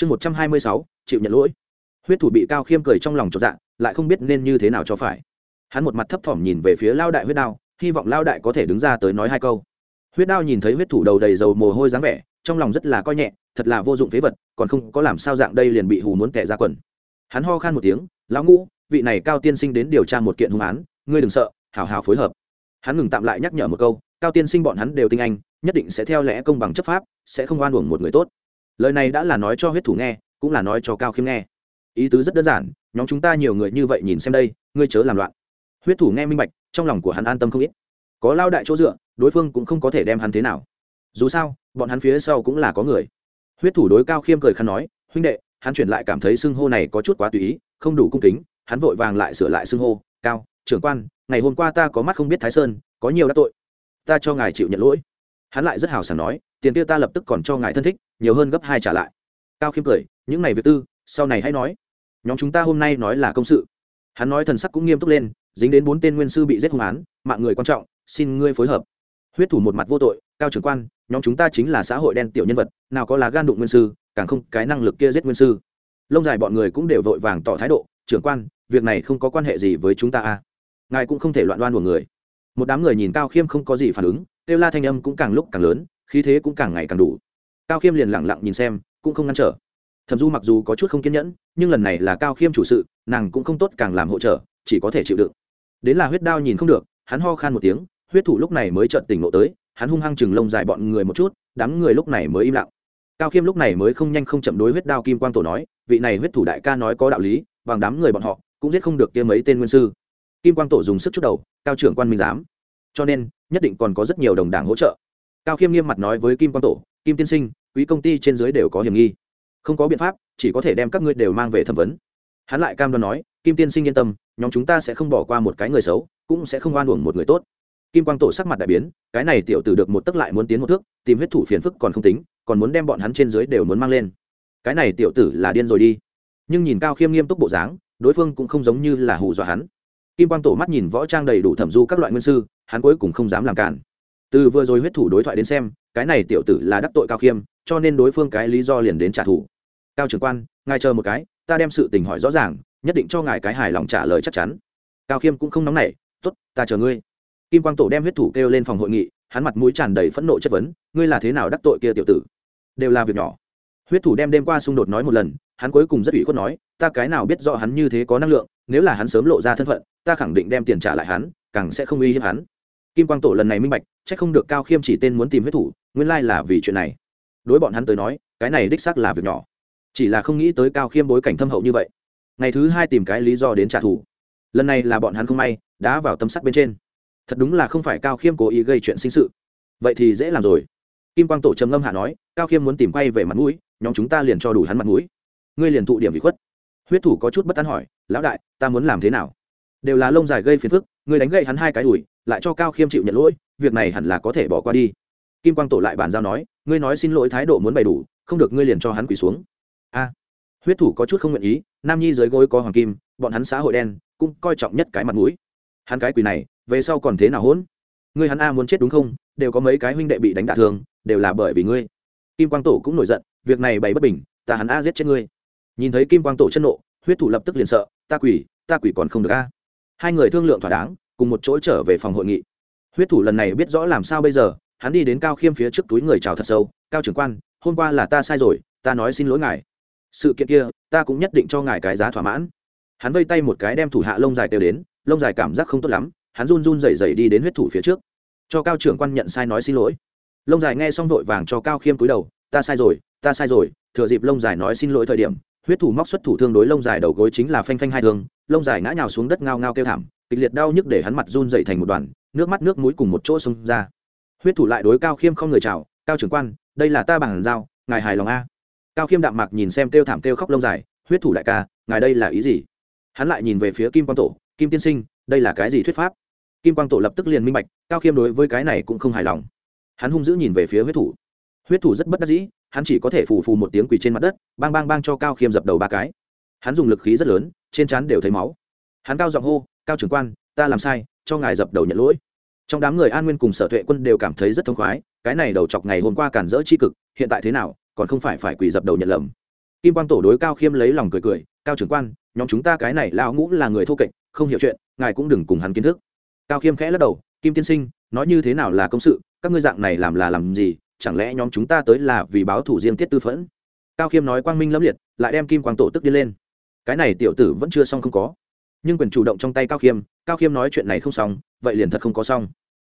chương một trăm hai mươi sáu, chịu nhận lỗi. Huyết thủ bị cao khiêm cười trong lòng trọn dạ lại không biết nên như thế nào cho phải. Hắn một mặt thấp thỏm nhìn về phía lao đại huyết đao, hy vọng lao đại có thể đứng ra tới nói hai câu. Huyết đao nhìn thấy huyết thủ đầu đầy dầu mồ hôi dáng vẻ, trong lòng rất là coi nhẹ, thật là vô dụng phế vật, còn không có làm sao dạng đây liền bị hù muốn kẻ ra quần. Hắn ho khan một tiếng, lão ngũ, vị này cao tiên sinh đến điều tra một kiện hung án, ngươi đừng sợ hào hào phối hợp. Hắn ngừng tạm lại nhắc nhở một câu, cao tiên sinh bọn hắn đều tinh anh, nhất định sẽ theo lẽ công bằng chấp pháp, sẽ không oan uổng một người tốt lời này đã là nói cho huyết thủ nghe, cũng là nói cho cao khiêm nghe. Ý tứ rất đơn giản, nhóm chúng ta nhiều người như vậy nhìn xem đây, ngươi chớ làm loạn. Huyết thủ nghe minh bạch, trong lòng của hắn an tâm không ít. Có lao đại chỗ dựa, đối phương cũng không có thể đem hắn thế nào. Dù sao, bọn hắn phía sau cũng là có người. Huyết thủ đối cao khiêm cười khăn nói, huynh đệ, hắn chuyển lại cảm thấy xưng hô này có chút quá tùy ý, không đủ cung kính, hắn vội vàng lại sửa lại xưng hô, cao, trưởng quan, ngày hôm qua ta có mắt không biết thái sơn, có nhiều đã tội. Ta cho ngài chịu nhận lỗi hắn lại rất hào sảng nói, tiền kia ta lập tức còn cho ngài thân thích, nhiều hơn gấp hai trả lại. Cao khiêm cười, những này việc tư, sau này hãy nói. Nhóm chúng ta hôm nay nói là công sự. Hắn nói thần sắc cũng nghiêm túc lên, dính đến bốn tên nguyên sư bị giết hung án, mạng người quan trọng, xin ngươi phối hợp. Huyết thủ một mặt vô tội, cao trưởng quan, nhóm chúng ta chính là xã hội đen tiểu nhân vật, nào có là gan đụng nguyên sư, càng không cái năng lực kia giết nguyên sư. Lông dài bọn người cũng đều vội vàng tỏ thái độ, trưởng quan, việc này không có quan hệ gì với chúng ta a à. ngài cũng không thể loạn đoan của người một đám người nhìn cao khiêm không có gì phản ứng, kêu la thanh âm cũng càng lúc càng lớn, khí thế cũng càng ngày càng đủ. Cao khiêm liền lẳng lặng nhìn xem, cũng không ngăn trở. Thẩm du mặc dù có chút không kiên nhẫn, nhưng lần này là cao khiêm chủ sự, nàng cũng không tốt càng làm hỗ trợ, chỉ có thể chịu đựng. Đến là huyết đao nhìn không được, hắn ho khan một tiếng, huyết thủ lúc này mới trợn tỉnh lộ tới, hắn hung hăng chừng lông dài bọn người một chút, đám người lúc này mới im lặng. Cao khiêm lúc này mới không nhanh không chậm đối huyết đao kim quang tổ nói, vị này huyết thủ đại ca nói có đạo lý, bằng đám người bọn họ, cũng giết không được kia mấy tên nguyên sư kim quang tổ dùng sức chút đầu, cao trưởng quan minh giám. Cho nên, nhất định còn có rất nhiều đồng đảng hỗ trợ. Cao khiêm nghiêm mặt nói với kim quang tổ, kim tiên sinh, quý công ty trên dưới đều có hiểm nghi. Không có biện pháp, chỉ có thể đem các ngươi đều mang về thẩm vấn. Hắn lại cam đoan nói, kim tiên sinh yên tâm, nhóm chúng ta sẽ không bỏ qua một cái người xấu, cũng sẽ không oan uổng một người tốt. Kim quang tổ sắc mặt đại biến, cái này tiểu tử được một tấc lại muốn tiến một thước, tìm huyết thủ phiền phức còn không tính, còn muốn đem bọn hắn trên dưới đều muốn mang lên. Cái này tiểu tử là điên rồi đi. Nhưng nhìn cao khiêm nghiêm túc bộ dáng, đối phương cũng không giống như là hù dọa hắn kim quang tổ mắt nhìn võ trang đầy đủ thẩm du các loại nguyên sư, hắn cuối cùng không dám làm cản. Từ vừa rồi huyết thủ đối thoại đến xem, cái này tiểu tử là đắc tội cao khiêm, cho nên đối phương cái lý do liền đến trả thù. Cao trưởng quan, ngài chờ một cái, ta đem sự tình hỏi rõ ràng, nhất định cho ngài cái hài lòng trả lời chắc chắn. Cao khiêm cũng không nóng nảy t ố t ta chờ ngươi. Kim quang tổ đem huyết thủ kêu lên phòng hội nghị, hắn mặt mũi tràn đầy phẫn nộ chất vấn, ngươi là thế nào đắc tội kia tiểu tử? Đều là việc nhỏ. Huyết thủ đem đêm qua xung đột nói một lần, hắn cuối cùng rất ủy khuất nói, ta cái nào biết rõ hắn như thế có năng lượng nếu là hắn sớm lộ ra thân phận, ta khẳng định đem tiền trả lại hắn, càng sẽ không uy hiếp hắn. Kim quang tổ lần này minh bạch c h ắ c không được cao khiêm chỉ tên muốn tìm huyết thủ, nguyên lai là vì chuyện này. Đối bọn hắn tới nói, cái này đích xác là việc nhỏ. Chỉ là không nghĩ tới cao khiêm bối cảnh thâm hậu như vậy. Ngày thứ hai tìm cái lý do đến trả thù. Lần này là bọn hắn không may đã vào tâm sắc bên trên. Thật đúng là không phải cao khiêm cố ý gây chuyện sinh sự. Vậy thì dễ làm rồi. Kim quang tổ trầm ngâm hạ nói, cao khiêm muốn tìm quay về mặt mũi, nhóm chúng ta liền cho đủ hắn mặt mũi. Ngươi liền thụ điểm bị khuất huyết thủ có chút bất tán hỏi, lão đại, ta muốn làm thế nào? Đều là lông dài gây phiền phức, ngươi đánh gậy hắn hai cái đùi, lại cho cao khiêm chịu nhận lỗi, việc này hẳn là có thể bỏ qua đi. Kim quang tổ lại bàn giao nói, ngươi nói xin lỗi thái độ muốn bày đủ, không được ngươi liền cho hắn quỳ xuống. A. Huyết thủ có chút không nguyện ý, nam nhi dưới gối có hoàng kim, bọn hắn xã hội đen, cũng coi trọng nhất cái mặt mũi. Hắn cái quỳ này, về sau còn thế nào hỗn? Ngươi hắn a muốn chết đúng không? Đều có mấy cái huynh đệ bị đánh đả thương, đều là bởi vì ngươi. Kim quang tổ cũng nổi giận, việc này bày bất bình, ta hắn a giết chết ngươi nhìn thấy kim quang tổ chân nộ, huyết thủ lập tức liền sợ, ta quỷ ta quỷ còn không được a. Hai người thương lượng thỏa đáng, cùng một chỗ trở về phòng hội nghị. Huyết thủ lần này biết rõ làm sao bây giờ, hắn đi đến cao khiêm phía trước túi người chào thật sâu, cao trưởng quan, hôm qua là ta sai rồi, ta nói xin lỗi ngài. Sự kiện kia, ta cũng nhất định cho ngài cái giá thỏa mãn. Hắn vây tay một cái đem thủ hạ lông dài kêu đến, lông dài cảm giác không tốt lắm, hắn run run rẩy rẩy đi đến huyết thủ phía trước. Cho cao trưởng quan nhận sai nói xin lỗi. Lông dài nghe xong vội vàng cho cao khiêm cúi đầu, ta sai rồi, ta sai rồi, thừa dịp lông dài nói xin lỗi thời điểm huyết thủ móc xuất thủ thương đối lông dài đầu gối chính là phanh phanh hai thương lông dài ngã nhào xuống đất ngao ngao kêu thảm kịch liệt đau nhức để hắn mặt run dậy thành một đoàn nước mắt nước mũi cùng một chỗ xông ra. Huyết thủ lại đối cao khiêm không người chào cao trưởng quan đây là ta bằng dao, ngài hài lòng a? Cao khiêm đạm mạc nhìn xem kêu thảm kêu khóc lông dài huyết thủ đại ca ngài đây là ý gì? Hắn lại nhìn về phía kim quang tổ kim tiên sinh đây là cái gì thuyết pháp? Kim quang tổ lập tức liền minh bạch cao khiêm đối với cái này cũng không hài lòng. Hắn hung dữ nhìn về phía huyết thủ. Huyết thủ rất bất đắc dĩ hắn chỉ có thể phù phù một tiếng quỳ trên mặt đất, bang bang bang cho cao khiêm dập đầu ba cái. Hắn dùng lực khí rất lớn, trên trán đều thấy máu. Hắn cao giọng hô, cao trưởng quan, ta làm sai, cho ngài dập đầu nhận lỗi. Trong đám người an nguyên cùng sở tuệ quân đều cảm thấy rất thông khoái, cái này đầu chọc ngày hôm qua cản rỡ c h i cực, hiện tại thế nào, còn không phải phải quỳ dập đầu nhận lầm. Kim quan tổ đối cao khiêm lấy lòng cười cười, cao trưởng quan, nhóm chúng ta cái này lao ngũ là người thô kệch, không hiểu chuyện, ngài cũng đừng cùng hắn kiến thức. Cao khiêm khẽ lắc đầu, kim tiên sinh, nói như thế nào là công sự, các ngươi dạng này làm là làm gì chẳng lẽ nhóm chúng ta tới là vì báo thủ riêng tiết tư phẫn? Cao khiêm nói quang minh lâm liệt, lại đem kim quang tổ tức đi lên. Cái này tiểu tử vẫn chưa xong không có. Nhưng quyền chủ động trong tay cao khiêm cao khiêm nói chuyện này không xong, vậy liền thật không có xong.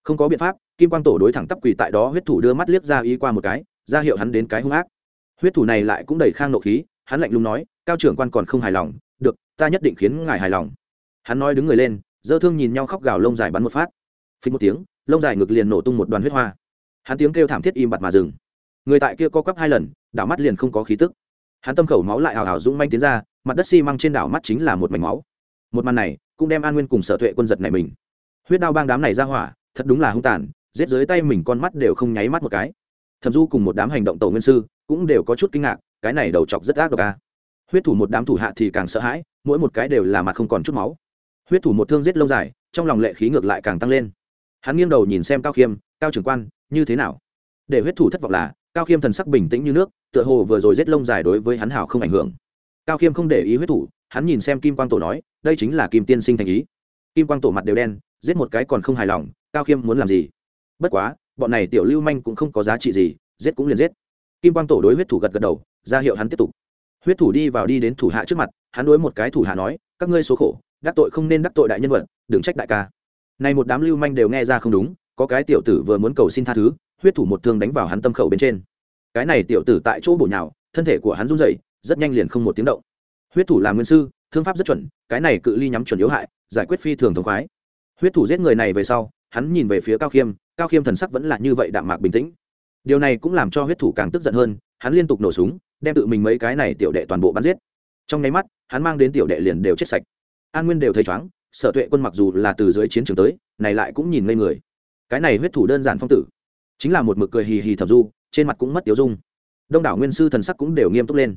Không có biện pháp, kim quang tổ đối thẳng tắp quỳ tại đó, huyết thủ đưa mắt liếc ra ý qua một cái, ra hiệu hắn đến cái hung ác. Huyết thủ này lại cũng đầy khang nộ khí, hắn lạnh lùng nói, cao trưởng quan còn không hài lòng, được, ta nhất định khiến ngài hài lòng. Hắn nói đứng người lên, dơ thương nhìn nhau khóc gào lông dài bắn một phát. Phí một tiếng, lông dài ngực liền nổ tung một đoàn huyết hoa hắn tiếng kêu thảm thiết im bặt mà dừng. Người tại kia co quắp hai lần, đảo mắt liền không có khí tức. Hắn tâm khẩu máu lại hào hào dũng manh tiến ra, mặt đất xi măng trên đảo mắt chính là một mảnh máu. Một màn này, cũng đem an nguyên cùng sở tuệ quân giật này mình. Huyết đao bang đám này ra hỏa, thật đúng là hung tàn, giết dưới tay mình con mắt đều không nháy mắt một cái. Thẩm du cùng một đám hành động tổ nguyên sư, cũng đều có chút kinh ngạc, cái này đầu chọc rất ác độc a. Huyết thủ một đám thủ hạ thì càng sợ hãi, mỗi một cái đều là mặt không còn chút máu. Huyết thủ một thương giết lâu dài, trong lòng lệ khí ngược lại càng tăng lên. Hắn nghiêng đầu nhìn xem cao khiêm, cao trưởng quan như thế nào? Để huyết thủ thất vọng là, cao khiêm thần sắc bình tĩnh như nước, tựa hồ vừa rồi giết lông dài đối với hắn hảo không ảnh hưởng. Cao khiêm không để ý huyết thủ, hắn nhìn xem kim quang tổ nói, đây chính là kim tiên sinh thành ý. Kim quang tổ mặt đều đen, giết một cái còn không hài lòng, cao khiêm muốn làm gì? Bất quá, bọn này tiểu lưu manh cũng không có giá trị gì, giết cũng liền giết. Kim quang tổ đối huyết thủ gật gật đầu, ra hiệu hắn tiếp tục. Huyết thủ đi vào đi đến thủ hạ trước mặt, hắn đối một cái thủ hạ nói, các ngươi số khổ, đắc tội không nên đắc tội đại nhân vật, đừng trách đại ca. Này một đám lưu manh đều nghe ra không đúng có cái tiểu tử vừa muốn cầu xin tha thứ, huyết thủ một thương đánh vào hắn tâm khẩu bên trên. Cái này tiểu tử tại chỗ bổ nhào, thân thể của hắn run rẩy, rất nhanh liền không một tiếng động. Huyết thủ là nguyên sư, thương pháp rất chuẩn, cái này cự ly nhắm chuẩn yếu hại, giải quyết phi thường thống khoái. Huyết thủ giết người này về sau, hắn nhìn về phía cao khiêm cao khiêm thần sắc vẫn là như vậy đạm mạc bình tĩnh. Điều này cũng làm cho huyết thủ càng tức giận hơn, hắn liên tục nổ súng, đem tự mình mấy cái này tiểu đệ toàn bộ bắn giết. Trong nháy mắt, hắn mang đến tiểu đệ liền đều chết sạch. An nguyên đều thấy chóng sở tuệ quân mặc dù là từ dưới chiến trường tới, này lại cũng nhìn ngây người cái này huyết thủ đơn giản phong tử. Chính là một mực cười hì hì thập du, trên mặt cũng mất tiếu dung. Đông đảo nguyên sư thần sắc cũng đều nghiêm túc lên.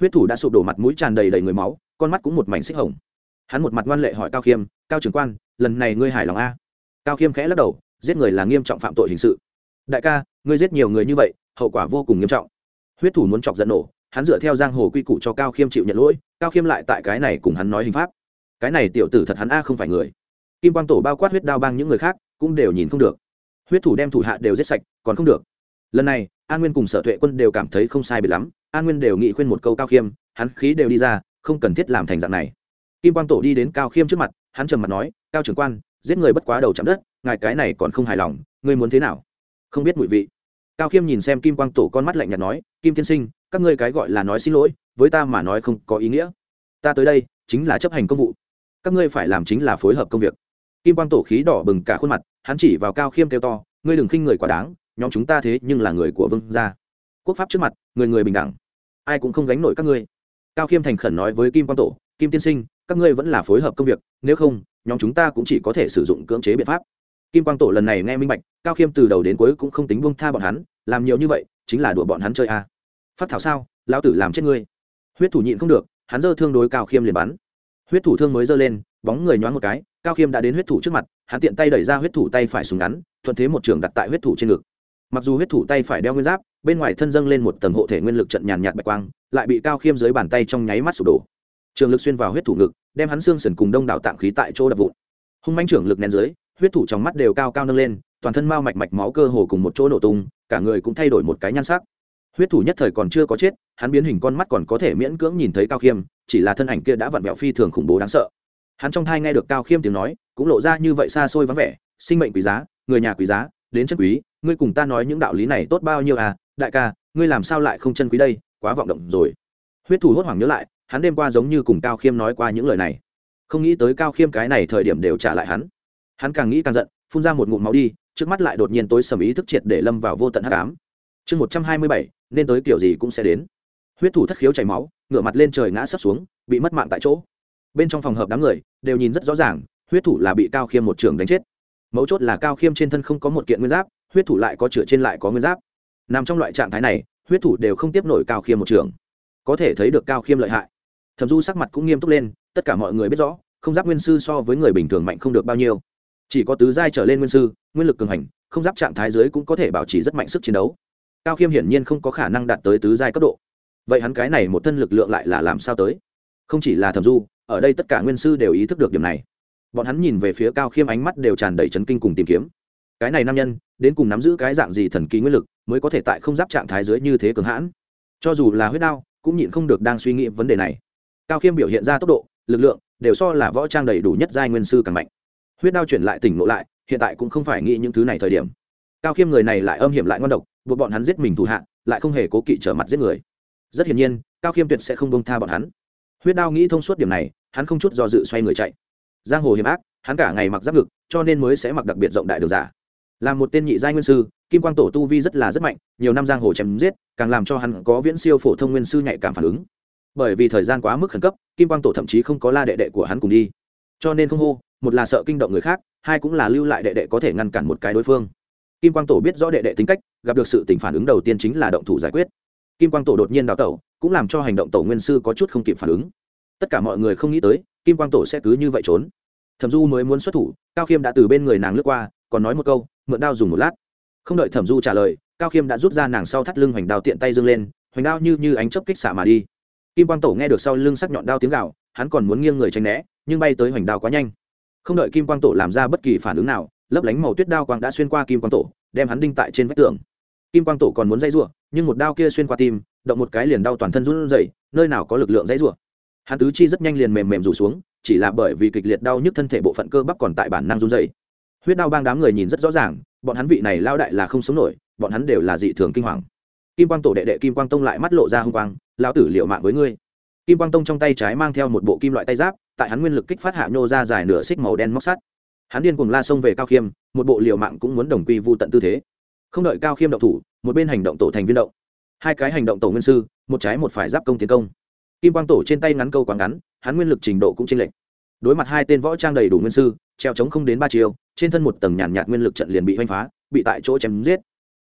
Huyết thủ đã sụp đổ mặt mũi tràn đầy đầy người máu, con mắt cũng một mảnh xích hồng. Hắn một mặt ngoan lệ hỏi cao khiêm, cao trưởng quan, lần này ngươi hài lòng a? Cao khiêm khẽ lắc đầu, giết người là nghiêm trọng phạm tội hình sự. Đại ca, ngươi giết nhiều người như vậy, hậu quả vô cùng nghiêm trọng. Huyết thủ muốn chọc giận nổ, hắn dựa theo giang hồ quy củ cho cao khiêm chịu nhận lỗi, cao khiêm lại tại cái này cùng hắn nói hình pháp. Cái này tiểu tử thật hắn a không phải người. Kim quang tổ bao quát huyết đao bang những người khác cũng đều nhìn không được. Huyết thủ đem thủ hạ đều giết sạch, còn không được. Lần này, an nguyên cùng sở tuệ quân đều cảm thấy không sai biệt lắm. An nguyên đều nghị khuyên một câu cao khiêm, hắn khí đều đi ra, không cần thiết làm thành dạng này. Kim quang tổ đi đến cao khiêm trước mặt, hắn trầm mặt nói, cao trưởng quan, giết người bất quá đầu chạm đất, ngài cái này còn không hài lòng, ngươi muốn thế nào? Không biết mùi vị. Cao khiêm nhìn xem kim quang tổ con mắt lạnh nhạt nói, kim tiên sinh, các ngươi cái gọi là nói xin lỗi, với ta mà nói không có ý nghĩa. Ta tới đây, chính là chấp hành công vụ. Các ngươi phải làm chính là phối hợp công việc kim quang tổ khí đỏ bừng cả khuôn mặt, hắn chỉ vào cao khiêm kêu to, ngươi đừng khinh người quá đáng, nhóm chúng ta thế nhưng là người của vương gia. Quốc pháp trước mặt, người người bình đẳng, ai cũng không gánh nổi các ngươi. Cao khiêm thành khẩn nói với kim quang tổ, kim tiên sinh, các ngươi vẫn là phối hợp công việc, nếu không, nhóm chúng ta cũng chỉ có thể sử dụng cưỡng chế biện pháp. Kim quang tổ lần này nghe minh bạch, cao khiêm từ đầu đến cuối cũng không tính buông tha bọn hắn, làm nhiều như vậy, chính là đùa bọn hắn chơi a. À. phát thảo sao, lão tử làm chết ngươi. Huyết thủ nhịn không được, hắn dơ thương đối cao khiêm liền bắn. Huyết thủ thương mới dơ lên, bóng người nhoáng một cái cao khiêm đã đến huyết thủ trước mặt, hắn tiện tay đẩy ra huyết thủ tay phải súng ngắn, thuận thế một trường đặt tại huyết thủ trên ngực. Mặc dù huyết thủ tay phải đeo nguyên giáp, bên ngoài thân dâng lên một tầng hộ thể nguyên lực trận nhàn nhạt bạch quang, lại bị cao khiêm dưới bàn tay trong nháy mắt sụp đổ. Trường lực xuyên vào huyết thủ ngực, đem hắn xương sần cùng đông đảo tạng khí tại chỗ đập vụn. Hung manh trưởng lực nén dưới, huyết thủ trong mắt đều cao cao nâng lên, toàn thân mau mạch mạch máu cơ hồ cùng một chỗ nổ tung, cả người cũng thay đổi một cái nhan sắc. Huyết thủ nhất thời còn chưa có chết, hắn biến hình con mắt còn có thể miễn cưỡng nhìn thấy cao khiêm, chỉ là thân ảnh kia đã vặn vẹo phi thường khủng bố đáng sợ hắn trong thai nghe được cao khiêm tiếng nói, cũng lộ ra như vậy xa xôi vắng vẻ, sinh mệnh quý giá, người nhà quý giá, đến chân quý, ngươi cùng ta nói những đạo lý này tốt bao nhiêu à đại ca, ngươi làm sao lại không chân quý đây, quá vọng động rồi. Huyết thủ hốt hoảng nhớ lại, hắn đêm qua giống như cùng cao khiêm nói qua những lời này. Không nghĩ tới cao khiêm cái này thời điểm đều trả lại hắn. Hắn càng nghĩ càng giận, phun ra một ngụm máu đi, trước mắt lại đột nhiên tối sầm ý thức triệt để lâm vào vô tận hắc ám. Chương một trăm hai mươi bảy, nên tới kiểu gì cũng sẽ đến. Huyết thủ thất khiếu chảy máu, ngửa mặt lên trời ngã sấp xuống, bị mất mạng tại chỗ bên trong phòng hợp đám người đều nhìn rất rõ ràng, huyết thủ là bị cao khiêm một trường đánh chết. Mấu chốt là cao khiêm trên thân không có một kiện nguyên giáp, huyết thủ lại có chửa trên lại có nguyên giáp. Nằm trong loại trạng thái này, huyết thủ đều không tiếp nổi cao khiêm một trường có thể thấy được cao khiêm lợi hại. Thẩm du sắc mặt cũng nghiêm túc lên, tất cả mọi người biết rõ, không giáp nguyên sư so với người bình thường mạnh không được bao nhiêu. Chỉ có tứ giai trở lên nguyên sư, nguyên lực cường hành, không giáp trạng thái dưới cũng có thể bảo trì rất mạnh sức chiến đấu. Cao khiêm hiển nhiên không có khả năng đạt tới tứ giai cấp độ. Vậy hắn cái này một thân lực lượng lại là làm sao tới? Không chỉ là thẩm du ở đây tất cả nguyên sư đều ý thức được điểm này. Bọn hắn nhìn về phía cao khiêm ánh mắt đều tràn đầy chấn kinh cùng tìm kiếm. Cái này nam nhân, đến cùng nắm giữ cái dạng gì thần kỳ nguyên lực, mới có thể tại không giáp trạng thái dưới như thế cường hãn? Cho dù là huyết đao, cũng nhịn không được đang suy nghĩ vấn đề này. Cao khiêm biểu hiện ra tốc độ, lực lượng, đều so là võ trang đầy đủ nhất giai nguyên sư càng mạnh. Huyết đao chuyển lại tỉnh ngộ lại, hiện tại cũng không phải nghĩ những thứ này thời điểm. Cao khiêm người này lại âm hiểm lại ngon độc, buộc bọn hắn giết mình thủ hạ, lại không hề cố kỵ trở mặt giết người. Rất hiển nhiên, cao khiêm tuyệt sẽ không bông tha bọn hắn. Huyết đao nghĩ thông suốt điểm này hắn không chút do dự xoay người chạy. Giang hồ hiểm ác, hắn cả ngày mặc giáp ngực, cho nên mới sẽ mặc đặc biệt rộng đại đường giả. Là một tên nhị giai nguyên sư, kim quang tổ tu vi rất là rất mạnh, nhiều năm giang hồ chém giết, càng làm cho hắn có viễn siêu phổ thông nguyên sư nhạy cảm phản ứng. Bởi vì thời gian quá mức khẩn cấp, kim quang tổ thậm chí không có la đệ đệ của hắn cùng đi. Cho nên không hô, một là sợ kinh động người khác, hai cũng là lưu lại đệ đệ có thể ngăn cản một cái đối phương. Kim quang tổ biết rõ đệ đệ tính cách, gặp được sự tỉnh phản ứng đầu tiên chính là động thủ giải quyết. Kim quang tổ đột nhiên đào tẩu, cũng làm cho hành động tổ nguyên sư có chút không kịp phản ứng tất cả mọi người không nghĩ tới, kim quang tổ sẽ cứ như vậy trốn. Thẩm du mới muốn xuất thủ, cao khiêm đã từ bên người nàng lướt qua, còn nói một câu, mượn đao dùng một lát. Không đợi thẩm du trả lời, cao khiêm đã rút ra nàng sau thắt lưng hoành đao tiện tay dâng lên, hoành đao như như ánh chớp kích xạ mà đi. Kim quang tổ nghe được sau lưng sắc nhọn đao tiếng gạo hắn còn muốn nghiêng người tránh né, nhưng bay tới hoành đao quá nhanh. Không đợi kim quang tổ làm ra bất kỳ phản ứng nào, lấp lánh màu tuyết đao quang đã xuyên qua kim quang tổ, đem hắn đinh tại trên vách tường. Kim quang tổ còn muốn dãy rủa, nhưng một đao kia xuyên qua tim, động một cái liền đau toàn thân run rẩy, nơi nào có lực lượng dãy rủa hắn tứ chi rất nhanh liền mềm mềm rủ xuống, chỉ là bởi vì kịch liệt đau nhức thân thể bộ phận cơ bắp còn tại bản năng run rẩy. Huyết đao bang đám người nhìn rất rõ ràng, bọn hắn vị này lao đại là không sống nổi, bọn hắn đều là dị thường kinh hoàng. Kim quang tổ đệ đệ kim quang tông lại mắt lộ ra hung quang lao tử liệu mạng với ngươi. Kim quang tông trong tay trái mang theo một bộ kim loại tay giáp, tại hắn nguyên lực kích phát hạ nhô ra dài nửa xích màu đen móc sắt. Hắn điên cùng la xông về cao khiêm, một bộ liều mạng cũng muốn đồng quy vô tận tư thế. Không đợi cao khiêm động thủ, một bên hành động tổ thành viên động. Hai cái hành động tổ nguyên sư, một trái một phải giáp công tiến công kim quang tổ trên tay ngắn câu quá ngắn, hắn nguyên lực trình độ cũng chênh lệch. Đối mặt hai tên võ trang đầy đủ nguyên sư, treo chống không đến ba chiều trên thân một tầng nhàn nhạt nguyên lực trận liền bị hoành phá, bị tại chỗ chém giết.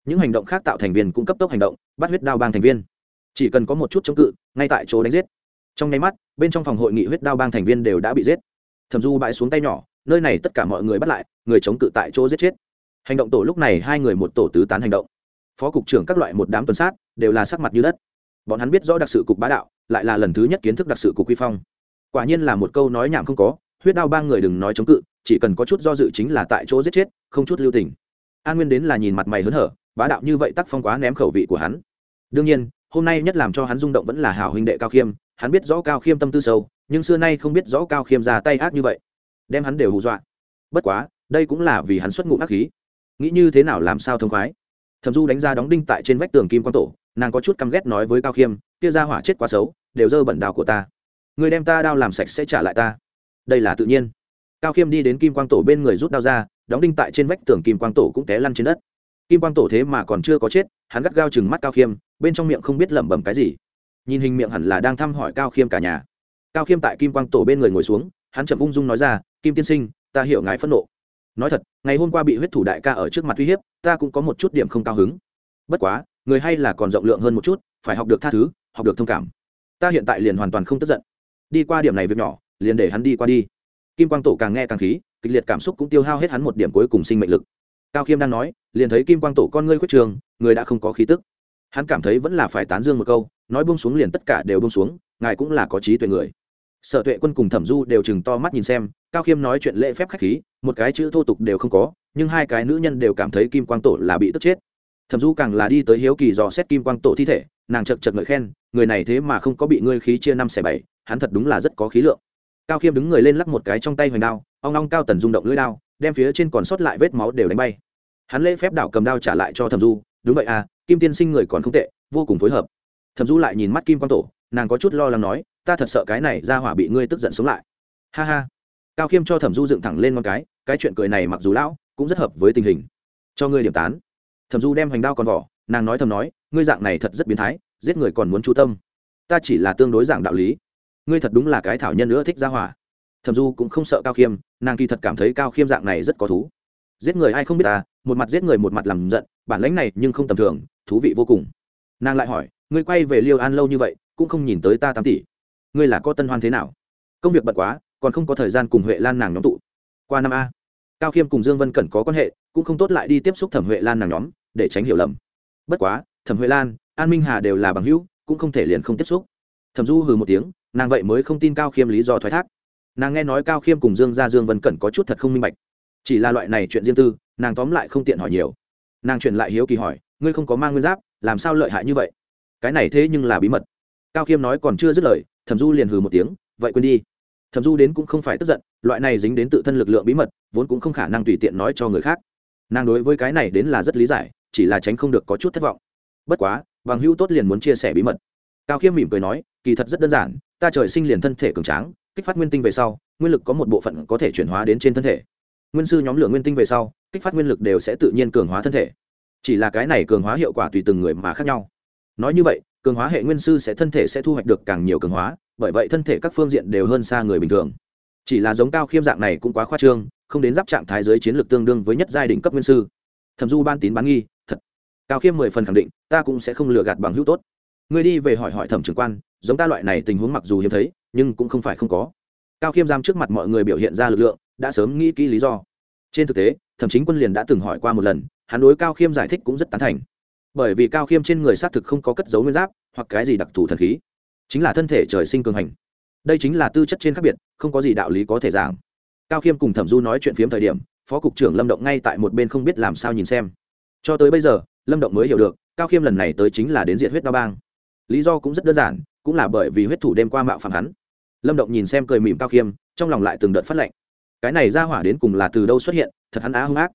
Những hành động khác tạo thành viên cũng cấp tốc hành động, bắt huyết đao bang thành viên. Chỉ cần có một chút chống cự, ngay tại chỗ đánh giết. Trong nháy mắt, bên trong phòng hội nghị huyết đao bang thành viên đều đã bị giết. Thẩm du bãi xuống tay nhỏ, nơi này tất cả mọi người bắt lại, người chống cự tại chỗ giết chết. Hành động tổ lúc này hai người một tổ tứ tán hành động. Phó cục trưởng các loại một đám tuần sát, đều là sắc mặt như đất. Bọn hắn biết rõ đặc sự cục bá đạo lại là lần thứ nhất kiến thức đặc sự của quy phong. Quả nhiên là một câu nói nhảm không có, huyết đao ba người đừng nói chống cự, chỉ cần có chút do dự chính là tại chỗ giết chết, không chút lưu tình. An nguyên đến là nhìn mặt mày hớn hở, bá đạo như vậy tắc phong quá ném khẩu vị của hắn. Đương nhiên, hôm nay nhất làm cho hắn rung động vẫn là hảo huynh đệ cao khiêm, hắn biết rõ cao khiêm tâm tư sâu, nhưng xưa nay không biết rõ cao khiêm ra tay ác như vậy, đem hắn đều hù dọa. Bất quá, đây cũng là vì hắn xuất ngụ ác khí. Nghĩ như thế nào làm sao thông khoái? Thẩm du đánh ra đóng đinh tại trên vách tường kim quang tổ, nàng có chút căm ghét nói với cao khiêm kia ra hỏa chết quá xấu, đều dơ bẩn đào của ta. Người đem ta đao làm sạch sẽ trả lại ta. Đây là tự nhiên. Cao khiêm đi đến kim quang tổ bên người rút đao ra, đóng đinh tại trên vách tường kim quang tổ cũng té lăn trên đất. Kim quang tổ thế mà còn chưa có chết, hắn gắt gao chừng mắt cao khiêm, bên trong miệng không biết lẩm bẩm cái gì. Nhìn hình miệng hẳn là đang thăm hỏi cao khiêm cả nhà. Cao khiêm tại kim quang tổ bên người ngồi xuống, hắn chậm ung dung nói ra, kim tiên sinh, ta hiểu ngài phẫn nộ. Nói thật, ngày hôm qua bị huyết thủ đại ca ở trước mặt uy hiếp, ta cũng có một chút điểm không cao hứng. Bất quá, người hay là còn rộng lượng hơn một chút, phải học được tha thứ học được thông cảm. Ta hiện tại liền hoàn toàn không tức giận. Đi qua điểm này việc nhỏ, liền để hắn đi qua đi. Kim quang tổ càng nghe càng khí, kịch liệt cảm xúc cũng tiêu hao hết hắn một điểm cuối cùng sinh mệnh lực. Cao khiêm đang nói, liền thấy kim quang tổ con ngươi khuyết trường, người đã không có khí tức. Hắn cảm thấy vẫn là phải tán dương một câu, nói buông xuống liền tất cả đều buông xuống, ngài cũng là có trí tuệ người. Sở tuệ quân cùng thẩm du đều chừng to mắt nhìn xem, cao khiêm nói chuyện lễ phép khách khí, một cái chữ thô tục đều không có, nhưng hai cái nữ nhân đều cảm thấy kim quang tổ là bị tức chết. Thẩm du càng là đi tới hiếu kỳ dò xét kim quang tổ thi thể nàng chật chật ngợi khen, người này thế mà không có bị ngươi khí chia năm xẻ bảy, hắn thật đúng là rất có khí lượng. Cao khiêm đứng người lên lắc một cái trong tay hoành đao, ông long cao tần rung động lưỡi đao, đem phía trên còn sót lại vết máu đều đánh bay. Hắn lễ phép đảo cầm đao trả lại cho thẩm du, đúng vậy à kim tiên sinh người còn không tệ, vô cùng phối hợp. Thẩm du lại nhìn mắt kim quang tổ, nàng có chút lo lắng nói, ta thật sợ cái này ra hỏa bị ngươi tức giận sống lại. Ha ha. Cao khiêm cho thẩm du dựng thẳng lên con cái cái chuyện cười này mặc dù lão, cũng rất hợp với tình hình. Cho ngươi điểm tán. Thẩm du đem hoành đao còn vỏ, nàng nói thầm nói ngươi dạng này thật rất biến thái, giết người còn muốn chú tâm. Ta chỉ là tương đối dạng đạo lý. Ngươi thật đúng là cái thảo nhân nữa thích ra hỏa. Thẩm du cũng không sợ cao khiêm, nàng kỳ thật cảm thấy cao khiêm dạng này rất có thú. Giết người ai không biết ta, một mặt giết người một mặt làm giận, bản lãnh này nhưng không tầm thường, thú vị vô cùng. Nàng lại hỏi, ngươi quay về liêu an lâu như vậy, cũng không nhìn tới ta tám tỷ. Ngươi là có tân hoan thế nào? Công việc bận quá, còn không có thời gian cùng huệ lan nàng nhóm tụ. Qua năm a, cao khiêm cùng dương vân cẩn có quan hệ, cũng không tốt lại đi tiếp xúc thẩm huệ lan nàng nhóm, để tránh hiểu lầm. Bất quá thẩm huệ lan, an minh hà đều là bằng hữu, cũng không thể liền không tiếp xúc. Thẩm du hừ một tiếng, nàng vậy mới không tin cao khiêm lý do thoái thác. Nàng nghe nói cao khiêm cùng dương gia dương vân cẩn có chút thật không minh bạch. Chỉ là loại này chuyện riêng tư, nàng tóm lại không tiện hỏi nhiều. Nàng truyền lại hiếu kỳ hỏi, ngươi không có mang nguyên giáp, làm sao lợi hại như vậy? Cái này thế nhưng là bí mật. Cao khiêm nói còn chưa dứt lời, thẩm du liền hừ một tiếng, vậy quên đi. Thẩm du đến cũng không phải tức giận, loại này dính đến tự thân lực lượng bí mật, vốn cũng không khả năng tùy tiện nói cho người khác. Nàng đối với cái này đến là rất lý giải, chỉ là tránh không được có chút thất vọng bất quá vàng hữu tốt liền muốn chia sẻ bí mật. Cao khiêm mỉm cười nói, kỳ thật rất đơn giản, ta trời sinh liền thân thể cường tráng, kích phát nguyên tinh về sau, nguyên lực có một bộ phận có thể chuyển hóa đến trên thân thể. Nguyên sư nhóm lửa nguyên tinh về sau, kích phát nguyên lực đều sẽ tự nhiên cường hóa thân thể. Chỉ là cái này cường hóa hiệu quả tùy từng người mà khác nhau. Nói như vậy, cường hóa hệ nguyên sư sẽ thân thể sẽ thu hoạch được càng nhiều cường hóa, bởi vậy thân thể các phương diện đều hơn xa người bình thường. Chỉ là giống cao khiêm dạng này cũng quá khoa trương, không đến giáp trạng thái giới chiến lược tương đương với nhất giai đỉnh cấp nguyên sư. Thẩm du ban tín bán nghi, thật cao khiêm mười phần khẳng định, ta cũng sẽ không lừa gạt bằng hữu tốt. Ngươi đi về hỏi hỏi thẩm trưởng quan, giống ta loại này tình huống mặc dù hiếm thấy, nhưng cũng không phải không có. Cao khiêm giam trước mặt mọi người biểu hiện ra lực lượng, đã sớm nghĩ kỹ lý do. Trên thực tế, thẩm chính quân liền đã từng hỏi qua một lần, hắn đối cao khiêm giải thích cũng rất tán thành. Bởi vì cao khiêm trên người xác thực không có cất dấu nguyên giáp, hoặc cái gì đặc thù thần khí. Chính là thân thể trời sinh cường hành. Đây chính là tư chất trên khác biệt, không có gì đạo lý có thể giảng. Cao khiêm cùng thẩm du nói chuyện phiếm thời điểm, phó cục trưởng lâm động ngay tại một bên không biết làm sao nhìn xem. Cho tới bây giờ lâm động mới hiểu được cao khiêm lần này tới chính là đến diện huyết đao bang lý do cũng rất đơn giản cũng là bởi vì huyết thủ đêm qua mạo phạm hắn lâm động nhìn xem cười mỉm cao khiêm trong lòng lại từng đợt phát lệnh cái này ra hỏa đến cùng là từ đâu xuất hiện thật hắn á hung ác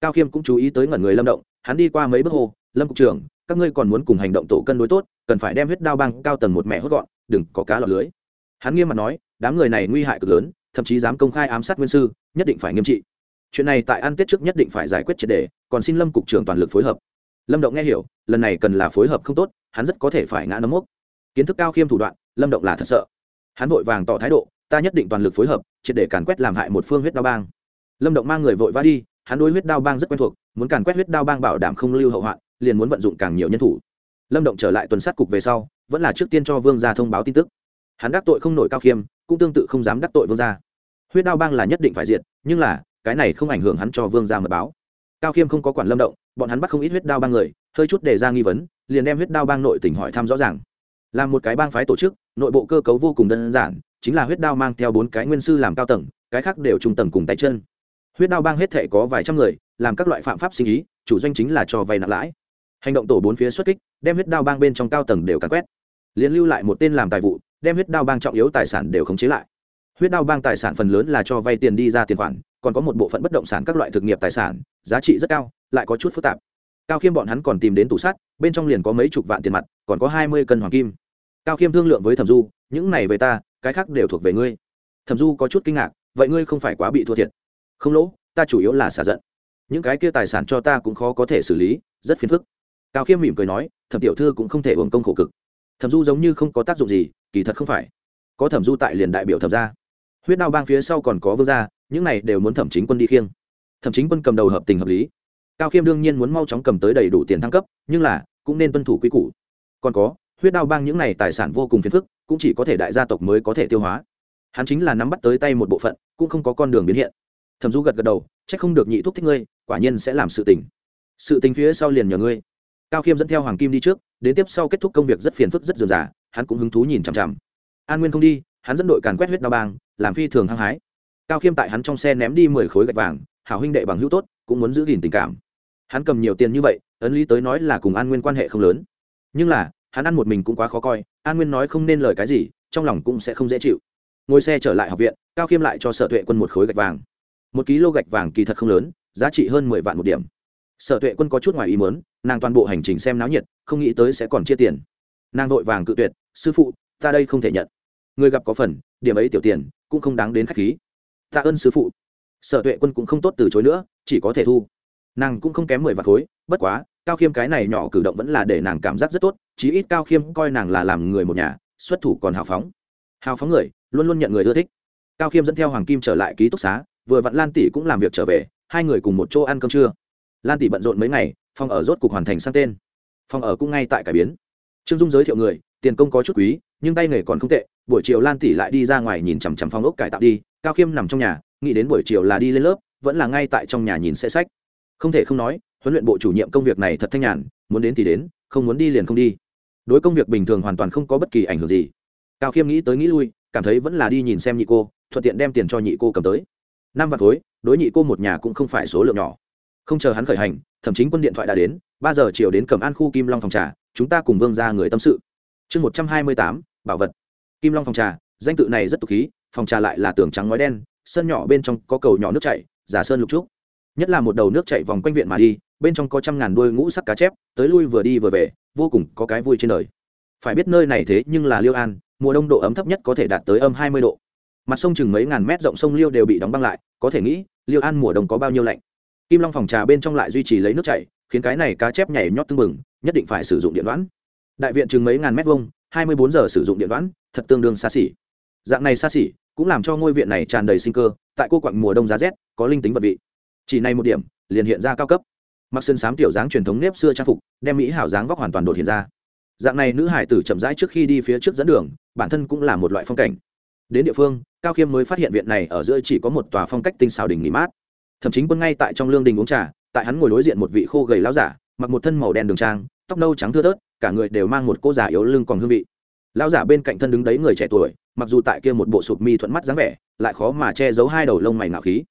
cao khiêm cũng chú ý tới ngẩn người lâm động hắn đi qua mấy bước hồ lâm cục trưởng các ngươi còn muốn cùng hành động tổ cân đối tốt cần phải đem huyết đao băng cao tầng một mẹ hốt gọn đừng có cá lọt lưới hắn nghiêm mặt nói đám người này nguy hại cực lớn thậm chí dám công khai ám sát nguyên sư nhất định phải nghiêm trị chuyện này tại ăn tết trước nhất định phải giải quyết triệt đề còn xin lâm cục trưởng toàn lực phối hợp lâm động nghe hiểu, lần này cần là phối hợp không tốt, hắn rất có thể phải ngã nấm mốc. Kiến thức cao khiêm thủ đoạn, lâm động là thật sợ. Hắn vội vàng tỏ thái độ, ta nhất định toàn lực phối hợp, triệt để càn quét làm hại một phương huyết đao bang. Lâm động mang người vội vã đi, hắn đối huyết đao bang rất quen thuộc, muốn càn quét huyết đao bang bảo đảm không lưu hậu hoạn, liền muốn vận dụng càng nhiều nhân thủ. Lâm động trở lại tuần sát cục về sau, vẫn là trước tiên cho vương gia thông báo tin tức. Hắn đắc tội không nổi cao khiêm, cũng tương tự không dám đắc tội vương gia. Huyết đao bang là nhất định phải diệt, nhưng là, cái này không ảnh hưởng hắn cho vương gia mật báo cao khiêm không có quản lâm động, bọn hắn bắt không ít huyết đao bang người, hơi chút đề ra nghi vấn, liền đem huyết đao bang nội tỉnh hỏi thăm rõ ràng. Là một cái bang phái tổ chức, nội bộ cơ cấu vô cùng đơn giản, chính là huyết đao mang theo bốn cái nguyên sư làm cao tầng, cái khác đều trung tầng cùng tay chân. Huyết đao bang hết thể có vài trăm người, làm các loại phạm pháp sinh ý, chủ doanh chính là cho vay nặng lãi. Hành động tổ bốn phía xuất kích, đem huyết đao bang bên trong cao tầng đều cắn quét. Liền lưu lại một tên làm tài vụ, đem huyết đao bang trọng yếu tài sản đều khống chế lại. Huyết đao bang tài sản phần lớn là cho vay tiền đi ra tiền khoản còn có một bộ phận bất động sản các loại thực nghiệp tài sản, giá trị rất cao, lại có chút phức tạp. Cao khiêm bọn hắn còn tìm đến tủ sắt, bên trong liền có mấy chục vạn tiền mặt, còn có hai mươi cân hoàng kim. Cao khiêm thương lượng với thẩm du, những này về ta, cái khác đều thuộc về ngươi. Thẩm du có chút kinh ngạc, vậy ngươi không phải quá bị thua thiệt? Không lỗ, ta chủ yếu là xả giận. Những cái kia tài sản cho ta cũng khó có thể xử lý, rất phiền phức. Cao khiêm mỉm cười nói, thẩm tiểu thư cũng không thể hưởng công khổ cực. Thẩm du giống như không có tác dụng gì, kỳ thật không phải. Có thẩm du tại liền đại biểu thẩm ra huyết đao bang phía sau còn có vương gia, những này đều muốn thẩm chính quân đi khiêng. Thẩm chính quân cầm đầu hợp tình hợp lý. Cao khiêm đương nhiên muốn mau chóng cầm tới đầy đủ tiền thăng cấp, nhưng là, cũng nên tuân thủ quy củ. Còn có, huyết đao bang những này tài sản vô cùng phiền phức, cũng chỉ có thể đại gia tộc mới có thể tiêu hóa. Hắn chính là nắm bắt tới tay một bộ phận, cũng không có con đường biến hiện. Thẩm du gật gật đầu c h ắ c không được nhị thúc thích ngươi, quả nhiên sẽ làm sự tình. Sự tình phía sau liền nhờ ngươi. Cao khiêm dẫn theo hoàng kim đi trước, đến tiếp sau kết thúc công việc rất phiền phức rất dườm dà hắn cũng hứng thú nhìn chằm chằm. An nguyên không đi, hắn dẫn đội càn quét huyết đao bang làm phi thường hăng hái. Cao khiêm tại hắn trong xe ném đi mười khối gạch vàng, hảo huynh đệ bằng hữu tốt, cũng muốn giữ gìn tình cảm. Hắn cầm nhiều tiền như vậy, ấn lý tới nói là cùng an nguyên quan hệ không lớn. Nhưng là, hắn ăn một mình cũng quá khó coi, an nguyên nói không nên lời cái gì, trong lòng cũng sẽ không dễ chịu. Ngồi xe trở lại học viện, cao khiêm lại cho sở tuệ quân một khối gạch vàng. Một ký lô gạch vàng kỳ thật không lớn, giá trị hơn mười vạn một điểm. Sở tuệ quân có chút ngoài ý mớn nàng toàn bộ hành trình xem náo nhiệt, không nghĩ tới sẽ còn chia tiền. Nàng vội vàng cự tuyệt, sư phụ, ta đây không thể nhận. Người gặp có phần, điểm ấy tiểu tiền cũng không đáng đến khách khí. Tạ ơn sư phụ. Sở tuệ quân cũng không tốt từ chối nữa, chỉ có thể thu. Nàng cũng không kém mười vạt khối, bất quá, cao khiêm cái này nhỏ cử động vẫn là để nàng cảm giác rất tốt, chí ít cao khiêm coi nàng là làm người một nhà, xuất thủ còn hào phóng. Hào phóng người, luôn luôn nhận người ưa thích. Cao khiêm dẫn theo hoàng kim trở lại ký túc xá, vừa vặn lan tỷ cũng làm việc trở về, hai người cùng một chỗ ăn cơm trưa. Lan tỷ bận rộn mấy ngày, phòng ở rốt cục hoàn thành sang tên. Phòng ở cũng ngay tại cải biến. Trương dung giới thiệu người, tiền công có chút quý nhưng tay nghề còn không tệ, buổi chiều lan tỷ lại đi ra ngoài nhìn chằm chằm phong ốc cải tạo đi, cao khiêm nằm trong nhà, nghĩ đến buổi chiều là đi lên lớp, vẫn là ngay tại trong nhà nhìn xe sách. Không thể không nói, huấn luyện bộ chủ nhiệm công việc này thật thanh nhàn, muốn đến thì đến, không muốn đi liền không đi. Đối công việc bình thường hoàn toàn không có bất kỳ ảnh hưởng gì. Cao khiêm nghĩ tới nghĩ lui, cảm thấy vẫn là đi nhìn xem nhị cô, thuận tiện đem tiền cho nhị cô cầm tới. Năm vạn khối, đối nhị cô một nhà cũng không phải số lượng nhỏ. Không chờ hắn khởi hành thậm chí quân điện thoại đã đến, ba giờ chiều đến cầm an khu kim long phòng trà, chúng ta cùng vương ra người tâm sự. Chương một trăm hai mươi tám bảo vật. Kim long phòng trà, danh tự này rất tục khí, phòng trà lại là tường trắng ngói đen, sân nhỏ bên trong có cầu nhỏ nước chảy, giả sơn lục trúc. Nhất là một đầu nước chảy vòng quanh viện mà đi, bên trong có trăm ngàn đuôi ngũ sắc cá chép, tới lui vừa đi vừa về, vô cùng có cái vui trên đời. Phải biết nơi này thế nhưng là liêu an, mùa đông độ ấm thấp nhất có thể đạt tới âm hai mươi độ. Mặt sông chừng mấy ngàn mét rộng sông liêu đều bị đóng băng lại, có thể nghĩ, liêu an mùa đông có bao nhiêu lạnh. Kim long phòng trà bên trong lại duy trì lấy nước chảy, khiến cái này cá chép nhảy nhót tưng bừng, nhất định phải sử dụng điện đoán. Đại viện chừng mấy ngàn mét vuông hai mươi bốn giờ sử dụng điện đoán thật tương đương xa xỉ. Dạng này xa xỉ, cũng làm cho ngôi viện này tràn đầy sinh cơ, tại cô quặng mùa đông giá rét, có linh tính vật vị. Chỉ này một điểm, liền hiện ra cao cấp. Mặc sơn sám tiểu dáng truyền thống nếp xưa trang phục, đem mỹ hảo dáng vóc hoàn toàn đột hiện ra. Dạng này nữ hải tử chậm rãi trước khi đi phía trước dẫn đường, bản thân cũng là một loại phong cảnh. Đến địa phương, cao khiêm mới phát hiện viện này ở giữa chỉ có một tòa phong cách tinh xào đình nghỉ mát. Thậm chí quân ngay tại trong lương đình uống trà, tại hắn ngồi đối diện một vị khô gầy lão giả, mặc một thân màu đen đường trang, tóc nâu trắng thưa thớt cả người đều mang một cô già yếu lưng còn hương vị. Lão giả bên cạnh thân đứng đấy người trẻ tuổi, mặc dù tại kia một bộ sụp mi thuận mắt dáng vẻ, lại khó mà che giấu hai đầu lông mày ngạo khí.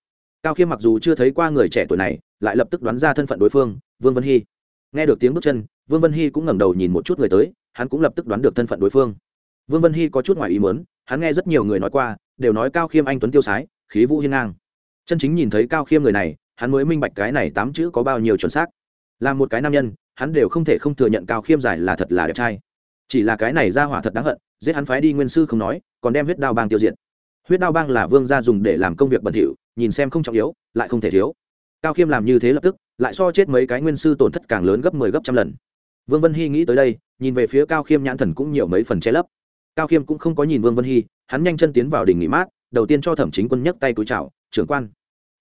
Cao khiêm mặc dù chưa thấy qua người trẻ tuổi này, lại lập tức đoán ra thân phận đối phương, vương vân hy. Nghe được tiếng bước chân, vương vân hy cũng ngẩng đầu nhìn một chút người tới, hắn cũng lập tức đoán được thân phận đối phương. Vương vân hy có chút ngoài ý mớn hắn nghe rất nhiều người nói qua, đều nói cao khiêm anh tuấn tiêu sái, khí vũ hiên ngang. Chân chính nhìn thấy cao khiêm người này, hắn mới minh bạch cái này tám chữ có bao nhiêu chuẩn xác. Là một cái nam nhân hắn đều không thể không thừa nhận cao khiêm giải là thật là đẹp trai. Chỉ là cái này ra hỏa thật đáng hận, giết hắn phái đi nguyên sư không nói, còn đem huyết đao bang tiêu diệt. Huyết đao bang là vương gia dùng để làm công việc bẩn thỉu, nhìn xem không trọng yếu, lại không thể thiếu. Cao khiêm làm như thế lập tức, lại so chết mấy cái nguyên sư tổn thất càng lớn gấp mười 10 gấp trăm lần. Vương vân hy nghĩ tới đây, nhìn về phía cao khiêm nhãn thần cũng nhiều mấy phần che lấp. Cao khiêm cũng không có nhìn vương vân hy, hắn nhanh chân tiến vào đỉnh nghỉ mát, đầu tiên cho thẩm chính quân nhấc tay túi chào, trưởng quan.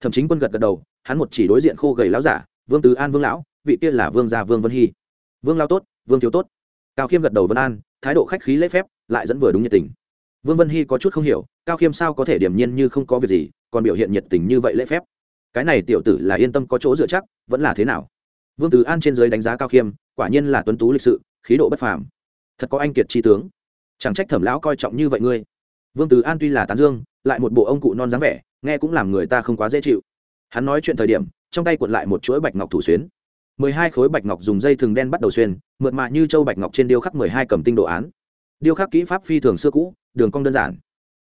Thẩm chính quân gật gật đầu, hắn một chỉ đối diện khô gầy lão giả, vương tứ an vương lão vị kia là vương gia vương vân hy. Vương lao tốt, vương thiếu tốt. Cao khiêm gật đầu vân an, thái độ khách khí lễ phép, lại dẫn vừa đúng nhiệt tình. Vương vân hy có chút không hiểu, cao khiêm sao có thể điểm nhiên như không có việc gì, còn biểu hiện nhiệt tình như vậy lễ phép? Cái này tiểu tử là yên tâm có chỗ dựa chắc, vẫn là thế nào? Vương tử an trên dưới đánh giá cao khiêm, quả nhiên là tuấn tú lịch sự, khí độ bất phàm. Thật có anh kiệt tri tướng. Chẳng trách thẩm lão coi trọng như vậy ngươi. Vương tử an tuy là tán dương, lại một bộ ông cụ non dáng vẻ, nghe cũng làm người ta không quá dễ chịu. Hắn nói chuyện thời điểm, trong tay cuộn lại một chuỗi bạch ngọc thủ xuyến mười hai khối bạch ngọc dùng dây thường đen bắt đầu xuyên, mượt mạ như châu bạch ngọc trên điêu khắc mười hai cầm tinh đồ án. Điêu khắc kỹ pháp phi thường xưa cũ, đường cong đơn giản.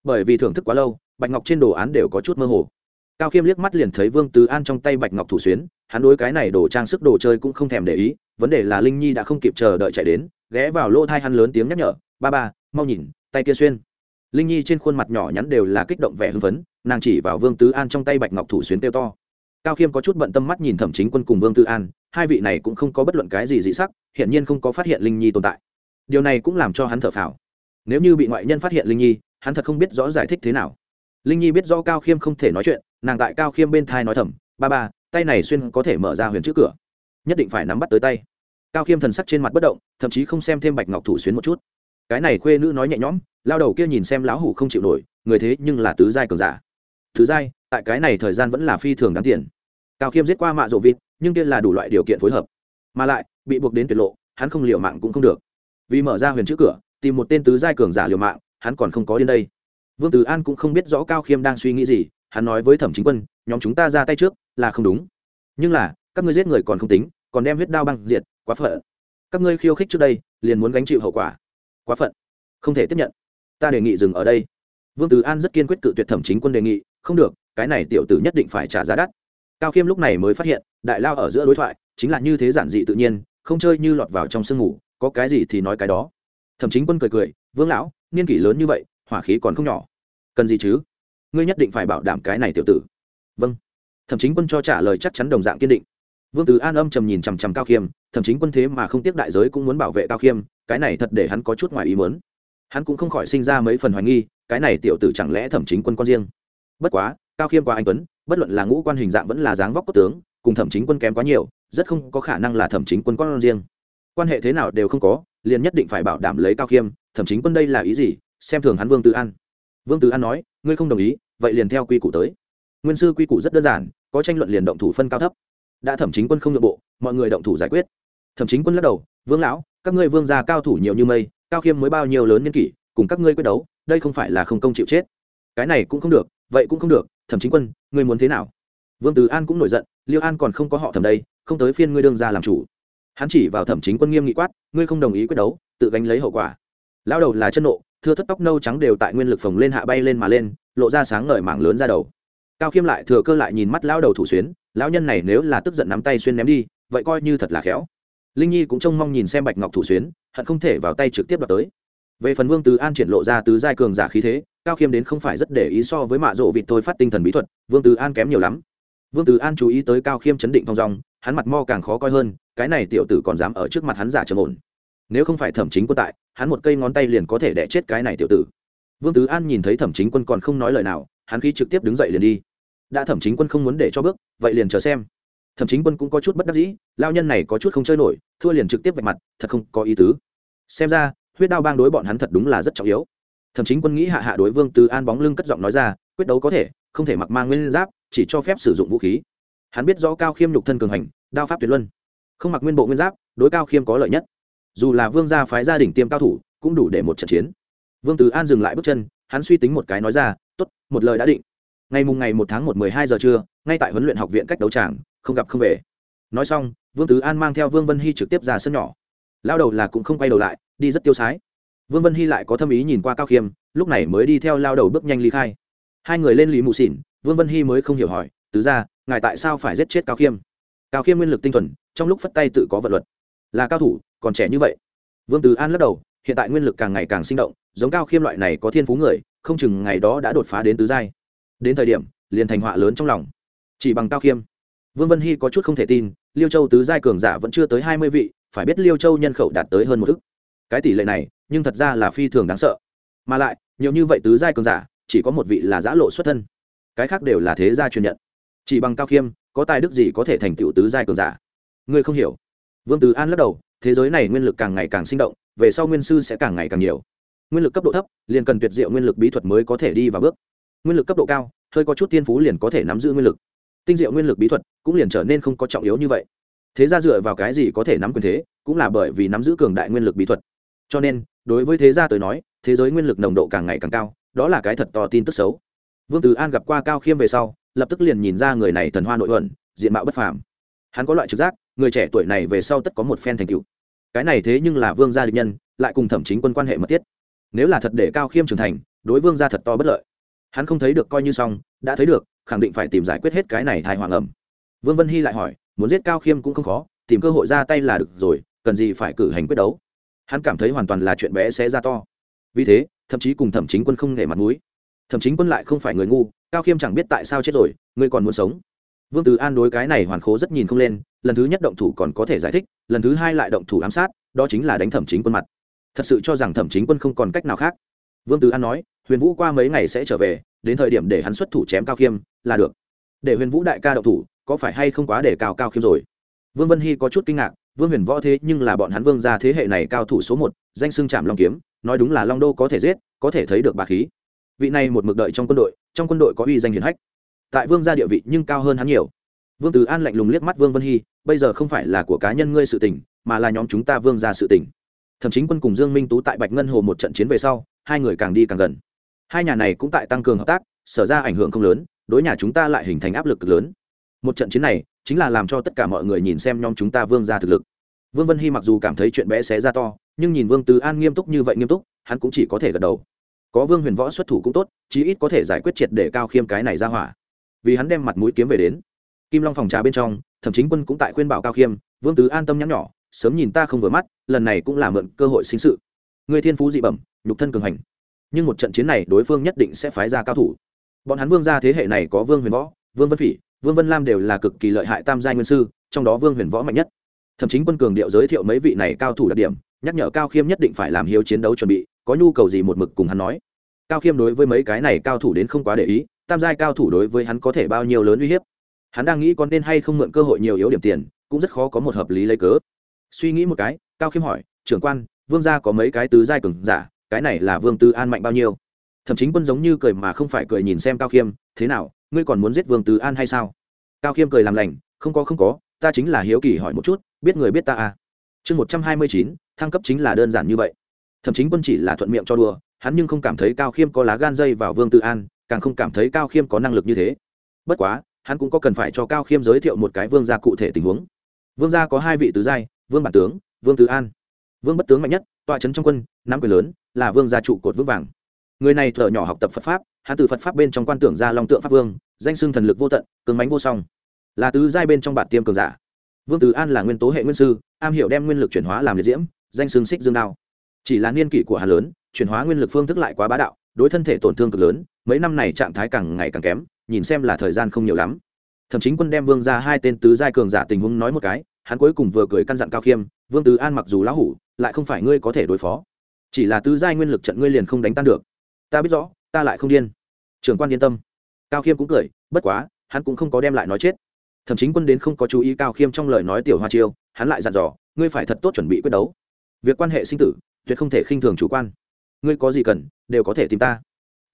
Bởi vì thưởng thức quá lâu, bạch ngọc trên đồ án đều có chút mơ hồ. Cao khiêm liếc mắt liền thấy vương tứ an trong tay bạch ngọc thủ xuyến, hắn đối cái này đồ trang sức đồ chơi cũng không thèm để ý, vấn đề là linh nhi đã không kịp chờ đợi chạy đến, ghé vào lỗ thai hắn lớn tiếng nhắc nhở, ba ba, mau nhìn, tay kia xuyên. Linh nhi trên khuôn mặt nhỏ nhắn đều là kích động vẻ hưng phấn, nàng chỉ vào vương tứ an trong tay bạch ngọc thủ xuyến tiêu to. Cao khiêm có chút bận tâm mắt nhìn thẩm chính quân cùng vương Tư an hai vị này cũng không có bất luận cái gì dị sắc hiện nhiên không có phát hiện linh nhi tồn tại. Điều này cũng làm cho hắn thở phào. Nếu như bị ngoại nhân phát hiện linh nhi, hắn thật không biết rõ giải thích thế nào. Linh nhi biết rõ cao khiêm không thể nói chuyện, nàng tại cao khiêm bên thai nói thầm, ba ba, tay này xuyên có thể mở ra huyền trước cửa. Nhất định phải nắm bắt tới tay. Cao khiêm thần sắc trên mặt bất động, thậm chí không xem thêm bạch ngọc thủ xuyến một chút. Cái này khuê nữ nói nhẹ nhõm, lao đầu kia nhìn xem lão hủ không chịu nổi, người thế nhưng là tứ giai cường giả. Thứ giai, tại cái này thời gian vẫn là phi thường đáng tiền. Cao khiêm giết qua mạ rộ vịt nhưng kia là đủ loại điều kiện phối hợp. Mà lại, bị buộc đến tuyệt lộ, hắn không liều mạng cũng không được. Vì mở ra huyền chữ cửa, tìm một tên tứ giai cường giả liều mạng, hắn còn không có đến đây. Vương tử an cũng không biết rõ cao khiêm đang suy nghĩ gì, hắn nói với thẩm chính quân, nhóm chúng ta ra tay trước, là không đúng. Nhưng là, các ngươi giết người còn không tính, còn đem huyết đao băng diệt, quá phận. Các ngươi khiêu khích trước đây, liền muốn gánh chịu hậu quả. Quá phận. Không thể tiếp nhận. Ta đề nghị dừng ở đây. Vương tử an rất kiên quyết cự tuyệt thẩm chính quân đề nghị, không được, cái này tiểu tử nhất định phải trả giá đắt cao khiêm lúc này mới phát hiện, đại lao ở giữa đối thoại, chính là như thế giản dị tự nhiên, không chơi như lọt vào trong sương ngủ, có cái gì thì nói cái đó. Thẩm chính quân cười cười, vương lão, niên kỷ lớn như vậy, hỏa khí còn không nhỏ. Cần gì chứ? Ngươi nhất định phải bảo đảm cái này tiểu tử. Vâng. Thẩm chính quân cho trả lời chắc chắn đồng dạng kiên định. Vương tử an âm trầm nhìn chằm chằm cao khiêm thậm chính quân thế mà không tiếc đại giới cũng muốn bảo vệ cao khiêm, cái này thật để hắn có chút ngoài ý muốn. Hắn cũng không khỏi sinh ra mấy phần hoài nghi, cái này tiểu tử chẳng lẽ thẩm chính quân con riêng? Bất quá, cao khiêm qua anh tuấn bất luận là ngũ quan hình dạng vẫn là dáng vóc cốt tướng, cùng thẩm chính quân kém quá nhiều, rất không có khả năng là thẩm chính quân con riêng. Quan hệ thế nào đều không có, liền nhất định phải bảo đảm lấy cao khiêm, thẩm chính quân đây là ý gì, xem thường hắn vương tư an. Vương tư an nói, ngươi không đồng ý, vậy liền theo quy củ tới. Nguyên sư quy củ rất đơn giản, có tranh luận liền động thủ phân cao thấp. Đã thẩm chính quân không nội bộ, mọi người động thủ giải quyết. Thẩm chính quân lắc đầu, vương lão, các ngươi vương gia cao thủ nhiều như mây, cao khiêm mới bao nhiêu lớn nhân kỷ, cùng các ngươi quyết đấu, đây không phải là không công chịu chết. Cái này cũng không được, vậy cũng không được thẩm chính quân, ngươi muốn thế nào? Vương từ an cũng nổi giận, liêu an còn không có họ thẩm đây, không tới phiên ngươi đương ra làm chủ. Hắn chỉ vào thẩm chính quân nghiêm nghị quát, ngươi không đồng ý quyết đấu, tự gánh lấy hậu quả. Lao đầu là chân nộ, thưa thất tóc nâu trắng đều tại nguyên lực phồng lên hạ bay lên mà lên, lộ ra sáng ngời mảng lớn ra đầu. Cao khiêm lại thừa cơ lại nhìn mắt lao đầu thủ xuyến, lão nhân này nếu là tức giận nắm tay xuyên ném đi, vậy coi như thật là khéo. Linh nhi cũng trông mong nhìn xem bạch ngọc thủ xuyến, hận không thể vào tay trực tiếp đập tới về phần vương tứ an triển lộ ra tứ giai cường giả khí thế, cao khiêm đến không phải rất để ý so với mạ rộ vịt tôi phát tinh thần bí thuật, vương tứ an kém nhiều lắm. Vương tứ an chú ý tới cao khiêm chấn định thong dong, hắn mặt mo càng khó coi hơn, cái này tiểu tử còn dám ở trước mặt hắn giả trầm ổn. Nếu không phải thẩm chính quân tại, hắn một cây ngón tay liền có thể đẻ chết cái này tiểu tử. Vương tứ an nhìn thấy thẩm chính quân còn không nói lời nào, hắn khi trực tiếp đứng dậy liền đi. Đã thẩm chính quân không muốn để cho bước, vậy liền chờ xem. Thẩm chính quân cũng có chút bất đắc dĩ, lao nhân này có chút không chơi nổi, thua liền trực tiếp vạch mặt, thật không có ý tứ. Xem ra huyết đao bang đối bọn hắn thật đúng là rất trọng yếu. Thậm chính quân nghĩ hạ hạ đối vương từ an bóng lưng cất giọng nói ra, quyết đấu có thể, không thể mặc mang nguyên giáp, chỉ cho phép sử dụng vũ khí. Hắn biết rõ cao khiêm nhục thân cường hành, đao pháp tuyệt luân. Không mặc nguyên bộ nguyên giáp, đối cao khiêm có lợi nhất. Dù là vương gia phái gia đình tiêm cao thủ, cũng đủ để một trận chiến. Vương từ an dừng lại bước chân, hắn suy tính một cái nói ra t ố t một lời đã định. Ngày mùng ngày một tháng một mười hai giờ trưa, ngay tại huấn luyện học viện cách đấu tràng, không gặp không về. Nói xong, vương tứ an mang theo vương vân hy trực tiếp ra sân nhỏ. Lao đầu là cũng không quay đầu lại đi rất tiêu sái. Vương vân hy lại có thâm ý nhìn qua cao khiêm, lúc này mới đi theo lao đầu bước nhanh ly khai. Hai người lên lý mù xỉn vương vân hy mới không hiểu hỏi, tứ ra ngài tại sao phải giết chết cao khiêm? Cao khiêm nguyên lực tinh thuần, trong lúc phất tay tự có vật luật. Là cao thủ, còn trẻ như vậy. Vương tứ an lắc đầu, hiện tại nguyên lực càng ngày càng sinh động, giống cao khiêm loại này có thiên phú người, không chừng ngày đó đã đột phá đến tứ giai. Đến thời điểm, liền thành họa lớn trong lòng. Chỉ bằng cao khiêm, vương vân hy có chút không thể tin, liêu châu tứ giai cường giả vẫn chưa tới hai mươi vị, phải biết liêu châu nhân khẩu đạt tới hơn một thức cái tỷ lệ này, nhưng thật ra là phi thường đáng sợ. Mà lại, nhiều như vậy tứ giai cường giả, chỉ có một vị là giã lộ xuất thân. Cái khác đều là thế gia truyền nhận. Chỉ bằng cao khiêm, có tài đức gì có thể thành tựu tứ giai cường giả? Ngươi không hiểu. Vương tứ an lắc đầu, thế giới này nguyên lực càng ngày càng sinh động, về sau nguyên sư sẽ càng ngày càng nhiều. Nguyên lực cấp độ thấp, liền cần tuyệt diệu nguyên lực bí thuật mới có thể đi vào bước. Nguyên lực cấp độ cao, hơi có chút tiên phú liền có thể nắm giữ nguyên lực. Tinh diệu nguyên lực bí thuật cũng liền trở nên không có trọng yếu như vậy. Thế ra dựa vào cái gì có thể nắm quyền thế, cũng là bởi vì nắm giữ cường đại nguyên lực bí thuật cho nên, đối với thế gia tới nói, thế giới nguyên lực nồng độ càng ngày càng cao, đó là cái thật to tin tức xấu. Vương từ an gặp qua cao khiêm về sau, lập tức liền nhìn ra người này thần hoa nội ẩn diện mạo bất phàm. Hắn có loại trực giác, người trẻ tuổi này về sau tất có một phen thành tựu. Cái này thế nhưng là vương gia địch nhân, lại cùng thẩm chính quân quan hệ mật thiết. Nếu là thật để cao khiêm trưởng thành, đối vương gia thật to bất lợi. Hắn không thấy được coi như xong, đã thấy được, khẳng định phải tìm giải quyết hết cái này thai hoàng ẩm. Vương vân hy lại hỏi, muốn giết cao khiêm cũng không khó, tìm cơ hội ra tay là được rồi, cần gì phải cử hành quyết đấu? Hắn cảm thấy hoàn toàn là chuyện bé sẽ ra to. Vì thế, thậm chí cùng thẩm chính quân không nể mặt mũi. Thẩm chính quân lại không phải người ngu, cao khiêm chẳng biết tại sao chết rồi, ngươi còn muốn sống. Vương từ an đối cái này hoàn khố rất nhìn không lên, lần thứ nhất động thủ còn có thể giải thích, lần thứ hai lại động thủ ám sát, đó chính là đánh thẩm chính quân mặt. Thật sự cho rằng thẩm chính quân không còn cách nào khác. Vương từ an nói, huyền vũ qua mấy ngày sẽ trở về, đến thời điểm để hắn xuất thủ chém cao khiêm, là được. Để huyền vũ đại ca động thủ, có phải hay không quá để cao cao khiêm rồi? Vương vân hy có chút kinh ngạc vương huyền võ thế nhưng là bọn hắn vương gia thế hệ này cao thủ số một, danh xưng chạm long kiếm, nói đúng là long đô có thể giết, có thể thấy được bà khí. Vị này một mực đợi trong quân đội, trong quân đội có uy danh hiển hách. Tại vương gia địa vị nhưng cao hơn hắn nhiều. Vương từ an lạnh lùng liếc mắt vương vân hy, bây giờ không phải là của cá nhân ngươi sự tình, mà là nhóm chúng ta vương gia sự tình. Thậm chí quân cùng dương minh tú tại bạch ngân hồ một trận chiến về sau, hai người càng đi càng gần. Hai nhà này cũng tại tăng cường hợp tác, sở ra ảnh hưởng không lớn, đối nhà chúng ta lại hình thành áp lực cực lớn. Một trận chiến này chính là làm cho tất cả mọi người nhìn xem nhóm chúng ta vương ra thực lực. Vương vân hy mặc dù cảm thấy chuyện bé xé ra to, nhưng nhìn vương tứ an nghiêm túc như vậy nghiêm túc, hắn cũng chỉ có thể gật đầu. Có vương huyền võ xuất thủ cũng tốt, chí ít có thể giải quyết triệt để cao khiêm cái này ra hỏa. Vì hắn đem mặt mũi kiếm về đến. Kim long phòng trà bên trong thậm chính quân cũng tại khuyên bảo cao khiêm, vương tứ an tâm nhắn nhỏ, sớm nhìn ta không vừa mắt, lần này cũng là mượn cơ hội sinh sự. Người thiên phú dị bẩm, nhục thân cường hành. Nhưng một trận chiến này đối phương nhất định sẽ phái ra cao thủ. Bọn hắn vương gia thế hệ này có vương huyền võ, vương vân phỉ vương vân lam đều là cực kỳ lợi hại tam giai nguyên sư, trong đó vương huyền võ mạnh nhất. Thậm chí quân cường điệu giới thiệu mấy vị này cao thủ đặc điểm, nhắc nhở cao khiêm nhất định phải làm hiếu chiến đấu chuẩn bị, có nhu cầu gì một mực cùng hắn nói. Cao khiêm đối với mấy cái này cao thủ đến không quá để ý, tam giai cao thủ đối với hắn có thể bao nhiêu lớn uy hiếp. Hắn đang nghĩ con nên hay không mượn cơ hội nhiều yếu điểm tiền, cũng rất khó có một hợp lý lấy cớ. Suy nghĩ một cái, cao khiêm hỏi, trưởng quan, vương gia có mấy cái tứ giai cường giả, cái này là vương tư an mạnh bao nhiêu? Thậm chí quân giống như cười mà không phải cười nhìn xem cao khiêm, thế nào ngươi còn muốn giết vương tứ an hay sao? Cao khiêm cười làm lành, không có không có, ta chính là hiếu kỳ hỏi một chút, biết người biết ta à? Chương một trăm hai mươi chín, thăng cấp chính là đơn giản như vậy. Thậm chí quân chỉ là thuận miệng cho đùa, hắn nhưng không cảm thấy cao khiêm có lá gan dây vào vương tự an, càng không cảm thấy cao khiêm có năng lực như thế. Bất quá, hắn cũng có cần phải cho cao khiêm giới thiệu một cái vương gia cụ thể tình huống. Vương gia có hai vị tứ giai, vương bản tướng, vương tứ an. Vương bất tướng mạnh nhất, tọa trấn trong quân, nắm quyền lớn, là vương gia trụ cột vững vàng. Người này thở nhỏ học tập phật pháp hắn từ phật pháp bên trong quan tưởng ra long tượng pháp vương danh xưng thần lực vô tận cường mánh vô song là tứ giai bên trong bản tiêm cường giả vương Từ an là nguyên tố hệ nguyên sư am hiểu đem nguyên lực chuyển hóa làm liệt diễm danh xưng xích dương đao chỉ là niên kỷ của hắn lớn chuyển hóa nguyên lực phương thức lại quá bá đạo đối thân thể tổn thương cực lớn mấy năm này trạng thái càng ngày càng kém nhìn xem là thời gian không nhiều lắm thậm chí quân đem vương ra hai tên tứ giai cường giả tình huống nói một cái hắn cuối cùng vừa cười căn dặn cao khiêm vương tứ an mặc dù lão hủ lại không phải ngươi có thể đối phó chỉ là tứ giai nguyên lực trận ngươi liền không đánh tan được ta biết rõ ta lại không điên. Trưởng quan yên tâm. Cao khiêm cũng cười, bất quá, hắn cũng không có đem lại nói chết. Thậm chí quân đến không có chú ý cao khiêm trong lời nói tiểu hoa chiêu, hắn lại dặn dò, ngươi phải thật tốt chuẩn bị quyết đấu. Việc quan hệ sinh tử, tuyệt không thể khinh thường chủ quan. Ngươi có gì cần, đều có thể tìm ta.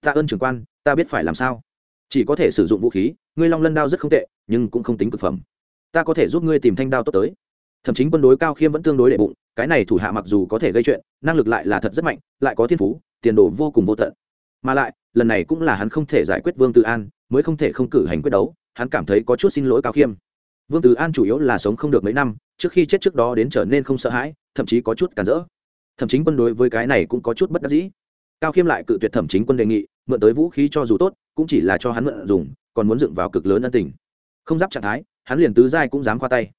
Ta ơn trưởng quan, ta biết phải làm sao. Chỉ có thể sử dụng vũ khí, ngươi long lân đao rất không tệ, nhưng cũng không tính cực phẩm. Ta có thể giúp ngươi tìm thanh đao tốt tới. Thậm chí quân đối cao khiêm vẫn tương đối đệ bụng, cái này thủ hạ mặc dù có thể gây chuyện, năng lực lại là thật rất mạnh, lại có thiên phú, tiền đồ vô cùng vô tận mà lại, lần này cũng là hắn không thể giải quyết vương tự an, mới không thể không cử hành quyết đấu, hắn cảm thấy có chút xin lỗi cao khiêm. Vương tự an chủ yếu là sống không được mấy năm, trước khi chết trước đó đến trở nên không sợ hãi, thậm chí có chút cản rỡ. Thậm chí quân đối với cái này cũng có chút bất đắc dĩ. Cao khiêm lại cự tuyệt thẩm chính quân đề nghị, mượn tới vũ khí cho dù tốt, cũng chỉ là cho hắn mượn dùng, còn muốn dựng vào cực lớn ân tình. Không giáp trạng thái, hắn liền tứ giai cũng dám qua tay.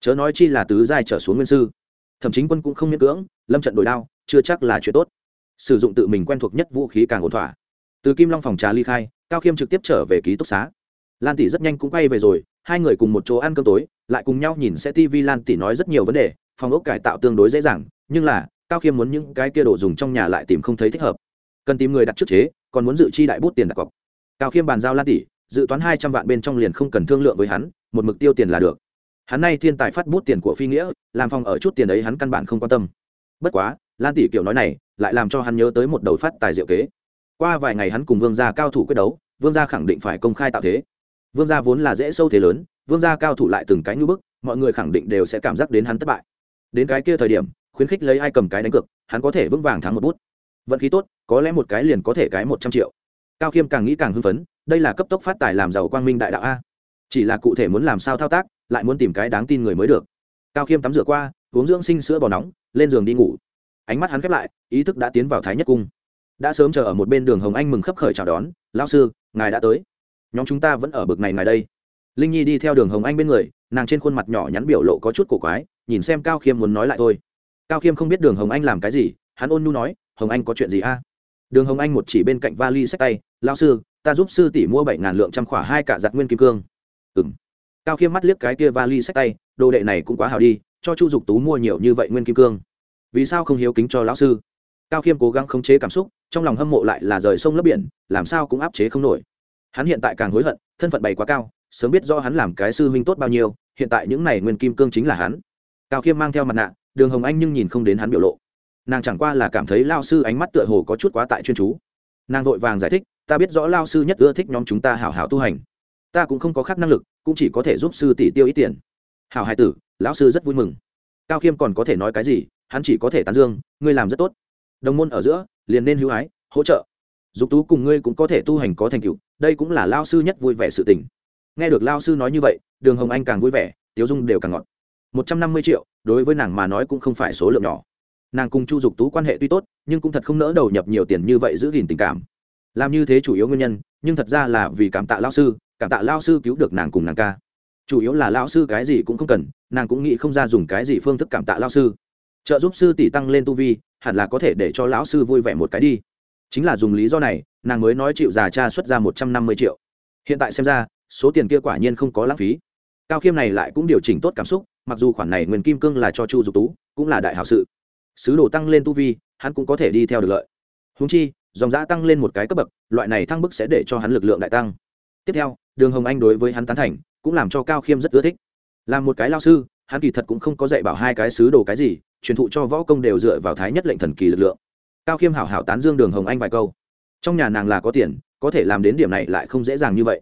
Chớ nói chi là tứ giai trở xuống nguyên sư. Thẩm chính quân cũng không miễn cưỡng, lâm trận đổi đao, chưa chắc là chuyện tốt sử dụng tự mình quen thuộc nhất vũ khí càng ổn thỏa. Từ kim long phòng trà ly khai, cao khiêm trực tiếp trở về ký túc xá. Lan tỷ rất nhanh cũng quay về rồi, hai người cùng một chỗ ăn cơm tối, lại cùng nhau nhìn sẽ tv lan tỷ nói rất nhiều vấn đề, phòng ốc cải tạo tương đối dễ dàng, nhưng là, cao khiêm muốn những cái kia đồ dùng trong nhà lại tìm không thấy thích hợp. Cần tìm người đặt trước chế, còn muốn dự chi đại bút tiền đặt cọc. Cao khiêm bàn giao lan tỷ, dự toán hai trăm vạn bên trong liền không cần thương lượng với hắn, một mục tiêu tiền là được. Hắn nay thiên tài phát bút tiền của phi nghĩa, làm phòng ở chút tiền ấy hắn căn bản không quan tâm. Bất quá lan tỷ kiểu nói này, lại làm cho hắn nhớ tới một đầu phát tài diệu kế. Qua vài ngày hắn cùng vương gia cao thủ quyết đấu, vương gia khẳng định phải công khai tạo thế. Vương gia vốn là dễ sâu thế lớn, vương gia cao thủ lại từng cái ngưỡng bức, mọi người khẳng định đều sẽ cảm giác đến hắn thất bại. Đến cái kia thời điểm, khuyến khích lấy ai cầm cái đánh cược, hắn có thể vững vàng thắng một bút. Vận khí tốt, có lẽ một cái liền có thể cái một trăm triệu. Cao khiêm càng nghĩ càng hưng phấn, đây là cấp tốc phát tài làm giàu quang minh đại đạo a. Chỉ là cụ thể muốn làm sao thao tác, lại muốn tìm cái đáng tin người mới được. Cao khiêm tắm rửa qua, uống dưỡng sinh sữa bò nóng, lên giường đi ngủ ánh mắt hắn khép lại, ý thức đã tiến vào thái nhất cung. Đã sớm chờ ở một bên đường hồng anh mừng khấp khởi chào đón lao sư, ngài đã tới. Nhóm chúng ta vẫn ở bực này ngài đây. Linh nhi đi theo đường hồng anh bên người, nàng trên khuôn mặt nhỏ nhắn biểu lộ có chút cổ quái, nhìn xem cao khiêm muốn nói lại thôi. Cao khiêm không biết đường hồng anh làm cái gì, hắn ôn nu nói, hồng anh có chuyện gì a? Đường hồng anh một chỉ bên cạnh vali sách tay lao sư, ta giúp sư tỷ mua bảy ngàn lượng trăm khỏa hai cả giặt nguyên kim cương. Ừ m cao khiêm mắt liếc cái kia vali sách tay, đồ đệ này cũng quá hào đi, cho chu dục tú mua nhiều như vậy nguyên kim cương vì sao không hiếu kính cho lão sư? Cao khiêm cố gắng khống chế cảm xúc, trong lòng hâm mộ lại là rời sông lấp biển, làm sao cũng áp chế không nổi. Hắn hiện tại càng hối hận, thân phận bày quá cao, sớm biết do hắn làm cái sư huynh tốt bao nhiêu, hiện tại những này nguyên kim cương chính là hắn. Cao khiêm mang theo mặt nạ, đường hồng anh nhưng nhìn không đến hắn biểu lộ. Nàng chẳng qua là cảm thấy lao sư ánh mắt tựa hồ có chút quá tại chuyên chú. Nàng vội vàng giải thích, ta biết rõ lao sư nhất ưa thích nhóm chúng ta hảo hảo tu hành. Ta cũng không có khác năng lực, cũng chỉ có thể giúp sư tỷ tiêu ít tiền. Hảo hai tử, lão sư rất vui mừng. Cao khiêm còn có thể nói cái gì hắn chỉ có thể tán dương, ngươi làm rất tốt. Đồng môn ở giữa, liền nên hữu ái, hỗ trợ. Dục tú cùng ngươi cũng có thể tu hành có thành tựu, đây cũng là lao sư nhất vui vẻ sự tình. Nghe được lao sư nói như vậy, đường hồng anh càng vui vẻ, tiếu dung đều càng ngọt. Một trăm năm mươi triệu, đối với nàng mà nói cũng không phải số lượng nhỏ. Nàng cùng chu dục tú quan hệ tuy tốt, nhưng cũng thật không nỡ đầu nhập nhiều tiền như vậy giữ gìn tình cảm. Làm như thế chủ yếu nguyên nhân, nhưng thật ra là vì cảm tạ lao sư, cảm tạ lao sư cứu được nàng cùng nàng ca. Chủ yếu là lao sư cái gì cũng không cần, nàng cũng nghĩ không ra dùng cái gì phương thức cảm tạ lao sư trợ giúp sư tỷ tăng lên tu vi, hẳn là có thể để cho lão sư vui vẻ một cái đi. Chính là dùng lý do này, nàng mới nói chịu già cha xuất ra một trăm năm mươi triệu. Hiện tại xem ra, số tiền kia quả nhiên không có lãng phí. Cao khiêm này lại cũng điều chỉnh tốt cảm xúc, mặc dù khoản này nguyên kim cương là cho chu dục tú, cũng là đại hảo sự. Sứ đồ tăng lên tu vi, hắn cũng có thể đi theo được lợi. Húng chi, dòng giã tăng lên một cái cấp bậc, loại này thăng bức sẽ để cho hắn lực lượng đại tăng. Tiếp theo, đường hồng anh đối với hắn tán thành, cũng làm cho cao khiêm rất ưa thích. Làm một cái lao sư, hắn kỳ thật cũng không có dạy bảo hai cái sứ đồ cái gì truyền thụ cho võ công đều dựa vào thái nhất lệnh thần kỳ lực lượng. Cao khiêm hảo hảo tán dương đường hồng anh vài câu. Trong nhà nàng là có tiền, có thể làm đến điểm này lại không dễ dàng như vậy.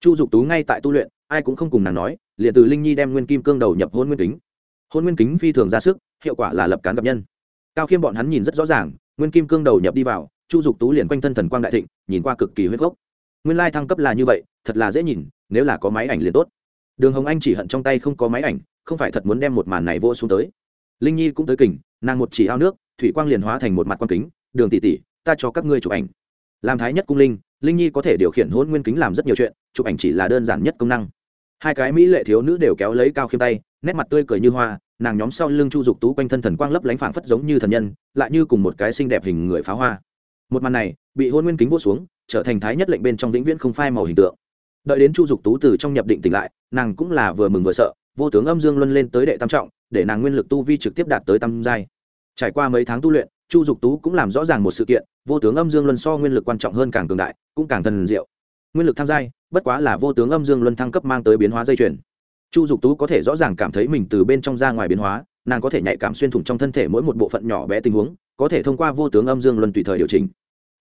Chu dục tú ngay tại tu luyện, ai cũng không cùng nàng nói, liền từ linh nhi đem nguyên kim cương đầu nhập hôn nguyên kính. Hôn nguyên kính phi thường ra sức, hiệu quả là lập cán gặp nhân. Cao khiêm bọn hắn nhìn rất rõ ràng, nguyên kim cương đầu nhập đi vào, chu dục tú liền quanh thân thần quang đại thịnh, nhìn qua cực kỳ huyết gốc. Nguyên lai thăng cấp là như vậy, thật là dễ nhìn, nếu là có máy ảnh liền tốt. Đường hồng anh chỉ hận trong tay không có máy ảnh, không phải thật muốn đem một màn này vô xuống tới linh nhi cũng tới kình, nàng một chỉ ao nước, thủy quang liền hóa thành một mặt quang kính, đường tỷ tỷ, ta cho các ngươi chụp ảnh. Làm thái nhất cung linh linh nhi có thể điều khiển hôn nguyên kính làm rất nhiều chuyện, chụp ảnh chỉ là đơn giản nhất công năng. Hai cái mỹ lệ thiếu nữ đều kéo lấy cao khiêm tay, nét mặt tươi cười như hoa, nàng nhóm sau lưng chu dục tú quanh thân thần quang lấp lánh phảng phất giống như thần nhân, lại như cùng một cái xinh đẹp hình người pháo hoa. Một màn này, bị hôn nguyên kính vô xuống, trở thành thái nhất lệnh bên trong vĩnh viễn không phai màu hình tượng. Đợi đến chu dục tú từ trong nhập định tỉnh lại, nàng cũng là vừa mừng vừa sợ vô tướng âm dương luân lên tới đệ tam trọng, để nàng nguyên lực tu vi trực tiếp đạt tới tam giai. Trải qua mấy tháng tu luyện, chu dục tú cũng làm rõ ràng một sự kiện, vô tướng âm dương luân so nguyên lực quan trọng hơn càng cường đại, cũng càng thần diệu. Nguyên lực tham giai, bất quá là vô tướng âm dương luân thăng cấp mang tới biến hóa dây chuyền. Chu dục tú có thể rõ ràng cảm thấy mình từ bên trong ra ngoài biến hóa, nàng có thể nhạy cảm xuyên thủng trong thân thể mỗi một bộ phận nhỏ bé tình huống, có thể thông qua vô tướng âm dương luân tùy thời điều chỉnh.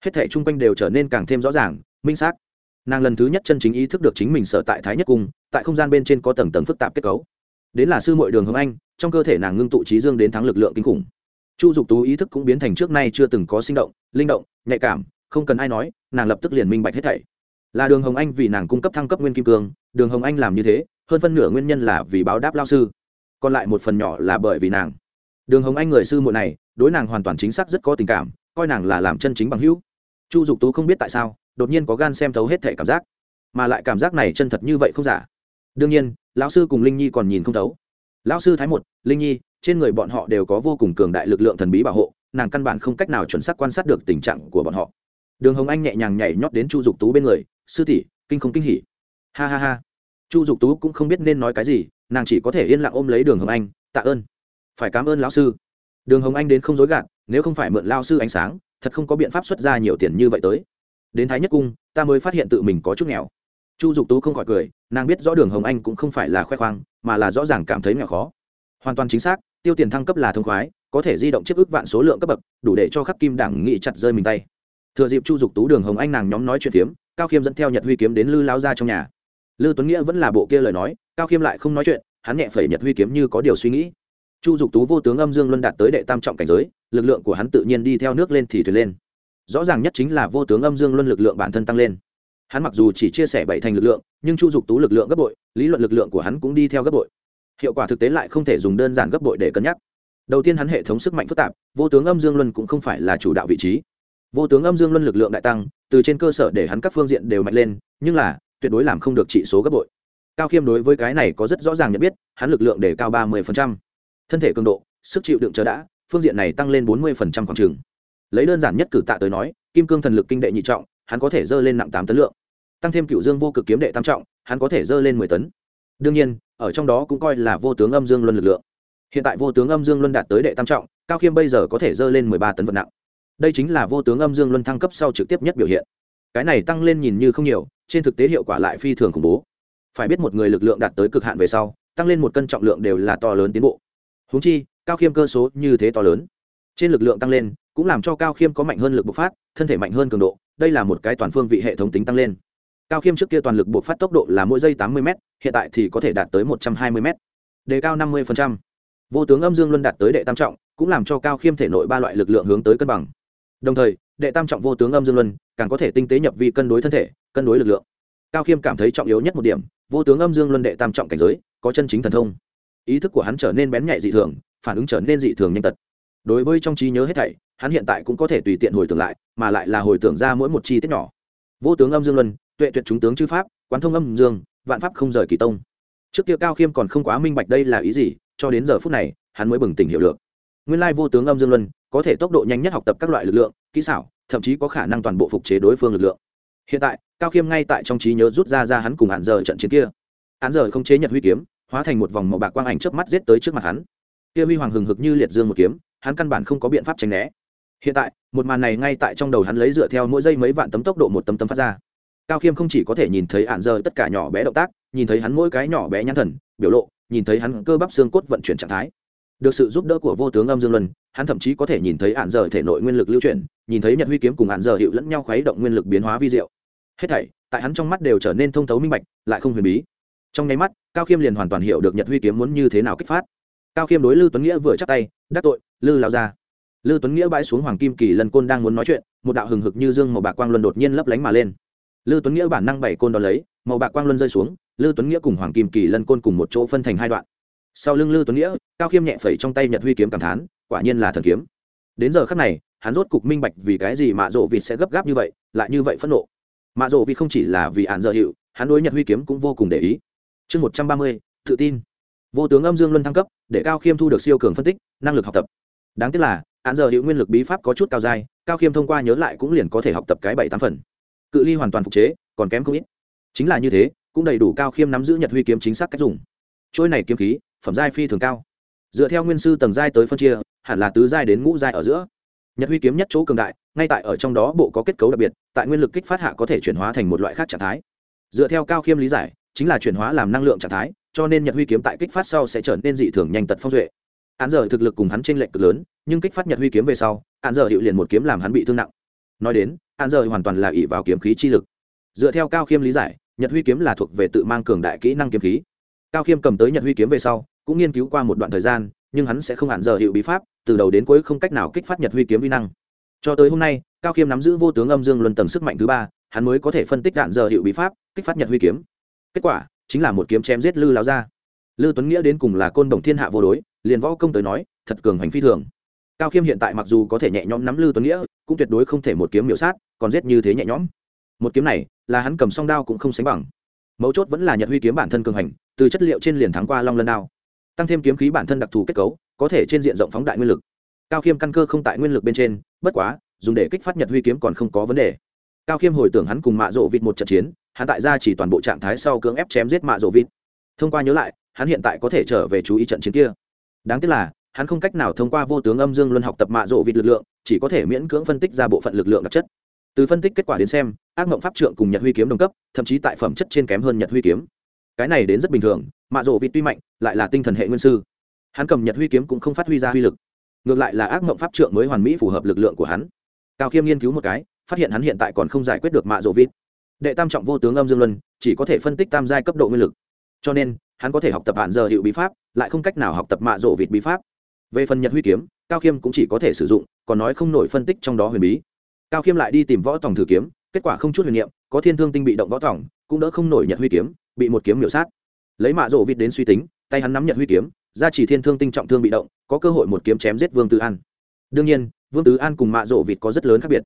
Hết thể chung quanh đều trở nên càng thêm rõ ràng, minh xác nàng lần thứ nhất chân chính ý thức được chính mình sở tại thái nhất cung, tại không gian bên trên có tầng tầng phức tạp kết cấu. Đến là sư mội đường hồng anh, trong cơ thể nàng ngưng tụ trí dương đến thắng lực lượng kinh khủng. Chu dục tú ý thức cũng biến thành trước nay chưa từng có sinh động, linh động, nhạy cảm, không cần ai nói, nàng lập tức liền minh bạch hết thảy. Là đường hồng anh vì nàng cung cấp thăng cấp nguyên kim cương, đường hồng anh làm như thế, hơn phân nửa nguyên nhân là vì báo đáp lao sư. Còn lại một phần nhỏ là bởi vì nàng. Đường hồng anh người sư muội này, đối nàng hoàn toàn chính xác rất có tình cảm, coi nàng là làm chân chính bằng hữu. Chu dục tú không biết tại sao đột nhiên có gan xem thấu hết thể cảm giác, mà lại cảm giác này chân thật như vậy không giả. Đương nhiên, lão sư cùng linh nhi còn nhìn không thấu. Lão sư thái một, linh nhi, trên người bọn họ đều có vô cùng cường đại lực lượng thần bí bảo hộ, nàng căn bản không cách nào chuẩn xác quan sát được tình trạng của bọn họ. Đường hồng anh nhẹ nhàng nhảy nhót đến chu dục tú bên người, sư tỷ, kinh không kinh hỉ? Ha ha ha. Chu dục tú cũng không biết nên nói cái gì, nàng chỉ có thể yên lặng ôm lấy đường hồng anh, tạ ơn. Phải cảm ơn lão sư. Đường hồng anh đến không dối gạt, nếu không phải mượn lao sư ánh sáng, thật không có biện pháp xuất ra nhiều tiền như vậy tới đến thái nhất cung, ta mới phát hiện tự mình có chút nghèo. Chu dục tú không khỏi cười, nàng biết rõ đường hồng anh cũng không phải là khoe khoang, mà là rõ ràng cảm thấy nghèo khó. Hoàn toàn chính xác, tiêu tiền thăng cấp là thông khoái, có thể di động chiếc ước vạn số lượng cấp bậc, đủ để cho khắc kim đảng nghị chặt rơi mình tay. Thừa dịp chu dục tú đường hồng anh nàng nhóm nói chuyện phiếm, cao khiêm dẫn theo nhật huy kiếm đến lư lao ra trong nhà. Lư tuấn nghĩa vẫn là bộ kia lời nói, cao khiêm lại không nói chuyện, hắn nhẹ phẩy nhật huy kiếm như có điều suy nghĩ. Chu dục tú vô tướng âm dương luân đạt tới đệ tam trọng cảnh giới, lực lượng của hắn tự nhiên đi theo nước lên thì thuyền lên rõ ràng nhất chính là vô tướng âm dương luân lực lượng bản thân tăng lên. Hắn mặc dù chỉ chia sẻ bảy thành lực lượng, nhưng chu dục tú lực lượng gấp bội, lý luận lực lượng của hắn cũng đi theo gấp bội. Hiệu quả thực tế lại không thể dùng đơn giản gấp bội để cân nhắc. Đầu tiên hắn hệ thống sức mạnh phức tạp, vô tướng âm dương luân cũng không phải là chủ đạo vị trí. Vô tướng âm dương luân lực lượng đại tăng, từ trên cơ sở để hắn các phương diện đều mạnh lên, nhưng là, tuyệt đối làm không được trị số gấp bội. Cao khiêm đối với cái này có rất rõ ràng nhận biết, hắn lực lượng để cao ba mươi thân thể cường độ, sức chịu đựng chờ đã, phương diện này tăng lên bốn mươi khoảng trường lấy đơn giản nhất cử tạ tới nói, kim cương thần lực kinh đệ nhị trọng, hắn có thể dơ lên nặng tám tấn lượng. Tăng thêm cựu dương vô cực kiếm đệ tam trọng, hắn có thể dơ lên mười tấn. Đương nhiên, ở trong đó cũng coi là vô tướng âm dương luân lực lượng. Hiện tại vô tướng âm dương luân đạt tới đệ tam trọng, cao khiêm bây giờ có thể dơ lên mười ba tấn vật nặng. Đây chính là vô tướng âm dương luân thăng cấp sau trực tiếp nhất biểu hiện. Cái này tăng lên nhìn như không nhiều, trên thực tế hiệu quả lại phi thường khủng bố. Phải biết một người lực lượng đạt tới cực hạn về sau, tăng lên một cân trọng lượng đều là to lớn tiến bộ. Húng chi, cao khiêm cơ số như thế to lớn. Trên lực lượng tăng lên cũng làm cho cao khiêm có mạnh hơn lực bộc phát, thân thể mạnh hơn cường độ, đây là một cái toàn phương vị hệ thống tính tăng lên. Cao khiêm trước kia toàn lực bộc phát tốc độ là mỗi giây tám mươi m hiện tại thì có thể đạt tới một trăm hai mươi m đề cao năm mươi vô tướng âm dương luân đạt tới đệ tam trọng, cũng làm cho cao khiêm thể nội ba loại lực lượng hướng tới cân bằng. Đồng thời, đệ tam trọng vô tướng âm dương luân càng có thể tinh tế nhập vi cân đối thân thể, cân đối lực lượng. Cao khiêm cảm thấy trọng yếu nhất một điểm, vô tướng âm dương luân đệ tam trọng cảnh giới, có chân chính thần thông. Ý thức của hắn trở nên bén nhạy dị thường, phản ứng trở nên dị thường nhanh tật. Đối với trong trí nhớ hết thảy hắn hiện tại cũng có thể tùy tiện hồi tưởng lại, mà lại là hồi tưởng ra mỗi một chi tiết nhỏ. Vô tướng âm dương luân, tuệ tuyệt chúng tướng chư pháp, quán thông âm dương, vạn pháp không rời kỳ tông. Trước kia cao khiêm còn không quá minh bạch đây là ý gì, cho đến giờ phút này, hắn mới bừng tỉnh hiểu được. Nguyên lai vô tướng âm dương luân có thể tốc độ nhanh nhất học tập các loại lực lượng, kỹ xảo, thậm chí có khả năng toàn bộ phục chế đối phương lực lượng. Hiện tại, cao khiêm ngay tại trong trí nhớ rút ra ra hắn cùng hạn giờ trận chiến kia. Hắn giờ không chế nhật huy kiếm, hóa thành một vòng màu bạc quang ảnh chớp mắt giết tới trước mặt hắn. Kia huy hoàng hừng hực như liệt dương một kiếm, hắn căn bản không có biện pháp tránh né hiện tại, một màn này ngay tại trong đầu hắn lấy dựa theo mỗi giây mấy vạn tấm tốc độ một tấm tấm phát ra. Cao khiêm không chỉ có thể nhìn thấy ạn giờ tất cả nhỏ bé động tác, nhìn thấy hắn mỗi cái nhỏ bé nhãn thần, biểu lộ, nhìn thấy hắn cơ bắp xương cốt vận chuyển trạng thái. Được sự giúp đỡ của vô tướng âm dương luân, hắn thậm chí có thể nhìn thấy ạn giờ thể nội nguyên lực lưu chuyển, nhìn thấy nhật huy kiếm cùng ạn giờ hiệu lẫn nhau khuấy động nguyên lực biến hóa vi diệu. Hết thảy, tại hắn trong mắt đều trở nên thông thấu minh bạch, lại không huyền bí. Trong nháy mắt, cao khiêm liền hoàn toàn hiểu được nhật huy kiếm muốn như thế nào kích phát. Cao khiêm đối lư tuấn nghĩa vừa chắc tay, đắc tội, lư lao ra lư tuấn nghĩa bãi xuống hoàng kim kỳ lân côn đang muốn nói chuyện, một đạo hừng hực như dương màu bạc quang luân đột nhiên lấp lánh mà lên. Lư tuấn nghĩa bản năng bảy côn đón lấy, màu bạc quang luân rơi xuống, lư tuấn nghĩa cùng hoàng kim kỳ lân côn cùng một chỗ phân thành hai đoạn. Sau lưng lư tuấn nghĩa, cao khiêm nhẹ phẩy trong tay nhật huy kiếm cảm thán, quả nhiên là thần kiếm. Đến giờ khắc này, hắn rốt cục minh bạch vì cái gì mạ rộ vịt sẽ gấp gáp như vậy, lại như vậy phẫn nộ. Mạ rộ vịt không chỉ là vì ạn dợ hiệu hắn đối nhật huy kiếm cũng vô cùng để ý. Chương một trăm ba mươi, tự tin. Vô tướng âm dương luân thăng cấp, để cao khiêm thu được siêu cường phân tích, năng lực học tập. Đáng tiếc là án giờ hữu nguyên lực bí pháp có chút cao dai, cao khiêm thông qua nhớ lại cũng liền có thể học tập cái bảy tám phần. Cự ly hoàn toàn phục chế, còn kém không ít. Chính là như thế, cũng đầy đủ cao khiêm nắm giữ nhật huy kiếm chính xác cách dùng. Trôi này kiếm khí, phẩm giai phi thường cao. Dựa theo nguyên sư tầng giai tới phân chia, hẳn là tứ giai đến ngũ giai ở giữa. Nhật huy kiếm nhất chỗ cường đại, ngay tại ở trong đó bộ có kết cấu đặc biệt, tại nguyên lực kích phát hạ có thể chuyển hóa thành một loại khác trạng thái. Dựa theo cao khiêm lý giải, chính là chuyển hóa làm năng lượng trạng thái, cho nên nhật huy kiếm tại kích phát sau sẽ trở nên dị thường nhanh tật phong duệ án giờ thực lực cùng hắn trên lệnh lệch cực lớn, nhưng kích phát nhật huy kiếm về sau, án giờ hiệu liền một kiếm làm hắn bị thương nặng. Nói đến, án giờ hoàn toàn là ỷ vào kiếm khí chi lực. Dựa theo cao khiêm lý giải, nhật huy kiếm là thuộc về tự mang cường đại kỹ năng kiếm khí. Cao khiêm cầm tới nhật huy kiếm về sau, cũng nghiên cứu qua một đoạn thời gian, nhưng hắn sẽ không hạn giờ hiệu bí pháp, từ đầu đến cuối không cách nào kích phát nhật huy kiếm vi năng. Cho tới hôm nay, cao khiêm nắm giữ vô tướng âm dương luân tầng sức mạnh thứ ba, hắn mới có thể phân tích hạn giờ hiệu bí pháp, kích phát nhật huy kiếm. Kết quả, chính là một kiếm chém giết lư láo ra lư tuấn nghĩa đến cùng là côn đồng thiên hạ vô đối, liền võ công tới nói, thật cường hành phi thường. Cao khiêm hiện tại mặc dù có thể nhẹ nhõm nắm lư tuấn nghĩa, cũng tuyệt đối không thể một kiếm miểu sát, còn giết như thế nhẹ nhõm. Một kiếm này, là hắn cầm song đao cũng không sánh bằng. Mấu chốt vẫn là nhật huy kiếm bản thân cường hành, từ chất liệu trên liền thắng qua long lân đao. Tăng thêm kiếm khí bản thân đặc thù kết cấu, có thể trên diện rộng phóng đại nguyên lực. Cao khiêm căn cơ không tại nguyên lực bên trên, bất quá, dùng để kích phát nhật huy kiếm còn không có vấn đề. Cao khiêm hồi tưởng hắn cùng mạ rộ vịt một trận chiến, hắn tại ra chỉ toàn bộ trạng thái sau cưỡng ép chém giết mạ rộ vịt. Thông qua nhớ lại hắn hiện tại có thể trở về chú ý trận chiến kia. Đáng tiếc là, hắn không cách nào thông qua vô tướng âm dương luân học tập mạ rộ vịt lực lượng, chỉ có thể miễn cưỡng phân tích ra bộ phận lực lượng đặc chất. Từ phân tích kết quả đến xem, ác mộng pháp trượng cùng nhật huy kiếm đồng cấp, thậm chí tại phẩm chất trên kém hơn nhật huy kiếm. Cái này đến rất bình thường, mạ rộ vịt tuy mạnh, lại là tinh thần hệ nguyên sư. Hắn cầm nhật huy kiếm cũng không phát huy ra huy lực. Ngược lại là ác mộng pháp trượng mới hoàn mỹ phù hợp lực lượng của hắn. Cao khiêm nghiên cứu một cái, phát hiện hắn hiện tại còn không giải quyết được mạ rộ vịt. Đệ tam trọng vô tướng âm dương luân, chỉ có thể phân tích tam giai cấp độ nguyên lực cho nên, hắn có thể học tập hạn giờ hiệu bí pháp, lại không cách nào học tập mạ rộ vịt bí pháp. Về phần nhật huy kiếm, cao khiêm cũng chỉ có thể sử dụng, còn nói không nổi phân tích trong đó huyền bí. Cao khiêm lại đi tìm võ tòng thử kiếm, kết quả không chút huyền niệm, có thiên thương tinh bị động võ tòng, cũng đỡ không nổi nhật huy kiếm, bị một kiếm miểu sát. Lấy mạ rộ vịt đến suy tính, tay hắn nắm nhật huy kiếm, ra chỉ thiên thương tinh trọng thương bị động, có cơ hội một kiếm chém giết vương tứ an. Đương nhiên, vương tứ an cùng mạ rộ vịt có rất lớn khác biệt.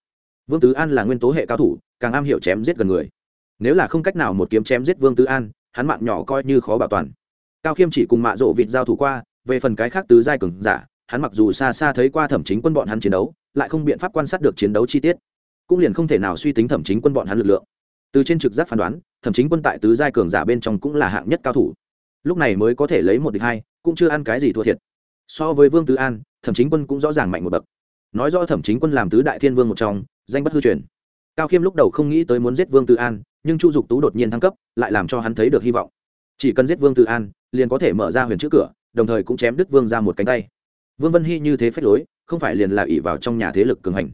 Vương tứ an là nguyên tố hệ cao thủ, càng am hiểu chém giết gần người. Nếu là không cách nào một kiếm chém giết vương tứ an hắn mạng nhỏ coi như khó bảo toàn. Cao khiêm chỉ cùng mạ rộ vịt giao thủ qua, về phần cái khác tứ giai cường giả, hắn mặc dù xa xa thấy qua thẩm chính quân bọn hắn chiến đấu, lại không biện pháp quan sát được chiến đấu chi tiết, cũng liền không thể nào suy tính thẩm chính quân bọn hắn lực lượng. Từ trên trực giác phán đoán, thẩm chính quân tại tứ giai cường giả bên trong cũng là hạng nhất cao thủ. Lúc này mới có thể lấy một địch hai, cũng chưa ăn cái gì thua thiệt. So với vương tứ an, thẩm chính quân cũng rõ ràng mạnh một bậc. Nói rõ thẩm chính quân làm tứ đại thiên vương một trong, danh bất hư truyền. Cao khiêm lúc đầu không nghĩ tới muốn giết vương tứ an nhưng chu dục tú đột nhiên thăng cấp, lại làm cho hắn thấy được hy vọng. Chỉ cần giết vương tự an, liền có thể mở ra huyền chữ cửa, đồng thời cũng chém đứt vương ra một cánh tay. Vương vân hy như thế phép lối, không phải liền là ỉ vào trong nhà thế lực cường hành.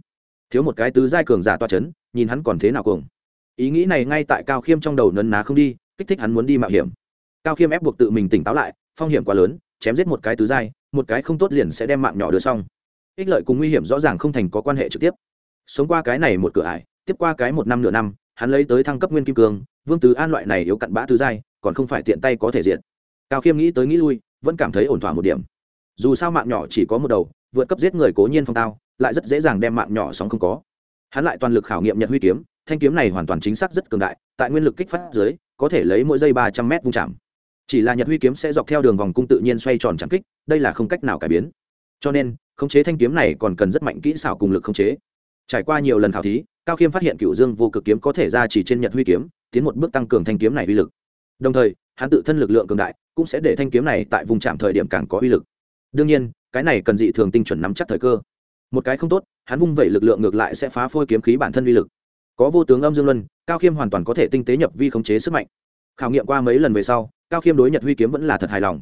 Thiếu một cái tứ giai cường giả toa c h ấ n nhìn hắn còn thế nào cường ý nghĩ này ngay tại cao khiêm trong đầu nấn ná không đi, kích thích hắn muốn đi mạo hiểm. Cao khiêm ép buộc tự mình tỉnh táo lại, phong hiểm quá lớn, chém giết một cái tứ giai, một cái không tốt liền sẽ đem mạng nhỏ đưa xong. Ích lợi cùng nguy hiểm rõ ràng không thành có quan hệ trực tiếp. Sống qua cái này một cửa ải, tiếp qua cái một năm nửa năm hắn lấy tới thăng cấp nguyên kim cương, vương tứ an loại này yếu cặn bã tứ giai, còn không phải tiện tay có thể diện cao khiêm nghĩ tới nghĩ lui, vẫn cảm thấy ổn thỏa một điểm. Dù sao mạng nhỏ chỉ có một đầu, vượt cấp giết người cố nhiên phong tao, lại rất dễ dàng đem mạng nhỏ sóng không có. Hắn lại toàn lực khảo nghiệm nhật huy kiếm, thanh kiếm này hoàn toàn chính xác rất cường đại, tại nguyên lực kích phát dưới, có thể lấy mỗi giây ba trăm m vung chạm. Chỉ là nhật huy kiếm sẽ dọc theo đường vòng cung tự nhiên xoay tròn chạm kích, đây là không cách nào cải biến. Cho nên, khống chế thanh kiếm này còn cần rất mạnh kỹ xảo cùng lực khống chế trải qua nhiều lần khảo thí, cao khiêm phát hiện cựu dương vô cực kiếm có thể ra chỉ trên nhật huy kiếm, tiến một bước tăng cường thanh kiếm này uy lực. Đồng thời, hắn tự thân lực lượng cường đại, cũng sẽ để thanh kiếm này tại vùng chạm thời điểm càng có uy lực. Đương nhiên, cái này cần dị thường tinh chuẩn nắm chắc thời cơ. Một cái không tốt, hắn vung vẩy lực lượng ngược lại sẽ phá phôi kiếm khí bản thân uy lực. Có vô tướng âm dương luân, cao khiêm hoàn toàn có thể tinh tế nhập vi khống chế sức mạnh. Khảo nghiệm qua mấy lần về sau, cao khiêm đối nhật huy kiếm vẫn là thật hài lòng.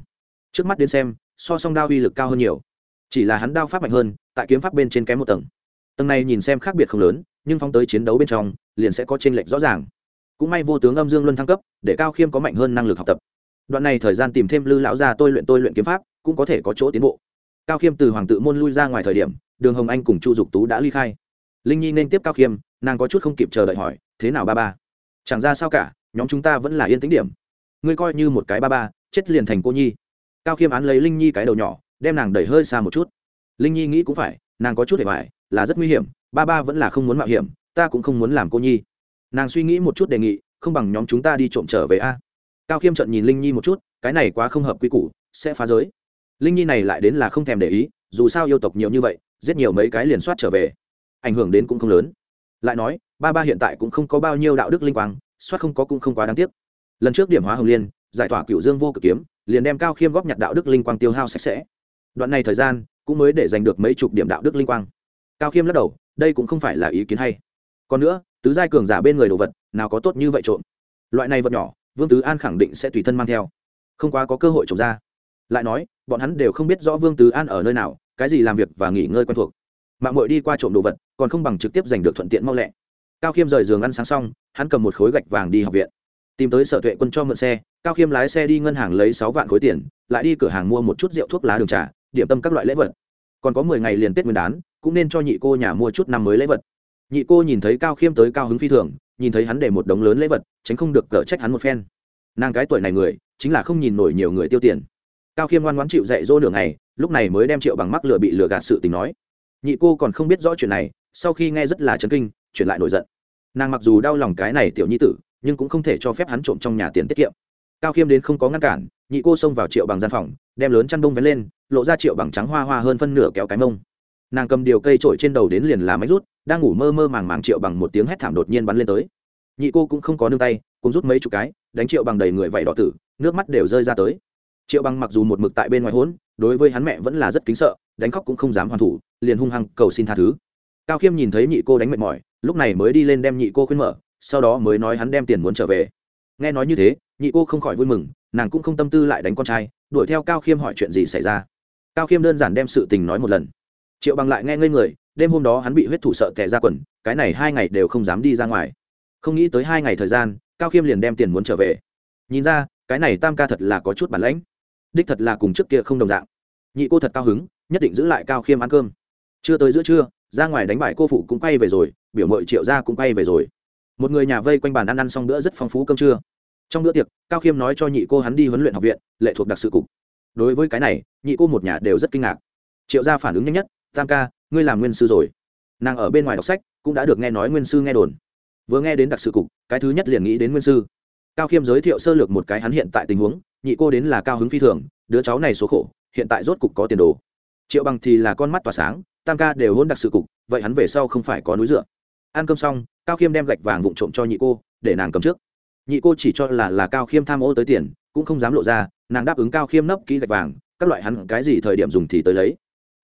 Trước mắt đến xem, so song đao uy lực cao hơn nhiều. Chỉ là hắn đao pháp mạnh hơn, tại kiếm pháp bên trên kém một tầng tầng này nhìn xem khác biệt không lớn, nhưng phóng tới chiến đấu bên trong, liền sẽ có t r ê n lệch rõ ràng. Cũng may vô tướng âm dương luân thăng cấp, để cao khiêm có mạnh hơn năng lực học tập. Đoạn này thời gian tìm thêm lư lão gia tôi luyện tôi luyện kiếm pháp, cũng có thể có chỗ tiến bộ. Cao khiêm từ hoàng tự môn lui ra ngoài thời điểm, đường hồng anh cùng chu dục tú đã ly khai. Linh nhi nên tiếp cao khiêm, nàng có chút không kịp chờ đợi hỏi, thế nào ba ba? Chẳng ra sao cả, nhóm chúng ta vẫn là yên tĩnh điểm. Ngươi coi như một cái ba ba, chết liền thành cô nhi. Cao khiêm án lấy linh nhi cái đầu nhỏ, đem nàng đẩy hơi xa một chút. Linh nhi nghĩ cũng phải, nàng có chút để phải là rất nguy hiểm, ba ba vẫn là không muốn mạo hiểm, ta cũng không muốn làm cô nhi. Nàng suy nghĩ một chút đề nghị, không bằng nhóm chúng ta đi trộm trở về a. Cao khiêm trận nhìn linh nhi một chút, cái này quá không hợp quy củ, sẽ phá giới. Linh nhi này lại đến là không thèm để ý, dù sao yêu tộc nhiều như vậy, giết nhiều mấy cái liền soát trở về. Ảnh hưởng đến cũng không lớn. Lại nói, ba ba hiện tại cũng không có bao nhiêu đạo đức linh quang, soát không có cũng không quá đáng tiếc. Lần trước điểm hóa hồng liên, giải tỏa cựu dương vô cực kiếm, liền đem cao khiêm góp nhặt đạo đức linh quang tiêu hao sạch sẽ. Đoạn này thời gian, cũng mới để giành được mấy chục điểm đạo đức linh quang cao khiêm lắc đầu, đây cũng không phải là ý kiến hay. Còn nữa, tứ giai cường giả bên người đồ vật, nào có tốt như vậy trộm. Loại này vật nhỏ, vương tứ an khẳng định sẽ tùy thân mang theo. Không quá có cơ hội trộm ra. Lại nói, bọn hắn đều không biết rõ vương tứ an ở nơi nào, cái gì làm việc và nghỉ ngơi quen thuộc. Mạng mội đi qua trộm đồ vật, còn không bằng trực tiếp giành được thuận tiện mau lẹ. Cao khiêm rời giường ăn sáng xong, hắn cầm một khối gạch vàng đi học viện. Tìm tới sở tuệ quân cho mượn xe, cao khiêm lái xe đi ngân hàng lấy sáu vạn khối tiền, lại đi cửa hàng mua một chút rượu thuốc lá đường trà, điểm tâm các loại lễ vật còn có mười ngày liền tết nguyên đán, cũng nên cho nhị cô nhà mua chút năm mới lễ vật. Nhị cô nhìn thấy cao khiêm tới cao hứng phi thường, nhìn thấy hắn để một đống lớn lễ vật, tránh không được cở trách hắn một phen. Nàng cái tuổi này người, chính là không nhìn nổi nhiều người tiêu tiền. Cao khiêm ngoan ngoãn chịu dạy dỗ nửa ngày, lúc này mới đem triệu bằng mắc lừa bị lừa gạt sự tình nói. Nhị cô còn không biết rõ chuyện này, sau khi nghe rất là chấn kinh, chuyển lại nổi giận. Nàng mặc dù đau lòng cái này tiểu nhi tử, nhưng cũng không thể cho phép hắn trộm trong nhà tiền tiết kiệm. Cao khiêm đến không có ngăn cản, nhị cô xông vào triệu bằng gian phòng đem lớn chăn đông vén lên, lộ ra triệu bằng trắng hoa hoa hơn phân nửa kéo cái mông. Nàng cầm điều cây trổi trên đầu đến liền làm máy rút, đang ngủ mơ mơ màng màng triệu bằng một tiếng hét thảm đột nhiên bắn lên tới. Nhị cô cũng không có nương tay, cũng rút mấy chục cái, đánh triệu bằng đầy người vảy đỏ tử, nước mắt đều rơi ra tới. Triệu bằng mặc dù một mực tại bên ngoài hốn, đối với hắn mẹ vẫn là rất kính sợ, đánh khóc cũng không dám hoàn thủ, liền hung hăng cầu xin tha thứ. Cao khiêm nhìn thấy nhị cô đánh mệt mỏi, lúc này mới đi lên đem nhị cô khuyên mở, sau đó mới nói hắn đem tiền muốn trở về. Nghe nói như thế, nhị cô không khỏi vui mừng, nàng cũng không tâm tư lại đánh con trai đuổi theo cao khiêm hỏi chuyện gì xảy ra cao khiêm đơn giản đem sự tình nói một lần triệu bằng lại nghe ngây người đêm hôm đó hắn bị huyết thủ sợ tẻ ra quần cái này hai ngày đều không dám đi ra ngoài không nghĩ tới hai ngày thời gian cao khiêm liền đem tiền muốn trở về nhìn ra cái này tam ca thật là có chút bản lãnh đích thật là cùng trước kia không đồng dạng nhị cô thật cao hứng nhất định giữ lại cao khiêm ăn cơm chưa tới giữa trưa ra ngoài đánh bại cô phụ cũng quay về rồi biểu mội triệu ra cũng quay về rồi một người nhà vây quanh bàn ăn ăn xong bữa rất phong phú cơm trưa trong bữa tiệc, cao khiêm nói cho nhị cô hắn đi huấn luyện học viện, lệ thuộc đặc sự cục. Đối với cái này, nhị cô một nhà đều rất kinh ngạc. Triệu gia phản ứng nhanh nhất, tam ca, ngươi làm nguyên sư rồi. Nàng ở bên ngoài đọc sách, cũng đã được nghe nói nguyên sư nghe đồn. Vừa nghe đến đặc sự cục, cái thứ nhất liền nghĩ đến nguyên sư. Cao khiêm giới thiệu sơ lược một cái hắn hiện tại tình huống, nhị cô đến là cao hứng phi thường, đứa cháu này số khổ, hiện tại rốt cục có tiền đồ. Triệu bằng thì là con mắt tỏa sáng, tam ca đều hôn đặc sự cục, vậy hắn về sau không phải có núi dựa. Ăn cơm xong, cao khiêm đem gạch vàng vụn trộm cho nhị cô, để nàng cầm trước nhị cô chỉ cho là là cao khiêm tham ô tới tiền, cũng không dám lộ ra, nàng đáp ứng cao khiêm nấp kỹ gạch vàng, các loại hắn cái gì thời điểm dùng thì tới lấy.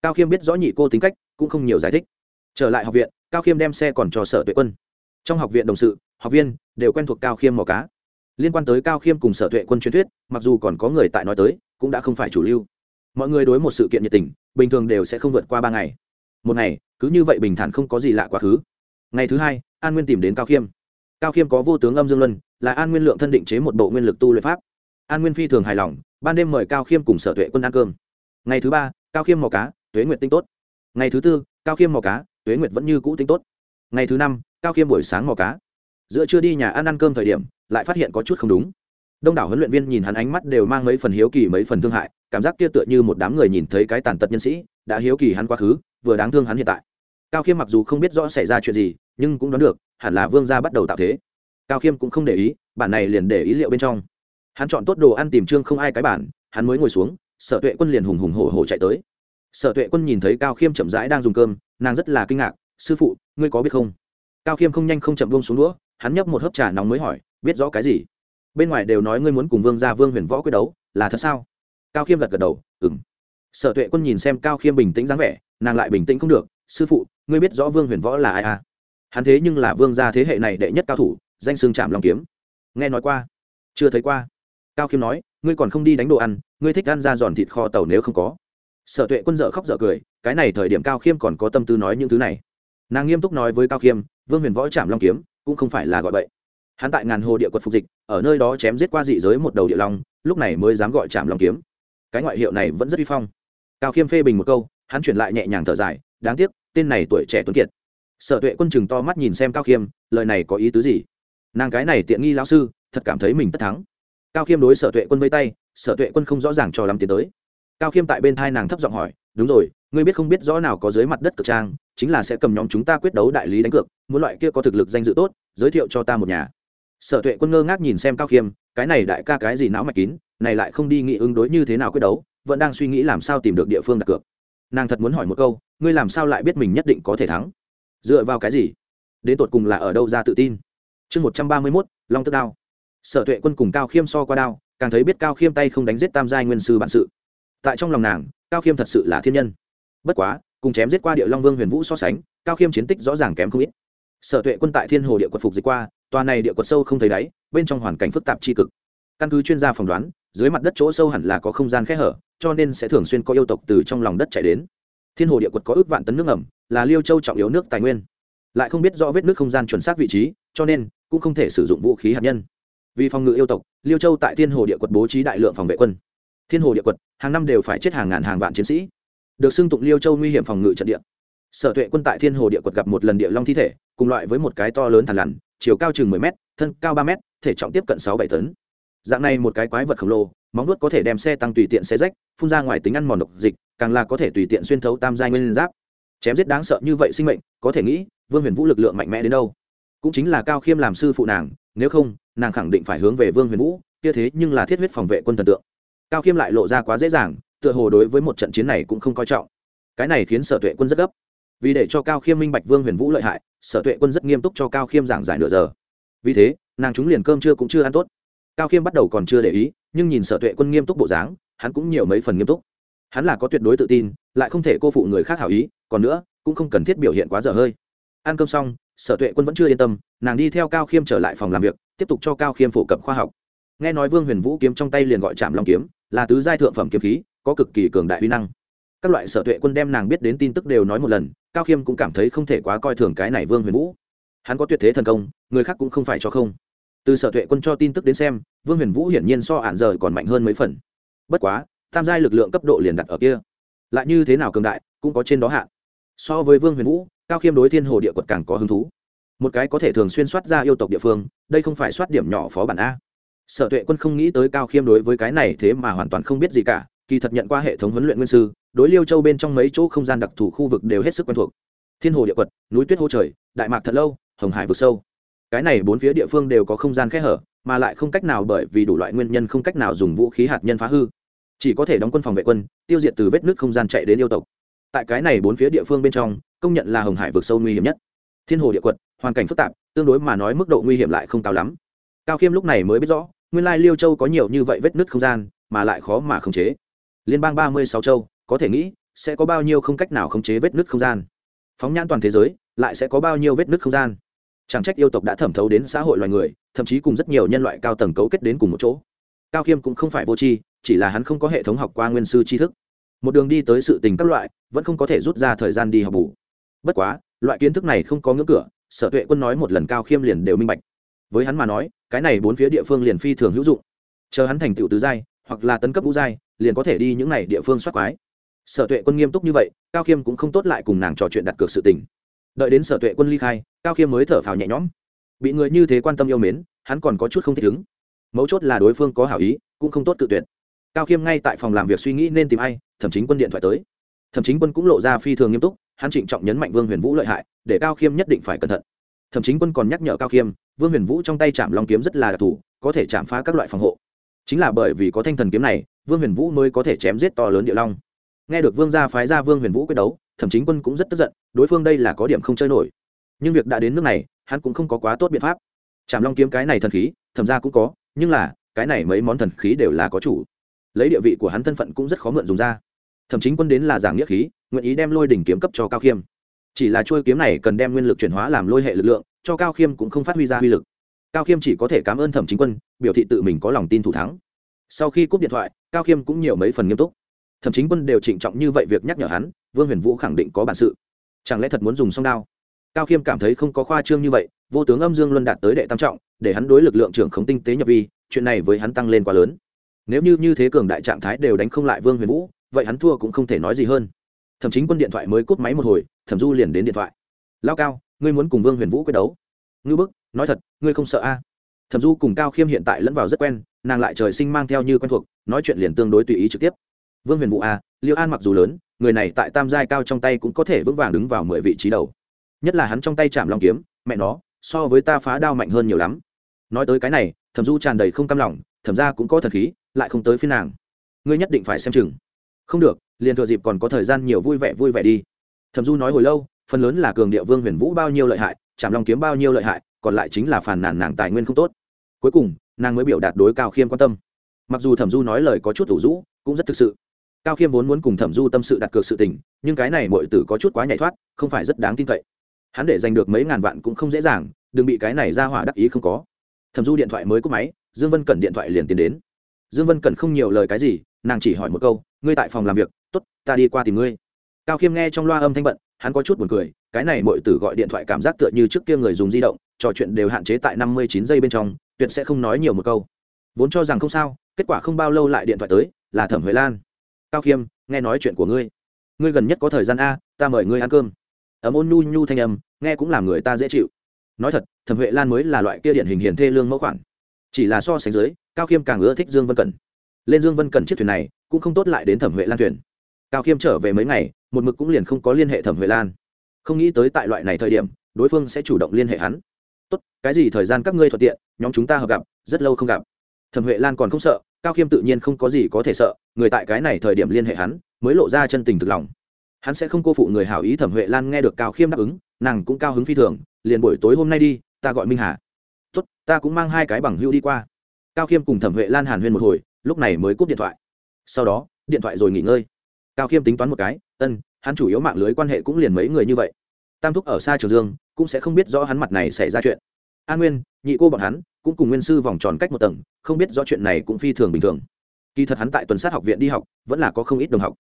Cao khiêm biết rõ nhị cô tính cách, cũng không nhiều giải thích. Trở lại học viện, cao khiêm đem xe còn cho sở tuệ quân. Trong học viện đồng sự, học viên đều quen thuộc cao khiêm mò cá. Liên quan tới cao khiêm cùng sở tuệ quân truyền thuyết, mặc dù còn có người tại nói tới, cũng đã không phải chủ lưu. Mọi người đối một sự kiện nhiệt tình, bình thường đều sẽ không vượt qua ba ngày. Một ngày, cứ như vậy bình thản không có gì lạ quá khứ. Ngày thứ hai, an nguyên tìm đến cao khiêm. Cao khiêm có vô tướng âm dương luân là an nguyên lượng thân định chế một bộ nguyên lực tu luyện pháp. An nguyên phi thường hài lòng, ban đêm mời cao khiêm cùng sở tuệ quân ăn cơm. Ngày thứ ba, cao khiêm mò cá, tuế nguyệt tinh tốt. Ngày thứ tư, cao khiêm mò cá, tuế nguyệt vẫn như cũ tinh tốt. Ngày thứ năm, cao khiêm buổi sáng mò cá. Giữa chưa đi nhà ăn ăn cơm thời điểm, lại phát hiện có chút không đúng. Đông đảo huấn luyện viên nhìn hắn ánh mắt đều mang mấy phần hiếu kỳ, mấy phần thương hại, cảm giác kia tựa như một đám người nhìn thấy cái tàn tật nhân sĩ, đã hiếu kỳ hắn quá khứ, vừa đáng thương hắn hiện tại. Cao khiêm mặc dù không biết rõ xảy ra chuyện gì, nhưng cũng đoán được, hẳn là vương gia bắt đầu tạo thế cao khiêm cũng không để ý, bản này liền để ý liệu bên trong. Hắn chọn tốt đồ ăn tìm trương không ai cái bản, hắn mới ngồi xuống, sở tuệ quân liền hùng hùng hổ hổ chạy tới. Sở tuệ quân nhìn thấy cao khiêm chậm rãi đang dùng cơm, nàng rất là kinh ngạc, sư phụ, ngươi có biết không? Cao khiêm không nhanh không chậm buông xuống đũa, hắn nhấp một hớp trà nóng mới hỏi, biết rõ cái gì? Bên ngoài đều nói ngươi muốn cùng vương gia vương huyền võ quyết đấu, là thật sao? Cao khiêm gật gật đầu ừng sở tuệ quân nhìn xem cao khiêm bình tĩnh dáng vẻ, nàng lại bình tĩnh không được, sư phụ, ngươi biết rõ vương huyền võ là ai à? Hắn thế nhưng là vương gia thế hệ này đệ nhất cao thủ danh xương chạm lòng kiếm. Nghe nói qua. Chưa thấy qua. Cao khiêm nói, ngươi còn không đi đánh đồ ăn, ngươi thích ăn ra giòn thịt kho tàu nếu không có. Sở tuệ quân dợ khóc dợ cười, cái này thời điểm cao khiêm còn có tâm tư nói những thứ này. Nàng nghiêm túc nói với cao khiêm, vương huyền võ chạm long kiếm, cũng không phải là gọi vậy hắn tại ngàn hồ địa quật phục dịch, ở nơi đó chém giết qua dị giới một đầu địa long, lúc này mới dám gọi chạm long kiếm. Cái ngoại hiệu này vẫn rất uy phong. Cao khiêm phê bình một câu, hắn chuyển lại nhẹ nhàng thở dài, đáng tiếc, tên này tuổi trẻ tuấn kiệt. Sở tuệ quân chừng to mắt nhìn xem cao khiêm, lời này có ý tứ gì? Nàng cái này tiện nghi lão sư, thật cảm thấy mình tất thắng. Cao khiêm đối sở tuệ quân vây tay, sở tuệ quân không rõ ràng cho lắm tiến tới. Cao khiêm tại bên thai nàng thấp giọng hỏi, đúng rồi, ngươi biết không biết rõ nào có dưới mặt đất cực trang, chính là sẽ cầm nhóm chúng ta quyết đấu đại lý đánh cược, muốn loại kia có thực lực danh dự tốt, giới thiệu cho ta một nhà. Sở tuệ quân ngơ ngác nhìn xem cao khiêm, cái này đại ca cái gì não mạch kín, này lại không đi nghĩ ứng đối như thế nào quyết đấu, vẫn đang suy nghĩ làm sao tìm được địa phương đặt cược. Nàng thật muốn hỏi một câu, ngươi làm sao lại biết mình nhất định có thể thắng? Dựa vào cái gì? Đến tột cùng là ở đâu ra tự tin? Chương một trăm ba mươi mốt, long tức đao. Sở tuệ quân cùng cao khiêm so qua đao, càng thấy biết cao khiêm tay không đánh giết tam giai nguyên sư bản sự. Tại trong lòng nàng, cao khiêm thật sự là thiên nhân. Bất quá, cùng chém giết qua địa long vương huyền vũ so sánh, cao khiêm chiến tích rõ ràng kém không ít. Sở tuệ quân tại thiên hồ địa quật phục dịch qua, tòa này địa quật sâu không thấy đáy, bên trong hoàn cảnh phức tạp tri cực. Căn cứ chuyên gia phỏng đoán, dưới mặt đất chỗ sâu hẳn là có không gian kẽ hở, cho nên sẽ thường xuyên có yêu tộc từ trong lòng đất chạy đến. Thiên hồ địa quật có ước vạn tấn nước ẩm là liêu châu trọng yếu nước tài nguyên. Lại không biết rõ vết nước không gian chuẩn xác vị trí, cho nên cũng không thể sử dụng vũ khí hạt nhân. Vì phòng ngự yêu tộc, liêu châu tại thiên hồ địa quật bố trí đại lượng phòng vệ quân. Thiên hồ địa quật, hàng năm đều phải chết hàng ngàn hàng vạn chiến sĩ. Được xưng tụng liêu châu nguy hiểm phòng ngự trận địa. Sở tuệ quân tại thiên hồ địa quật gặp một lần địa long thi thể, cùng loại với một cái to lớn thằn lằn, chiều cao chừng mười m thân cao ba m thể trọng tiếp cận sáu bảy tấn. Dạng này một cái quái vật khổng lồ, móng nuốt có thể đem xe tăng tùy tiện xe rách, phun ra ngoài tính ăn mòn độc dịch, càng là có thể tùy tiện xuyên thấu tam giai nguyên giáp. Chém giết đáng sợ như vậy sinh mệnh, có thể nghĩ, vương huyền vũ lực lượng mạnh mẽ đến đâu? Cũng chính là cao khiêm làm sư phụ nàng, nếu không, nàng khẳng định phải hướng về vương huyền vũ, kia thế nhưng là thiết huyết phòng vệ quân thần tượng. Cao khiêm lại lộ ra quá dễ dàng, tựa hồ đối với một trận chiến này cũng không coi trọng. Cái này khiến sở tuệ quân rất gấp. Vì để cho cao khiêm minh bạch vương huyền vũ lợi hại, sở tuệ quân rất nghiêm túc cho cao khiêm giảng giải nửa giờ. Vì thế, nàng chúng liền cơm trưa cũng chưa ăn tốt. Cao khiêm bắt đầu còn chưa để ý, nhưng nhìn sở tuệ quân nghiêm túc bộ dáng, hắn cũng nhiều mấy phần nghiêm túc. Hắn là có tuyệt đối tự tin, lại không thể cô phụ người khác hảo ý, còn nữa, cũng không cần thiết biểu hiện quá dở hơi. Ăn cơm xong sở tuệ quân vẫn chưa yên tâm, nàng đi theo cao khiêm trở lại phòng làm việc, tiếp tục cho cao khiêm phổ cập khoa học. Nghe nói vương huyền vũ kiếm trong tay liền gọi chạm long kiếm, là tứ giai thượng phẩm kiếm khí, có cực kỳ cường đại huy năng. Các loại sở tuệ quân đem nàng biết đến tin tức đều nói một lần, cao khiêm cũng cảm thấy không thể quá coi thường cái này vương huyền vũ. Hắn có tuyệt thế thần công, người khác cũng không phải cho không. Từ sở tuệ quân cho tin tức đến xem, vương huyền vũ hiển nhiên so ạn giờ còn mạnh hơn mấy phần. Bất quá, tham gia lực lượng cấp độ liền đặt ở kia. Lại như thế nào cường đại, cũng có trên đó hạn. So với vương huyền vũ cao khiêm đối thiên hồ địa quật càng có hứng thú. Một cái có thể thường xuyên soát ra yêu tộc địa phương, đây không phải soát điểm nhỏ phó bản a. Sở tuệ quân không nghĩ tới cao khiêm đối với cái này thế mà hoàn toàn không biết gì cả, kỳ thật nhận qua hệ thống huấn luyện nguyên sư, đối liêu châu bên trong mấy chỗ không gian đặc thù khu vực đều hết sức quen thuộc. Thiên hồ địa quật, núi tuyết hô trời, đại mạc thật lâu, hồng hải vực sâu. Cái này bốn phía địa phương đều có không gian kẽ hở, mà lại không cách nào bởi vì đủ loại nguyên nhân không cách nào dùng vũ khí hạt nhân phá hư. Chỉ có thể đóng quân phòng vệ quân, tiêu diệt từ vết nước không gian chạy đến yêu tộc tại cái này bốn phía địa phương bên trong, công nhận là hồng hải vực sâu nguy hiểm nhất. Thiên hồ địa quật, hoàn cảnh phức tạp, tương đối mà nói mức độ nguy hiểm lại không cao lắm. Cao khiêm lúc này mới biết rõ, nguyên lai liêu châu có nhiều như vậy vết nứt không gian, mà lại khó mà khống chế. Liên bang ba mươi sáu châu, có thể nghĩ, sẽ có bao nhiêu không cách nào khống chế vết nứt không gian. Phóng nhãn toàn thế giới, lại sẽ có bao nhiêu vết nứt không gian? Chẳng trách yêu tộc đã thẩm thấu đến xã hội loài người, thậm chí cùng rất nhiều nhân loại cao tầng cấu kết đến cùng một chỗ. Cao khiêm cũng không phải vô tri, chỉ là hắn không có hệ thống học qua nguyên sư tri thức một đường đi tới sự tình các loại, vẫn không có thể rút ra thời gian đi học bù. Bất quá, loại kiến thức này không có ngưỡng cửa, sở tuệ quân nói một lần cao khiêm liền đều minh bạch. Với hắn mà nói, cái này bốn phía địa phương liền phi thường hữu dụng. Chờ hắn thành tựu tứ giai, hoặc là tấn cấp ngũ giai, liền có thể đi những này địa phương soát quái. Sở tuệ quân nghiêm túc như vậy, cao khiêm cũng không tốt lại cùng nàng trò chuyện đặt cược sự tình. Đợi đến sở tuệ quân ly khai, cao khiêm mới thở phào nhẹ nhõm. Bị người như thế quan tâm yêu mến, hắn còn có chút không thích ứng. Mấu chốt là đối phương có hảo ý, cũng không tốt tự tuyệt cao khiêm ngay tại phòng làm việc suy nghĩ nên tìm ai thậm chí quân điện thoại tới. Thậm chí quân cũng lộ ra phi thường nghiêm túc, hắn trịnh trọng nhấn mạnh vương huyền vũ lợi hại, để cao khiêm nhất định phải cẩn thận. Thậm chí quân còn nhắc nhở cao khiêm, vương huyền vũ trong tay chạm long kiếm rất là đặc thù, có thể chạm phá các loại phòng hộ. Chính là bởi vì có thanh thần kiếm này, vương huyền vũ mới có thể chém giết to lớn địa long. Nghe được vương gia phái ra vương huyền vũ quyết đấu thậm chí quân cũng rất tức giận, đối phương đây là có điểm không chơi nổi. Nhưng việc đã đến nước này, hắn cũng không có quá tốt biện pháp. Chạm long kiếm cái này thần khí, thẩm ra cũng có, nhưng là, cái này mấy món thần khí đều là có chủ lấy địa vị của hắn thân phận cũng rất khó mượn dùng ra. Thậm chí quân đến là giảng nghĩa khí, nguyện ý đem lôi đỉnh kiếm cấp cho cao khiêm. Chỉ là trôi kiếm này cần đem nguyên lực chuyển hóa làm lôi hệ lực lượng, cho cao khiêm cũng không phát huy ra uy lực. Cao khiêm chỉ có thể cảm ơn thẩm chính quân, biểu thị tự mình có lòng tin thủ thắng. Sau khi cúp điện thoại, cao khiêm cũng nhiều mấy phần nghiêm túc. Thẩm chính quân đều trịnh trọng như vậy việc nhắc nhở hắn, vương huyền vũ khẳng định có bản sự. Chẳng lẽ thật muốn dùng song đao? Cao khiêm cảm thấy không có khoa trương như vậy, vô tướng âm dương luân đạt tới đệ tam trọng, để hắn đối lực lượng trưởng khống tinh tế nhập vi, chuyện này với hắn tăng lên quá lớn nếu như như thế cường đại trạng thái đều đánh không lại vương huyền vũ, vậy hắn thua cũng không thể nói gì hơn. Thậm chí quân điện thoại mới cúp máy một hồi, thẩm du liền đến điện thoại. Lao cao, ngươi muốn cùng vương huyền vũ quyết đấu? Ngư bức, nói thật, ngươi không sợ a? Thẩm du cùng cao khiêm hiện tại lẫn vào rất quen, nàng lại trời sinh mang theo như quen thuộc, nói chuyện liền tương đối tùy ý trực tiếp. Vương huyền vũ a liêu an mặc dù lớn, người này tại tam giai cao trong tay cũng có thể vững vàng đứng vào mười vị trí đầu. Nhất là hắn trong tay chạm lòng kiếm, mẹ nó, so với ta phá đao mạnh hơn nhiều lắm. Nói tới cái này, thẩm du tràn đầy không cam lòng, thẩm ra cũng có thần khí lại không tới phiên nàng. Ngươi nhất định phải xem chừng. Không được, liền thừa dịp còn có thời gian nhiều vui vẻ vui vẻ đi. Thẩm du nói hồi lâu, phần lớn là cường địa vương huyền vũ bao nhiêu lợi hại chạm lòng kiếm bao nhiêu lợi hại, còn lại chính là phản nàn nàng tài nguyên không tốt. Cuối cùng, nàng mới biểu đạt đối cao khiêm quan tâm. Mặc dù thẩm du nói lời có chút thủ rũ, cũng rất thực sự. Cao khiêm vốn muốn cùng thẩm du tâm sự đặt cược sự tình, nhưng cái này mọi tử có chút quá nhảy thoát, không phải rất đáng tin cậy. Hắn để giành được mấy ngàn vạn cũng không dễ dàng, đừng bị cái này ra hỏa đắc ý không có. Thẩm du điện thoại mới cúp máy, dương vân cẩn điện thoại liền tiến đến dương vân cẩn không nhiều lời cái gì, nàng chỉ hỏi một câu, ngươi tại phòng làm việc t ố t ta đi qua tìm ngươi. Cao khiêm nghe trong loa âm thanh bận, hắn có chút buồn cười, cái này mọi tử gọi điện thoại cảm giác tựa như trước kia người dùng di động, trò chuyện đều hạn chế tại năm mươi chín giây bên trong, tuyệt sẽ không nói nhiều một câu. Vốn cho rằng không sao, kết quả không bao lâu lại điện thoại tới, là thẩm huệ lan. Cao khiêm, nghe nói chuyện của ngươi. Ngươi gần nhất có thời gian a, ta mời ngươi ăn cơm. Ấm ôn nhu nhu thanh âm, nghe cũng làm người ta dễ chịu. Nói thật, thẩm huệ lan mới là loại kia điển hình hiền thê lương mẫu khoản. Chỉ là so sánh dưới cao khiêm càng ưa thích dương vân cẩn. Lên dương vân cẩn chiếc thuyền này cũng không tốt lại đến thẩm huệ lan thuyền. Cao khiêm trở về mấy ngày, một mực cũng liền không có liên hệ thẩm huệ lan. Không nghĩ tới tại loại này thời điểm, đối phương sẽ chủ động liên hệ hắn. Tốt, cái gì thời gian các ngươi thuận tiện, nhóm chúng ta hợp gặp, rất lâu không gặp. Thẩm huệ lan còn không sợ, cao khiêm tự nhiên không có gì có thể sợ, người tại cái này thời điểm liên hệ hắn, mới lộ ra chân tình thực lòng. Hắn sẽ không cô phụ người hảo ý thẩm huệ lan nghe được cao khiêm đáp ứng, nàng cũng cao hứng phi thường, liền buổi tối hôm nay đi, ta gọi minh hà. Tốt, ta cũng mang hai cái bằng hưu đi qua cao khiêm cùng thẩm huệ lan hàn huyên một hồi, lúc này mới cúp điện thoại. Sau đó, điện thoại rồi nghỉ ngơi. Cao khiêm tính toán một cái, ân, hắn chủ yếu mạng lưới quan hệ cũng liền mấy người như vậy. Tam thúc ở xa trường dương, cũng sẽ không biết rõ hắn mặt này xảy ra chuyện. An nguyên, nhị cô bọn hắn, cũng cùng nguyên sư vòng tròn cách một tầng, không biết rõ chuyện này cũng phi thường bình thường. Kỳ thật hắn tại tuần sát học viện đi học, vẫn là có không ít đồng học.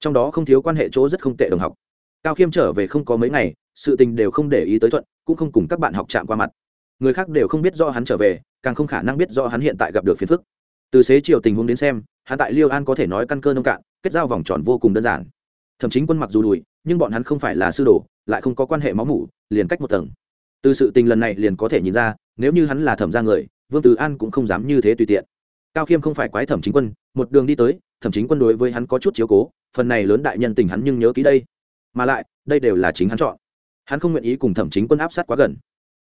Trong đó không thiếu quan hệ chỗ rất không tệ đồng học. Cao khiêm trở về không có mấy ngày, sự tình đều không để ý tới thuận, cũng không cùng các bạn học chạm qua mặt. Người khác đều không biết do hắn trở về càng không khả năng biết do hắn hiện tại gặp được phiền phức. Từ xế chiều tình huống đến xem, hắn tại liêu an có thể nói căn cơ nông cạn, kết giao vòng tròn vô cùng đơn giản. Thậm chí quân mặc dù đùi, nhưng bọn hắn không phải là sư đồ, lại không có quan hệ máu mủ, liền cách một tầng. Từ sự tình lần này liền có thể nhìn ra, nếu như hắn là thẩm ra người, vương tử an cũng không dám như thế tùy tiện. Cao khiêm không phải quái thẩm chính quân, một đường đi tới, thẩm chính quân đối với hắn có chút chiếu cố, phần này lớn đại nhân tình hắn nhưng nhớ ký đây. Mà lại, đây đều là chính hắn chọn. Hắn không nguyện ý cùng thẩm chính quân áp sát quá gần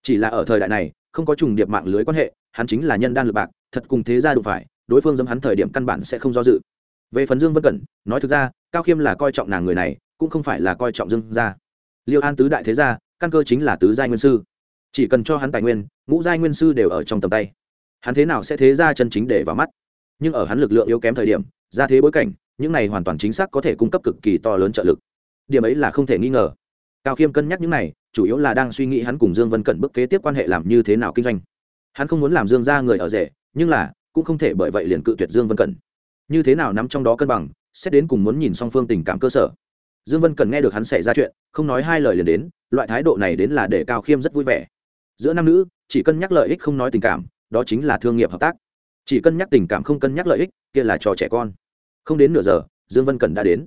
chỉ là ở thời đại này, không có trùng điệp mạng lưới quan hệ, hắn chính là nhân đan lực bạc, thật cùng thế gia đụng phải, đối phương dâm hắn thời điểm căn bản sẽ không do dự. Về phần dương vân cẩn, nói thực ra, cao khiêm là coi trọng nàng người này, cũng không phải là coi trọng dương gia. Liêu an tứ đại thế gia, căn cơ chính là tứ giai nguyên sư. Chỉ cần cho hắn tài nguyên, ngũ giai nguyên sư đều ở trong tầm tay. Hắn thế nào sẽ thế ra chân chính để vào mắt? Nhưng ở hắn lực lượng yếu kém thời điểm ra thế bối cảnh, những này hoàn toàn chính xác có thể cung cấp cực kỳ to lớn trợ lực. Điểm ấy là không thể nghi ngờ cao khiêm cân nhắc những này, chủ yếu là đang suy nghĩ hắn cùng dương vân cẩn bước kế tiếp quan hệ làm như thế nào kinh doanh. Hắn không muốn làm dương ra người ở rể, nhưng là, cũng không thể bởi vậy liền cự tuyệt dương vân cẩn như thế nào nắm trong đó cân bằng, xét đến cùng muốn nhìn song phương tình cảm cơ sở. Dương vân cần nghe được hắn xảy ra chuyện, không nói hai lời liền đến, loại thái độ này đến là để cao khiêm rất vui vẻ. Giữa nam nữ, chỉ cân nhắc lợi ích không nói tình cảm, đó chính là thương nghiệp hợp tác. Chỉ cân nhắc tình cảm không cân nhắc lợi ích, kia là trò trẻ con. Không đến nửa giờ, dương vân cần đã đến.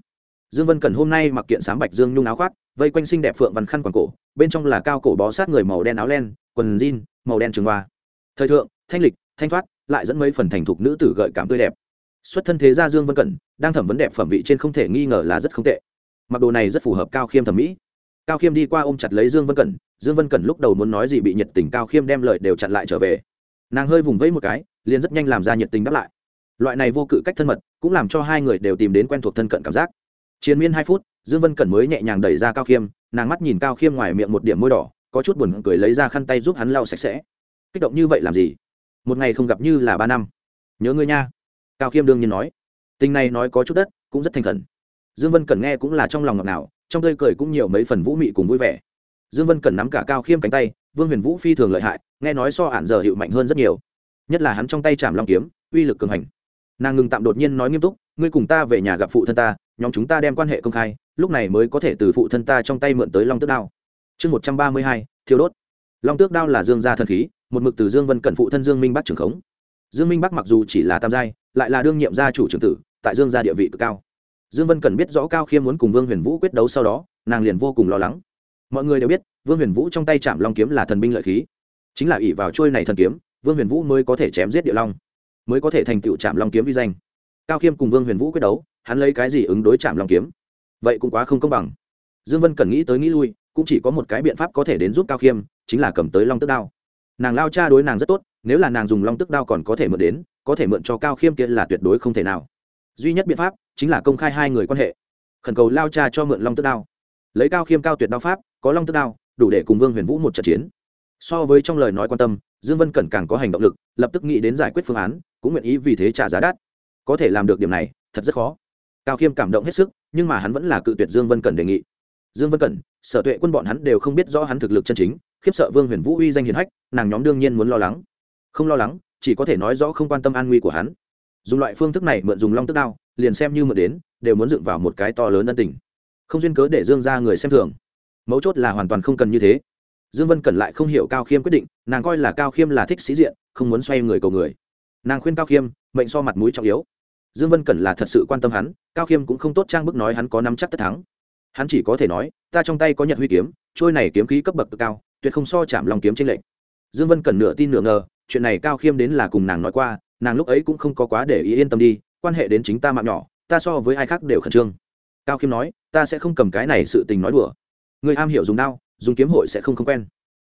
Dương vân cần hôm nay mặc kiện sáng bạch dương nhung áo khoác vây quanh xinh đẹp phượng văn khăn quàng cổ, bên trong là cao cổ bó sát người màu đen áo len, quần jean, màu đen trường hoa. Thời thượng, thanh lịch, thanh thoát, lại dẫn mấy phần thành thục nữ tử gợi cảm tươi đẹp. Xuất thân thế gia dương vân cẩn, đang thẩm vấn đẹp phẩm vị trên không thể nghi ngờ là rất không tệ. Mặc đồ này rất phù hợp cao khiêm thẩm mỹ. Cao khiêm đi qua ôm chặt lấy dương vân cẩn, dương vân cẩn lúc đầu muốn nói gì bị nhiệt tình cao khiêm đem lời đều chặn lại trở về. Nàng hơi vùng vẫy một cái, liền rất nhanh làm ra nhiệt tình đáp lại. Loại này vô cự cách thân mật, cũng làm cho hai người đều tìm đến quen thuộc thân cận cảm giác. Chiến miên hai phút dương vân cẩn mới nhẹ nhàng đẩy ra cao khiêm, nàng mắt nhìn cao khiêm ngoài miệng một điểm môi đỏ, có chút buồn cười lấy ra khăn tay giúp hắn lau sạch sẽ. Kích động như vậy làm gì? Một ngày không gặp như là ba năm. Nhớ ngươi nha. Cao khiêm đương nhiên nói. Tình này nói có chút đất, cũng rất thành khẩn. Dương vân cẩn nghe cũng là trong lòng ngọt nào trong tươi cười cũng nhiều mấy phần vũ mị cùng vui vẻ. Dương vân cẩn nắm cả cao khiêm cánh tay, vương huyền vũ phi thường lợi hại, nghe nói so ản giờ hiệu mạnh hơn rất nhiều. Nhất là hắn trong tay chạm long kiếm, uy lực cường hành. Nàng ngừng tạm đột nhiên nói nghiêm túc, ngươi cùng ta về nhà gặp phụ thân ta, nhóm chúng ta đem quan hệ công khai lúc này mới có thể từ phụ thân ta trong tay mượn tới long tước đao. Chương một trăm ba mươi hai, thiêu đốt. Long tước đao là dương gia thần khí, một mực từ dương vân Cần phụ thân dương minh bắc trưởng khống. Dương minh bắc mặc dù chỉ là tam giai, lại là đương nhiệm gia chủ trưởng tử, tại dương gia địa vị cực cao. Dương vân cần biết rõ cao khiêm muốn cùng vương huyền vũ quyết đấu sau đó, nàng liền vô cùng lo lắng. Mọi người đều biết, vương huyền vũ trong tay chạm long kiếm là thần binh lợi khí. Chính là ỷ vào trôi này thần kiếm, vương huyền vũ mới có thể chém giết địa long, mới có thể thành tựu chạm long kiếm vi danh. Cao khiêm cùng vương huyền vũ quyết đấu, hắn lấy cái gì ứng đối chạm long kiếm? Vậy cũng quá không công bằng. Dương vân cần nghĩ tới nghĩ lui, cũng chỉ có một cái biện pháp có thể đến giúp cao khiêm, chính là cầm tới long tức đao. Nàng lao cha đối nàng rất tốt, nếu là nàng dùng long tức đao còn có thể mượn đến, có thể mượn cho cao khiêm kia là tuyệt đối không thể nào. Duy nhất biện pháp chính là công khai hai người quan hệ. Khẩn cầu lao cha cho mượn long tức đao. Lấy cao khiêm cao tuyệt đao pháp, có long tức đao, đủ để cùng vương huyền vũ một trận chiến. So với trong lời nói quan tâm, dương vân cẩn càng có hành động lực, lập tức nghĩ đến giải quyết phương án, cũng nguyện ý vì thế trả giá đắt. Có thể làm được điểm này, thật rất khó. Cao khiêm cảm động hết sức nhưng mà hắn vẫn là cự tuyệt dương vân cẩn đề nghị. Dương vân cẩn, sở tuệ quân bọn hắn đều không biết rõ hắn thực lực chân chính, khiếp sợ vương huyền vũ uy danh hiền hách, nàng nhóm đương nhiên muốn lo lắng. Không lo lắng, chỉ có thể nói rõ không quan tâm an nguy của hắn. Dùng loại phương thức này mượn dùng long tức đao, liền xem như mượn đến, đều muốn dựng vào một cái to lớn ân tình. Không duyên cớ để dương ra người xem thường. Mấu chốt là hoàn toàn không cần như thế. Dương vân cẩn lại không hiểu cao khiêm quyết định, nàng coi là cao khiêm là thích sĩ diện, không muốn xoay người cầu người. Nàng khuyên cao khiêm, mệnh so mặt mũi trọng yếu dương vân cẩn là thật sự quan tâm hắn, cao khiêm cũng không tốt trang bức nói hắn có nắm chắc tất thắng. Hắn chỉ có thể nói, ta trong tay có nhật huy kiếm, trôi này kiếm khí cấp bậc cực cao, tuyệt không so chạm lòng kiếm trên lệnh. dương vân cẩn nửa tin nửa ngờ, chuyện này cao khiêm đến là cùng nàng nói qua, nàng lúc ấy cũng không có quá để ý yên tâm đi, quan hệ đến chính ta mạng nhỏ, ta so với ai khác đều khẩn trương. Cao khiêm nói, ta sẽ không cầm cái này sự tình nói đùa. Người am hiểu dùng đao, dùng kiếm hội sẽ không không quen.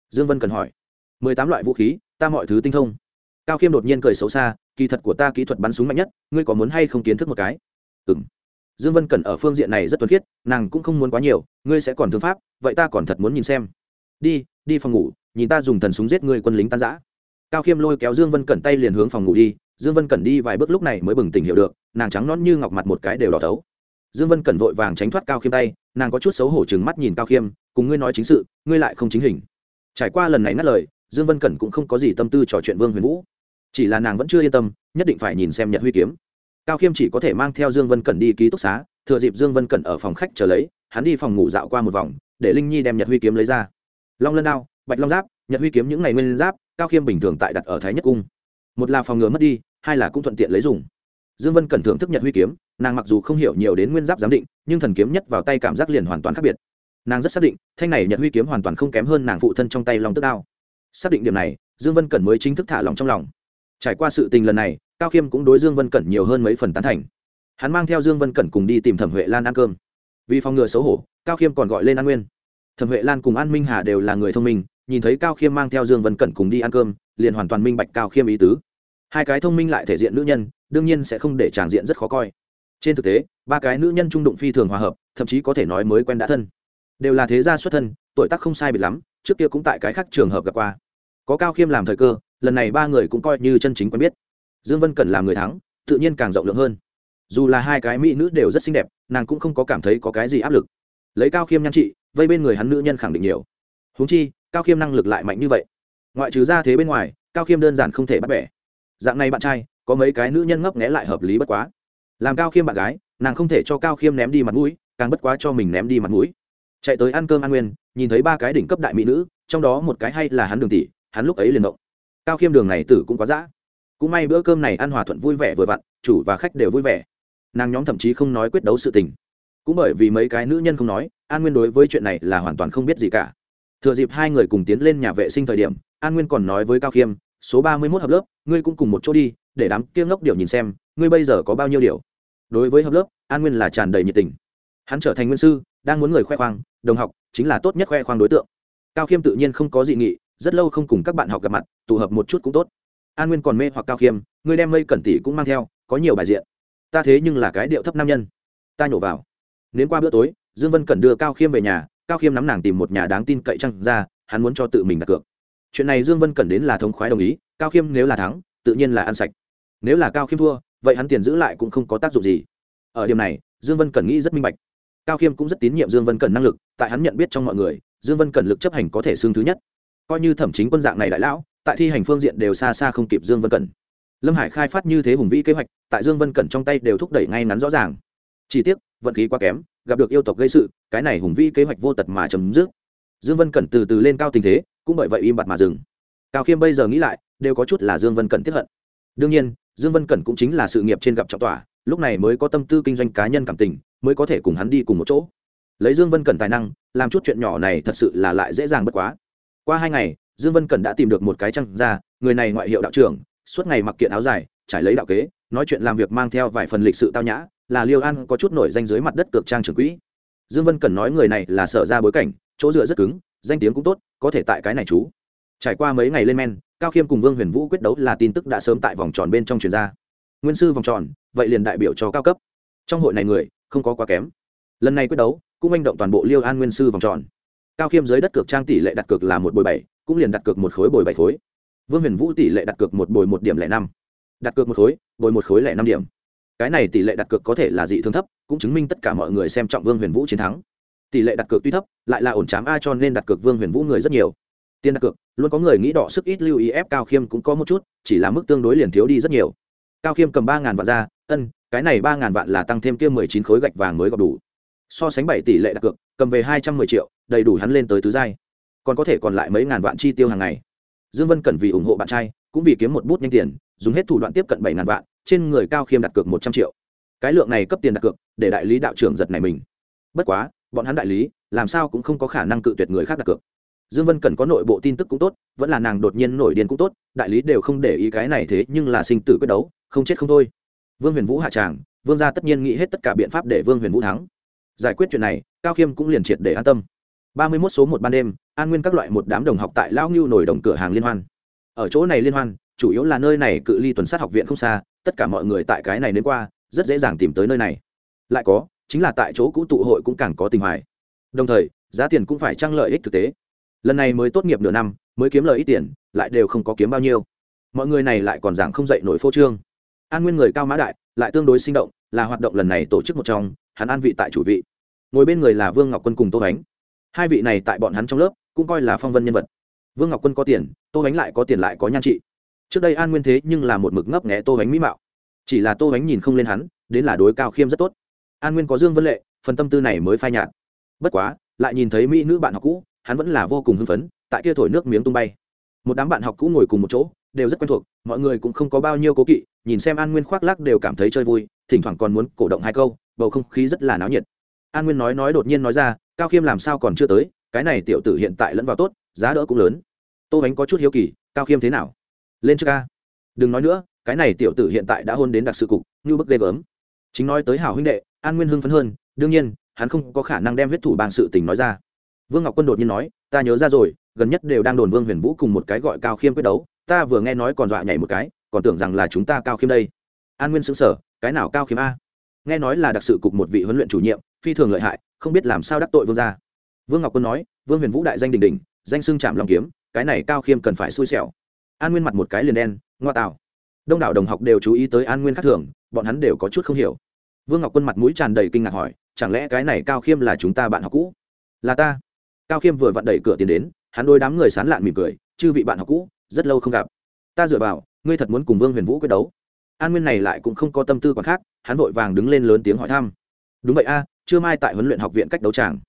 Dương vân cần hỏi, mười tám loại vũ khí, ta mọi thứ tinh thông. Cao khiêm đột nhiên cười xấu xa kỳ thật của ta kỹ thuật bắn súng mạnh nhất, ngươi có muốn hay không kiến thức một cái? Ừng dương vân cần ở phương diện này rất thuần khiết, nàng cũng không muốn quá nhiều, ngươi sẽ còn thương pháp, vậy ta còn thật muốn nhìn xem. Đi đi phòng ngủ, nhìn ta dùng thần súng giết ngươi quân lính tan giã cao khiêm lôi kéo dương vân cẩn tay liền hướng phòng ngủ đi, dương vân cẩn đi vài bước lúc này mới bừng tỉnh hiểu được, nàng trắng nón như ngọc mặt một cái đều đỏ thấu. Dương vân cẩn vội vàng tránh thoát cao khiêm tay, nàng có chút xấu hổ chừng mắt nhìn cao khiêm, cùng ngươi nói chính sự, ngươi lại không chính hình. Trải qua lần này ngắt lời, dương vân cẩn cũng không có gì tâm tư trò chuyện vương huyền vũ chỉ là nàng vẫn chưa yên tâm, nhất định phải nhìn xem nhật huy kiếm. Cao khiêm chỉ có thể mang theo dương vân cẩn đi ký túc xá, thừa dịp dương vân cẩn ở phòng khách chờ lấy, hắn đi phòng ngủ dạo qua một vòng, để linh nhi đem nhật huy kiếm lấy ra. Long lân đao, bạch long giáp, nhật huy kiếm những ngày nguyên giáp, cao khiêm bình thường tại đặt ở thái nhất cung. Một là phòng ngừa mất đi, hai là cũng thuận tiện lấy dùng. Dương vân cẩn thưởng thức nhật huy kiếm, nàng mặc dù không hiểu nhiều đến nguyên giáp giám định, nhưng thần kiếm nhất vào tay cảm giác liền hoàn toàn khác biệt. Nàng rất xác định, thanh này nhật huy kiếm hoàn toàn không kém hơn nàng phụ thân trong tay long tức đao. Xác định điểm này, dương vân cẩn mới chính thức thả lòng trong lòng trải qua sự tình lần này, cao khiêm cũng đối dương vân cẩn nhiều hơn mấy phần tán thành. Hắn mang theo dương vân cẩn cùng đi tìm thẩm huệ lan ăn cơm. Vì phòng ngừa xấu hổ, cao khiêm còn gọi lên an nguyên. Thẩm huệ lan cùng an minh hà đều là người thông minh, nhìn thấy cao khiêm mang theo dương vân cẩn cùng đi ăn cơm, liền hoàn toàn minh bạch cao khiêm ý tứ. Hai cái thông minh lại thể diện nữ nhân, đương nhiên sẽ không để tràng diện rất khó coi. Trên thực tế, ba cái nữ nhân trung đụng phi thường hòa hợp, thậm chí có thể nói mới quen đã thân. Đều là thế gia xuất thân, tuổi tác không sai biệt lắm, trước kia cũng tại cái khác trường hợp gặp qua. Có cao khiêm làm thời cơ lần này ba người cũng coi như chân chính quen biết. Dương vân cần làm người thắng, tự nhiên càng rộng lượng hơn. Dù là hai cái mỹ nữ đều rất xinh đẹp, nàng cũng không có cảm thấy có cái gì áp lực. Lấy cao khiêm nhan trị, vây bên người hắn nữ nhân khẳng định nhiều. Húng chi, cao khiêm năng lực lại mạnh như vậy. Ngoại trừ ra thế bên ngoài, cao khiêm đơn giản không thể bắt bẻ. Dạng này bạn trai, có mấy cái nữ nhân ngấp nghẽ lại hợp lý bất quá. Làm cao khiêm bạn gái, nàng không thể cho cao khiêm ném đi mặt mũi, càng bất quá cho mình ném đi mặt mũi. Chạy tới ăn cơm an nguyên, nhìn thấy ba cái đỉnh cấp đại mỹ nữ, trong đó một cái hay là hắn đường tỷ, hắn lúc ấy liền động cao khiêm đường này tử cũng quá dã. Cũng may bữa cơm này ăn hòa thuận vui vẻ vừa vặn, chủ và khách đều vui vẻ. Nàng nhóm thậm chí không nói quyết đấu sự tình. Cũng bởi vì mấy cái nữ nhân không nói, an nguyên đối với chuyện này là hoàn toàn không biết gì cả. Thừa dịp hai người cùng tiến lên nhà vệ sinh thời điểm, an nguyên còn nói với cao khiêm, số ba mươi mốt hợp lớp, ngươi cũng cùng một chỗ đi, để đám kia ngốc điều nhìn xem, ngươi bây giờ có bao nhiêu điều đối với hợp lớp, an nguyên là tràn đầy nhiệt tình. Hắn trở thành nguyên sư, đang muốn người khoe khoang, đồng học, chính là tốt nhất khoe khoang đối tượng. Cao khiêm tự nhiên không có dị nghị, rất lâu không cùng các bạn học gặp mặt tụ hợp một chút cũng tốt. An nguyên còn mê hoặc cao khiêm ngươi đem mây cẩn tỷ cũng mang theo, có nhiều bài diện. Ta thế nhưng là cái điệu thấp nam nhân. Ta nhổ vào. Đến qua bữa tối, dương vân cẩn đưa cao khiêm về nhà, cao khiêm nắm nàng tìm một nhà đáng tin cậy trăng ra, hắn muốn cho tự mình đặt cược. Chuyện này dương vân cẩn đến là thống khoái đồng ý, cao khiêm nếu là thắng, tự nhiên là ăn sạch. Nếu là cao khiêm thua, vậy hắn tiền giữ lại cũng không có tác dụng gì. Ở điểm này, dương vân cẩn nghĩ rất minh bạch. Cao khiêm cũng rất tín nhiệm dương vân cẩn năng lực, tại hắn nhận biết trong mọi người, dương vân cẩn lực chấp hành có thể xương thứ nhất. Coi như thẩm chính quân dạng này đại lão tại thi hành phương diện đều xa xa không kịp dương vân cẩn. Lâm hải khai phát như thế hùng vĩ kế hoạch, tại dương vân cẩn trong tay đều thúc đẩy ngay ngắn rõ ràng. Chỉ tiếc, vận khí quá kém, gặp được yêu tộc gây sự, cái này hùng vĩ kế hoạch vô tật mà chấm dứt. Dương vân cẩn từ từ lên cao tình thế, cũng bởi vậy im bặt mà dừng. Cao khiêm bây giờ nghĩ lại, đều có chút là dương vân cẩn tiếp hận. Đương nhiên, dương vân cẩn cũng chính là sự nghiệp trên gặp trọng tỏa, lúc này mới có tâm tư kinh doanh cá nhân cảm tình, mới có thể cùng hắn đi cùng một chỗ. Lấy dương vân cẩn tài năng, làm chút chuyện nhỏ này thật sự là lại dễ dàng bất quá. Qua hai ngày dương vân cẩn đã tìm được một cái trăng ra, người này ngoại hiệu đạo trưởng, suốt ngày mặc kiện áo dài, trải lấy đạo kế, nói chuyện làm việc mang theo vài phần lịch sự tao nhã, là liêu an có chút nổi danh dưới mặt đất cược trang trưởng quỹ. Dương vân cẩn nói người này là sở ra bối cảnh, chỗ dựa rất cứng, danh tiếng cũng tốt, có thể tại cái này chú. Trải qua mấy ngày lên men, cao khiêm cùng vương huyền vũ quyết đấu là tin tức đã sớm tại vòng tròn bên trong truyền ra. Nguyên sư vòng tròn, vậy liền đại biểu cho cao cấp. Trong hội này người, không có quá kém. Lần này quyết đấu, cũng manh động toàn bộ liêu an nguyên sư vòng tròn. Cao khiêm dưới đất cược trang tỷ lệ đặt cược là một bồi bảy cũng liền đặt cược một khối bồi bảy khối. Vương huyền vũ tỷ lệ đặt cược một bồi một điểm lẻ năm. Đặt cược một khối, bồi một khối lẻ năm điểm. Cái này tỷ lệ đặt cược có thể là dị thương thấp, cũng chứng minh tất cả mọi người xem trọng vương huyền vũ chiến thắng. Tỷ lệ đặt cược tuy thấp, lại là ổn chám a cho nên đặt cược vương huyền vũ người rất nhiều. Tiền đặt cược, luôn có người nghĩ đỏ sức ít lưu ý ép cao khiêm cũng có một chút, chỉ là mức tương đối liền thiếu đi rất nhiều. Cao khiêm cầm ba ngàn vạn ra, ân, cái này ba ngàn vạn là tăng thêm kia mười chín khối gạch vàng mới gặp đủ. So sánh bảy tỷ lệ đặt cược, cầm về hai trăm mười triệu, đầy đủ hắn lên tới tứ giai còn có thể còn lại mấy ngàn vạn chi tiêu hàng ngày. Dương vân cần vì ủng hộ bạn trai, cũng vì kiếm một bút nhanh tiền, dùng hết thủ đoạn tiếp cận bảy ngàn vạn, trên người cao khiêm đặt cược một trăm triệu. Cái lượng này cấp tiền đặt cược, để đại lý đạo trưởng giật này mình. Bất quá, bọn hắn đại lý, làm sao cũng không có khả năng cự tuyệt người khác đặt cược. Dương vân cần có nội bộ tin tức cũng tốt, vẫn là nàng đột nhiên nổi điên cũng tốt, đại lý đều không để ý cái này thế nhưng là sinh tử quyết đấu, không chết không thôi. Vương huyền vũ hạ tràng, vương gia tất nhiên nghĩ hết tất cả biện pháp để vương huyền vũ thắng. Giải quyết chuyện này, cao khiêm cũng liền triệt để an tâm. ba mươi mốt số một ban đêm an nguyên các loại một đám đồng học tại lão ngưu nổi đồng cửa hàng liên hoan. Ở chỗ này liên hoan, chủ yếu là nơi này cự ly tuần sát học viện không xa, tất cả mọi người tại cái này đến qua, rất dễ dàng tìm tới nơi này. Lại có, chính là tại chỗ cũ tụ hội cũng càng có tình hoài. Đồng thời, giá tiền cũng phải trăng lợi ích thực tế. Lần này mới tốt nghiệp nửa năm, mới kiếm lời ít tiền, lại đều không có kiếm bao nhiêu. Mọi người này lại còn giảng không dậy nổi phô trương. An nguyên người cao mã đại, lại tương đối sinh động, là hoạt động lần này tổ chức một trong, hắn an vị tại chủ vị. Ngồi bên người là vương ngọc quân cùng tô ánh hai vị này tại bọn hắn trong lớp cũng coi là phong vân nhân vật. Vương ngọc quân có tiền, tô Bánh lại có tiền lại có nhan trị. Trước đây an nguyên thế nhưng là một mực ngấp nghẽ tô Bánh mỹ mạo. Chỉ là tô Bánh nhìn không lên hắn, đến là đối cao khiêm rất tốt. An nguyên có dương vân lệ, phần tâm tư này mới phai nhạt. Bất quá, lại nhìn thấy mỹ nữ bạn học cũ, hắn vẫn là vô cùng hưng phấn, tại kia thổi nước miếng tung bay. Một đám bạn học cũ ngồi cùng một chỗ, đều rất quen thuộc, mọi người cũng không có bao nhiêu cố kỵ, nhìn xem an nguyên khoác lác đều cảm thấy chơi vui, thỉnh thoảng còn muốn cổ động hai câu, bầu không khí rất là náo nhiệt. An nguyên nói nói đột nhiên nói ra, cao khiêm làm sao còn chưa tới cái này tiểu tử hiện tại lẫn vào tốt, giá đỡ cũng lớn. Tô bánh có chút hiếu kỳ, cao khiêm thế nào? Lên trước ca đừng nói nữa, cái này tiểu tử hiện tại đã hôn đến đặc sự cục, như bức ghê gớm. Chính nói tới hảo huynh đệ, an nguyên hưng phấn hơn, đương nhiên, hắn không có khả năng đem huyết thủ bàn sự tình nói ra. Vương ngọc quân đột nhiên nói, ta nhớ ra rồi, gần nhất đều đang đồn vương huyền vũ cùng một cái gọi cao khiêm quyết đấu, ta vừa nghe nói còn dọa nhảy một cái, còn tưởng rằng là chúng ta cao khiêm đây. An nguyên xứng sở cái nào cao khiêm a? Nghe nói là đặc sự cục một vị huấn luyện chủ nhiệm, phi thường lợi hại, không biết làm sao đắc tội vương gia vương ngọc quân nói, vương huyền vũ đại danh đình đình danh xưng chạm lòng kiếm, cái này cao khiêm cần phải xui xẻo. An nguyên mặt một cái liền đen, ngoa tạo đông đảo đồng học đều chú ý tới an nguyên khác thường, bọn hắn đều có chút không hiểu. Vương ngọc quân mặt mũi tràn đầy kinh ngạc hỏi, chẳng lẽ cái này cao khiêm là chúng ta bạn học cũ? Là ta. Cao khiêm vừa vặn đẩy cửa tiến đến, hắn đôi đám người sán lạn mỉm cười, chư vị bạn học cũ, rất lâu không gặp. Ta dựa vào, ngươi thật muốn cùng vương huyền vũ quyết đấu. An nguyên này lại cũng không có tâm tư còn khác, hắn vội vàng đứng lên lớn tiếng hỏi thăm. Đúng vậy a chưa mai tại huấn luyện học viện cách đấu tràng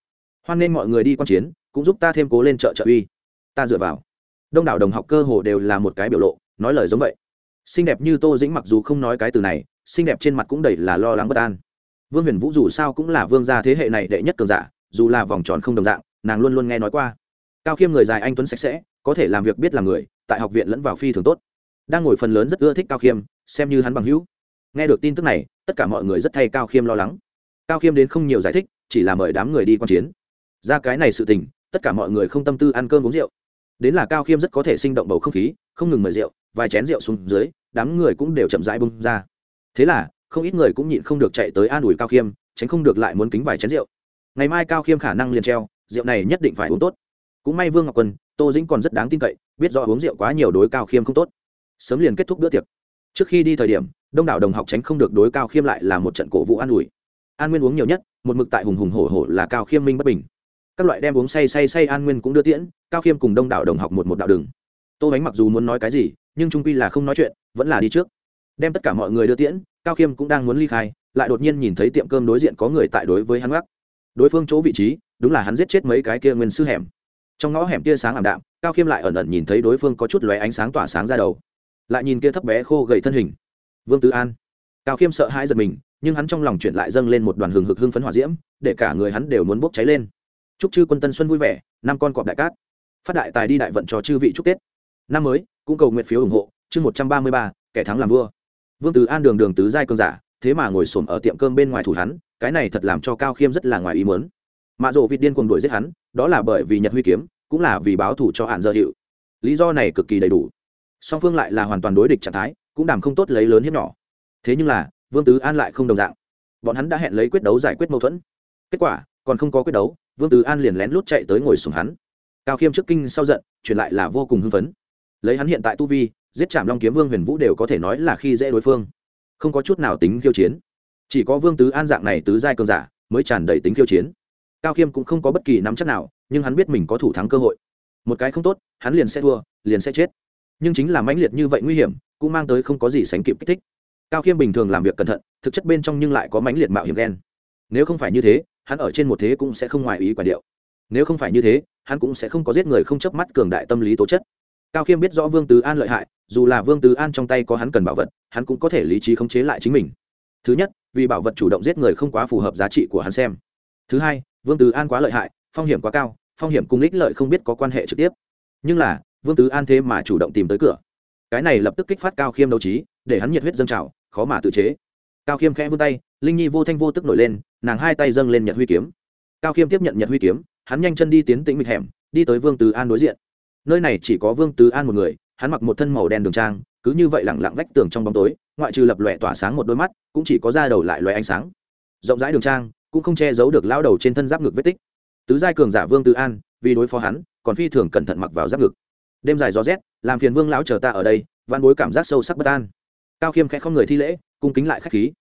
hoan nên mọi người đi quan chiến, cũng giúp ta thêm cố lên trợ trợ uy. Ta dựa vào. Đông đảo đồng học cơ hồ đều là một cái biểu lộ, nói lời giống vậy. Xinh đẹp như tô dĩnh mặc dù không nói cái từ này, xinh đẹp trên mặt cũng đầy là lo lắng bất an. Vương huyền vũ dù sao cũng là vương gia thế hệ này đệ nhất cường giả, dù là vòng tròn không đồng dạng, nàng luôn luôn nghe nói qua. Cao khiêm người dài anh tuấn sạch sẽ, có thể làm việc biết làm người, tại học viện lẫn vào phi thường tốt. Đang ngồi phần lớn rất ưa thích cao khiêm, xem như hắn bằng hữu. Nghe được tin tức này, tất cả mọi người rất thay cao khiêm lo lắng. Cao khiêm đến không nhiều giải thích, chỉ là mời đám người đi quan chiến ra cái này sự tình, tất cả mọi người không tâm tư ăn cơm uống rượu. Đến là cao khiêm rất có thể sinh động bầu không khí, không ngừng mời rượu, vài chén rượu xuống dưới, đám người cũng đều chậm rãi bung ra. Thế là, không ít người cũng nhịn không được chạy tới an ủi cao khiêm, tránh không được lại muốn kính vài chén rượu. Ngày mai cao khiêm khả năng liền treo, rượu này nhất định phải uống tốt. Cũng may vương ngọc quân, tô dĩnh còn rất đáng tin cậy, biết rõ uống rượu quá nhiều đối cao khiêm không tốt. Sớm liền kết thúc bữa tiệc. Trước khi đi thời điểm, đông đảo đồng học tránh không được đối cao khiêm lại là một trận cổ vũ an ủi. An nguyên uống nhiều nhất, một mực tại hùng hùng hổ hổ là cao khiêm minh bất bình các loại đem uống say say say an nguyên cũng đưa tiễn, cao khiêm cùng đông đảo đồng học một một đạo đường. Tô bánh mặc dù muốn nói cái gì, nhưng trung quy là không nói chuyện, vẫn là đi trước. Đem tất cả mọi người đưa tiễn, cao khiêm cũng đang muốn ly khai, lại đột nhiên nhìn thấy tiệm cơm đối diện có người tại đối với hắn gác. Đối phương chỗ vị trí, đúng là hắn giết chết mấy cái kia nguyên sư hẻm. Trong ngõ hẻm tia sáng ảm đạm, cao khiêm lại ẩn ẩn nhìn thấy đối phương có chút lóe ánh sáng tỏa sáng ra đầu. Lại nhìn kia thấp bé khô gầy thân hình. Vương tứ an. Cao khiêm sợ hãi giật mình, nhưng hắn trong lòng chuyển lại dâng lên một đoàn hừng hực hưng phấn hỏa diễm, để cả người hắn đều muốn bốc cháy lên chúc chư quân tân xuân vui vẻ, năm con cọp đại cát. Phát đại tài đi đại vận cho chư vị chúc tết. Năm mới, cũng cầu nguyện phiếu ủng hộ, chương một trăm ba mươi ba, kẻ thắng làm vua. Vương tứ an đường đường tứ giai cơn giả, thế mà ngồi xổm ở tiệm cơm bên ngoài thủ hắn, cái này thật làm cho cao khiêm rất là ngoài ý mớn mạ rộ vịt điên cuồng đuổi giết hắn, đó là bởi vì nhật huy kiếm, cũng là vì báo thù cho hạn dơ hiệu. Lý do này cực kỳ đầy đủ. Song phương lại là hoàn toàn đối địch trạng thái, cũng đảm không tốt lấy lớn hiếp nhỏ. Thế nhưng là, vương tứ an lại không đồng dạng. Bọn hắn đã hẹn lấy quyết đấu giải quyết mâu thuẫn. Kết quả, còn không có quyết đấu vương tứ an liền lén lút chạy tới ngồi xuống hắn. Cao khiêm trước kinh sau giận, truyền lại là vô cùng hưng phấn. Lấy hắn hiện tại tu vi, giết chạm long kiếm vương huyền vũ đều có thể nói là khi dễ đối phương. Không có chút nào tính khiêu chiến. Chỉ có vương tứ an dạng này tứ giai cường giả mới tràn đầy tính khiêu chiến. Cao khiêm cũng không có bất kỳ nắm chắc nào, nhưng hắn biết mình có thủ thắng cơ hội. Một cái không tốt, hắn liền sẽ thua, liền sẽ chết. Nhưng chính là mãnh liệt như vậy nguy hiểm, cũng mang tới không có gì sánh kịp kích thích. Cao khiêm bình thường làm việc cẩn thận, thực chất bên trong nhưng lại có mãnh liệt mạo hiểm ghen. Nếu không phải như thế hắn ở trên một thế cũng sẽ không ngoài ý quả điệu. Nếu không phải như thế, hắn cũng sẽ không có giết người không chớp mắt cường đại tâm lý tố chất. Cao khiêm biết rõ vương tứ an lợi hại, dù là vương tứ an trong tay có hắn cần bảo vật, hắn cũng có thể lý trí khống chế lại chính mình. Thứ nhất, vì bảo vật chủ động giết người không quá phù hợp giá trị của hắn xem. Thứ hai, vương tứ an quá lợi hại, phong hiểm quá cao, phong hiểm cùng ích lợi không biết có quan hệ trực tiếp. Nhưng là, vương tứ an thế mà chủ động tìm tới cửa. Cái này lập tức kích phát cao khiêm đấu trí, để hắn nhiệt huyết dâng trào, khó mà tự chế. Cao khiêm khẽ vươn tay, linh nhi vô thanh vô tức nổi lên nàng hai tay dâng lên nhật huy kiếm. Cao khiêm tiếp nhận nhật huy kiếm, hắn nhanh chân đi tiến tĩnh mịch hẻm, đi tới vương tứ an đối diện. Nơi này chỉ có vương tứ an một người, hắn mặc một thân màu đen đường trang, cứ như vậy lẳng lặng vách tường trong bóng tối, ngoại trừ lập lòe tỏa sáng một đôi mắt, cũng chỉ có da đầu lại loé ánh sáng. Rộng rãi đường trang, cũng không che giấu được lao đầu trên thân giáp ngực vết tích. Tứ giai cường giả vương tứ an, vì đối phó hắn, còn phi thường cẩn thận mặc vào giáp ngực. Đêm dài gió rét, làm phiền vương lão chờ ta ở đây văn bối cảm giác sâu sắc bất an. Cao khiêm khẽ không người thi lễ, cung kính lại khách khí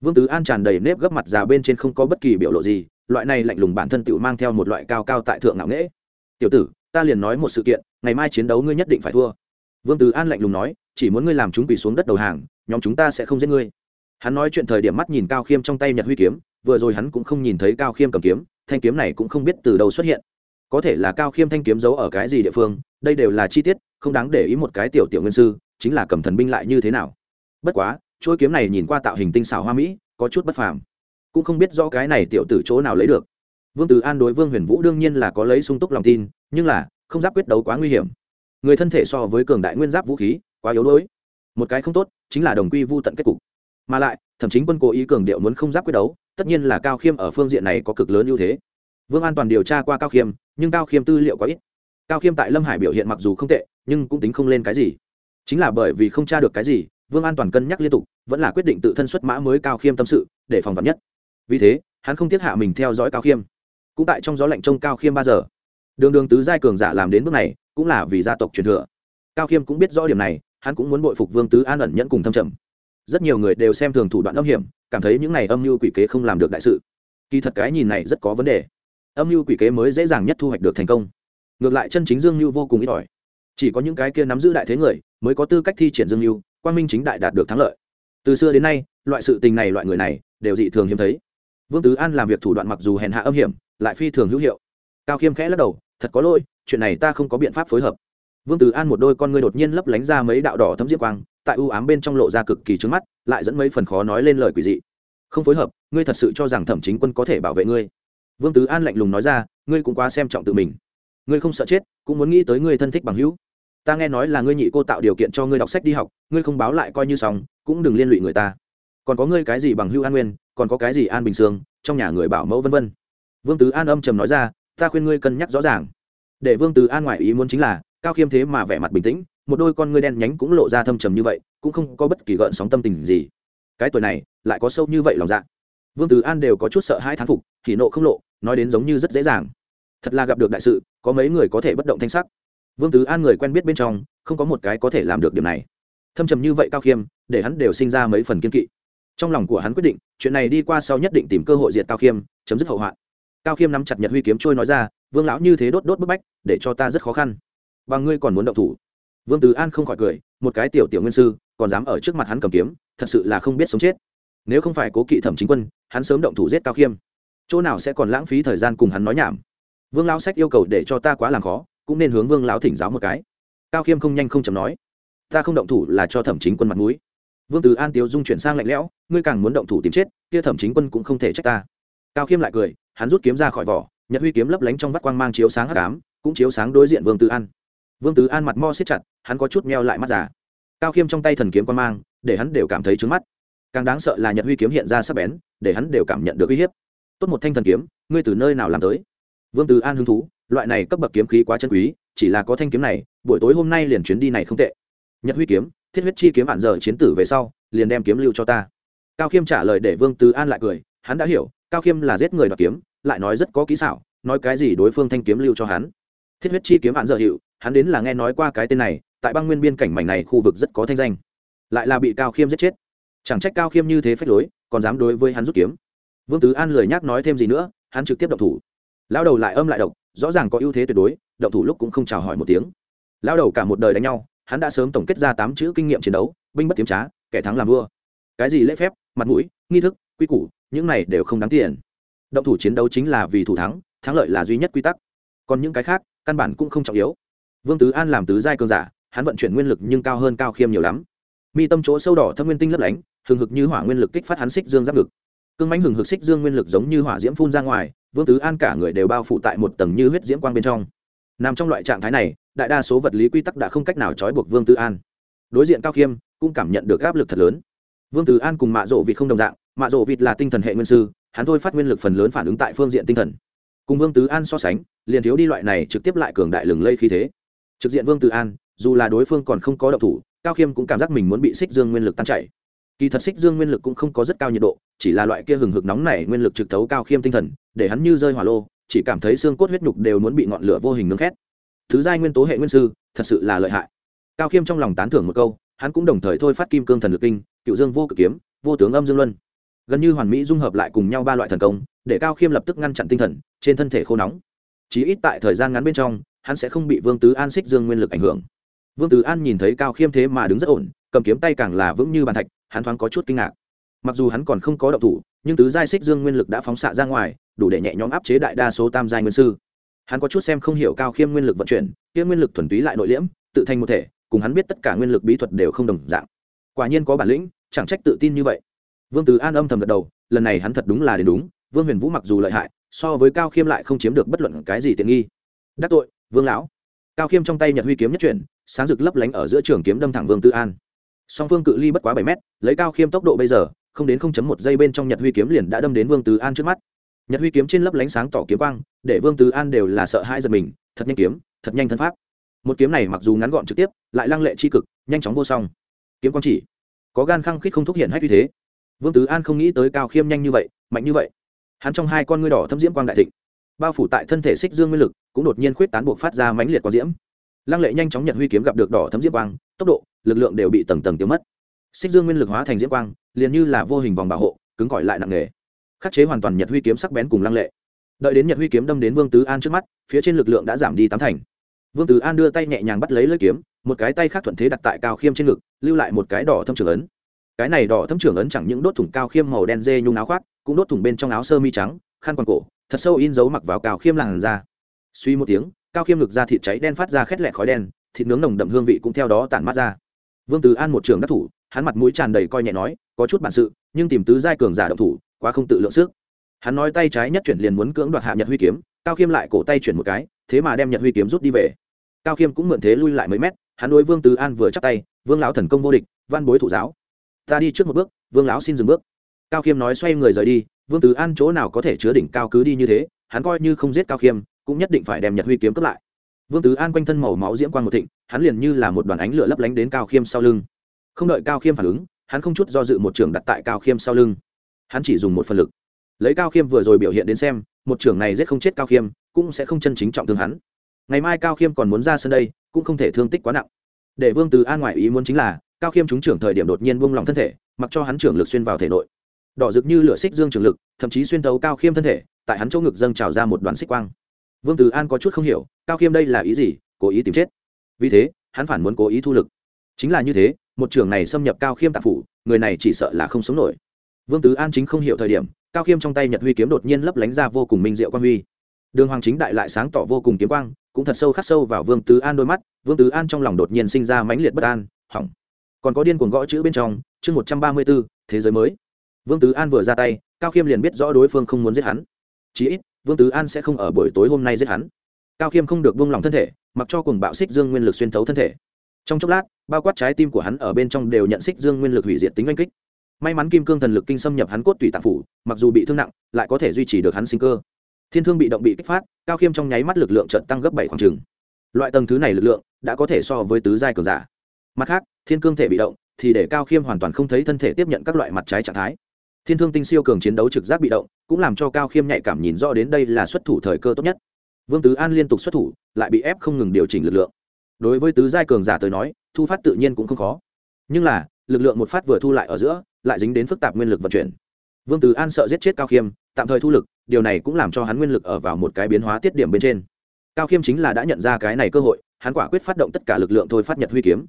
vương tứ an tràn đầy nếp gấp mặt già bên trên không có bất kỳ biểu lộ gì, loại này lạnh lùng bản thân tự mang theo một loại cao cao tại thượng ngạo nghễ. Tiểu tử, ta liền nói một sự kiện, ngày mai chiến đấu ngươi nhất định phải thua. Vương tứ an lạnh lùng nói, chỉ muốn ngươi làm chúng quỳ xuống đất đầu hàng, nhóm chúng ta sẽ không giết ngươi. Hắn nói chuyện thời điểm mắt nhìn cao khiêm trong tay nhật huy kiếm, vừa rồi hắn cũng không nhìn thấy cao khiêm cầm kiếm, thanh kiếm này cũng không biết từ đâu xuất hiện. Có thể là cao khiêm thanh kiếm giấu ở cái gì địa phương, đây đều là chi tiết, không đáng để ý một cái tiểu tiểu nguyên sư, chính là cầm thần binh lại như thế nào. Bất quá Chuôi kiếm này nhìn qua tạo hình tinh xảo hoa mỹ, có chút bất phàm. Cũng không biết do cái này tiểu tử chỗ nào lấy được. Vương từ an đối vương huyền vũ đương nhiên là có lấy sung túc lòng tin, nhưng là, không giáp quyết đấu quá nguy hiểm. Người thân thể so với cường đại nguyên giáp vũ khí, quá yếu đuối. Một cái không tốt, chính là đồng quy vô tận kết cục. Mà lại, thậm chí quân cố ý cường điệu muốn không giáp quyết đấu, tất nhiên là cao khiêm ở phương diện này có cực lớn ưu thế. Vương an toàn điều tra qua cao khiêm, nhưng cao khiêm tư liệu quá ít. Cao khiêm tại lâm hải biểu hiện mặc dù không tệ, nhưng cũng tính không lên cái gì. Chính là bởi vì không tra được cái gì vương an toàn cân nhắc liên tục, vẫn là quyết định tự thân xuất mã mới cao khiêm tâm sự, để phòng vật nhất. Vì thế, hắn không thiết hạ mình theo dõi cao khiêm. Cũng tại trong gió lạnh trông cao khiêm ba giờ, đường đường tứ giai cường giả làm đến bước này, cũng là vì gia tộc truyền thừa. Cao khiêm cũng biết rõ điểm này, hắn cũng muốn bội phục vương tứ an ẩn nhẫn cùng thâm trầm. Rất nhiều người đều xem thường thủ đoạn âm hiểm, cảm thấy những này âm mưu quỷ kế không làm được đại sự. Kỳ thật cái nhìn này rất có vấn đề. Âm mưu quỷ kế mới dễ dàng nhất thu hoạch được thành công. Ngược lại chân chính dương mưu vô cùng ít ỏi. Chỉ có những cái kia nắm giữ đại thế người, mới có tư cách thi triển dương mưu quan minh chính đại đạt được thắng lợi. Từ xưa đến nay, loại sự tình này, loại người này, đều dị thường hiếm thấy. Vương tứ an làm việc thủ đoạn mặc dù hèn hạ âm hiểm, lại phi thường hữu hiệu. Cao khiêm khẽ lắc đầu, thật có lỗi, chuyện này ta không có biện pháp phối hợp. Vương tứ an một đôi con ngươi đột nhiên lấp lánh ra mấy đạo đỏ thấm diệp quang, tại ưu ám bên trong lộ ra cực kỳ trứng mắt, lại dẫn mấy phần khó nói lên lời quỷ dị. Không phối hợp, ngươi thật sự cho rằng thẩm chính quân có thể bảo vệ ngươi? Vương tứ an lạnh lùng nói ra, ngươi cũng quá xem trọng tự mình. Ngươi không sợ chết, cũng muốn nghĩ tới ngươi thân thích bằng hữu ta nghe nói là ngươi nhị cô tạo điều kiện cho ngươi đọc sách đi học, ngươi không báo lại coi như xong, cũng đừng liên lụy người ta. Còn có ngươi cái gì bằng hữu an nguyên, còn có cái gì an bình sương trong nhà người bảo mẫu vân vân. Vương tứ an âm trầm nói ra, ta khuyên ngươi cân nhắc rõ ràng. Để vương tứ an ngoại ý muốn chính là, cao khiêm thế mà vẻ mặt bình tĩnh, một đôi con ngươi đen nhánh cũng lộ ra thâm trầm như vậy, cũng không có bất kỳ gợn sóng tâm tình gì. Cái tuổi này, lại có sâu như vậy lòng dạ. Vương tứ an đều có chút sợ hai thán phục thì nộ không lộ, nói đến giống như rất dễ dàng. Thật là gặp được đại sự, có mấy người có thể bất động thanh sắc vương tứ an người quen biết bên trong, không có một cái có thể làm được điểm này. Thâm trầm như vậy cao khiêm, để hắn đều sinh ra mấy phần kiên kỵ. Trong lòng của hắn quyết định, chuyện này đi qua sau nhất định tìm cơ hội diệt cao khiêm, chấm dứt hậu hoạn. Cao khiêm nắm chặt nhật huy kiếm trôi nói ra, vương lão như thế đốt đốt bức bách, để cho ta rất khó khăn. Và ngươi còn muốn động thủ. Vương tứ an không khỏi cười, một cái tiểu tiểu nguyên sư, còn dám ở trước mặt hắn cầm kiếm, thật sự là không biết sống chết. Nếu không phải cố kỵ thẩm chính quân, hắn sớm động thủ giết cao khiêm. Chỗ nào sẽ còn lãng phí thời gian cùng hắn nói nhảm? Vương lão sách yêu cầu để cho ta quá làm khó cũng nên hướng vương lão thỉnh giáo một cái. Cao khiêm không nhanh không chầm nói, ta không động thủ là cho thẩm chính quân mặt mũi. Vương từ an tiếu dung chuyển sang lạnh lẽo, ngươi càng muốn động thủ tìm chết, kia thẩm chính quân cũng không thể trách ta. Cao khiêm lại cười, hắn rút kiếm ra khỏi vỏ, nhật huy kiếm lấp lánh trong vắt quang mang chiếu sáng hắc ám, cũng chiếu sáng đối diện vương từ an. Vương từ an mặt mo siết chặt, hắn có chút meo lại mắt giả cao khiêm trong tay thần kiếm quang mang, để hắn đều cảm thấy trướng mắt. Càng đáng sợ là nhật huy kiếm hiện ra sắc bén, để hắn đều cảm nhận được uy hiếp. Tốt một thanh thần kiếm, ngươi từ nơi nào làm tới? Vương từ an hứng thú loại này cấp bậc kiếm khí quá chân quý, chỉ là có thanh kiếm này, buổi tối hôm nay liền chuyến đi này không tệ. Nhật huy kiếm, thiết huyết chi kiếm hạn giờ chiến tử về sau, liền đem kiếm lưu cho ta. Cao khiêm trả lời để vương tứ an lại cười, hắn đã hiểu, cao khiêm là giết người đoạt kiếm, lại nói rất có kỹ xảo, nói cái gì đối phương thanh kiếm lưu cho hắn. Thiết huyết chi kiếm hạn giờ hiệu, hắn đến là nghe nói qua cái tên này, tại băng nguyên biên cảnh mảnh này khu vực rất có thanh danh. Lại là bị cao khiêm giết chết. Chẳng trách cao khiêm như thế phách lối, còn dám đối với hắn rút kiếm. Vương tứ an lười nhắc nói thêm gì nữa, hắn trực tiếp động thủ. Lao đầu lại âm lại độc rõ ràng có ưu thế tuyệt đối, động thủ lúc cũng không chào hỏi một tiếng. Lao đầu cả một đời đánh nhau, hắn đã sớm tổng kết ra tám chữ kinh nghiệm chiến đấu, binh bất tiếm trá, kẻ thắng làm vua. Cái gì lễ phép, mặt mũi, nghi thức, quy củ, những này đều không đáng tiền. Động thủ chiến đấu chính là vì thủ thắng thắng lợi là duy nhất quy tắc. Còn những cái khác, căn bản cũng không trọng yếu. Vương tứ an làm tứ giai cơn giả, hắn vận chuyển nguyên lực nhưng cao hơn cao khiêm nhiều lắm. Mi tâm chỗ sâu đỏ thâm nguyên tinh lấp lánh, hừng hực như hỏa nguyên lực kích phát hắn xích dương giáp ngực cương mánh hừng hực xích dương nguyên lực giống như hỏa diễm phun ra ngoài, vương tứ an cả người đều bao phủ tại một tầng như huyết diễm quang bên trong. Nằm trong loại trạng thái này, đại đa số vật lý quy tắc đã không cách nào trói buộc vương tứ an. Đối diện cao khiêm, cũng cảm nhận được áp lực thật lớn. Vương tứ an cùng mạ rộ vịt không đồng dạng, mạ rộ vịt là tinh thần hệ nguyên sư, hắn thôi phát nguyên lực phần lớn phản ứng tại phương diện tinh thần. Cùng vương tứ an so sánh, liền thiếu đi loại này trực tiếp lại cường đại lừng lây khí thế. Trực diện vương tứ an, dù là đối phương còn không có động thủ, cao khiêm cũng cảm giác mình muốn bị xích dương nguyên lực tan chảy kỳ thật xích dương nguyên lực cũng không có rất cao nhiệt độ, chỉ là loại kia hừng hực nóng này nguyên lực trực thấu cao khiêm tinh thần, để hắn như rơi hỏa lô, chỉ cảm thấy xương cốt huyết nhục đều muốn bị ngọn lửa vô hình nướng khét. Thứ giai nguyên tố hệ nguyên sư, thật sự là lợi hại. Cao khiêm trong lòng tán thưởng một câu, hắn cũng đồng thời thôi phát kim cương thần lực kinh, cựu dương vô cực kiếm, vô tướng âm dương luân. Gần như hoàn mỹ dung hợp lại cùng nhau ba loại thần công, để cao khiêm lập tức ngăn chặn tinh thần, trên thân thể khô nóng. Chí ít tại thời gian ngắn bên trong, hắn sẽ không bị vương tứ an xích dương nguyên lực ảnh hưởng. Vương tứ an nhìn thấy cao khiêm thế mà đứng rất ổn, cầm kiếm tay càng là vững như bàn thạch hắn thoáng có chút kinh ngạc. Mặc dù hắn còn không có động thủ, nhưng tứ giai xích dương nguyên lực đã phóng xạ ra ngoài, đủ để nhẹ nhõm áp chế đại đa số tam giai nguyên sư. Hắn có chút xem không hiểu cao khiêm nguyên lực vận chuyển, kia nguyên lực thuần túy lại nội liễm, tự thành một thể, cùng hắn biết tất cả nguyên lực bí thuật đều không đồng dạng. Quả nhiên có bản lĩnh, chẳng trách tự tin như vậy. Vương tứ an âm thầm gật đầu, lần này hắn thật đúng là đến đúng, vương huyền vũ mặc dù lợi hại, so với cao khiêm lại không chiếm được bất luận cái gì tiện nghi. Đắc tội, vương lão. Cao khiêm trong tay nhật huy kiếm nhất chuyển, sáng rực lấp lánh ở giữa trường kiếm đâm thẳng vương tư an song phương cự ly bất quá bảy mét, lấy cao khiêm tốc độ bây giờ, không đến không chấm một giây bên trong nhật huy kiếm liền đã đâm đến vương tứ an trước mắt. Nhật huy kiếm trên lấp lánh sáng tỏ kiếm quang, để vương tứ an đều là sợ hãi giật mình, thật nhanh kiếm, thật nhanh thân pháp. Một kiếm này mặc dù ngắn gọn trực tiếp, lại lăng lệ c h i cực, nhanh chóng vô song. Kiếm quang chỉ, có gan khăng khít không thúc hiện hay như thế. Vương tứ an không nghĩ tới cao khiêm nhanh như vậy, mạnh như vậy. Hắn trong hai con ngươi đỏ thâm diễm quang đại thịnh, bao phủ tại thân thể xích dương nguyên lực, cũng đột nhiên khuyết tán buộc phát ra mãnh liệt quang diễm. Lăng lệ nhanh chóng nhật huy kiếm gặp được đỏ thấm diễm quang, tốc độ lực lượng đều bị tầng tầng tiêu mất. Xích dương nguyên lực hóa thành diễm quang, liền như là vô hình vòng bảo hộ, cứng cỏi lại nặng nề. Khắc chế hoàn toàn nhật huy kiếm sắc bén cùng lăng lệ. Đợi đến nhật huy kiếm đâm đến vương tứ an trước mắt, phía trên lực lượng đã giảm đi tám thành. Vương tứ an đưa tay nhẹ nhàng bắt lấy lưỡi kiếm, một cái tay khác thuận thế đặt tại cao khiêm trên ngực, lưu lại một cái đỏ thâm trưởng ấn. Cái này đỏ thâm trưởng ấn chẳng những đốt thủng cao khiêm màu đen dê nhung áo khoác, cũng đốt thủng bên trong áo sơ mi trắng, khăn quàng cổ, thật sâu in dấu mặc vào cao khiêm làn da. Suy một tiếng, cao khiêm ngực ra thịt cháy đen phát ra khét lẹ khói đen, thịt nướng nồng đậm hương vị cũng theo đó tản mát ra vương tứ an một trường đắc thủ, hắn mặt mũi tràn đầy coi nhẹ nói, có chút bản sự, nhưng tìm tứ giai cường giả động thủ, quá không tự lượng sức. Hắn nói tay trái nhất chuyển liền muốn cưỡng đoạt hạ nhật huy kiếm, cao khiêm lại cổ tay chuyển một cái, thế mà đem nhật huy kiếm rút đi về. Cao khiêm cũng mượn thế lui lại mấy mét, hắn đối vương tứ an vừa chắc tay, vương lão thần công vô địch, văn bối thủ giáo. Ta đi trước một bước, vương lão xin dừng bước. Cao khiêm nói xoay người rời đi, vương tứ an chỗ nào có thể chứa đỉnh cao cứ đi như thế, hắn coi như không giết cao khiêm, cũng nhất định phải đem nhật huy kiếm cướp lại vương tứ an quanh thân màu máu diễm quang một thịnh, hắn liền như là một đoàn ánh lửa lấp lánh đến cao khiêm sau lưng. Không đợi cao khiêm phản ứng, hắn không chút do dự một trường đặt tại cao khiêm sau lưng. Hắn chỉ dùng một phần lực. Lấy cao khiêm vừa rồi biểu hiện đến xem, một trường này giết không chết cao khiêm, cũng sẽ không chân chính trọng thương hắn. Ngày mai cao khiêm còn muốn ra sân đây, cũng không thể thương tích quá nặng. Để vương tứ an ngoại ý muốn chính là, cao khiêm trúng trưởng thời điểm đột nhiên buông lỏng thân thể, mặc cho hắn trưởng lực xuyên vào thể nội. Đỏ rực như lửa xích dương trường lực, thậm chí xuyên tấu cao khiêm thân thể, tại hắn chỗ ngực dâng trào ra một đoàn xích quang vương từ an có chút không hiểu, cao khiêm đây là ý gì, cố ý tìm chết. Vì thế, hắn phản muốn cố ý thu lực. Chính là như thế, một trường này xâm nhập cao khiêm tạp phủ, người này chỉ sợ là không sống nổi. Vương tứ an chính không hiểu thời điểm, cao khiêm trong tay nhật huy kiếm đột nhiên lấp lánh ra vô cùng minh diệu quang huy. Đường hoàng chính đại lại sáng tỏ vô cùng kiếm quang, cũng thật sâu khắc sâu vào vương tứ an đôi mắt, vương tứ an trong lòng đột nhiên sinh ra mãnh liệt bất an, hỏng. Còn có điên cuồng gõ chữ bên trong, chương một trăm ba mươi b ố thế giới mới. Vương tứ an vừa ra tay, cao khiêm liền biết rõ đối phương không muốn giết hắn. Chí ít vương tứ an sẽ không ở buổi tối hôm nay giết hắn. Cao khiêm không được buông lỏng thân thể, mặc cho cùng bạo xích dương nguyên lực xuyên thấu thân thể. Trong chốc lát, bao quát trái tim của hắn ở bên trong đều nhận xích dương nguyên lực hủy diệt tính oanh kích. May mắn kim cương thần lực kinh xâm nhập hắn cốt tủy tạng phủ, mặc dù bị thương nặng, lại có thể duy trì được hắn sinh cơ. Thiên thương bị động bị kích phát, cao khiêm trong nháy mắt lực lượng trận tăng gấp bảy khoảng trừng loại tầng thứ này lực lượng đã có thể so với tứ giai cường giả. Mặt khác, thiên cương thể bị động thì để cao khiêm hoàn toàn không thấy thân thể tiếp nhận các loại mặt trái trạng thái. Thiên thương tinh siêu cường chiến đấu trực giác bị động cũng làm cho cao khiêm nhạy cảm nhìn rõ đến đây là xuất thủ thời cơ tốt nhất. Vương tứ an liên tục xuất thủ, lại bị ép không ngừng điều chỉnh lực lượng. Đối với tứ giai cường giả tới nói, thu phát tự nhiên cũng không khó. Nhưng là, lực lượng một phát vừa thu lại ở giữa, lại dính đến phức tạp nguyên lực vận chuyển. Vương tứ an sợ giết chết cao khiêm, tạm thời thu lực, điều này cũng làm cho hắn nguyên lực ở vào một cái biến hóa tiết điểm bên trên. Cao khiêm chính là đã nhận ra cái này cơ hội, hắn quả quyết phát động tất cả lực lượng thôi phát nhật huy kiếm.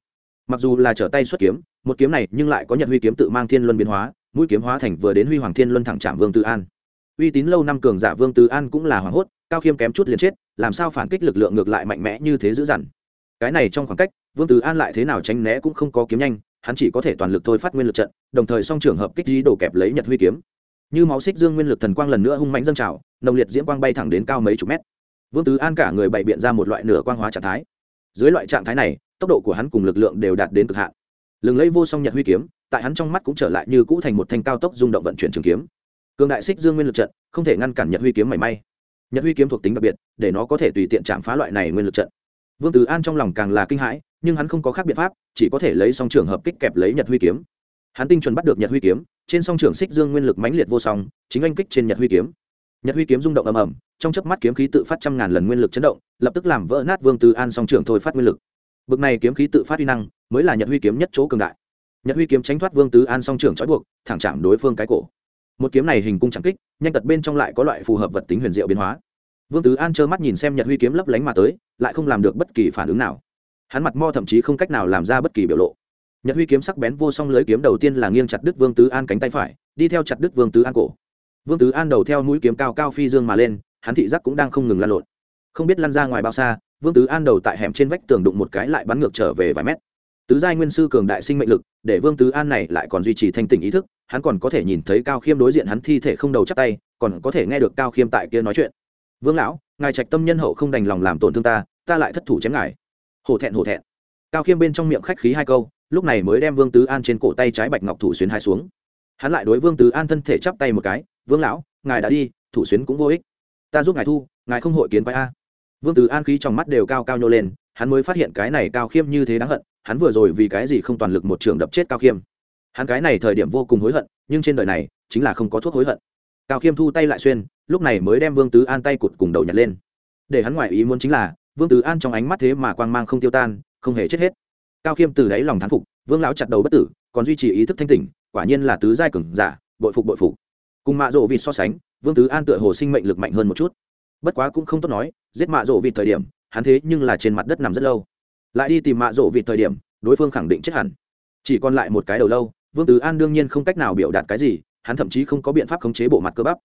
Mặc dù là trở tay xuất kiếm, một kiếm này nhưng lại có nhật huy kiếm tự mang thiên luân biến hóa, mũi kiếm hóa thành vừa đến huy hoàng thiên luân thẳng trạm vương tư an uy tín lâu năm cường giả vương tứ an cũng là hoảng hốt, cao khiêm kém chút liền chết, làm sao phản kích lực lượng ngược lại mạnh mẽ như thế dữ dằn? Cái này trong khoảng cách, vương tứ an lại thế nào tránh né cũng không có kiếm nhanh, hắn chỉ có thể toàn lực thôi phát nguyên lực trận, đồng thời song trường hợp kích dí đổ kẹp lấy nhật huy kiếm. Như máu xích dương nguyên lực thần quang lần nữa hung mạnh dâng trào, nồng liệt diễm quang bay thẳng đến cao mấy chục mét. Vương tứ an cả người bày biện ra một loại nửa quang hóa trạng thái. Dưới loại trạng thái này, tốc độ của hắn cùng lực lượng đều đạt đến cực hạn. Lừng lấy vô song nhật huy kiếm, tại hắn trong mắt cũng trở lại như cũ thành một thanh cao tốc rung động vận chuyển trường kiếm cường đại xích dương nguyên lực trận, không thể ngăn cản nhật huy kiếm mảy may. Nhật huy kiếm thuộc tính đặc biệt, để nó có thể tùy tiện chạm phá loại này nguyên lực trận. Vương tử an trong lòng càng là kinh hãi, nhưng hắn không có khác biện pháp, chỉ có thể lấy song trường hợp kích kẹp lấy nhật huy kiếm. Hắn tinh chuẩn bắt được nhật huy kiếm, trên song trường xích dương nguyên lực mãnh liệt vô song, chính anh kích trên nhật huy kiếm. Nhật huy kiếm rung động ầm ầm, trong chớp mắt kiếm khí tự phát trăm ngàn lần nguyên lực chấn động, lập tức làm vỡ nát vương tư an song trường thôi phát nguyên lực. Bực này kiếm khí tự phát uy năng, mới là nhật huy kiếm nhất chỗ cường đại. Nhật huy kiếm tránh thoát vương tứ an song trường trói buộc, thẳng chạm đối phương cái cổ một kiếm này hình cung chẳng kích, nhanh tật bên trong lại có loại phù hợp vật tính huyền diệu biến hóa. Vương tứ an trơ mắt nhìn xem nhật huy kiếm lấp lánh mà tới, lại không làm được bất kỳ phản ứng nào. Hắn mặt mo thậm chí không cách nào làm ra bất kỳ biểu lộ. Nhật huy kiếm sắc bén vô song lưới kiếm đầu tiên là nghiêng chặt đứt vương tứ an cánh tay phải, đi theo chặt đứt vương tứ an cổ. Vương tứ an đầu theo mũi kiếm cao cao phi dương mà lên, hắn thị giác cũng đang không ngừng lan lộn. Không biết lăn ra ngoài bao xa, vương tứ an đầu tại hẻm trên vách tường đụng một cái lại bắn ngược trở về vài mét tứ giai nguyên sư cường đại sinh mệnh lực, để vương tứ an này lại còn duy trì thanh tỉnh ý thức, hắn còn có thể nhìn thấy cao khiêm đối diện hắn thi thể không đầu chắc tay, còn có thể nghe được cao khiêm tại kia nói chuyện. Vương lão, ngài trạch tâm nhân hậu không đành lòng làm tổn thương ta ta lại thất thủ chém ngài. Hổ thẹn hổ thẹn. Cao khiêm bên trong miệng khách khí hai câu, lúc này mới đem vương tứ an trên cổ tay trái bạch ngọc thủ xuyến hai xuống. Hắn lại đối vương tứ an thân thể chắp tay một cái, vương lão, ngài đã đi, thủ xuyến cũng vô ích. Ta giúp ngài thu, ngài không hội kiến quái a. Vương tứ an khí trong mắt đều cao cao nhô lên, hắn mới phát hiện cái này cao khiêm như thế đáng hận hắn vừa rồi vì cái gì không toàn lực một trường đập chết cao khiêm? Hắn cái này thời điểm vô cùng hối hận, nhưng trên đời này, chính là không có thuốc hối hận. Cao khiêm thu tay lại xuyên, lúc này mới đem vương tứ an tay cụt cùng đầu nhặt lên. Để hắn ngoại ý muốn chính là, vương tứ an trong ánh mắt thế mà quang mang không tiêu tan, không hề chết hết. Cao khiêm từ đáy lòng thán phục, vương lão chặt đầu bất tử, còn duy trì ý thức thanh tỉnh, quả nhiên là tứ giai cường giả, bội phục bội phục. Cùng mạ rộ vịt so sánh, vương tứ an tựa hồ sinh mệnh lực mạnh hơn một chút. Bất quá cũng không tốt nói, giết mạ rộ vịt thời điểm, hắn thế nhưng là trên mặt đất nằm rất lâu lại đi tìm mạ rộ vịt thời điểm, đối phương khẳng định chết hẳn. Chỉ còn lại một cái đầu lâu, vương tứ an đương nhiên không cách nào biểu đạt cái gì, hắn thậm chí không có biện pháp khống chế bộ mặt cơ bắp.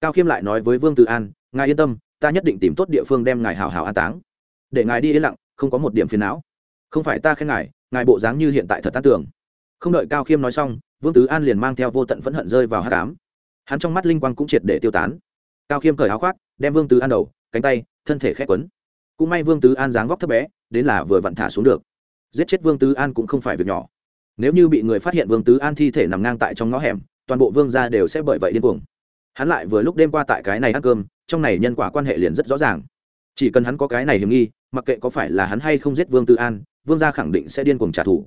Cao khiêm lại nói với vương tứ an, ngài yên tâm, ta nhất định tìm tốt địa phương đem ngài hào hào an táng. Để ngài đi yên lặng, không có một điểm phiền não. Không phải ta khen ngài ngài bộ dáng như hiện tại thật tan tưởng không đợi cao khiêm nói xong, vương tứ an liền mang theo vô tận phẫn hận rơi vào hát cám hắn trong mắt linh quang cũng triệt để tiêu tán. Cao khiêm cởi áo khoác, đem vương tứ an đầu, cánh tay, thân thể khét quấn. Cũng may vương tứ an dáng vóc thấp bé đến là vừa vặn thả xuống được. Giết chết vương tứ an cũng không phải việc nhỏ. Nếu như bị người phát hiện vương tứ an thi thể nằm ngang tại trong ngõ hẻm, toàn bộ vương gia đều sẽ bởi vậy điên cuồng. Hắn lại vừa lúc đêm qua tại cái này ăn cơm, trong này nhân quả quan hệ liền rất rõ ràng. Chỉ cần hắn có cái này hiểm nghi, mặc kệ có phải là hắn hay không giết vương tứ an, vương gia khẳng định sẽ điên cuồng trả thù.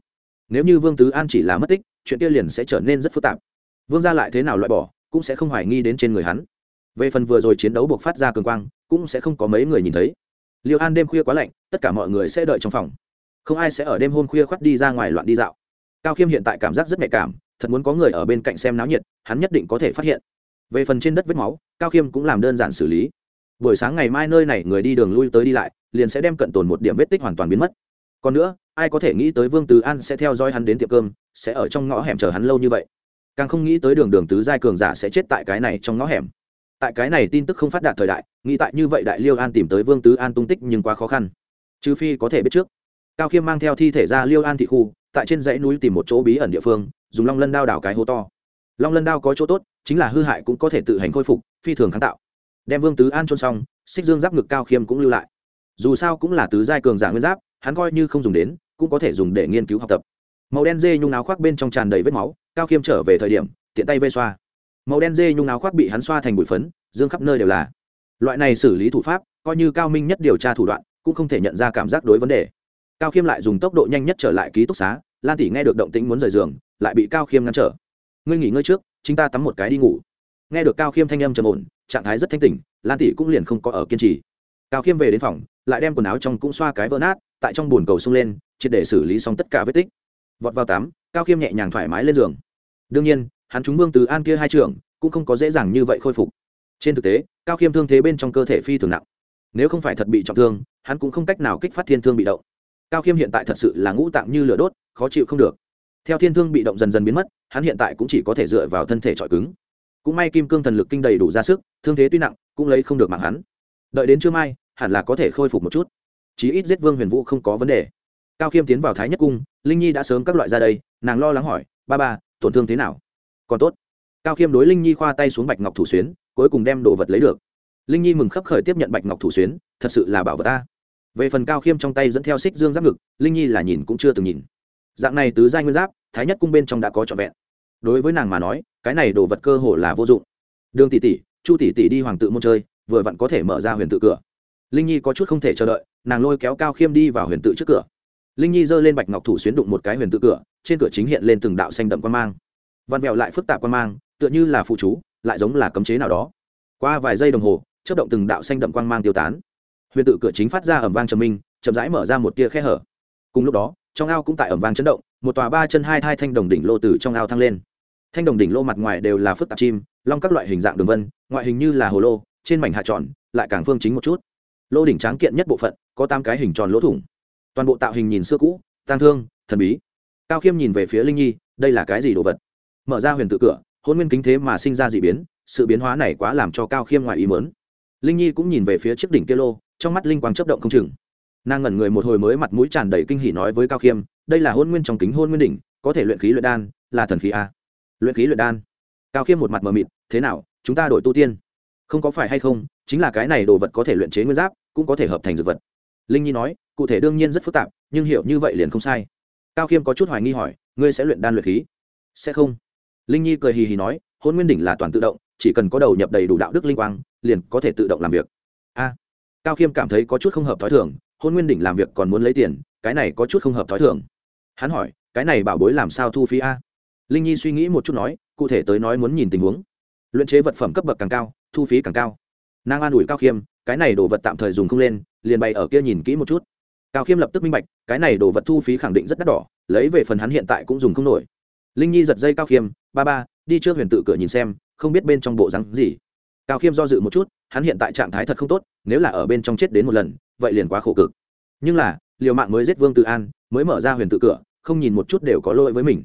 Nếu như vương tứ an chỉ là mất tích, chuyện kia liền sẽ trở nên rất phức tạp. Vương gia lại thế nào loại bỏ, cũng sẽ không hoài nghi đến trên người hắn. Về phần vừa rồi chiến đấu buộc phát ra cường quang, cũng sẽ không có mấy người nhìn thấy. Liêu an đêm khuya quá lạnh, tất cả mọi người sẽ đợi trong phòng. Không ai sẽ ở đêm hôm khuya khoắt đi ra ngoài loạn đi dạo. Cao khiêm hiện tại cảm giác rất nhạy cảm, thật muốn có người ở bên cạnh xem náo nhiệt, hắn nhất định có thể phát hiện. Về phần trên đất vết máu, cao khiêm cũng làm đơn giản xử lý. Buổi sáng ngày mai nơi này người đi đường lui tới đi lại, liền sẽ đem cận tồn một điểm vết tích hoàn toàn biến mất. Còn nữa, ai có thể nghĩ tới vương tứ an sẽ theo dõi hắn đến tiệm cơm, sẽ ở trong ngõ hẻm chờ hắn lâu như vậy. Càng không nghĩ tới đường đường tứ giai cường giả sẽ chết tại cái này trong ngõ hẻm tại cái này tin tức không phát đạt thời đại, nghĩ tại như vậy đại liêu an tìm tới vương tứ an tung tích nhưng quá khó khăn. Trừ phi có thể biết trước. Cao khiêm mang theo thi thể ra liêu an thị khu, tại trên dãy núi tìm một chỗ bí ẩn địa phương, dùng long lân đao đảo cái hố to. Long lân đao có chỗ tốt, chính là hư hại cũng có thể tự hành khôi phục, phi thường kháng tạo. Đem vương tứ an trôn xong, xích dương giáp ngực cao khiêm cũng lưu lại. Dù sao cũng là tứ giai cường giả nguyên giáp, hắn coi như không dùng đến, cũng có thể dùng để nghiên cứu học tập. Màu đen dê nhung áo khoác bên trong tràn đầy vết máu, cao khiêm trở về thời điểm, tiện tay vây xoa màu đen dê nhung áo khoác bị hắn xoa thành bụi phấn, dương khắp nơi đều là. Loại này xử lý thủ pháp, coi như cao minh nhất điều tra thủ đoạn, cũng không thể nhận ra cảm giác đối vấn đề. Cao khiêm lại dùng tốc độ nhanh nhất trở lại ký túc xá, lan tỷ nghe được động tĩnh muốn rời giường, lại bị cao khiêm ngăn trở. Ngươi nghỉ ngơi trước chúng ta tắm một cái đi ngủ. Nghe được cao khiêm thanh âm trầm ổn, trạng thái rất thanh tỉnh, lan tỷ cũng liền không có ở kiên trì. Cao khiêm về đến phòng, lại đem quần áo trong cũng xoa cái vỡ nát, tại trong bồn cầu sung lên, triệt để xử lý xong tất cả vết tích. Vọt vào tắm, cao khiêm nhẹ nhàng thoải mái lên giường. Đương nhiên hắn chúng vương từ an kia hai trường cũng không có dễ dàng như vậy khôi phục. Trên thực tế, cao khiêm thương thế bên trong cơ thể phi thường nặng. Nếu không phải thật bị trọng thương, hắn cũng không cách nào kích phát thiên thương bị động. Cao khiêm hiện tại thật sự là ngũ tạng như lửa đốt, khó chịu không được. Theo thiên thương bị động dần dần biến mất, hắn hiện tại cũng chỉ có thể dựa vào thân thể trọi cứng. Cũng may kim cương thần lực kinh đầy đủ ra sức, thương thế tuy nặng, cũng lấy không được mạng hắn. Đợi đến trưa mai, hẳn là có thể khôi phục một chút. Chí ít giết vương huyền vũ không có vấn đề. Cao khiêm tiến vào thái nhất cung, linh nhi đã sớm các loại ra đây, nàng lo lắng hỏi, ba ba, tổn thương thế nào? Còn tốt. Cao khiêm đối linh nhi khoa tay xuống bạch ngọc thủ xuyến, cuối cùng đem đồ vật lấy được. Linh nhi mừng khấp khởi tiếp nhận bạch ngọc thủ xuyến, thật sự là bảo vật ta. Về phần cao khiêm trong tay dẫn theo xích dương giáp ngực, linh nhi là nhìn cũng chưa từng nhìn. Dạng này tứ giai nguyên giáp, thái nhất cung bên trong đã có trọn vẹn. Đối với nàng mà nói, cái này đồ vật cơ hồ là vô dụng. Đường tỷ tỷ, chu tỷ tỷ đi hoàng tự môn chơi, vừa vặn có thể mở ra huyền tự cửa. Linh nhi có chút không thể chờ đợi, nàng lôi kéo cao khiêm đi vào huyền tự trước cửa. Linh nhi giơ lên bạch ngọc thủ xuyến đụng một cái huyền tự cửa, trên cửa chính hiện lên từng đạo xanh đậm quan mang văn vẹo lại phức tạp quan mang, tựa như là phụ chú, lại giống là cấm chế nào đó. Qua vài giây đồng hồ chất động từng đạo xanh đậm quang mang tiêu tán. Huyền tự cửa chính phát ra ẩm vang trầm minh, chậm rãi mở ra một tia khe hở. Cùng lúc đó, trong ao cũng tại ẩm vang chấn động, một tòa ba chân hai thai thanh đồng đỉnh lô từ trong ao thăng lên. Thanh đồng đỉnh lô mặt ngoài đều là phức tạp chim, long các loại hình dạng đường vân, ngoại hình như là hồ lô, trên mảnh hạ tròn, lại càng phương chính một chút. Lô đỉnh tráng kiện nhất bộ phận, có tám cái hình tròn lỗ thủng. Toàn bộ tạo hình nhìn xưa cũ, tang thương, thần bí. Cao khiêm nhìn về phía linh nhi, đây là cái gì đồ vật? Mở ra huyền tự cửa, hôn nguyên kính thế mà sinh ra d ị biến, sự biến hóa này quá làm cho cao khiêm ngoài ý mớn linh nhi cũng nhìn về phía chiếc đỉnh kia lô, trong mắt linh quang chấp động không chừng. Nàng ngẩn người một hồi mới mặt mũi tràn đầy kinh hỉ nói với cao khiêm, đây là hôn nguyên trong kính hôn nguyên đỉnh, có thể luyện khí luyện đan, là thần khí a. Luyện khí luyện đan? Cao khiêm một mặt mờ mịt, thế nào, chúng ta đổi tu tiên? Không có phải hay không, chính là cái này đồ vật có thể luyện chế nguyên giáp, cũng có thể hợp thành dược vật. Linh nhi nói, cụ thể đương nhiên rất phức tạp, nhưng hiểu như vậy liền không sai. Cao khiêm có chút hoài nghi hỏi, ngươi sẽ luyện đan luyện khí? Sẽ không linh nhi cười hì hì nói, hôn nguyên đỉnh là toàn tự động, chỉ cần có đầu nhập đầy đủ đạo đức linh quang, liền có thể tự động làm việc. A. Cao khiêm cảm thấy có chút không hợp t h ó i thưởng hôn nguyên đỉnh làm việc còn muốn lấy tiền, cái này có chút không hợp t h ó i thưởng hắn hỏi, cái này bảo bối làm sao thu phí a? Linh nhi suy nghĩ một chút nói, cụ thể tới nói muốn nhìn tình huống. Luyện chế vật phẩm cấp bậc càng cao, thu phí càng cao. Nàng an ủi cao khiêm, cái này đồ vật tạm thời dùng không lên, liền bày ở kia nhìn kỹ một chút. Cao khiêm lập tức minh bạch, cái này đồ vật thu phí khẳng định rất đắt đỏ, lấy về phần hắn hiện tại cũng dùng không nổi linh nhi giật dây cao khiêm, ba ba, đi trước huyền tự cửa nhìn xem, không biết bên trong bộ rắn gì. Cao khiêm do dự một chút, hắn hiện tại trạng thái thật không tốt, nếu là ở bên trong chết đến một lần, vậy liền quá khổ cực. Nhưng là, liều mạng mới giết vương tự an, mới mở ra huyền tự cửa, không nhìn một chút đều có lỗi với mình.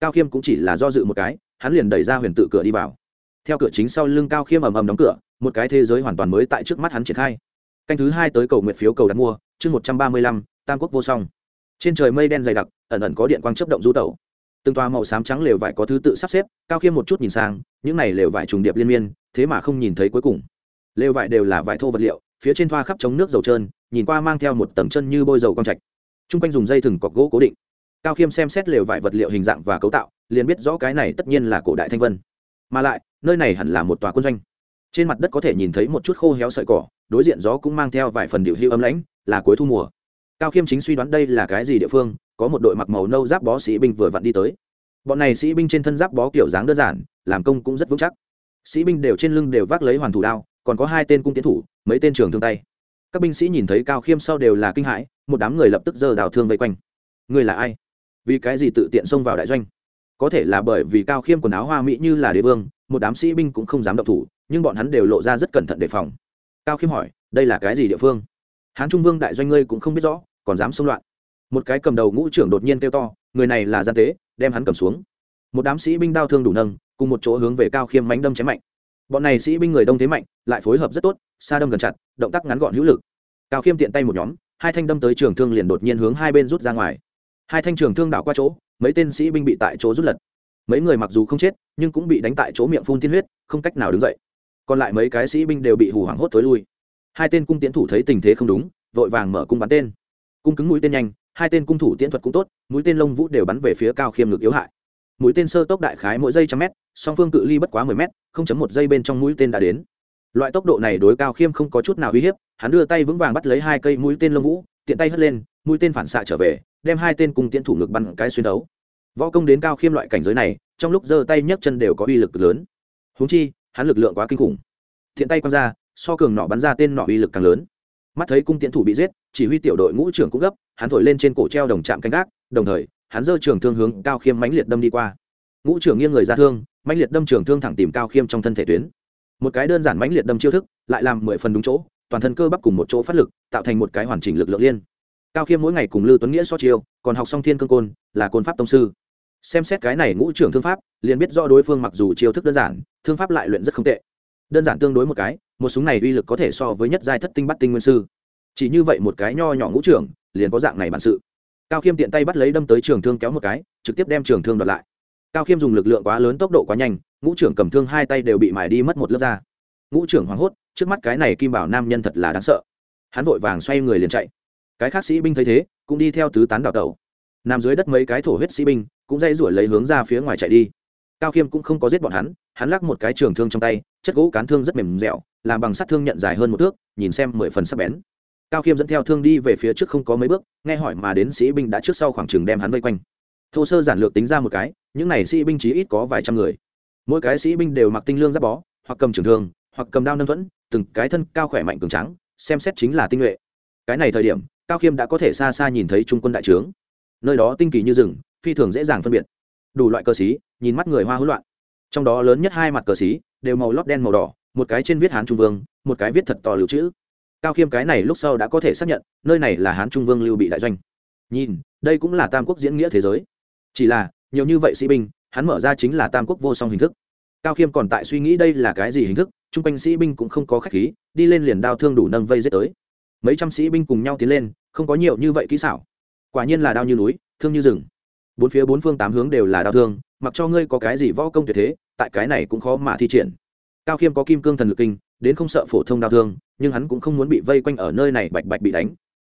Cao khiêm cũng chỉ là do dự một cái, hắn liền đẩy ra huyền tự cửa đi vào. Theo cửa chính sau lưng cao khiêm ầm ầm đóng cửa, một cái thế giới hoàn toàn mới tại trước mắt hắn triển khai. Canh thứ hai tới cầu nguyện phiếu cầu đặt mua, chương một trăm ba mươi lăm, tam quốc vô song. Trên trời mây đen dày đặc, ẩn ẩn có điện quang chấp động du tẩu từng toa màu xám trắng lều vải có thứ tự sắp xếp, cao khiêm một chút nhìn sang, những này lều vải trùng điệp liên miên, thế mà không nhìn thấy cuối cùng. Lều vải đều là vải thô vật liệu, phía trên thoa khắp chống nước dầu trơn, nhìn qua mang theo một tầng chân như bôi dầu con trạch. T r u n g quanh dùng dây thừng cọc gỗ cố định. Cao khiêm xem xét lều vải vật liệu hình dạng và cấu tạo, liền biết rõ cái này tất nhiên là cổ đại thanh vân. Mà lại, nơi này hẳn là một tòa quân doanh. Trên mặt đất có thể nhìn thấy một chút khô héo sợi cỏ, đối diện gió cũng mang theo vài phần điệu hưu ấm lãnh, là cuối thu mùa. Cao khiêm chính suy đoán đây là cái gì địa phương có một đội mặc màu nâu giáp bó sĩ binh vừa vặn đi tới. Bọn này sĩ binh trên thân giáp bó kiểu dáng đơn giản, làm công cũng rất vững chắc. Sĩ binh đều trên lưng đều vác lấy hoàn thủ đao, còn có hai tên cung tiến thủ, mấy tên trường thương tay. Các binh sĩ nhìn thấy cao khiêm sau đều là kinh hãi, một đám người lập tức giơ đào thương vây quanh. Người là ai? Vì cái gì tự tiện xông vào đại doanh? Có thể là bởi vì cao khiêm quần áo hoa mỹ như là đế vương, một đám sĩ binh cũng không dám động thủ, nhưng bọn hắn đều lộ ra rất cẩn thận đề phòng. Cao khiêm hỏi, đây là cái gì địa phương? Hán trung vương đại doanh ngươi cũng không biết rõ, còn dám xông loạn một cái cầm đầu ngũ trưởng đột nhiên kêu to, người này là gian tế, đem hắn cầm xuống. Một đám sĩ binh đao thương đủ nâng, cùng một chỗ hướng về cao khiêm mánh đâm chém mạnh. Bọn này sĩ binh người đông thế mạnh, lại phối hợp rất tốt, xa đâm gần chặt, động tác ngắn gọn hữu lực. Cao khiêm tiện tay một nhóm, hai thanh đâm tới trường thương liền đột nhiên hướng hai bên rút ra ngoài. Hai thanh trường thương đảo qua chỗ, mấy tên sĩ binh bị tại chỗ rút lật. Mấy người mặc dù không chết, nhưng cũng bị đánh tại chỗ miệng phun tiên huyết, không cách nào đứng dậy. Còn lại mấy cái sĩ binh đều bị hù hoảng hốt tối lui. Hai tên cung tiễn thủ thấy tình thế không đúng, vội vàng mở cung bắn tên. Cung cứng mũi tên nhanh hai tên cung thủ tiễn thuật cũng tốt, mũi tên lông vũ đều bắn về phía cao khiêm ngực yếu hại. Mũi tên sơ tốc đại khái mỗi giây trăm mét, song phương cự ly bất quá mười mét, không chấm một giây bên trong mũi tên đã đến. Loại tốc độ này đối cao khiêm không có chút nào uy hiếp, hắn đưa tay vững vàng bắt lấy hai cây mũi tên lông vũ, tiện tay hất lên, mũi tên phản xạ trở về, đem hai tên cùng tiễn thủ ngực bắn cái xuyên đấu. Võ công đến cao khiêm loại cảnh giới này, trong lúc giơ tay nhấc chân đều có uy lực lớn. Húng chi, hắn lực lượng quá kinh khủng. Thiện tay quăng ra, so cường nọ bắn ra tên nọ uy lực càng lớn mắt thấy cung tiễn thủ bị giết, chỉ huy tiểu đội ngũ trưởng cũng gấp, hắn thổi lên trên cổ treo đồng trạm canh gác, đồng thời, hắn giơ trường thương hướng cao khiêm mãnh liệt đâm đi qua. Ngũ trưởng nghiêng người ra thương, mãnh liệt đâm trường thương thẳng tìm cao khiêm trong thân thể tuyến. Một cái đơn giản mãnh liệt đâm chiêu thức, lại làm mười phần đúng chỗ, toàn thân cơ bắp cùng một chỗ phát lực, tạo thành một cái hoàn chỉnh lực lượng liên. Cao khiêm mỗi ngày cùng lưu tuấn nghĩa so chiêu, còn học song thiên cương côn, là côn pháp tông sư. Xem xét cái này ngũ trưởng thương pháp, liền biết rõ đối phương mặc dù chiêu thức đơn giản, thương pháp lại luyện rất không tệ. Đơn giản tương đối một cái một súng này uy lực có thể so với nhất giai thất tinh bắt tinh nguyên sư. Chỉ như vậy một cái nho nhỏ ngũ trưởng, liền có dạng này bản sự. Cao khiêm tiện tay bắt lấy đâm tới trường thương kéo một cái, trực tiếp đem trường thương đoạt lại. Cao khiêm dùng lực lượng quá lớn tốc độ quá nhanh, ngũ trưởng cầm thương hai tay đều bị mài đi mất một lớp da. Ngũ trưởng hoảng hốt, trước mắt cái này kim bảo nam nhân thật là đáng sợ. Hắn vội vàng xoay người liền chạy. Cái khác sĩ binh thấy thế, cũng đi theo tứ tán đào tẩu. Nằm dưới đất mấy cái thổ huyết sĩ binh, cũng dây rủi lấy hướng ra phía ngoài chạy đi. Cao khiêm cũng không có giết bọn hắn hắn lắc một cái trường thương trong tay chất gỗ cán thương rất mềm dẻo, làm bằng sắt thương nhận dài hơn một thước, nhìn xem mười phần sắc bén. Cao khiêm dẫn theo thương đi về phía trước không có mấy bước, nghe hỏi mà đến sĩ binh đã trước sau khoảng chừng đem hắn vây quanh. Thô sơ giản lược tính ra một cái, những n à y sĩ binh chí ít có vài trăm người. Mỗi cái sĩ binh đều mặc tinh lương giáp bó, hoặc cầm trường thương, hoặc cầm đao nâng thuẫn, từng cái thân cao khỏe mạnh cường trắng xem xét chính là tinh nhuệ. Cái này thời điểm, cao khiêm đã có thể xa xa nhìn thấy trung quân đại trướng. Nơi đó tinh kỳ như rừng, phi thường dễ dàng phân biệt. Đủ loại cờ xí, nhìn mắt người hoa hỗn loạn. Trong đó lớn nhất hai mặt cờ xí đều màu lót đen màu đỏ, một cái trên viết hán trung vương, một cái viết thật to lưu trữ. Cao khiêm cái này lúc sau đã có thể xác nhận, nơi này là hán trung vương lưu bị đại doanh. Nhìn, đây cũng là tam quốc diễn nghĩa thế giới. Chỉ là, nhiều như vậy sĩ binh, hắn mở ra chính là tam quốc vô song hình thức. Cao khiêm còn tại suy nghĩ đây là cái gì hình thức, chung quanh sĩ binh cũng không có khách khí, đi lên liền đao thương đủ nâng vây giết tới. Mấy trăm sĩ binh cùng nhau tiến lên, không có nhiều như vậy kỹ xảo. Quả nhiên là đao như núi, thương như rừng. Bốn phía bốn phương tám hướng đều là đao thương mặc cho ngươi có cái gì võ công tuyệt thế, tại cái này cũng khó mà thi triển. Cao khiêm có kim cương thần lực kinh, đến không sợ phổ thông đao thương, nhưng hắn cũng không muốn bị vây quanh ở nơi này bạch bạch bị đánh.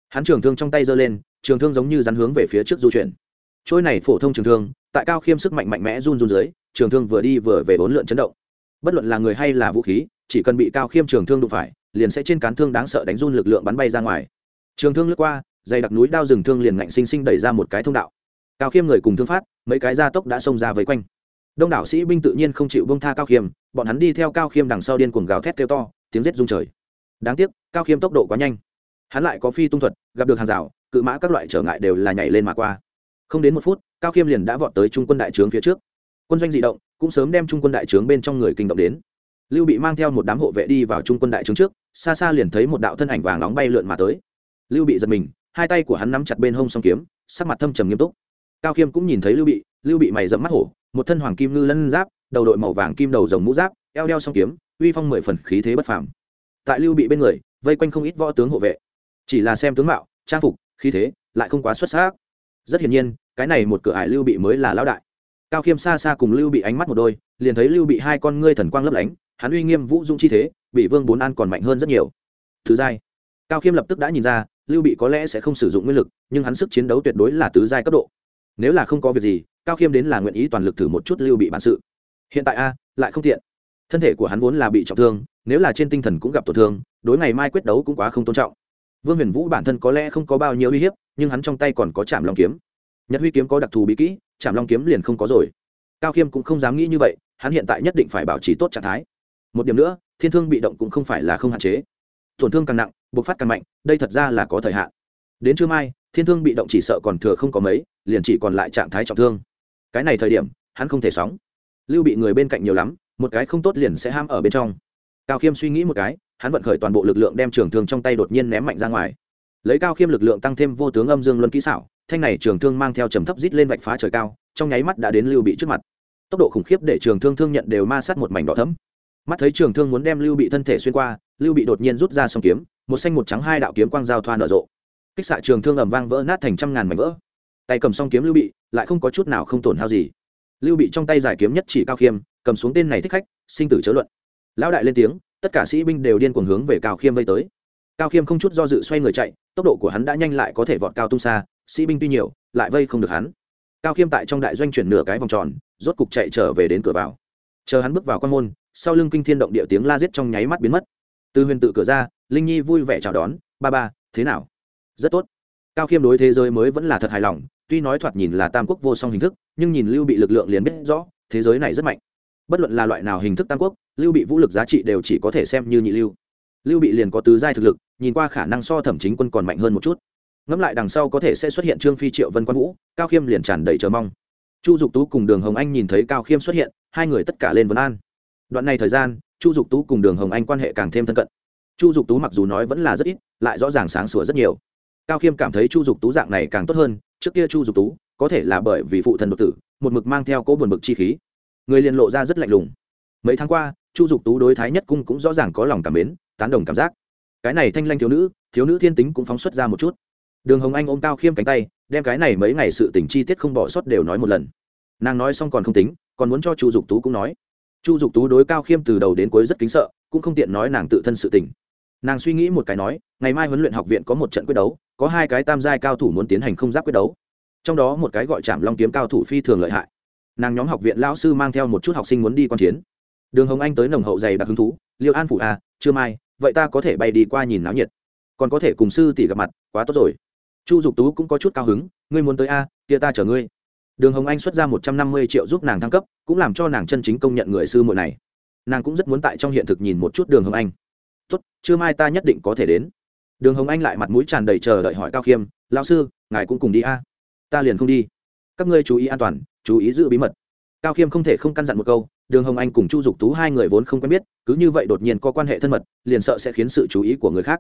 Hắn trường thương trong tay giơ lên, trường thương giống như rắn hướng về phía trước du chuyển. Trôi này phổ thông trường thương, tại cao khiêm sức mạnh mạnh mẽ run run dưới, trường thương vừa đi vừa về bốn lượn chấn động. Bất luận là người hay là vũ khí, chỉ cần bị cao khiêm trường thương đụng phải, liền sẽ trên cán thương đáng sợ đánh run lực lượng bắn bay ra ngoài. Trường thương lướt qua, dày đặc núi đao rừng thương liền ngạnh sinh sinh đẩy ra một cái thông đạo cao khiêm người cùng thương phát, mấy cái gia tốc đã xông ra vây quanh. Đông đảo sĩ binh tự nhiên không chịu bông tha cao khiêm, bọn hắn đi theo cao khiêm đằng sau điên cuồng gào thét kêu to, tiếng rết rung trời. Đáng tiếc, cao khiêm tốc độ quá nhanh. Hắn lại có phi tung thuật, gặp được hàng rào, cự mã các loại trở ngại đều là nhảy lên mà qua. Không đến một phút, cao khiêm liền đã vọt tới trung quân đại trướng phía trước. Quân doanh d ị động, cũng sớm đem trung quân đại trướng bên trong người kinh động đến. Lưu bị mang theo một đám hộ vệ đi vào trung quân đại trướng trước, xa xa liền thấy một đạo thân ảnh vàng nóng bay lượn mà tới. Lưu bị giật mình, hai tay của hắn nắm chặt bên hông song kiếm, sắc mặt thâm trầm nghiêm túc cao khiêm cũng nhìn thấy lưu bị lưu bị mày dẫm mắt hổ, một thân hoàng kim ngư lân giáp, đầu đội màu vàng kim đầu dòng mũ giáp, eo đeo song kiếm, uy phong mười phần khí thế bất phàm. Tại lưu bị bên người, vây quanh không ít võ tướng hộ vệ. Chỉ là xem tướng mạo, trang phục, khí thế, lại không quá xuất sắc. Rất hiển nhiên, cái này một cửa ải lưu bị mới là lão đại. Cao khiêm xa xa cùng lưu bị ánh mắt một đôi, liền thấy lưu bị hai con ngươi thần quang lấp lánh, hắn uy nghiêm vũ dung chi thế, bị vương bốn an còn mạnh hơn rất nhiều. Thứ giai. Cao khiêm lập tức đã nhìn ra, lưu bị có lẽ sẽ không sử dụng nguyên lực, nhưng hắn sức chiến đấu tuyệt đối là tứ giai cấp độ nếu là không có việc gì, cao khiêm đến là nguyện ý toàn lực thử một chút lưu bị bản sự. Hiện tại a, lại không tiện. Thân thể của hắn vốn là bị trọng thương, nếu là trên tinh thần cũng gặp tổn thương, đối ngày mai quyết đấu cũng quá không tôn trọng. Vương huyền vũ bản thân có lẽ không có bao nhiêu uy hiếp, nhưng hắn trong tay còn có chạm long kiếm. Nhật huy kiếm có đặc thù bí kỹ chạm long kiếm liền không có rồi. Cao khiêm cũng không dám nghĩ như vậy, hắn hiện tại nhất định phải bảo trì tốt trạng thái. Một điểm nữa, thiên thương bị động cũng không phải là không hạn chế. Tổn thương càng nặng, bộc phát càng mạnh, đây thật ra là có thời hạn. Đến trưa mai, thiên thương bị động chỉ sợ còn thừa không có mấy liền chỉ còn lại trạng thái trọng thương. Cái này thời điểm, hắn không thể sóng. Lưu bị người bên cạnh nhiều lắm, một cái không tốt liền sẽ ham ở bên trong. Cao khiêm suy nghĩ một cái, hắn vận khởi toàn bộ lực lượng đem trường thương trong tay đột nhiên ném mạnh ra ngoài. Lấy cao khiêm lực lượng tăng thêm vô tướng âm dương luân kỹ xảo, thanh này trường thương mang theo trầm thấp rít lên vạch phá trời cao, trong nháy mắt đã đến lưu bị trước mặt. Tốc độ khủng khiếp để trường thương thương nhận đều ma sát một mảnh đỏ thấm mắt thấy trường thương muốn đem lưu bị thân thể xuyên qua, lưu bị đột nhiên rút ra song kiếm, một xanh một trắng hai đạo kiếm quang giao thoa nở rộ. Kích xạ trường thương ầm vang vỡ nát thành trăm ngàn mảnh vỡ tay cầm song kiếm lưu bị, lại không có chút nào không tổn hao gì. Lưu bị trong tay giải kiếm nhất chỉ cao khiêm, cầm xuống tên này thích khách, sinh tử chớ luận. Lão đại lên tiếng, tất cả sĩ binh đều điên cuồng hướng về cao khiêm vây tới. Cao khiêm không chút do dự xoay người chạy, tốc độ của hắn đã nhanh lại có thể vọt cao tung xa, sĩ binh tuy nhiều, lại vây không được hắn. Cao khiêm tại trong đại doanh chuyển nửa cái vòng tròn, rốt cục chạy trở về đến cửa vào. Chờ hắn bước vào quan môn, sau lưng kinh thiên động địa tiếng la giết trong nháy mắt biến mất. Từ huyền tự cửa ra, linh nhi vui vẻ chào đón, ba ba, thế nào? Rất tốt. Cao khiêm đối thế giới mới vẫn là thật hài lòng tuy nói thoạt nhìn là tam quốc vô song hình thức, nhưng nhìn lưu bị lực lượng liền biết rõ, thế giới này rất mạnh. Bất luận là loại nào hình thức tam quốc, lưu bị vũ lực giá trị đều chỉ có thể xem như nhị lưu. Lưu bị liền có tứ giai thực lực, nhìn qua khả năng so thẩm chính quân còn mạnh hơn một chút. Ngẫm lại đằng sau có thể sẽ xuất hiện trương phi, triệu vân, quan vũ, cao khiêm liền tràn đầy chờ mong. Chu dục tú cùng đường hồng anh nhìn thấy cao khiêm xuất hiện, hai người tất cả lên vấn an. Đoạn này thời gian, chu dục tú cùng đường hồng anh quan hệ càng thêm thân cận. Chu dục tú mặc dù nói vẫn là rất ít, lại rõ ràng sáng sủa rất nhiều. Cao khiêm cảm thấy chu dục tú dạng này càng tốt hơn trước kia chu dục tú có thể là bởi vì phụ thần độc tử, một mực mang theo cỗ buồn bực chi khí. Người liền lộ ra rất lạnh lùng. Mấy tháng qua, chu dục tú đối thái nhất cung cũng rõ ràng có lòng cảm mến, tán đồng cảm giác. Cái này thanh lanh thiếu nữ thiếu nữ thiên tính cũng phóng xuất ra một chút. Đường hồng anh ôm cao khiêm cánh tay, đem cái này mấy ngày sự tình chi tiết không bỏ sót đều nói một lần. Nàng nói xong còn không tính, còn muốn cho chu dục tú cũng nói. Chu dục tú đối cao khiêm từ đầu đến cuối rất kính sợ, cũng không tiện nói nàng tự thân sự tình nàng suy nghĩ một cái nói ngày mai huấn luyện học viện có một trận quyết đấu có hai cái tam giai cao thủ muốn tiến hành không giáp quyết đấu. Trong đó một cái gọi chạm long kiếm cao thủ phi thường lợi hại. Nàng nhóm học viện lão sư mang theo một chút học sinh muốn đi q u a n chiến. Đường hồng anh tới nồng hậu dày đặc hứng thú liêu an phủ à chưa mai vậy ta có thể bay đi qua nhìn náo nhiệt. Còn có thể cùng sư tỷ gặp mặt quá tốt rồi. Chu dục tú cũng có chút cao hứng ngươi muốn tới a à, kia ta chở ngươi. Đường hồng anh xuất ra một trăm năm mươi triệu giúp nàng thăng cấp cũng làm cho nàng chân chính công nhận người sư muội này. Nàng cũng rất muốn tại trong hiện thực nhìn một chút đường hồng anh tốt chưa mai ta nhất định có thể đến. Đường hồng anh lại mặt mũi tràn đầy chờ đợi hỏi cao khiêm, lão sư, ngài cũng cùng đi a? Ta liền không đi. Các ngươi chú ý an toàn, chú ý giữ bí mật. Cao khiêm không thể không căn dặn một câu, đường hồng anh cùng chu dục tú hai người vốn không quen biết, cứ như vậy đột nhiên có quan hệ thân mật, liền sợ sẽ khiến sự chú ý của người khác.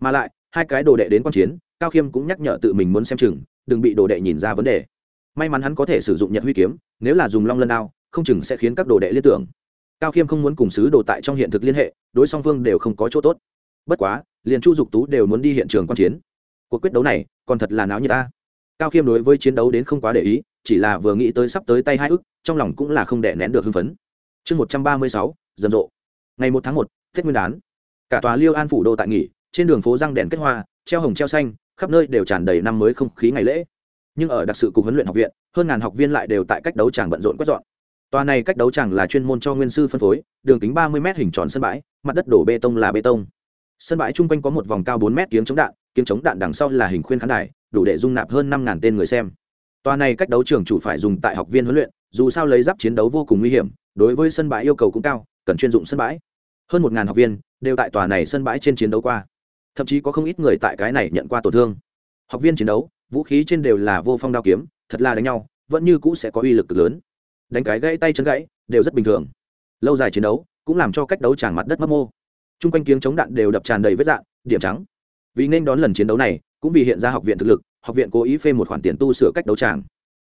Mà lại, hai cái đồ đệ đến quan chiến, cao khiêm cũng nhắc nhở tự mình muốn xem chừng, đừng bị đồ đệ nhìn ra vấn đề. May mắn hắn có thể sử dụng nhật huy kiếm, nếu là dùng long lân đao, không chừng sẽ khiến các đồ đệ liên tưởng cao khiêm không muốn cùng sứ đồ tại trong hiện thực liên hệ, đối song phương đều không có chỗ tốt. Bất quá, liền chu dục tú đều muốn đi hiện trường quan chiến. Cuộc quyết đấu này, còn thật là náo như ta. Cao khiêm đối với chiến đấu đến không quá để ý, chỉ là vừa nghĩ tới sắp tới tay hai ức, trong lòng cũng là không đè nén được hưng phấn. Chương một trăm ba mươi sáu, rầm rộ. Ngày một tháng một, tết nguyên đán. Cả tòa liêu an phủ đô tại nghỉ, trên đường phố răng đèn kết hoa, treo hồng treo xanh, khắp nơi đều tràn đầy năm mới không khí ngày lễ. Nhưng ở đặc sự cục huấn luyện học viện, hơn ngàn học viên lại đều tại cách đấu tràng bận rộn quét dọn tòa này cách đấu chẳng là chuyên môn cho nguyên sư phân phối, đường kính ba mươi m hình tròn sân bãi, mặt đất đổ bê tông là bê tông. Sân bãi chung quanh có một vòng cao bốn m kiếm chống đạn, kiếm chống đạn đằng sau là hình khuyên khán đài, đủ để dung nạp hơn năm ngàn tên người xem. Tòa này cách đấu trường chủ phải dùng tại học viên huấn luyện, dù sao lấy giáp chiến đấu vô cùng nguy hiểm, đối với sân bãi yêu cầu cũng cao, cần chuyên dụng sân bãi. Hơn một ngàn học viên đều tại tòa này sân bãi trên chiến đấu qua. Thậm chí có không ít người tại cái này nhận qua tổn thương. Học viên chiến đấu, vũ khí trên đều là vô phong đao kiếm, thật là đánh nhau, vẫn như cũ sẽ có uy lực cực lớn đánh cái gãy tay chân gãy, đều rất bình thường. Lâu dài chiến đấu, cũng làm cho cách đấu tràn mặt đất mất mô. T r u n g quanh kiếng chống đạn đều đập tràn đầy vết dạn điểm trắng. Vì nên đón lần chiến đấu này, cũng vì hiện ra học viện thực lực, học viện cố ý phê một khoản tiền tu sửa cách đấu tràng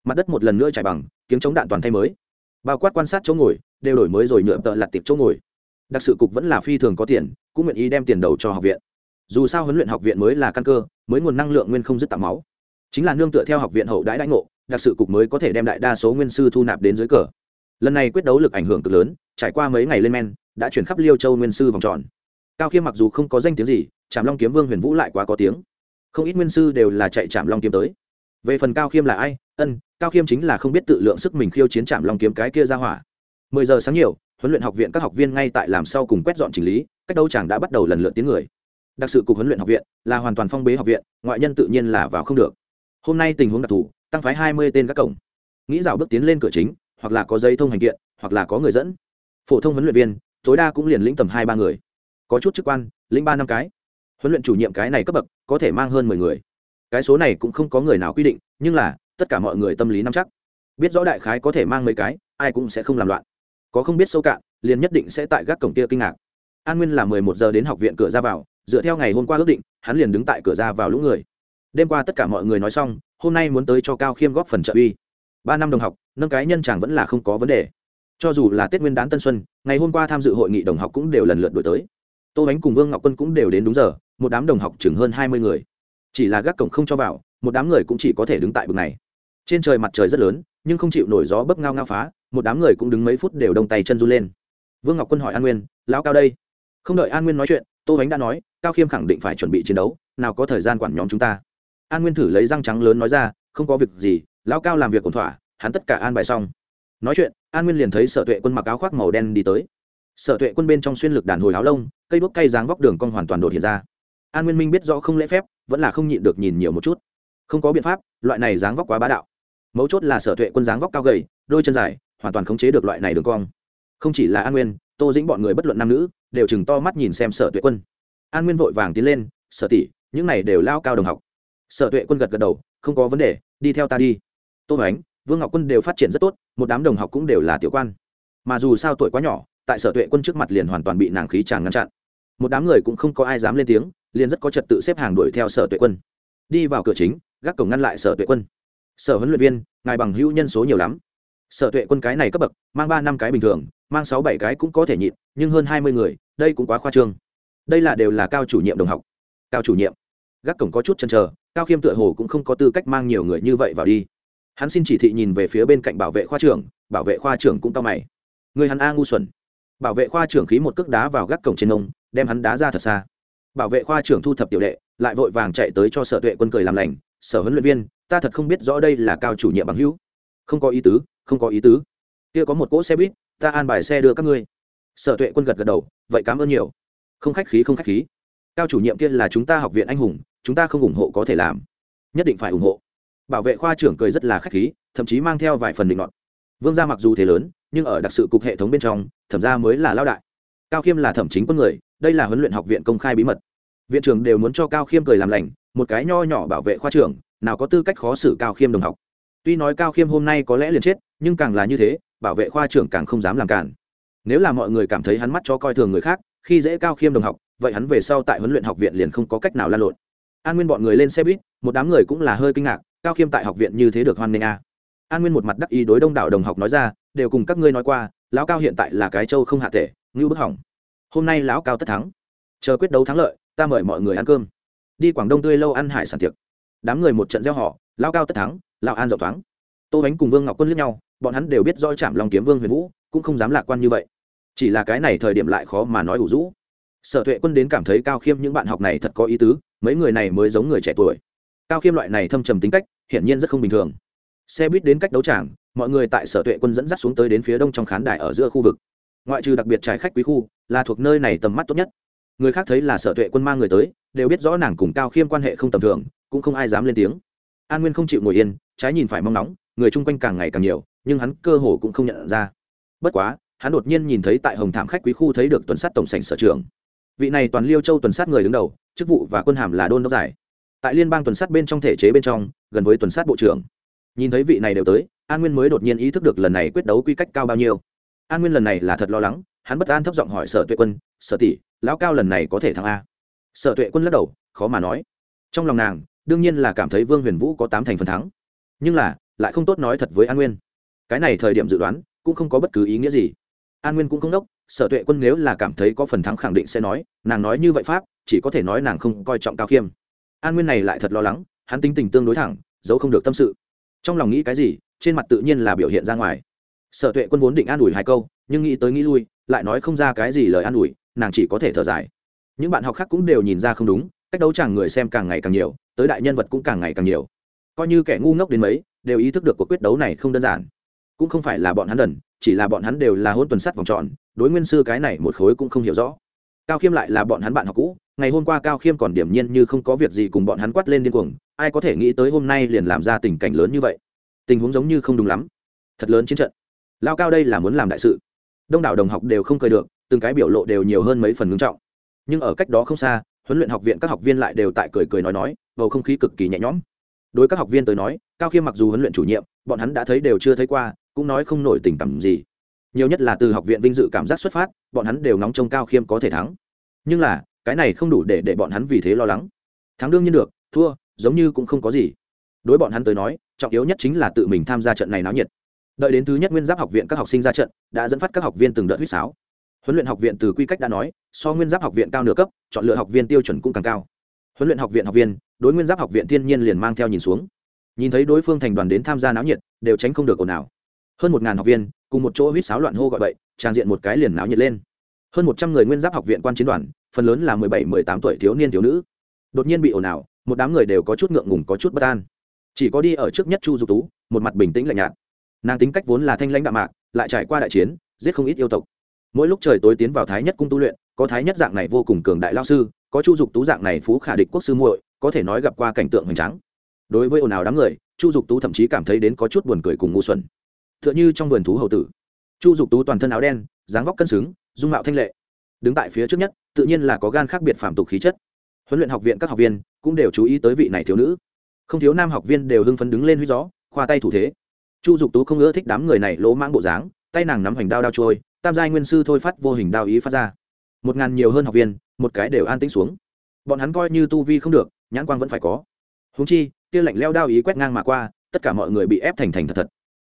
mặt đất một lần nữa trải bằng, kiếng chống đạn toàn thay mới. Bao quát quan sát chỗ ngồi, đều đổi mới rồi nhựa tợ lặt tiệp chỗ ngồi. Đặc sự cục vẫn là phi thường có tiền, cũng nguyện ý đem tiền đầu cho học viện. Dù sao huấn luyện học viện mới là căn cơ, mới nguồn năng lượng nguyên không dứt tạo máu. Chính là nương tựa theo học viện hậu đãi đãi ngộ đặc sự cục mới có thể đem đại đa số nguyên sư thu nạp đến dưới cờ. Lần này quyết đấu lực ảnh hưởng cực lớn, trải qua mấy ngày lên men, đã chuyển khắp liêu châu nguyên sư vòng tròn. Cao khiêm mặc dù không có danh tiếng gì trạm long kiếm vương huyền vũ lại quá có tiếng. Không ít nguyên sư đều là chạy trạm long kiếm tới. Về phần cao khiêm là ai? Ân, cao khiêm chính là không biết tự lượng sức mình khiêu chiến trạm long kiếm cái kia ra hỏa. Mười giờ sáng nhiều, huấn luyện học viện các học viên ngay tại làm sau cùng quét dọn chỉnh lý, cách đấu chàng đã bắt đầu lần lượt tiếng người. Đặc sự cục huấn luyện học viện là hoàn toàn phong bế học viện, ngoại nhân tự nhiên là vào không được. Hôm nay tình huống đặc thù tăng phái hai mươi tên các cổng. Nghĩ dạo bước tiến lên cửa chính, hoặc là có giấy thông hành kiện, hoặc là có người dẫn. Phổ thông huấn luyện viên, tối đa cũng liền lĩnh tầm hai ba người. Có chút chức quan, lĩnh ba năm cái. Huấn luyện chủ nhiệm cái này cấp bậc, có thể mang hơn mười người. Cái số này cũng không có người nào quy định, nhưng là, tất cả mọi người tâm lý nắm chắc. Biết rõ đại khái có thể mang mấy cái, ai cũng sẽ không làm loạn. Có không biết sâu cạn, liền nhất định sẽ tại gác cổng kia kinh ngạc. An nguyên là mười một giờ đến học viện cửa ra vào, dựa theo ngày hôm qua ước định, hắn liền đứng tại cửa ra vào lũ người. Đêm qua tất cả mọi người nói xong hôm nay muốn tới cho cao khiêm góp phần trợ uy. Ba năm đồng học, nâng cái nhân chàng vẫn là không có vấn đề. Cho dù là tết nguyên đán tân xuân, ngày hôm qua tham dự hội nghị đồng học cũng đều lần lượt đổi tới. Tô bánh cùng vương ngọc quân cũng đều đến đúng giờ, một đám đồng học chừng hơn hai mươi người. Chỉ là gác cổng không cho vào, một đám người cũng chỉ có thể đứng tại bực này. Trên trời mặt trời rất lớn, nhưng không chịu nổi gió bấc ngao ngao phá, một đám người cũng đứng mấy phút đều đông tay chân run lên. Vương ngọc quân hỏi an nguyên, lão cao đây? Không đợi an nguyên nói chuyện, tô bánh đã nói, cao khiêm khẳng định phải chuẩn bị chiến đấu, nào có thời gian quản nhóm chúng ta an nguyên thử lấy răng trắng lớn nói ra, không có việc gì, lão cao làm việc ổn thỏa, hắn tất cả an bài xong. Nói chuyện, an nguyên liền thấy sở tuệ quân mặc áo khoác màu đen đi tới. Sở tuệ quân bên trong xuyên lực đàn hồi áo lông, cây đuốc cây dáng vóc đường cong hoàn toàn đột hiện ra. An nguyên minh biết rõ không lễ phép, vẫn là không nhịn được nhìn nhiều một chút. Không có biện pháp, loại này dáng vóc quá bá đạo. Mấu chốt là sở tuệ quân dáng vóc cao gầy, đôi chân dài, hoàn toàn khống chế được loại này đường cong. Không chỉ là an nguyên, tô dĩnh bọn người bất luận nam nữ, đều chừng to mắt nhìn xem sở tuệ quân. An nguyên vội vàng tiến lên, sở tỷ, những này đều lao cao đồng học sở tuệ quân gật gật đầu, không có vấn đề, đi theo ta đi. Tô ánh vương ngọc quân đều phát triển rất tốt, một đám đồng học cũng đều là tiểu quan. Mà dù sao tuổi quá nhỏ, tại sở tuệ quân trước mặt liền hoàn toàn bị nàng khí tràng ngăn chặn. Một đám người cũng không có ai dám lên tiếng, liền rất có trật tự xếp hàng đuổi theo sở tuệ quân. Đi vào cửa chính, gác cổng ngăn lại sở tuệ quân. Sở huấn luyện viên, ngài bằng hữu nhân số nhiều lắm. Sở tuệ quân cái này cấp bậc, mang ba năm cái bình thường, mang sáu bảy cái cũng có thể nhịn, nhưng hơn hai mươi người, đây cũng quá khoa trương. Đây là đều là cao chủ nhiệm đồng học. Cao chủ nhiệm. Gác cổng có chút chần chờ cao khiêm tựa hồ cũng không có tư cách mang nhiều người như vậy vào đi. Hắn xin chỉ thị nhìn về phía bên cạnh bảo vệ khoa trưởng, bảo vệ khoa trưởng cũng tao mày. Người hắn a ngu xuẩn. Bảo vệ khoa trưởng khí một cước đá vào gác cổng trên ông, đem hắn đá ra thật xa. Bảo vệ khoa trưởng thu thập tiểu đệ, lại vội vàng chạy tới cho sở tuệ quân cười làm lành, sở huấn luyện viên, ta thật không biết rõ đây là cao chủ nhiệm bằng hữu. Không có ý tứ, không có ý tứ. Kia có một cỗ xe buýt, ta an bài xe đưa các ngươi. Sở tuệ quân gật gật đầu, vậy cảm ơn nhiều. Không khách khí, không khách khí. Cao chủ nhiệm kia là chúng ta học viện anh hùng chúng ta không ủng hộ có thể làm. Nhất định phải ủng hộ. Bảo vệ khoa trưởng cười rất là khách khí, thậm chí mang theo vài phần định ngọn. vương gia mặc dù thế lớn, nhưng ở đặc sự cục hệ thống bên trong, thẩm gia mới là lao đại. Cao khiêm là thẩm chính quân người, đây là huấn luyện học viện công khai bí mật. Viện trưởng đều muốn cho cao khiêm cười làm lành, một cái nho nhỏ bảo vệ khoa trưởng, nào có tư cách khó xử cao khiêm đồng học. Tuy nói cao khiêm hôm nay có lẽ liền chết, nhưng càng là như thế, bảo vệ khoa trưởng càng không dám làm cản. Nếu là mọi người cảm thấy hắn mắt cho coi thường người khác, khi dễ cao khiêm đồng học, vậy hắn về sau tại huấn luyện học viện liền không có cách nào lan lộn an nguyên bọn người lên xe buýt, một đám người cũng là hơi kinh ngạc, cao khiêm tại học viện như thế được hoan nghênh a à. an nguyên một mặt đắc ý đối đông đảo đồng học nói ra, đều cùng các ngươi nói qua, lão cao hiện tại là cái châu không hạ tệ ngưu bức hỏng. Hôm nay lão cao tất thắng. Chờ quyết đấu thắng lợi, ta mời mọi người ăn cơm. Đi quảng đông tươi lâu ăn hải sản tiệc. Đám người một trận gieo họ, lão cao tất thắng, lão an rộng thoáng. Tô bánh cùng vương ngọc quân lướt nhau, bọn hắn đều biết do chạm lòng kiếm vương huyền vũ, cũng không dám lạc quan như vậy. Chỉ là cái này thời điểm lại khó mà nói ủ rũ. Sở tuệ quân đến cảm thấy cao khiêm những bạn học này thật có ý tứ mấy người này mới giống người trẻ tuổi. Cao khiêm loại này thâm trầm tính cách, hiển nhiên rất không bình thường. Xe buýt đến cách đấu tràng, mọi người tại sở tuệ quân dẫn dắt xuống tới đến phía đông trong khán đài ở giữa khu vực. Ngoại trừ đặc biệt trải khách quý khu, là thuộc nơi này tầm mắt tốt nhất. Người khác thấy là sở tuệ quân mang người tới, đều biết rõ nàng cùng cao khiêm quan hệ không tầm thường, cũng không ai dám lên tiếng. An nguyên không chịu ngồi yên, trái nhìn phải mong nóng, người chung quanh càng ngày càng nhiều, nhưng hắn cơ hồ cũng không nhận ra. Bất quá, hắn đột nhiên nhìn thấy tại hồng thảm khách quý khu thấy được tuần sát tổng sảnh sở trường vị này toàn liêu châu tuần sát người đứng đầu, chức vụ và quân hàm là đôn đốc giải. Tại liên bang tuần sát bên trong thể chế bên trong, gần với tuần sát bộ trưởng. Nhìn thấy vị này đều tới, an nguyên mới đột nhiên ý thức được lần này quyết đấu quy cách cao bao nhiêu. An nguyên lần này là thật lo lắng, hắn bất an thấp giọng hỏi sở tuệ quân, sở tỷ, lão cao lần này có thể thắng a? Sở tuệ quân lắc đầu, khó mà nói. Trong lòng nàng, đương nhiên là cảm thấy vương huyền vũ có tám thành phần thắng. Nhưng là, lại không tốt nói thật với an nguyên. Cái này thời điểm dự đoán, cũng không có bất cứ ý nghĩa gì. An nguyên cũng không đốc sở tuệ quân nếu là cảm thấy có phần thắng khẳng định sẽ nói, nàng nói như vậy pháp, chỉ có thể nói nàng không coi trọng cao khiêm. An nguyên này lại thật lo lắng, hắn tính tình tương đối thẳng, giấu không được tâm sự. Trong lòng nghĩ cái gì, trên mặt tự nhiên là biểu hiện ra ngoài. Sở tuệ quân vốn định an ủi hai câu, nhưng nghĩ tới nghĩ lui, lại nói không ra cái gì lời an ủi, nàng chỉ có thể thở dài. Những bạn học khác cũng đều nhìn ra không đúng, cách đấu chàng người xem càng ngày càng nhiều, tới đại nhân vật cũng càng ngày càng nhiều. Coi như kẻ ngu ngốc đến mấy, đều ý thức được cuộc quyết đấu này không đơn giản cũng không phải là bọn hắn đần, chỉ là bọn hắn đều là hôn tuần sắt vòng tròn, đối nguyên sư cái này một khối cũng không hiểu rõ. Cao khiêm lại là bọn hắn bạn học cũ, ngày hôm qua cao khiêm còn điểm nhiên như không có việc gì cùng bọn hắn quát lên điên cuồng, ai có thể nghĩ tới hôm nay liền làm ra tình cảnh lớn như vậy? Tình huống giống như không đúng lắm. Thật lớn chiến trận. Lao cao đây là muốn làm đại sự. Đông đảo đồng học đều không cười được, từng cái biểu lộ đều nhiều hơn mấy phần ngưng trọng. Nhưng ở cách đó không xa, huấn luyện học viện các học viên lại đều tại cười cười nói nói, bầu không khí cực kỳ nhẹ nhõm đối các học viên tới nói, cao khiêm mặc dù huấn luyện chủ nhiệm, bọn hắn đã thấy đều chưa thấy qua, cũng nói không nổi tình cảm gì. Nhiều nhất là từ học viện vinh dự cảm giác xuất phát, bọn hắn đều nóng trông cao khiêm có thể thắng. Nhưng là, cái này không đủ để để bọn hắn vì thế lo lắng. Thắng đương nhiên được, thua, giống như cũng không có gì. Đối bọn hắn tới nói, trọng yếu nhất chính là tự mình tham gia trận này náo nhiệt. Đợi đến thứ nhất nguyên giáp học viện các học sinh ra trận, đã dẫn phát các học viên từng đợt huýt sáo. Huấn luyện học viện từ quy cách đã nói, so nguyên giáp học viện cao nửa cấp, chọn lựa học viên tiêu chuẩn cũng càng cao huấn luyện học viện học viên, đối nguyên giáp học viện thiên nhiên liền mang theo nhìn xuống. Nhìn thấy đối phương thành đoàn đến tham gia náo nhiệt, đều tránh không được ồn ào. Hơn một ngàn học viên, cùng một chỗ huýt sáo loạn hô gọi vậy trang diện một cái liền náo nhiệt lên. Hơn một trăm người nguyên giáp học viện quan chiến đoàn, phần lớn là mười bảy, mười tám tuổi thiếu niên, thiếu nữ. Đột nhiên bị ồn ào, một đám người đều có chút ngượng ngùng, có chút bất an. Chỉ có đi ở trước nhất chu dục tú, một mặt bình tĩnh lạnh nhạt. Nàng tính cách vốn là thanh lãnh đạm mạc, lại trải qua đại chiến, giết không ít yêu tộc. Mỗi lúc trời tối tiến vào thái nhất cung tu luyện, có thái nhất dạng này vô cùng cường đại lao sư có chu dục tú dạng này phú khả địch quốc sư muội, có thể nói gặp qua cảnh tượng hoành tráng. Đối với ồn ào đám người, chu dục tú thậm chí cảm thấy đến có chút buồn cười cùng ngu xuẩn. T h ư ợ n h ư trong vườn thú hầu tử. Chu dục tú toàn thân áo đen, dáng vóc cân xứng, dung mạo thanh lệ. Đứng tại phía trước nhất, tự nhiên là có gan khác biệt phạm tục khí chất. Huấn luyện học viện các học viên cũng đều chú ý tới vị này thiếu nữ. Không thiếu nam học viên đều hưng phấn đứng lên huy gió, khoa tay thủ thế. Chu dục tú không ưa thích đám người này lỗ mãng bộ dáng, tay nàng nắm hoành đao đao trôi, tam giai nguyên sư thôi phát vô hình đao ý phát ra một ngàn nhiều hơn học viên, một cái đều an tĩnh xuống. Bọn hắn coi như tu vi không được, nhãn quang vẫn phải có. Húng chi, kia lạnh leo đao ý quét ngang mà qua, tất cả mọi người bị ép thành thành thật thật.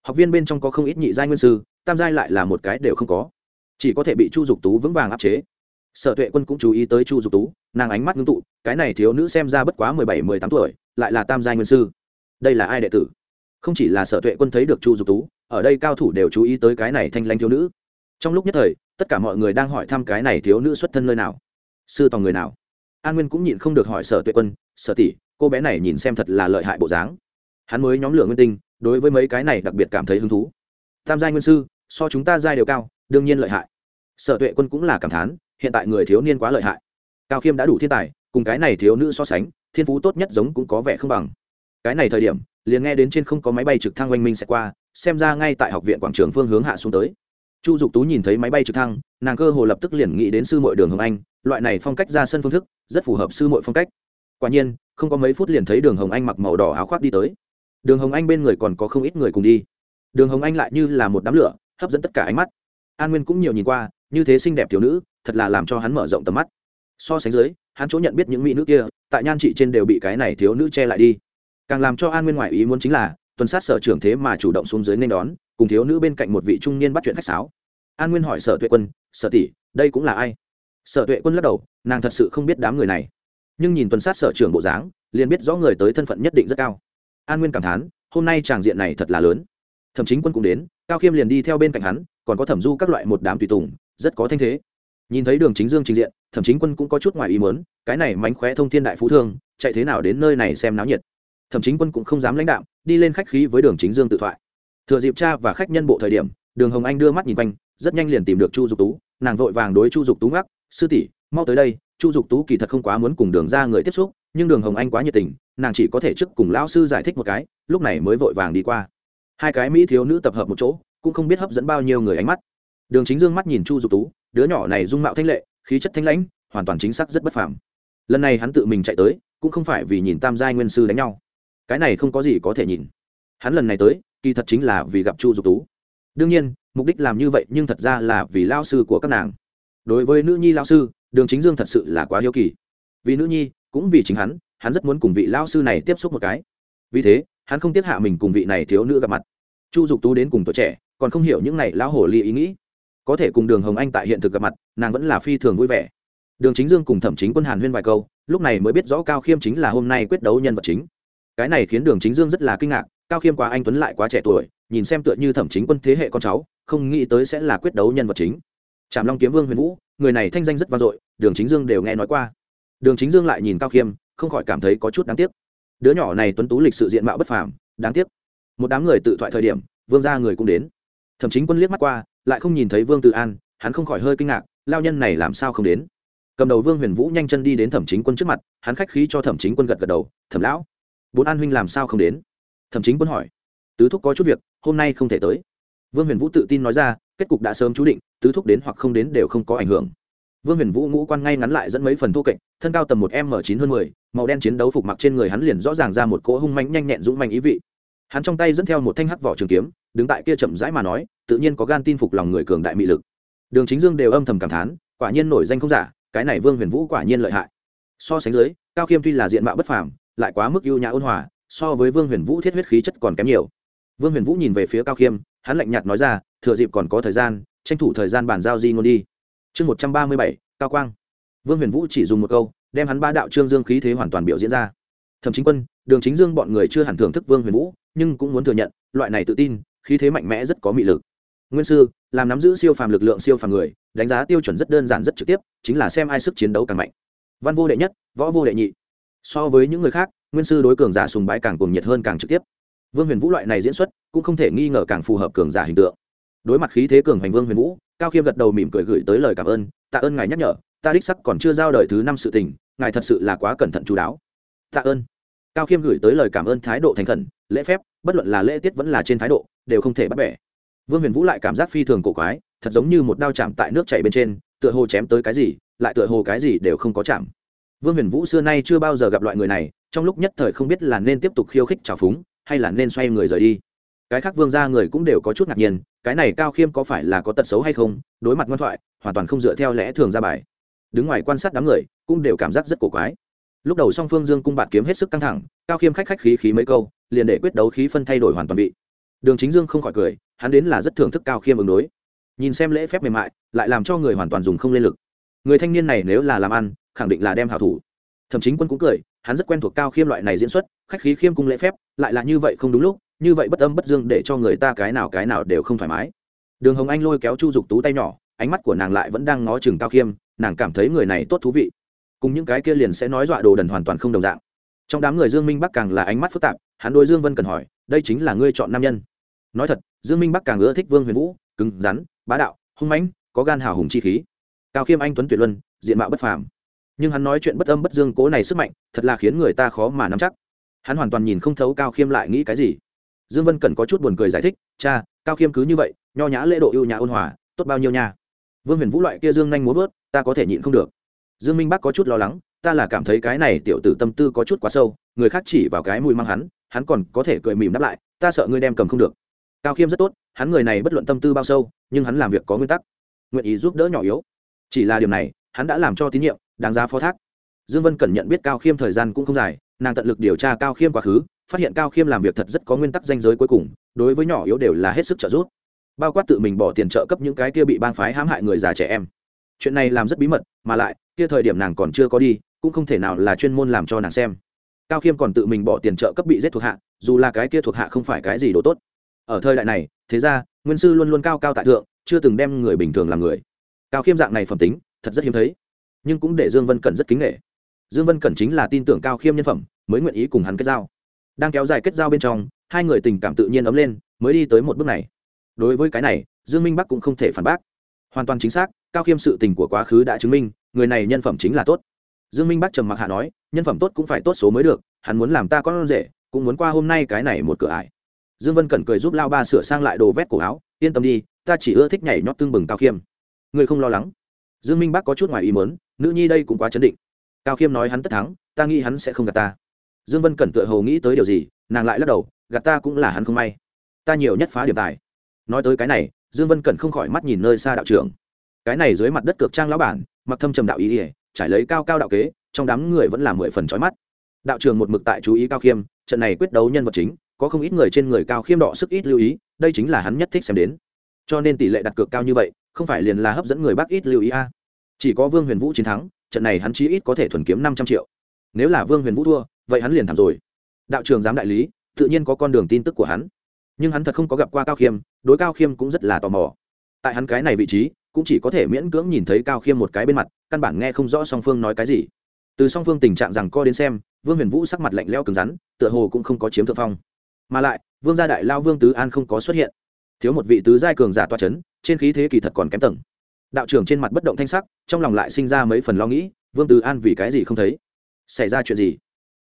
Học viên bên trong có không ít nhị giai nguyên sư, tam giai lại là một cái đều không có. Chỉ có thể bị chu dục tú vững vàng áp chế. Sở tuệ quân cũng chú ý tới chu dục tú, nàng ánh mắt ngưng tụ, cái này thiếu nữ xem ra bất quá mười bảy, mười tám tuổi, lại là tam giai nguyên sư. Đây là ai đệ tử? Không chỉ là sở tuệ quân thấy được chu dục tú, ở đây cao thủ đều chú ý tới cái này thanh lanh thiếu nữ. Trong lúc nhất thời tất cả mọi người đang hỏi thăm cái này thiếu nữ xuất thân nơi nào? Sư tòng người nào? An nguyên cũng nhịn không được hỏi sở tuệ quân, sở tỷ, cô bé này nhìn xem thật là lợi hại bộ dáng. Hắn mới nhóm lửa nguyên tinh, đối với mấy cái này đặc biệt cảm thấy hứng thú. Tam giai nguyên sư, so chúng ta giai đều cao, đương nhiên lợi hại. Sở tuệ quân cũng là cảm thán, hiện tại người thiếu niên quá lợi hại. Cao khiêm đã đủ thiên tài, cùng cái này thiếu nữ so sánh, thiên phú tốt nhất giống cũng có vẻ không bằng. Cái này thời điểm, liền nghe đến trên không có máy bay trực thăng oanh minh sẽ qua, xem ra ngay tại học viện quảng trường phương hướng hạ xuống tới chu dục tú nhìn thấy máy bay trực thăng, nàng cơ hồ lập tức liền nghĩ đến sư mội đường hồng anh, loại này phong cách ra sân phương thức, rất phù hợp sư mội phong cách. Quả nhiên, không có mấy phút liền thấy đường hồng anh mặc màu đỏ áo khoác đi tới. Đường hồng anh bên người còn có không ít người cùng đi. Đường hồng anh lại như là một đám lửa, hấp dẫn tất cả ánh mắt. An nguyên cũng nhiều nhìn qua, như thế xinh đẹp thiếu nữ, thật là làm cho hắn mở rộng tầm mắt. So sánh dưới, hắn chỗ nhận biết những mỹ nữ kia, tại nhan trị trên đều bị cái này thiếu nữ che lại đi. Càng làm cho an nguyên ngoại ý muốn chính là tuần sát sở trưởng thế mà chủ động xuống dưới nên đón, cùng thiếu nữ bên cạnh một vị trung niên bắt chuyện khách sáo. An nguyên hỏi sở tuệ quân, sở tỷ, đây cũng là ai? Sở tuệ quân lắc đầu, nàng thật sự không biết đám người này. Nhưng nhìn tuần sát sở trưởng bộ dáng, liền biết rõ người tới thân phận nhất định rất cao. An nguyên cảm thán, hôm nay tràng diện này thật là lớn. Thẩm chính quân cũng đến, cao khiêm liền đi theo bên cạnh hắn, còn có thẩm du các loại một đám tùy tùng, rất có thanh thế. Nhìn thấy đường chính dương trình diện, thẩm chính quân cũng có chút ngoài ý mớn cái này mánh khóe thông thiên đại phú thương, chạy thế nào đến nơi này xem náo nhiệt thậm chính quân cũng không dám lãnh đạo, đi lên khách khí với đường chính dương tự thoại. Thừa dịp cha và khách nhân bộ thời điểm, đường hồng anh đưa mắt nhìn quanh, rất nhanh liền tìm được chu dục tú, nàng vội vàng đối chu dục tú ngắc, sư tỷ, mau tới đây, chu dục tú kỳ thật không quá muốn cùng đường ra người tiếp xúc, nhưng đường hồng anh quá nhiệt tình, nàng chỉ có thể trước cùng lão sư giải thích một cái, lúc này mới vội vàng đi qua. Hai cái mỹ thiếu nữ tập hợp một chỗ, cũng không biết hấp dẫn bao nhiêu người ánh mắt. Đường chính dương mắt nhìn chu dục tú, đứa nhỏ này dung mạo thanh lệ, khí chất thanh lãnh, hoàn toàn chính xác rất bất phàm. Lần này hắn tự mình chạy tới, cũng không phải vì nhìn tam giai nguyên sư đánh nhau cái này không có gì có thể nhìn. Hắn lần này tới, kỳ thật chính là vì gặp chu dục tú. Đương nhiên, mục đích làm như vậy nhưng thật ra là vì lao sư của các nàng. Đối với nữ nhi lao sư, đường chính dương thật sự là quá hiếu kỳ. Vì nữ nhi, cũng vì chính hắn hắn rất muốn cùng vị lao sư này tiếp xúc một cái. Vì thế, hắn không tiếp hạ mình cùng vị này thiếu nữ gặp mặt. Chu dục tú đến cùng tuổi trẻ, còn không hiểu những này lão hồ ly ý nghĩ. Có thể cùng đường hồng anh tại hiện thực gặp mặt, nàng vẫn là phi thường vui vẻ. Đường chính dương cùng thẩm chính quân hàn huyên vài câu, lúc này mới biết rõ cao khiêm chính là hôm nay quyết đấu nhân vật chính cái này khiến đường chính dương rất là kinh ngạc, cao khiêm quá anh tuấn lại quá trẻ tuổi, nhìn xem tựa như thẩm chính quân thế hệ con cháu, không nghĩ tới sẽ là quyết đấu nhân vật chính. Trạm long kiếm vương huyền vũ, người này thanh danh rất vang dội, đường chính dương đều nghe nói qua. Đường chính dương lại nhìn cao khiêm, không khỏi cảm thấy có chút đáng tiếc. Đứa nhỏ này tuấn tú lịch sự diện mạo bất phàm, đáng tiếc. Một đám người tự thoại thời điểm, vương gia người cũng đến. Thẩm chính quân liếc mắt qua, lại không nhìn thấy vương tự an, hắn không khỏi hơi kinh ngạc, lao nhân này làm sao không đến? Cầm đầu vương huyền vũ nhanh chân đi đến thẩm chính quân trước mặt, hắn khách khí cho thẩm chính quân gật gật đầu, thẩm lão bốn an huynh làm sao không đến? Thậm chí quân hỏi. Tứ thúc có chút việc, hôm nay không thể tới. Vương huyền vũ tự tin nói ra, kết cục đã sớm chú định, tứ thúc đến hoặc không đến đều không có ảnh hưởng. Vương huyền vũ ngũ quan ngay ngắn lại dẫn mấy phần thô kệch, thân cao tầm một m chín hơn mười, màu đen chiến đấu phục mặc trên người hắn liền rõ ràng ra một cỗ hung mạnh nhanh nhẹn dũng manh ý vị. Hắn trong tay dẫn theo một thanh hắc vỏ trường kiếm, đứng tại kia chậm rãi mà nói, tự nhiên có gan tin phục lòng người cường đại mị lực. Đường chính dương đều âm thầm cảm thán, quả nhiên nổi danh không giả, cái này vương huyền vũ quả nhiên lợi hại. So sánh dưới, cao khiêm tuy là diện mạo bất phàm lại quá mức ưu nhã ôn hòa, so với vương huyền vũ thiết huyết khí chất còn kém nhiều. Vương huyền vũ nhìn về phía cao khiêm, hắn lạnh nhạt nói ra, thừa dịp còn có thời gian, tranh thủ thời gian bàn giao di ngôn đi. Chương một trăm ba mươi bảy, cao quang. Vương huyền vũ chỉ dùng một câu, đem hắn ba đạo trương dương khí thế hoàn toàn biểu diễn ra. Thẩm chính quân, đường chính dương bọn người chưa hẳn thưởng thức vương huyền vũ, nhưng cũng muốn thừa nhận, loại này tự tin, khí thế mạnh mẽ rất có mị lực. Nguyên sư, làm nắm giữ siêu phàm lực lượng siêu phàm người, đánh giá tiêu chuẩn rất đơn giản rất trực tiếp, chính là xem ai sức chiến đấu càng mạnh. Văn vô đệ nhất, võ vô đệ nhị so với những người khác, nguyên sư đối cường giả sùng bái càng cuồng nhiệt hơn càng trực tiếp. Vương huyền vũ loại này diễn xuất cũng không thể nghi ngờ càng phù hợp cường giả hình tượng. Đối mặt khí thế cường hành vương huyền vũ, cao khiêm gật đầu mỉm cười gửi tới lời cảm ơn, tạ ơn ngài nhắc nhở, ta đích sắc còn chưa giao đời thứ năm sự tình, ngài thật sự là quá cẩn thận chú đáo. Tạ ơn. Cao khiêm gửi tới lời cảm ơn thái độ thành khẩn, lễ phép, bất luận là lễ tiết vẫn là trên thái độ, đều không thể bắt bẻ. Vương huyền vũ lại cảm giác phi thường cổ quái, thật giống như một đao chạm tại nước chảy bên trên, tựa hồ chém tới cái gì, lại tựa hồ cái gì đều không có chạm vương huyền vũ xưa nay chưa bao giờ gặp loại người này, trong lúc nhất thời không biết là nên tiếp tục khiêu khích trào phúng, hay là nên xoay người rời đi. Cái khác vương ra người cũng đều có chút ngạc nhiên, cái này cao khiêm có phải là có tật xấu hay không, đối mặt ngoan thoại, hoàn toàn không dựa theo lẽ thường ra bài. Đứng ngoài quan sát đám người, cũng đều cảm giác rất cổ quái. Lúc đầu song phương dương cung bạt kiếm hết sức căng thẳng, cao khiêm khách khách khí khí mấy câu, liền để quyết đấu khí phân thay đổi hoàn toàn vị. Đường chính dương không khỏi cười, hắn đến là rất thưởng thức cao khiêm ứng đối. Nhìn xem lễ phép mềm mại, lại làm cho người hoàn toàn dùng không lên lực. Người thanh niên này nếu là làm ăn khẳng định là đem hảo thủ. Thậm chính quân cũng cười, hắn rất quen thuộc cao khiêm loại này diễn xuất, khách khí khiêm cung lễ phép, lại là như vậy không đúng lúc, như vậy bất âm bất dương để cho người ta cái nào cái nào đều không thoải mái. Đường hồng anh lôi kéo chu dục tú tay nhỏ, ánh mắt của nàng lại vẫn đang ngó chừng cao khiêm, nàng cảm thấy người này tốt thú vị. Cùng những cái kia liền sẽ nói dọa đồ đần hoàn toàn không đồng dạng. Trong đám người dương minh bắc càng là ánh mắt phức tạp, hắn đôi dương vân cần hỏi, đây chính là ngươi chọn nam nhân? Nói thật, dương minh bắc càng ưa thích vương huyền vũ, cứng rắn, bá đạo, hung mãnh, có gan hào hùng chi khí. Cao khiêm anh tuấn tuyệt luân, diện mạo bất phàm nhưng hắn nói chuyện bất âm bất dương cố này sức mạnh, thật là khiến người ta khó mà nắm chắc. Hắn hoàn toàn nhìn không thấu cao khiêm lại nghĩ cái gì. Dương vân cần có chút buồn cười giải thích, cha, cao khiêm cứ như vậy, nho nhã lễ độ ưu nhã ôn hòa, tốt bao nhiêu nha? Vương huyền vũ loại kia dương nhanh muốn vớt, ta có thể nhịn không được. Dương minh bắc có chút lo lắng, ta là cảm thấy cái này tiểu tử tâm tư có chút quá sâu, người khác chỉ vào cái mùi mang hắn hắn còn có thể cười mỉm đáp lại, ta sợ ngươi đem cầm không được. Cao khiêm rất tốt, hắn người này bất luận tâm tư bao sâu, nhưng hắn làm việc có nguyên tắc, nguyện ý giúp đỡ nhỏ yếu. Chỉ là điều này, hắn đã làm cho tín nhiệm đáng giá phó thác. Dương vân cẩn nhận biết cao khiêm thời gian cũng không dài, nàng tận lực điều tra cao khiêm quá khứ, phát hiện cao khiêm làm việc thật rất có nguyên tắc danh giới cuối cùng, đối với nhỏ yếu đều là hết sức trợ giúp. Bao quát tự mình bỏ tiền trợ cấp những cái kia bị bang phái hãm hại người già trẻ em. Chuyện này làm rất bí mật, mà lại, kia thời điểm nàng còn chưa có đi, cũng không thể nào là chuyên môn làm cho nàng xem. Cao khiêm còn tự mình bỏ tiền trợ cấp bị giết thuộc hạ, dù là cái kia thuộc hạ không phải cái gì đồ tốt. Ở thời đại này, thế ra, nguyên sư luôn luôn cao cao tại thượng, chưa từng đem người bình thường làm người. Cao khiêm dạng này phẩm tính, thật rất hiếm thấy nhưng cũng để dương vân cẩn rất kính nghệ. Dương vân cẩn chính là tin tưởng cao khiêm nhân phẩm, mới nguyện ý cùng hắn kết giao. Đang kéo dài kết giao bên trong, hai người tình cảm tự nhiên ấm lên, mới đi tới một bước này. Đối với cái này, dương minh bắc cũng không thể phản bác. Hoàn toàn chính xác, cao khiêm sự tình của quá khứ đã chứng minh, người này nhân phẩm chính là tốt. Dương minh bắc trầm mặc hạ nói, nhân phẩm tốt cũng phải tốt số mới được, hắn muốn làm ta con rể, cũng muốn qua hôm nay cái này một cửa ải. Dương vân cẩn cười giúp lao ba sửa sang lại đồ vét cổ áo, yên tâm đi, ta chỉ ưa thích nhảy nhót tương bừng cao khiêm. Người không lo lắng dương minh bắc có chút ngoài ý mớn nữ nhi đây cũng quá chấn định. Cao khiêm nói hắn tất thắng, ta nghĩ hắn sẽ không gạt ta. Dương vân cẩn tựa hồ nghĩ tới điều gì, nàng lại lắc đầu, gạt ta cũng là hắn không may. Ta nhiều nhất phá điểm tài. Nói tới cái này, dương vân cẩn không khỏi mắt nhìn nơi xa đạo trưởng. Cái này dưới mặt đất cực trang lão bản, mặc thâm trầm đạo ý ỉa trải lấy cao cao đạo kế, trong đám người vẫn là mười phần trói mắt. Đạo trường một mực tại chú ý cao khiêm, trận này quyết đấu nhân vật chính, có không ít người trên người cao khiêm đỏ sức ít lưu ý, đây chính là hắn nhất thích xem đến. Cho nên tỷ lệ đặt cược cao như vậy không phải liền là hấp dẫn người bắc ít lưu ý a. Chỉ có vương huyền vũ chiến thắng, trận này hắn chí ít có thể thuần kiếm năm trăm triệu. Nếu là vương huyền vũ thua, vậy hắn liền thảm rồi. Đạo trường giám đại lý, tự nhiên có con đường tin tức của hắn. Nhưng hắn thật không có gặp qua cao khiêm, đối cao khiêm cũng rất là tò mò. Tại hắn cái này vị trí, cũng chỉ có thể miễn cưỡng nhìn thấy cao khiêm một cái bên mặt, căn bản nghe không rõ song phương nói cái gì. Từ song phương tình trạng rằng co đến xem, vương huyền vũ sắc mặt lạnh leo cứng rắn, tựa hồ cũng không có chiếm thượng phong. Mà lại, vương gia đại lao vương tứ an không có xuất hiện thiếu một vị tứ giai cường giả toa c h ấ n trên khí thế kỳ thật còn kém tầng. Đạo trưởng trên mặt bất động thanh sắc, trong lòng lại sinh ra mấy phần lo nghĩ, vương tứ an vì cái gì không thấy? Xảy ra chuyện gì?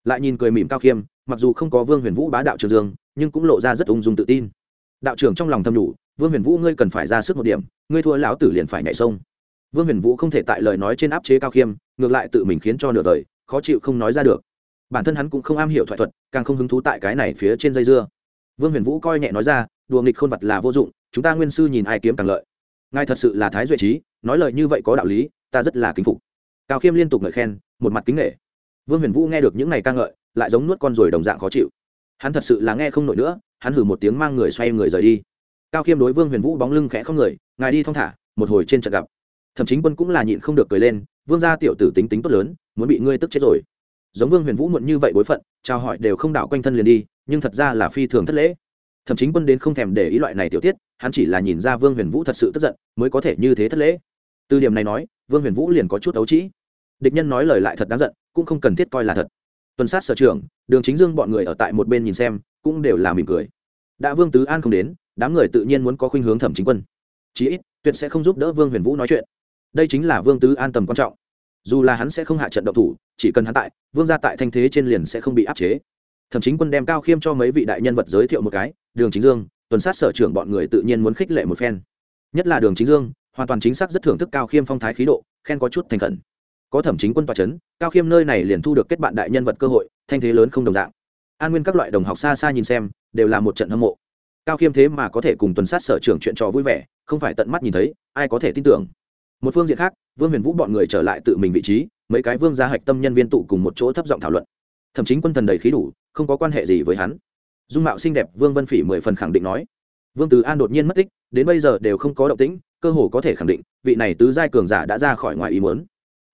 Lại nhìn cười mỉm cao khiêm, mặc dù không có vương huyền vũ bá đạo trường dương, nhưng cũng lộ ra rất ung dung tự tin. Đạo trưởng trong lòng thâm nhủ, vương huyền vũ ngươi cần phải ra sức một điểm, ngươi thua lão tử liền phải nhảy sông. Vương huyền vũ không thể tại lời nói trên áp chế cao khiêm, ngược lại tự mình khiến cho nửa đời khó chịu không nói ra được. Bản thân hắn cũng không am hiểu thoại thuật, càng không hứng thú tại cái này phía trên dây dưa vương huyền vũ coi nhẹ nói ra, đùa nghịch khôn vật là vô dụng, chúng ta nguyên sư nhìn ai kiếm càng lợi. Ngài thật sự là thái duệ trí, nói lời như vậy có đạo lý, ta rất là kính phục. Cao khiêm liên tục ngợi khen, một mặt kính nghệ vương huyền vũ nghe được những này ca ngợi, lại giống nuốt con ruồi đồng dạng khó chịu. Hắn thật sự là nghe không nổi nữa, hắn hử một tiếng mang người xoay người rời đi. Cao khiêm đối vương huyền vũ bóng lưng khẽ không người, ngài đi thong thả, một hồi trên trận gặp. Thậm chí quân cũng là nhịn không được cười lên, vương gia tiểu tử tính tính tốt lớn, muốn bị ngươi tức chết rồi. Giống vương huyền vũ muộn như vậy bối phận, chào hỏi đều không đảo quanh thân liền đi nhưng thật ra là phi thường thất lễ. Thậm chính quân đến không thèm để ý loại này tiểu tiết, hắn chỉ là nhìn ra vương huyền vũ thật sự tức giận, mới có thể như thế thất lễ. Từ điểm này nói, vương huyền vũ liền có chút ấu trĩ. Địch nhân nói lời lại thật đáng giận, cũng không cần thiết coi là thật. Tuần sát sở trưởng, đường chính dương bọn người ở tại một bên nhìn xem, cũng đều là mỉm cười. Đã vương tứ an không đến, đám người tự nhiên muốn có khuynh hướng thẩm chính quân. Chí ít, tuyệt sẽ không giúp đỡ vương huyền vũ nói chuyện. Đây chính là vương tứ an tầm quan trọng. Dù là hắn sẽ không hạ trận động thủ, chỉ cần hắn tại, vương gia tại thanh thế trên liền sẽ không bị áp chế thậm chính quân đem cao khiêm cho mấy vị đại nhân vật giới thiệu một cái, đường chính dương, tuần sát sở trưởng bọn người tự nhiên muốn khích lệ một phen. Nhất là đường chính dương, hoàn toàn chính xác rất thưởng thức cao khiêm phong thái khí độ, khen có chút thành khẩn. Có thẩm chính quân tòa c h ấ n cao khiêm nơi này liền thu được kết bạn đại nhân vật cơ hội, thanh thế lớn không đồng dạng. An nguyên các loại đồng học xa xa nhìn xem, đều là một trận hâm mộ. Cao khiêm thế mà có thể cùng tuần sát sở trưởng chuyện trò vui vẻ, không phải tận mắt nhìn thấy, ai có thể tin tưởng. Một phương diện khác, vương huyền vũ bọn người trở lại tự mình vị trí, mấy cái vương gia hạch tâm nhân viên tụ cùng một chỗ thấp giọng thảo luận. Thậm chí quân thần đầy khí đủ không có quan hệ gì với hắn. Dung mạo xinh đẹp, vương vân phỉ mười phần khẳng định nói. Vương tứ an đột nhiên mất tích, đến bây giờ đều không có động tĩnh, cơ hồ có thể khẳng định, vị này tứ giai cường giả đã ra khỏi ngoài ý muốn.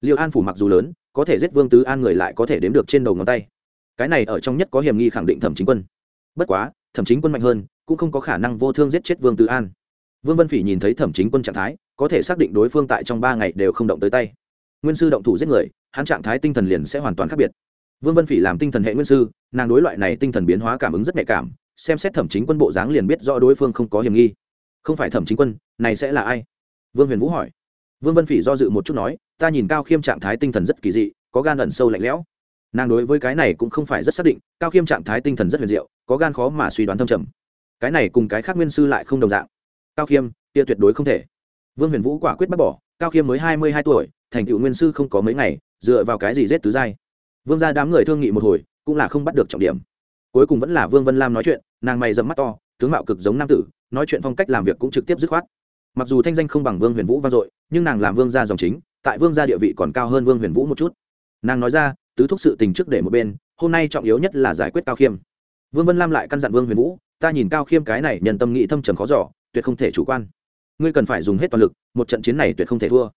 Liêu an phủ mặc dù lớn, có thể giết vương tứ an người lại có thể đếm được trên đầu ngón tay. Cái này ở trong nhất có hiểm nghi khẳng định thẩm chính quân. Bất quá, thẩm chính quân mạnh hơn, cũng không có khả năng vô thương giết chết vương tứ an. Vương vân phỉ nhìn thấy thẩm chính quân trạng thái, có thể xác định đối phương tại trong ba ngày đều không động tới tay. Nguyên sư động thủ giết người, hắn trạng thái tinh thần liền sẽ hoàn toàn khác biệt vương vân phỉ làm tinh thần hệ nguyên sư, nàng đối loại này tinh thần biến hóa cảm ứng rất nhạy cảm, xem xét thẩm chính quân bộ dáng liền biết rõ đối phương không có hiểm nghi. Không phải thẩm chính quân, này sẽ là ai? Vương huyền vũ hỏi. Vương vân phỉ do dự một chút nói, ta nhìn cao khiêm trạng thái tinh thần rất kỳ dị, có gan ẩn sâu lạnh lẽo. Nàng đối với cái này cũng không phải rất xác định, cao khiêm trạng thái tinh thần rất huyền diệu, có gan khó mà suy đoán thâm trầm. Cái này cùng cái khác nguyên sư lại không đồng dạng. Cao khiêm, kia tuyệt đối không thể. Vương huyền vũ quả quyết bác bỏ, cao khiêm mới hai mươi hai tuổi, thành tựu nguyên sư không có mấy ngày, dựa vào cái gì rét tứ giai? Vương ra đám người thương nghị một hồi, cũng là không bắt được trọng điểm. Cuối cùng vẫn là vương vân lam nói chuyện, nàng mày dầm mắt to, tướng mạo cực giống nam tử, nói chuyện phong cách làm việc cũng trực tiếp dứt khoát. Mặc dù thanh danh không bằng vương huyền vũ vang dội, nhưng nàng làm vương gia dòng chính, tại vương gia địa vị còn cao hơn vương huyền vũ một chút. Nàng nói ra, tứ thúc sự tình trước để một bên, hôm nay trọng yếu nhất là giải quyết cao khiêm. Vương vân lam lại căn dặn vương huyền vũ, ta nhìn cao khiêm cái này nhận tâm nghị thâm trầm khó giỏ tuyệt không thể chủ quan. Ngươi cần phải dùng hết toàn lực, một trận chiến này tuyệt không thể thua.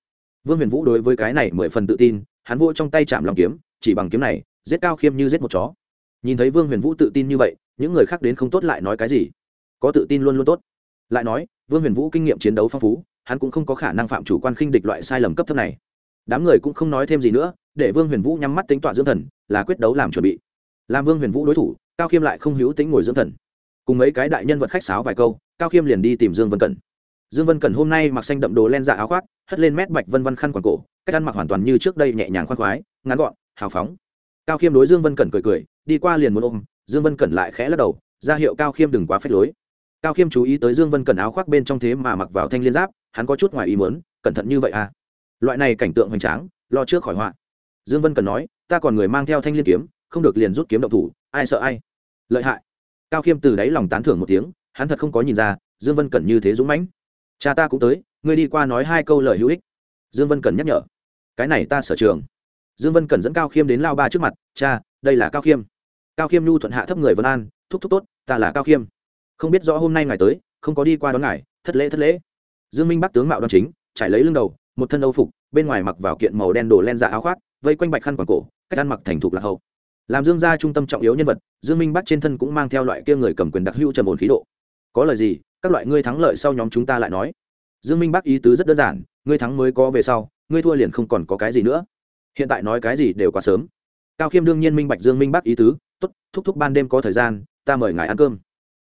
Vương huyền vũ đối với cái này mười phần tự tin, hắn vỗ trong tay chạm lòng kiếm chỉ bằng kiếm này, giết cao khiêm như giết một chó. Nhìn thấy vương huyền vũ tự tin như vậy, những người khác đến không tốt lại nói cái gì? Có tự tin luôn luôn tốt. Lại nói, vương huyền vũ kinh nghiệm chiến đấu phong phú, hắn cũng không có khả năng phạm chủ quan khinh địch loại sai lầm cấp thấp này. Đám người cũng không nói thêm gì nữa, để vương huyền vũ nhắm mắt tính tọa dưỡng thần, là quyết đấu làm chuẩn bị. Làm vương huyền vũ đối thủ, cao khiêm lại không hữu tính ngồi dưỡng thần. Cùng mấy cái đại nhân vật khách sáo vài câu, cao khiêm liền đi tìm dương vân cẩn. Dương vân cẩn hôm nay mặc xanh đậm đồ len dạ áo khoác, hất lên mét bạch vân vân khăn quàng cổ, cách ăn mặc hoàn toàn như trước đây nhẹ nhàng khoan khoái, ngắn gọn hào phóng. Cao khiêm đối dương vân cẩn cười cười, đi qua liền muốn ôm, dương vân cẩn lại khẽ lắc đầu, ra hiệu cao khiêm đừng quá phép lối. Cao khiêm chú ý tới dương vân cẩn áo khoác bên trong thế mà mặc vào thanh liên giáp, hắn có chút ngoài ý muốn, cẩn thận như vậy à? Loại này cảnh tượng hoành tráng, lo trước khỏi họa. Dương vân cẩn nói, ta còn người mang theo thanh liên kiếm, không được liền rút kiếm động thủ, ai sợ ai? Lợi hại. Cao khiêm từ đáy lòng tán thưởng một tiếng, hắn thật không có nhìn ra, dương vân cẩn như thế dũng mãnh. Cha ta cũng tới, ngươi đi qua nói hai câu lời hữu ích. Dương vân cẩn nhắc nhở, cái này ta sở trường dương vân cẩn dẫn cao khiêm đến lao ba trước mặt, cha, đây là cao khiêm. Cao khiêm nhu thuận hạ thấp người vân an, thúc thúc tốt, ta là cao khiêm. Không biết rõ hôm nay ngài tới, không có đi qua đón ngài, thất lễ thất lễ. Dương minh bắc tướng mạo đoan chính, trải lấy lưng đầu, một thân âu phục, bên ngoài mặc vào kiện màu đen đồ len dạ áo khoác, vây quanh bạch khăn quàng cổ, cách ăn mặc thành thục lạc hậu. Làm dương gia trung tâm trọng yếu nhân vật, dương minh bắc trên thân cũng mang theo loại kia người cầm quyền đặc hữu trầm ổn khí độ. Có lời gì, các loại ngươi thắng lợi sau nhóm chúng ta lại nói. Dương minh bắc ý tứ rất đơn giản, ngươi thắng mới có về sau, ngươi thua liền không còn có cái gì nữa hiện tại nói cái gì đều quá sớm. Cao khiêm đương nhiên minh bạch dương minh bắc ý tứ t ố t thúc thúc ban đêm có thời gian, ta mời ngài ăn cơm.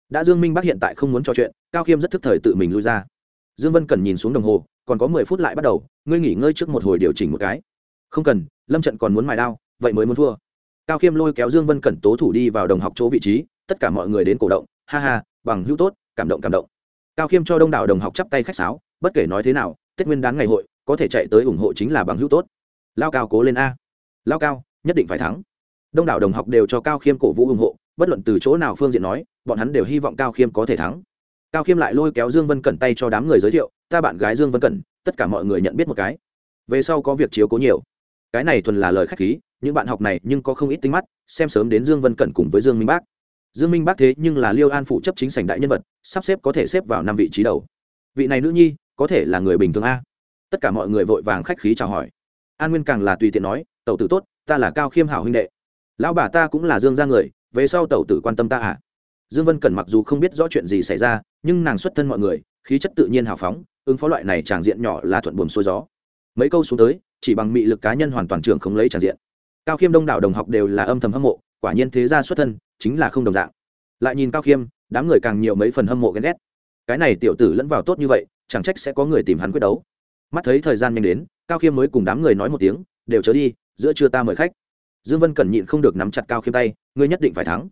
Đã dương minh bắc hiện tại không muốn trò chuyện, cao khiêm rất thức thời tự mình lui ra. Dương vân cần nhìn xuống đồng hồ, còn có mười phút lại bắt đầu, ngươi nghỉ ngơi trước một hồi điều chỉnh một cái. Không cần, lâm trận còn muốn mài đao, vậy mới muốn thua. Cao khiêm lôi kéo dương vân cẩn tố thủ đi vào đồng học chỗ vị trí, tất cả mọi người đến cổ động, ha ha, bằng hữu tốt, cảm động cảm động. Cao khiêm cho đông đảo đồng học chắp tay khách sáo, bất kể nói thế nào, tết nguyên đán ngày hội, có thể chạy tới ủng hộ chính là bằng hữu tốt lao cao cố lên a. Lao cao, nhất định phải thắng. Đông đảo đồng học đều cho cao khiêm cổ vũ ủng hộ, bất luận từ chỗ nào phương diện nói, bọn hắn đều hy vọng cao khiêm có thể thắng. Cao khiêm lại lôi kéo dương vân cẩn tay cho đám người giới thiệu, ta bạn gái dương vân cẩn, tất cả mọi người nhận biết một cái. Về sau có việc chiếu cố nhiều. Cái này thuần là lời khách khí, những bạn học này nhưng có không ít tính mắt, xem sớm đến dương vân cẩn cùng với dương minh bác. Dương minh bác thế nhưng là liêu an phụ chấp chính sảnh đại nhân vật, sắp xếp có thể xếp vào năm vị trí đầu. Vị này nữ nhi, có thể là người bình thường a? Tất cả mọi người vội vàng khách khí chào hỏi an nguyên càng là tùy tiện nói, tẩu tử tốt, ta là cao khiêm hảo huynh đệ. Lão bà ta cũng là dương ra người, về sau tẩu tử quan tâm ta à? Dương vân cẩn mặc dù không biết rõ chuyện gì xảy ra, nhưng nàng xuất thân mọi người, khí chất tự nhiên hào phóng, ứng phó loại này tràng diện nhỏ là thuận buồm xuôi gió. Mấy câu xuống tới, chỉ bằng mị lực cá nhân hoàn toàn trưởng không lấy tràng diện. Cao khiêm đông đảo đồng học đều là âm thầm hâm mộ, quả nhiên thế gia xuất thân, chính là không đồng dạng. Lại nhìn cao khiêm, đám người càng nhiều mấy phần hâm mộ ghen ghét. Cái này tiểu tử lẫn vào tốt như vậy, chẳng trách sẽ có người tìm hắn quyết đấu mắt thấy thời gian nhanh đến, cao khiêm mới cùng đám người nói một tiếng, đều chớ đi, giữa trưa ta mời khách. Dương vân cẩn nhịn không được nắm chặt cao khiêm tay, ngươi nhất định phải thắng.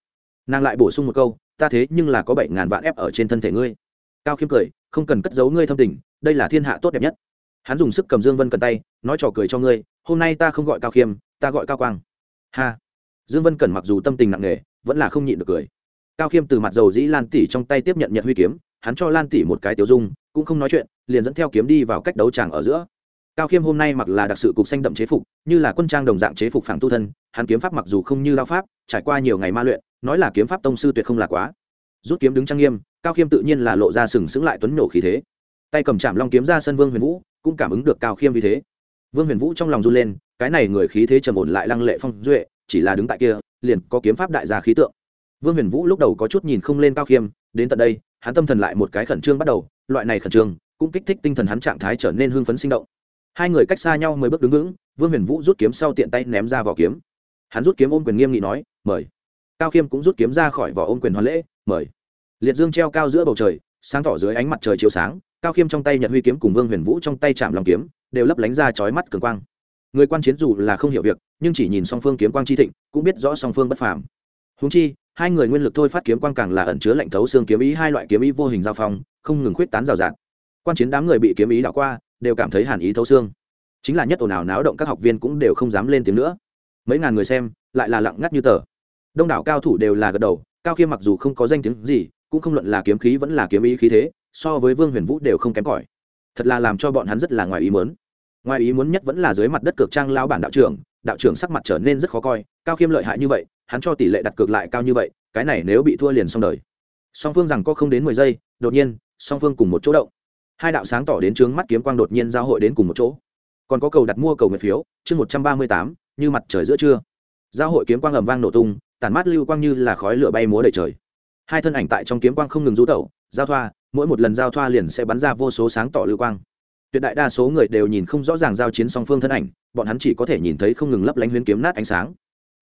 Nàng lại bổ sung một câu, ta thế nhưng là có bảy ngàn vạn ép ở trên thân thể ngươi. Cao khiêm cười, không cần cất giấu ngươi thâm tình, đây là thiên hạ tốt đẹp nhất. Hắn dùng sức cầm dương vân cẩn tay, nói trò cười cho ngươi, hôm nay ta không gọi cao khiêm, ta gọi cao quang. Ha. Dương vân cẩn mặc dù tâm tình nặng nề, vẫn là không nhịn được cười. Cao khiêm từ mặt dầu dĩ lan tỷ trong tay tiếp nhận nhật huy kiếm, hắn cho lan tỷ một cái tiểu dung, cũng không nói chuyện liền dẫn theo kiếm đi vào cách đấu tràng ở giữa. Cao khiêm hôm nay mặc là đặc sự cục xanh đậm chế phục, như là quân trang đồng dạng chế phục phản tu thân, hắn kiếm pháp mặc dù không như lao pháp, trải qua nhiều ngày ma luyện, nói là kiếm pháp tông sư tuyệt không là quá. Rút kiếm đứng trang nghiêm, cao khiêm tự nhiên là lộ ra sừng sững lại tuấn nổ khí thế. Tay cầm chạm long kiếm ra sân vương huyền vũ, cũng cảm ứng được cao khiêm vì thế. Vương huyền vũ trong lòng run lên, cái này người khí thế trầm ổn lại lăng lệ phong duệ, chỉ là đứng tại kia, liền có kiếm pháp đại gia khí tượng. Vương huyền vũ lúc đầu có chút nhìn không lên cao khiêm, đến tận đây, hắn tâm thần lại một cái khẩn trương bắt đầu, loại này khẩn trương cũng kích thích tinh thần hắn trạng thái trở nên hưng phấn sinh động. Hai người cách xa nhau mười bước đứng vững, vương huyền vũ rút kiếm sau tiện tay ném ra vỏ kiếm. Hắn rút kiếm ôm quyền nghiêm nghị nói, mời. Cao khiêm cũng rút kiếm ra khỏi vỏ ôm quyền hoàn lễ, mời. Liệt dương treo cao giữa bầu trời, sáng tỏ dưới ánh mặt trời chiếu sáng, cao khiêm trong tay nhận huy kiếm cùng vương huyền vũ trong tay chạm lòng kiếm, đều lấp lánh ra chói mắt cường quang. Người quan chiến dù là không hiểu việc, nhưng chỉ nhìn song phương kiếm quang chi thịnh, cũng biết rõ song phương bất phàm. Húng chi, hai người nguyên lực thôi phát kiếm quang càng là ẩn chứa lạnh thấu xương kiếm ý hai loại kiếm ý vô hình giao phong, không ngừng khuyết tán rào rạt quan chiến đám người bị kiếm ý đảo qua, đều cảm thấy hàn ý thấu xương. Chính là nhất ồn ào náo động các học viên cũng đều không dám lên tiếng nữa. Mấy ngàn người xem, lại là lặng ngắt như tờ. Đông đảo cao thủ đều là gật đầu, cao khiêm mặc dù không có danh tiếng gì, cũng không luận là kiếm khí vẫn là kiếm ý khí thế, so với vương huyền vũ đều không kém cỏi. Thật là làm cho bọn hắn rất là ngoài ý muốn. Ngoài ý muốn nhất vẫn là dưới mặt đất cược trang lao bản đạo trưởng đạo trưởng sắc mặt trở nên rất khó coi, cao khiêm lợi hại như vậy, hắn cho tỷ lệ đặt cược lại cao như vậy, cái này nếu bị thua liền xong đời. Song phương rằng có không đến mười giây, đột nhiên, song phương cùng một chỗ động hai đạo sáng tỏ đến trướng mắt kiếm quang đột nhiên giao hội đến cùng một chỗ. Còn có cầu đặt mua cầu nguyện phiếu, chương một trăm ba mươi tám, như mặt trời giữa trưa. Giao hội kiếm quang ầm vang nổ tung, tản mát lưu quang như là khói lửa bay múa đầy trời. Hai thân ảnh tại trong kiếm quang không ngừng rú tẩu, giao thoa, mỗi một lần giao thoa liền sẽ bắn ra vô số sáng tỏ lưu quang. Tuyệt đại đa số người đều nhìn không rõ ràng giao chiến song phương thân ảnh, bọn hắn chỉ có thể nhìn thấy không ngừng lấp lánh huyến kiếm nát ánh sáng.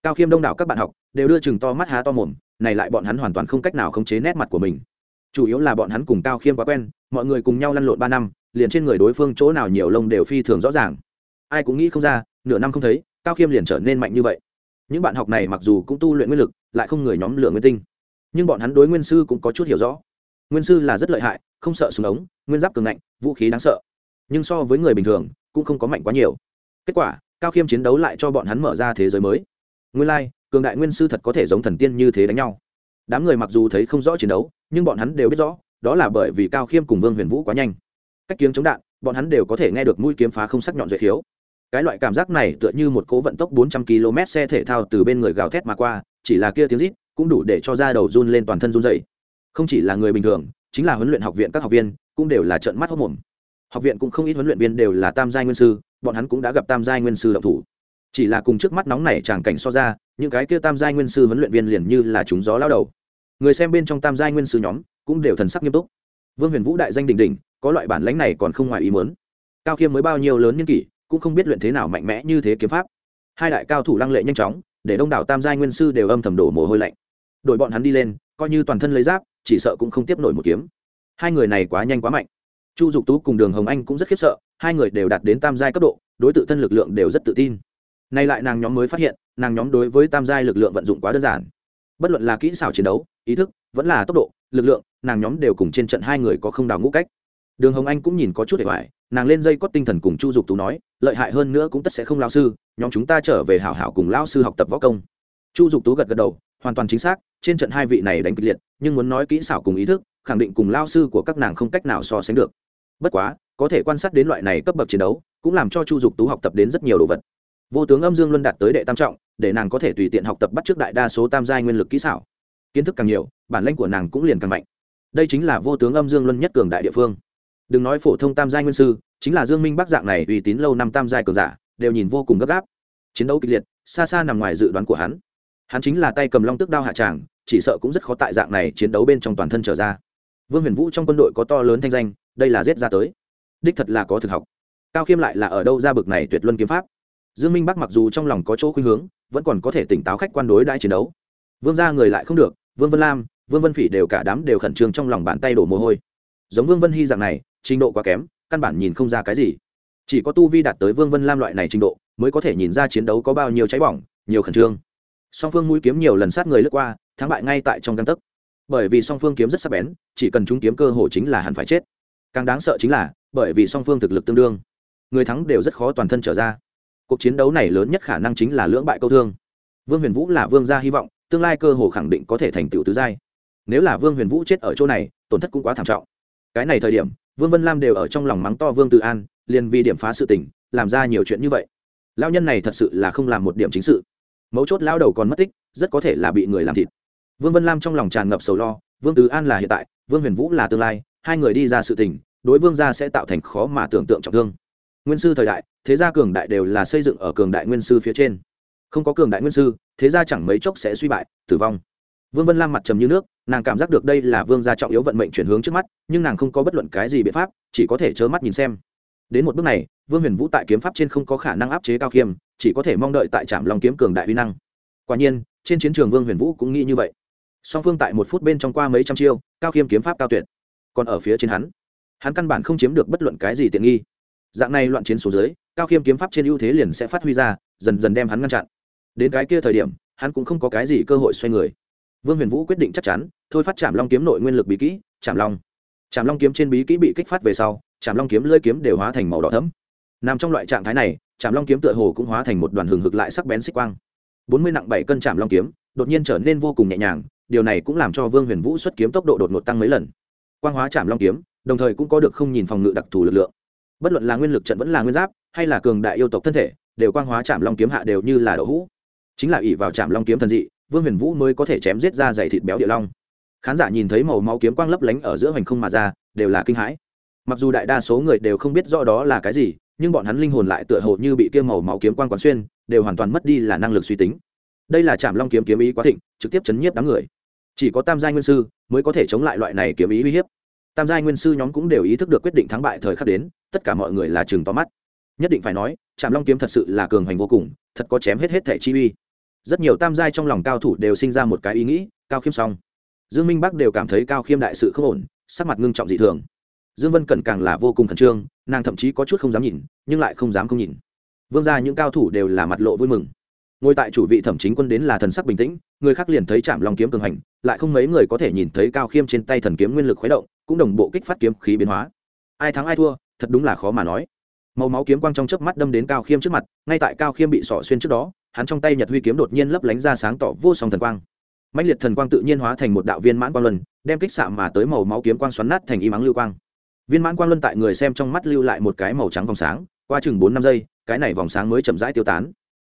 Cao khiêm đông đảo các bạn học đều đưa chừng to mắt há to mồm, này lại bọn hắn hoàn toàn không cách nào khống chế nét mặt của mình chủ yếu là bọn hắn cùng cao khiêm quá quen mọi người cùng nhau lăn lộn ba năm liền trên người đối phương chỗ nào nhiều lông đều phi thường rõ ràng. Ai cũng nghĩ không ra nửa năm không thấy cao khiêm liền trở nên mạnh như vậy. Những bạn học này mặc dù cũng tu luyện nguyên lực lại không người nhóm lửa nguyên tinh. Nhưng bọn hắn đối nguyên sư cũng có chút hiểu rõ. Nguyên sư là rất lợi hại không sợ súng ống nguyên giáp cường ngạnh vũ khí đáng sợ. Nhưng so với người bình thường cũng không có mạnh quá nhiều. Kết quả cao khiêm chiến đấu lại cho bọn hắn mở ra thế giới mới. Nguyên lai、like, cường đại nguyên sư thật có thể giống thần tiên như thế đánh nhau đám người mặc dù thấy không rõ chiến đấu, nhưng bọn hắn đều biết rõ, đó là bởi vì cao khiêm cùng vương huyền vũ quá nhanh. Cách kiếm chống đạn, bọn hắn đều có thể nghe được mũi kiếm phá không sắc nhọn duệ khiếu. Cái loại cảm giác này tựa như một cố vận tốc 400 km xe thể thao từ bên người gào thét mà qua, chỉ là kia tiếng rít cũng đủ để cho da đầu run lên toàn thân run dậy không chỉ là người bình thường, chính là huấn luyện học viện các học viên cũng đều là trợn mắt hốc mồm học viện cũng không ít huấn luyện viên đều là tam giai nguyên sư, bọn hắn cũng đã gặp tam giai nguyên sư động thủ chỉ là cùng trước mắt nóng này tràng cảnh so ra, những cái kia tam giai nguyên sư huấn luyện viên liền như là chúng gió lao đầu. Người xem bên trong tam giai nguyên sư nhóm cũng đều thần sắc nghiêm túc. Vương huyền vũ đại danh đỉnh đỉnh, có loại bản lãnh này còn không ngoài ý muốn. Cao khiêm mới bao nhiêu lớn nhân kỷ, cũng không biết luyện thế nào mạnh mẽ như thế kiếm pháp. Hai đại cao thủ lăng lệ nhanh chóng, để đông đảo tam giai nguyên sư đều âm thầm đổ mồ hôi lạnh. Đội bọn hắn đi lên, coi như toàn thân lấy giáp, chỉ sợ cũng không tiếp nổi một kiếm. Hai người này quá nhanh quá mạnh. Chu dục tú cùng đường hồng anh cũng rất khiếp sợ, hai người đều đạt đến tam giai cấp độ, đối t thân lực lượng đều rất tự tin nay lại nàng nhóm mới phát hiện, nàng nhóm đối với tam giai lực lượng vận dụng quá đơn giản. Bất luận là kỹ xảo chiến đấu, ý thức, vẫn là tốc độ, lực lượng, nàng nhóm đều cùng trên trận hai người có không đào ngũ cách. Đường hồng anh cũng nhìn có chút để hoài, nàng lên dây có tinh thần cùng chu dục tú nói, lợi hại hơn nữa cũng tất sẽ không lao sư, nhóm chúng ta trở về hảo hảo cùng lao sư học tập võ công. Chu dục tú gật gật đầu, hoàn toàn chính xác, trên trận hai vị này đánh kịch liệt, nhưng muốn nói kỹ xảo cùng ý thức, khẳng định cùng lao sư của các nàng không cách nào so sánh được. Bất quá, có thể quan sát đến loại này cấp bậc chiến đấu, cũng làm cho chu dục tú học tập đến rất nhiều đồ vật vô tướng âm dương luân đạt tới đệ tam trọng, để nàng có thể tùy tiện học tập bắt trước đại đa số tam giai nguyên lực kỹ xảo. Kiến thức càng nhiều, bản lãnh của nàng cũng liền càng mạnh. Đây chính là vô tướng âm dương luân nhất cường đại địa phương. Đừng nói phổ thông tam giai nguyên sư, chính là dương minh bắc dạng này uy tín lâu năm tam giai cường giả, đều nhìn vô cùng gấp gáp. Chiến đấu kịch liệt, xa xa nằm ngoài dự đoán của hắn. Hắn chính là tay cầm long tức đao hạ tràng, chỉ sợ cũng rất khó tại dạng này chiến đấu bên trong toàn thân trở ra. Vương huyền vũ trong quân đội có to lớn thanh danh, đây là giết ra tới. Đích thật là có thực học. Cao khiêm lại là ở đâu ra bực này tuyệt luân kiếm pháp? Dương minh bắc mặc dù trong lòng có chỗ khuynh hướng, vẫn còn có thể tỉnh táo khách quan đối đãi chiến đấu. Vương gia người lại không được, vương vân lam, vương vân phỉ đều cả đám đều khẩn trương trong lòng bàn tay đổ mồ hôi. Giống vương vân hy dạng này, trình độ quá kém, căn bản nhìn không ra cái gì. Chỉ có tu vi đạt tới vương vân lam loại này trình độ, mới có thể nhìn ra chiến đấu có bao nhiêu cháy bỏng, nhiều khẩn trương. Song phương mũi kiếm nhiều lần sát người lướt qua, thắng bại ngay tại trong găng tấc. Bởi vì song phương kiếm rất sắc bén, chỉ cần chúng kiếm cơ hồ chính là hẳn phải chết. Càng đáng sợ chính là, bởi vì song phương thực lực tương đương, người thắng đều rất khó toàn thân trở ra cuộc chiến đấu này lớn nhất khả năng chính là lưỡng bại câu thương. Vương huyền vũ là vương gia hy vọng, tương lai cơ hồ khẳng định có thể thành tựu tứ giai. Nếu là vương huyền vũ chết ở chỗ này, tổn thất cũng quá thảm trọng. Cái này thời điểm, vương vân lam đều ở trong lòng mắng to vương tự an, liền vì điểm phá sự tình, làm ra nhiều chuyện như vậy. Lao nhân này thật sự là không làm một điểm chính sự. Mấu chốt lao đầu còn mất tích, rất có thể là bị người làm thịt. Vương vân lam trong lòng tràn ngập sầu lo, vương tứ an là hiện tại, vương huyền vũ là tương lai, hai người đi ra sự tình, đối vương gia sẽ tạo thành khó mà tưởng tượng trọng thương nguyên sư thời đại, thế gia cường đại đều là xây dựng ở cường đại nguyên sư phía trên. Không có cường đại nguyên sư, thế gia chẳng mấy chốc sẽ suy bại, tử vong. Vương vân lam mặt trầm như nước, nàng cảm giác được đây là vương gia trọng yếu vận mệnh chuyển hướng trước mắt, nhưng nàng không có bất luận cái gì biện pháp, chỉ có thể trơ mắt nhìn xem. Đến một bước này, vương huyền vũ tại kiếm pháp trên không có khả năng áp chế cao khiêm chỉ có thể mong đợi tại trạm lòng kiếm cường đại uy năng. Quả nhiên, trên chiến trường vương huyền vũ cũng nghĩ như vậy. Song phương tại một phút bên trong qua mấy trăm chiêu, cao khiêm kiếm pháp cao tuyệt. Còn ở phía trên hắn hắn căn bản không chiếm được bất luận cái gì tiện nghi dạng này loạn chiến số dưới, cao khiêm kiếm pháp trên ưu thế liền sẽ phát huy ra, dần dần đem hắn ngăn chặn. Đến cái kia thời điểm, hắn cũng không có cái gì cơ hội xoay người. Vương huyền vũ quyết định chắc chắn, thôi phát chạm long kiếm nội nguyên lực bí kỹ chạm long. Chạm long kiếm trên bí kỹ bị kích phát về sau chạm long kiếm lơi kiếm đều hóa thành màu đỏ thấm nằm trong loại trạng thái này chạm long kiếm tựa hồ cũng hóa thành một đoàn hừng hực lại sắc bén xích quang. Bốn mươi nặng bảy cân chạm long kiếm, đột nhiên trở nên vô cùng nhẹ nhàng, điều này cũng làm cho vương huyền vũ xuất kiếm tốc độ đột ngột tăng mấy lần. Quang hóa chạm long kiếm, đồng thời cũng có được không nhìn phòng ngự đặc thù lực lượng bất luận là nguyên lực trận vẫn là nguyên giáp, hay là cường đại yêu tộc thân thể, đều quang hóa chạm long kiếm hạ đều như là đậu hũ. Chính là ỷ vào chạm long kiếm thần dị, vương huyền vũ mới có thể chém giết ra dày thịt béo địa long. Khán giả nhìn thấy màu máu kiếm quang lấp lánh ở giữa hoành không mà ra, đều là kinh hãi. Mặc dù đại đa số người đều không biết rõ đó là cái gì, nhưng bọn hắn linh hồn lại tựa hồ như bị kia màu máu kiếm quang quán xuyên, đều hoàn toàn mất đi là năng lực suy tính. Đây là chạm long kiếm kiếm ý quá thịnh, trực tiếp chấn nhiếp đám người. Chỉ có tam giai nguyên sư mới có thể chống lại loại này kiếm ý uy hiếp tam giai nguyên sư nhóm cũng đều ý thức được quyết định thắng bại thời khắc đến, tất cả mọi người là chừng to mắt. Nhất định phải nói trạm long kiếm thật sự là cường hành vô cùng, thật có chém hết hết thẻ chi uy. Rất nhiều tam giai trong lòng cao thủ đều sinh ra một cái ý nghĩ, cao khiêm xong. Dương minh bắc đều cảm thấy cao khiêm đại sự không ổn, sắc mặt ngưng trọng dị thường. Dương vân cẩn càng là vô cùng khẩn trương, nàng thậm chí có chút không dám nhìn, nhưng lại không dám không nhìn. Vương ra những cao thủ đều là mặt lộ vui mừng. Ngồi tại chủ vị thẩm chính quân đến là thần sắc bình tĩnh, người khác liền thấy chạm long kiếm cường hành, lại không mấy người có thể nhìn thấy cao khiêm trên tay thần kiếm nguyên lực khuấy động cũng đồng bộ kích phát kiếm khí biến hóa. Ai thắng ai thua, thật đúng là khó mà nói. Màu máu kiếm quang trong chớp mắt đâm đến cao khiêm trước mặt, ngay tại cao khiêm bị sỏ xuyên trước đó, hắn trong tay nhật huy kiếm đột nhiên lấp lánh ra sáng tỏ vô song thần quang. Mạnh liệt thần quang tự nhiên hóa thành một đạo viên mãn quang luân, đem kích xạ mà tới màu máu kiếm quang xoắn nát thành y mắng lưu quang. Viên mãn quang luân tại người xem trong mắt lưu lại một cái màu trắng vòng sáng, qua chừng bốn năm giây, cái này vòng sáng mới chậm rãi tiêu tán.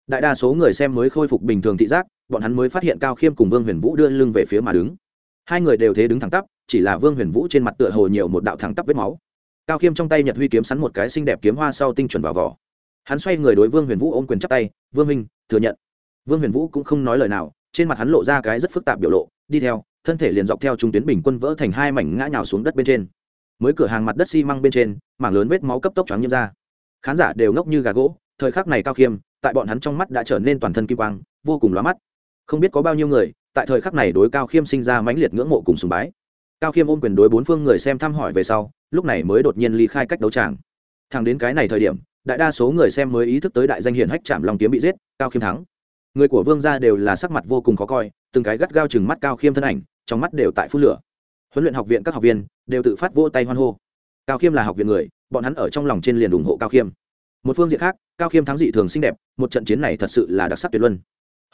Đại đa số người xem mới khôi phục bình thường thị giác, bọn hắn mới phát hiện cao khiêm cùng vương huyền vũ đưa lưng về phía mà đứng. Hai người đều thế đứng thẳng tắp chỉ là vương huyền vũ trên mặt tựa hồ nhiều một đạo thẳng tắp vết máu cao khiêm trong tay nhật huy kiếm sắn một cái xinh đẹp kiếm hoa sau tinh chuẩn vào vỏ hắn xoay người đối vương huyền vũ ôm quyền chắp tay vương minh thừa nhận vương huyền vũ cũng không nói lời nào trên mặt hắn lộ ra cái rất phức tạp biểu lộ đi theo thân thể liền dọc theo trung tuyến bình quân vỡ thành hai mảnh ngã nhào xuống đất bên trên mới cửa hàng mặt đất xi măng bên trên mảng lớn vết máu cấp tốc choáng nhiễm ra khán giả đều ngốc như gà gỗ thời khắc này cao khiêm tại bọn hắn trong mắt đã trở nên toàn thân kim quang vô cùng lóa mắt không biết có bao nhiêu người tại thời khắc này đối cao khiêm sinh ra mãnh liệt ngưỡng mộ cùng sùng bái cao khiêm ôm quyền đối bốn phương người xem thăm hỏi về sau, lúc này mới đột nhiên ly khai cách đấu tràng. Thẳng đến cái này thời điểm, đại đa số người xem mới ý thức tới đại danh hiển hách chạm lòng kiếm bị giết, cao khiêm thắng. Người của vương gia đều là sắc mặt vô cùng khó coi, từng cái gắt gao chừng mắt cao khiêm thân ảnh, trong mắt đều tại phút lửa. Huấn luyện học viện các học viên đều tự phát vỗ tay hoan hô. Cao khiêm là học viện người, bọn hắn ở trong lòng trên liền ủng hộ cao khiêm. Một phương diện khác, cao khiêm thắng dị thường xinh đẹp, một trận chiến này thật sự là đặc sắc tuyệt luân.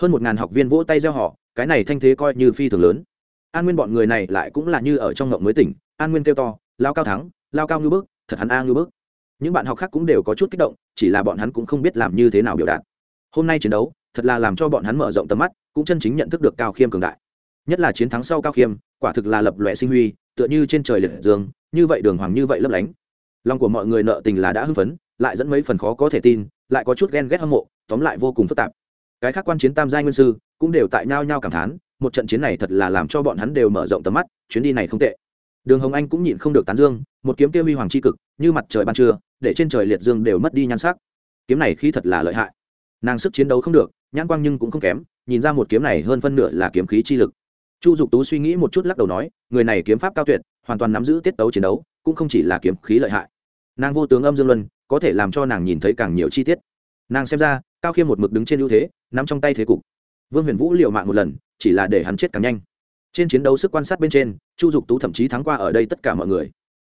Hơn một ngàn học viên vỗ tay gieo họ, cái này thanh thế coi như phi thường lớn an nguyên bọn người này lại cũng là như ở trong ngộng mới tỉnh, an nguyên kêu to, lao cao thắng, lao cao ngư bức, thật hắn a ngư bức. Những bạn học khác cũng đều có chút kích động, chỉ là bọn hắn cũng không biết làm như thế nào biểu đạt. Hôm nay chiến đấu, thật là làm cho bọn hắn mở rộng tầm mắt, cũng chân chính nhận thức được cao khiêm cường đại. Nhất là chiến thắng sau cao khiêm, quả thực là lập lòe sinh huy, tựa như trên trời liệt dương, như vậy đường hoàng như vậy lấp lánh. Lòng của mọi người nợ tình là đã hưng phấn, lại dẫn mấy phần khó có thể tin, lại có chút ghen ghét hâm mộ, tóm lại vô cùng phức tạp. Cái khác quan chiến tam giai nguyên sư, cũng đều tại nhau nhau cảm thán một trận chiến này thật là làm cho bọn hắn đều mở rộng tầm mắt, chuyến đi này không tệ. Đường hồng anh cũng nhịn không được tán dương, một kiếm kia huy hoàng c h i cực, như mặt trời ban trưa, để trên trời liệt dương đều mất đi nhan sắc. Kiếm này khi thật là lợi hại. Nàng sức chiến đấu không được, nhãn quang nhưng cũng không kém, nhìn ra một kiếm này hơn phân nửa là kiếm khí chi lực. Chu dục tú suy nghĩ một chút lắc đầu nói, người này kiếm pháp cao tuyệt, hoàn toàn nắm giữ tiết tấu chiến đấu, cũng không chỉ là kiếm khí lợi hại. Nàng vô tướng âm dương luân, có thể làm cho nàng nhìn thấy càng nhiều chi tiết. Nàng xem ra, cao khiêm một mực đứng trên ưu thế, nắm trong tay thế cục. Vương huyền vũ liệu mạng một lần chỉ là để hắn chết càng nhanh. Trên chiến đấu sức quan sát bên trên, chu dục tú thậm chí thắng qua ở đây tất cả mọi người.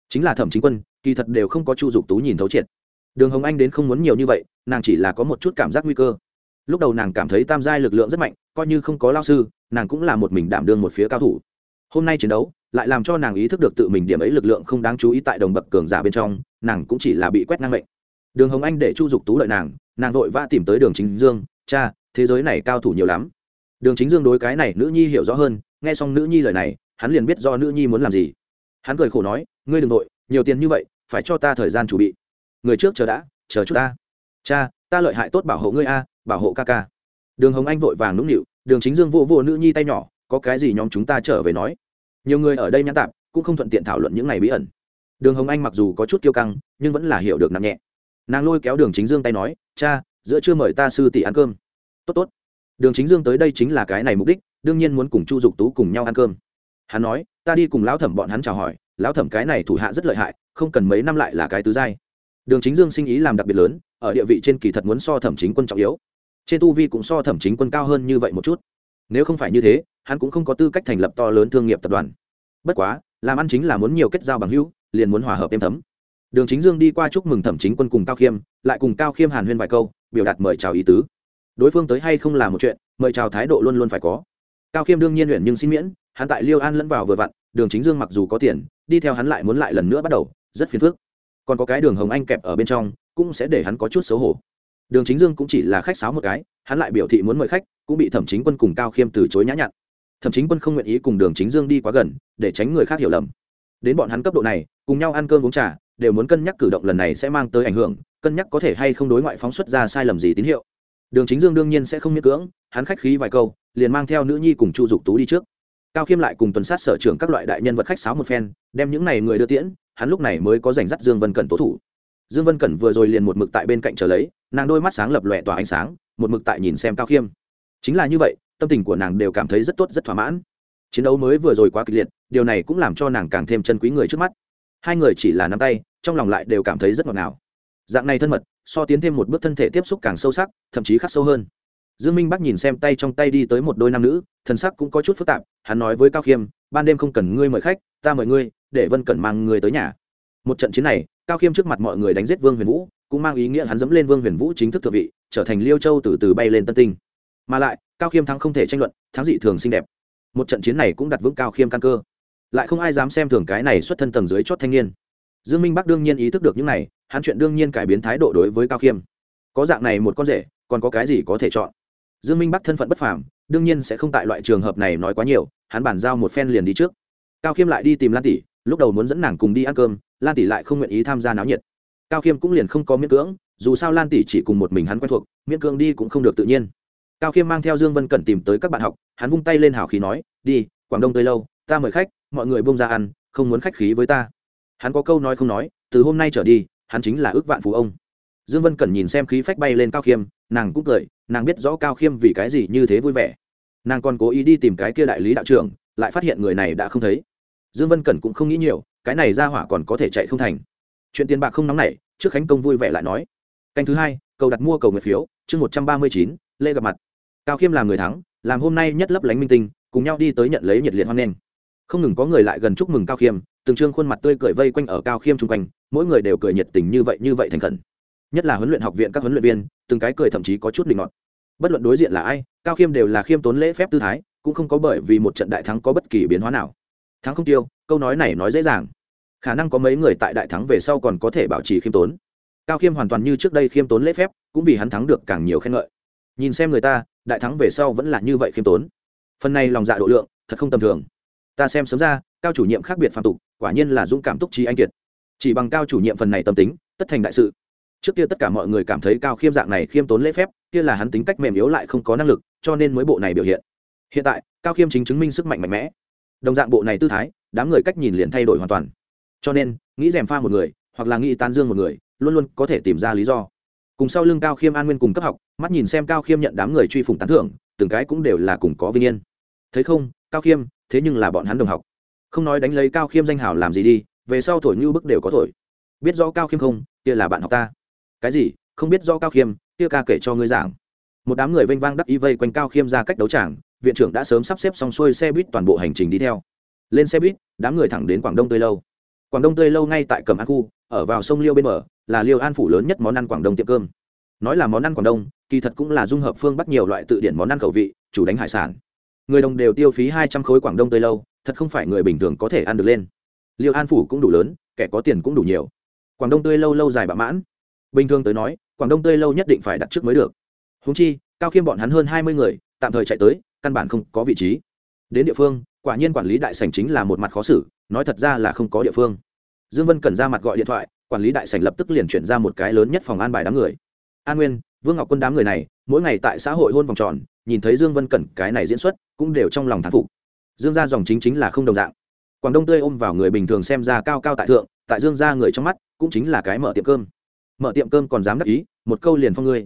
Chính là thẩm chính quân, kỳ thật đều không có chu dục tú nhìn thấu triệt. Đường hồng anh đến không muốn nhiều như vậy, nàng chỉ là có một chút cảm giác nguy cơ. Lúc đầu nàng cảm thấy tam giai lực lượng rất mạnh, coi như không có lao sư, nàng cũng là một mình đảm đương một phía cao thủ. Hôm nay chiến đấu, lại làm cho nàng ý thức được tự mình điểm ấy lực lượng không đáng chú ý tại đồng bậc cường giả bên trong, nàng cũng chỉ là bị quét ngang mệnh. Đường hồng anh để chu dục tú lợi nàng nàng vội vã tìm tới đường chính dương, cha, thế giới này cao thủ nhiều lắm đường chính dương đối cái này nữ nhi hiểu rõ hơn, nghe xong nữ nhi lời này, hắn liền biết do nữ nhi muốn làm gì. Hắn cười khổ nói, ngươi đừng nội nhiều tiền như vậy, phải cho ta thời gian chuẩn bị. Người trước chờ đã, chờ chút ta. Cha, ta lợi hại tốt bảo hộ ngươi a, bảo hộ ca ca. Đường hồng anh vội vàng nũng nịu, đường chính dương vô vô nữ nhi tay nhỏ, có cái gì nhóm chúng ta trở về nói. Nhiều người ở đây nhãn tạp, cũng không thuận tiện thảo luận những này bí ẩn. Đường hồng anh mặc dù có chút kiêu căng, nhưng vẫn là hiểu được nặng nhẹ. Nàng lôi kéo đường chính dương tay nói, cha, giữa chưa mời ta sư tỷ ăn cơm. Tốt tốt đường chính dương tới đây chính là cái này mục đích, đương nhiên muốn cùng chu dục tú cùng nhau ăn cơm. Hắn nói, ta đi cùng lão thẩm bọn hắn chào hỏi, lão thẩm cái này thủ hạ rất lợi hại, không cần mấy năm lại là cái tứ giai. Đường chính dương sinh ý làm đặc biệt lớn, ở địa vị trên kỳ thật muốn so thẩm chính quân trọng yếu. Trên tu vi cũng so thẩm chính quân cao hơn như vậy một chút. Nếu không phải như thế, hắn cũng không có tư cách thành lập to lớn thương nghiệp tập đoàn. Bất quá, làm ăn chính là muốn nhiều kết giao bằng hữu, liền muốn hòa hợp êm thấm. Đường chính dương đi qua chúc mừng thẩm chính quân cùng cao khiêm, lại cùng cao khiêm hàn huyên vài câu, biểu đạt mời chào ý tứ đối phương tới hay không là một chuyện, mời chào thái độ luôn luôn phải có. Cao khiêm đương nhiên luyện nhưng xin miễn, hắn tại liêu an lẫn vào vừa vặn, đường chính dương mặc dù có tiền, đi theo hắn lại muốn lại lần nữa bắt đầu, rất phiền phức. Còn có cái đường hồng anh kẹp ở bên trong, cũng sẽ để hắn có chút xấu hổ. Đường chính dương cũng chỉ là khách sáo một cái, hắn lại biểu thị muốn mời khách, cũng bị thẩm chính quân cùng cao khiêm từ chối nhã nhặn. Thẩm chính quân không nguyện ý cùng đường chính dương đi quá gần, để tránh người khác hiểu lầm. Đến bọn hắn cấp độ này, cùng nhau ăn cơm uống trà, đều muốn cân nhắc cử động lần này sẽ mang tới ảnh hưởng, cân nhắc có thể hay không đối ngoại phóng xuất ra sai lầm gì tín hiệu đường chính dương đương nhiên sẽ không miễn cưỡng, hắn khách khí vài câu, liền mang theo nữ nhi cùng chu dục tú đi trước. Cao khiêm lại cùng tuần sát sở trưởng các loại đại nhân vật khách sáo một phen, đem những n à y người đưa tiễn, hắn lúc này mới có giành dắt dương vân cẩn tố thủ. Dương vân cẩn vừa rồi liền một mực tại bên cạnh chờ lấy, nàng đôi mắt sáng lập lòe tỏa ánh sáng, một mực tại nhìn xem cao khiêm. Chính là như vậy, tâm tình của nàng đều cảm thấy rất tốt, rất thỏa mãn. Chiến đấu mới vừa rồi quá kịch liệt, điều này cũng làm cho nàng càng thêm chân quý người trước mắt. Hai người chỉ là nắm tay, trong lòng lại đều cảm thấy rất ngọt ngào dạng này thân mật, so tiến thêm một bước thân thể tiếp xúc càng sâu sắc, thậm chí khắc sâu hơn. Dương minh bắc nhìn xem tay trong tay đi tới một đôi nam nữ, thần sắc cũng có chút phức tạp, hắn nói với cao khiêm, ban đêm không cần ngươi mời khách, ta mời ngươi, để vân cẩn mang ngươi tới nhà. Một trận chiến này, cao khiêm trước mặt mọi người đánh giết vương huyền vũ, cũng mang ý nghĩa hắn dẫm lên vương huyền vũ chính thức thượng vị, trở thành liêu châu từ từ bay lên tân tinh. Mà lại, cao khiêm thắng không thể tranh luận, thắng dị thường xinh đẹp. Một trận chiến này cũng đặt vững cao khiêm căn cơ. Lại không ai dám xem thường cái này xuất thân tầng dưới chót thanh niên. Dương minh bắc đương nhiên ý thức được những này hắn chuyện đương nhiên cải biến thái độ đối với cao khiêm. Có dạng này một con rể, còn có cái gì có thể chọn? Dương minh bắc thân phận bất phàm, đương nhiên sẽ không tại loại trường hợp này nói quá nhiều, hắn bàn giao một phen liền đi trước. Cao khiêm lại đi tìm lan tỷ, lúc đầu muốn dẫn nàng cùng đi ăn cơm, lan tỷ lại không nguyện ý tham gia náo nhiệt. Cao khiêm cũng liền không có miễn cưỡng, dù sao lan tỷ chỉ cùng một mình hắn quen thuộc, miễn cưỡng đi cũng không được tự nhiên. Cao khiêm mang theo dương vân cẩn tìm tới các bạn học, hắn vung tay lên hào khí nói, đi, quảng đông tới lâu, ta mời khách, mọi người bông ra ăn, không muốn khách khí với ta. Hắn có câu nói không nói, từ hôm nay trở đi hắn chính là ước vạn phú ông. Dương vân cần nhìn xem khí phách bay lên cao khiêm, nàng cũng cười, nàng biết rõ cao khiêm vì cái gì như thế vui vẻ. Nàng còn cố ý đi tìm cái kia đại lý đạo trưởng, lại phát hiện người này đã không thấy. Dương vân cẩn cũng không nghĩ nhiều, cái này ra hỏa còn có thể chạy không thành. Chuyện tiền bạc không nóng nảy, trước khánh công vui vẻ lại nói. Canh thứ hai, cầu đặt mua cầu nguyện phiếu, chương một trăm ba mươi chín, lễ gặp mặt. Cao khiêm làm người thắng, làm hôm nay nhất lấp lánh minh tinh, cùng nhau đi tới nhận lấy nhiệt liệt hoan nghênh. Không ngừng có người lại gần chúc mừng cao khiêm, từng trương khuôn mặt tươi cười vây quanh ở cao khiêm chung quanh mỗi người đều cười nhiệt tình như vậy như vậy thành khẩn. Nhất là huấn luyện học viện các huấn luyện viên, từng cái cười thậm chí có chút linh ngọt bất luận đối diện là ai, cao khiêm đều là khiêm tốn lễ phép tư thái, cũng không có bởi vì một trận đại thắng có bất kỳ biến hóa nào. Thắng không tiêu, câu nói này nói dễ dàng. Khả năng có mấy người tại đại thắng về sau còn có thể bảo trì khiêm tốn. Cao khiêm hoàn toàn như trước đây khiêm tốn lễ phép, cũng vì hắn thắng được càng nhiều khen ngợi. Nhìn xem người ta, đại thắng về sau vẫn là như vậy khiêm tốn. Phần này lòng dạ độ lượng, thật không tầm thường. Ta xem sớm ra, cao chủ nhiệm khác biệt phạm tục, quả nhiên là dũng cảm túc trí anh kiệt chỉ bằng cao chủ nhiệm phần này tâm tính, tất thành đại sự. Trước kia tất cả mọi người cảm thấy cao khiêm dạng này khiêm tốn lễ phép, kia là hắn tính cách mềm yếu lại không có năng lực, cho nên mới bộ này biểu hiện. Hiện tại, cao khiêm chính chứng minh sức mạnh mạnh mẽ. Đồng dạng bộ này tư thái, đám người cách nhìn liền thay đổi hoàn toàn. Cho nên, nghĩ rèm pha một người, hoặc là nghĩ tan dương một người, luôn luôn có thể tìm ra lý do. Cùng sau lưng cao khiêm an nguyên cùng cấp học, mắt nhìn xem cao khiêm nhận đám người truy phủng tán thưởng, từng cái cũng đều là cùng có vinh yên. Thấy không, cao khiêm, thế nhưng là bọn hắn đồng học. Không nói đánh lấy cao khiêm danh hào làm gì đi về sau thổi như bức đều có thổi. Biết rõ cao khiêm không, kia là bạn học ta. Cái gì? Không biết rõ cao khiêm, kia ca kể cho ngươi giảng. Một đám người vênh vang đắc ý vây quanh cao khiêm ra cách đấu trảng viện trưởng đã sớm sắp xếp xong xuôi xe buýt toàn bộ hành trình đi theo. Lên xe buýt, đám người thẳng đến quảng đông tươi lâu. Quảng đông tươi lâu ngay tại cẩm an khu, ở vào sông liêu bên bờ, là liêu an phủ lớn nhất món ăn quảng đông tiệm cơm. Nói là món ăn quảng đông, kỳ thật cũng là dung hợp phương bắt nhiều loại tự điển món ăn khẩu vị, chủ đánh hải sản. Người đồng đều tiêu phí hai trăm khối quảng đông tươi lâu, thật không phải người bình thường có thể ăn được lên liêu an phủ cũng đủ lớn, kẻ có tiền cũng đủ nhiều. Quảng đông tươi lâu lâu dài bạ mãn. Bình thường tới nói, quảng đông tươi lâu nhất định phải đặt trước mới được. Húng chi, cao khiêm bọn hắn hơn hai mươi người, tạm thời chạy tới, căn bản không có vị trí. Đến địa phương, quả nhiên quản lý đại sành chính là một mặt khó xử, nói thật ra là không có địa phương. Dương vân cần ra mặt gọi điện thoại, quản lý đại sành lập tức liền chuyển ra một cái lớn nhất phòng an bài đám người. An nguyên, vương ngọc quân đám người này, mỗi ngày tại xã hội hôn vòng tròn, nhìn thấy dương vân cẩn cái này diễn xuất, cũng đều trong lòng thán phục. Dương gia dòng chính chính là không đồng dạng quảng đông tươi ôm vào người bình thường xem ra cao cao tại thượng, tại dương gia người trong mắt, cũng chính là cái mở tiệm cơm. Mở tiệm cơm còn dám đắc ý, một câu liền phong ngươi.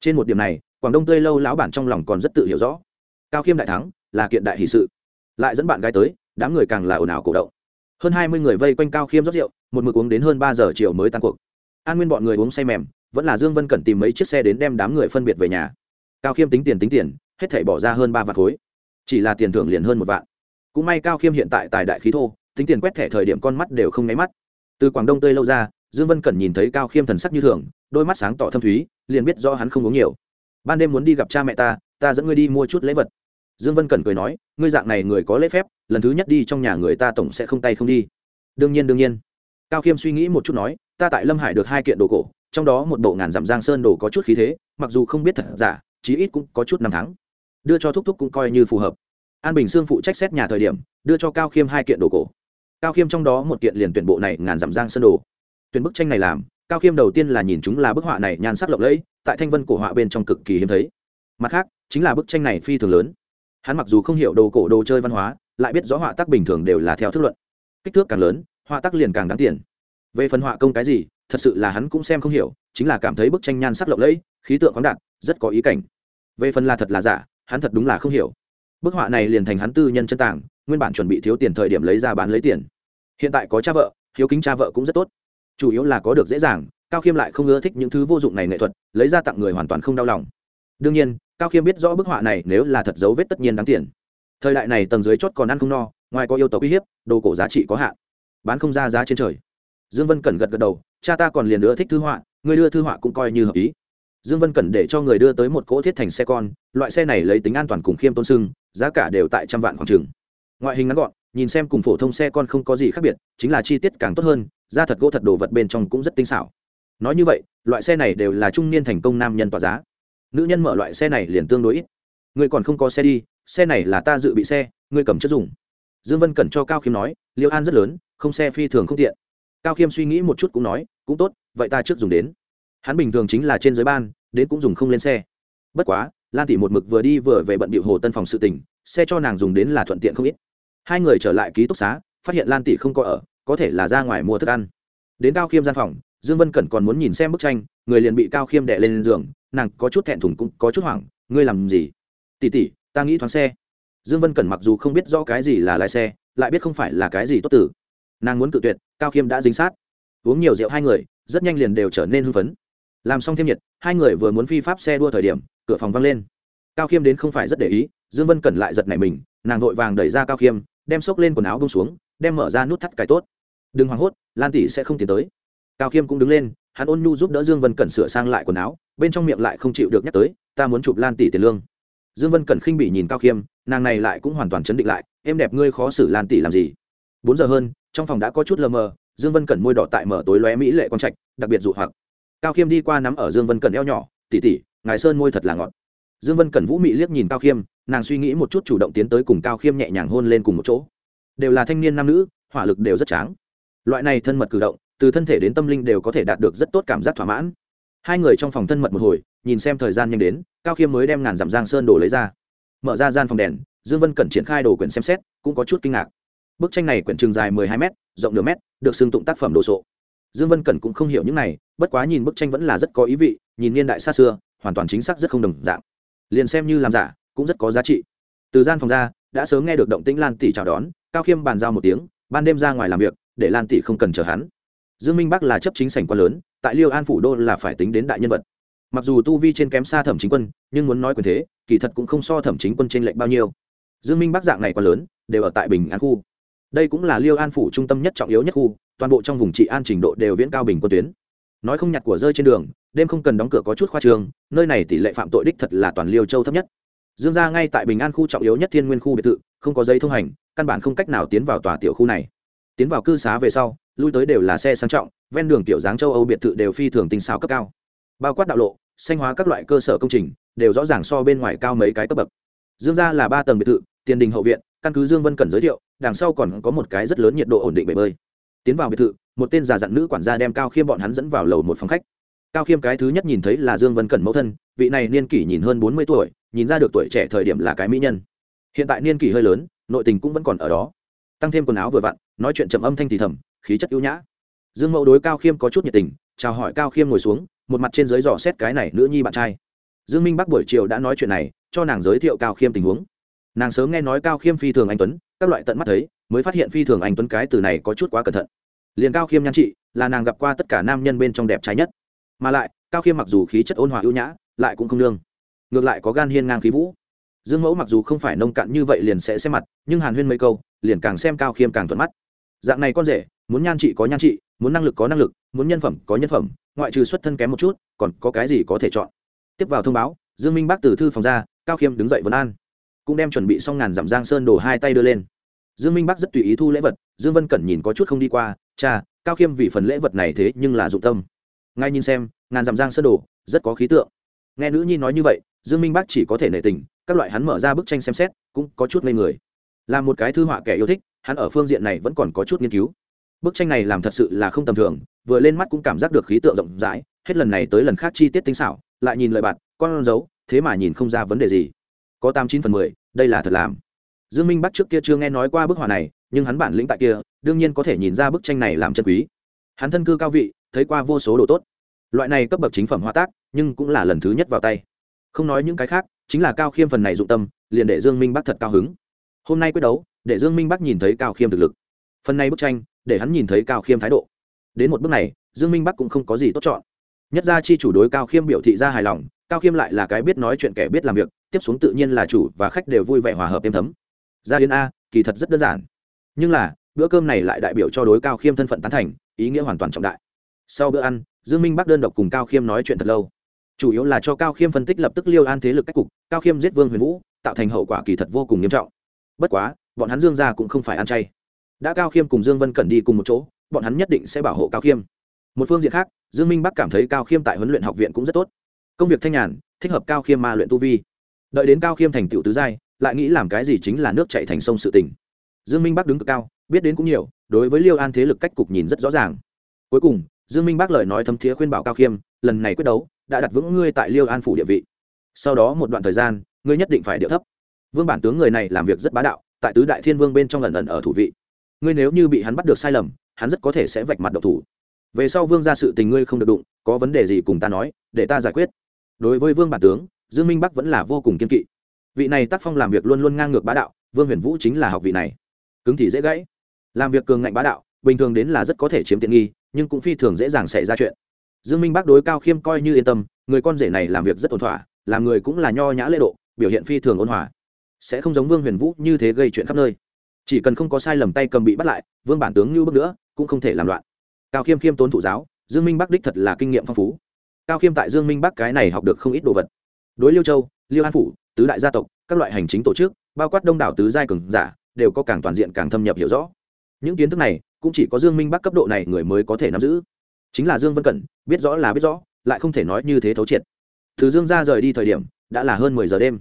Trên một điểm này, quảng đông tươi lâu lão bản trong lòng còn rất tự hiểu rõ. Cao khiêm đại thắng, là kiện đại hì sự. Lại dẫn bạn gái tới, đám người càng là ồn ào cổ động. Hơn hai mươi người vây quanh cao khiêm rót rượu, một mực uống đến hơn ba giờ chiều mới tan cuộc. An nguyên bọn người uống say mềm, vẫn là dương vân cần tìm mấy chiếc xe đến đem đám người phân biệt về nhà. Cao khiêm tính tiền tính tiền, hết thảy bỏ ra hơn ba vạn khối. Chỉ là tiền thưởng liền hơn một vạn cũng may cao khiêm hiện tại tài đại khí thô, tính tiền quét thẻ thời điểm con mắt đều không nháy mắt. Từ quảng đông tươi lâu ra, dương vân cẩn nhìn thấy cao khiêm thần sắc như thường, đôi mắt sáng tỏ thâm thúy, liền biết do hắn không uống nhiều. Ban đêm muốn đi gặp cha mẹ ta ta dẫn ngươi đi mua chút lễ vật. Dương vân cẩn cười nói, ngươi dạng này người có lễ phép, lần thứ nhất đi trong nhà người ta tổng sẽ không tay không đi. Đương nhiên đương nhiên. Cao khiêm suy nghĩ một chút nói, ta tại lâm hải được hai kiện đồ cổ, trong đó một bộ ngàn dặm giang sơn đồ có chút khí thế, mặc dù không biết thật giả, chí ít cũng có chút năm tháng. Đưa cho thúc thúc cũng coi như phù hợp an bình sương phụ trách xét nhà thời điểm, đưa cho cao khiêm hai kiện đồ cổ. Cao khiêm trong đó một kiện liền tuyển bộ này ngàn dặm giang sơn đồ. Tuyển bức tranh này làm, cao khiêm đầu tiên là nhìn chúng là bức họa này nhan sắc lộng lẫy, tại thanh vân cổ họa bên trong cực kỳ hiếm thấy. Mặt khác, chính là bức tranh này phi thường lớn. Hắn mặc dù không hiểu đồ cổ đồ chơi văn hóa, lại biết rõ họa tác bình thường đều là theo thức luận. Kích thước càng lớn, họa tác liền càng đáng tiền. Về phần họa công cái gì, thật sự là hắn cũng xem không hiểu, chính là cảm thấy bức tranh nhan sắc lộng lẫy, khí tượng khoáng đạt, rất có ý cảnh. Về phần là thật là giả, hắn thật đúng là không hiểu bức họa này liền thành hắn tư nhân chân tàng nguyên bản chuẩn bị thiếu tiền thời điểm lấy ra bán lấy tiền. Hiện tại có cha vợ, hiếu kính cha vợ cũng rất tốt. Chủ yếu là có được dễ dàng, cao khiêm lại không ưa thích những thứ vô dụng này nghệ thuật, lấy ra tặng người hoàn toàn không đau lòng. Đương nhiên, cao khiêm biết rõ bức họa này nếu là thật dấu vết tất nhiên đáng tiền. Thời đại này tầng dưới chót còn ăn không no, ngoài có yêu tộc uy hiếp, đồ cổ giá trị có hạn. Bán không ra giá trên trời. Dương vân cẩn gật gật đầu, cha ta còn liền nữa thích thư họa, người đưa thư họa cũng coi như hợp ý dương vân cẩn để cho người đưa tới một cỗ thiết thành xe con, loại xe này lấy tính an toàn cùng khiêm tôn sưng, giá cả đều tại trăm vạn khoảng trường ngoại hình ngắn gọn, nhìn xem cùng phổ thông xe con không có gì khác biệt, chính là chi tiết càng tốt hơn, da thật gỗ thật đồ vật bên trong cũng rất tinh xảo. Nói như vậy, loại xe này đều là trung niên thành công nam nhân tỏa giá. Nữ nhân mở loại xe này liền tương đối ít. Người còn không có xe đi, xe này là ta dự bị xe, ngươi cầm chất dùng. Dương vân cẩn cho cao khiêm nói, liêu an rất lớn, không xe phi thường không tiện. Cao khiêm suy nghĩ một chút cũng nói, cũng tốt, vậy ta trước dùng đến hắn bình thường chính là trên giới ban, đến cũng dùng không lên xe. Bất quá, lan tỷ một mực vừa đi vừa về bận bịu hồ tân phòng sự tỉnh xe cho nàng dùng đến là thuận tiện không ít. Hai người trở lại ký túc xá, phát hiện lan tỷ không có ở, có thể là ra ngoài mua thức ăn. Đến cao khiêm gian phòng, dương vân cẩn còn muốn nhìn xem bức tranh, người liền bị cao khiêm đè lên giường, nàng có chút thẹn thùng cũng có chút hoảng, ngươi làm gì? Tỉ tỉ ta nghĩ thoáng xe. Dương vân cẩn mặc dù không biết rõ cái gì là lái xe, lại biết không phải là cái gì tốt tử. Nàng muốn cự tuyệt, cao khiêm đã dính sát. Uống nhiều rượu hai người, rất nhanh liền đều trở nên hưng phấn làm xong thêm nhiệt, hai người vừa muốn phi pháp xe đua thời điểm, cửa phòng văng lên. Cao khiêm đến không phải rất để ý, dương vân cẩn lại giật nảy mình, nàng vội vàng đẩy ra cao khiêm, đem xốc lên quần áo bông xuống, đem mở ra nút thắt cài tốt. Đừng hoảng hốt, lan tỷ sẽ không tiến tới. Cao khiêm cũng đứng lên, hắn ôn nhu giúp đỡ dương vân cẩn sửa sang lại quần áo, bên trong miệng lại không chịu được nhắc tới, ta muốn chụp lan tỷ tiền lương. Dương vân cẩn khinh bị nhìn cao khiêm, nàng này lại cũng hoàn toàn chấn định lại, em đẹp ngươi khó xử lan tỷ làm gì? Bốn giờ hơn, trong phòng đã có chút lờ mờ, dương vân cẩn môi đỏ tại mở tối lóe mỹ lệ quang trạch, đặc biệt dụ hoặc cao khiêm đi qua nắm ở dương vân cẩn eo nhỏ tỉ tỉ ngài sơn môi thật là ngọt. Dương vân cẩn vũ mị liếc nhìn cao khiêm, nàng suy nghĩ một chút chủ động tiến tới cùng cao khiêm nhẹ nhàng hôn lên cùng một chỗ. Đều là thanh niên nam nữ, hỏa lực đều rất tráng. Loại này thân mật cử động, từ thân thể đến tâm linh đều có thể đạt được rất tốt cảm giác thỏa mãn. Hai người trong phòng thân mật một hồi, nhìn xem thời gian nhanh đến, cao khiêm mới đem ngàn dặm giang sơn đồ lấy ra. Mở ra gian phòng đèn, dương vân cẩn triển khai đồ quyển xem xét, cũng có chút kinh ngạc. Bức tranh này quyển trường dài mười hai m rộng nửa m được xưng tụng tác phẩm đồ sộ. Dương vân cẩn cũng không hiểu những này bất quá nhìn bức tranh vẫn là rất có ý vị, nhìn niên đại xa xưa, hoàn toàn chính xác rất không đồng dạng. Liền xem như làm giả, cũng rất có giá trị. Từ gian phòng ra, đã sớm nghe được động tĩnh lan tỷ chào đón, cao khiêm bàn giao một tiếng, ban đêm ra ngoài làm việc, để lan tỷ không cần chờ hắn. Dương minh bắc là chấp chính sảnh quan lớn, tại liêu an phủ đô là phải tính đến đại nhân vật. Mặc dù tu vi trên kém xa thẩm chính quân, nhưng muốn nói quyền thế, kỳ thật cũng không so thẩm chính quân trên lệnh bao nhiêu. Dương minh bắc dạng này quá lớn, đều ở tại bình an khu. Đây cũng là liêu an phủ trung tâm nhất trọng yếu nhất khu, toàn bộ trong vùng trị an trình độ đều viễn cao bình quân tuyến nói không nhặt của rơi trên đường, đêm không cần đóng cửa có chút khoa trường nơi này tỷ lệ phạm tội đích thật là toàn liêu châu thấp nhất. Dương ra ngay tại bình an khu trọng yếu nhất thiên nguyên khu biệt thự, không có giấy thông hành, căn bản không cách nào tiến vào tòa tiểu khu này. Tiến vào cư xá về sau, lui tới đều là xe sang trọng, ven đường tiểu dáng châu âu biệt thự đều phi thường tinh xảo cấp cao. Bao quát đạo lộ, xanh hóa các loại cơ sở công trình, đều rõ ràng so bên ngoài cao mấy cái cấp bậc. Dương ra là ba tầng biệt thự, tiền đình hậu viện, căn cứ dương vân cần giới thiệu, đằng sau còn có một cái rất lớn nhiệt độ ổn định bể bơi tiến vào biệt thự, một tên già dặn nữ quản gia đem cao khiêm bọn hắn dẫn vào lầu một phòng khách. Cao khiêm cái thứ nhất nhìn thấy là dương vân cẩn mẫu thân, vị này niên kỷ nhìn hơn bốn mươi tuổi, nhìn ra được tuổi trẻ thời điểm là cái mỹ nhân. Hiện tại niên kỷ hơi lớn, nội tình cũng vẫn còn ở đó. Tăng thêm quần áo vừa vặn, nói chuyện chậm âm thanh thì thầm, khí chất ưu nhã. Dương mẫu đối cao khiêm có chút nhiệt tình, chào hỏi cao khiêm ngồi xuống, một mặt trên dưới dò xét cái này nữ nhi bạn trai. Dương minh bắc buổi chiều đã nói chuyện này, cho nàng giới thiệu cao khiêm tình huống. Nàng sớm nghe nói cao khiêm phi thường anh tuấn, các loại tận mắt thấy mới phát hiện phi thường anh tuấn cái từ này có chút quá cẩn thận. Liền cao khiêm nhan trị là nàng gặp qua tất cả nam nhân bên trong đẹp trai nhất. Mà lại cao khiêm mặc dù khí chất ôn hòa ưu nhã lại cũng không lương, ngược lại có gan hiên ngang khí vũ. Dương mẫu mặc dù không phải nông cạn như vậy liền sẽ xem mặt nhưng hàn huyên mấy câu liền càng xem cao khiêm càng thuận mắt. Dạng này con rể muốn nhan trị có nhan trị muốn năng lực có năng lực muốn nhân phẩm có nhân phẩm ngoại trừ xuất thân kém một chút còn có cái gì có thể chọn? Tiếp vào thông báo dương minh bác từ thư phòng ra cao khiêm đứng dậy vấn an. Cũng đem chuẩn bị xong ngàn giảm giang sơn đổ hai tay đưa lên dương minh bắc rất tùy ý thu lễ vật dương vân cẩn nhìn có chút không đi qua cha cao khiêm vì phần lễ vật này thế nhưng là dụng tâm. Ngay nhìn xem ngàn dặm giang sơn đồ, rất có khí tượng. Nghe nữ nhi nói như vậy dương minh bắc chỉ có thể nể tình các loại hắn mở ra bức tranh xem xét cũng có chút ngây người. Là một cái thư họa kẻ yêu thích hắn ở phương diện này vẫn còn có chút nghiên cứu. Bức tranh này làm thật sự là không tầm thường vừa lên mắt cũng cảm giác được khí tượng rộng rãi hết lần này tới lần khác chi tiết tinh xảo lại nhìn lời bạn con dấu thế mà nhìn không ra vấn đề gì. Có tám chín phần mười đây là thật làm dương minh bắc trước kia chưa nghe nói qua bức họa này, nhưng hắn bản lĩnh tại kia, đương nhiên có thể nhìn ra bức tranh này làm chân quý. Hắn thân cư cao vị, thấy qua vô số đồ tốt. Loại này cấp bậc chính phẩm hóa tác, nhưng cũng là lần thứ nhất vào tay. Không nói những cái khác, chính là cao khiêm phần này dụng tâm, liền để dương minh bắc thật cao hứng. Hôm nay quyết đấu, để dương minh bắc nhìn thấy cao khiêm thực lực. Phần này bức tranh, để hắn nhìn thấy cao khiêm thái độ. Đến một bước này, dương minh bắc cũng không có gì tốt chọn. Nhất ra chi chủ đối cao khiêm biểu thị ra hài lòng, cao khiêm lại là cái biết nói chuyện kẻ biết làm việc, tiếp xuống tự nhiên là chủ và khách đều vui vẻ hòa hợp êm thấm gia yến a, kỳ thật rất đơn giản. Nhưng là, bữa cơm này lại đại biểu cho đối cao khiêm thân phận tán thành, ý nghĩa hoàn toàn trọng đại. Sau bữa ăn, dương minh bắc đơn độc cùng cao khiêm nói chuyện thật lâu. Chủ yếu là cho cao khiêm phân tích lập tức liêu an thế lực cách cục, cao khiêm giết vương huyền vũ, tạo thành hậu quả kỳ thật vô cùng nghiêm trọng. Bất quá, bọn hắn dương gia cũng không phải ăn chay. Đã cao khiêm cùng dương vân cẩn đi cùng một chỗ, bọn hắn nhất định sẽ bảo hộ cao khiêm. Một phương diện khác, dương minh bắc cảm thấy cao khiêm tại huấn luyện học viện cũng rất tốt. Công việc thanh nhàn, thích hợp cao khiêm ma luyện tu vi. Đợi đến cao khiêm thành tựu tứ giai lại nghĩ làm cái gì chính là nước chạy thành sông sự tình. Dương minh bắc đứng cực cao, biết đến cũng nhiều, đối với liêu an thế lực cách cục nhìn rất rõ ràng. Cuối cùng, dương minh bắc lời nói thâm thiế khuyên bảo cao khiêm, lần này quyết đấu, đã đặt vững ngươi tại liêu an phủ địa vị. Sau đó một đoạn thời gian, ngươi nhất định phải điệu thấp. Vương bản tướng người này làm việc rất bá đạo, tại tứ đại thiên vương bên trong lần ẩn ở thủ vị. Ngươi nếu như bị hắn bắt được sai lầm, hắn rất có thể sẽ vạch mặt độc thủ. Về sau vương ra sự tình ngươi không được đụng, có vấn đề gì cùng ta nói, để ta giải quyết. Đối với vương bản tướng, dương minh bắc vẫn là vô cùng kiên kỵ vị này tác phong làm việc luôn luôn ngang ngược bá đạo, vương huyền vũ chính là học vị này. Cứng thì dễ gãy. Làm việc cường ngạnh bá đạo, bình thường đến là rất có thể chiếm tiện nghi, nhưng cũng phi thường dễ dàng xảy ra chuyện. Dương minh bắc đối cao khiêm coi như yên tâm, người con rể này làm việc rất ổn thỏa, làm người cũng là nho nhã lễ độ, biểu hiện phi thường ôn hòa. Sẽ không giống vương huyền vũ như thế gây chuyện khắp nơi. Chỉ cần không có sai lầm tay cầm bị bắt lại, vương bản tướng như bước nữa, cũng không thể làm loạn. Cao khiêm khiêm tốn thủ giáo, dương minh bắc đích thật là kinh nghiệm phong phú. Cao khiêm tại dương minh bắc cái này học được không ít đồ vật. Đối liêu châu, liêu an phủ tứ đại gia tộc, các loại hành chính tổ chức, bao quát đông đảo tứ giai cường giả, đều có càng toàn diện càng thâm nhập hiểu rõ. Những kiến thức này, cũng chỉ có dương minh bắc cấp độ này người mới có thể nắm giữ. Chính là dương vân cẩn, biết rõ là biết rõ, lại không thể nói như thế thấu triệt. Từ dương ra rời đi thời điểm, đã là hơn mười giờ đêm.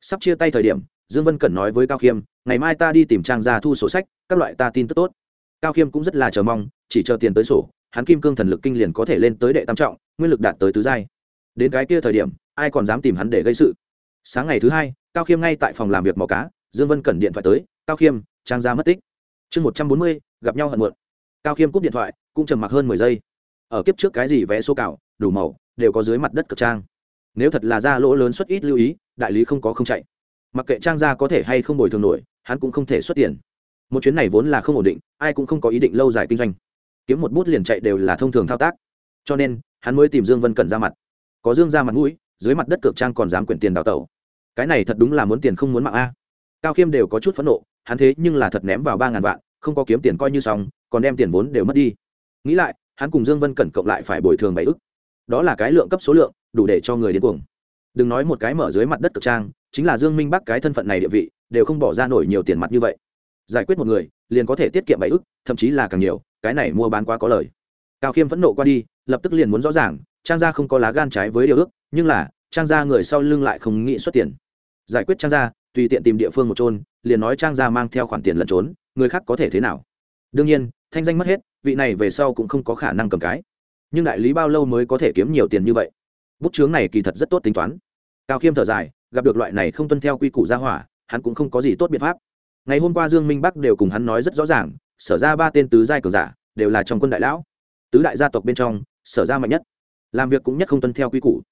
Sắp chia tay thời điểm, dương vân cẩn nói với cao khiêm, ngày mai ta đi tìm trang ra thu sổ sách, các loại ta tin tức tốt. Cao khiêm cũng rất là chờ mong, chỉ chờ tiền tới sổ, hắn kim cương thần lực kinh liền có thể lên tới đệ tam trọng, nguyên lực đạt tới tứ giai. Đến cái kia thời điểm, ai còn dám tìm hắn để gây sự? Sáng ngày thứ hai, cao khiêm ngay tại phòng làm việc mò cá, dương vân cẩn điện thoại tới, cao khiêm, trang ra mất tích. Chương một trăm bốn mươi, gặp nhau hận muộn. Cao khiêm cúp điện thoại, cũng trầm mặc hơn mười giây. Ở kiếp trước cái gì vẽ số cào, đủ màu, đều có dưới mặt đất cực trang. Nếu thật là ra lỗ lớn xuất ít lưu ý, đại lý không có không chạy. Mặc kệ trang gia có thể hay không bồi thường nổi, hắn cũng không thể xuất tiền. Một chuyến này vốn là không ổn định, ai cũng không có ý định lâu dài kinh doanh. Kiếm một bút liền chạy đều là thông thường thao tác. Cho nên, hắn mới tìm dương vân cẩn ra mặt. Có dương ra mặt mũi dưới mặt đất cược trang còn dám quyển tiền đào tẩu. Cái này thật đúng là muốn tiền không muốn mạng a. Cao khiêm đều có chút phẫn nộ, hắn thế nhưng là thật ném vào ba ngàn vạn, không có kiếm tiền coi như xong, còn đem tiền vốn đều mất đi. Nghĩ lại, hắn cùng dương vân cẩn cộng lại phải bồi thường bảy ức. Đó là cái lượng cấp số lượng, đủ để cho người đến cuồng. Đừng nói một cái mở dưới mặt đất cực trang, chính là dương minh bắc cái thân phận này địa vị, đều không bỏ ra nổi nhiều tiền mặt như vậy. Giải quyết một người, liền có thể tiết kiệm bảy ức, thậm chí là càng nhiều, cái này mua bán quá có lời. Cao khiêm phẫn nộ qua đi, lập tức liền muốn rõ ràng trang gia không có lá gan trái với điều ước, nhưng là, trang gia người sau lưng lại không nghĩ xuất tiền. Giải quyết trang gia, tùy tiện tìm địa phương một trôn liền nói trang gia mang theo khoản tiền lẩn trốn, người khác có thể thế nào? Đương nhiên, thanh danh mất hết, vị này về sau cũng không có khả năng cầm cái. Nhưng đại lý bao lâu mới có thể kiếm nhiều tiền như vậy? Bút chướng này kỳ thật rất tốt tính toán. Cao khiêm thở dài, gặp được loại này không tuân theo quy củ gia hỏa, hắn cũng không có gì tốt biện pháp. Ngày hôm qua dương minh bắc đều cùng hắn nói rất rõ ràng, sở ra ba tên tứ giai cường giả, đều là trong quân đại lão. Tứ đại gia tộc bên trong, sở ra mạnh nhất làm việc cũng nhất không tuân theo quy củ.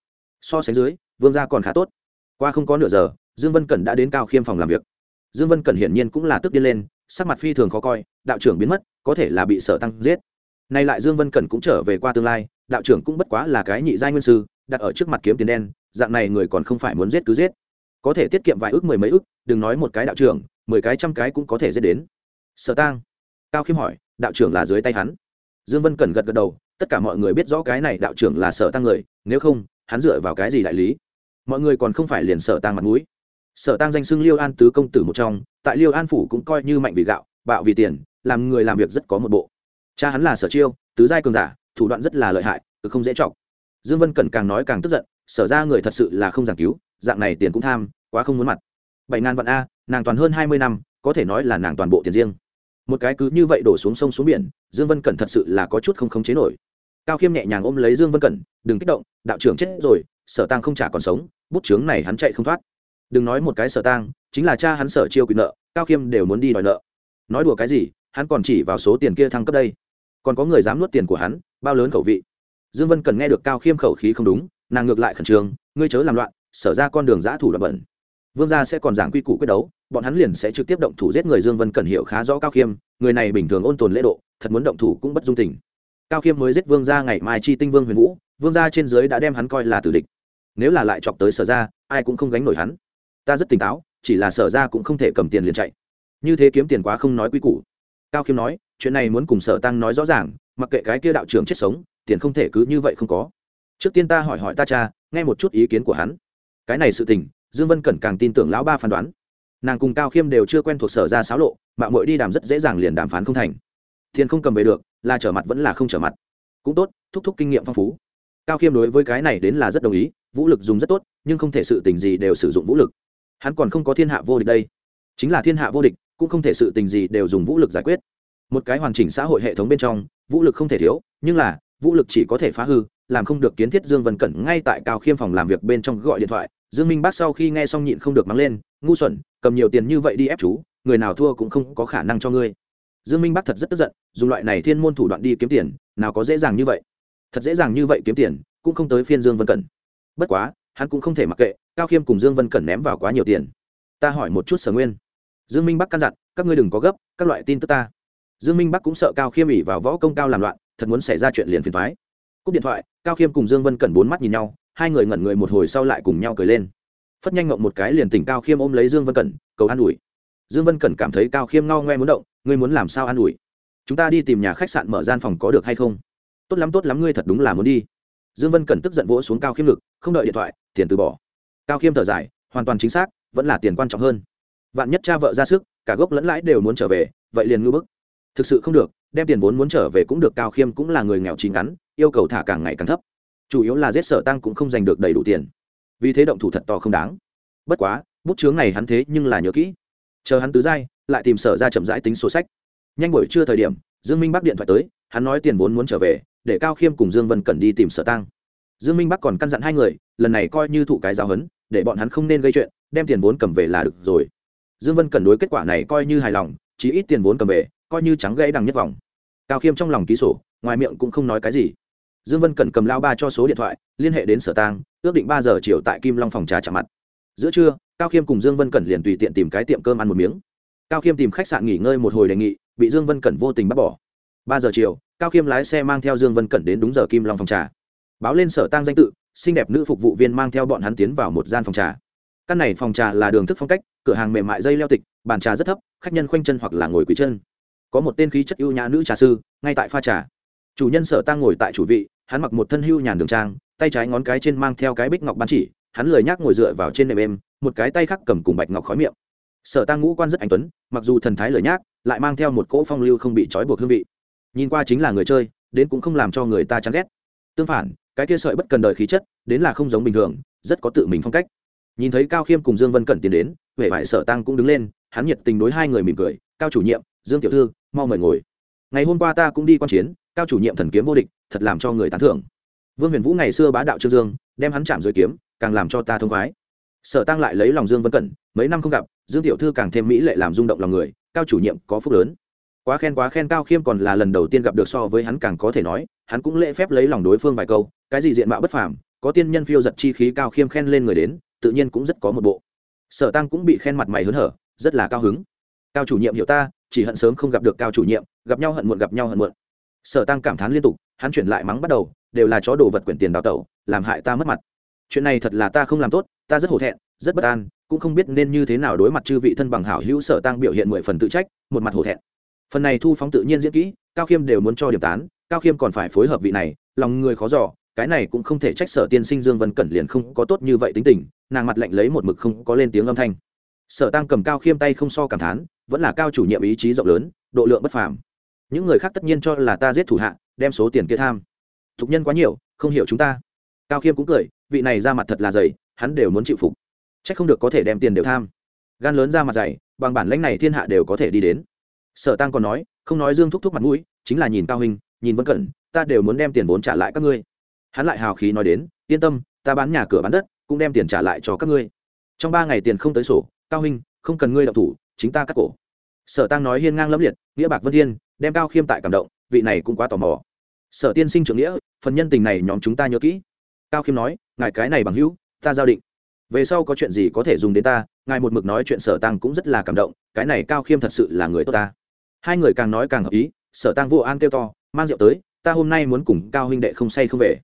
So sánh dưới, vương gia còn khá tốt. Qua không có nửa giờ, dương vân cẩn đã đến cao khiêm phòng làm việc. Dương vân cẩn hiển nhiên cũng là tức điên lên, sắc mặt phi thường khó coi, đạo trưởng biến mất, có thể là bị sở tăng giết. Nay lại dương vân cẩn cũng trở về qua tương lai, đạo trưởng cũng bất quá là cái nhị giai nguyên sư, đặt ở trước mặt kiếm tiền đen, dạng này người còn không phải muốn giết cứ giết. Có thể tiết kiệm vài ước mười mấy ước, đừng nói một cái đạo trưởng, mười cái trăm cái cũng có thể giết đến. Sở tăng cao khiêm hỏi, đạo trưởng là dưới tay hắn. Dương vân cẩn gật gật đầu tất cả mọi người biết rõ cái này đạo trưởng là sở tăng người, nếu không, hắn dựa vào cái gì đại lý? Mọi người còn không phải liền sở tăng mặt mũi. Sở tăng danh xưng liêu an tứ công tử một trong, tại liêu an phủ cũng coi như mạnh vì gạo, bạo vì tiền, làm người làm việc rất có một bộ. Cha hắn là sở chiêu, tứ giai cường giả, thủ đoạn rất là lợi hại cứ không dễ chọc. Dương vân cẩn càng nói càng tức giận, sở ra người thật sự là không giảng cứu, dạng này tiền cũng tham, quá không muốn mặt. Bảy ngàn vạn a, nàng toàn hơn hai mươi năm, có thể nói là nàng toàn bộ tiền riêng. Một cái cứ như vậy đổ xuống sông xuống biển, dương vân cẩn thật sự là có chút không khống chế nổi cao khiêm nhẹ nhàng ôm lấy dương vân cẩn, đừng kích động, đạo trưởng chết rồi, sở tăng không trả còn sống, bút chướng này hắn chạy không thoát. Đừng nói một cái sở tăng chính là cha hắn sở chiêu quyền nợ, cao khiêm đều muốn đi đòi nợ. Nói đùa cái gì, hắn còn chỉ vào số tiền kia thăng cấp đây. Còn có người dám nuốt tiền của hắn, bao lớn khẩu vị. Dương vân cần nghe được cao khiêm khẩu khí không đúng, nàng ngược lại khẩn trương, ngươi chớ làm loạn, sở ra con đường giã thủ đoạn bẩn. Vương gia sẽ còn giảng quy củ quyết đấu, bọn hắn liền sẽ trực tiếp động thủ giết người. Dương vân cần hiểu khá rõ cao khiêm, người này bình thường ôn tồn lễ độ, thật muốn động thủ cũng bất dung tình cao khiêm mới giết vương gia ngày mai chi tinh vương huyền vũ, vương gia trên dưới đã đem hắn coi là tử địch. Nếu là lại chọc tới sở ra ai cũng không gánh nổi hắn. Ta rất tỉnh táo, chỉ là sở ra cũng không thể cầm tiền liền chạy. Như thế kiếm tiền quá không nói quy củ. Cao khiêm nói, chuyện này muốn cùng sở tăng nói rõ ràng, mặc kệ cái kia đạo trưởng chết sống, tiền không thể cứ như vậy không có. Trước tiên ta hỏi hỏi ta cha, nghe một chút ý kiến của hắn. Cái này sự tình, dương vân cẩn càng tin tưởng lão ba phán đoán. Nàng cùng cao khiêm đều chưa quen thuộc sở ra xáo lộ mạng mội đi đàm rất dễ dàng liền đàm phán không thành. Tiền không cầm về được là trở mặt vẫn là không trở mặt. Cũng tốt, thúc thúc kinh nghiệm phong phú. Cao khiêm đối với cái này đến là rất đồng ý, vũ lực dùng rất tốt, nhưng không thể sự tình gì đều sử dụng vũ lực. Hắn còn không có thiên hạ vô địch đây. Chính là thiên hạ vô địch, cũng không thể sự tình gì đều dùng vũ lực giải quyết. Một cái hoàn chỉnh xã hội hệ thống bên trong, vũ lực không thể thiếu, nhưng là, vũ lực chỉ có thể phá hư, làm không được kiến thiết dương vân cẩn ngay tại cao khiêm phòng làm việc bên trong gọi điện thoại, dương minh bác sau khi nghe xong nhịn không được mắng lên, ngu xuẩn, cầm nhiều tiền như vậy đi ép chú, người nào thua cũng không có khả năng cho ngươi dương minh Bắc thật rất tức giận, dùng loại này thiên môn thủ đoạn đi kiếm tiền, nào có dễ dàng như vậy. Thật dễ dàng như vậy kiếm tiền, cũng không tới phiên dương vân cẩn. Bất quá, hắn cũng không thể mặc kệ, cao khiêm cùng dương vân cẩn ném vào quá nhiều tiền. Ta hỏi một chút sở nguyên. Dương minh bắc căn dặn, các ngươi đừng có gấp, các loại tin tức ta. Dương minh bắc cũng sợ cao khiêm ỉ vào võ công cao làm loạn, thật muốn xảy ra chuyện liền phiền thoái cúp điện thoại, cao khiêm cùng dương vân cẩn bốn mắt nhìn nhau, hai người ngẩn người một hồi sau lại cùng nhau cười lên. Phất nhanh ngộng một cái liền tỉnh cao khiêm ôm lấy dương vân cẩn, cầu an ủi dương vân cẩn cảm thấy cao khiêm ngao ngoe muốn động ngươi muốn làm sao an ủi? Chúng ta đi tìm nhà khách sạn mở gian phòng có được hay không? Tốt lắm tốt lắm ngươi thật đúng là muốn đi. Dương vân cẩn tức giận vỗ xuống cao khiêm ngực không đợi điện thoại tiền từ bỏ. Cao khiêm thở dài hoàn toàn chính xác vẫn là tiền quan trọng hơn. Vạn nhất cha vợ ra sức cả gốc lẫn lãi đều muốn trở về vậy liền ngư bức. Thực sự không được đem tiền vốn muốn trở về cũng được cao khiêm cũng là người nghèo chín cắn, yêu cầu thả càng ngày càng thấp. Chủ yếu là giết sở tăng cũng không giành được đầy đủ tiền. Vì thế động thủ thật to không đáng. Bất quá bút chướng này hắn thế nhưng là nhớ kỹ chờ hắn tứ giai, lại tìm sở ra chậm rãi tính sổ sách. Nhanh buổi trưa thời điểm, dương minh bắc điện thoại tới, hắn nói tiền vốn muốn trở về, để cao khiêm cùng dương vân Cần đi tìm sở tăng dương minh bắc còn căn dặn hai người, lần này coi như thụ cái giáo hấn để bọn hắn không nên gây chuyện, đem tiền vốn cầm về là được rồi. Dương vân Cần đối kết quả này coi như hài lòng, chỉ ít tiền vốn cầm về, coi như trắng gãy đằng nhất vòng. Cao khiêm trong lòng ký sổ, ngoài miệng cũng không nói cái gì. Dương vân Cần cầm lao ba cho số điện thoại, liên hệ đến sở tang, ước định ba giờ chiều tại kim long phòng trà chạm mặt. Giữa trưa cao khiêm cùng dương vân cẩn liền tùy tiện tìm cái tiệm cơm ăn một miếng. Cao khiêm tìm khách sạn nghỉ ngơi một hồi đề nghị, bị dương vân cẩn vô tình bắt bỏ. Ba giờ chiều, cao khiêm lái xe mang theo dương vân cẩn đến đúng giờ kim long phòng trà. Báo lên sở tang danh tự, xinh đẹp nữ phục vụ viên mang theo bọn hắn tiến vào một gian phòng trà. Căn này phòng trà là đường thức phong cách, cửa hàng mềm mại dây leo tịch, bàn trà rất thấp, khách nhân khoanh chân hoặc là ngồi quý chân. Có một tên khí chất ưu nhã nữ trà sư, ngay tại pha trà. Chủ nhân sở tăng ngồi tại chủ vị, hắn mặc một thân hưu nhàn đường trang, tay trái ngón cái trên mang theo cái bích ngọc ban chỉ, hắn lười nhác ngồi dựa vào trên nệm êm một cái tay khác cầm cùng bạch ngọc khói miệng. Sở tăng ngũ quan rất anh tuấn, mặc dù thần thái lười nhác, lại mang theo một cỗ phong lưu không bị trói buộc hương vị. Nhìn qua chính là người chơi, đến cũng không làm cho người ta chán ghét. Tương phản, cái kia sợi bất cần đời khí chất, đến là không giống bình thường, rất có tự mình phong cách. Nhìn thấy cao khiêm cùng dương vân cẩn tiến đến huệ vải sở tăng cũng đứng lên, hắn nhiệt tình đối hai người mỉm cười, cao chủ nhiệm, dương tiểu thư, mau mời ngồi. Ngày hôm qua ta cũng đi quan chiến, cao chủ nhiệm thần kiếm vô địch, thật làm cho người tán thưởng. Vương huyền vũ ngày xưa bá đạo trương dương, đem hắn chạm dưới kiếm, càng làm cho ta thông khoái sở tăng lại lấy lòng dương vân cẩn, mấy năm không gặp, dương tiểu thư càng thêm mỹ lệ làm rung động lòng người, cao chủ nhiệm có phúc lớn. Quá khen quá khen cao khiêm còn là lần đầu tiên gặp được so với hắn càng có thể nói, hắn cũng lễ phép lấy lòng đối phương vài câu, cái gì diện mạo bất phàm, có tiên nhân phiêu giật chi khí cao khiêm khen lên người đến, tự nhiên cũng rất có một bộ. Sở tăng cũng bị khen mặt mày hớn hở, rất là cao hứng. Cao chủ nhiệm hiểu ta, chỉ hận sớm không gặp được cao chủ nhiệm, gặp nhau hận muộn gặp nhau hận muộn. Sở tăng cảm thán liên tục, hắn chuyển lại mắng bắt đầu, đều là chó đồ vật quyển tiền đào tẩu, làm hại ta mất mặt chuyện này thật là ta không làm tốt, ta rất hổ thẹn, rất bất an, cũng không biết nên như thế nào đối mặt chư vị thân bằng hảo hữu sở tăng biểu hiện mười phần tự trách, một mặt hổ thẹn. Phần này thu phóng tự nhiên diễn kỹ, cao khiêm đều muốn cho điểm tán, cao khiêm còn phải phối hợp vị này, lòng người khó giỏ cái này cũng không thể trách sở tiên sinh dương vân cẩn liền không có tốt như vậy tính tình, nàng mặt lạnh lấy một mực không có lên tiếng âm thanh. Sở tăng cầm cao khiêm tay không so cảm thán, vẫn là cao chủ nhiệm ý chí rộng lớn, độ lượng bất phàm. Những người khác tất nhiên cho là ta giết thủ hạ, đem số tiền kia tham. Thục nhân quá nhiều, không hiểu chúng ta cao khiêm cũng cười, vị này ra mặt thật là dày, hắn đều muốn chịu phục. C h ắ c không được có thể đem tiền đều tham. Gan lớn ra mặt dày, bằng bản lãnh này thiên hạ đều có thể đi đến. Sở tăng còn nói, không nói dương thúc thúc mặt mũi, chính là nhìn cao hình nhìn vân cẩn, ta đều muốn đem tiền vốn trả lại các ngươi. Hắn lại hào khí nói đến, yên tâm, ta bán nhà cửa bán đất, cũng đem tiền trả lại cho các ngươi. Trong ba ngày tiền không tới sổ, cao hình không cần ngươi đậu thủ, chính ta cắt cổ. Sở tăng nói hiên ngang lâm liệt, nghĩa bạc vân thiên, đem cao khiêm tại cảm động, vị này cũng quá tò mò. Sở tiên sinh trưởng nghĩa, phần nhân tình này nhóm chúng ta nhớ kỹ cao khiêm nói, ngài cái này bằng hữu, ta giao định. Về sau có chuyện gì có thể dùng đến ta, ngài một mực nói chuyện sở tăng cũng rất là cảm động, cái này cao khiêm thật sự là người tốt ta. Hai người càng nói càng hợp ý, sở tăng vô an kêu to, mang rượu tới, ta hôm nay muốn cùng cao huynh đệ không say không về.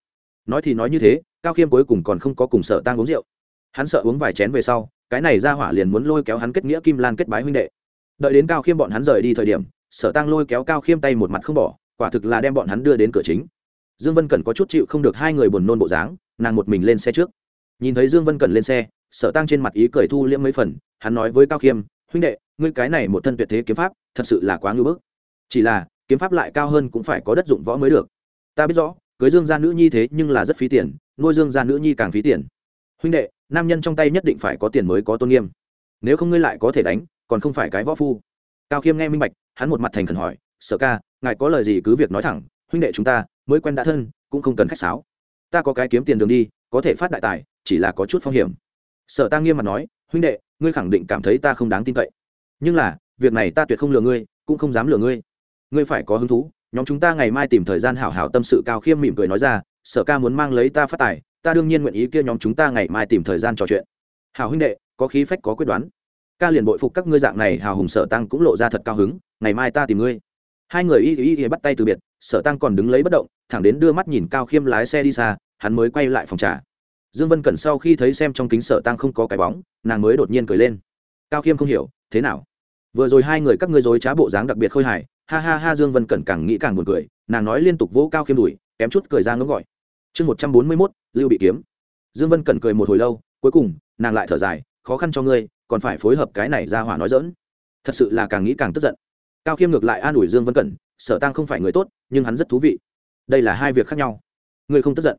Nói thì nói như thế, cao khiêm cuối cùng còn không có cùng sở tăng uống rượu. Hắn sợ uống vài chén về sau, cái này ra hỏa liền muốn lôi kéo hắn kết nghĩa kim lan kết bái huynh đệ. Đợi đến cao khiêm bọn hắn rời đi thời điểm, sở tăng lôi kéo cao khiêm tay một mặt không bỏ, quả thực là đem bọn hắn đưa đến cửa chính dương vân Cẩn có chút chịu không được hai người buồn nôn bộ dáng, nàng một mình lên xe trước. Nhìn thấy dương vân Cẩn lên xe, sở tăng trên mặt ý cười thu liễm mấy phần, hắn nói với cao khiêm, huynh đệ, ngươi cái này một thân tuyệt thế kiếm pháp, thật sự là quá ngưỡng bức. Chỉ là, kiếm pháp lại cao hơn cũng phải có đất dụng võ mới được. Ta biết rõ, cưới dương gia nữ nhi thế nhưng là rất phí tiền, nuôi dương gia nữ nhi càng phí tiền. Huynh đệ, nam nhân trong tay nhất định phải có tiền mới có tôn nghiêm. Nếu không ngươi lại có thể đánh, còn không phải cái võ phu. Cao khiêm nghe minh bạch, hắn một mặt thành khẩn hỏi, sở ca, ngài có lời gì cứ việc nói thẳng, huynh đệ chúng ta mới quen đã thân, cũng không cần khách sáo. Ta có cái kiếm tiền đường đi, có thể phát đại tài, chỉ là có chút phong hiểm. Sở ta nghiêm mặt nói, huynh đệ, ngươi khẳng định cảm thấy ta không đáng tin cậy. Nhưng là, việc này ta tuyệt không lừa ngươi, cũng không dám lừa ngươi. Ngươi phải có hứng thú, nhóm chúng ta ngày mai tìm thời gian hảo hảo tâm sự. Cao khiêm mỉm cười nói ra, sở ca muốn mang lấy ta phát tài, ta đương nhiên nguyện ý kia nhóm chúng ta ngày mai tìm thời gian trò chuyện. Hảo huynh đệ, có khí phách có quyết đoán. Ca liền bội phục các ngươi dạng này. Hào hùng sở tăng cũng lộ ra thật cao hứng, ngày mai ta tìm ngươi. Hai người y y y bắt tay từ biệt, sở tăng còn đứng lấy bất động thẳng đến đưa mắt nhìn cao khiêm lái xe đi xa, hắn mới quay lại phòng trà. Dương vân cẩn sau khi thấy xem trong kính sở tăng không có cái bóng, nàng mới đột nhiên cười lên. Cao khiêm không hiểu, thế nào? Vừa rồi hai người các ngươi dối trá bộ dáng đặc biệt khôi hài, ha ha ha, dương vân cẩn càng nghĩ càng buồn cười, nàng nói liên tục vỗ cao khiêm đùi, kém chút cười ra ngấm gọi. Chương một trăm bốn mươi mốt, lưu bị kiếm. Dương vân cẩn cười một hồi lâu, cuối cùng, nàng lại thở dài, khó khăn cho ngươi, còn phải phối hợp cái này ra hỏa nói dỡn thật sự là càng nghĩ càng tức giận. Cao khiêm ngược lại an ủi dương vân cẩn sở tăng không phải người tốt, nhưng hắn rất thú vị đây là hai việc khác nhau. Ngươi không tức giận.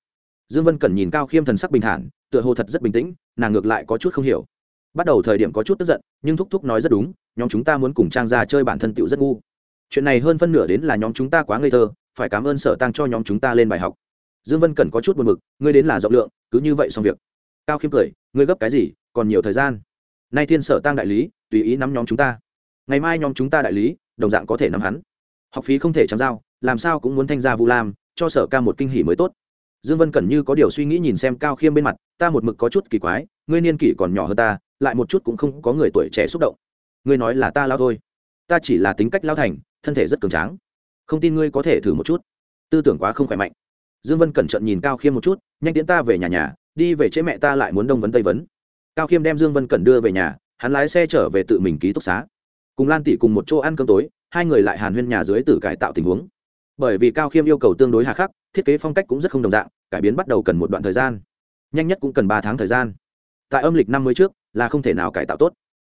Dương vân cẩn nhìn cao khiêm thần sắc bình thản, tựa hồ thật rất bình tĩnh, nàng ngược lại có chút không hiểu. Bắt đầu thời điểm có chút tức giận, nhưng thúc thúc nói rất đúng, nhóm chúng ta muốn cùng trang ra chơi bản thân tựu rất ngu. Chuyện này hơn phân nửa đến là nhóm chúng ta quá ngây thơ, phải cảm ơn sở tăng cho nhóm chúng ta lên bài học. Dương vân cẩn có chút buồn bực, ngươi đến là rộng lượng, cứ như vậy xong việc. Cao khiêm cười, ngươi gấp cái gì, còn nhiều thời gian. Nay thiên sở tăng đại lý, tùy ý nắm nhóm chúng ta. Ngày mai nhóm chúng ta đại lý, đồng dạng có thể nắm hắn. Học phí không thể trắng giao làm sao cũng muốn thanh gia vu lam, cho sở ca một kinh hỉ mới tốt. Dương vân cẩn như có điều suy nghĩ nhìn xem cao khiêm bên mặt, ta một mực có chút kỳ quái, ngươi niên kỷ còn nhỏ hơn ta, lại một chút cũng không có người tuổi trẻ xúc động. Ngươi nói là ta lao thôi, ta chỉ là tính cách lao thành, thân thể rất cường tráng. Không tin ngươi có thể thử một chút. Tư tưởng quá không khỏe mạnh. Dương vân cẩn trận nhìn cao khiêm một chút, nhanh tiến ta về nhà nhà, đi về chế mẹ ta lại muốn đông vấn tây vấn. Cao khiêm đem dương vân cẩn đưa về nhà, hắn lái xe trở về tự mình ký túc xá. Cùng lan tỷ cùng một chỗ ăn cơm tối, hai người lại hàn huyên nhà dưới tử cải tạo tình huống bởi vì cao khiêm yêu cầu tương đối hà khắc, thiết kế phong cách cũng rất không đồng dạng, cải biến bắt đầu cần một đoạn thời gian. Nhanh nhất cũng cần ba tháng thời gian. Tại âm lịch năm mươi trước, là không thể nào cải tạo tốt.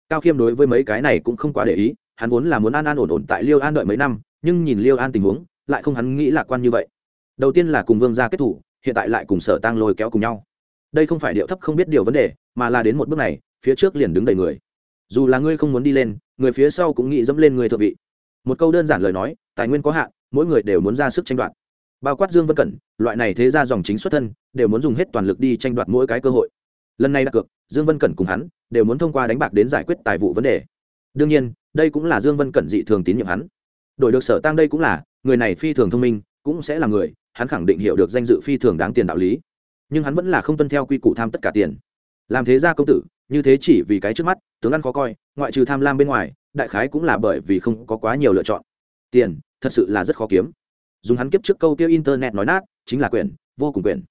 Cao khiêm đối với mấy cái này cũng không quá để ý, hắn vốn là muốn an an ổn ổn tại liêu an đợi mấy năm, nhưng nhìn liêu an tình huống, lại không hắn nghĩ lạc quan như vậy. Đầu tiên là cùng vương gia kết thủ, hiện tại lại cùng sở tăng lôi kéo cùng nhau. Đây không phải điệu thấp không biết điều vấn đề, mà là đến một bước này, phía trước liền đứng đầy người. Dù là ngươi không muốn đi lên, người phía sau cũng nghĩ dẫm lên người thợ vị. Một câu đơn giản lời nói, tài nguyên có hạn mỗi người đều muốn ra sức tranh đoạt. Bao quát dương vân cẩn, loại này thế ra dòng chính xuất thân, đều muốn dùng hết toàn lực đi tranh đoạt mỗi cái cơ hội. Lần này đặt cược, dương vân cẩn cùng hắn đều muốn thông qua đánh bạc đến giải quyết tài vụ vấn đề. Đương nhiên, đây cũng là dương vân cẩn dị thường tín nhiệm hắn. Đổi được sở tăng đây cũng là, người này phi thường thông minh, cũng sẽ là người, hắn khẳng định hiểu được danh dự phi thường đáng tiền đạo lý. Nhưng hắn vẫn là không tuân theo quy củ tham tất cả tiền. Làm thế gia công tử, như thế chỉ vì cái trước mắt, tướng ăn khó coi, ngoại trừ tham lam bên ngoài, đại khái cũng là bởi vì không có quá nhiều lựa chọn tiền, thật sự là rất khó kiếm. Dùng hắn kiếp trước câu tiêu internet nói nát, chính là quyền, vô cùng quyền.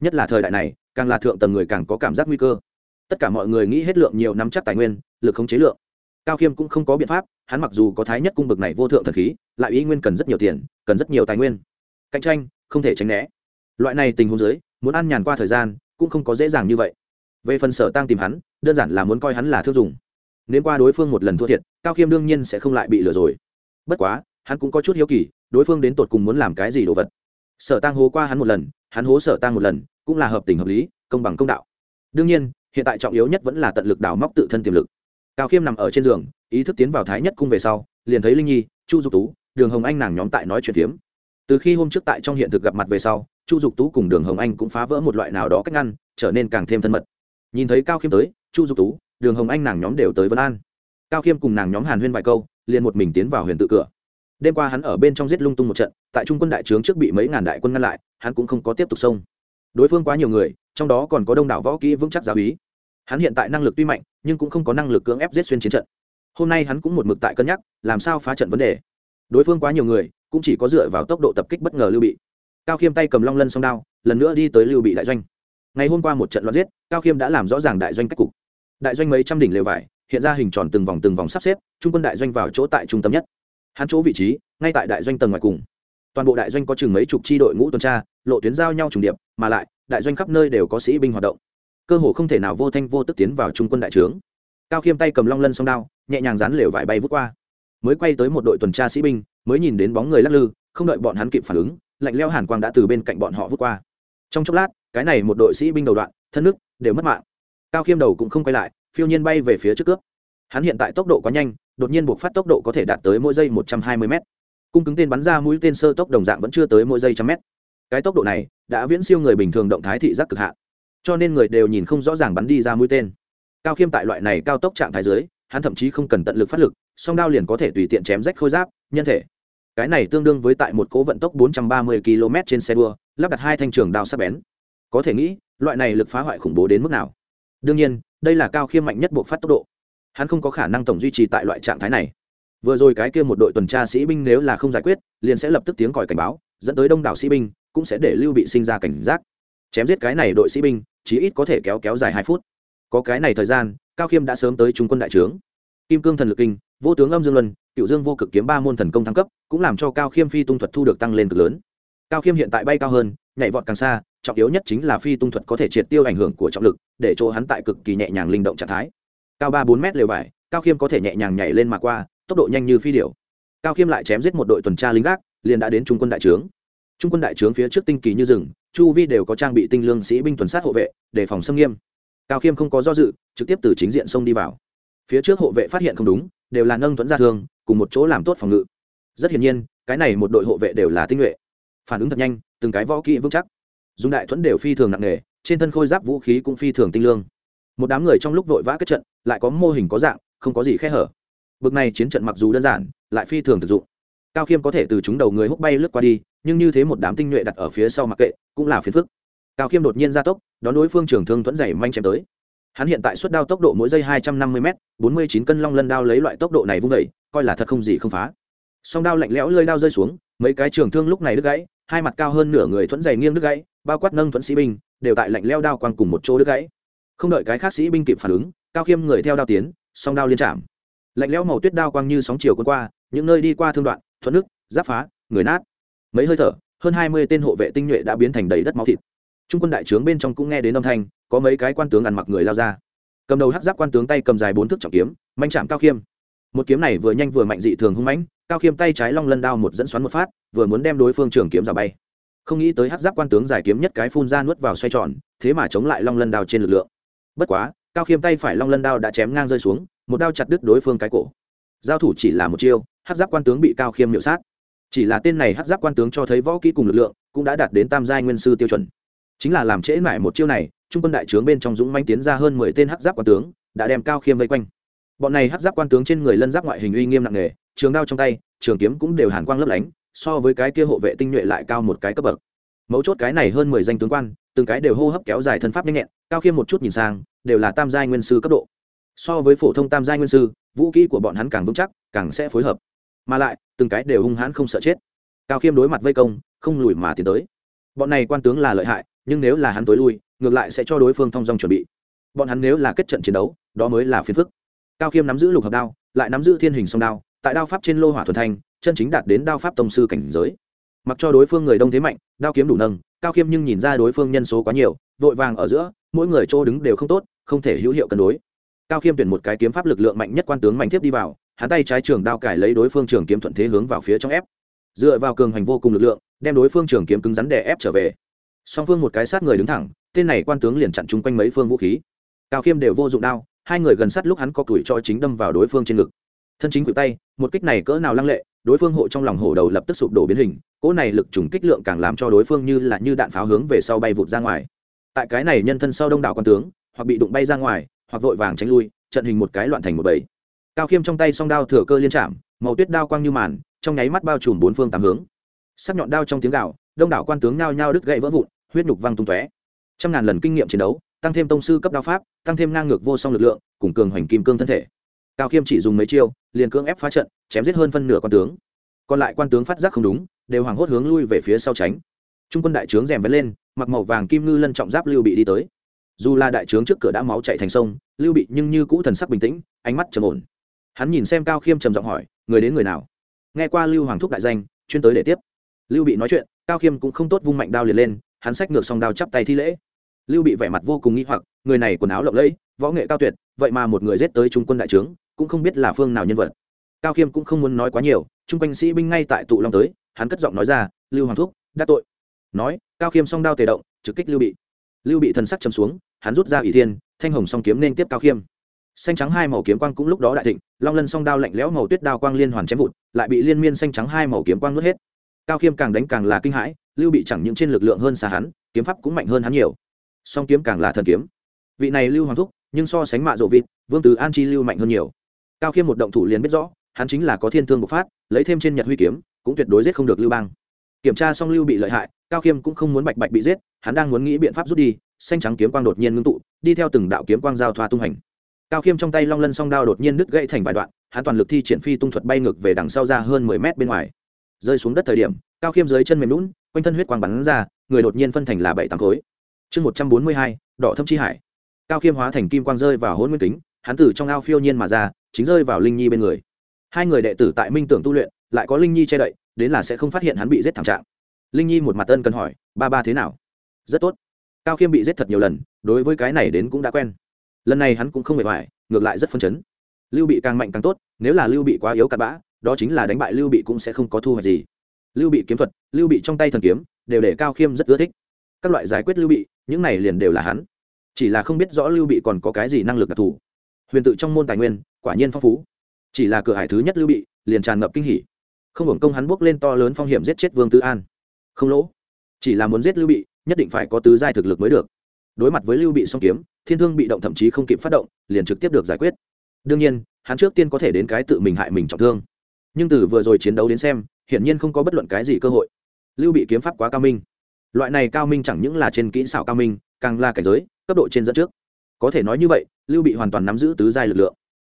Nhất là thời đại này, càng là thượng tầng người càng có cảm giác nguy cơ. Tất cả mọi người nghĩ hết lượng nhiều nắm chắc tài nguyên, lực không chế lượng. Cao khiêm cũng không có biện pháp, hắn mặc dù có thái nhất cung bực này vô thượng thần khí, lại ý nguyên cần rất nhiều tiền, cần rất nhiều tài nguyên. Cạnh tranh, không thể tránh né. Loại này tình huống dưới, muốn ăn nhàn qua thời gian, cũng không có dễ dàng như vậy. Về phần sở tăng tìm hắn, đơn giản là muốn coi hắn là thương dùng. Nếu qua đối phương một lần thua thiệt, cao khiêm đương nhiên sẽ không lại bị lừa rồi. Bất quá hắn cũng có chút hiếu kỳ, đối phương đến tột cùng muốn làm cái gì đồ vật. Sở tăng hố qua hắn một lần, hắn hố sở tăng một lần, cũng là hợp tình hợp lý, công bằng công đạo. Đương nhiên, hiện tại trọng yếu nhất vẫn là tận lực đào móc tự thân tiềm lực. Cao khiêm nằm ở trên giường, ý thức tiến vào thái nhất cung về sau, liền thấy linh nhi, chu dục tú, đường hồng anh nàng nhóm tại nói chuyện phiếm. Từ khi hôm trước tại trong hiện thực gặp mặt về sau, chu dục tú cùng đường hồng anh cũng phá vỡ một loại nào đó cách ngăn, trở nên càng thêm thân mật. Nhìn thấy cao khiêm tới, chu dục tú, đường hồng anh nàng nhóm đều tới vân an. Cao khiêm cùng nàng nhóm hàn huyên vài câu, liền một mình tiến vào huyền tự cửa đêm qua hắn ở bên trong giết lung tung một trận, tại trung quân đại trướng trước bị mấy ngàn đại quân ngăn lại, hắn cũng không có tiếp tục xông. Đối phương quá nhiều người, trong đó còn có đông đảo võ kỹ vững chắc giáo ý hắn hiện tại năng lực tuy mạnh, nhưng cũng không có năng lực cưỡng ép giết xuyên chiến trận. Hôm nay hắn cũng một mực tại cân nhắc, làm sao phá trận vấn đề. Đối phương quá nhiều người, cũng chỉ có dựa vào tốc độ tập kích bất ngờ lưu bị. Cao khiêm tay cầm long lân song đao, lần nữa đi tới lưu bị đại doanh. Ngày hôm qua một trận loạt giết, cao khiêm đã làm rõ ràng đại doanh cách cục. Đại doanh mấy trăm đỉnh lều vải, hiện ra hình tròn từng vòng từng vòng sắp xếp, trung quân đại doanh vào chỗ tại trung tâm nhất hắn chỗ vị trí, ngay tại đại doanh tầng ngoài cùng. Toàn bộ đại doanh có chừng mấy chục tri đội ngũ tuần tra, lộ tuyến giao nhau trùng điệp, mà lại, đại doanh khắp nơi đều có sĩ binh hoạt động. Cơ hồ không thể nào vô thanh vô tức tiến vào trung quân đại trướng. Cao khiêm tay cầm long lân song đao, nhẹ nhàng dán lều vải bay vút qua. Mới quay tới một đội tuần tra sĩ binh, mới nhìn đến bóng người lắc lư, không đợi bọn hắn kịp phản ứng, lạnh leo hàn quang đã từ bên cạnh bọn họ vút qua. Trong chốc lát, cái này một đội sĩ binh đầu đoạn, thân nước đều mất mạng. Cao khiêm đầu cũng không quay lại, phiêu nhiên bay về phía trước cướp. Hắn hiện tại tốc độ quá nhanh đột nhiên buộc phát tốc độ có thể đạt tới mỗi giây một trăm hai mươi m cung cứng tên bắn ra mũi tên sơ tốc đồng dạng vẫn chưa tới mỗi giây trăm m cái tốc độ này đã viễn siêu người bình thường động thái thị giác cực hạn, cho nên người đều nhìn không rõ ràng bắn đi ra mũi tên. Cao khiêm tại loại này cao tốc trạng thái dưới, hắn thậm chí không cần tận lực phát lực, song đao liền có thể tùy tiện chém rách khôi giáp, nhân thể. Cái này tương đương với tại một cố vận tốc 430 km trên xe đua, lắp đặt hai thanh trường đao sắc bén. Có thể nghĩ, loại này lực phá hoại khủng bố đến mức nào? Đương nhiên, đây là cao khiêm mạnh nhất buộc phát tốc độ hắn không có khả năng tổng duy trì tại loại trạng thái này. Vừa rồi cái kia một đội tuần tra sĩ binh nếu là không giải quyết, liền sẽ lập tức tiếng còi cảnh báo, dẫn tới đông đảo sĩ binh, cũng sẽ để lưu bị sinh ra cảnh giác. Chém giết cái này đội sĩ binh, chí ít có thể kéo kéo dài hai phút. Có cái này thời gian, cao khiêm đã sớm tới trung quân đại trướng. Kim cương thần lực kinh, vô tướng âm dương luân, cựu dương vô cực kiếm ba môn thần công thăng cấp, cũng làm cho cao khiêm phi tung thuật thu được tăng lên cực lớn. Cao khiêm hiện tại bay cao hơn, nhảy vọt càng xa, trọng yếu nhất chính là phi tung thuật có thể triệt tiêu ảnh hưởng của trọng lực, để chỗ hắn tại cực kỳ nhẹ nhàng linh động trạng thái cao ba bốn mét lều vải, cao khiêm có thể nhẹ nhàng nhảy lên mà qua, tốc độ nhanh như phi điểu. cao khiêm lại chém giết một đội tuần tra lính gác, liền đã đến trung quân đại trướng. Trung quân đại trướng phía trước tinh kỳ như rừng, chu vi đều có trang bị tinh lương sĩ binh tuần sát hộ vệ, đề phòng xâm nghiêm. Cao khiêm không có do dự, trực tiếp từ chính diện sông đi vào. Phía trước hộ vệ phát hiện không đúng, đều là nâng thuẫn ra thương, cùng một chỗ làm tốt phòng ngự. Rất hiển nhiên, cái này một đội hộ vệ đều là tinh nhuệ. Phản ứng thật nhanh, từng cái võ kỹ vững chắc. Dùng đại thuẫn đều phi thường nặng nề, trên thân khôi giáp vũ khí cũng phi thường tinh lương một đám người trong lúc vội vã kết trận, lại có mô hình có dạng, không có gì khe hở. Bực này chiến trận mặc dù đơn giản, lại phi thường thực dụng. Cao khiêm có thể từ chúng đầu người hút bay lướt qua đi, nhưng như thế một đám tinh nhuệ đặt ở phía sau mặc kệ, cũng là phiền phức. Cao khiêm đột nhiên ra tốc, đón đối phương trường thương thuẫn dày manh chém tới. Hắn hiện tại suất đao tốc độ mỗi giây hai trăm năm mươi m bốn mươi chín cân long lân đao lấy loại tốc độ này vung vẩy coi là thật không gì không phá. Song đao lạnh lẽo lơi đao rơi xuống, mấy cái trường thương lúc này đứt gãy, hai mặt cao hơn nửa người thuẫn dày nghiêng đứt gãy, bao quát nâng thuẫn sĩ binh, đều tại lạnh leo đao quang cùng một chỗ đứt gãy không đợi cái khác sĩ binh kịp phản ứng, cao khiêm người theo đao tiến, song đao liên chạm. Lạnh lẽo màu tuyết đao quang như sóng chiều cuốn qua, những nơi đi qua thương đoạn, thuận nước, giáp phá, người nát. Mấy hơi thở, hơn hai mươi tên hộ vệ tinh nhuệ đã biến thành đầy đất máu thịt. Trung quân đại trướng bên trong cũng nghe đến âm thanh, có mấy cái quan tướng ăn mặc người lao ra. Cầm đầu hắc giáp quan tướng tay cầm dài bốn thước trọng kiếm, manh chạm cao khiêm. Một kiếm này vừa nhanh vừa mạnh dị thường hung mãnh, cao khiêm tay trái long lân đao một dẫn xoắn một phát, vừa muốn đem đối phương trường kiếm giả bay. Không nghĩ tới hắc giáp quan tướng giải kiếm nhất cái phun ra nuốt vào xoay tròn, thế mà chống lại long lân đao trên lực lượng bất quá, cao khiêm tay phải long lân đao đã chém ngang rơi xuống, một đao chặt đứt đối phương cái cổ. Giao thủ chỉ là một chiêu, hắc giáp quan tướng bị cao khiêm miệu sát. Chỉ là tên này hắc giáp quan tướng cho thấy võ kỹ cùng lực lượng, cũng đã đạt đến tam giai nguyên sư tiêu chuẩn. Chính là làm trễ mãi một chiêu này, trung quân đại trướng bên trong dũng manh tiến ra hơn mười tên hắc giáp quan tướng, đã đem cao khiêm vây quanh. Bọn này hắc giáp quan tướng trên người lân giáp ngoại hình uy nghiêm nặng nề, trường đao trong tay, trường kiếm cũng đều hàn quang lấp lánh, so với cái kia hộ vệ tinh nhuệ lại cao một cái cấp bậc. Mấu chốt cái này hơn mười danh tướng quan từng cái đều hô hấp kéo dài thân pháp nhanh nhẹn, cao khiêm một chút nhìn sang, đều là tam giai nguyên sư cấp độ. So với phổ thông tam giai nguyên sư, vũ kỹ của bọn hắn càng vững chắc, càng sẽ phối hợp. Mà lại, từng cái đều hung hãn không sợ chết. Cao khiêm đối mặt vây công, không lùi mà tiến tới. Bọn này quan tướng là lợi hại, nhưng nếu là hắn tối lui, ngược lại sẽ cho đối phương thong dong chuẩn bị. Bọn hắn nếu là kết trận chiến đấu, đó mới là phiền phức. Cao khiêm nắm giữ lục hợp đao, lại nắm giữ thiên hình song đao, tại đao pháp trên lô hỏa thuần thanh, chân chính đạt đến đao pháp tông sư cảnh giới. Mặc cho đối phương người đông thế mạnh, đao kiếm đủ nâng cao khiêm nhưng nhìn ra đối phương nhân số quá nhiều, vội vàng ở giữa, mỗi người chỗ đứng đều không tốt, không thể hữu hiệu cân đối. Cao khiêm tuyển một cái kiếm pháp lực lượng mạnh nhất quan tướng mạnh thiếp đi vào, hắn tay trái trường đao cải lấy đối phương trường kiếm thuận thế hướng vào phía trong ép. Dựa vào cường hành vô cùng lực lượng, đem đối phương trường kiếm cứng rắn đè ép trở về. Song phương một cái sát người đứng thẳng, tên này quan tướng liền chặn chung quanh mấy phương vũ khí. Cao khiêm đều vô dụng đao, hai người gần sát lúc hắn có tuổi cho chính đâm vào đối phương trên ngực. Thân chính cụt tay, một kích này cỡ nào lăng lệ đối phương hộ trong lòng hổ đầu lập tức sụp đổ biến hình, cỗ này lực trùng kích lượng càng làm cho đối phương như là như đạn pháo hướng về sau bay vụt ra ngoài. Tại cái này nhân thân sau đông đảo quan tướng, hoặc bị đụng bay ra ngoài, hoặc vội vàng tránh lui, trận hình một cái loạn thành một bầy. Cao khiêm trong tay song đao thừa cơ liên chạm, màu tuyết đao quang như màn, trong nháy mắt bao trùm bốn phương tám hướng. Sắc nhọn đao trong tiếng gạo đông đảo quan tướng nhao nhao đứt gãy vỡ vụn, huyết nhục văng tung tóe. Trăm ngàn lần kinh nghiệm chiến đấu, tăng thêm tông sư cấp đao pháp, tăng thêm ngang ngược vô song lực lượng, cùng cường hoành kim cương thân thể cao khiêm chỉ dùng mấy chiêu, liền cưỡng ép phá trận, chém giết hơn phân nửa quan tướng. Còn lại quan tướng phát giác không đúng, đều hoảng hốt hướng lui về phía sau tránh. Trung quân đại trướng rèm vén lên, mặc màu vàng kim ngư lân trọng giáp lưu bị đi tới. Dù là đại trướng trước cửa đã máu chạy thành sông, lưu bị nhưng như cũ thần sắc bình tĩnh, ánh mắt trầm ổn. Hắn nhìn xem cao khiêm trầm giọng hỏi, người đến người nào? Nghe qua lưu hoàng thúc đại danh, chuyên tới để tiếp. Lưu bị nói chuyện, cao khiêm cũng không tốt vung mạnh đao liền lên, hắn xách ngược xong đao chắp tay thi lễ. Lưu bị vẻ mặt vô cùng nghi hoặc, người này quần áo lộng lẫy, võ nghệ cao tuyệt, vậy mà một người giết tới trung quân đại trướng cũng không biết là phương nào nhân vật. Cao khiêm cũng không muốn nói quá nhiều, chung quanh sĩ binh ngay tại tụ long tới, hắn cất giọng nói ra, lưu hoàng thúc đắc tội. Nói, cao khiêm song đao tề động, trực kích lưu bị. Lưu bị thần sắc trầm xuống, hắn rút ra ỷ thiên, thanh hồng song kiếm nên tiếp cao khiêm. Xanh trắng hai màu kiếm quang cũng lúc đó đại thịnh, long lân song đao lạnh lẽo màu tuyết đao quang liên hoàn chém vụt, lại bị liên miên xanh trắng hai màu kiếm quang nuốt hết. Cao khiêm càng đánh càng là kinh hãi, lưu bị chẳng những trên lực lượng hơn xa hắn, kiếm pháp cũng mạnh hơn hắn nhiều. Song kiếm càng là thần kiếm. Vị này lưu hoàng thúc, nhưng so sánh mạ rộ vịt, vương tứ an chi lưu mạnh hơn nhiều cao khiêm một động thủ liền biết rõ, hắn chính là có thiên thương bộc phát, lấy thêm trên nhật huy kiếm, cũng tuyệt đối giết không được lưu bang. Kiểm tra xong lưu bị lợi hại, cao khiêm cũng không muốn bạch bạch bị giết, hắn đang muốn nghĩ biện pháp rút đi, xanh trắng kiếm quang đột nhiên ngưng tụ, đi theo từng đạo kiếm quang giao thoa tung hành. Cao khiêm trong tay long lân song đao đột nhiên đứt gãy thành vài đoạn, hắn toàn lực thi triển phi tung thuật bay ngược về đằng sau ra hơn mười mét bên ngoài. Rơi xuống đất thời điểm, cao khiêm dưới chân mềm lún quanh thân huyết quang bắn ra, người đột nhiên phân thành là bảy tám khối. Chương một trăm bốn mươi hai, đỏ thâm chi hải. Cao khiêm hóa thành kim quang rơi vào hôn nguyên kính, hắn tử trong ao phiêu nhiên mà ra chính rơi vào linh nhi bên người. Hai người đệ tử tại minh tưởng tu luyện, lại có linh nhi che đậy, đến là sẽ không phát hiện hắn bị giết thảm trạng. Linh nhi một mặt ân cần hỏi, ba ba thế nào? Rất tốt. Cao khiêm bị giết thật nhiều lần, đối với cái này đến cũng đã quen. Lần này hắn cũng không hề hoài, ngược lại rất phân chấn. Lưu bị càng mạnh càng tốt, nếu là lưu bị quá yếu cặn bã, đó chính là đánh bại lưu bị cũng sẽ không có thu hoạch gì. Lưu bị kiếm thuật, lưu bị trong tay thần kiếm, đều để cao khiêm rất ưa thích. Các loại giải quyết lưu bị, những này liền đều là hắn. Chỉ là không biết rõ lưu bị còn có cái gì năng lực đặc thù. Huyền tự trong môn tài nguyên quả nhiên phong phú. Chỉ là cửa hải thứ nhất lưu bị, liền tràn ngập kinh hỉ. Không hưởng công hắn bước lên to lớn phong hiểm giết chết vương tư an. Không lỗ. Chỉ là muốn giết lưu bị, nhất định phải có tứ giai thực lực mới được. Đối mặt với lưu bị song kiếm, thiên thương bị động thậm chí không kịp phát động, liền trực tiếp được giải quyết. Đương nhiên, hắn trước tiên có thể đến cái tự mình hại mình trọng thương. Nhưng từ vừa rồi chiến đấu đến xem, hiển nhiên không có bất luận cái gì cơ hội. Lưu bị kiếm pháp quá cao minh. Loại này cao minh chẳng những là trên kỹ xảo cao minh, càng là cảnh giới, cấp độ trên dẫn trước. Có thể nói như vậy, lưu bị hoàn toàn nắm giữ tứ giai lực lượng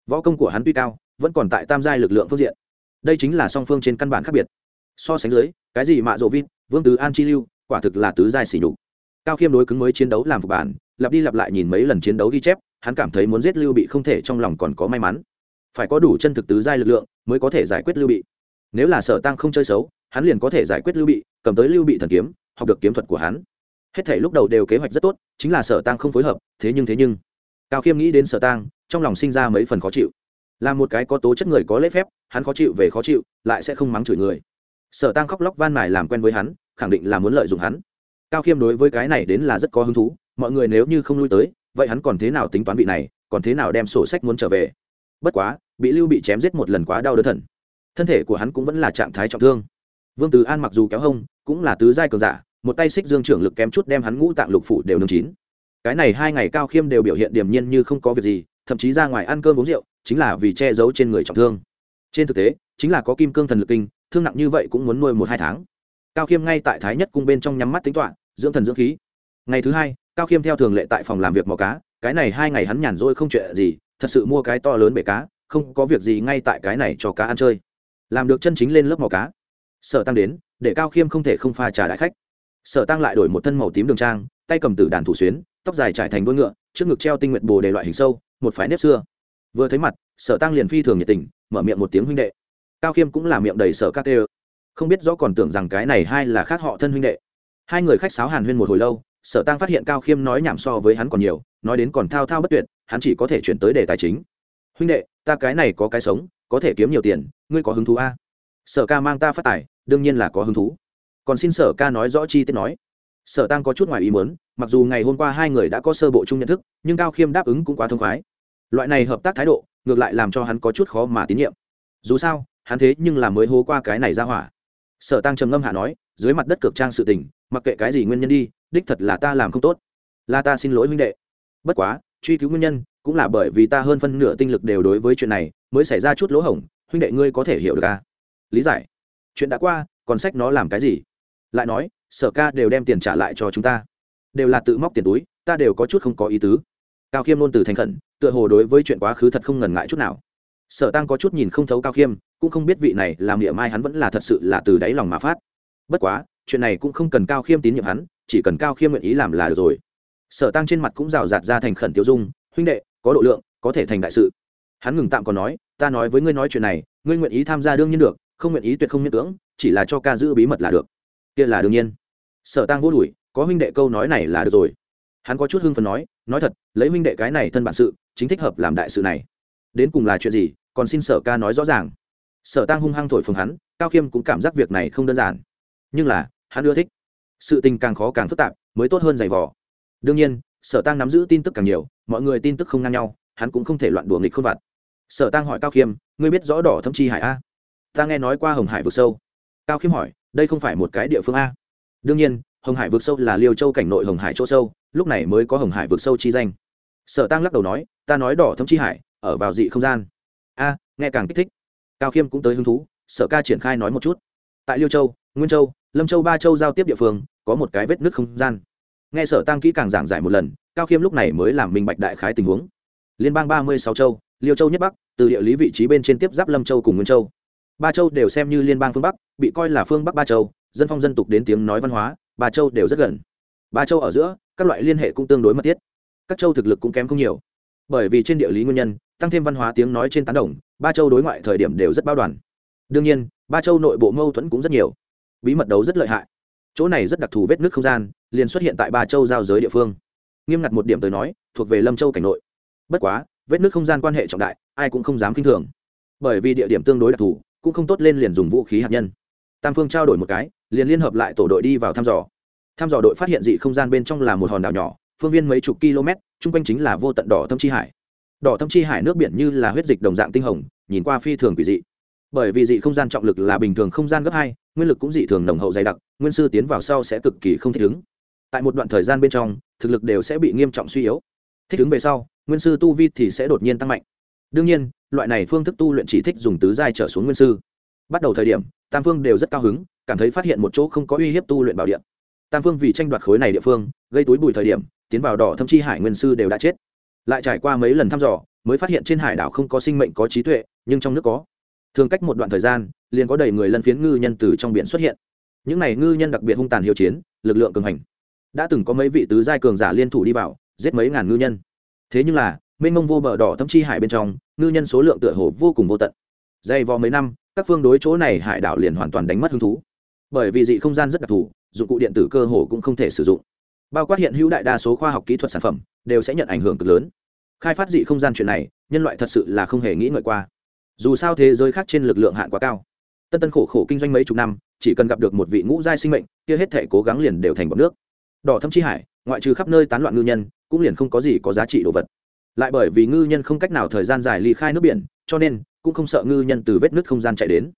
võ công của hắn tuy cao, vẫn còn tại tam giai lực lượng phương diện. Đây chính là song phương trên căn bản khác biệt. So sánh dưới, cái gì mạ rộ vin vương tứ an chi lưu, quả thực là tứ giai xỉ nhục. Cao khiêm đối cứng mới chiến đấu làm phục bản, lặp đi lặp lại nhìn mấy lần chiến đấu ghi chép, hắn cảm thấy muốn giết lưu bị không thể trong lòng còn có may mắn. Phải có đủ chân thực tứ giai lực lượng mới có thể giải quyết lưu bị. Nếu là sở tăng không chơi xấu, hắn liền có thể giải quyết lưu bị, cầm tới lưu bị thần kiếm, học được kiếm thuật của hắn. Hết thể lúc đầu đều kế hoạch rất tốt, chính là sở tăng không phối hợp, thế nhưng thế nhưng. Cao khiêm nghĩ đến sở tăng trong lòng sinh ra mấy phần khó chịu. Là một cái có tố chất người có lễ phép, hắn khó chịu về khó chịu, lại sẽ không mắng chửi người. Sở tăng khóc lóc van mài làm quen với hắn, khẳng định là muốn lợi dụng hắn. Cao khiêm đối với cái này đến là rất có hứng thú, mọi người nếu như không lui tới, vậy hắn còn thế nào tính toán vị này, còn thế nào đem sổ sách muốn trở về? Bất quá, bị lưu bị chém giết một lần quá đau đớn thần. Thân thể của hắn cũng vẫn là trạng thái trọng thương. Vương tứ an mặc dù kéo hông, cũng là tứ giai cường giả, một tay xích dương trưởng lực kém chút đem hắn ngũ tạng lục phủ đều nương chín. Cái này hai ngày cao khiêm đều biểu hiện điềm nhiên như không có việc gì thậm chí ra ngoài ăn cơm uống rượu, chính là vì che giấu trên người trọng thương. Trên thực tế, chính là có kim cương thần lực kinh, thương nặng như vậy cũng muốn nuôi một hai tháng. Cao khiêm ngay tại thái nhất cung bên trong nhắm mắt tính toạ dưỡng thần dưỡng khí. Ngày thứ hai, cao khiêm theo thường lệ tại phòng làm việc mò cá, cái này hai ngày hắn nhàn rỗi không chuyện gì, thật sự mua cái to lớn bể cá, không có việc gì ngay tại cái này cho cá ăn chơi. Làm được chân chính lên lớp mò cá. Sở tăng đến, để cao khiêm không thể không pha trà đại khách. Sở tăng lại đổi một thân màu tím đường trang, tay cầm tử đàn thủ xuyến, tóc dài trải thành đuôi ngựa, trước ngực treo tinh nguyện bồ đề loại hình sâu một phái nếp xưa. Vừa thấy mặt, sở tăng liền phi thường nhiệt tình, mở miệng một tiếng huynh đệ. Cao khiêm cũng là miệng đầy sở các tê không biết rõ còn tưởng rằng cái này hai là khác họ thân huynh đệ. Hai người khách sáo hàn huyên một hồi lâu, sở tăng phát hiện cao khiêm nói nhảm so với hắn còn nhiều, nói đến còn thao thao bất tuyệt, hắn chỉ có thể chuyển tới đề tài chính. Huynh đệ, ta cái này có cái sống, có thể kiếm nhiều tiền, ngươi có hứng thú a? Sở ca mang ta phát tài, đương nhiên là có hứng thú. Còn xin sở ca nói rõ chi tiết nói. Sở tăng có chút ngoài ý muốn, mặc dù ngày hôm qua hai người đã có sơ bộ chung nhận thức, nhưng cao khiêm đáp ứng cũng quá thông khoái loại này hợp tác thái độ, ngược lại làm cho hắn có chút khó mà tín nhiệm. Dù sao, hắn thế nhưng là mới hố qua cái này ra hỏa. Sở tăng trầm ngâm hạ nói, dưới mặt đất cực trang sự tình, mặc kệ cái gì nguyên nhân đi, đích thật là ta làm không tốt. Là ta xin lỗi huynh đệ. Bất quá, truy cứu nguyên nhân, cũng là bởi vì ta hơn phân nửa tinh lực đều đối với chuyện này, mới xảy ra chút lỗ hổng, huynh đệ ngươi có thể hiểu được à? lý giải. Chuyện đã qua, còn sách nó làm cái gì? Lại nói, sở ca đều đem tiền trả lại cho chúng ta. Đều là tự móc tiền túi, ta đều có chút không có ý tứ. Cao khiêm luôn từ thành khẩn tựa hồ đối với chuyện quá khứ thật không ngần ngại chút nào. Sở tăng có chút nhìn không thấu cao khiêm, cũng không biết vị này làm niệm mai hắn vẫn là thật sự là từ đáy lòng mà phát. Bất quá, chuyện này cũng không cần cao khiêm tín nhiệm hắn, chỉ cần cao khiêm nguyện ý làm là được rồi. Sở tăng trên mặt cũng rào rạt ra thành khẩn tiêu dung, huynh đệ, có độ lượng, có thể thành đại sự. Hắn ngừng tạm còn nói, ta nói với ngươi nói chuyện này, ngươi nguyện ý tham gia đương nhiên được, không nguyện ý tuyệt không miễn cưỡng, chỉ là cho ca giữ bí mật là được. Kia là đương nhiên. Sở tăng vô đùi có huynh đệ câu nói này là được rồi. Hắn có chút hưng phần nói nói thật, lấy huynh đệ cái này thân bản sự chính thích hợp làm đại sự này. Đến cùng là chuyện gì, còn xin sở ca nói rõ ràng. Sở tăng hung hăng thổi phồng hắn, cao khiêm cũng cảm giác việc này không đơn giản. Nhưng là, hắn ưa thích. Sự tình càng khó càng phức tạp, mới tốt hơn giày vò. Đương nhiên, sở tăng nắm giữ tin tức càng nhiều, mọi người tin tức không ngang nhau, hắn cũng không thể loạn đùa nghịch không vặt. Sở tăng hỏi cao khiêm, ngươi biết rõ đỏ thâm chi hải a? Ta nghe nói qua hồng hải vực sâu. Cao khiêm hỏi, đây không phải một cái địa phương a? Đương nhiên, hồng hải vực sâu là liêu châu cảnh nội hồng hải chỗ sâu, lúc này mới có hồng hải vực sâu chi danh sở tăng lắc đầu nói, ta nói đỏ thấm chi hải, ở vào dị không gian. A, nghe càng kích thích. Cao khiêm cũng tới hứng thú, sở ca triển khai nói một chút. Tại liêu châu, nguyên châu, lâm châu ba châu giao tiếp địa phương, có một cái vết nước không gian. Nghe sở tăng kỹ càng giảng giải một lần, cao khiêm lúc này mới làm minh bạch đại khái tình huống. Liên bang ba mươi sáu châu, liêu châu nhất bắc, từ địa lý vị trí bên trên tiếp giáp lâm châu cùng nguyên châu. Ba châu đều xem như liên bang phương bắc, bị coi là phương bắc ba châu, dân phong dân tục đến tiếng nói văn hóa, ba châu đều rất gần. Ba châu ở giữa, các loại liên hệ cũng tương đối mật thiết các châu thực lực cũng kém không nhiều. Bởi vì trên địa lý nguyên nhân, tăng thêm văn hóa tiếng nói trên tán đồng, ba châu đối ngoại thời điểm đều rất bao đoàn. Đương nhiên, ba châu nội bộ mâu thuẫn cũng rất nhiều. Bí mật đấu rất lợi hại. Chỗ này rất đặc thù vết nước không gian, liền xuất hiện tại ba châu giao giới địa phương. Nghiêm ngặt một điểm tới nói, thuộc về lâm châu cảnh nội. Bất quá, vết nước không gian quan hệ trọng đại, ai cũng không dám k i n h thường. Bởi vì địa điểm tương đối đặc thù, cũng không tốt lên liền dùng vũ khí hạt nhân. Tam phương trao đổi một cái, liền liên hợp lại tổ đội đi vào thăm dò. Thăm dò đội phát hiện dị không gian bên trong là một hòn đảo nhỏ phương viên mấy chục km, chung quanh chính là vô tận đỏ thâm chi hải. Đỏ thâm chi hải nước biển như là huyết dịch đồng dạng tinh hồng, nhìn qua phi thường quỷ dị. Bởi vì dị không gian trọng lực là bình thường không gian gấp hai, nguyên lực cũng dị thường nồng hậu dày đặc, nguyên sư tiến vào sau sẽ cực kỳ không thích ứng. Tại một đoạn thời gian bên trong, thực lực đều sẽ bị nghiêm trọng suy yếu. Thích ứng về sau, nguyên sư tu vi thì sẽ đột nhiên tăng mạnh. Đương nhiên, loại này phương thức tu luyện chỉ thích dùng tứ giai trở xuống nguyên sư. Bắt đầu thời điểm, tam phương đều rất cao hứng, cảm thấy phát hiện một chỗ không có uy hiếp tu luyện bảo điện. tam phương vì tranh đoạt khối này địa phương, gây túi bùi thời điểm tiến vào đỏ thâm chi hải nguyên sư đều đã chết. Lại trải qua mấy lần thăm dò, mới phát hiện trên hải đảo không có sinh mệnh có trí tuệ, nhưng trong nước có. Thường cách một đoạn thời gian, liền có đầy người lân phiến ngư nhân từ trong biển xuất hiện. Những này ngư nhân đặc biệt hung tàn hiệu chiến, lực lượng cường hành. Đã từng có mấy vị tứ giai cường giả liên thủ đi vào, giết mấy ngàn ngư nhân. Thế nhưng là, mênh mông vô bờ đỏ thâm chi hải bên trong, ngư nhân số lượng tựa hồ vô cùng vô tận. Dày vò mấy năm, các phương đối chỗ này hải đảo liền hoàn toàn đánh mất hứng thú. Bởi vì dị không gian rất đặc thù, dụng cụ điện tử cơ hồ cũng không thể sử dụng bao quát hiện hữu đại đa số khoa học kỹ thuật sản phẩm đều sẽ nhận ảnh hưởng cực lớn. Khai phát dị không gian chuyện này, nhân loại thật sự là không hề nghĩ ngợi qua. Dù sao thế giới khác trên lực lượng hạn quá cao. Tân tân khổ khổ kinh doanh mấy chục năm, chỉ cần gặp được một vị ngũ giai sinh mệnh, kia hết thể cố gắng liền đều thành bọc nước. Đỏ thâm chi hải, ngoại trừ khắp nơi tán loạn ngư nhân, cũng liền không có gì có giá trị đồ vật. Lại bởi vì ngư nhân không cách nào thời gian dài ly khai nước biển, cho nên cũng không sợ ngư nhân từ vết nước không gian chạy đến.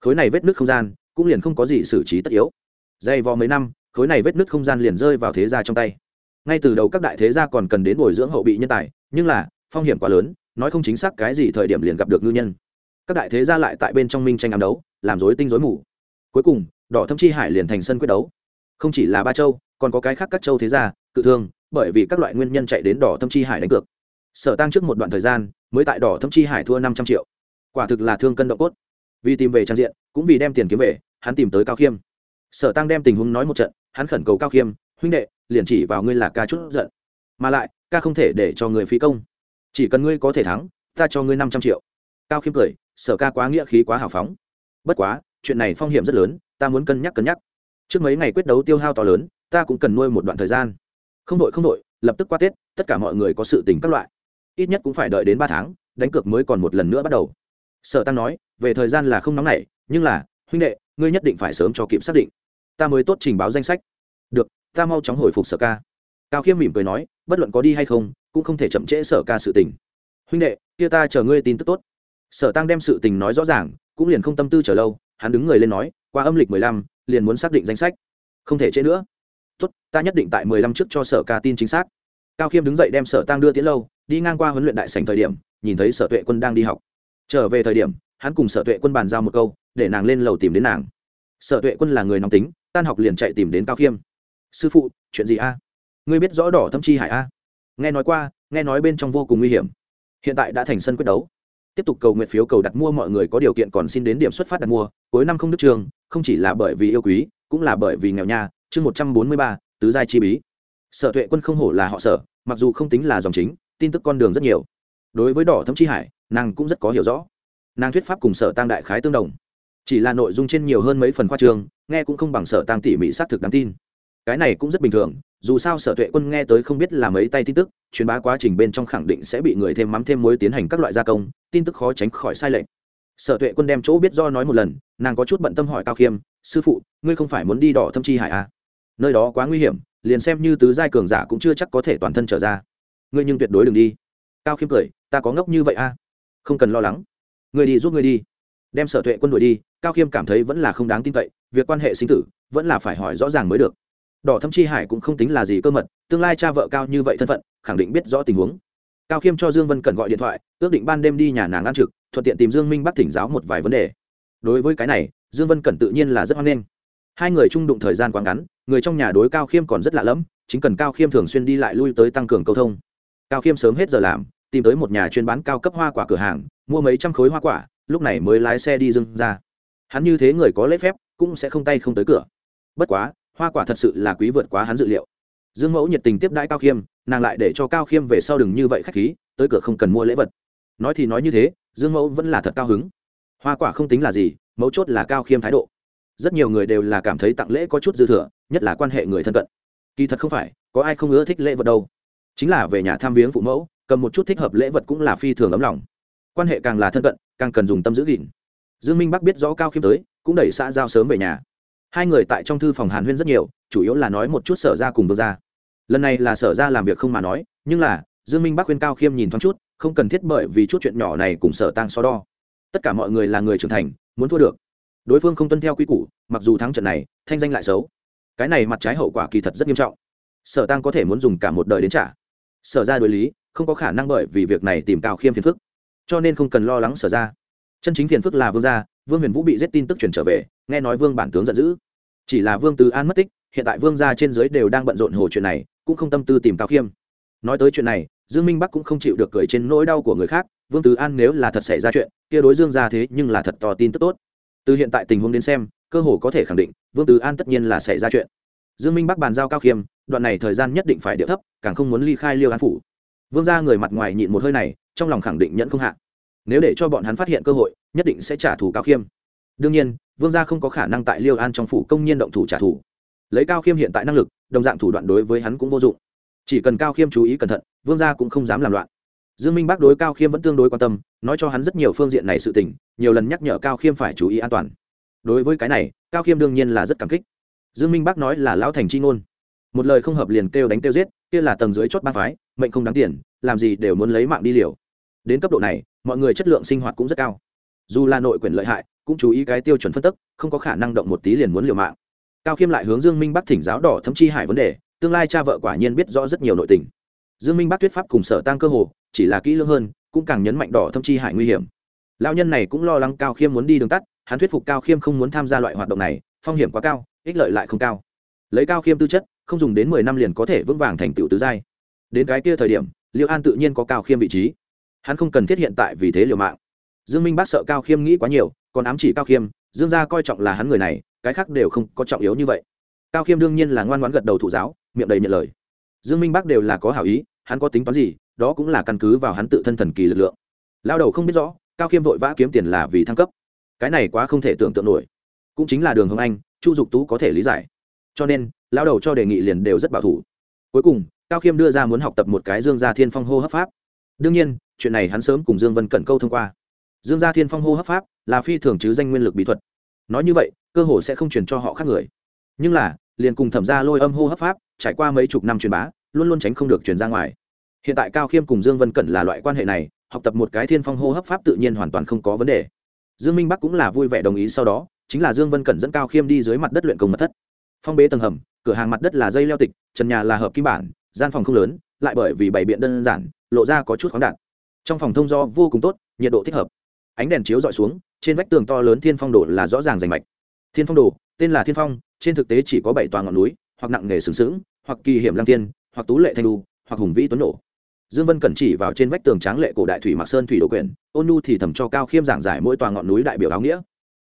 Khối này vết nước không gian, cũng liền không có gì xử trí tất yếu. Dày vò mấy năm khối này vết nứt không gian liền rơi vào thế gia trong tay. Ngay từ đầu các đại thế gia còn cần đến bồi dưỡng hậu bị nhân tài, nhưng là, phong hiểm quá lớn, nói không chính xác cái gì thời điểm liền gặp được ngư nhân. Các đại thế gia lại tại bên trong minh tranh ám đấu, làm rối tinh rối mù. Cuối cùng, đỏ thâm chi hải liền thành sân quyết đấu. Không chỉ là ba châu, còn có cái khác các châu thế gia, cự thương, bởi vì các loại nguyên nhân chạy đến đỏ thâm chi hải đánh cược. Sở tăng trước một đoạn thời gian, mới tại đỏ thâm chi hải thua năm trăm triệu. Quả thực là thương cân độ cốt. Vì tìm về trang diện, cũng vì đem tiền kiếm về, hắn tìm tới cao khiêm. Sở tăng đem tình huống nói một trận hắn khẩn cầu cao khiêm, huynh đệ, liền chỉ vào ngươi là ca chút giận, mà lại, ca không thể để cho người phí công. Chỉ cần ngươi có thể thắng, ta cho ngươi năm trăm triệu. Cao khiêm cười, sở ca quá nghĩa khí quá hào phóng. Bất quá, chuyện này phong hiểm rất lớn, ta muốn cân nhắc cân nhắc. Trước mấy ngày quyết đấu tiêu hao to lớn, ta cũng cần nuôi một đoạn thời gian. Không đội không đội, lập tức qua tết, tất cả mọi người có sự tình các loại. Ít nhất cũng phải đợi đến ba tháng, đánh cược mới còn một lần nữa bắt đầu. Sở tăng nói, về thời gian là không nóng nảy, nhưng là, huynh đệ, ngươi nhất định phải sớm cho kịp xác định ta mới tốt trình báo danh sách. Được, ta mau chóng hồi phục sở ca. Cao khiêm mỉm cười nói, bất luận có đi hay không, cũng không thể chậm trễ sở ca sự tình. Huynh đệ, kia ta chờ ngươi tin tức tốt. Sở tăng đem sự tình nói rõ ràng, cũng liền không tâm tư chờ lâu, hắn đứng người lên nói, qua âm lịch mười lăm, liền muốn xác định danh sách. Không thể trễ nữa. Tốt, ta nhất định tại mười lăm trước cho sở ca tin chính xác. Cao khiêm đứng dậy đem sở tăng đưa tiến lâu, đi ngang qua huấn luyện đại sành thời điểm, nhìn thấy sở tuệ quân đang đi học. Trở về thời điểm, hắn cùng sở tuệ quân bàn giao một câu, để nàng lên lầu tìm đến nàng. Sở tuệ quân là người nóng tính tan học liền chạy tìm đến cao khiêm. Sư phụ, chuyện gì a? Ngươi biết rõ đỏ thâm chi hải a? Nghe nói qua, nghe nói bên trong vô cùng nguy hiểm. Hiện tại đã thành sân quyết đấu. Tiếp tục cầu nguyện phiếu cầu đặt mua mọi người có điều kiện còn xin đến điểm xuất phát đặt mua. Cuối năm không đức trường, không chỉ là bởi vì yêu quý, cũng là bởi vì nghèo nha. Chương một trăm bốn mươi ba, tứ giai chi bí. Sở tuệ quân không hổ là họ sở, mặc dù không tính là dòng chính, tin tức con đường rất nhiều. Đối với đỏ thâm chi hải, nàng cũng rất có hiểu rõ. Nàng thuyết pháp cùng sở tăng đại khái tương đồng. Chỉ là nội dung trên nhiều hơn mấy phần khoa trường nghe cũng không bằng sở tăng tỉ mỉ xác thực đáng tin. Cái này cũng rất bình thường, dù sao sở tuệ quân nghe tới không biết là mấy tay tin tức, truyền bá quá trình bên trong khẳng định sẽ bị người thêm mắm thêm muối tiến hành các loại gia công, tin tức khó tránh khỏi sai lệch. Sở tuệ quân đem chỗ biết do nói một lần, nàng có chút bận tâm hỏi cao khiêm, sư phụ, ngươi không phải muốn đi đỏ thâm chi hải à? nơi đó quá nguy hiểm, liền xem như tứ giai cường giả cũng chưa chắc có thể toàn thân trở ra. Ngươi nhưng tuyệt đối đừng đi. Cao khiêm cười, ta có ngốc như vậy à? không cần lo lắng. Ngươi đi giúp ngươi đi. Đem sở tuệ quân đuổi đi, cao khiêm cảm thấy vẫn là không đáng tin cậy việc quan hệ sinh tử vẫn là phải hỏi rõ ràng mới được. Đỏ thâm chi hải cũng không tính là gì cơ mật, tương lai cha vợ cao như vậy thân phận, khẳng định biết rõ tình huống. Cao khiêm cho dương vân cần gọi điện thoại, ước định ban đêm đi nhà nàng ăn trực, thuận tiện tìm dương minh bắt thỉnh giáo một vài vấn đề. Đối với cái này, dương vân cần tự nhiên là rất hoan nghênh. Hai người chung đụng thời gian quá ngắn, người trong nhà đối cao khiêm còn rất lạ lẫm, chính cần cao khiêm thường xuyên đi lại lui tới tăng cường câu thông. Cao khiêm sớm hết giờ làm, tìm tới một nhà chuyên bán cao cấp hoa quả cửa hàng, mua mấy trăm khối hoa quả, lúc này mới lái xe đi dưng ra. Hắn như thế người có lễ phép cũng sẽ không tay không tới cửa. Bất quá, hoa quả thật sự là quý vượt quá hắn dự liệu. Dương mẫu nhiệt tình tiếp đãi cao khiêm, nàng lại để cho cao khiêm về sau đừng như vậy khách khí, tới cửa không cần mua lễ vật. Nói thì nói như thế, dương mẫu vẫn là thật cao hứng. Hoa quả không tính là gì, mấu chốt là cao khiêm thái độ. Rất nhiều người đều là cảm thấy tặng lễ có chút dư thừa, nhất là quan hệ người thân cận. Kỳ thật không phải, có ai không ưa thích lễ vật đâu. Chính là về nhà tham viếng phụ mẫu, cầm một chút thích hợp lễ vật cũng là phi thường ấm lòng. Quan hệ càng là thân cận, càng cần dùng tâm giữ gìn. Dương minh bắc biết rõ cao khiêm tới cũng đẩy xã giao sớm về nhà. Hai người tại trong thư phòng hàn huyên rất nhiều, chủ yếu là nói một chút sở ra cùng vương ra lần này là sở ra làm việc không mà nói, nhưng là, dương minh bắc khuyên cao khiêm nhìn thoáng chút, không cần thiết bởi vì chút chuyện nhỏ này cùng sở tăng so đo. Tất cả mọi người là người trưởng thành, muốn thua được. Đối phương không tuân theo quy củ, mặc dù thắng trận này, thanh danh lại xấu. Cái này mặt trái hậu quả kỳ thật rất nghiêm trọng. Sở tăng có thể muốn dùng cả một đời đến trả. Sở ra đối lý, không có khả năng bởi vì việc này tìm cao khiêm phiền phức. Cho nên không cần lo lắng sở ra. Chân chính phiền phức là vương gia vương huyền vũ bị giết tin tức chuyển trở về, nghe nói vương bản tướng giận dữ. Chỉ là vương tứ an mất tích, hiện tại vương gia trên giới đều đang bận rộn hồ chuyện này, cũng không tâm tư tìm cao khiêm. Nói tới chuyện này, dương minh bắc cũng không chịu được cười trên nỗi đau của người khác, vương tứ an nếu là thật xảy ra chuyện, kia đối dương gia thế nhưng là thật to tin tức tốt. Từ hiện tại tình huống đến xem, cơ hồ có thể khẳng định, vương tứ an tất nhiên là xảy ra chuyện. Dương minh bắc bàn giao cao khiêm, đoạn này thời gian nhất định phải điệu thấp, càng không muốn ly khai liêu an phủ. Vương gia người mặt ngoài nhịn một hơi này, trong lòng khẳng định nhẫn không hạ. Nếu để cho bọn hắn phát hiện cơ hội nhất định sẽ trả thù cao khiêm. Đương nhiên, vương gia không có khả năng tại liêu an trong phủ công nhiên động thủ trả thù. Lấy cao khiêm hiện tại năng lực, đồng dạng thủ đoạn đối với hắn cũng vô dụng. Chỉ cần cao khiêm chú ý cẩn thận, vương gia cũng không dám làm loạn. Dương minh bác đối cao khiêm vẫn tương đối quan tâm, nói cho hắn rất nhiều phương diện này sự tình, nhiều lần nhắc nhở cao khiêm phải chú ý an toàn. Đối với cái này, cao khiêm đương nhiên là rất cảm kích. Dương minh bác nói là lão thành chi ngôn. Một lời không hợp liền kêu đánh kêu giết, kia là tầng dưới chót ba phái, mệnh không đáng tiền, làm gì đều muốn lấy mạng đi liều. Đến cấp độ này, mọi người chất lượng sinh hoạt cũng rất cao dù là nội quyền lợi hại, cũng chú ý cái tiêu chuẩn phân tức, không có khả năng động một tí liền muốn liều mạng. Cao khiêm lại hướng dương minh bắc thỉnh giáo đỏ thấm chi hải vấn đề, tương lai cha vợ quả nhiên biết rõ rất nhiều nội tình. Dương minh bắc thuyết pháp cùng sở tăng cơ hồ, chỉ là kỹ lưỡng hơn, cũng càng nhấn mạnh đỏ thâm chi hải nguy hiểm. Lão nhân này cũng lo lắng cao khiêm muốn đi đường tắt, hắn thuyết phục cao khiêm không muốn tham gia loại hoạt động này, phong hiểm quá cao, ích lợi lại không cao. Lấy cao khiêm tư chất, không dùng đến mười năm liền có thể vững vàng thành tựu tứ giai. Đến cái kia thời điểm, liêu an tự nhiên có cao khiêm vị trí. Hắn không cần thiết hiện tại vì thế liều mạng dương minh bác sợ cao khiêm nghĩ quá nhiều, còn ám chỉ cao khiêm, dương gia coi trọng là hắn người này, cái khác đều không có trọng yếu như vậy. Cao khiêm đương nhiên là ngoan ngoãn gật đầu thụ giáo, miệng đầy nhận lời. Dương minh bác đều là có hảo ý, hắn có tính toán gì, đó cũng là căn cứ vào hắn tự thân thần kỳ lực lượng. Lao đầu không biết rõ, cao khiêm vội vã kiếm tiền là vì thăng cấp. Cái này quá không thể tưởng tượng nổi. Cũng chính là đường hồng anh, chu dục tú có thể lý giải. Cho nên lao đầu cho đề nghị liền đều rất bảo thủ. Cuối cùng, cao khiêm đưa ra muốn học tập một cái dương gia thiên phong hô hấp pháp. Đương nhiên, chuyện này hắn sớm cùng dương vân cẩn câu thông qua dương gia thiên phong hô hấp pháp là phi thường chứ danh nguyên lực bí thuật. Nói như vậy, cơ hồ sẽ không truyền cho họ khác người. Nhưng là, liền cùng thẩm ra lôi âm hô hấp pháp trải qua mấy chục năm truyền bá, luôn luôn tránh không được truyền ra ngoài. Hiện tại cao khiêm cùng dương vân cẩn là loại quan hệ này, học tập một cái thiên phong hô hấp pháp tự nhiên hoàn toàn không có vấn đề. Dương minh bắc cũng là vui vẻ đồng ý sau đó, chính là dương vân cẩn dẫn cao khiêm đi dưới mặt đất luyện công mật thất. Phong bế tầng hầm, cửa hàng mặt đất là dây leo tịch, trần nhà là hợp kim bản, gian phòng không lớn, lại bởi vì bày biện đơn giản, lộ ra có chút khoáng đạn. trong phòng thông do vô cùng tốt, nhiệt độ thích hợp ánh đèn chiếu dọi xuống, trên vách tường to lớn thiên phong đồ là rõ ràng rành mạch. Thiên phong đồ, tên là thiên phong, trên thực tế chỉ có bảy toàn ngọn núi, hoặc nặng nghề sừng sững, hoặc kỳ hiểm lang tiên, hoặc tú lệ thanh đu, hoặc hùng vĩ tuấn nổ dương vân cẩn chỉ vào trên vách tường tráng lệ cổ đại thủy mạc sơn thủy đồ quyển, ôn nhu thì thầm cho cao khiêm giảng giải mỗi toàn ngọn núi đại biểu áo nghĩa.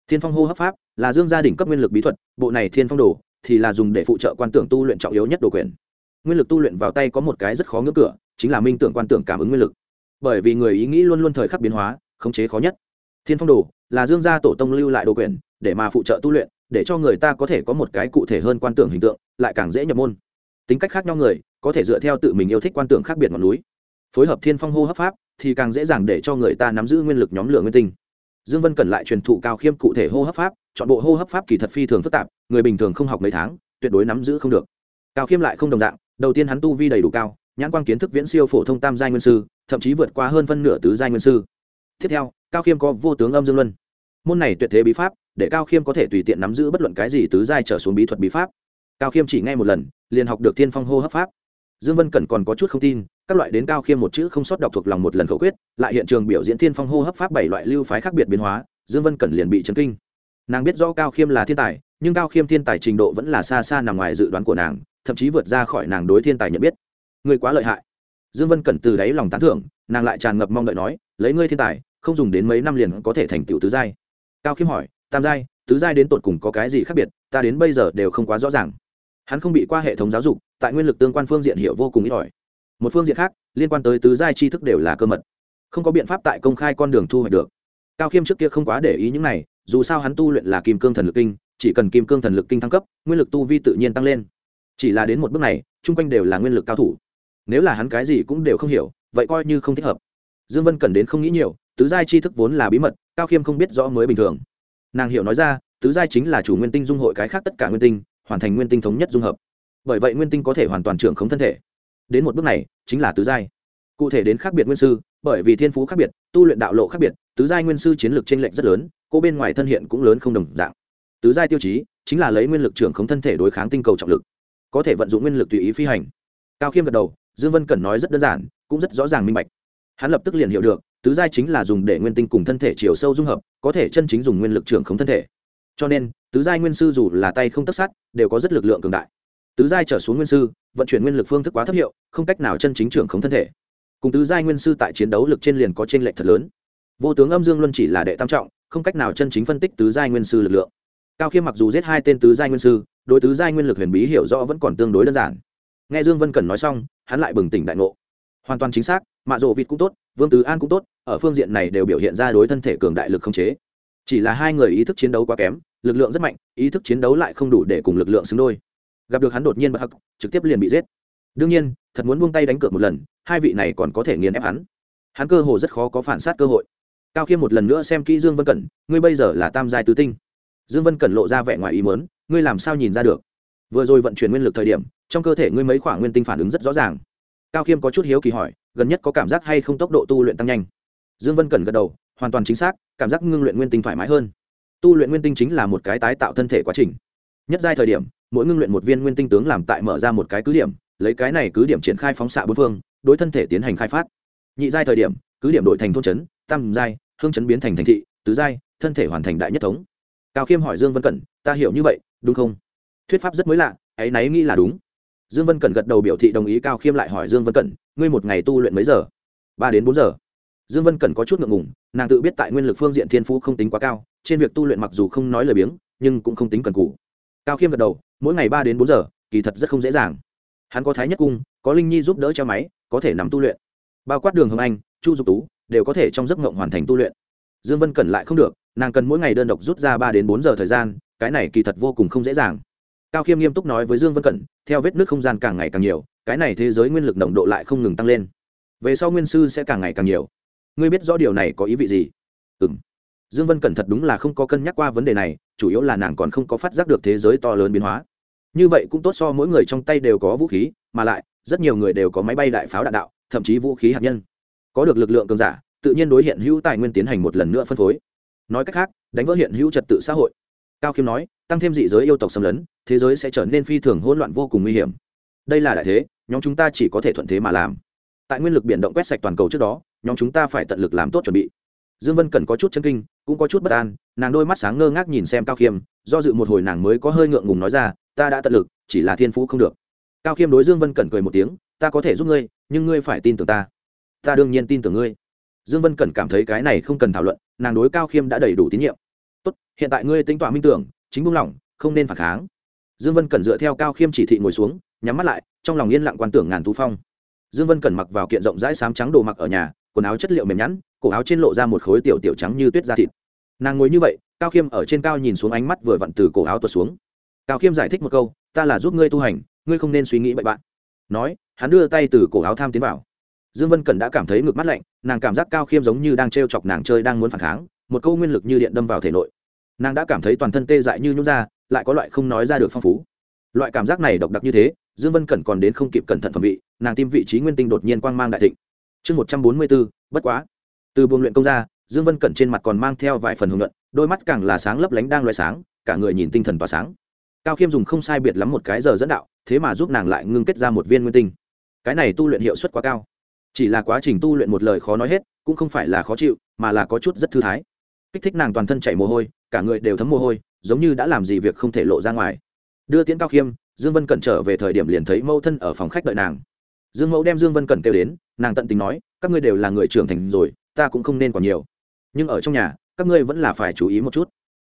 Thiên phong hô hấp pháp là dương gia đình cấp nguyên lực bí thuật, bộ này thiên phong đồ thì là dùng để phụ trợ quan tưởng tu luyện trọng yếu nhất đồ quyển. Nguyên lực tu luyện vào tay có một cái rất khó ngưỡng cửa, chính là minh tưởng quan tưởng cảm ứng nguyên lực. Bởi vì người ý nghĩ luôn luôn thời khắc biến hóa khống chế khó nhất. Thiên phong đồ là dương gia tổ tông lưu lại đồ quyển, để mà phụ trợ tu luyện, để cho người ta có thể có một cái cụ thể hơn quan tưởng hình tượng, lại càng dễ nhập môn. Tính cách khác nhau người, có thể dựa theo tự mình yêu thích quan tưởng khác biệt ngọn núi. Phối hợp thiên phong hô hấp pháp, thì càng dễ dàng để cho người ta nắm giữ nguyên lực nhóm lửa nguyên tinh. Dương vân cần lại truyền thụ cao khiêm cụ thể hô hấp pháp, chọn bộ hô hấp pháp kỳ thật phi thường phức tạp, người bình thường không học mấy tháng, tuyệt đối nắm giữ không được. Cao khiêm lại không đồng dạng, đầu tiên hắn tu vi đầy đủ cao, nhãn quan kiến thức viễn siêu phổ thông tam giai nguyên sư, thậm chí vượt qua hơn phân nửa tứ giai nguyên sư tiếp theo, cao khiêm có vô tướng âm dương luân. Môn này tuyệt thế bí pháp, để cao khiêm có thể tùy tiện nắm giữ bất luận cái gì tứ giai trở xuống bí thuật bí pháp. Cao khiêm chỉ nghe một lần, liền học được thiên phong hô hấp pháp. Dương vân cẩn còn có chút không tin, các loại đến cao khiêm một chữ không sót đọc thuộc lòng một lần khẩu quyết, lại hiện trường biểu diễn thiên phong hô hấp pháp bảy loại lưu phái khác biệt biến hóa, dương vân cẩn liền bị chấn kinh. Nàng biết rõ cao khiêm là thiên tài, nhưng cao khiêm thiên tài trình độ vẫn là xa xa nằm ngoài dự đoán của nàng, thậm chí vượt ra khỏi nàng đối thiên tài nhận biết. Người quá lợi hại. Dương vân cẩn từ đáy lòng tán thưởng nàng lại tràn ngập mong đợi nói, lấy ngươi thiên tài, không dùng đến mấy năm liền có thể thành tựu tứ giai. Cao khiêm hỏi, tam giai, tứ giai đến tột cùng có cái gì khác biệt? Ta đến bây giờ đều không quá rõ ràng. Hắn không bị qua hệ thống giáo dục, tại nguyên lực tương quan phương diện hiểu vô cùng ít ỏi. Một phương diện khác, liên quan tới tứ giai tri thức đều là cơ mật. Không có biện pháp tại công khai con đường thu hoạch được. Cao khiêm trước kia không quá để ý những này, dù sao hắn tu luyện là kim cương thần lực kinh, chỉ cần kim cương thần lực kinh thăng cấp, nguyên lực tu vi tự nhiên tăng lên. Chỉ là đến một bước này, chung quanh đều là nguyên lực cao thủ. Nếu là hắn cái gì cũng đều không hiểu vậy coi như không thích hợp. Dương vân cần đến không nghĩ nhiều, tứ giai tri thức vốn là bí mật, cao khiêm không biết rõ mới bình thường. Nàng hiểu nói ra, tứ giai chính là chủ nguyên tinh dung hội cái khác tất cả nguyên tinh, hoàn thành nguyên tinh thống nhất dung hợp. Bởi vậy nguyên tinh có thể hoàn toàn trưởng khống thân thể. Đến một bước này, chính là tứ giai. Cụ thể đến khác biệt nguyên sư, bởi vì thiên phú khác biệt, tu luyện đạo lộ khác biệt, tứ giai nguyên sư chiến lược trên lệnh rất lớn, cô bên ngoài thân hiện cũng lớn không đồng dạng. Tứ giai tiêu chí, chính là lấy nguyên lực trưởng không thân thể đối kháng tinh cầu trọng lực, có thể vận dụng nguyên lực tùy ý phi hành. Cao khiêm gật đầu, dương vân cẩn nói rất đơn giản cũng rất rõ ràng minh bạch. Hắn lập tức liền hiểu được, tứ giai chính là dùng để nguyên tinh cùng thân thể chiều sâu dung hợp, có thể chân chính dùng nguyên lực trưởng không thân thể. Cho nên, tứ giai nguyên sư dù là tay không tất sát, đều có rất lực lượng cường đại. Tứ giai trở xuống nguyên sư, vận chuyển nguyên lực phương thức quá thấp hiệu, không cách nào chân chính trưởng không thân thể. Cùng tứ giai nguyên sư tại chiến đấu lực trên liền có trên lệch thật lớn. Vô tướng âm dương luân chỉ là đệ tam trọng, không cách nào chân chính phân tích tứ giai nguyên sư lực lượng. Cao khiêm mặc dù giết hai tên tứ giai nguyên sư, đối tứ giai nguyên lực huyền bí hiểu rõ vẫn còn tương đối đơn giản. Nghe dương vân cần nói xong, hắn lại bừng tỉnh đại ngộ hoàn toàn chính xác, mạ rộ vịt cũng tốt, vương tứ an cũng tốt, ở phương diện này đều biểu hiện ra đối thân thể cường đại lực không chế. Chỉ là hai người ý thức chiến đấu quá kém, lực lượng rất mạnh, ý thức chiến đấu lại không đủ để cùng lực lượng xứng đôi. Gặp được hắn đột nhiên bật hắc, trực tiếp liền bị giết. Đương nhiên, thật muốn buông tay đánh cược một lần, hai vị này còn có thể nghiền ép hắn. Hắn cơ hồ rất khó có phản sát cơ hội. Cao khiêm một lần nữa xem kỹ dương vân cẩn, ngươi bây giờ là tam giai tứ tinh. Dương vân cẩn lộ ra vẻ ngoài ý mớn ngươi làm sao nhìn ra được? Vừa rồi vận chuyển nguyên lực thời điểm, trong cơ thể ngươi mấy khoảng nguyên tinh phản ứng rất rõ ràng cao khiêm có chút hiếu kỳ hỏi, gần nhất có cảm giác hay không tốc độ tu luyện tăng nhanh? Dương vân cẩn gật đầu, hoàn toàn chính xác, cảm giác ngưng luyện nguyên tinh thoải mái hơn. Tu luyện nguyên tinh chính là một cái tái tạo thân thể quá trình. Nhất giai thời điểm, mỗi ngưng luyện một viên nguyên tinh tướng làm tại mở ra một cái cứ điểm, lấy cái này cứ điểm triển khai phóng xạ bốn phương, đối thân thể tiến hành khai phát. Nhị giai thời điểm, cứ điểm đổi thành thôn trấn tam giai, hương trấn biến thành thành thị, tứ giai, thân thể hoàn thành đại nhất thống. Cao khiêm hỏi dương vân cẩn, ta hiểu như vậy, đúng không? Thuyết pháp rất mới lạ, ấy náy nghĩ là đúng dương vân cẩn gật đầu biểu thị đồng ý cao khiêm lại hỏi dương vân cẩn, ngươi một ngày tu luyện mấy giờ? Ba đến bốn giờ. Dương vân cẩn có chút ngượng ngùng, nàng tự biết tại nguyên lực phương diện thiên phú không tính quá cao, trên việc tu luyện mặc dù không nói lời biếng, nhưng cũng không tính cần cù. Cao khiêm gật đầu, mỗi ngày ba đến bốn giờ, kỳ thật rất không dễ dàng. Hắn có thái nhất cung, có linh nhi giúp đỡ cho máy, có thể nằm tu luyện. Bao quát đường hồng anh, chu dục tú, đều có thể trong giấc ngộng hoàn thành tu luyện. Dương vân cẩn lại không được, nàng cần mỗi ngày đơn độc rút ra ba đến bốn giờ thời gian, cái này kỳ thật vô cùng không dễ dàng cao khiêm nghiêm túc nói với dương vân cẩn, theo vết nước không gian càng ngày càng nhiều, cái này thế giới nguyên lực nồng độ lại không ngừng tăng lên. Về sau nguyên sư sẽ càng ngày càng nhiều. Ngươi biết rõ điều này có ý vị gì? Ừ m dương vân cẩn thật đúng là không có cân nhắc qua vấn đề này, chủ yếu là nàng còn không có phát giác được thế giới to lớn biến hóa. Như vậy cũng tốt so mỗi người trong tay đều có vũ khí, mà lại, rất nhiều người đều có máy bay đại pháo đạn đạo, thậm chí vũ khí hạt nhân. Có được lực lượng cường giả, tự nhiên đối hiện hữu tài nguyên tiến hành một lần nữa phân phối. Nói cách khác, đánh vỡ hiện hữu trật tự xã hội cao khiêm nói, tăng thêm dị giới yêu tộc xâm lấn, thế giới sẽ trở nên phi thường hỗn loạn vô cùng nguy hiểm. Đây là đại thế, nhóm chúng ta chỉ có thể thuận thế mà làm. Tại nguyên lực biển động quét sạch toàn cầu trước đó, nhóm chúng ta phải tận lực làm tốt chuẩn bị. Dương vân cần có chút chân kinh, cũng có chút bất an, nàng đôi mắt sáng ngơ ngác nhìn xem cao khiêm, do dự một hồi nàng mới có hơi ngượng ngùng nói ra, ta đã tận lực, chỉ là thiên phú không được. Cao khiêm đối dương vân cẩn cười một tiếng, ta có thể giúp ngươi, nhưng ngươi phải tin tưởng ta. Ta đương nhiên tin tưởng ngươi. Dương vân cẩn cảm thấy cái này không cần thảo luận, nàng đối cao khiêm đã đầy đủ tín nhiệm hiện tại ngươi tính tọa minh tưởng, chính buông lỏng, không nên phản kháng. Dương vân cẩn dựa theo cao khiêm chỉ thị ngồi xuống, nhắm mắt lại, trong lòng yên lặng quan tưởng ngàn tu phong. Dương vân cẩn mặc vào kiện rộng rãi sám trắng đồ mặc ở nhà, quần áo chất liệu mềm nhẵn, cổ áo trên lộ ra một khối tiểu tiểu trắng như tuyết da thịt. Nàng ngồi như vậy, cao khiêm ở trên cao nhìn xuống ánh mắt vừa vặn từ cổ áo tuột xuống. Cao khiêm giải thích một câu, ta là giúp ngươi tu hành, ngươi không nên suy nghĩ bậy bạn. Nói, hắn đưa tay từ cổ áo tham tiến vào. Dương vân cẩn đã cảm thấy ngực mắt lạnh, nàng cảm giác cao khiêm giống như đang t chọc nàng chơi đang muốn phản kháng, một câu nguyên lực như điện đâm vào thể nội nàng đã cảm thấy toàn thân tê dại như nhún ra, lại có loại không nói ra được phong phú. Loại cảm giác này độc đặc như thế, dương vân cẩn còn đến không kịp cẩn thận phẩm vị, nàng tim vị trí nguyên tinh đột nhiên quang mang đại thịnh. Chương một trăm bốn mươi bốn bất quá. Từ buồng luyện công ra, dương vân cẩn trên mặt còn mang theo vài phần hưởng luận, đôi mắt càng là sáng lấp lánh đang loay sáng, cả người nhìn tinh thần tỏa sáng. Cao khiêm dùng không sai biệt lắm một cái giờ dẫn đạo, thế mà giúp nàng lại ngưng kết ra một viên nguyên tinh. Cái này tu luyện hiệu suất quá cao. Chỉ là quá trình tu luyện một lời khó nói hết, cũng không phải là khó chịu, mà là có chút rất thư thái. Kích thích nàng toàn thân chảy mồ hôi cả người đều thấm mồ hôi, giống như đã làm gì việc không thể lộ ra ngoài. Đưa tiễn cao khiêm, dương vân cẩn trở về thời điểm liền thấy mẫu thân ở phòng khách đợi nàng. Dương mẫu đem dương vân cẩn kêu đến, nàng tận tình nói, các ngươi đều là người trưởng thành rồi, ta cũng không nên còn nhiều. Nhưng ở trong nhà, các ngươi vẫn là phải chú ý một chút.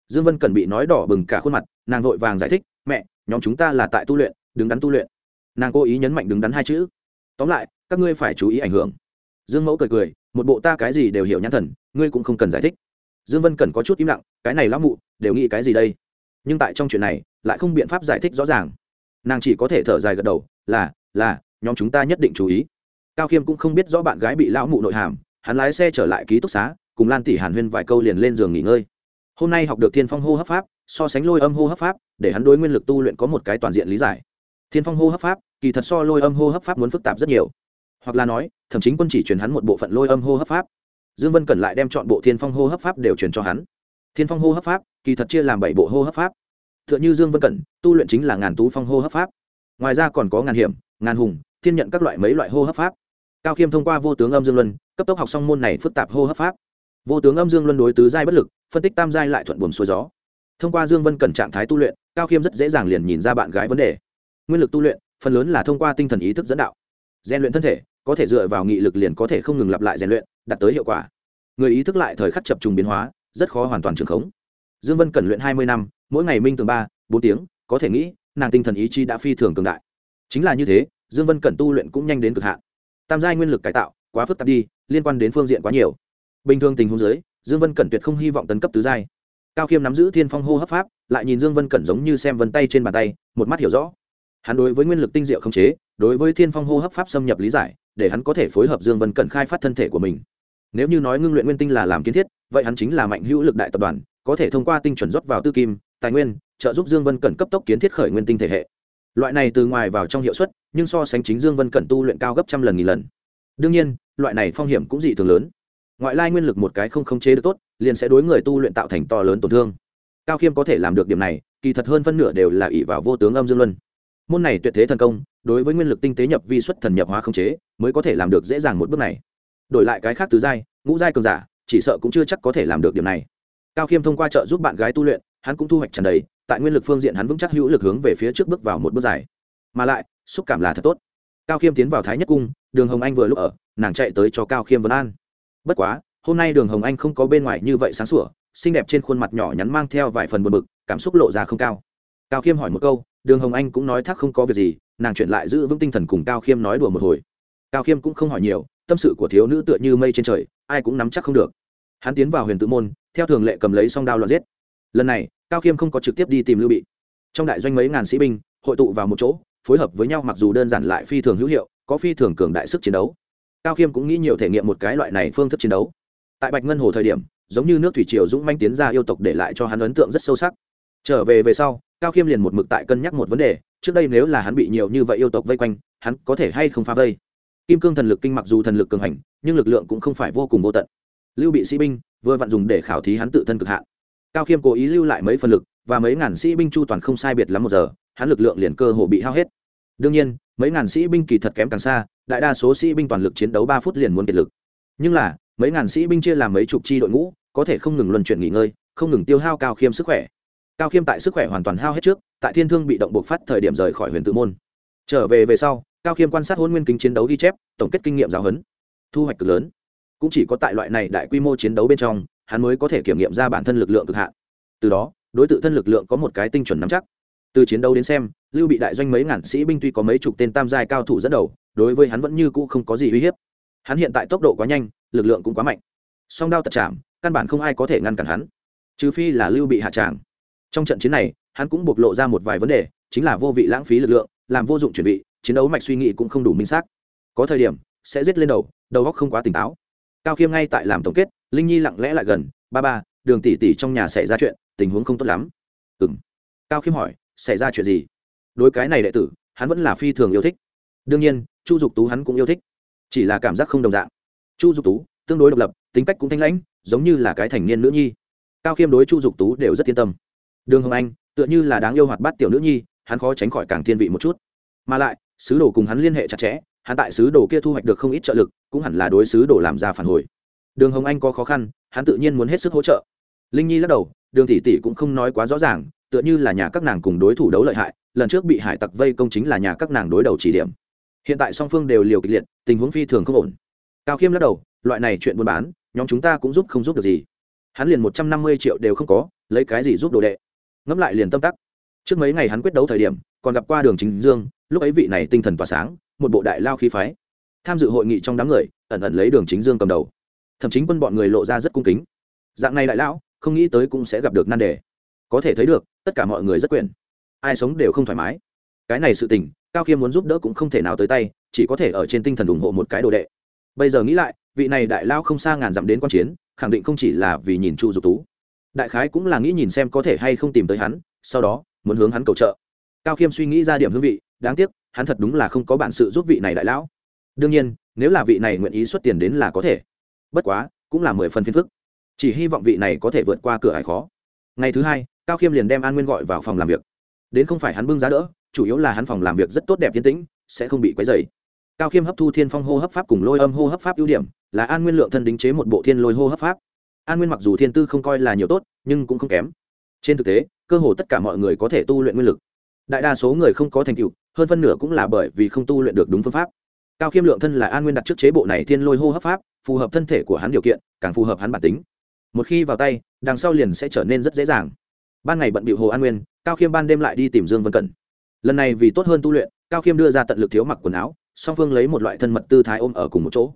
Dương vân cẩn bị nói đỏ bừng cả khuôn mặt, nàng vội vàng giải thích, mẹ, nhóm chúng ta là tại tu luyện, đứng đắn tu luyện. Nàng cố ý nhấn mạnh đứng đắn hai chữ. Tóm lại, các ngươi phải chú ý ảnh hưởng. Dương mẫu cười cười, một bộ ta cái gì đều hiểu nhãn thần, ngươi cũng không cần giải thích. Dương vân cẩn có chút im lặng cái này lão mụ đều nghĩ cái gì đây? Nhưng tại trong chuyện này, lại không biện pháp giải thích rõ ràng. Nàng chỉ có thể thở dài gật đầu, là là, nhóm chúng ta nhất định chú ý. Cao khiêm cũng không biết rõ bạn gái bị lão mụ nội hàm, hắn lái xe trở lại ký túc xá, cùng lan tỷ hàn huyên vài câu liền lên giường nghỉ ngơi. Hôm nay học được thiên phong hô hấp pháp, so sánh lôi âm hô hấp pháp, để hắn đối nguyên lực tu luyện có một cái toàn diện lý giải. Thiên phong hô hấp pháp, kỳ thật so lôi âm hô hấp pháp muốn phức tạp rất nhiều. Hoặc là nói, thậm chí quân chỉ truyền hắn một bộ phận lôi âm hô hấp pháp. Dương vân Cần lại đem chọn bộ thiên phong hô hấp pháp đều truyền cho hắn thiên phong hô hấp pháp, kỳ thật chia làm bảy bộ hô hấp pháp. Tựa như dương vân cẩn, tu luyện chính là ngàn tú phong hô hấp pháp. Ngoài ra còn có ngàn hiểm, ngàn hùng, thiên nhận các loại mấy loại hô hấp pháp. Cao khiêm thông qua vô tướng âm dương luân, cấp tốc học xong môn này phức tạp hô hấp pháp. Vô tướng âm dương luân đối tứ giai bất lực, phân tích tam giai lại thuận buồm xuôi gió. Thông qua dương vân cẩn trạng thái tu luyện, cao khiêm rất dễ dàng liền nhìn ra bạn gái vấn đề. Nguyên lực tu luyện, phần lớn là thông qua tinh thần ý thức dẫn đạo. Rèn luyện thân thể, có thể dựa vào nghị lực liền có thể không ngừng lặp lại rèn luyện, đạt tới hiệu quả. Người ý thức lại thời khắc chập trùng biến hóa rất khó hoàn toàn trường khống. Dương vân cẩn luyện hai mươi năm, mỗi ngày minh tường ba, bốn tiếng, có thể nghĩ, nàng tinh thần ý chí đã phi thường cường đại. Chính là như thế, dương vân cẩn tu luyện cũng nhanh đến cực hạn. Tam giai nguyên lực cải tạo, quá phức tạp đi, liên quan đến phương diện quá nhiều. Bình thường tình huống dưới, dương vân cẩn tuyệt không hy vọng tấn cấp tứ giai. Cao khiêm nắm giữ thiên phong hô hấp pháp, lại nhìn dương vân cẩn giống như xem vân tay trên bàn tay, một mắt hiểu rõ. Hắn đối với nguyên lực tinh diệu không chế, đối với thiên phong hô hấp pháp xâm nhập lý giải, để hắn có thể phối hợp dương vân cẩn khai phát thân thể của mình nếu như nói ngưng luyện nguyên tinh là làm kiến thiết, vậy hắn chính là mạnh hữu lực đại tập đoàn, có thể thông qua tinh chuẩn rót vào tư kim, tài nguyên, trợ giúp dương vân cẩn cấp tốc kiến thiết khởi nguyên tinh thể hệ. Loại này từ ngoài vào trong hiệu suất, nhưng so sánh chính dương vân cẩn tu luyện cao gấp trăm lần nghìn lần. Đương nhiên, loại này phong hiểm cũng dị thường lớn. Ngoại lai nguyên lực một cái không khống chế được tốt, liền sẽ đối người tu luyện tạo thành to lớn tổn thương. Cao khiêm có thể làm được điểm này, kỳ thật hơn phân nửa đều là ỷ vào vô tướng âm dương luân. Môn này tuyệt thế thần công, đối với nguyên lực tinh tế nhập vi xuất thần nhập hóa khống chế, mới có thể làm được dễ dàng một bước này đổi lại cái khác tứ giai, ngũ giai cường giả, chỉ sợ cũng chưa chắc có thể làm được điểm này. Cao khiêm thông qua trợ giúp bạn gái tu luyện, hắn cũng thu hoạch trần đầy, tại nguyên lực phương diện hắn vững chắc hữu lực hướng về phía trước bước vào một bước dài. Mà lại, xúc cảm là thật tốt. Cao khiêm tiến vào thái nhất cung, đường hồng anh vừa lúc ở, nàng chạy tới cho cao khiêm vấn an. Bất quá, hôm nay đường hồng anh không có bên ngoài như vậy sáng sủa, xinh đẹp trên khuôn mặt nhỏ nhắn mang theo vài phần buồn bực, cảm xúc lộ ra không cao. Cao khiêm hỏi một câu, đường hồng anh cũng nói thắc không có việc gì, nàng chuyển lại giữ vững tinh thần cùng cao khiêm nói đùa một hồi. Cao khiêm cũng không hỏi nhiều tâm sự của thiếu nữ tựa như mây trên trời, ai cũng nắm chắc không được. Hắn tiến vào huyền tự môn, theo thường lệ cầm lấy song đao loạn giết. Lần này, cao khiêm không có trực tiếp đi tìm lưu bị. Trong đại doanh mấy ngàn sĩ binh, hội tụ vào một chỗ, phối hợp với nhau mặc dù đơn giản lại phi thường hữu hiệu, có phi thường cường đại sức chiến đấu. Cao khiêm cũng nghĩ nhiều thể nghiệm một cái loại này phương thức chiến đấu. Tại bạch ngân hồ thời điểm, giống như nước thủy triều dũng manh tiến ra yêu tộc để lại cho hắn ấn tượng rất sâu sắc. Trở về về sau, cao khiêm liền một mực tại cân nhắc một vấn đề, trước đây nếu là hắn bị nhiều như vậy yêu tộc vây quanh, hắn có thể hay không phá vây? Kim cương thần lực kinh mặc dù thần lực cường hành, nhưng lực lượng cũng không phải vô cùng vô tận. Lưu bị sĩ binh vừa vặn dùng để khảo thí hắn tự thân cực hạn. Cao khiêm cố ý lưu lại mấy phần lực, và mấy ngàn sĩ binh chu toàn không sai biệt lắm một giờ, hắn lực lượng liền cơ hồ bị hao hết. Đương nhiên, mấy ngàn sĩ binh kỳ thật kém càng xa, đại đa số sĩ binh toàn lực chiến đấu ba phút liền muốn kiệt lực. Nhưng là, mấy ngàn sĩ binh chia làm mấy chục chi đội ngũ, có thể không ngừng luân chuyển nghỉ ngơi, không ngừng tiêu hao cao khiêm sức khỏe. Cao khiêm tại sức khỏe hoàn toàn hao hết trước, tại thiên thương bị động buộc phát thời điểm rời khỏi huyền tự môn. Trở về về sau cao khiêm quan sát hôn nguyên kính chiến đấu ghi chép, tổng kết kinh nghiệm giáo huấn. Thu hoạch cực lớn. Cũng chỉ có tại loại này đại quy mô chiến đấu bên trong, hắn mới có thể kiểm nghiệm ra bản thân lực lượng cực hạn. Từ đó, đối t thân lực lượng có một cái tinh chuẩn nắm chắc. Từ chiến đấu đến xem, lưu bị đại doanh mấy ngàn sĩ binh tuy có mấy chục tên tam giai cao thủ dẫn đầu, đối với hắn vẫn như cũ không có gì uy hiếp. Hắn hiện tại tốc độ quá nhanh, lực lượng cũng quá mạnh. Song đao tật chạm, căn bản không ai có thể ngăn cản hắn. Trừ phi là lưu bị hạ tràng. Trong trận chiến này, hắn cũng bộc lộ ra một vài vấn đề, chính là vô vị lãng phí lực lượng, làm vô dụng chuẩn bị chiến đấu mạch suy nghĩ cũng không đủ minh xác. Có thời điểm, sẽ giết lên đầu đầu góc không quá tỉnh táo. Cao khiêm ngay tại làm tổng kết, linh nhi lặng lẽ lại gần, ba ba, đường tỷ tỷ trong nhà xảy ra chuyện, tình huống không tốt lắm. Ừ m cao khiêm hỏi, xảy ra chuyện gì? Đối cái này đệ tử, hắn vẫn là phi thường yêu thích. Đương nhiên, chu dục tú hắn cũng yêu thích, chỉ là cảm giác không đồng dạng. Chu dục tú, tương đối độc lập, tính cách cũng thanh lãnh, giống như là cái thành niên nữ nhi. Cao khiêm đối chu dục tú đều rất yên tâm. Đường hồng anh, tựa như là đáng yêu hoạt bát tiểu nữ nhi, hắn khó tránh khỏi càng thiên vị một chút. Mà lại sứ đồ cùng hắn liên hệ chặt chẽ, hắn tại sứ đồ kia thu hoạch được không ít trợ lực, cũng hẳn là đối sứ đồ làm ra phản hồi. Đường hồng anh có khó khăn, hắn tự nhiên muốn hết sức hỗ trợ. Linh nhi lắc đầu, đường tỷ tỷ cũng không nói quá rõ ràng, tựa như là nhà các nàng cùng đối thủ đấu lợi hại, lần trước bị hải tặc vây công chính là nhà các nàng đối đầu chỉ điểm. Hiện tại song phương đều liều kịch liệt, tình huống phi thường không ổn. Cao khiêm lắc đầu, loại này chuyện buôn bán, nhóm chúng ta cũng giúp không giúp được gì. Hắn liền một trăm năm mươi triệu đều không có, lấy cái gì giúp đồ đệ? Ngẫm lại liền tâm tắc. Trước mấy ngày hắn quyết đấu thời điểm, còn gặp qua đường chính dương lúc ấy vị này tinh thần tỏa sáng, một bộ đại lao khí phái. Tham dự hội nghị trong đám người, ẩn ẩn lấy đường chính dương cầm đầu. Thậm chí quân bọn người lộ ra rất cung kính. Dạng này đại lão, không nghĩ tới cũng sẽ gặp được nan đề. Có thể thấy được, tất cả mọi người rất quyền ai sống đều không thoải mái. Cái này sự tình, cao khiêm muốn giúp đỡ cũng không thể nào tới tay, chỉ có thể ở trên tinh thần ủng hộ một cái đồ đệ. Bây giờ nghĩ lại, vị này đại lao không xa ngàn dặm đến q u a n chiến, khẳng định không chỉ là vì nhìn chu dục tú. Đại khái cũng là nghĩ nhìn xem có thể hay không tìm tới hắn, sau đó, muốn hướng hắn cầu trợ. Cao khiêm suy nghĩ ra điểm hương vị đáng tiếc, hắn thật đúng là không có bản sự giúp vị này đại lão. Đương nhiên, nếu là vị này nguyện ý xuất tiền đến là có thể. Bất quá, cũng là mười phần phiền phức. Chỉ hy vọng vị này có thể vượt qua cửa hải khó. Ngày thứ hai, cao khiêm liền đem an nguyên gọi vào phòng làm việc. Đến không phải hắn bưng giá đỡ, chủ yếu là hắn phòng làm việc rất tốt đẹp yên tĩnh, sẽ không bị quấy dày cao khiêm hấp thu thiên phong hô hấp pháp cùng lôi âm hô hấp pháp ưu điểm, là an nguyên lượng thân đính chế một bộ thiên lôi hô hấp pháp. An nguyên mặc dù thiên tư không coi là nhiều tốt, nhưng cũng không kém. Trên thực tế, cơ hồ tất cả mọi người có thể tu luyện nguyên lực. Đại đa số người không có thành tựu hơn phân nửa cũng là bởi vì không tu luyện được đúng phương pháp. Cao khiêm lượng thân là an nguyên đặt trước chế bộ này thiên lôi hô hấp pháp, phù hợp thân thể của hắn điều kiện, càng phù hợp hắn bản tính. Một khi vào tay, đằng sau liền sẽ trở nên rất dễ dàng. Ban ngày bận bịu hồ an nguyên, cao khiêm ban đêm lại đi tìm dương vân cẩn. Lần này vì tốt hơn tu luyện, cao khiêm đưa ra tận lực thiếu mặc quần áo, song phương lấy một loại thân mật tư thái ôm ở cùng một chỗ.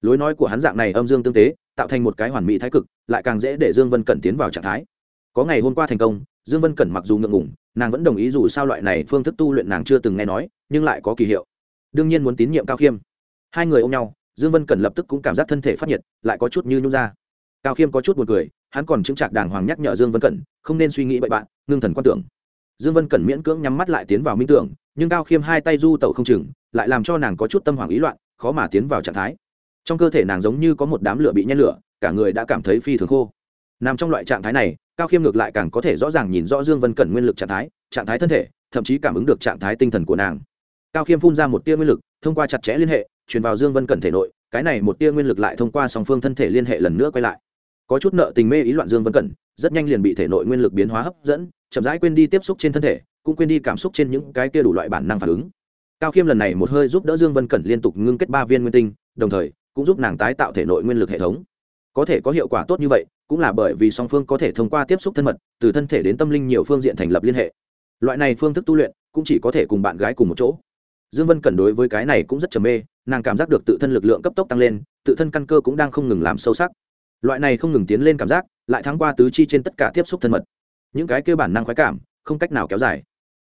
Lối nói của hắn dạng này âm dương tương tế, tạo thành một cái hoàn mỹ thái cực, lại càng dễ để dương vân cẩn tiến vào trạng thái. Có ngày hôm qua thành công, dương vân cẩn mặc dù ngượng ngủng nàng vẫn đồng ý dù sao loại này phương thức tu luyện nàng chưa từng nghe nói, nhưng lại có kỳ hiệu. Đương nhiên muốn tín nhiệm cao khiêm. Hai người ôm nhau, dương vân cẩn lập tức cũng cảm giác thân thể phát nhiệt, lại có chút như nhung ra. Cao khiêm có chút buồn cười, hắn còn chứng trạc đàng hoàng nhắc nhở dương vân cẩn, không nên suy nghĩ bậy bạn, ngưng thần quan tưởng. Dương vân cẩn miễn cưỡng nhắm mắt lại tiến vào minh tưởng, nhưng cao khiêm hai tay du tẩu không chừng, lại làm cho nàng có chút tâm hoảng ý loạn, khó mà tiến vào trạng thái. Trong cơ thể nàng giống như có một đám lửa bị nhen lửa, cả người đã cảm thấy phi thường khô nằm trong loại trạng thái này, cao khiêm ngược lại càng có thể rõ ràng nhìn rõ dương vân cẩn nguyên lực trạng thái trạng thái thân thể, thậm chí cảm ứng được trạng thái tinh thần của nàng. Cao khiêm phun ra một tia nguyên lực, thông qua chặt chẽ liên hệ, truyền vào dương vân cẩn thể nội, cái này một tia nguyên lực lại thông qua song phương thân thể liên hệ lần nữa quay lại. Có chút nợ tình mê ý loạn dương vân cẩn, rất nhanh liền bị thể nội nguyên lực biến hóa hấp dẫn, chậm rãi quên đi tiếp xúc trên thân thể, cũng quên đi cảm xúc trên những cái kia đủ loại bản năng phản ứng. Cao khiêm lần này một hơi giúp đỡ dương vân cẩn liên tục ngưng kết ba viên nguyên tinh, đồng thời cũng giúp nàng tái tạo thể nội nguyên lực hệ thống có thể có hiệu quả tốt như vậy, cũng là bởi vì song phương có thể thông qua tiếp xúc thân mật, từ thân thể đến tâm linh nhiều phương diện thành lập liên hệ. Loại này phương thức tu luyện cũng chỉ có thể cùng bạn gái cùng một chỗ. Dương vân cẩn đối với cái này cũng rất trầm mê, nàng cảm giác được tự thân lực lượng cấp tốc tăng lên, tự thân căn cơ cũng đang không ngừng làm sâu sắc. Loại này không ngừng tiến lên cảm giác, lại thắng qua tứ chi trên tất cả tiếp xúc thân mật. Những cái kêu bản năng khoái cảm, không cách nào kéo dài.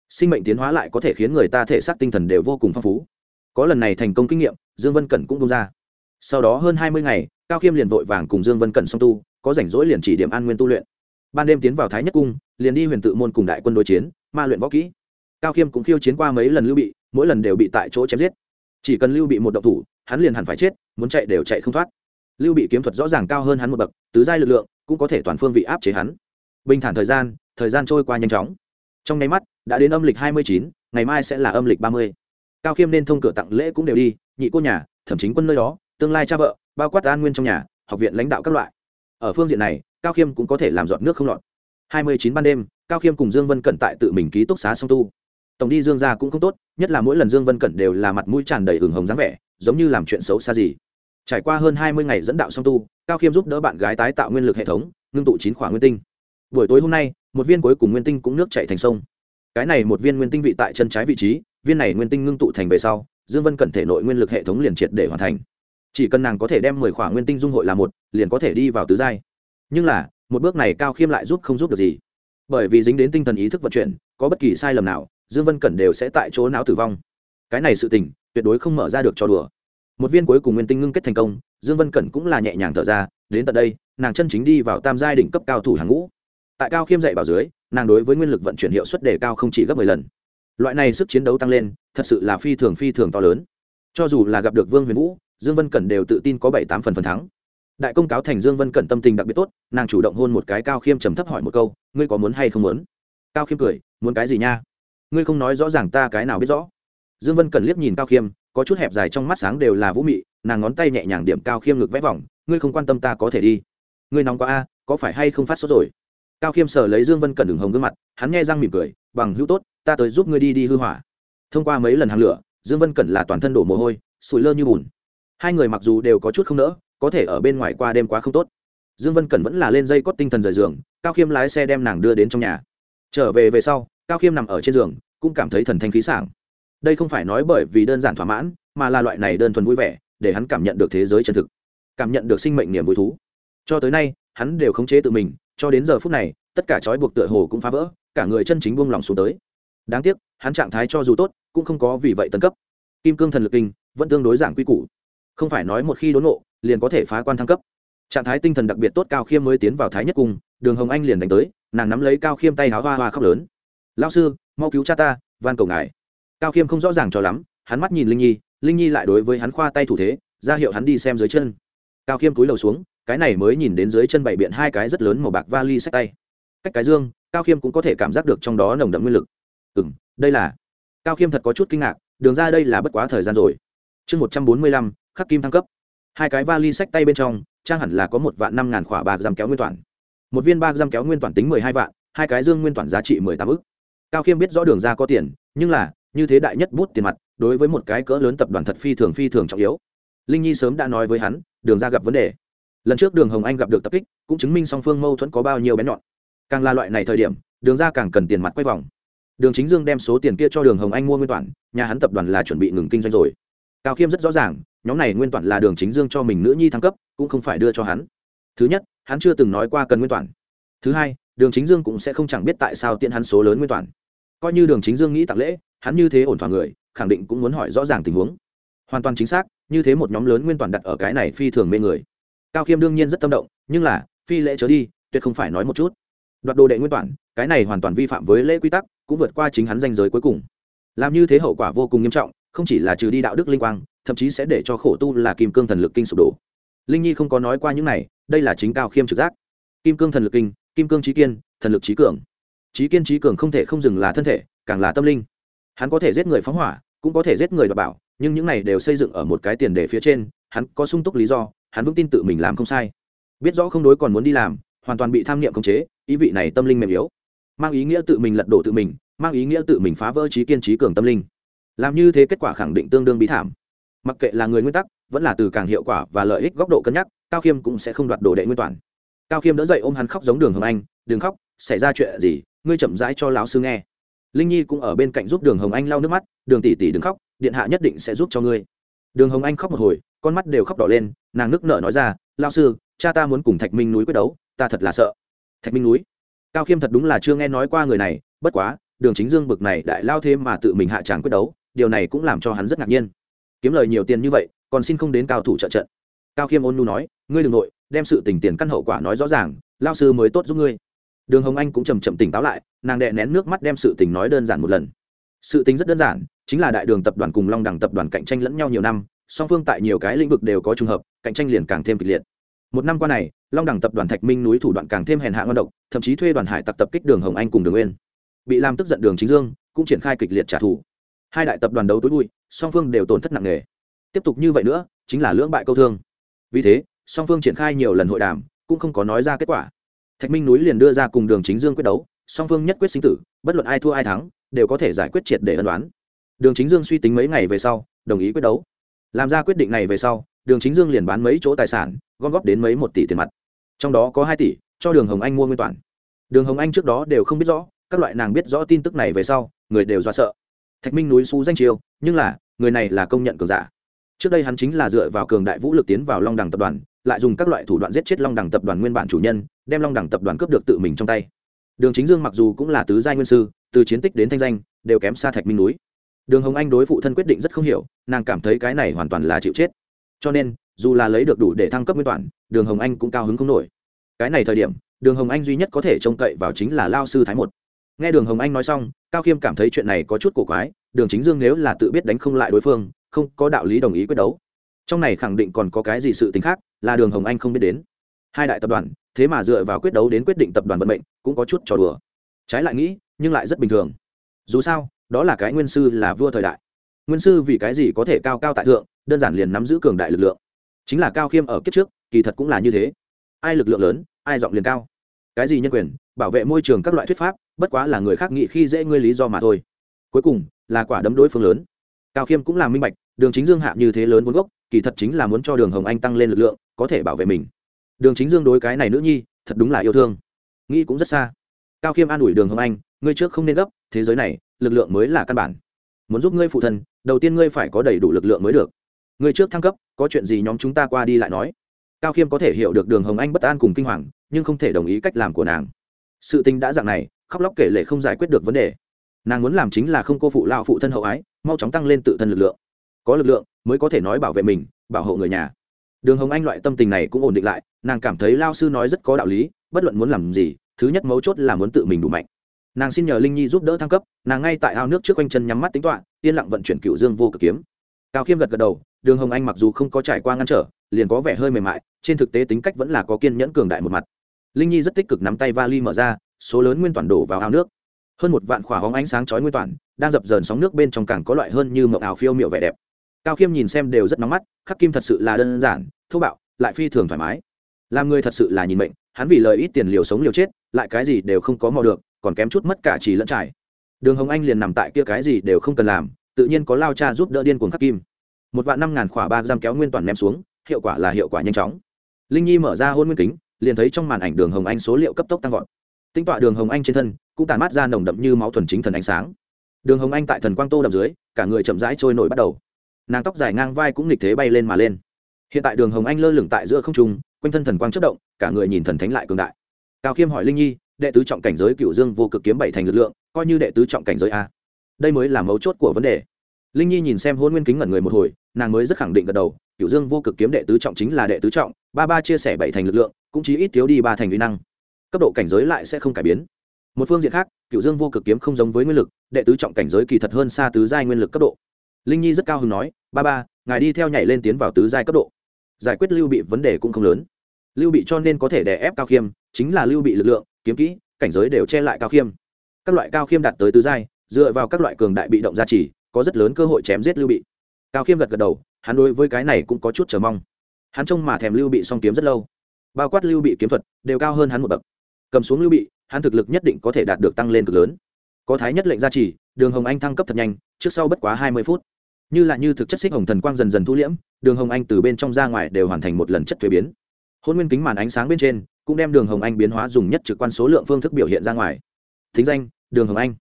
Sinh mệnh tiến hóa lại có thể khiến người ta thể xác tinh thần đều vô cùng phong phú. Có lần này thành công kinh nghiệm, dương vân cẩn cũng công ra. Sau đó hơn hai mươi ngày cao khiêm liền vội vàng cùng dương vân cẩn song tu, có rảnh rỗi liền chỉ điểm an nguyên tu luyện. Ban đêm tiến vào thái nhất cung, liền đi huyền tự môn cùng đại quân đối chiến, ma luyện võ kỹ. Cao khiêm cũng khiêu chiến qua mấy lần lưu bị, mỗi lần đều bị tại chỗ chém giết. Chỉ cần lưu bị một động thủ, hắn liền hẳn phải chết, muốn chạy đều chạy không thoát. Lưu bị kiếm thuật rõ ràng cao hơn hắn một bậc, tứ giai lực lượng cũng có thể toàn phương vị áp chế hắn. Bình thản thời gian thời gian trôi qua nhanh chóng. Trong nháy mắt, đã đến âm lịch hai mươi chín, ngày mai sẽ là âm lịch ba mươi. Cao khiêm nên thông cửa tặng lễ cũng đều đi, nhị cô nhà, thẩm chính quân nơi đó, tương lai cha vợ bao quát an nguyên trong nhà, học viện lãnh đạo các loại. Ở phương diện này, cao khiêm cũng có thể làm giọt nước không lọt. Hai mươi chín ban đêm, cao khiêm cùng dương vân cẩn tại tự mình ký túc xá song tu. Tổng đi dương ra cũng không tốt, nhất là mỗi lần dương vân cẩn đều là mặt mũi tràn đầy hừng hồng dáng vẻ, giống như làm chuyện xấu xa gì. Trải qua hơn hai mươi ngày dẫn đạo song tu, cao khiêm giúp đỡ bạn gái tái tạo nguyên lực hệ thống, ngưng tụ chín khỏa nguyên tinh. Buổi tối hôm nay, một viên cuối cùng nguyên tinh cũng nước chạy thành sông. Cái này một viên nguyên tinh vị tại chân trái vị trí, viên này nguyên tinh ngưng tụ thành về sau, dương vân cẩn thể nội nguyên lực hệ thống liền triệt để hoàn thành chỉ cần nàng có thể đem mười khỏa nguyên tinh dung hội là một, liền có thể đi vào tứ giai. Nhưng là, một bước này cao khiêm lại giúp không giúp được gì. Bởi vì dính đến tinh thần ý thức vận chuyển, có bất kỳ sai lầm nào, dương vân cẩn đều sẽ tại chỗ não tử vong. Cái này sự tình, tuyệt đối không mở ra được cho đùa. Một viên cuối cùng nguyên tinh ngưng kết thành công, dương vân cẩn cũng là nhẹ nhàng thở ra, đến tận đây, nàng chân chính đi vào tam giai đỉnh cấp cao thủ hàng ngũ. Tại cao khiêm dạy bảo dưới, nàng đối với nguyên lực vận chuyển hiệu suất đề cao không chỉ gấp mười lần. Loại này sức chiến đấu tăng lên, thật sự là phi thường phi thường to lớn. Cho dù là gặp được vương huyền vũ dương vân cẩn đều tự tin có bảy tám phần phần thắng. Đại công cáo thành dương vân cẩn tâm tình đặc biệt tốt, nàng chủ động hôn một cái cao khiêm trầm thấp hỏi một câu, ngươi có muốn hay không muốn? Cao khiêm cười, muốn cái gì nha? Ngươi không nói rõ ràng ta cái nào biết rõ. Dương vân cẩn liếc nhìn cao khiêm, có chút hẹp dài trong mắt sáng đều là vũ mị, nàng ngón tay nhẹ nhàng điểm cao khiêm ngực vẽ vòng, ngươi không quan tâm ta có thể đi. Ngươi nóng quá a, có phải hay không phát sốt rồi? Cao khiêm sở lấy dương vân cẩn đường hồng gương mặt, hắn nghe răng mỉm cười, bằng hữu tốt, ta tới giúp ngươi đi đi hư hỏa. Thông qua mấy lần hàng lửa, dương vân cẩn là toàn thân đổ mồ hôi, sủi lơ như bùn hai người mặc dù đều có chút không nỡ, có thể ở bên ngoài qua đêm quá không tốt. Dương vân cẩn vẫn là lên dây cót tinh thần rời giường, cao khiêm lái xe đem nàng đưa đến trong nhà. Trở về về sau, cao khiêm nằm ở trên giường, cũng cảm thấy thần thanh khí sảng. Đây không phải nói bởi vì đơn giản thỏa mãn, mà là loại này đơn thuần vui vẻ, để hắn cảm nhận được thế giới chân thực, cảm nhận được sinh mệnh niềm vui thú. Cho tới nay, hắn đều khống chế tự mình, cho đến giờ phút này, tất cả trói buộc tựa hồ cũng phá vỡ, cả người chân chính buông lỏng xuống tới. Đáng tiếc, hắn trạng thái cho dù tốt, cũng không có vì vậy tấn cấp. Kim cương thần lực kinh, vẫn tương đối giảng quy củ không phải nói một khi đốn nộ liền có thể phá quan thăng cấp. Trạng thái tinh thần đặc biệt tốt cao khiêm mới tiến vào thái nhất cung, đường hồng anh liền đánh tới, nàng nắm lấy cao khiêm tay háo hoa hoa khóc lớn. Lao sư, mau cứu cha ta, van cầu ngài. Cao khiêm không rõ ràng cho lắm, hắn mắt nhìn linh nhi linh nhi lại đối với hắn khoa tay thủ thế, ra hiệu hắn đi xem dưới chân. Cao khiêm túi lầu xuống, cái này mới nhìn đến dưới chân bảy biện hai cái rất lớn màu bạc vali sách tay. Cách cái dương, cao khiêm cũng có thể cảm giác được trong đó nồng đậm nguyên lực. Ừ m đây là cao khiêm thật có chút kinh ngạc, đường ra đây là bất quá thời gian rồi. Chương một trăm bốn mươi lăm khắc kim thăng cấp. Hai cái vali sách tay bên trong, trang hẳn là có một vạn năm ngàn khỏa bạc giam kéo nguyên toàn. Một viên bạc giam kéo nguyên toàn tính mười hai vạn, hai cái dương nguyên toàn giá trị mười tám ức. Cao khiêm biết rõ đường ra có tiền, nhưng là, như thế đại nhất bút tiền mặt, đối với một cái cỡ lớn tập đoàn thật phi thường phi thường trọng yếu. Linh nhi sớm đã nói với hắn, đường ra gặp vấn đề. Lần trước đường hồng anh gặp được tập kích, cũng chứng minh song phương mâu thuẫn có bao nhiêu bén nhọn. Càng là loại này thời điểm, đường ra càng cần tiền mặt quay vòng. Đường chính dương đem số tiền kia cho đường hồng anh mua nguyên toàn, nhà hắn tập đoàn là chuẩn bị ngừng kinh doanh rồi. Cao khiêm rất rõ ràng nhóm này nguyên toàn là đường chính dương cho mình nữ nhi thăng cấp, cũng không phải đưa cho hắn. Thứ nhất, hắn chưa từng nói qua cần nguyên toàn. Thứ hai, đường chính dương cũng sẽ không chẳng biết tại sao tiện hắn số lớn nguyên toàn. Coi như đường chính dương nghĩ tặng lễ, hắn như thế ổn thỏa người, khẳng định cũng muốn hỏi rõ ràng tình huống. Hoàn toàn chính xác, như thế một nhóm lớn nguyên toàn đặt ở cái này phi thường mê người. Cao khiêm đương nhiên rất tâm động, nhưng là, phi lễ trở đi, tuyệt không phải nói một chút. Đoạt đồ đệ nguyên toàn, cái này hoàn toàn vi phạm với lễ quy tắc, cũng vượt qua chính hắn danh giới cuối cùng. Làm như thế hậu quả vô cùng nghiêm trọng, không chỉ là trừ đi đạo đức linh quang thậm chí sẽ để cho khổ tu là kim cương thần lực kinh sụp đổ. Linh nhi không có nói qua những này, đây là chính cao khiêm trực giác. Kim cương thần lực kinh, kim cương trí kiên, thần lực trí cường. Trí kiên trí cường không thể không dừng là thân thể, càng là tâm linh. Hắn có thể giết người phóng hỏa, cũng có thể giết người đọc bảo, nhưng những này đều xây dựng ở một cái tiền đề phía trên, hắn có sung túc lý do, hắn vững tin tự mình làm không sai. Biết rõ không đối còn muốn đi làm, hoàn toàn bị tham niệm khống chế, ý vị này tâm linh mềm yếu. Mang ý nghĩa tự mình lật đổ tự mình, mang ý nghĩa tự mình phá vỡ trí kiên trí cường tâm linh. Làm như thế kết quả khẳng định tương đương bí thảm mặc kệ là người nguyên tắc, vẫn là từ càng hiệu quả và lợi ích góc độ cân nhắc, cao khiêm cũng sẽ không đoạt đồ đệ nguyên toàn. Cao khiêm đỡ dậy ôm hắn khóc giống đường hồng anh, đừng khóc, xảy ra chuyện gì, ngươi chậm rãi cho lão sư nghe. Linh nhi cũng ở bên cạnh giúp đường hồng anh lau nước mắt, đường tỷ tỷ đừng khóc, điện hạ nhất định sẽ giúp cho ngươi. Đường hồng anh khóc một hồi, con mắt đều khóc đỏ lên, nàng nước nở nói ra lao sư, cha ta muốn cùng thạch minh núi quyết đấu, ta thật là sợ. Thạch minh núi? Cao khiêm thật đúng là chưa nghe nói qua người này, bất quá, đường chính dương bực này đại lao thêm mà tự mình hạ tràng quyết đấu, điều này cũng làm cho hắn rất ngạc nhiên kiếm lời nhiều tiền như vậy, còn xin không đến cao thủ trợ trận. Cao khiêm ôn nu nói, ngươi đ ừ n g nội, đem sự tình tiền căn hậu quả nói rõ ràng, lao sư mới tốt giúp ngươi. Đường hồng anh cũng chầm chậm tỉnh táo lại, nàng đệ nén nước mắt đem sự tình nói đơn giản một lần. Sự tính rất đơn giản, chính là đại đường tập đoàn cùng long đẳng tập đoàn cạnh tranh lẫn nhau nhiều năm, song phương tại nhiều cái lĩnh vực đều có trùng hợp, cạnh tranh liền càng thêm kịch liệt. Một năm qua này, long đẳng tập đoàn thạch minh núi thủ đoạn càng thêm hèn hạ ngon độc, thậm chí thuê đoàn hải tặc tập kích đường hồng anh cùng đường nguyên. Bị làm tức giận đường chính dương, cũng triển khai kịch liệt trả thù. Hai đại tập đoàn đấu tối bụi song phương đều tổn thất nặng nề. Tiếp tục như vậy nữa, chính là lưỡng bại câu thương. Vì thế, song phương triển khai nhiều lần hội đàm, cũng không có nói ra kết quả. Thạch minh núi liền đưa ra cùng đường chính dương quyết đấu, song phương nhất quyết sinh tử, bất luận ai thua ai thắng, đều có thể giải quyết triệt để ân đoán đường chính dương suy tính mấy ngày về sau, đồng ý quyết đấu. Làm ra quyết định này về sau, đường chính dương liền bán mấy chỗ tài sản, gom góp đến mấy một tỷ tiền mặt. Trong đó có hai tỷ, cho đường hồng anh mua nguyên toàn. Đường hồng anh trước đó đều không biết rõ, các loại nàng biết rõ tin tức này về sau, người đều do sợ thạch minh núi xú danh chiêu, nhưng là, người này là công nhận cường giả. Trước đây hắn chính là dựa vào cường đại vũ lực tiến vào long đẳng tập đoàn, lại dùng các loại thủ đoạn giết chết long đẳng tập đoàn nguyên bản chủ nhân, đem long đẳng tập đoàn cướp được tự mình trong tay. Đường chính dương mặc dù cũng là tứ giai nguyên sư, từ chiến tích đến thanh danh, đều kém xa thạch minh núi. Đường hồng anh đối phụ thân quyết định rất không hiểu, nàng cảm thấy cái này hoàn toàn là chịu chết. Cho nên, dù là lấy được đủ để thăng cấp nguyên toàn, đường hồng anh cũng cao hứng không nổi. Cái này thời điểm, đường hồng anh duy nhất có thể trông cậy vào chính là lao sư thái một. Nghe đường hồng anh nói xong cao khiêm cảm thấy chuyện này có chút cổ quái, đường chính dương nếu là tự biết đánh không lại đối phương, không có đạo lý đồng ý quyết đấu. Trong này khẳng định còn có cái gì sự t ì n h khác, là đường hồng anh không biết đến. Hai đại tập đoàn, thế mà dựa vào quyết đấu đến quyết định tập đoàn vận mệnh, cũng có chút trò đùa. Trái lại nghĩ, nhưng lại rất bình thường. Dù sao, đó là cái nguyên sư là vua thời đại. Nguyên sư vì cái gì có thể cao cao tại thượng, đơn giản liền nắm giữ cường đại lực lượng. Chính là cao khiêm ở kiếp trước, kỳ thật cũng là như thế. Ai lực lượng lớn, ai giọng liền cao. Cái gì nhân quyền bảo vệ môi trường các loại thuyết pháp, bất quá là người khác nghĩ khi dễ ngươi lý do mà thôi. Cuối cùng, là quả đấm đối phương lớn. Cao khiêm cũng làm minh bạch, đường chính dương hạ như thế lớn vốn gốc, kỳ thật chính là muốn cho đường hồng anh tăng lên lực lượng, có thể bảo vệ mình. Đường chính dương đối cái này nữ nhi, thật đúng là yêu thương. Nghĩ cũng rất xa. Cao khiêm an ủi đường hồng anh, ngươi trước không nên gấp, thế giới này, lực lượng mới là căn bản. Muốn giúp ngươi phụ thân, đầu tiên ngươi phải có đầy đủ lực lượng mới được. Ngươi trước thăng cấp, có chuyện gì nhóm chúng ta qua đi lại nói. Cao khiêm có thể hiểu được đường hồng anh bất an cùng kinh hoàng, nhưng không thể đồng ý cách làm của nàng sự tình đã dạng này, khóc lóc kể lệ không giải quyết được vấn đề. Nàng muốn làm chính là không cô phụ lao phụ thân hậu ái, mau chóng tăng lên tự thân lực lượng. Có lực lượng, mới có thể nói bảo vệ mình, bảo hộ người nhà. Đường hồng anh loại tâm tình này cũng ổn định lại, nàng cảm thấy lao sư nói rất có đạo lý, bất luận muốn làm gì, thứ nhất mấu chốt là muốn tự mình đủ mạnh. Nàng xin nhờ linh nhi giúp đỡ thăng cấp, nàng ngay tại ao nước trước quanh chân nhắm mắt tính toạ yên lặng vận chuyển cựu dương vô cực kiếm. Cao khiêm gật gật đầu, đường hồng anh mặc dù không có trải qua ngăn trở, liền có vẻ hơi mềm mại, trên thực tế tính cách vẫn là có kiên nhẫn cường đại một mặt linh nhi rất tích cực nắm tay vali mở ra, số lớn nguyên toàn đổ vào ao nước. Hơn một vạn khỏa hóng ánh sáng chói nguyên toàn, đang dập dờn sóng nước bên trong càng có loại hơn như mộng ảo phiêu miệu vẻ đẹp. Cao khiêm nhìn xem đều rất nóng mắt, khắc kim thật sự là đơn giản, thô bạo, lại phi thường thoải mái. Làm người thật sự là nhìn mệnh, hắn vì lời ít tiền liều sống liều chết, lại cái gì đều không có mò được, còn kém chút mất cả chỉ lẫn trải. Đường hồng anh liền nằm tại kia cái gì đều không cần làm, tự nhiên có lao cha giúp đỡ điên cuồng khắc kim. Một vạn năm ngàn khỏa ba giam kéo nguyên toàn ném xuống, hiệu quả là hiệu quả nhanh chóng. Linh nhi mở ra hôn nguyên kính liền thấy trong màn ảnh đường hồng anh số liệu cấp tốc tăng vọt. Tinh tọa đường hồng anh trên thân cũng tàn mát ra nồng đậm như máu thuần chính thần ánh sáng. Đường hồng anh tại thần quang tô đập dưới, cả người chậm rãi trôi nổi bắt đầu. Nàng tóc dài ngang vai cũng nghịch thế bay lên mà lên. Hiện tại đường hồng anh lơ lửng tại giữa không trung, quanh thân thần quang chất động, cả người nhìn thần thánh lại cường đại. Cao khiêm hỏi linh nhi, đệ tứ trọng cảnh giới cựu dương vô cực kiếm bảy thành lực lượng, coi như đệ tứ trọng cảnh giới a. Đây mới là mấu chốt của vấn đề. Linh nhi nhìn xem hôn nguyên kính ngẩn người một hồi, nàng mới rất khẳng định gật đầu cựu dương vô cực kiếm đệ tứ trọng chính là đệ tứ trọng ba ba chia sẻ bảy thành lực lượng, cũng chỉ ít thiếu đi ba thành uy năng. Cấp độ cảnh giới lại sẽ không cải biến. Một phương diện khác cựu dương vô cực kiếm không giống với nguyên lực, đệ tứ trọng cảnh giới kỳ thật hơn xa tứ giai nguyên lực cấp độ. Linh nhi rất cao hứng nói, ba ba, ngài đi theo nhảy lên tiến vào tứ giai cấp độ. Giải quyết lưu bị vấn đề cũng không lớn. Lưu bị cho nên có thể đè ép cao khiêm, chính là lưu bị lực lượng, kiếm kỹ, cảnh giới đều che lại cao khiêm. Các loại cao khiêm đạt tới tứ giai, dựa vào các loại cường đại bị động gia trì, có rất lớn cơ hội chém giết lưu bị. Cao khiêm gật gật đầu, hắn đối với cái này cũng có chút chờ mong hắn trông mà thèm lưu bị song kiếm rất lâu. Bao quát lưu bị kiếm thuật, đều cao hơn hắn một bậc. Cầm xuống lưu bị, hắn thực lực nhất định có thể đạt được tăng lên cực lớn. Có thái nhất lệnh gia trì, đường hồng anh thăng cấp thật nhanh, trước sau bất quá hai mươi phút. Như là như thực chất xích hồng thần quang dần dần thu liễm, đường hồng anh từ bên trong ra ngoài đều hoàn thành một lần chất thuế biến. Hôn nguyên kính màn ánh sáng bên trên, cũng đem đường hồng anh biến hóa dùng nhất trực quan số lượng phương thức biểu hiện ra ngoài. Thính danh, đường hồng anh.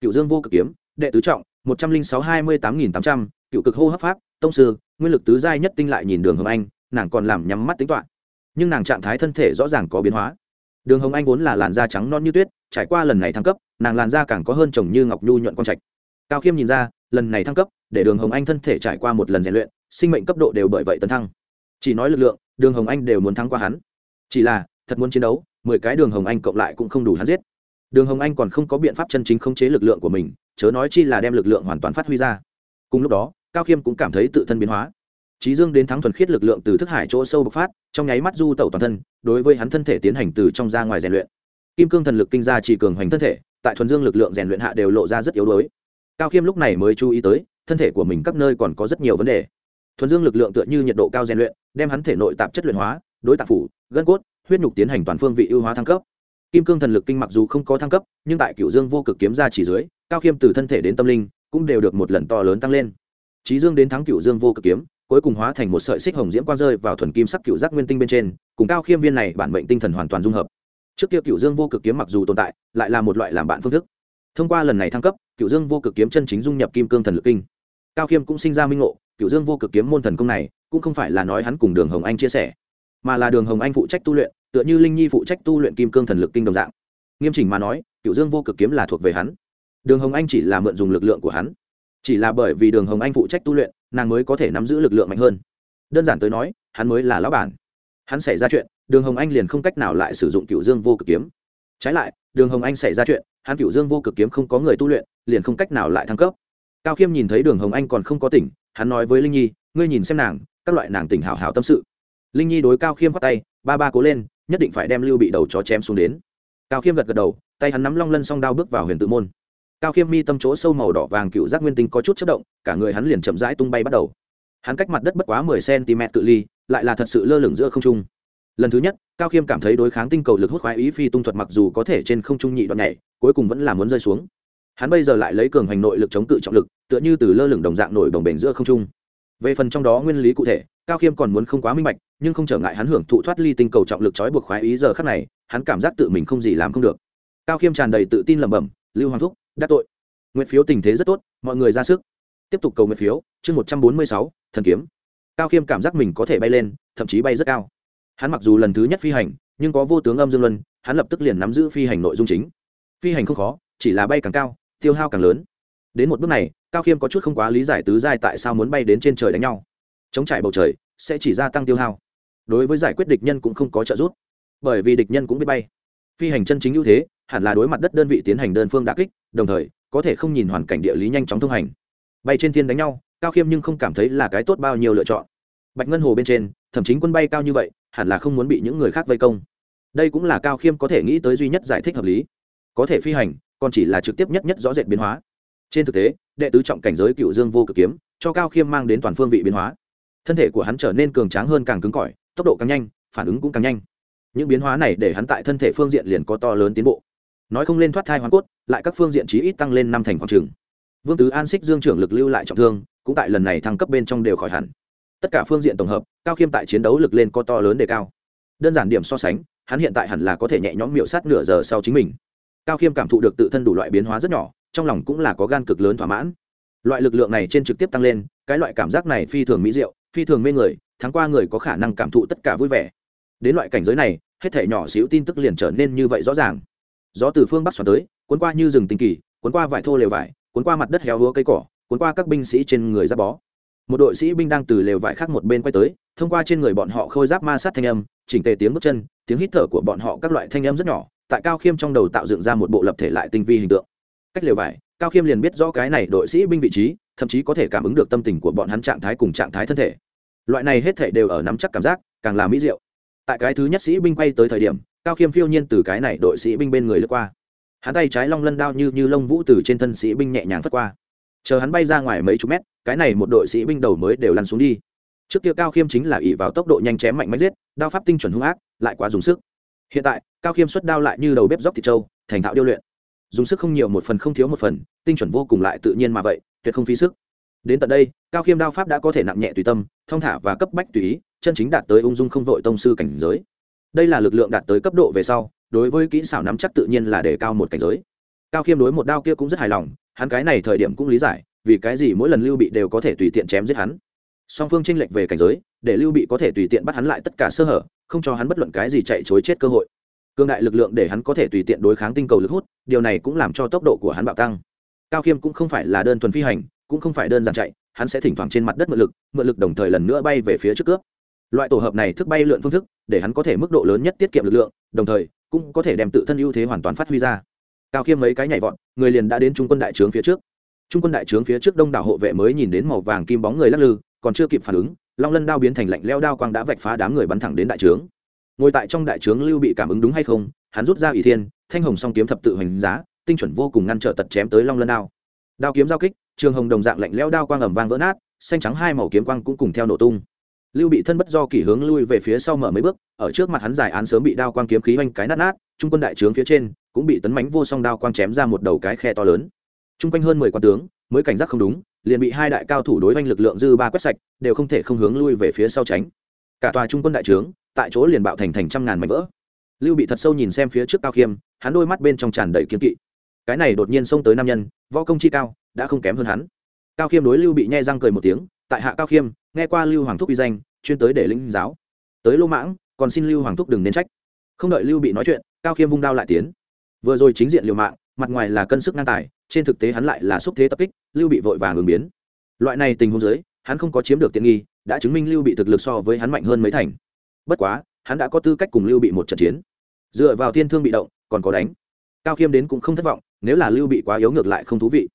Cựu dương vô cực kiếm, đệ tứ trọng, một trăm linh sáu hai mươi tám nghìn tám trăm, cựu cực hô hấp pháp, tông sư, nguyên lực tứ giai nhất tinh lại nhìn đường hồng anh nàng còn làm nhắm mắt tính toán. Nhưng nàng trạng thái thân thể rõ ràng có biến hóa. Đường hồng anh vốn là làn da trắng non như tuyết, trải qua lần này thăng cấp, nàng làn da càng có hơn chồng như ngọc nhu nhuận quang trạch. Cao khiêm nhìn ra, lần này thăng cấp, để đường hồng anh thân thể trải qua một lần rèn luyện, sinh mệnh cấp độ đều bởi vậy tấn thăng. Chỉ nói lực lượng, đường hồng anh đều muốn thắng qua hắn. Chỉ là, thật muốn chiến đấu, mười cái đường hồng anh cộng lại cũng không đủ hắn giết. Đường hồng anh còn không có biện pháp chân chính khống chế lực lượng của mình, chớ nói chi là đem lực lượng hoàn toàn phát huy ra. Cùng lúc đó, cao khiêm cũng cảm thấy tự thân biến hóa. Chí dương đến thắng thuần khiết lực lượng từ thức hải chỗ sâu bộc phát, trong nháy mắt du tẩu toàn thân, đối với hắn thân thể tiến hành từ trong ra ngoài rèn luyện. Kim cương thần lực kinh ra chỉ cường hoành thân thể, tại thuần dương lực lượng rèn luyện hạ đều lộ ra rất yếu đuối. Cao khiêm lúc này mới chú ý tới, thân thể của mình các nơi còn có rất nhiều vấn đề. Thuần dương lực lượng tựa như nhiệt độ cao rèn luyện, đem hắn thể nội tạp chất luyện hóa, đối tạp phủ, gân cốt, huyết nhục tiến hành toàn phương vị ưu hóa thăng cấp. Kim cương thần lực kinh mặc dù không có thăng cấp, nhưng tại cửu dương vô cực kiếm ra chỉ dưới, cao khiêm từ thân thể đến tâm linh cũng đều được một lần to lớn tăng lên. Chí dương đến thắng cửu dương vô cực kiếm cuối cùng hóa thành một sợi xích hồng diễm quang rơi vào thuần kim sắc cựu giác nguyên tinh bên trên, cùng cao khiêm viên này bản mệnh tinh thần hoàn toàn dung hợp. Trước kia cựu dương vô cực kiếm mặc dù tồn tại, lại là một loại làm bạn phương thức. Thông qua lần này thăng cấp, cựu dương vô cực kiếm chân chính dung nhập kim cương thần lực kinh. Cao khiêm cũng sinh ra minh ngộ, cựu dương vô cực kiếm môn thần công này, cũng không phải là nói hắn cùng đường hồng anh chia sẻ, mà là đường hồng anh phụ trách tu luyện, tựa như linh nhi phụ trách tu luyện kim cương thần lực kinh đồng dạng. Nghiêm chỉnh mà nói, cựu dương vô cực kiếm là thuộc về hắn. Đường hồng anh chỉ là mượn dùng lực lượng của hắn. Chỉ là bởi vì đường hồng anh phụ trách tu luyện nàng mới có thể nắm giữ lực lượng mạnh hơn. Đơn giản tới nói, hắn mới là lão bản. Hắn xảy ra chuyện, đường hồng anh liền không cách nào lại sử dụng cựu dương vô cực kiếm. Trái lại, đường hồng anh xảy ra chuyện, hắn cựu dương vô cực kiếm không có người tu luyện, liền không cách nào lại thăng cấp. Cao khiêm nhìn thấy đường hồng anh còn không có tỉnh, hắn nói với linh nhi, ngươi nhìn xem nàng, các loại nàng tỉnh hào hào tâm sự. Linh nhi đối cao khiêm khoác tay, ba ba cố lên, nhất định phải đem lưu bị đầu chó chém xuống đến. Cao khiêm gật gật đầu, tay hắn nắm long lân song đao bước vào huyền tự môn cao khiêm mi tâm chỗ sâu màu đỏ vàng cựu giác nguyên tinh có chút chất động, cả người hắn liền chậm rãi tung bay bắt đầu. Hắn cách mặt đất bất quá mười cm cự ly, lại là thật sự lơ lửng giữa không trung. Lần thứ nhất, cao khiêm cảm thấy đối kháng tinh cầu lực hút khoái ý phi tung thuật mặc dù có thể trên không trung nhị đoạn nhảy, cuối cùng vẫn là muốn rơi xuống. Hắn bây giờ lại lấy cường hành nội lực chống cự trọng lực, tựa như từ lơ lửng đồng dạng nổi đồng bền giữa không trung. Về phần trong đó nguyên lý cụ thể, cao khiêm còn muốn không quá minh bạch, nhưng không trở ngại hắn hưởng thụ thoát ly tinh cầu trọng lực trói buộc khoái ý giờ khắc này, hắn cảm giác tự mình không gì làm không được. Cao khiêm tràn đầy tự tin lẩm bẩm, lưu hoàng thúc đắc tội. Nguyện phiếu tình thế rất tốt, mọi người ra sức. Tiếp tục cầu nguyện phiếu, chương một trăm bốn mươi sáu, thần kiếm. Cao khiêm cảm giác mình có thể bay lên, thậm chí bay rất cao. Hắn mặc dù lần thứ nhất phi hành, nhưng có vô tướng âm dương luân, hắn lập tức liền nắm giữ phi hành nội dung chính. Phi hành không khó, chỉ là bay càng cao, tiêu hao càng lớn. Đến một bước này, cao khiêm có chút không quá lý giải tứ giai tại sao muốn bay đến trên trời đánh nhau. Chống trải bầu trời, sẽ chỉ gia tăng tiêu hao. Đối với giải quyết địch nhân cũng không có trợ giúp. Bởi vì địch nhân cũng biết bay. Phi hành chân chính ưu thế, hẳn là đối mặt đất đơn vị tiến hành đơn phương đà kích đồng thời, có thể không nhìn hoàn cảnh địa lý nhanh chóng thông hành. Bay trên thiên đánh nhau, cao khiêm nhưng không cảm thấy là cái tốt bao nhiêu lựa chọn. Bạch ngân hồ bên trên thậm chí quân bay cao như vậy, hẳn là không muốn bị những người khác vây công. Đây cũng là cao khiêm có thể nghĩ tới duy nhất giải thích hợp lý. Có thể phi hành, còn chỉ là trực tiếp nhất nhất rõ rệt biến hóa. Trên thực tế, đệ tứ trọng cảnh giới cựu dương vô cực kiếm, cho cao khiêm mang đến toàn phương vị biến hóa. Thân thể của hắn trở nên cường tráng hơn càng cứng cỏi, tốc độ càng nhanh, phản ứng cũng càng nhanh. Những biến hóa này để hắn tại thân thể phương diện liền có to lớn tiến bộ. Nói không lên thoát thai hoàn cốt lại các phương diện chí ít tăng lên năm thành khoảng trường. Vương tứ an xích dương trưởng lực lưu lại trọng thương, cũng tại lần này thăng cấp bên trong đều khỏi hẳn. Tất cả phương diện tổng hợp, cao khiêm tại chiến đấu lực lên có to lớn đề cao. Đơn giản điểm so sánh, hắn hiện tại hẳn là có thể nhẹ nhõm miệu sát nửa giờ sau chính mình. Cao khiêm cảm thụ được tự thân đủ loại biến hóa rất nhỏ, trong lòng cũng là có gan cực lớn thỏa mãn. Loại lực lượng này trên trực tiếp tăng lên, cái loại cảm giác này phi thường mỹ diệu, phi thường mê người tháng qua người có khả năng cảm thụ tất cả vui vẻ. Đến loại cảnh giới này, hết thể nhỏ xíu tin tức liền trở nên như vậy rõ ràng. Gió từ phương bắc xoắn tới cuốn qua như rừng tinh kỳ, cuốn qua vải thô lều vải, cuốn qua mặt đất héo húa cây cỏ, cuốn qua các binh sĩ trên người giáp bó. Một đội sĩ binh đang từ lều vải khác một bên quay tới, thông qua trên người bọn họ khôi giáp ma sát thanh âm, chỉnh tề tiếng bước chân, tiếng hít thở của bọn họ các loại thanh âm rất nhỏ, tại cao khiêm trong đầu tạo dựng ra một bộ lập thể lại tinh vi hình tượng. Cách lều vải, cao khiêm liền biết rõ cái này đội sĩ binh vị trí, thậm chí có thể cảm ứng được tâm tình của bọn hắn trạng thái cùng trạng thái thân thể. Loại này hết thể đều ở nắm chắc cảm giác, càng là mỹ diệu. Tại cái thứ nhất sĩ binh quay tới thời điểm, cao khiêm phiêu nhiên từ cái này đội sĩ binh bên người lướt qua hắn tay trái long lân đao như như lông vũ từ trên thân sĩ binh nhẹ nhàng phất qua. Chờ hắn bay ra ngoài mấy chục mét, cái này một đội sĩ binh đầu mới đều lăn xuống đi. Trước kia cao khiêm chính là ỉ vào tốc độ nhanh chém mạnh mẽ giết, đao pháp tinh chuẩn hung ác, lại quá dùng sức. Hiện tại, cao khiêm xuất đao lại như đầu bếp dốc thịt trâu, thành thạo điêu luyện. Dùng sức không nhiều một phần không thiếu một phần, tinh chuẩn vô cùng lại tự nhiên mà vậy, tuyệt không phí sức. Đến tận đây, cao khiêm đao pháp đã có thể nặng nhẹ tùy tâm thong thả và cấp bách tùy ý, chân chính đạt tới ung dung không vội tông sư cảnh giới. Đây là lực lượng đạt tới cấp độ về sau đối với kỹ xảo nắm chắc tự nhiên là đề cao một cảnh giới. Cao khiêm đối một đao kia cũng rất hài lòng, hắn cái này thời điểm cũng lý giải, vì cái gì mỗi lần lưu bị đều có thể tùy tiện chém giết hắn. Song phương tranh lệch về cảnh giới, để lưu bị có thể tùy tiện bắt hắn lại tất cả sơ hở, không cho hắn bất luận cái gì chạy chối chết cơ hội. Cương đại lực lượng để hắn có thể tùy tiện đối kháng tinh cầu lực hút, điều này cũng làm cho tốc độ của hắn bạo tăng. Cao khiêm cũng không phải là đơn thuần phi hành, cũng không phải đơn giản chạy, hắn sẽ thỉnh thoảng trên mặt đất mượn lực mượn lực đồng thời lần nữa bay về phía trước cướp. Loại tổ hợp này thức bay lượn phương thức, để hắn có thể mức độ lớn nhất tiết kiệm lực lượng, đồng thời cũng có thể đem tự thân ưu thế hoàn toàn phát huy ra. Cao khiêm mấy cái nhảy vọt, người liền đã đến trung quân đại trướng phía trước. Trung quân đại trướng phía trước đông đảo hộ vệ mới nhìn đến màu vàng kim bóng người lắc lư, còn chưa kịp phản ứng, long lân đao biến thành lạnh leo đao quang đã vạch phá đám người bắn thẳng đến đại trướng. Ngồi tại trong đại trướng lưu bị cảm ứng đúng hay không, hắn rút ra ỷ thiên, thanh hồng song kiếm thập tự hành giá, tinh chuẩn vô cùng ngăn trở tật chém tới long lân đao. Đao kiếm giao kích, trường hồng đồng dạng lạnh leo đao quang ẩm vang vỡ nát, xanh trắng hai màu kiếm quang cũng cùng theo nổ tung lưu bị thân bất do kỷ hướng lui về phía sau mở mấy bước, ở trước mặt hắn giải án sớm bị đao quang kiếm khí oanh cái nát nát, trung quân đại trướng phía trên, cũng bị tấn mánh vô song đao quang chém ra một đầu cái khe to lớn. Trung quanh hơn mười quan tướng, mới cảnh giác không đúng, liền bị hai đại cao thủ đối oanh lực lượng dư ba quét sạch, đều không thể không hướng lui về phía sau tránh. Cả tòa trung quân đại trướng, tại chỗ liền bạo thành thành trăm ngàn mảnh vỡ. Lưu bị thật sâu nhìn xem phía trước cao khiêm, hắn đôi mắt bên trong tràn đầy kiếm kỵ. Cái này đột nhiên xông tới nam nhân, võ công chi cao, đã không kém hơn hắn. Cao khiêm đối lưu bị nhai răng cười một tiếng tại hạ cao khiêm, nghe qua lưu hoàng thúc uy danh, chuyên tới để lĩnh giáo. Tới lô mãng, còn xin lưu hoàng thúc đừng nên trách. Không đợi lưu bị nói chuyện, cao khiêm vung đao lại tiến. Vừa rồi chính diện liều mạng, mặt ngoài là cân sức ngang tài, trên thực tế hắn lại là xúc thế tập kích, lưu bị vội vàng ứng biến. Loại này tình huống dưới, hắn không có chiếm được tiện nghi, đã chứng minh lưu bị thực lực so với hắn mạnh hơn mấy thành. Bất quá, hắn đã có tư cách cùng lưu bị một trận chiến. Dựa vào thiên thương bị động, còn có đánh. Cao khiêm đến cũng không thất vọng, nếu là lưu bị quá yếu ngược lại không thú vị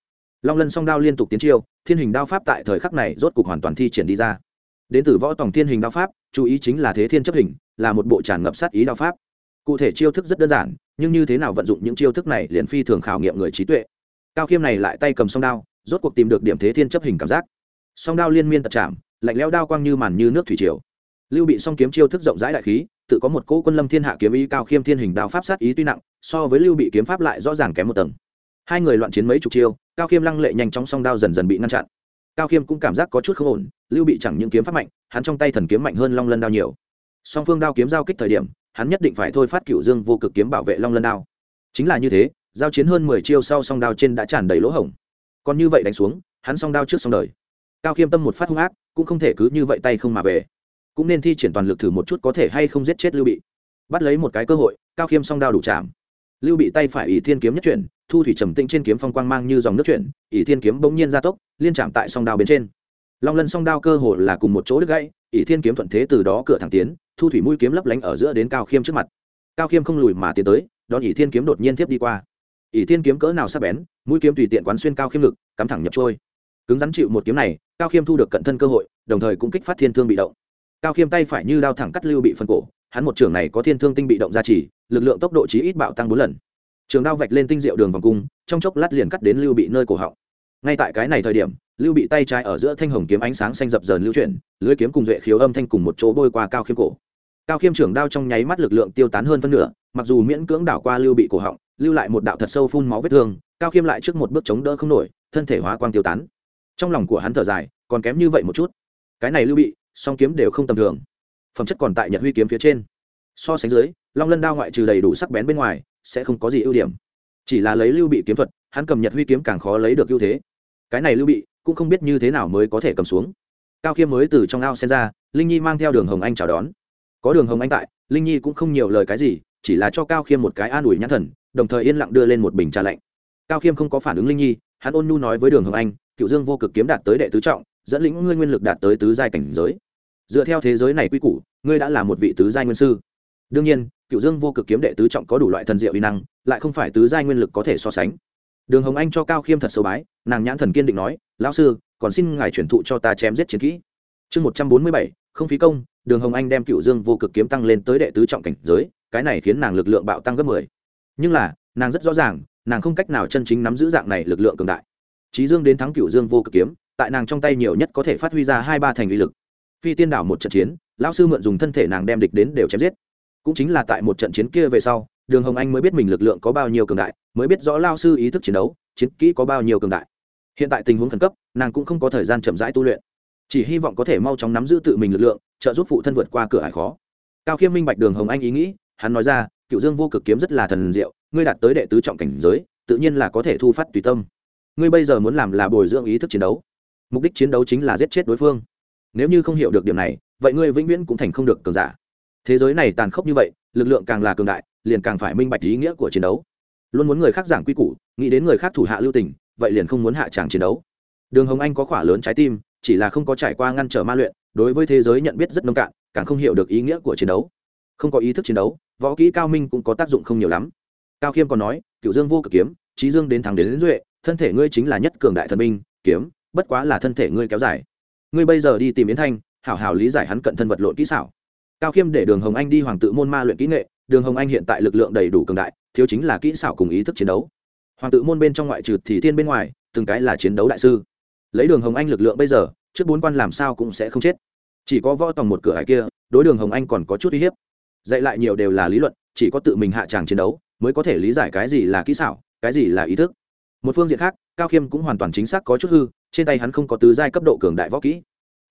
long lân song đao liên tục tiến chiêu, thiên hình đao pháp tại thời khắc này rốt cục hoàn toàn thi triển đi ra. Đến từ võ tòng thiên hình đao pháp, chú ý chính là thế thiên chấp hình, là một bộ tràn ngập sát ý đao pháp. Cụ thể chiêu thức rất đơn giản, nhưng như thế nào vận dụng những chiêu thức này liền phi thường khảo nghiệm người trí tuệ. Cao khiêm này lại tay cầm song đao, rốt cuộc tìm được điểm thế thiên chấp hình cảm giác. Song đao liên miên tật chạm, lạnh leo đao quang như màn như nước thủy triều. Lưu bị song kiếm chiêu thức rộng rãi đại khí, tự có một cỗ quân lâm thiên hạ kiếm ý, cao khiêm thiên hình đao pháp sát ý tuy nặng, so với lưu bị kiếm pháp lại rõ ràng kém một tầng hai người loạn chiến mấy chục chiêu, cao khiêm lăng lệ nhanh chóng song đao dần dần bị ngăn chặn. Cao khiêm cũng cảm giác có chút không ổn, lưu bị chẳng những kiếm pháp mạnh, hắn trong tay thần kiếm mạnh hơn long lân đao nhiều. Song phương đao kiếm giao kích thời điểm, hắn nhất định phải thôi phát cựu dương vô cực kiếm bảo vệ long lân đao. Chính là như thế, giao chiến hơn mười chiêu sau song đao trên đã tràn đầy lỗ hổng. Còn như vậy đánh xuống, hắn song đao trước song đời. Cao khiêm tâm một phát hung ác, cũng không thể cứ như vậy tay không mà về. Cũng nên thi triển toàn lực thử một chút có thể hay không giết chết lưu bị. Bắt lấy một cái cơ hội, cao khiêm song đao đủ chạm. Lưu bị tay phải ỷ thiên kiếm nhất chuyển thu thủy trầm tĩnh trên kiếm phong quang mang như dòng nước chuyển, ỷ thiên kiếm bỗng nhiên gia tốc, liên chạm tại song đao bên trên. Long lân song đao cơ hồ là cùng một chỗ đứt gãy, ỷ thiên kiếm thuận thế từ đó cửa thẳng tiến, thu thủy mũi kiếm lấp lánh ở giữa đến cao khiêm trước mặt. Cao khiêm không lùi mà tiến tới, đón ỷ thiên kiếm đột nhiên tiếp đi qua. Ỷ thiên kiếm cỡ nào sắp bén, mũi kiếm tùy tiện quán xuyên cao khiêm lực, cắm thẳng nhập trôi. Cứng rắn chịu một kiếm này, cao khiêm thu được cận thân cơ hội, đồng thời cũng kích phát thiên thương bị động. Cao khiêm tay phải như đao thẳng cắt lưu bị phân cổ, hắn một trường này có thiên thương tinh bị động gia trì, lực lượng tốc độ chí ít bạo tăng bốn lần trường đao vạch lên tinh diệu đường vòng cung, trong chốc lát liền cắt đến lưu bị nơi cổ họng. Ngay tại cái này thời điểm, lưu bị tay trái ở giữa thanh hồng kiếm ánh sáng xanh dập dờn lưu chuyển, lưới kiếm cùng duệ khiếu âm thanh cùng một chỗ bôi qua cao khiêm cổ. Cao khiêm trưởng đao trong nháy mắt lực lượng tiêu tán hơn phân nửa, mặc dù miễn cưỡng đảo qua lưu bị cổ họng, lưu lại một đạo thật sâu phun máu vết thương, cao khiêm lại trước một bước chống đỡ không nổi, thân thể hóa quang tiêu tán. Trong lòng của hắn thở dài, còn kém như vậy một chút. Cái này lưu bị, song kiếm đều không tầm thường. Phẩm chất còn tại nhật huy kiếm phía trên. So sánh dưới, long lân đao ngoại trừ đầy đủ sắc bén bên ngoài sẽ không có gì ưu điểm. Chỉ là lấy lưu bị kiếm thuật, hắn cầm nhật huy kiếm càng khó lấy được ưu thế. Cái này lưu bị, cũng không biết như thế nào mới có thể cầm xuống. Cao khiêm mới từ trong ao sen ra, linh nhi mang theo đường hồng anh chào đón. Có đường hồng anh tại, linh nhi cũng không nhiều lời cái gì, chỉ là cho cao khiêm một cái an ủi nhãn thần, đồng thời yên lặng đưa lên một bình trà lạnh. Cao khiêm không có phản ứng linh nhi, hắn ôn nhu nói với đường hồng anh, cựu dương vô cực kiếm đạt tới đệ tứ trọng, dẫn lĩnh ngươi nguyên lực đạt tới tứ giai cảnh giới. Dựa theo thế giới này quy củ, ngươi đã là một vị tứ giai nguyên sư. Đương nhiên cựu dương vô cực kiếm đệ tứ trọng có đủ loại thần diệu uy năng, lại không phải tứ giai nguyên lực có thể so sánh. Đường hồng anh cho cao khiêm thật sâu bái, nàng nhãn thần kiên định nói, lão sư, còn xin ngài chuyển thụ cho ta chém giết chiến kỹ. Chương một trăm bốn mươi bảy, không phí công, đường hồng anh đem cựu dương vô cực kiếm tăng lên tới đệ tứ trọng cảnh giới, cái này khiến nàng lực lượng bạo tăng gấp mười. Nhưng là, nàng rất rõ ràng, nàng không cách nào chân chính nắm giữ dạng này lực lượng cường đại. Trí dương đến thắng cựu dương vô cực kiếm, tại nàng trong tay nhiều nhất có thể phát huy ra hai ba thành uy lực. Phi tiên đảo một trận chiến, lão sư mượn dùng thân thể nàng đem địch đến đều chém giết cũng chính là tại một trận chiến kia về sau, đường hồng anh mới biết mình lực lượng có bao nhiêu cường đại, mới biết rõ lao sư ý thức chiến đấu, chiến kỹ có bao nhiêu cường đại. Hiện tại tình huống khẩn cấp, nàng cũng không có thời gian chậm rãi tu luyện. Chỉ hy vọng có thể mau chóng nắm giữ tự mình lực lượng, trợ giúp phụ thân vượt qua cửa hải khó. Cao khiêm minh bạch đường hồng anh ý nghĩ, hắn nói ra, cựu dương vô cực kiếm rất là thần diệu, ngươi đạt tới đệ tứ trọng cảnh giới, tự nhiên là có thể thu phát tùy tâm. Ngươi bây giờ muốn làm là bồi dưỡng ý thức chiến đấu. Mục đích chiến đấu chính là giết chết đối phương. Nếu như không hiểu được điểm này, vậy ngươi vĩnh viễn cũng thành không được cường giả thế giới này tàn khốc như vậy lực lượng càng là cường đại liền càng phải minh bạch ý nghĩa của chiến đấu. Luôn muốn người khác giảng quy củ nghĩ đến người khác thủ hạ lưu tình vậy liền không muốn hạ tràng chiến đấu. Đường hồng anh có khỏa lớn trái tim chỉ là không có trải qua ngăn trở ma luyện đối với thế giới nhận biết rất nông cạn càng không hiểu được ý nghĩa của chiến đấu. Không có ý thức chiến đấu võ kỹ cao minh cũng có tác dụng không nhiều lắm. Cao khiêm còn nói cựu dương vô cực kiếm trí dương đến thẳng đến, đến duệ thân thể ngươi chính là nhất cường đại thần minh kiếm bất quá là thân thể ngươi kéo dài. Ngươi bây giờ đi tìm yến thanh hảo hảo lý giải hắn cận thân vật lộn kỹ xảo cao khiêm để đường hồng anh đi hoàng tự môn ma luyện kỹ nghệ, đường hồng anh hiện tại lực lượng đầy đủ cường đại, thiếu chính là kỹ xảo cùng ý thức chiến đấu. Hoàng tự môn bên trong ngoại trừ thì thiên bên ngoài, từng cái là chiến đấu đại sư. Lấy đường hồng anh lực lượng bây giờ, trước bốn quan làm sao cũng sẽ không chết. Chỉ có võ tòng một cửa hải kia, đối đường hồng anh còn có chút uy hiếp. Dạy lại nhiều đều là lý luận, chỉ có tự mình hạ tràng chiến đấu, mới có thể lý giải cái gì là kỹ xảo, cái gì là ý thức. Một phương diện khác, cao khiêm cũng hoàn toàn chính xác có chút hư, trên tay hắn không có tứ giai cấp độ cường đại võ kỹ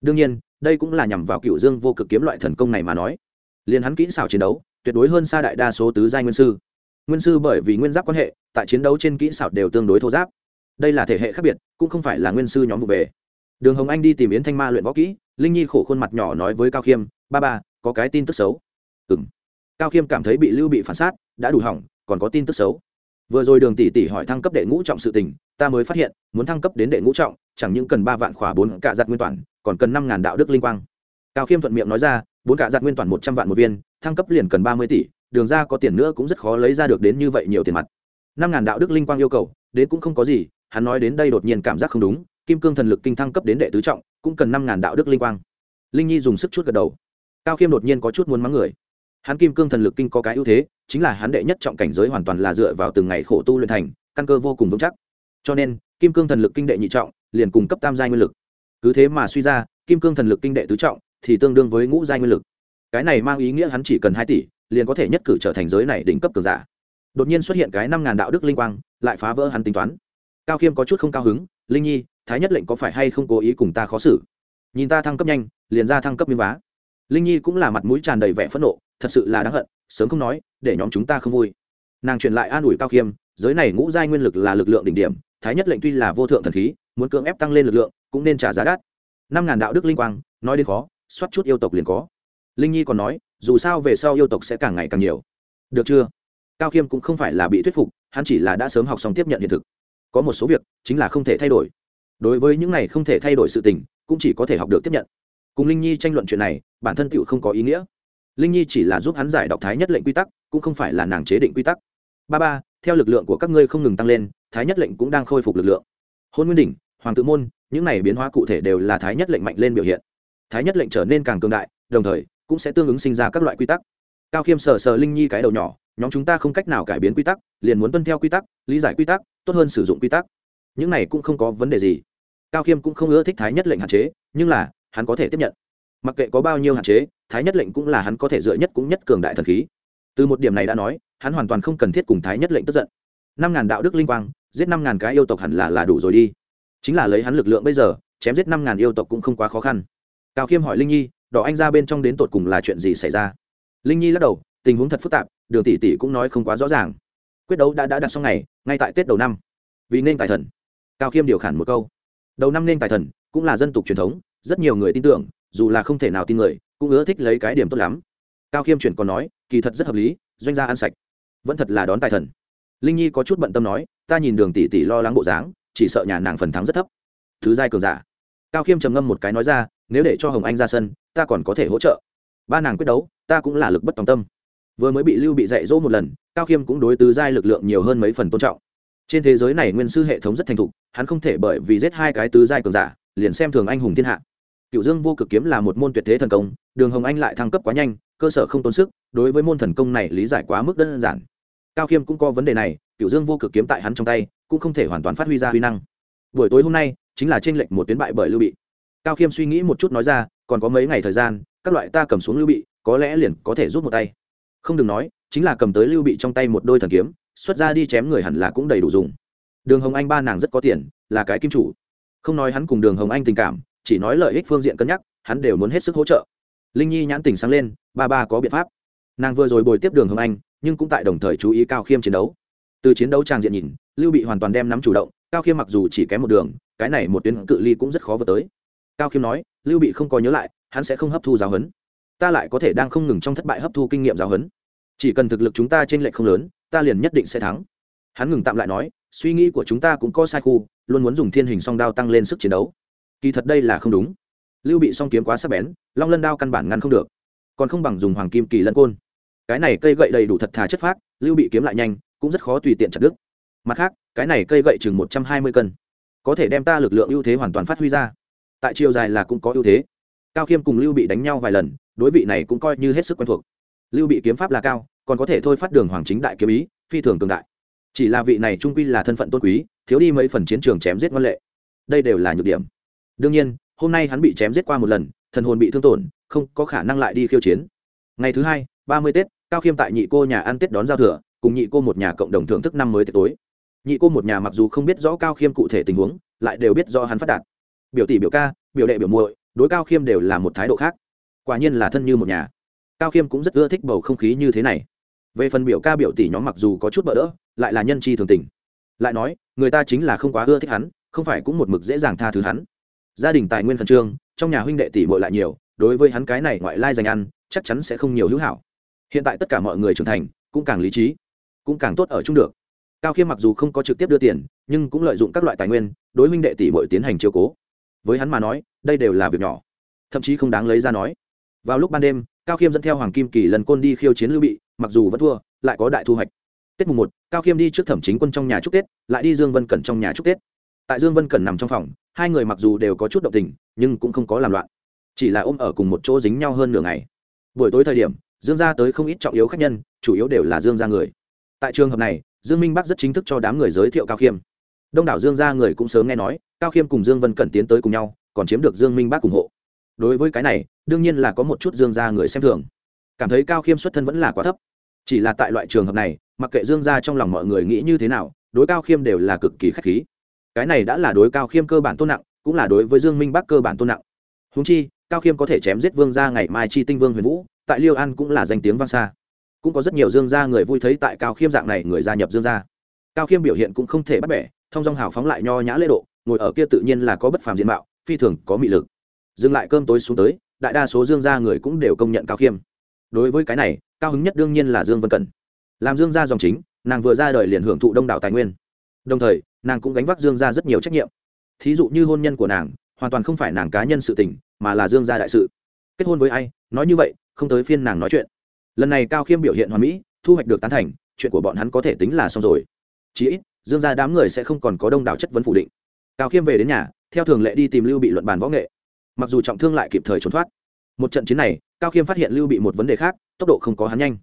đương nhiên, đây cũng là nhằm vào cựu dương vô cực kiếm loại thần công này mà nói. Liền hắn kỹ xảo chiến đấu, tuyệt đối hơn xa đại đa số tứ giai nguyên sư. Nguyên sư bởi vì nguyên giáp quan hệ, tại chiến đấu trên kỹ xảo đều tương đối thô giáp. Đây là thể hệ khác biệt, cũng không phải là nguyên sư nhóm vụ về. Đường hồng anh đi tìm yến thanh ma luyện võ kỹ, linh nhi khổ khuôn mặt nhỏ nói với cao khiêm, ba ba, có cái tin tức xấu. Ừ m cao khiêm cảm thấy bị lưu bị phản sát, đã đủ hỏng, còn có tin tức xấu. Vừa rồi đường tỷ tỷ hỏi thăng cấp đệ ngũ trọng sự tình, ta mới phát hiện, muốn thăng cấp đến đệ ngũ trọng, chẳng những cần ba vạn khỏa bốn cạ giặt nguyên toàn còn cần năm ngàn đạo đức linh quang. Cao khiêm thuận miệng nói ra, bốn cạ giặt nguyên toàn một trăm vạn một viên, thăng cấp liền cần ba mươi tỷ, đường ra có tiền nữa cũng rất khó lấy ra được đến như vậy nhiều tiền mặt. Năm ngàn đạo đức linh quang yêu cầu, đến cũng không có gì, hắn nói đến đây đột nhiên cảm giác không đúng, kim cương thần lực kinh thăng cấp đến đệ tứ trọng, cũng cần năm ngàn đạo đức linh quang. Linh nhi dùng sức chút gật đầu. Cao khiêm đột nhiên có chút muốn mắng người. Hắn kim cương thần lực kinh có cái ưu thế, chính là hắn đệ nhất trọng cảnh giới hoàn toàn là dựa vào từng ngày khổ tu luyện thành, căn cơ vô cùng vững chắc. Cho nên, kim cương thần lực kinh đệ nhị trọng, liền cùng cấp tam giai nguyên lực cứ thế mà suy ra, kim cương thần lực kinh đệ tứ trọng thì tương đương với ngũ giai nguyên lực. Cái này mang ý nghĩa hắn chỉ cần hai tỷ, liền có thể nhất cử trở thành giới này đỉnh cấp cường giả. Đột nhiên xuất hiện cái năm ngàn đạo đức linh quang, lại phá vỡ hắn tính toán. Cao khiêm có chút không cao hứng, linh nhi, thái nhất lệnh có phải hay không cố ý cùng ta khó xử? Nhìn ta thăng cấp nhanh, liền ra thăng cấp miếng vá. Linh nhi cũng là mặt mũi tràn đầy vẻ phẫn nộ, thật sự là đáng hận, sớm không nói, để nhóm chúng ta không vui. Nàng truyền lại an ủi cao khiêm, giới này ngũ giai nguyên lực là lực lượng đỉnh điểm, thái nhất lệnh tuy là vô thượng thần khí muốn cưỡng ép tăng lên lực lượng, cũng nên trả giá đắt. Năm ngàn đạo đức linh quang, nói đến khó, soát chút yêu tộc liền có. Linh nhi còn nói, dù sao về sau yêu tộc sẽ càng ngày càng nhiều. Được chưa? Cao khiêm cũng không phải là bị thuyết phục, hắn chỉ là đã sớm học xong tiếp nhận hiện thực. Có một số việc, chính là không thể thay đổi. Đối với những này không thể thay đổi sự tình, cũng chỉ có thể học được tiếp nhận. Cùng linh nhi tranh luận chuyện này, bản thân tựu không có ý nghĩa. Linh nhi chỉ là giúp hắn giải đọc thái nhất lệnh quy tắc, cũng không phải là nàng chế định quy tắc. Ba ba, theo lực lượng của các ngươi không ngừng tăng lên, thái nhất lệnh cũng đang khôi phục lực lượng. Hôn nguyên đỉnh hoàng tự môn, những này biến hóa cụ thể đều là thái nhất lệnh mạnh lên biểu hiện. Thái nhất lệnh trở nên càng cường đại, đồng thời, cũng sẽ tương ứng sinh ra các loại quy tắc. Cao khiêm sờ sờ linh nhi cái đầu nhỏ, nhóm chúng ta không cách nào cải biến quy tắc, liền muốn tuân theo quy tắc, lý giải quy tắc, tốt hơn sử dụng quy tắc. Những này cũng không có vấn đề gì. Cao khiêm cũng không ưa thích thái nhất lệnh hạn chế, nhưng là, hắn có thể tiếp nhận. Mặc kệ có bao nhiêu hạn chế, thái nhất lệnh cũng là hắn có thể dựa nhất cũng nhất cường đại thần khí. Từ một điểm này đã nói, hắn hoàn toàn không cần thiết cùng thái nhất lệnh tức giận. Năm ngàn đạo đức linh quang, giết năm ngàn cái yêu tộc hẳn là là đủ rồi đi chính là lấy hắn lực lượng bây giờ, chém giết năm ngàn yêu tộc cũng không quá khó khăn. Cao khiêm hỏi linh nhi, đỏ anh ra bên trong đến tột cùng là chuyện gì xảy ra? Linh nhi lắc đầu, tình huống thật phức tạp, đường tỷ tỷ cũng nói không quá rõ ràng. Quyết đấu đã đã đặt xong ngày, ngay tại tết đầu năm. Vì nên tài thần. Cao khiêm điều khản một câu. Đầu năm nên tài thần, cũng là dân tục truyền thống, rất nhiều người tin tưởng, dù là không thể nào tin người, cũng ưa thích lấy cái điểm tốt lắm. Cao khiêm chuyển còn nói, kỳ thật rất hợp lý, doanh gia ăn sạch. Vẫn thật là đón tài thần. Linh nhi có chút bận tâm nói, ta nhìn đường tỷ tỷ lo lắng bộ dáng chỉ sợ nhà nàng phần thắng rất thấp. Thứ giai cường giả. Cao khiêm trầm ngâm một cái nói ra, nếu để cho hồng anh ra sân, ta còn có thể hỗ trợ. Ba nàng quyết đấu, ta cũng là lực bất tòng tâm. Vừa mới bị lưu bị dạy dỗ một lần, cao khiêm cũng đối tứ giai lực lượng nhiều hơn mấy phần tôn trọng. Trên thế giới này nguyên sư hệ thống rất thành thục, hắn không thể bởi vì giết hai cái tứ giai cường giả, liền xem thường anh hùng thiên hạ. Cựu dương vô cực kiếm là một môn tuyệt thế thần công, đường hồng anh lại thăng cấp quá nhanh, cơ sở không tốn sức, đối với môn thần công này lý giải quá mức đơn giản. Cao khiêm cũng có vấn đề này, cựu dương vô cực kiếm tại hắn trong tay cũng không thể hoàn toàn phát huy ra huy năng. Buổi tối hôm nay, chính là trên lệnh lệch một tuyến bại bởi lưu bị. Cao khiêm suy nghĩ một chút nói ra, còn có mấy ngày thời gian, các loại ta cầm xuống lưu bị, có lẽ liền có thể rút một tay. Không đừng nói, chính là cầm tới lưu bị trong tay một đôi thần kiếm, xuất ra đi chém người hẳn là cũng đầy đủ dùng. Đường hồng anh ba nàng rất có tiền, là cái kim chủ. Không nói hắn cùng đường hồng anh tình cảm, chỉ nói lợi ích phương diện cân nhắc, hắn đều muốn hết sức hỗ trợ. Linh nhi nhãn tình sáng lên, ba ba có biện pháp. Nàng vừa rồi bồi tiếp đường hồng anh, nhưng cũng tại đồng thời chú ý cao khiêm chiến đấu. Từ chiến đấu trang diện nhìn lưu bị hoàn toàn đem nắm chủ động, cao khiêm mặc dù chỉ kém một đường, cái này một tuyến cự ly cũng rất khó vượt tới. Cao khiêm nói, lưu bị không có nhớ lại, hắn sẽ không hấp thu giáo huấn. Ta lại có thể đang không ngừng trong thất bại hấp thu kinh nghiệm giáo huấn. Chỉ cần thực lực chúng ta trên lệch không lớn, ta liền nhất định sẽ thắng. Hắn ngừng tạm lại nói, suy nghĩ của chúng ta cũng có sai khu, luôn muốn dùng thiên hình song đao tăng lên sức chiến đấu. Kỳ thật đây là không đúng. Lưu bị song kiếm quá sắc bén, long lân đao căn bản ngăn không được. Còn không bằng dùng hoàng kim kỳ lân côn. Cái này cây gậy đầy đủ thật thà chất phác, lưu bị kiếm lại nhanh, cũng rất khó tùy tiện chặt đứt mặt khác, cái này cây gậy chừng một trăm hai mươi cân. Có thể đem ta lực lượng ưu thế hoàn toàn phát huy ra. Tại chiều dài là cũng có ưu thế. Cao khiêm cùng lưu bị đánh nhau vài lần, đối vị này cũng coi như hết sức quen thuộc. Lưu bị kiếm pháp là cao, còn có thể thôi phát đường hoàng chính đại kiếm ý, phi thường cường đại. Chỉ là vị này trung quy là thân phận tôn quý, thiếu đi mấy phần chiến trường chém giết ngoan lệ. Đây đều là nhược điểm. Đương nhiên, hôm nay hắn bị chém giết qua một lần, thần hồn bị thương tổn, không có khả năng lại đi khiêu chiến. Ngày thứ hai, ba mươi tết, cao khiêm tại nhị cô nhà ăn tết đón giao thừa, cùng nhị cô một nhà cộng đồng thưởng thức năm mới tết tối nhị cô một nhà mặc dù không biết rõ cao khiêm cụ thể tình huống, lại đều biết do hắn phát đạt. Biểu tỷ, biểu ca, biểu đệ, biểu muội, đối cao khiêm đều là một thái độ khác. Quả nhiên là thân như một nhà. Cao khiêm cũng rất ưa thích bầu không khí như thế này. Về phần biểu ca, biểu tỷ nhóm mặc dù có chút bỡ đỡ, lại là nhân chi thường tình. Lại nói, người ta chính là không quá ưa thích hắn, không phải cũng một mực dễ dàng tha thứ hắn. Gia đình tài nguyên khẩn trương, trong nhà huynh đệ tỷ muội lại nhiều, đối với hắn cái này ngoại lai dành ăn, chắc chắn sẽ không nhiều hữu hảo. Hiện tại tất cả mọi người trưởng thành, cũng càng lý trí, cũng càng tốt ở chung được cao khiêm mặc dù không có trực tiếp đưa tiền, nhưng cũng lợi dụng các loại tài nguyên, đối minh đệ tỷ bội tiến hành chiều cố. Với hắn mà nói, đây đều là việc nhỏ. Thậm chí không đáng lấy ra nói. Vào lúc ban đêm, cao khiêm dẫn theo hoàng kim kỳ lần côn đi khiêu chiến lưu bị, mặc dù vẫn thua, lại có đại thu hoạch. Tết mùng một, cao khiêm đi trước thẩm chính quân trong nhà chúc tết, lại đi dương vân cẩn trong nhà chúc tết. Tại dương vân cẩn nằm trong phòng, hai người mặc dù đều có chút động tình, nhưng cũng không có làm loạn. Chỉ là ôm ở cùng một chỗ dính nhau hơn nửa ngày. Buổi tối thời điểm, dương gia tới không ít trọng yếu khách nhân, chủ yếu đều là dương gia người. Tại trường hợp này dương minh bắc rất chính thức cho đám người giới thiệu cao khiêm. Đông đảo dương gia người cũng sớm nghe nói, cao khiêm cùng dương vân cẩn tiến tới cùng nhau, còn chiếm được dương minh bắc ủng hộ. Đối với cái này, đương nhiên là có một chút dương gia người xem thường. Cảm thấy cao khiêm xuất thân vẫn là quá thấp. Chỉ là tại loại trường hợp này, mặc kệ dương gia trong lòng mọi người nghĩ như thế nào, đối cao khiêm đều là cực kỳ khách khí. Cái này đã là đối cao khiêm cơ bản tôn nặng, cũng là đối với dương minh bắc cơ bản tôn nặng. Húng chi, cao khiêm có thể chém giết vương gia ngày mai chi tinh vương huyền vũ, tại liêu an cũng là danh tiếng vang xa cũng có rất nhiều dương gia người vui thấy tại cao khiêm dạng này người gia nhập dương gia. Cao khiêm biểu hiện cũng không thể bắt bẻ, thông dong hào phóng lại nho nhã lễ độ, ngồi ở kia tự nhiên là có bất phàm diện mạo, phi thường có mị lực. Dừng lại cơm tối xuống tới, đại đa số dương gia người cũng đều công nhận cao khiêm. Đối với cái này, cao hứng nhất đương nhiên là dương vân cẩn. Làm dương gia dòng chính, nàng vừa ra đời liền hưởng thụ đông đảo tài nguyên. Đồng thời, nàng cũng gánh vác dương gia rất nhiều trách nhiệm. Thí dụ như hôn nhân của nàng, hoàn toàn không phải nàng cá nhân sự tình, mà là dương gia đại sự. Kết hôn với ai, nói như vậy, không tới phiên nàng nói chuyện lần này cao khiêm biểu hiện hoàn mỹ, thu hoạch được tán thành, chuyện của bọn hắn có thể tính là xong rồi. Chí ít, dương ra đám người sẽ không còn có đông đảo chất vấn phủ định. Cao khiêm về đến nhà, theo thường lệ đi tìm lưu bị luận bàn võ nghệ. Mặc dù trọng thương lại kịp thời trốn thoát. Một trận chiến này, cao khiêm phát hiện lưu bị một vấn đề khác, tốc độ không có hắn nhanh.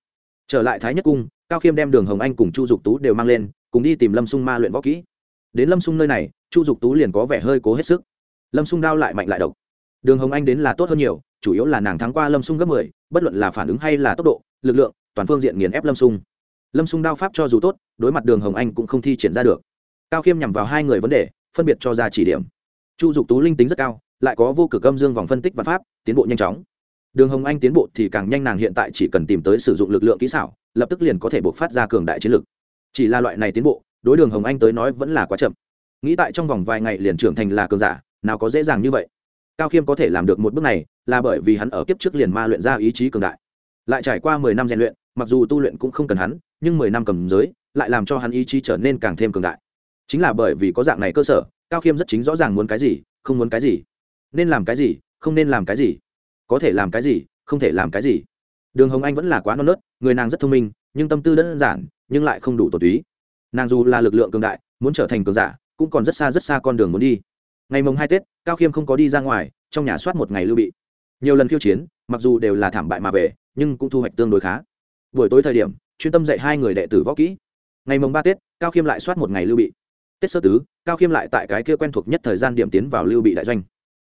Trở lại thái nhất cung, cao khiêm đem đường hồng anh cùng chu dục tú đều mang lên, cùng đi tìm lâm sung ma luyện võ kỹ. Đến lâm sung nơi này, chu dục tú liền có vẻ hơi cố hết sức. Lâm sung đao lại mạnh lại độc đường hồng anh đến là tốt hơn nhiều, chủ yếu là nàng thắng qua lâm sung gấp mười, bất luận là phản ứng hay là tốc độ, lực lượng, toàn phương diện nghiền ép lâm sung. Lâm sung đao pháp cho dù tốt, đối mặt đường hồng anh cũng không thi triển ra được. Cao khiêm nhằm vào hai người vấn đề, phân biệt cho ra chỉ điểm. Chu dục tú linh tính rất cao, lại có vô cực âm dương vòng phân tích và pháp, tiến bộ nhanh chóng. Đường hồng anh tiến bộ thì càng nhanh, nàng hiện tại chỉ cần tìm tới sử dụng lực lượng kỹ xảo, lập tức liền có thể buộc phát ra cường đại chiến lực. Chỉ là loại này tiến bộ, đối đường hồng anh tới nói vẫn là quá chậm. Nghĩ tại trong vòng vài ngày liền trưởng thành là cường giả, nào có dễ dàng như vậy cao khiêm có thể làm được một bước này là bởi vì hắn ở kiếp trước liền ma luyện ra ý chí cường đại. Lại trải qua mười năm rèn luyện, mặc dù tu luyện cũng không cần hắn, nhưng mười năm cầm giới lại làm cho hắn ý chí trở nên càng thêm cường đại. Chính là bởi vì có dạng này cơ sở, cao khiêm rất chính rõ ràng muốn cái gì, không muốn cái gì. Nên làm cái gì, không nên làm cái gì. Có thể làm cái gì, không thể làm cái gì. Đường hồng anh vẫn là quá non nớt, người nàng rất thông minh, nhưng tâm tư đơn giản, nhưng lại không đủ tổ túy nàng dù là lực lượng cường đại, muốn trở thành cường giả, cũng còn rất xa rất xa con đường muốn đi ngày mồng hai tết cao khiêm không có đi ra ngoài trong nhà soát một ngày lưu bị nhiều lần khiêu chiến mặc dù đều là thảm bại mà về nhưng cũng thu hoạch tương đối khá buổi tối thời điểm chuyên tâm dạy hai người đệ tử võ kỹ ngày mồng ba tết cao khiêm lại soát một ngày lưu bị tết sơ tứ cao khiêm lại tại cái kia quen thuộc nhất thời gian điểm tiến vào lưu bị đại doanh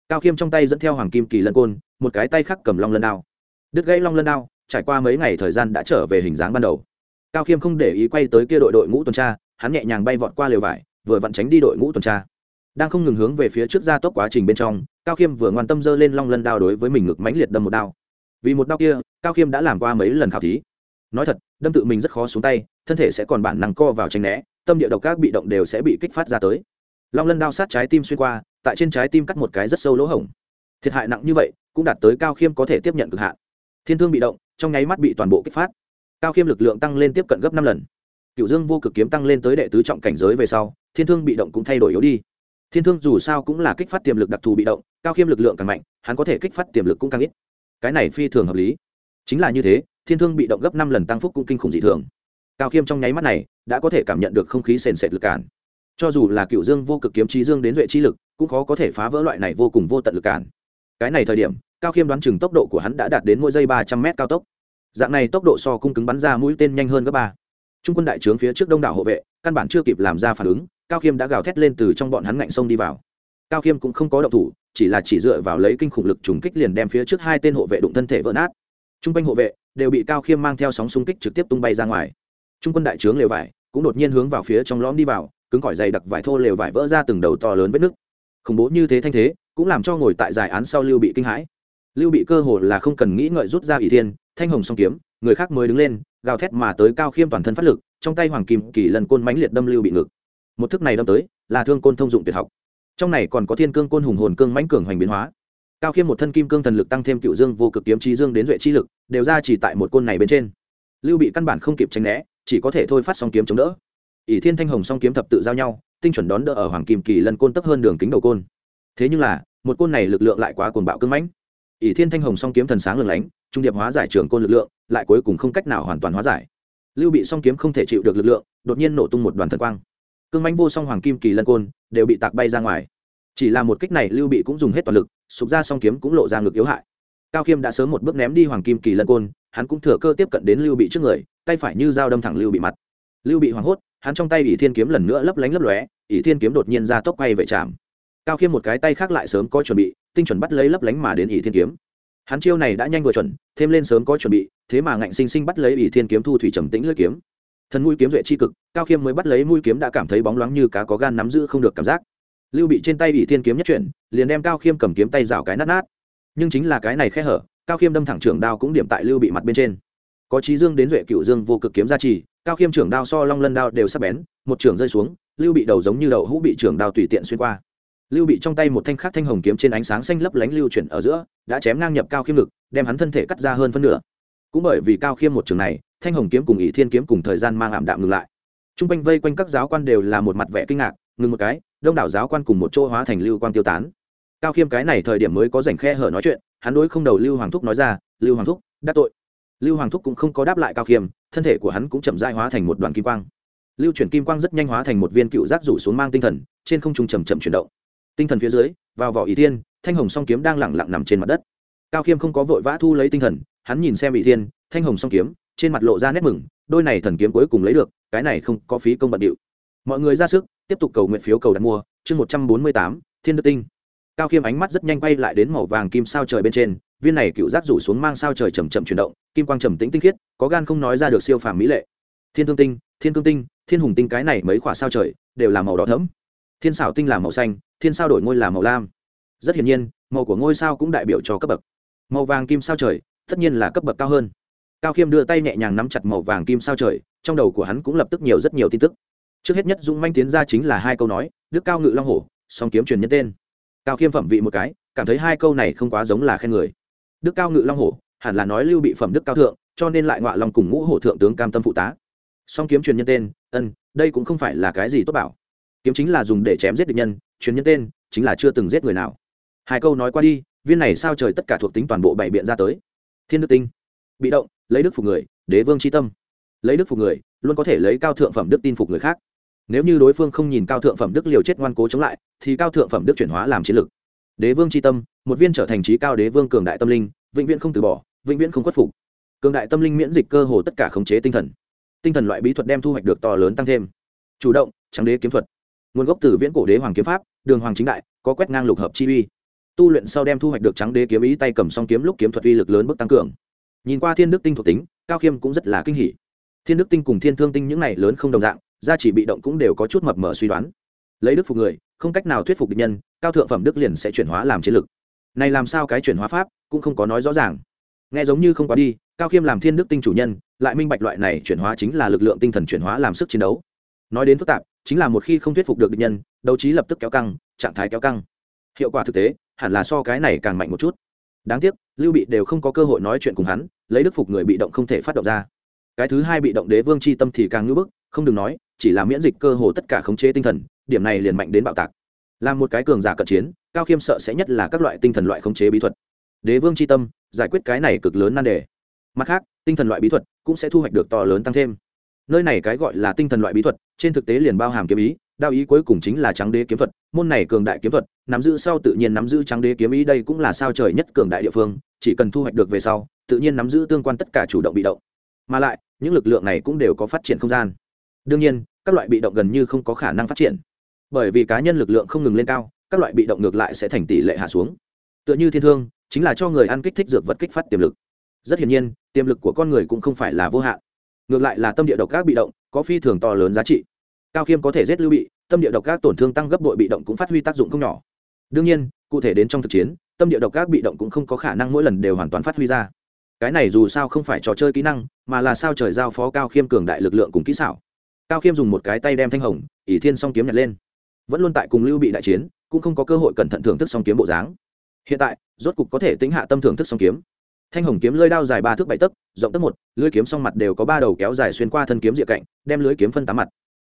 cao khiêm trong tay dẫn theo hoàng kim kỳ lân côn một cái tay khác cầm long lân đao đứt gãy long lân đao trải qua mấy ngày thời gian đã trở về hình dáng ban đầu cao khiêm không để ý quay tới kia đội đội ngũ tuần tra hắn nhẹ nhàng bay vọt qua lều vải vừa vặn tránh đi đội ngũ tuần tra đang không ngừng hướng về phía trước ra tốc quá trình bên trong, cao khiêm vừa ngoan tâm dơ lên long lân đao đối với mình ngực mãnh liệt đâm một đao. Vì một đao kia, cao khiêm đã làm qua mấy lần khảo thí. Nói thật, đâm tự mình rất khó xuống tay, thân thể sẽ còn bản năng co vào tranh né, tâm địa độc các bị động đều sẽ bị kích phát ra tới. Long lân đao sát trái tim xuyên qua, tại trên trái tim cắt một cái rất sâu lỗ hổng. Thiệt hại nặng như vậy, cũng đạt tới cao khiêm có thể tiếp nhận cực hạn. Thiên thương bị động, trong nháy mắt bị toàn bộ kích phát. Cao khiêm lực lượng tăng lên tiếp cận gấp năm lần. Cựu dương vô cực kiếm tăng lên tới đệ tứ trọng cảnh giới về sau, thiên thương bị động cũng thay đổi yếu đi thiên thương dù sao cũng là kích phát tiềm lực đặc thù bị động, cao khiêm lực lượng càng mạnh, hắn có thể kích phát tiềm lực cũng càng ít. Cái này phi thường hợp lý. Chính là như thế, thiên thương bị động gấp năm lần tăng phúc cũng kinh khủng dị thường. Cao khiêm trong nháy mắt này, đã có thể cảm nhận được không khí sền sệt lực cản. Cho dù là cựu dương vô cực kiếm trí dương đến duệ chi lực, cũng khó có thể phá vỡ loại này vô cùng vô tận lực cản. Cái này thời điểm, cao khiêm đoán chừng tốc độ của hắn đã đạt đến mỗi giây ba trăm m cao tốc. Dạng này tốc độ so cung cứng bắn ra mũi tên nhanh hơn gấp ba. Trung quân đại trướng phía trước đông đảo hộ vệ, căn bản chưa kịp làm ra phản ứng cao khiêm đã gào thét lên từ trong bọn hắn ngạnh sông đi vào. Cao khiêm cũng không có động thủ, chỉ là chỉ dựa vào lấy kinh khủng lực trùng kích liền đem phía trước hai tên hộ vệ đụng thân thể vỡ nát. T r u n g quanh hộ vệ đều bị cao khiêm mang theo sóng xung kích trực tiếp tung bay ra ngoài. Trung quân đại trướng lều vải cũng đột nhiên hướng vào phía trong lõm đi vào, cứng cỏi dày đặc vải thô lều vải vỡ ra từng đầu to lớn vết nứt. Khủng bố như thế thanh thế cũng làm cho ngồi tại giải án sau lưu bị kinh hãi. Lưu bị cơ hồ là không cần nghĩ ngợi rút ra ỷ thiên, thanh hồng song kiếm, người khác mới đứng lên, gào thét mà tới cao khiêm toàn thân phát lực, trong tay hoàng kim kỳ lần côn mánh liệt đâm lưu bị ngực một thức này đâm tới, là thương côn thông dụng tuyệt học. Trong này còn có thiên cương côn hùng hồn cương mãnh cường hoành biến hóa. Cao khiêm một thân kim cương thần lực tăng thêm cựu dương vô cực kiếm trí dương đến duệ chi lực, đều ra chỉ tại một côn này bên trên. Lưu bị căn bản không kịp tránh né, chỉ có thể thôi phát song kiếm chống đỡ. Ỷ thiên thanh hồng song kiếm thập tự giao nhau, tinh chuẩn đón đỡ ở hoàng kim kỳ lần côn tấp hơn đường kính đầu côn. Thế nhưng là, một côn này lực lượng lại quá cuồng bạo cưng mãnh. Ỷ thiên thanh hồng song kiếm thần sáng lừng lánh, trung điệp hóa giải trường côn lực lượng, lại cuối cùng không cách nào hoàn toàn hóa giải. Lưu bị song kiếm không thể chịu được lực lượng, đột nhiên nổ tung một đoàn thần quang cương mánh vô song hoàng kim kỳ lân côn đều bị tạc bay ra ngoài. Chỉ là một kích này lưu bị cũng dùng hết toàn lực, sụp ra song kiếm cũng lộ ra ngực yếu hại. Cao khiêm đã sớm một bước ném đi hoàng kim kỳ lân côn, hắn cũng thừa cơ tiếp cận đến lưu bị trước người, tay phải như dao đâm thẳng lưu bị mặt. Lưu bị hoảng hốt, hắn trong tay ỷ thiên kiếm lần nữa lấp lánh lấp lóe, ỷ thiên kiếm đột nhiên ra tốc quay về chạm. Cao khiêm một cái tay khác lại sớm có chuẩn bị, tinh chuẩn bắt lấy lấp lánh mà đến ỷ thiên kiếm. Hắn chiêu này đã nhanh vừa chuẩn, thêm lên sớm có chuẩn bị, thế mà ngạnh sinh sinh bắt lấy ỷ thiên kiếm thu thủy trầm tĩnh lưỡi kiếm thần mũi kiếm duệ chi cực, cao khiêm mới bắt lấy mũi kiếm đã cảm thấy bóng loáng như cá có gan nắm giữ không được cảm giác. Lưu bị trên tay bị thiên kiếm nhất chuyển, liền đem cao khiêm cầm kiếm tay rào cái nát nát. Nhưng chính là cái này khe hở, cao khiêm đâm thẳng trưởng đao cũng điểm tại lưu bị mặt bên trên. Có trí dương đến duệ cựu dương vô cực kiếm gia trì, cao khiêm trưởng đao so long lân đao đều sắp bén, một trưởng rơi xuống, lưu bị đầu giống như đậu hũ bị trưởng đao tùy tiện xuyên qua. Lưu bị trong tay một thanh khắc thanh hồng kiếm trên ánh sáng xanh lấp lánh lưu chuyển ở giữa, đã chém ngang nhập cao khiêm lực đem hắn thân thể cắt ra hơn phân nửa. Cũng bởi vì cao khiêm một trường này thanh hồng kiếm cùng ỷ thiên kiếm cùng thời gian mang ảm đạm ngừng lại. T r u n g quanh vây quanh các giáo quan đều là một mặt vẻ kinh ngạc, ngừng một cái, đông đảo giáo quan cùng một chỗ hóa thành lưu quang tiêu tán. Cao khiêm cái này thời điểm mới có rảnh khe hở nói chuyện, hắn đối không đầu lưu hoàng thúc nói ra, lưu hoàng thúc đắc tội. Lưu hoàng thúc cũng không có đáp lại cao khiêm, thân thể của hắn cũng chậm dai hóa thành một đoàn kim quang. Lưu chuyển kim quang rất nhanh hóa thành một viên cựu giác rủ xuống mang tinh thần, trên không trung chầm chậm chuyển động. Tinh thần phía dưới, vào vỏ ỷ thiên, thanh hồng song kiếm đang lẳng lặng nằm trên mặt đất. Cao khiêm không có vội vã thu lấy tinh thần, hắn nhìn xem ỷ thiên, thanh hồng song kiếm trên mặt lộ ra nét mừng, đôi này thần kiếm cuối cùng lấy được, cái này không có phí công bận điệu. Mọi người ra sức, tiếp tục cầu nguyện phiếu cầu đặt mua, chương một trăm bốn mươi tám, thiên đức tinh. Cao khiêm ánh mắt rất nhanh quay lại đến màu vàng kim sao trời bên trên, viên này cựu giác rủ xuống mang sao trời chầm chậm chuyển động, kim quang trầm tĩnh tinh khiết, có gan không nói ra được siêu phàm mỹ lệ. Thiên thương tinh, thiên cương tinh, thiên hùng tinh cái này mấy khỏa sao trời, đều là màu đỏ thẫm. Thiên xảo tinh là màu xanh, thiên sao đổi ngôi là màu lam. Rất hiển nhiên, màu của ngôi sao cũng đại biểu cho cấp bậc. Màu vàng kim sao trời, tất nhiên là cấp bậc cao hơn cao khiêm đưa tay nhẹ nhàng nắm chặt màu vàng kim sao trời, trong đầu của hắn cũng lập tức nhiều rất nhiều tin tức. Trước hết nhất dũng manh tiến ra chính là hai câu nói, đức cao ngự long hổ, song kiếm truyền nhân tên. Cao khiêm phẩm vị một cái, cảm thấy hai câu này không quá giống là khen người. Đức cao ngự long hổ, hẳn là nói lưu bị phẩm đức cao thượng, cho nên lại ngọa lòng cùng ngũ hổ thượng tướng cam tâm phụ tá. Song kiếm truyền nhân tên, ân, đây cũng không phải là cái gì tốt bảo. Kiếm chính là dùng để chém giết địch nhân, truyền nhân tên chính là chưa từng giết người nào. Hai câu nói qua đi, viên này sao trời tất cả thuộc tính toàn bộ bảy biện ra tới. Thiên đức tinh. Bị động lấy đức phục người, đế vương c h i tâm. Lấy đức phục người, luôn có thể lấy cao thượng phẩm đức tin phục người khác. Nếu như đối phương không nhìn cao thượng phẩm đức liều chết ngoan cố chống lại, thì cao thượng phẩm đức chuyển hóa làm chiến lược. Đế vương c h i tâm, một viên trở thành trí cao đế vương cường đại tâm linh, vĩnh viễn không từ bỏ, vĩnh viễn không khuất phục. Cường đại tâm linh miễn dịch cơ hồ tất cả khống chế tinh thần. Tinh thần loại bí thuật đem thu hoạch được to lớn tăng thêm. Chủ động, trắng đế kiếm thuật. Nguồn gốc từ viễn cổ đế hoàng kiếm pháp, đường hoàng chính đại, có quét ngang lục hợp chi uy. Tu luyện sau đem thu hoạch được trắng đế kiếm ý tay cầm song kiếm lúc kiếm thuật uy lực lớn bước tăng cường nhìn qua thiên đức tinh thuộc tính, cao khiêm cũng rất là kinh hỉ. Thiên đức tinh cùng thiên thương tinh những này lớn không đồng dạng, gia chỉ bị động cũng đều có chút mập mờ suy đoán. Lấy đức phục người, không cách nào thuyết phục địch nhân, cao thượng phẩm đức liền sẽ chuyển hóa làm chiến lực. Này làm sao cái chuyển hóa pháp, cũng không có nói rõ ràng. Nghe giống như không quá đi, cao khiêm làm thiên đức tinh chủ nhân, lại minh bạch loại này chuyển hóa chính là lực lượng tinh thần chuyển hóa làm sức chiến đấu. Nói đến phức tạp, chính là một khi không thuyết phục được địch nhân, đấu trí lập tức kéo căng, trạng thái kéo căng. Hiệu quả thực tế, hẳn là so cái này càng mạnh một chút đáng tiếc, lưu bị đều không có cơ hội nói chuyện cùng hắn, lấy đức phục người bị động không thể phát động ra. Cái thứ hai bị động đế vương c h i tâm thì càng ngưỡng bức, không đừng nói, chỉ là miễn dịch cơ hồ tất cả khống chế tinh thần, điểm này liền mạnh đến bạo tạc. Làm một cái cường giả cận chiến, cao khiêm sợ sẽ nhất là các loại tinh thần loại khống chế bí thuật. Đế vương c h i tâm, giải quyết cái này cực lớn nan đề. Mặt khác, tinh thần loại bí thuật cũng sẽ thu hoạch được to lớn tăng thêm. Nơi này cái gọi là tinh thần loại bí thuật, trên thực tế liền bao hàm kiếm ý, đao ý cuối cùng chính là trắng đế kiếm thuật, môn này cường đại kiếm thuật nắm giữ sau tự nhiên nắm giữ trắng đế kiếm ý đây cũng là sao trời nhất cường đại địa phương, chỉ cần thu hoạch được về sau, tự nhiên nắm giữ tương quan tất cả chủ động bị động. Mà lại, những lực lượng này cũng đều có phát triển không gian. Đương nhiên, các loại bị động gần như không có khả năng phát triển. Bởi vì cá nhân lực lượng không ngừng lên cao, các loại bị động ngược lại sẽ thành tỷ lệ hạ xuống. Tựa như thiên thương, chính là cho người ăn kích thích dược vật kích phát tiềm lực. Rất hiển nhiên, tiềm lực của con người cũng không phải là vô hạn. Ngược lại là tâm địa độc các bị động, có phi thường to lớn giá trị. Cao khiêm có thể giết lưu bị, tâm địa độc các tổn thương tăng gấp đội bị động cũng phát huy tác dụng không nhỏ đương nhiên, cụ thể đến trong thực chiến, tâm địa độc các bị động cũng không có khả năng mỗi lần đều hoàn toàn phát huy ra. Cái này dù sao không phải trò chơi kỹ năng, mà là sao trời giao phó cao khiêm cường đại lực lượng cùng kỹ xảo. Cao khiêm dùng một cái tay đem thanh hồng, ỷ thiên song kiếm nhặt lên. Vẫn luôn tại cùng lưu bị đại chiến, cũng không có cơ hội cẩn thận thưởng thức song kiếm bộ dáng. Hiện tại, rốt cục có thể tính hạ tâm thưởng thức song kiếm. Thanh hồng kiếm lơi đao dài ba thước bảy tấc, rộng tấc một, lưới kiếm song mặt đều có ba đầu kéo dài xuyên qua thân kiếm rìa cạnh, đem lưới kiếm phân tám mặt.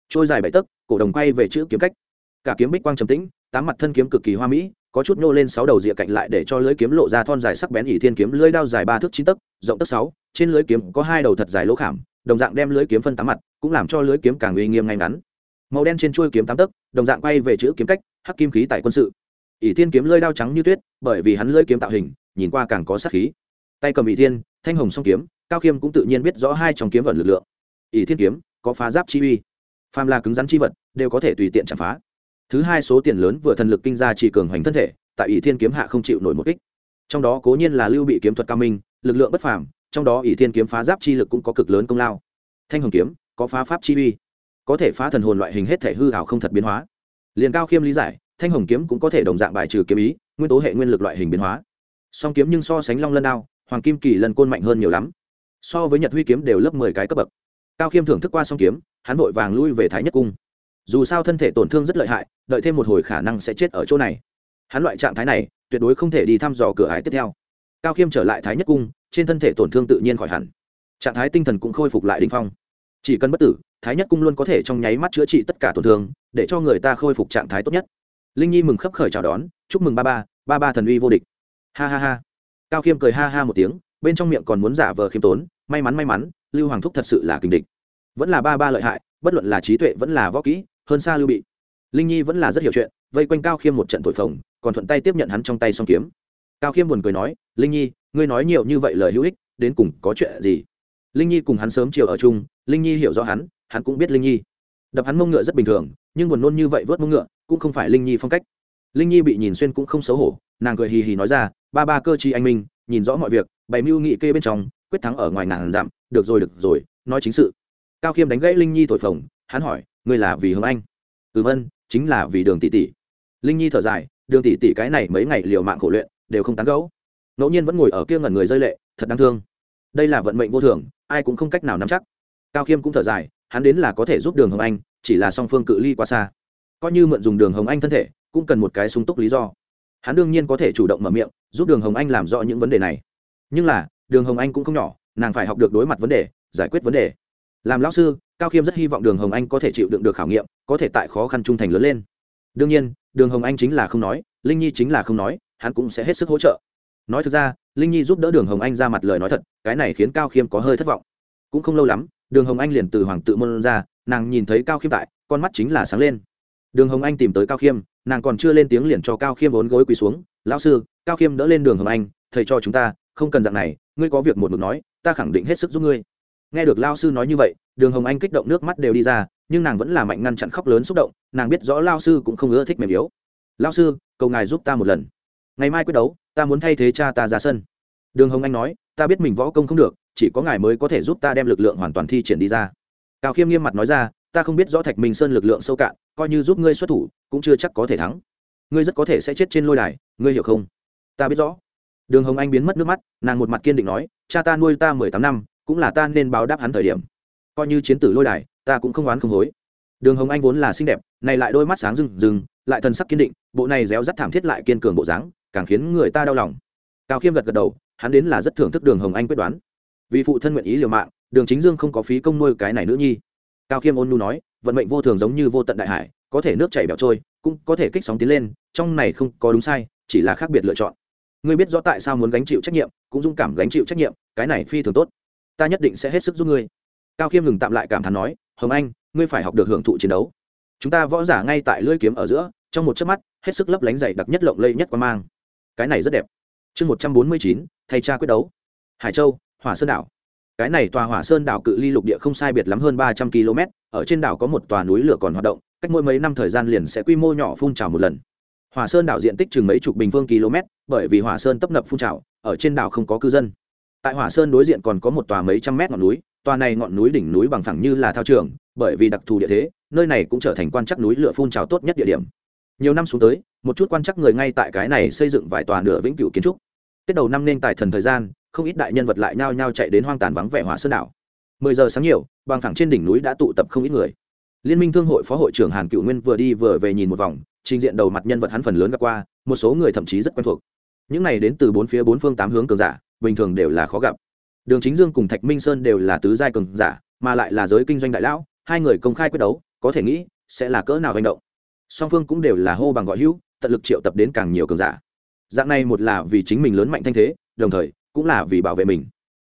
Trôi dài bảy tấc, cổ đồng quay về chữ kiếm cách. Cả kiếm bích quang trầm tĩnh tám mặt thân kiếm cực kỳ hoa mỹ, có chút nhô lên sáu đầu rìa cạnh lại để cho lưới kiếm lộ ra thon dài sắc bén ỷ thiên kiếm, lưới đao dài ba thước chín tấc, rộng tấc sáu, trên lưới kiếm có hai đầu thật dài lỗ khảm, đồng dạng đem lưới kiếm phân tám mặt, cũng làm cho lưới kiếm càng uy nghiêm ngay ngắn. Màu đen trên chuôi kiếm tám tấc, đồng dạng quay về chữ kiếm cách, hắc kim khí tại quân sự. Ỷ thiên kiếm lưới đao trắng như tuyết, bởi vì hắn lưới kiếm tạo hình, nhìn qua càng có sắc khí. Tay cầm ỷ thiên, thanh hồng song kiếm, cao khiêm cũng tự nhiên biết rõ hai trong kiếm vận lực lượng. Ỷ thiên kiếm có phá giáp chi uy. Phàm là cứng rắn chi vật, đều có thể tùy tiện chạm phá thứ hai số tiền lớn vừa thần lực kinh gia chỉ cường hoành thân thể, tại ỷ thiên kiếm hạ không chịu nổi một kích. Trong đó cố nhiên là lưu bị kiếm thuật cao minh, lực lượng bất phàm, trong đó ỷ thiên kiếm phá giáp chi lực cũng có cực lớn công lao. Thanh hồng kiếm, có phá pháp chi uy, có thể phá thần hồn loại hình hết thể hư hảo không thật biến hóa. Liền cao khiêm lý giải, thanh hồng kiếm cũng có thể đồng dạng bài trừ kiếm ý, nguyên tố hệ nguyên lực loại hình biến hóa. Song kiếm nhưng so sánh long lân đao, hoàng kim kỳ lần côn mạnh hơn nhiều lắm. So với nhật huy kiếm đều lớp mười cái cấp bậc. Cao khiêm thưởng thức qua song kiếm, hắn vội vàng lui về thái nhất cung dù sao thân thể tổn thương rất lợi hại, đợi thêm một hồi khả năng sẽ chết ở chỗ này. Hắn loại trạng thái này, tuyệt đối không thể đi thăm dò cửa ải tiếp theo. Cao khiêm trở lại thái nhất cung, trên thân thể tổn thương tự nhiên khỏi hẳn. Trạng thái tinh thần cũng khôi phục lại đ ỉ n h phong. Chỉ cần bất tử, thái nhất cung luôn có thể trong nháy mắt chữa trị tất cả tổn thương, để cho người ta khôi phục trạng thái tốt nhất. Linh nhi mừng khấp khởi chào đón, chúc mừng ba ba ba ba thần uy vô địch. Ha ha ha. Cao khiêm cười ha ha một tiếng, bên trong miệng còn muốn giả vờ khiêm tốn, may mắn may mắn, lưu hoàng thúc thật sự là kình địch. Vẫn là ba ba lợi hại, bất luận là trí tuệ vẫn là võ kỹ hơn xa lưu bị. Linh nhi vẫn là rất hiểu chuyện, vây quanh cao khiêm một trận thổi phồng, còn thuận tay tiếp nhận hắn trong tay song kiếm. Cao khiêm buồn cười nói, linh nhi, ngươi nói nhiều như vậy lời hữu ích, đến cùng có chuyện gì? Linh nhi cùng hắn sớm chiều ở chung, linh nhi hiểu rõ hắn hắn cũng biết linh nhi. Đập hắn mông ngựa rất bình thường, nhưng buồn nôn như vậy vớt mông ngựa, cũng không phải linh nhi phong cách. Linh nhi bị nhìn xuyên cũng không xấu hổ, nàng cười hì hì nói ra, ba ba cơ chi anh minh, nhìn rõ mọi việc, bày mưu nghị kê bên trong, quyết thắng ở ngoài ngàn dặm, được rồi được rồi, nói chính sự. Cao khiêm đánh gãy linh nhi thổi phồng, hắn hỏi ngươi là vì hướng anh. Ừm ân, chính là vì đường tỷ tỷ. Linh nhi thở dài, đường tỷ tỷ cái này mấy ngày liều mạng khổ luyện, đều không tán gấu ngẫu nhiên vẫn ngồi ở kia ngẩn người rơi lệ, thật đáng thương. Đây là vận mệnh vô thường, ai cũng không cách nào nắm chắc. Cao khiêm cũng thở dài, hắn đến là có thể giúp đường hồng anh, chỉ là song phương cự ly quá xa. Coi như mượn dùng đường hồng anh thân thể, cũng cần một cái sung túc lý do. Hắn đương nhiên có thể chủ động mở miệng, giúp đường hồng anh làm rõ những vấn đề này. Nhưng là, đường hồng anh cũng không nhỏ, nàng phải học được đối mặt vấn đề, giải quyết vấn đề làm lão sư, cao khiêm rất hy vọng đường hồng anh có thể chịu đựng được khảo nghiệm, có thể tại khó khăn trung thành lớn lên. Đương nhiên, đường hồng anh chính là không nói, linh nhi chính là không nói, hắn cũng sẽ hết sức hỗ trợ. Nói thực ra, linh nhi giúp đỡ đường hồng anh ra mặt lời nói thật, cái này khiến cao khiêm có hơi thất vọng. Cũng không lâu lắm, đường hồng anh liền từ hoàng tự môn ra, nàng nhìn thấy cao khiêm tại, con mắt chính là sáng lên. Đường hồng anh tìm tới cao khiêm, nàng còn chưa lên tiếng liền cho cao khiêm vốn gối quỳ xuống, lão sư, cao khiêm đỡ lên đường hồng anh, thầy cho chúng ta, không cần dạng này, ngươi có việc một mực nói, ta khẳng định hết sức giúp ngươi nghe được lao sư nói như vậy, đường hồng anh kích động nước mắt đều đi ra, nhưng nàng vẫn là mạnh ngăn chặn khóc lớn xúc động, nàng biết rõ lao sư cũng không ưa thích mềm yếu. Lao sư, cầu ngài giúp ta một lần. Ngày mai quyết đấu, ta muốn thay thế cha ta ra sân. Đường hồng anh nói, ta biết mình võ công không được, chỉ có ngài mới có thể giúp ta đem lực lượng hoàn toàn thi triển đi ra. Cao khiêm nghiêm mặt nói ra, ta không biết rõ thạch minh sơn lực lượng sâu cạn, coi như giúp ngươi xuất thủ, cũng chưa chắc có thể thắng. Ngươi rất có thể sẽ chết trên lôi đài, ngươi hiểu không? Ta biết rõ. Đường hồng anh biến mất nước mắt, nàng một mặt kiên định nói, cha ta nuôi ta mười tám năm cũng là ta nên báo đáp hắn thời điểm. Coi như chiến tử lôi đài, ta cũng không oán không hối. Đường hồng anh vốn là xinh đẹp, này lại đôi mắt sáng rừng rừng, lại thần sắc kiên định, bộ này réo rắt thảm thiết lại kiên cường bộ dáng, càng khiến người ta đau lòng. Cao khiêm gật gật đầu, hắn đến là rất thưởng thức đường hồng anh quyết đoán. Vì phụ thân nguyện ý liều mạng, đường chính dương không có phí công nuôi cái này nữ nhi. Cao khiêm ôn nu nói, vận mệnh vô thường giống như vô tận đại hải, có thể nước chảy bẹo trôi, cũng có thể kích sóng tiến lên, trong này không có đúng sai, chỉ là khác biệt lựa chọn. Ngươi biết rõ tại sao muốn gánh chịu trách nhiệm, cũng dũng cảm gánh chịu trách nhiệm, cái này phi thường tốt ta nhất định sẽ hết sức giúp ngươi. Cao khiêm ngừng tạm lại cảm thán nói, hồng anh, ngươi phải học được hưởng thụ chiến đấu. Chúng ta võ giả ngay tại lưỡi kiếm ở giữa, trong một chớp mắt, hết sức lấp lánh dày đặc nhất lộng lây nhất quan mang. Cái này rất đẹp. Chương một trăm bốn mươi chín, thay cha quyết đấu. Hải châu, hỏa sơn đảo. Cái này tòa hỏa sơn đảo cự ly lục địa không sai biệt lắm hơn ba trăm km, ở trên đảo có một tòa núi lửa còn hoạt động, cách mỗi mấy năm thời gian liền sẽ quy mô nhỏ phun trào một lần. Hỏa sơn đảo diện tích chừng mấy chục bình phương km, bởi vì hỏa sơn tấp nập phun trào, ở trên đảo không có cư dân tại hỏa sơn đối diện còn có một tòa mấy trăm mét ngọn núi, tòa này ngọn núi đỉnh núi bằng phẳng như là thao trường, bởi vì đặc thù địa thế, nơi này cũng trở thành quan chắc núi lửa phun trào tốt nhất địa điểm. Nhiều năm xuống tới, một chút quan chắc người ngay tại cái này xây dựng vài tòa nửa vĩnh cửu kiến trúc. Tết đầu năm nên tài thần thời gian, không ít đại nhân vật lại nhao nhao chạy đến hoang tàn vắng vẻ hỏa sơn đảo. Mười giờ sáng nhiều, bằng thẳng trên đỉnh núi đã tụ tập không ít người. Liên minh thương hội phó hội trưởng hàn cựu nguyên vừa đi vừa về nhìn một vòng, trình diện đầu mặt nhân vật hắn phần lớn gặp qua, một số người thậm chí rất quen thuộc. Những này đến từ bốn phía bốn phương tám hướng cường giả bình thường đều là khó gặp. Đường chính dương cùng thạch minh sơn đều là tứ giai cường giả, mà lại là giới kinh doanh đại lão, hai người công khai quyết đấu, có thể nghĩ, sẽ là cỡ nào hành động. Song phương cũng đều là hô bằng gọi hữu, tận lực triệu tập đến càng nhiều cường giả. Dạng này một là vì chính mình lớn mạnh thanh thế, đồng thời, cũng là vì bảo vệ mình.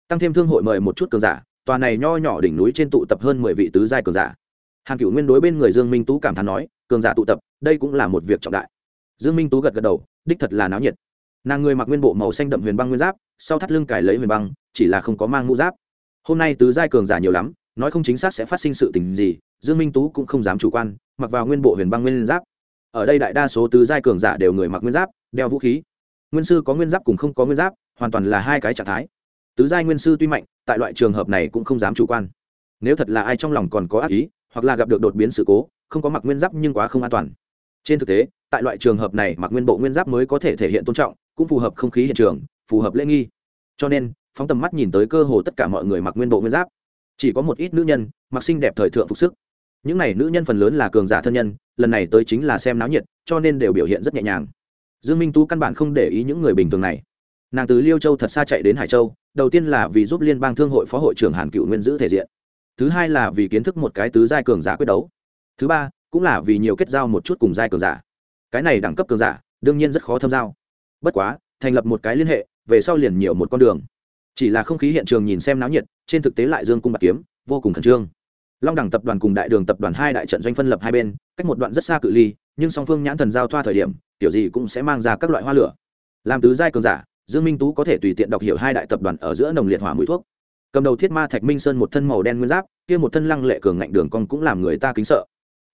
Tăng thêm thương hội mời một chút cường giả, tòa này nho nhỏ đỉnh núi trên tụ tập hơn mười vị tứ giai cường giả. Hàn cửu nguyên đối bên người dương minh tú cảm thán nói, cường giả tụ tập, đây cũng là một việc trọng đại. Dương minh tú gật gật đầu, đích thật là náo nhiệt nàng người mặc nguyên bộ màu xanh đậm huyền băng nguyên giáp, sau thắt lưng cài lấy huyền băng, chỉ là không có mang mũ giáp. Hôm nay tứ giai cường giả nhiều lắm, nói không chính xác sẽ phát sinh sự tình gì, dương minh tú cũng không dám chủ quan, mặc vào nguyên bộ huyền băng nguyên giáp. Ở đây đại đa số tứ giai cường giả đều người mặc nguyên giáp, đeo vũ khí. Nguyên sư có nguyên giáp cùng không có nguyên giáp, hoàn toàn là hai cái trạng thái. Tứ giai nguyên sư tuy mạnh, tại loại trường hợp này cũng không dám chủ quan. Nếu thật là ai trong lòng còn có ác ý, hoặc là gặp được đột biến sự cố, không có mặc nguyên giáp nhưng quá không an toàn. Trên thực tế, tại loại trường hợp này mặc nguyên bộ nguyên giáp mới có thể thể hiện tôn trọng cũng phù hợp không khí hiện trường, phù hợp lễ nghi. Cho nên, phóng tầm mắt nhìn tới cơ hồ tất cả mọi người mặc nguyên bộ nguyên giáp. Chỉ có một ít nữ nhân, mặc xinh đẹp thời thượng phục sức. Những n à y nữ nhân phần lớn là cường giả thân nhân, lần này tới chính là xem náo nhiệt, cho nên đều biểu hiện rất nhẹ nhàng. Dương minh tú căn bản không để ý những người bình thường này. Nàng từ liêu châu thật xa chạy đến hải châu, đầu tiên là vì giúp liên bang thương hội phó hội trưởng hàn cựu nguyên giữ thể diện. Thứ hai là vì kiến thức một cái tứ giai cường giả quyết đấu. Thứ ba, cũng là vì nhiều kết giao một chút cùng giai cường giả. Cái này đẳng cấp cường giả, đương nhiên rất khó thâm giao bất quá, thành lập một cái liên hệ, về sau liền nhiều một con đường. Chỉ là không khí hiện trường nhìn xem náo nhiệt, trên thực tế lại dương cung bạc kiếm, vô cùng khẩn trương. Long đẳng tập đoàn cùng đại đường tập đoàn hai đại trận doanh phân lập hai bên, cách một đoạn rất xa cự ly, nhưng song phương nhãn thần giao thoa thời điểm tiểu gì cũng sẽ mang ra các loại hoa lửa. Làm tứ giai cường giả, dương minh tú có thể tùy tiện đọc hiểu hai đại tập đoàn ở giữa nồng liệt hỏa mũi thuốc. Cầm đầu thiết ma thạch minh sơn một thân màu đen nguyên giáp, kia một thân lăng lệ cường ngạnh đường cong cũng làm người ta kính sợ.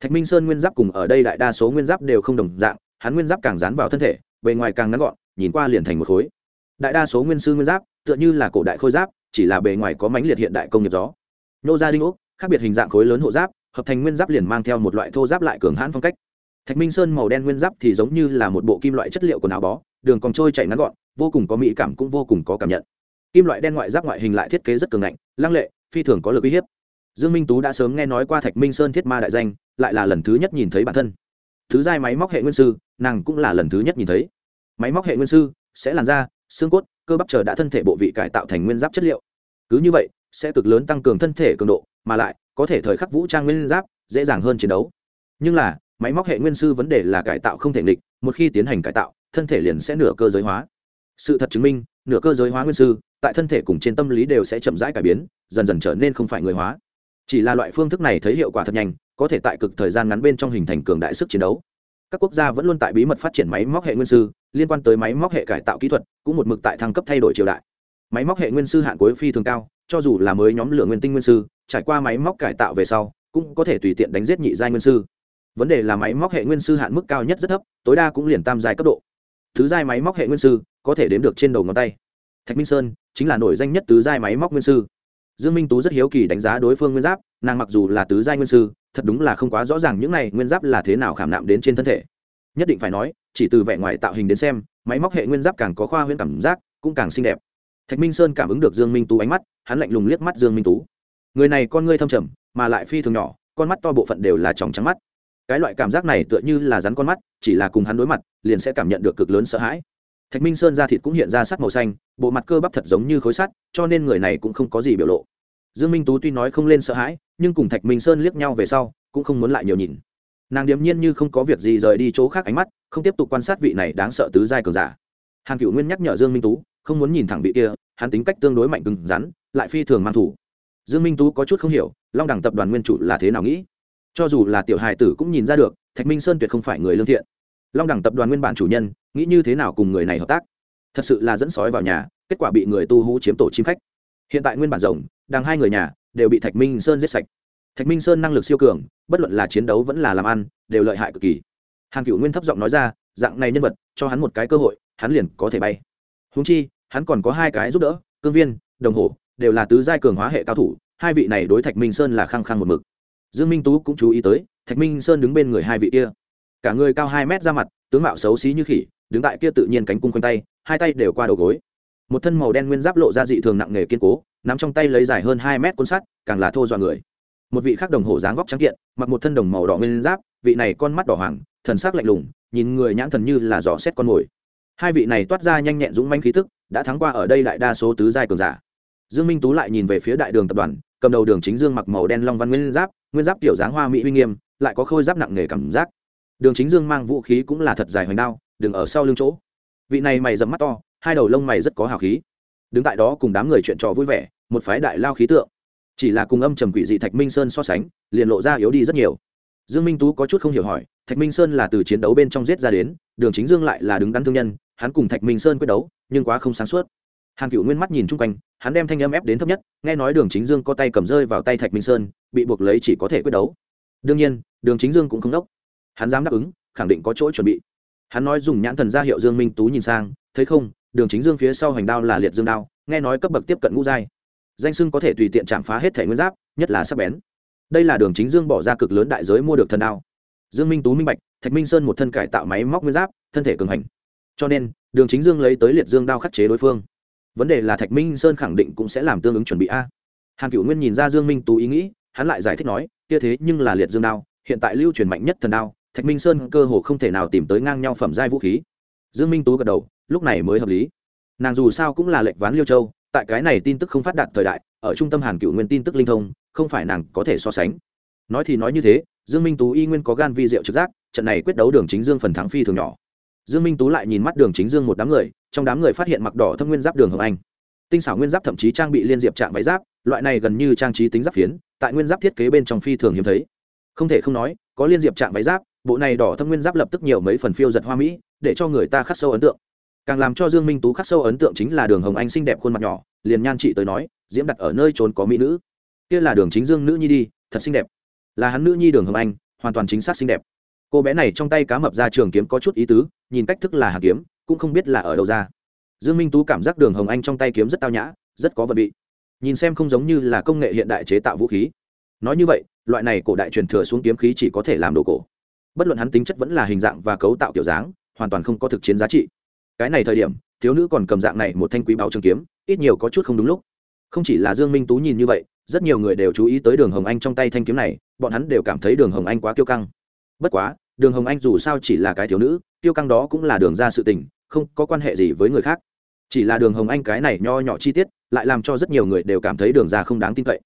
Thạch minh sơn nguyên giáp cùng ở đây đại đa số nguyên giáp đều không đồng dạng, hắn nguyên giáp càng dán vào thân thể bề ngoài càng ngắn gọn, nhìn qua liền thành một khối. Đại đa số nguyên sư nguyên giáp, tựa như là cổ đại khôi giáp, chỉ là bề ngoài có mánh liệt hiện đại công nghiệp gió. Nô gia đinh ốc khác biệt hình dạng khối lớn hộ giáp, hợp thành nguyên giáp liền mang theo một loại thô giáp lại cường hãn phong cách. Thạch minh sơn màu đen nguyên giáp thì giống như là một bộ kim loại chất liệu quần áo bó, đường còn trôi chạy ngắn gọn, vô cùng có mỹ cảm cũng vô cùng có cảm nhận. Kim loại đen ngoại giáp ngoại hình lại thiết kế rất cường ngạnh, lăng lệ, phi thường có lực uy hiếp. Dương minh tú đã sớm nghe nói qua thạch minh sơn thiết ma đại danh, lại là lần thứ nhất nhìn thấy bản thân thứ giai máy móc hệ nguyên sư, nàng cũng là lần thứ nhất nhìn thấy. Máy móc hệ nguyên sư sẽ làn da, xương cốt, cơ bắp chờ đã thân thể bộ vị cải tạo thành nguyên giáp chất liệu. Cứ như vậy, sẽ cực lớn tăng cường thân thể cường độ, mà lại, có thể thời khắc vũ trang nguyên giáp, dễ dàng hơn chiến đấu. Nhưng là, máy móc hệ nguyên sư vấn đề là cải tạo không thể nghịch, một khi tiến hành cải tạo, thân thể liền sẽ nửa cơ giới hóa. Sự thật chứng minh, nửa cơ giới hóa nguyên sư, tại thân thể cùng trên tâm lý đều sẽ chậm rãi cải biến, dần dần trở nên không phải người hóa. Chỉ là loại phương thức này thấy hiệu quả thật nhanh có thể tại cực thời gian ngắn bên trong hình thành cường đại sức chiến đấu. Các quốc gia vẫn luôn tại bí mật phát triển máy móc hệ nguyên sư, liên quan tới máy móc hệ cải tạo kỹ thuật, cũng một mực tại thăng cấp thay đổi triều đại. Máy móc hệ nguyên sư hạn cuối phi thường cao, cho dù là mới nhóm lửa nguyên tinh nguyên sư, trải qua máy móc cải tạo về sau, cũng có thể tùy tiện đánh giết nhị giai nguyên sư. Vấn đề là máy móc hệ nguyên sư hạn mức cao nhất rất thấp, tối đa cũng liền tam giai cấp độ. Thứ giai máy móc hệ nguyên sư, có thể đếm được trên đầu ngón tay. Thạch minh sơn, chính là nổi danh nhất tứ giai máy móc nguyên sư. Dương minh tú rất hiếu kỳ đánh giá đối phương nguyên giáp, nàng mặc dù là tứ giai nguyên sư thật đúng là không quá rõ ràng những này nguyên giáp là thế nào khảm nạm đến trên thân thể. Nhất định phải nói, chỉ từ vẻ ngoài tạo hình đến xem, máy móc hệ nguyên giáp càng có khoa huyễn cảm giác, cũng càng xinh đẹp. Thạch minh sơn cảm ứng được dương minh tú ánh mắt, hắn lạnh lùng liếc mắt dương minh tú. Người này con ngươi thâm trầm, mà lại phi thường nhỏ, con mắt to bộ phận đều là tròng trắng mắt. Cái loại cảm giác này tựa như là rắn con mắt, chỉ là cùng hắn đối mặt, liền sẽ cảm nhận được cực lớn sợ hãi. Thạch minh sơn da thịt cũng hiện ra sắc màu xanh, bộ mặt cơ bắp thật giống như khối sắt, cho nên người này cũng không có gì biểu lộ dương minh tú tuy nói không lên sợ hãi, nhưng cùng thạch minh sơn liếc nhau về sau, cũng không muốn lại nhiều nhìn. Nàng điềm nhiên như không có việc gì rời đi chỗ khác ánh mắt, không tiếp tục quan sát vị này đáng sợ tứ giai cường giả. Hàn cựu nguyên nhắc nhở dương minh tú, không muốn nhìn thẳng vị kia, hắn tính cách tương đối mạnh cứng rắn, lại phi thường mang thủ. Dương minh tú có chút không hiểu, long đẳng tập đoàn nguyên chủ là thế nào nghĩ? Cho dù là tiểu hài tử cũng nhìn ra được, thạch minh sơn tuyệt không phải người lương thiện. Long đẳng tập đoàn nguyên bản chủ nhân, nghĩ như thế nào cùng người này hợp tác? Thật sự là dẫn sói vào nhà, kết quả bị người tu hú chiếm tổ chim khách. Hiện tại nguyên bản rồng đang hai người nhà đều bị thạch minh sơn giết sạch. Thạch minh sơn năng lực siêu cường, bất luận là chiến đấu vẫn là làm ăn, đều lợi hại cực kỳ. Hàn cựu nguyên thấp giọng nói ra, dạng này nhân vật, cho hắn một cái cơ hội, hắn liền có thể bay. Húng chi, hắn còn có hai cái giúp đỡ, cương viên, đồng hồ, đều là tứ giai cường hóa hệ cao thủ, hai vị này đối thạch minh sơn là khăng khăng một mực. Dương minh tú cũng chú ý tới, thạch minh sơn đứng bên người hai vị kia. Cả người cao hai mét ra mặt, tướng mạo xấu xí như khỉ, đứng tại kia tự nhiên cánh cung quanh tay, hai tay đều qua đầu gối. Một thân màu đen nguyên giáp lộ ra dị thường nặng nề kiên cố nắm trong tay lấy dài hơn hai mét côn sắt, càng là thô dọa người. Một vị khác đồng hồ dáng vóc trắng kiện, mặc một thân đồng màu đỏ nguyên giáp, vị này con mắt đỏ hoàng thần sắc lạnh lùng, nhìn người nhãn thần như là giỏ xét con mồi. Hai vị này toát ra nhanh nhẹn dũng manh khí tức, đã thắng qua ở đây đại đa số tứ giai cường giả. Dương minh tú lại nhìn về phía đại đường tập đoàn, cầm đầu đường chính dương mặc màu đen long văn nguyên giáp nguyên giáp tiểu dáng hoa mỹ uy nghiêm, lại có khôi giáp nặng nề cảm giác. Đường chính dương mang vũ khí cũng là thật dài hoành đao đừng ở sau lưng chỗ. Vị này mày dầm mắt to, hai đầu lông mày rất có hào khí đứng tại đó cùng đám người chuyện trò vui vẻ, một phái đại lao khí tượng. Chỉ là cùng âm trầm quỷ dị thạch minh sơn so sánh, liền lộ ra yếu đi rất nhiều. Dương minh tú có chút không hiểu hỏi, thạch minh sơn là từ chiến đấu bên trong giết ra đến, đường chính dương lại là đứng đắn thương nhân, hắn cùng thạch minh sơn quyết đấu, nhưng quá không sáng suốt. Hàn cựu nguyên mắt nhìn chung quanh, hắn đem thanh âm ép đến thấp nhất, nghe nói đường chính dương có tay cầm rơi vào tay thạch minh sơn, bị buộc lấy chỉ có thể quyết đấu. Đương nhiên, đường chính dương cũng không đốc. Hắn dám đáp ứng, khẳng định có chỗ chuẩn bị hắn nói dùng nhãn thần ra hiệu dương minh tú nhìn sang, thấy không, đường chính dương phía sau hành đao là liệt dương đao, nghe nói cấp bậc tiếp cận ngũ giai. Danh sưng có thể tùy tiện chạm phá hết thể nguyên giáp, nhất là sắc bén. Đây là đường chính dương bỏ ra cực lớn đại giới mua được thần đao. Dương minh tú minh bạch, thạch minh sơn một thân cải tạo máy móc nguyên giáp, thân thể cường hành. Cho nên, đường chính dương lấy tới liệt dương đao khắc chế đối phương. Vấn đề là thạch minh sơn khẳng định cũng sẽ làm tương ứng chuẩn bị a. Hàn cửu nguyên nhìn ra dương minh tú ý nghĩ, hắn lại giải thích nói, kia thế nhưng là liệt dương đao, hiện tại lưu truyền mạnh nhất thần đao thạch minh sơn cơ hồ không thể nào tìm tới ngang nhau phẩm giai vũ khí. Dương minh tú gật đầu, lúc này mới hợp lý. Nàng dù sao cũng là lệnh ván liêu châu, tại cái này tin tức không phát đạt thời đại, ở trung tâm hàn cựu nguyên tin tức linh thông, không phải nàng có thể so sánh. Nói thì nói như thế, dương minh tú y nguyên có gan vi diệu trực giác, trận này quyết đấu đường chính dương phần thắng phi thường nhỏ. Dương minh tú lại nhìn mắt đường chính dương một đám người, trong đám người phát hiện mặc đỏ thâm nguyên giáp đường hồng anh. Tinh xảo nguyên giáp thậm chí trang bị liên diệp trạng váy giáp, loại này gần như trang trí tính giáp phiến, tại nguyên giáp thiết kế bên trong phi thường hiếm thấy. Không thể không nói, có liên diệp trạng váy giáp bộ này đỏ thâm nguyên giáp lập tức nhiều mấy phần phiêu giật hoa mỹ, để cho người ta khắc sâu ấn tượng. Càng làm cho dương minh tú khắc sâu ấn tượng chính là đường hồng anh xinh đẹp khuôn mặt nhỏ, liền nhan chị tới nói, diễm đặt ở nơi trốn có mỹ nữ. Kia là đường chính dương nữ nhi đi, thật xinh đẹp. Là hắn nữ nhi đường hồng anh, hoàn toàn chính xác xinh đẹp. Cô bé này trong tay cá mập ra trường kiếm có chút ý tứ, nhìn cách thức là hạt kiếm, cũng không biết là ở đâu ra. Dương minh tú cảm giác đường hồng anh trong tay kiếm rất tao nhã, rất có vật vị. Nhìn xem không giống như là công nghệ hiện đại chế tạo vũ khí. Nói như vậy, loại này cổ đại truyền thừa xuống kiếm khí chỉ có thể làm đồ cổ bất luận hắn tính chất vẫn là hình dạng và cấu tạo kiểu dáng, hoàn toàn không có thực chiến giá trị. Cái này thời điểm, thiếu nữ còn cầm dạng này một thanh quý báo trường kiếm, ít nhiều có chút không đúng lúc. Không chỉ là dương minh tú nhìn như vậy, rất nhiều người đều chú ý tới đường hồng anh trong tay thanh kiếm này, bọn hắn đều cảm thấy đường hồng anh quá kiêu căng. Bất quá, đường hồng anh dù sao chỉ là cái thiếu nữ, kiêu căng đó cũng là đường ra sự tình, không có quan hệ gì với người khác. Chỉ là đường hồng anh cái này nho nhỏ chi tiết, lại làm cho rất nhiều người đều cảm thấy đường ra không đáng tin cậy.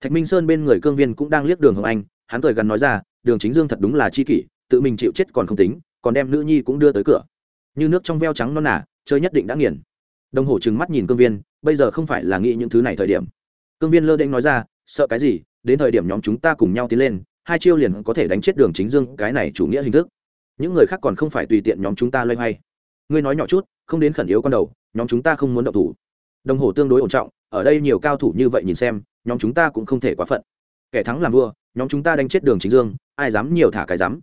Thạch minh sơn bên người cương viên cũng đang liếc đường hồng anh, hắn cười gần nói ra, đường chính dương thật đúng là chi kỷ tự mình chịu chết còn không tính, còn đem nữ nhi cũng đưa tới cửa. Như nước trong veo trắng non nả chơi nhất định đã nghiền. Đồng hồ trừng mắt nhìn cương viên, bây giờ không phải là nghĩ những thứ này thời điểm. Cương viên lơ đễnh nói ra, sợ cái gì? Đến thời điểm nhóm chúng ta cùng nhau tiến lên, hai chiêu liền có thể đánh chết đường chính dương cái này chủ nghĩa hình thức. Những người khác còn không phải tùy tiện nhóm chúng ta loay hoay. Ngươi nói nhỏ chút, không đến khẩn yếu con đầu, nhóm chúng ta không muốn động thủ. Đồng hồ tương đối ổn trọng, ở đây nhiều cao thủ như vậy nhìn xem, nhóm chúng ta cũng không thể quá phận. Kẻ thắng làm vua, nhóm chúng ta đánh chết đường chính dương, ai dám nhiều thả cái dám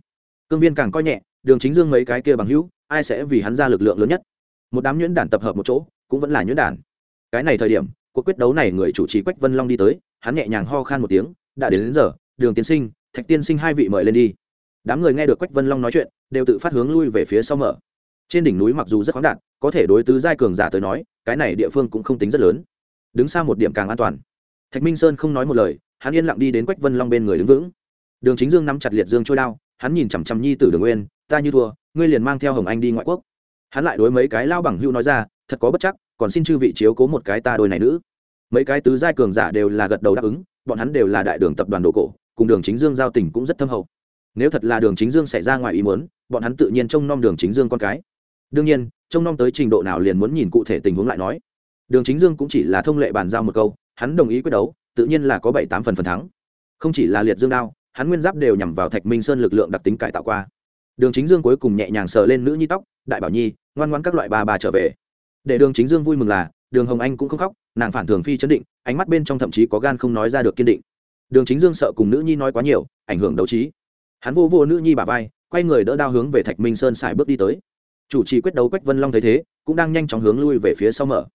cương viên càng coi nhẹ đường chính dương mấy cái kia bằng hữu ai sẽ vì hắn ra lực lượng lớn nhất? Một đám nhuyễn đản tập hợp một chỗ cũng vẫn là nhuyễn đản. Cái này thời điểm cuộc quyết đấu này người chủ trì quách vân long đi tới hắn nhẹ nhàng ho khan một tiếng đã đến, đến giờ đường tiến sinh thạch tiên sinh hai vị mời lên đi. Đám người nghe được quách vân long nói chuyện đều tự phát hướng lui về phía sau mở. Trên đỉnh núi mặc dù rất khoáng đạt có thể đối tứ giai cường giả tới nói cái này địa phương cũng không tính rất lớn. Đứng xa một điểm càng an toàn. Thạch minh sơn không nói một lời hắn yên lặng đi đến quách vân long bên người đứng vững. Đường chính dương nắm chặt liệt dương trôi đao hắn nhìn chằm chằm nhi tử đường nguyên, ta như thua, ngươi liền mang theo hồng anh đi ngoại quốc. Hắn lại đối mấy cái lao bằng hưu nói ra, thật có bất chắc, còn xin chư vị chiếu cố một cái ta đôi này nữ. Mấy cái tứ giai cường giả đều là gật đầu đáp ứng, bọn hắn đều là đại đường tập đoàn đồ cổ, cùng đường chính dương giao tình cũng rất thâm hậu. Nếu thật là đường chính dương xảy ra ngoài ý muốn, bọn hắn tự nhiên trông nom đường chính dương con cái. Đương nhiên, trông nom tới trình độ nào liền muốn nhìn cụ thể tình huống lại nói. Đường chính dương cũng chỉ là thông lệ bàn giao một câu, hắn đồng ý quyết đấu, tự nhiên là có bảy tám phần phần thắng. Không chỉ là liệt dương đao hắn nguyên giáp đều nhằm vào thạch minh sơn lực lượng đặc tính cải tạo qua. Đường chính dương cuối cùng nhẹ nhàng sờ lên nữ nhi tóc, đại bảo nhi, ngoan ngoan các loại ba bà trở về. Để đường chính dương vui mừng là, đường hồng anh cũng không khóc, nàng phản thường phi chấn định, ánh mắt bên trong thậm chí có gan không nói ra được kiên định. Đường chính dương sợ cùng nữ nhi nói quá nhiều, ảnh hưởng đấu trí. Hắn vô vô nữ nhi bà vai, quay người đỡ đao hướng về thạch minh sơn xài bước đi tới. Chủ trì quyết đấu quách vân long thấy thế, cũng đang nhanh chóng hướng lui về phía sau mở.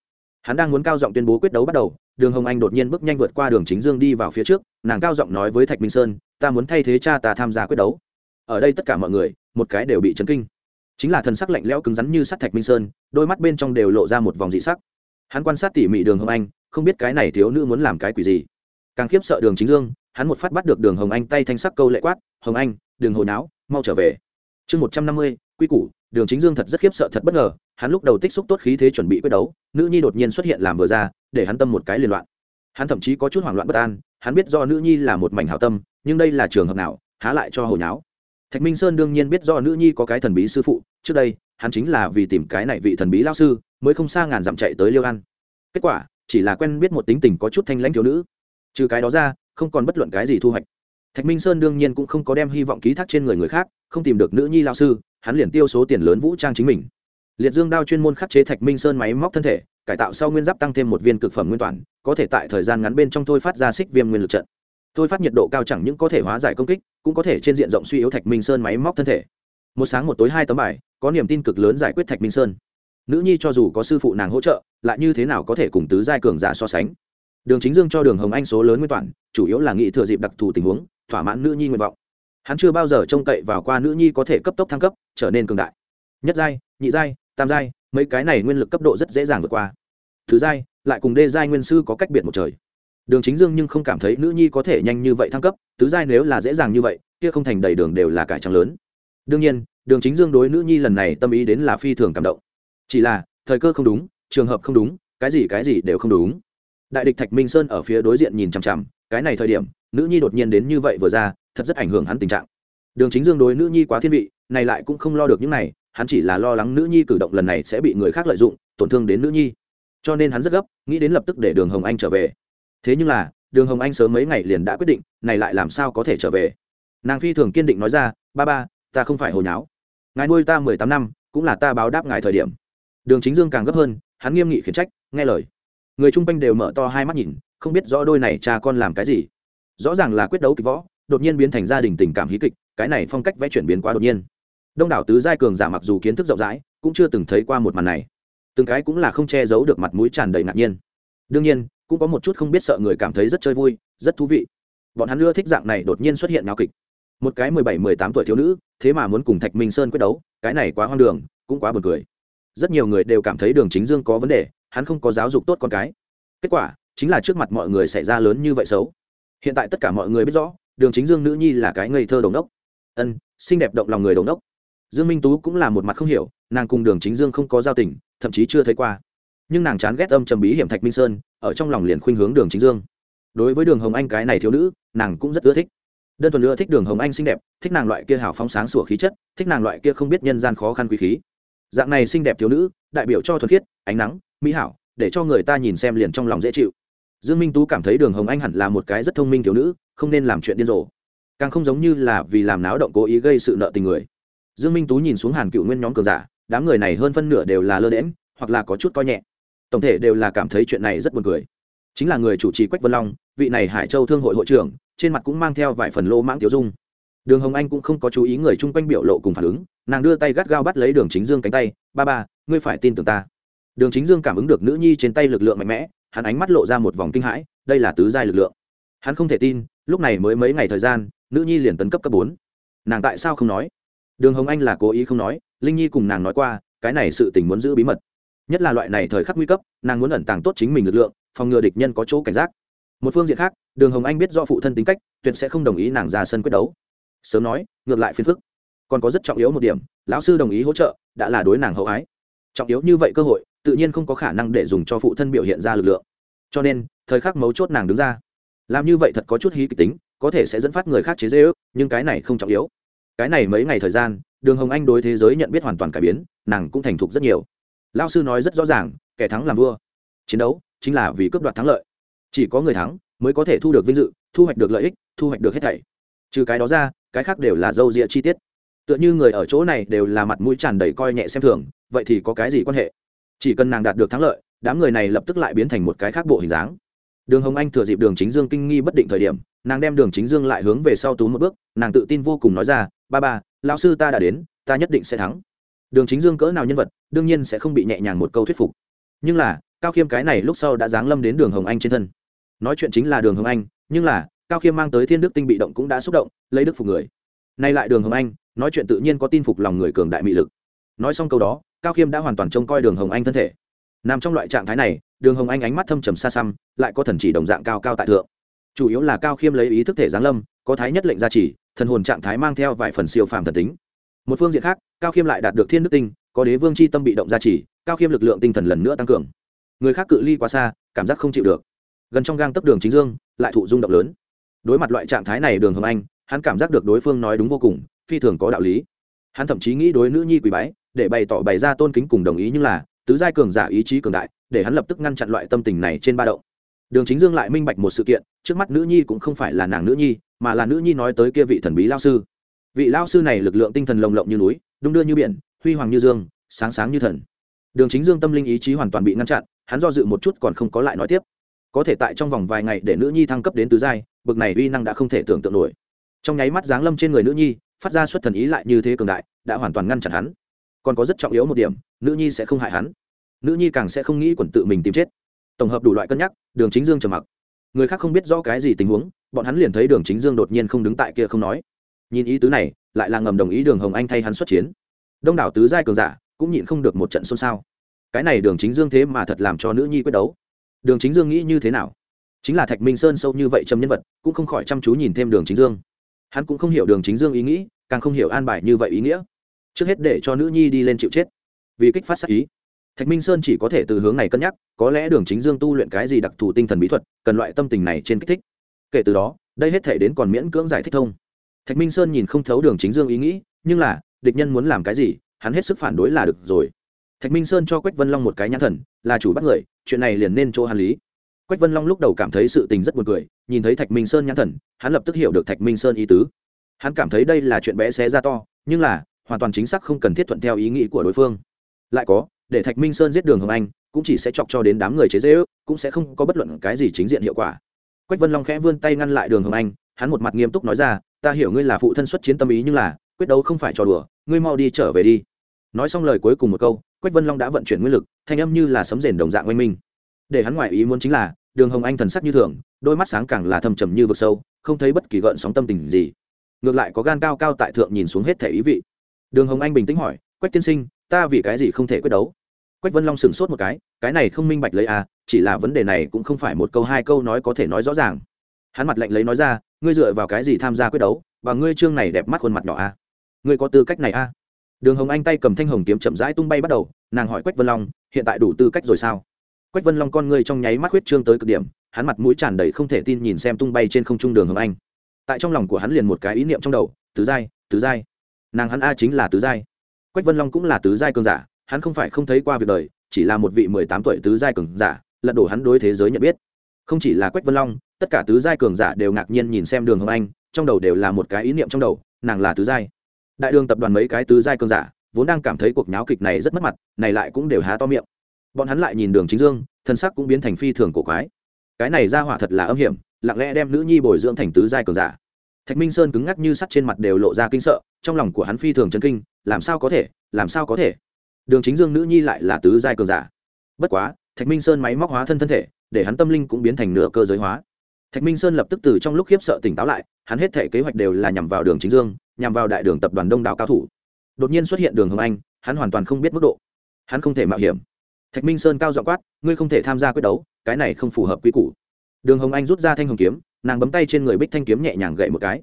Hắn đang muốn cao giọng tuyên bố quyết đấu bắt đầu, đường hồng anh đột nhiên bước nhanh vượt qua đường chính dương đi vào phía trước, nàng cao giọng nói với thạch minh sơn ta muốn thay thế cha ta tham gia quyết đấu. Ở đây tất cả mọi người, một cái đều bị chấn kinh. Chính là thần sắc lạnh lẽo cứng rắn như sắt thạch minh sơn, đôi mắt bên trong đều lộ ra một vòng dị sắc. Hắn quan sát tỉ mỉ đường hồng anh, không biết cái này thiếu nữ muốn làm cái quỷ gì. Càng khiếp sợ đường chính dương, hắn một phát bắt được đường hồng anh tay thanh sắc câu lệ quát, hồng anh đường hồi náo, mau trở về. Chương một trăm năm mươi, quy củ, đường chính dương thật rất khiếp sợ thật bất ngờ, hắn lúc đầu tích xúc tốt khí thế chuẩn bị quyết đấu, nữ nhi đột nhiên xuất hiện làm vừa ra, để hắn tâm một cái liên loạn. Hắn thậm chí có chút hoảng loạn bất an hắn biết do nữ nhi là một mảnh hảo tâm, nhưng đây là trường hợp nào, há lại cho hồi nháo. Thạch minh sơn đương nhiên biết do nữ nhi có cái thần bí sư phụ, trước đây, hắn chính là vì tìm cái này vị thần bí lao sư, mới không xa ngàn dặm chạy tới liêu ăn kết quả, chỉ là quen biết một tính tình có chút thanh lãnh thiếu nữ. Trừ cái đó ra, không còn bất luận cái gì thu hoạch. Thạch minh sơn đương nhiên cũng không có đem hy vọng ký thác trên người người khác, không tìm được nữ nhi lao sư, hắn liền tiêu số tiền lớn vũ trang chính mình. Liệt dương đao chuyên môn khắc chế thạch minh sơn máy móc thân thể cải tạo sau nguyên giáp tăng thêm một viên cực phẩm nguyên toàn, có thể tại thời gian ngắn bên trong thôi phát ra xích viêm nguyên lực trận. Thôi phát nhiệt độ cao chẳng những có thể hóa giải công kích, cũng có thể trên diện rộng suy yếu thạch minh sơn máy móc thân thể. Một sáng một tối hai tấm bài, có niềm tin cực lớn giải quyết thạch minh sơn. Nữ nhi cho dù có sư phụ nàng hỗ trợ, lại như thế nào có thể cùng tứ giai cường giả so sánh? Đường chính dương cho đường hồng anh số lớn nguyên toàn, chủ yếu là nghị thừa dịp đặc thù tình huống, thỏa mãn nữ nhi nguyện vọng. Hắn chưa bao giờ trông cậy vào qua nữ nhi có thể cấp tốc thăng cấp, trở nên cường đại. Nhất giai, nhị giai, tam giai, mấy cái này nguyên lực cấp độ rất dễ dàng vượt qua thứ giai, lại cùng đê giai nguyên sư có cách biệt một trời. Đường chính dương nhưng không cảm thấy nữ nhi có thể nhanh như vậy thăng cấp, tứ giai nếu là dễ dàng như vậy, kia không thành đầy đường đều là cải trắng lớn. Đương nhiên, đường chính dương đối nữ nhi lần này tâm ý đến là phi thường cảm động. Chỉ là, thời cơ không đúng, trường hợp không đúng, cái gì cái gì đều không đúng. Đại địch thạch minh sơn ở phía đối diện nhìn chằm chằm, cái này thời điểm, nữ nhi đột nhiên đến như vậy vừa ra, thật rất ảnh hưởng hắn tình trạng. Đường chính dương đối nữ nhi quá thiên vị, này lại cũng không lo được những này, hắn chỉ là lo lắng nữ nhi cử động lần này sẽ bị người khác lợi dụng, tổn thương đến nữ nhi cho nên hắn rất gấp, nghĩ đến lập tức để đường hồng anh trở về. Thế nhưng là, đường hồng anh sớm mấy ngày liền đã quyết định, này lại làm sao có thể trở về? Nàng phi thường kiên định nói ra, ba ba, ta không phải hồi nháo. Ngài nuôi ta mười tám năm, cũng là ta báo đáp ngài thời điểm. Đường chính dương càng gấp hơn, hắn nghiêm nghị khiển trách, nghe lời. Người chung quanh đều mở to hai mắt nhìn, không biết rõ đôi này cha con làm cái gì. Rõ ràng là quyết đấu kịch võ, đột nhiên biến thành gia đình tình cảm hí kịch, cái này phong cách vẽ chuyển biến quá đột nhiên. Đông đảo tứ giai cường giả mặc dù kiến thức rộng rãi, cũng chưa từng thấy qua một màn này từng cái cũng là không che giấu được mặt mũi tràn đầy ngạc nhiên. Đương nhiên, cũng có một chút không biết sợ người cảm thấy rất chơi vui, rất thú vị. Bọn hắn ưa thích dạng này đột nhiên xuất hiện nào kịch. Một cái mười bảy, mười tám tuổi thiếu nữ, thế mà muốn cùng thạch minh sơn quyết đấu, cái này quá hoang đường, cũng quá buồn cười. Rất nhiều người đều cảm thấy đường chính dương có vấn đề, hắn không có giáo dục tốt con cái. Kết quả, chính là trước mặt mọi người xảy ra lớn như vậy xấu. Hiện tại tất cả mọi người biết rõ, đường chính dương nữ nhi là cái ngây thơ đồng đốc. Ân, xinh đẹp động lòng người đồng đốc. Dương minh tú cũng là một mặt không hiểu, nàng cùng đường chính dương không có giao tình thậm chí chưa thấy qua. Nhưng nàng chán ghét âm trầm bí hiểm thạch minh sơn, ở trong lòng liền khuynh hướng đường chính dương. Đối với đường hồng anh cái này thiếu nữ, nàng cũng rất ưa thích. Đơn thuần ưa thích đường hồng anh xinh đẹp, thích nàng loại kia hào phóng sáng sủa khí chất, thích nàng loại kia không biết nhân gian khó khăn quý khí. Dạng này xinh đẹp thiếu nữ, đại biểu cho thuần khiết, ánh nắng, mỹ hảo, để cho người ta nhìn xem liền trong lòng dễ chịu. Dương minh tú cảm thấy đường hồng anh hẳn là một cái rất thông minh thiếu nữ, không nên làm chuyện điên rồ. Càng không giống như là vì làm náo động cố ý gây sự nợ tình người. Dương minh tú nhìn xuống hàn cựu nguyên nhóm cường giả đám người này hơn phân nửa đều là lơ đễm hoặc là có chút coi nhẹ. Tổng thể đều là cảm thấy chuyện này rất buồn cười. Chính là người chủ trì quách vân long, vị này hải châu thương hội hội trưởng, trên mặt cũng mang theo vài phần lô mãng tiêu dung. Đường hồng anh cũng không có chú ý người chung quanh biểu lộ cùng phản ứng, nàng đưa tay gắt gao bắt lấy đường chính dương cánh tay, ba ba, ngươi phải tin tưởng ta. Đường chính dương cảm ứng được nữ nhi trên tay lực lượng mạnh mẽ, hắn ánh mắt lộ ra một vòng kinh hãi, đây là tứ giai lực lượng. Hắn không thể tin, lúc này mới mấy ngày thời gian, nữ nhi liền tấn cấp cấp bốn. Nàng tại sao không nói? Đường hồng anh là cố ý không nói linh nhi cùng nàng nói qua, cái này sự tình muốn giữ bí mật. Nhất là loại này thời khắc nguy cấp, nàng muốn ẩn tàng tốt chính mình lực lượng, phòng ngừa địch nhân có chỗ cảnh giác. Một phương diện khác, đường hồng anh biết do phụ thân tính cách, tuyệt sẽ không đồng ý nàng ra sân quyết đấu. Sớm nói, ngược lại phiền phức. Còn có rất trọng yếu một điểm, lão sư đồng ý hỗ trợ, đã là đối nàng hậu ái. Trọng yếu như vậy cơ hội, tự nhiên không có khả năng để dùng cho phụ thân biểu hiện ra lực lượng. Cho nên, thời khắc mấu chốt nàng đứng ra. Làm như vậy thật có chút hí kịch tính, có thể sẽ dẫn phát người khác chế dễ ước nhưng cái này không trọng yếu. Cái này mấy ngày thời gian đường hồng anh đối thế giới nhận biết hoàn toàn cải biến, nàng cũng thành thục rất nhiều. Lao sư nói rất rõ ràng, kẻ thắng làm vua. Chiến đấu chính là vì cướp đoạt thắng lợi. Chỉ có người thắng mới có thể thu được vinh dự, thu hoạch được lợi ích, thu hoạch được hết thảy. Trừ cái đó ra, cái khác đều là dâu rịa chi tiết. Tựa như người ở chỗ này đều là mặt mũi tràn đầy coi nhẹ xem thường, vậy thì có cái gì quan hệ? Chỉ cần nàng đạt được thắng lợi, đám người này lập tức lại biến thành một cái khác bộ hình dáng. Đường hồng anh thừa dịp đường chính dương kinh nghi bất định thời điểm, nàng đem đường chính dương lại hướng về sau tú một bước, nàng tự tin vô cùng nói ra, ba ba lão sư ta đã đến, ta nhất định sẽ thắng. Đường chính dương cỡ nào nhân vật, đương nhiên sẽ không bị nhẹ nhàng một câu thuyết phục. Nhưng là, cao khiêm cái này lúc sau đã giáng lâm đến đường hồng anh trên thân. Nói chuyện chính là đường hồng anh, nhưng là, cao khiêm mang tới thiên đức tinh bị động cũng đã xúc động, lấy đức phục người. Nay lại đường hồng anh, nói chuyện tự nhiên có tin phục lòng người cường đại mị lực. Nói xong câu đó, cao khiêm đã hoàn toàn trông coi đường hồng anh thân thể. Nằm trong loại trạng thái này, đường hồng anh ánh mắt thâm trầm xa xăm, lại có thần chỉ đồng dạng cao cao tại thượng. Chủ yếu là cao khiêm lấy ý thức thể giáng lâm, có thái nhất lệnh gia trì thần hồn trạng thái mang theo vài phần siêu phàm thần tính. Một phương diện khác, cao khiêm lại đạt được thiên đức tinh, có đế vương c h i tâm bị động gia trì, cao khiêm lực lượng tinh thần lần nữa tăng cường. Người khác cự ly quá xa, cảm giác không chịu được. Gần trong gang tấp đường chính dương, lại thụ rung động lớn. Đối mặt loại trạng thái này đường hồng anh, hắn cảm giác được đối phương nói đúng vô cùng, phi thường có đạo lý. Hắn thậm chí nghĩ đối nữ nhi quỳ bái, để bày tỏ bày ra tôn kính cùng đồng ý nhưng là, tứ giai cường giả ý chí cường đại, để hắn lập tức ngăn chặn loại tâm tình này trên ba động. Đường chính dương lại minh bạch một sự kiện, trước mắt nữ nhi cũng không phải là nàng nữ nhi mà là nữ nhi nói tới kia vị thần bí lao sư. Vị lao sư này lực lượng tinh thần lồng lộng như núi, đung đưa như biển, huy hoàng như dương, sáng sáng như thần. Đường chính dương tâm linh ý chí hoàn toàn bị ngăn chặn, hắn do dự một chút còn không có lại nói tiếp. Có thể tại trong vòng vài ngày để nữ nhi thăng cấp đến tứ giai, bực này uy năng đã không thể tưởng tượng nổi. Trong nháy mắt giáng lâm trên người nữ nhi, phát ra xuất thần ý lại như thế cường đại, đã hoàn toàn ngăn chặn hắn. Còn có rất trọng yếu một điểm, nữ nhi sẽ không hại hắn. Nữ nhi càng sẽ không nghĩ quần tự mình tìm chết. Tổng hợp đủ loại cân nhắc, đường chính dương trầm mặc người khác không biết rõ cái gì tình huống, bọn hắn liền thấy đường chính dương đột nhiên không đứng tại kia không nói. Nhìn ý tứ này, lại là ngầm đồng ý đường hồng anh thay hắn xuất chiến. Đông đảo tứ giai cường giả cũng nhịn không được một trận xôn xao. Cái này đường chính dương thế mà thật làm cho nữ nhi quyết đấu. Đường chính dương nghĩ như thế nào? Chính là thạch minh sơn sâu như vậy trầm nhân vật, cũng không khỏi chăm chú nhìn thêm đường chính dương. Hắn cũng không hiểu đường chính dương ý nghĩ, càng không hiểu an bài như vậy ý nghĩa. Trước hết để cho nữ nhi đi lên chịu chết. Vì kích phát sắc ý thạch minh sơn chỉ có thể từ hướng này cân nhắc, có lẽ đường chính dương tu luyện cái gì đặc thù tinh thần bí thuật, cần loại tâm tình này trên kích thích. Kể từ đó, đây hết thể đến còn miễn cưỡng giải thích thông. Thạch minh sơn nhìn không thấu đường chính dương ý nghĩ, nhưng là, địch nhân muốn làm cái gì, hắn hết sức phản đối là được rồi. Thạch minh sơn cho quách vân long một cái nhãn thần, là chủ bắt người, chuyện này liền nên chỗ hàn lý. Quách vân long lúc đầu cảm thấy sự tình rất buồn cười, nhìn thấy thạch minh sơn nhãn thần, hắn lập tức hiểu được thạch minh sơn ý tứ. Hắn cảm thấy đây là chuyện bé xé ra to, nhưng là, hoàn toàn chính xác không cần thiết thuận theo ý nghĩ của đối phương. Lại có để thạch minh sơn giết đường hồng anh, cũng chỉ sẽ chọc cho đến đám người chế dễ ước cũng sẽ không có bất luận cái gì chính diện hiệu quả. Quách vân long khẽ vươn tay ngăn lại đường hồng anh, hắn một mặt nghiêm túc nói ra, ta hiểu ngươi là phụ thân xuất chiến tâm ý nhưng là, quyết đấu không phải trò đùa, ngươi mau đi trở về đi. Nói xong lời cuối cùng một câu, quách vân long đã vận chuyển nguyên lực, thanh âm như là sấm rền đồng dạng oanh minh. Để hắn ngoại ý muốn chính là, đường hồng anh thần sắc như thường, đôi mắt sáng càng là thâm trầm như vực sâu, không thấy bất kỳ gợn sóng tâm tình gì. Ngược lại có gan cao cao tại thượng nhìn xuống hết thể ý vị. Đường hồng anh bình tĩnh hỏi, quách tiên sinh, ta vì cái gì không thể quyết đấu? Quách vân long sửng sốt một cái cái này không minh bạch lấy à chỉ là vấn đề này cũng không phải một câu hai câu nói có thể nói rõ ràng. Hắn mặt lạnh lấy nói ra, ngươi dựa vào cái gì tham gia quyết đấu, và ngươi trương này đẹp mắt khuôn mặt nhỏ à? Ngươi có tư cách này à? Đường hồng anh tay cầm thanh hồng kiếm chậm rãi tung bay bắt đầu, nàng hỏi quách vân long, hiện tại đủ tư cách rồi sao? Quách vân long con ngươi trong nháy mắt huyết trương tới cực điểm, hắn mặt mũi tràn đầy không thể tin nhìn xem tung bay trên không trung đường hồng anh. Tại trong lòng của hắn liền một cái ý niệm trong đầu, tứ giai tứ giai. Nàng hắn a chính là tứ giai. Quách vân long cũng là tứ giai cường giả hắn không phải không thấy qua việc đời, chỉ là một vị mười tám tuổi tứ giai cường giả, lật đổ hắn đối thế giới nhận biết. Không chỉ là quách vân long, tất cả tứ giai cường giả đều ngạc nhiên nhìn xem đường hồng anh, trong đầu đều là một cái ý niệm trong đầu, nàng là tứ giai. Đại đường tập đoàn mấy cái tứ giai cường giả, vốn đang cảm thấy cuộc nháo kịch này rất mất mặt, này lại cũng đều há to miệng. Bọn hắn lại nhìn đường chính dương, thân sắc cũng biến thành phi thường cổ quái. Cái này ra hỏa thật là âm hiểm, lặng lẽ đem nữ nhi bồi dưỡng thành tứ giai cường giả. Thạch minh sơn cứng ngắc như sắt trên mặt đều lộ ra kinh sợ, trong lòng của hắn phi thường chấn kinh, làm sao có thể, làm sao có thể? Đường chính dương nữ nhi lại là tứ giai cường giả. Bất quá, thạch minh sơn máy móc hóa thân thân thể, để hắn tâm linh cũng biến thành nửa cơ giới hóa. Thạch minh sơn lập tức từ trong lúc khiếp sợ tỉnh táo lại, hắn hết thể kế hoạch đều là nhằm vào đường chính dương, nhằm vào đại đường tập đoàn đông đảo cao thủ. Đột nhiên xuất hiện đường hồng anh, hắn hoàn toàn không biết mức độ. Hắn không thể mạo hiểm. Thạch minh sơn cao dọ quát, ngươi không thể tham gia quyết đấu, cái này không phù hợp quy củ. Đường hồng anh rút ra thanh hồng kiếm, nàng bấm tay trên người bích thanh kiếm nhẹ nhàng gậy một cái.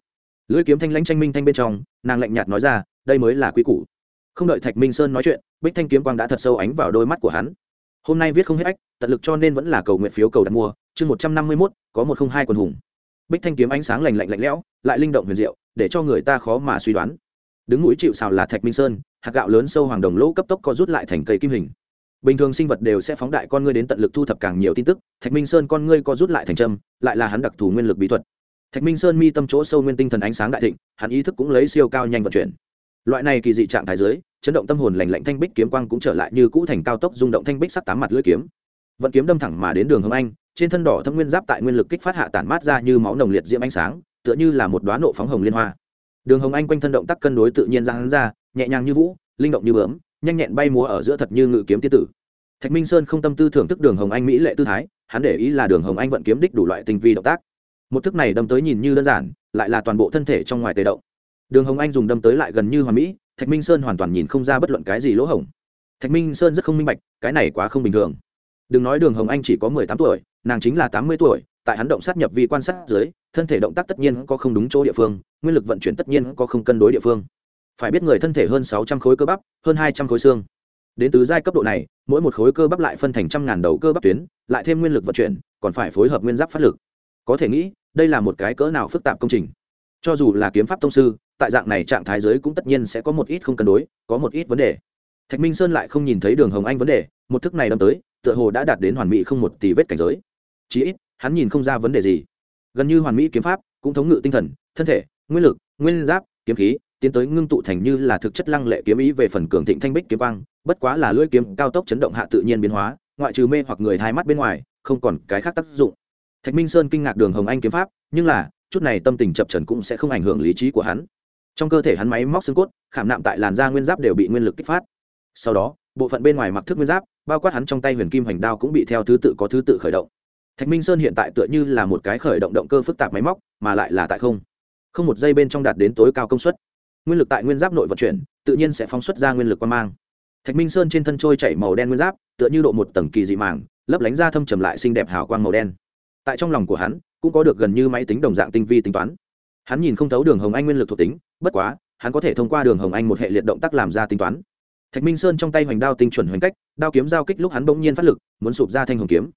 Lưỡi kiếm thanh lãnh tranh minh thanh bên trong, nàng lạnh nhạt nói ra, đây mới là quy củ không đợi thạch minh sơn nói chuyện, bích thanh kiếm quang đã thật sâu ánh vào đôi mắt của hắn. Hôm nay viết không hết ách, tận lực cho nên vẫn là cầu nguyện phiếu cầu đặt mua. Chương một trăm năm mươi mốt, có một không hai quần hùng. Bích thanh kiếm ánh sáng lành lạnh lạnh lẽo, lại linh động huyền diệu, để cho người ta khó mà suy đoán. Đứng mũi chịu xào là thạch minh sơn, hạt gạo lớn sâu hoàng đồng lỗ cấp tốc co rút lại thành cây kim hình. Bình thường sinh vật đều sẽ phóng đại con ngươi đến tận lực thu thập càng nhiều tin tức, thạch minh sơn con ngươi co rút lại thành trâm lại là hắn đặc thù nguyên lực bí thuật. Thạch minh sơn mi tâm chỗ sâu nguyên tinh thần ánh sáng đại thịnh, hắn ý thức cũng lấy siêu cao nhanh vận chuyển loại này kỳ dị trạng thái dưới, chấn động tâm hồn lành lạnh thanh bích kiếm quang cũng trở lại như cũ thành cao tốc rung động thanh bích sắc tám mặt lưỡi kiếm. Vận kiếm đâm thẳng mà đến đường hồng anh trên thân đỏ thâm nguyên giáp tại nguyên lực kích phát hạ tản mát ra như máu nồng liệt diễm ánh sáng tựa như là một đoá nộ phóng hồng liên hoa. Đường hồng anh quanh thân động tác cân đối tự nhiên ra hắn ra nhẹ nhàng như vũ linh động như bướm nhanh nhẹn bay múa ở giữa thật như ngự kiếm tiên tử. Thạch minh sơn không tâm tư thưởng thức đường hồng anh mỹ lệ tư thái hắn để ý là đường hồng anh vận kiếm đích đủ loại tinh vi động tác. Một thức này đâm tới nhìn như đơn giản lại là toàn bộ thân thể trong ngoài tề động đường hồng anh dùng đâm tới lại gần như hoàn mỹ, thạch minh sơn hoàn toàn nhìn không ra bất luận cái gì lỗ hổng. Thạch minh sơn rất không minh bạch, cái này quá không bình thường. Đừng nói đường hồng anh chỉ có mười tám tuổi, nàng chính là tám mươi tuổi, tại hắn động sát nhập vì quan sát dưới, thân thể động tác tất nhiên có không đúng chỗ địa phương, nguyên lực vận chuyển tất nhiên có không cân đối địa phương. Phải biết người thân thể hơn sáu trăm khối cơ bắp, hơn hai trăm khối xương. Đến từ giai cấp độ này, mỗi một khối cơ bắp lại phân thành trăm ngàn đầu cơ bắp tuyến, lại thêm nguyên lực vận chuyển, còn phải phối hợp nguyên giáp phát lực. Có thể nghĩ, đây là một cái cỡ nào phức tạp công trình. Cho dù là kiếm pháp tông sư tại dạng này trạng thái giới cũng tất nhiên sẽ có một ít không cân đối, có một ít vấn đề. Thạch minh sơn lại không nhìn thấy đường hồng anh vấn đề, một thức này đâm tới, tựa hồ đã đạt đến hoàn mỹ không một tỷ vết cảnh giới. Chí ít, hắn nhìn không ra vấn đề gì. Gần như hoàn mỹ kiếm pháp, cũng thống ngự tinh thần, thân thể, nguyên lực, nguyên giáp, kiếm khí, tiến tới ngưng tụ thành như là thực chất lăng lệ kiếm ý về phần cường thịnh thanh bích kiếm quang, bất quá là lưỡi kiếm cao tốc chấn động hạ tự nhiên biến hóa, ngoại trừ mê hoặc người hai mắt bên ngoài, không còn cái khác tác dụng. Thạch minh sơn kinh ngạc đường hồng anh kiếm pháp, nhưng là, chút này tâm tình chập trần cũng sẽ không ảnh hưởng lý trí của hắn trong cơ thể hắn máy móc xương cốt, khảm nạm tại làn da nguyên giáp đều bị nguyên lực kích phát. Sau đó, bộ phận bên ngoài mặc thức nguyên giáp, bao quát hắn trong tay huyền kim hoành đao cũng bị theo thứ tự có thứ tự khởi động. Thạch minh sơn hiện tại tựa như là một cái khởi động động cơ phức tạp máy móc, mà lại là tại không. Không một giây bên trong đạt đến tối cao công suất. Nguyên lực tại nguyên giáp nội vận chuyển, tự nhiên sẽ phóng xuất ra nguyên lực quan mang. Thạch minh sơn trên thân trôi chảy màu đen nguyên giáp, tựa như độ một tầng kỳ dị màng, lấp lánh ra thâm trầm lại xinh đẹp hào quang màu đen. Tại trong lòng của hắn, cũng có được gần như máy tính đồng dạng tinh vi tính toán hắn nhìn không thấu đường hồng anh nguyên lực thuộc tính, bất quá, hắn có thể thông qua đường hồng anh một hệ liệt động tác làm ra tính toán. Thạch minh sơn trong tay hoành đao tinh chuẩn hoành cách, đao kiếm giao kích lúc hắn bỗng nhiên phát lực, muốn sụp ra thanh hồng kiếm.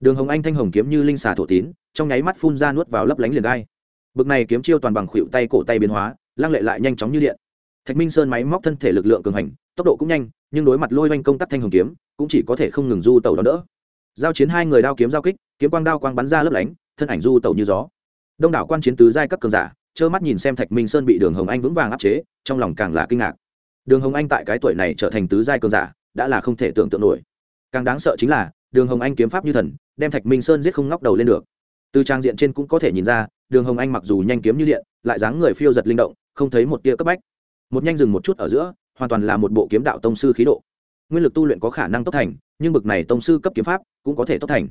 Đường hồng anh thanh hồng kiếm như linh xà thổ tín, trong nháy mắt phun ra nuốt vào lấp lánh liền gai. Bực này kiếm chiêu toàn bằng khuỵu tay cổ tay biến hóa, lăng lệ lại nhanh chóng như điện. Thạch minh sơn máy móc thân thể lực lượng cường hành, tốc độ cũng nhanh, nhưng đối mặt lôi oanh công tắc thanh hồng kiếm, cũng chỉ có thể không ngừng du tàu đó đỡ. Giao chiến hai người đao kiếm giao kích, kiếm quang đao quang bắn ra lấp lánh, thân ảnh du tàu như gió đông đảo quan chiến tứ giai cấp cường giả, trơ mắt nhìn xem thạch minh sơn bị đường hồng anh vững vàng áp chế, trong lòng càng là kinh ngạc. Đường hồng anh tại cái tuổi này trở thành tứ giai cường giả, đã là không thể tưởng tượng nổi. Càng đáng sợ chính là, đường hồng anh kiếm pháp như thần, đem thạch minh sơn giết không ngóc đầu lên được. Từ trang diện trên cũng có thể nhìn ra, đường hồng anh mặc dù nhanh kiếm như điện, lại dáng người phiêu giật linh động, không thấy một tia cấp bách. Một nhanh dừng một chút ở giữa, hoàn toàn là một bộ kiếm đạo tông sư khí độ. Nguyên lực tu luyện có khả năng tốc thành, nhưng bực này tông sư cấp kiếm pháp cũng có thể tốc thành.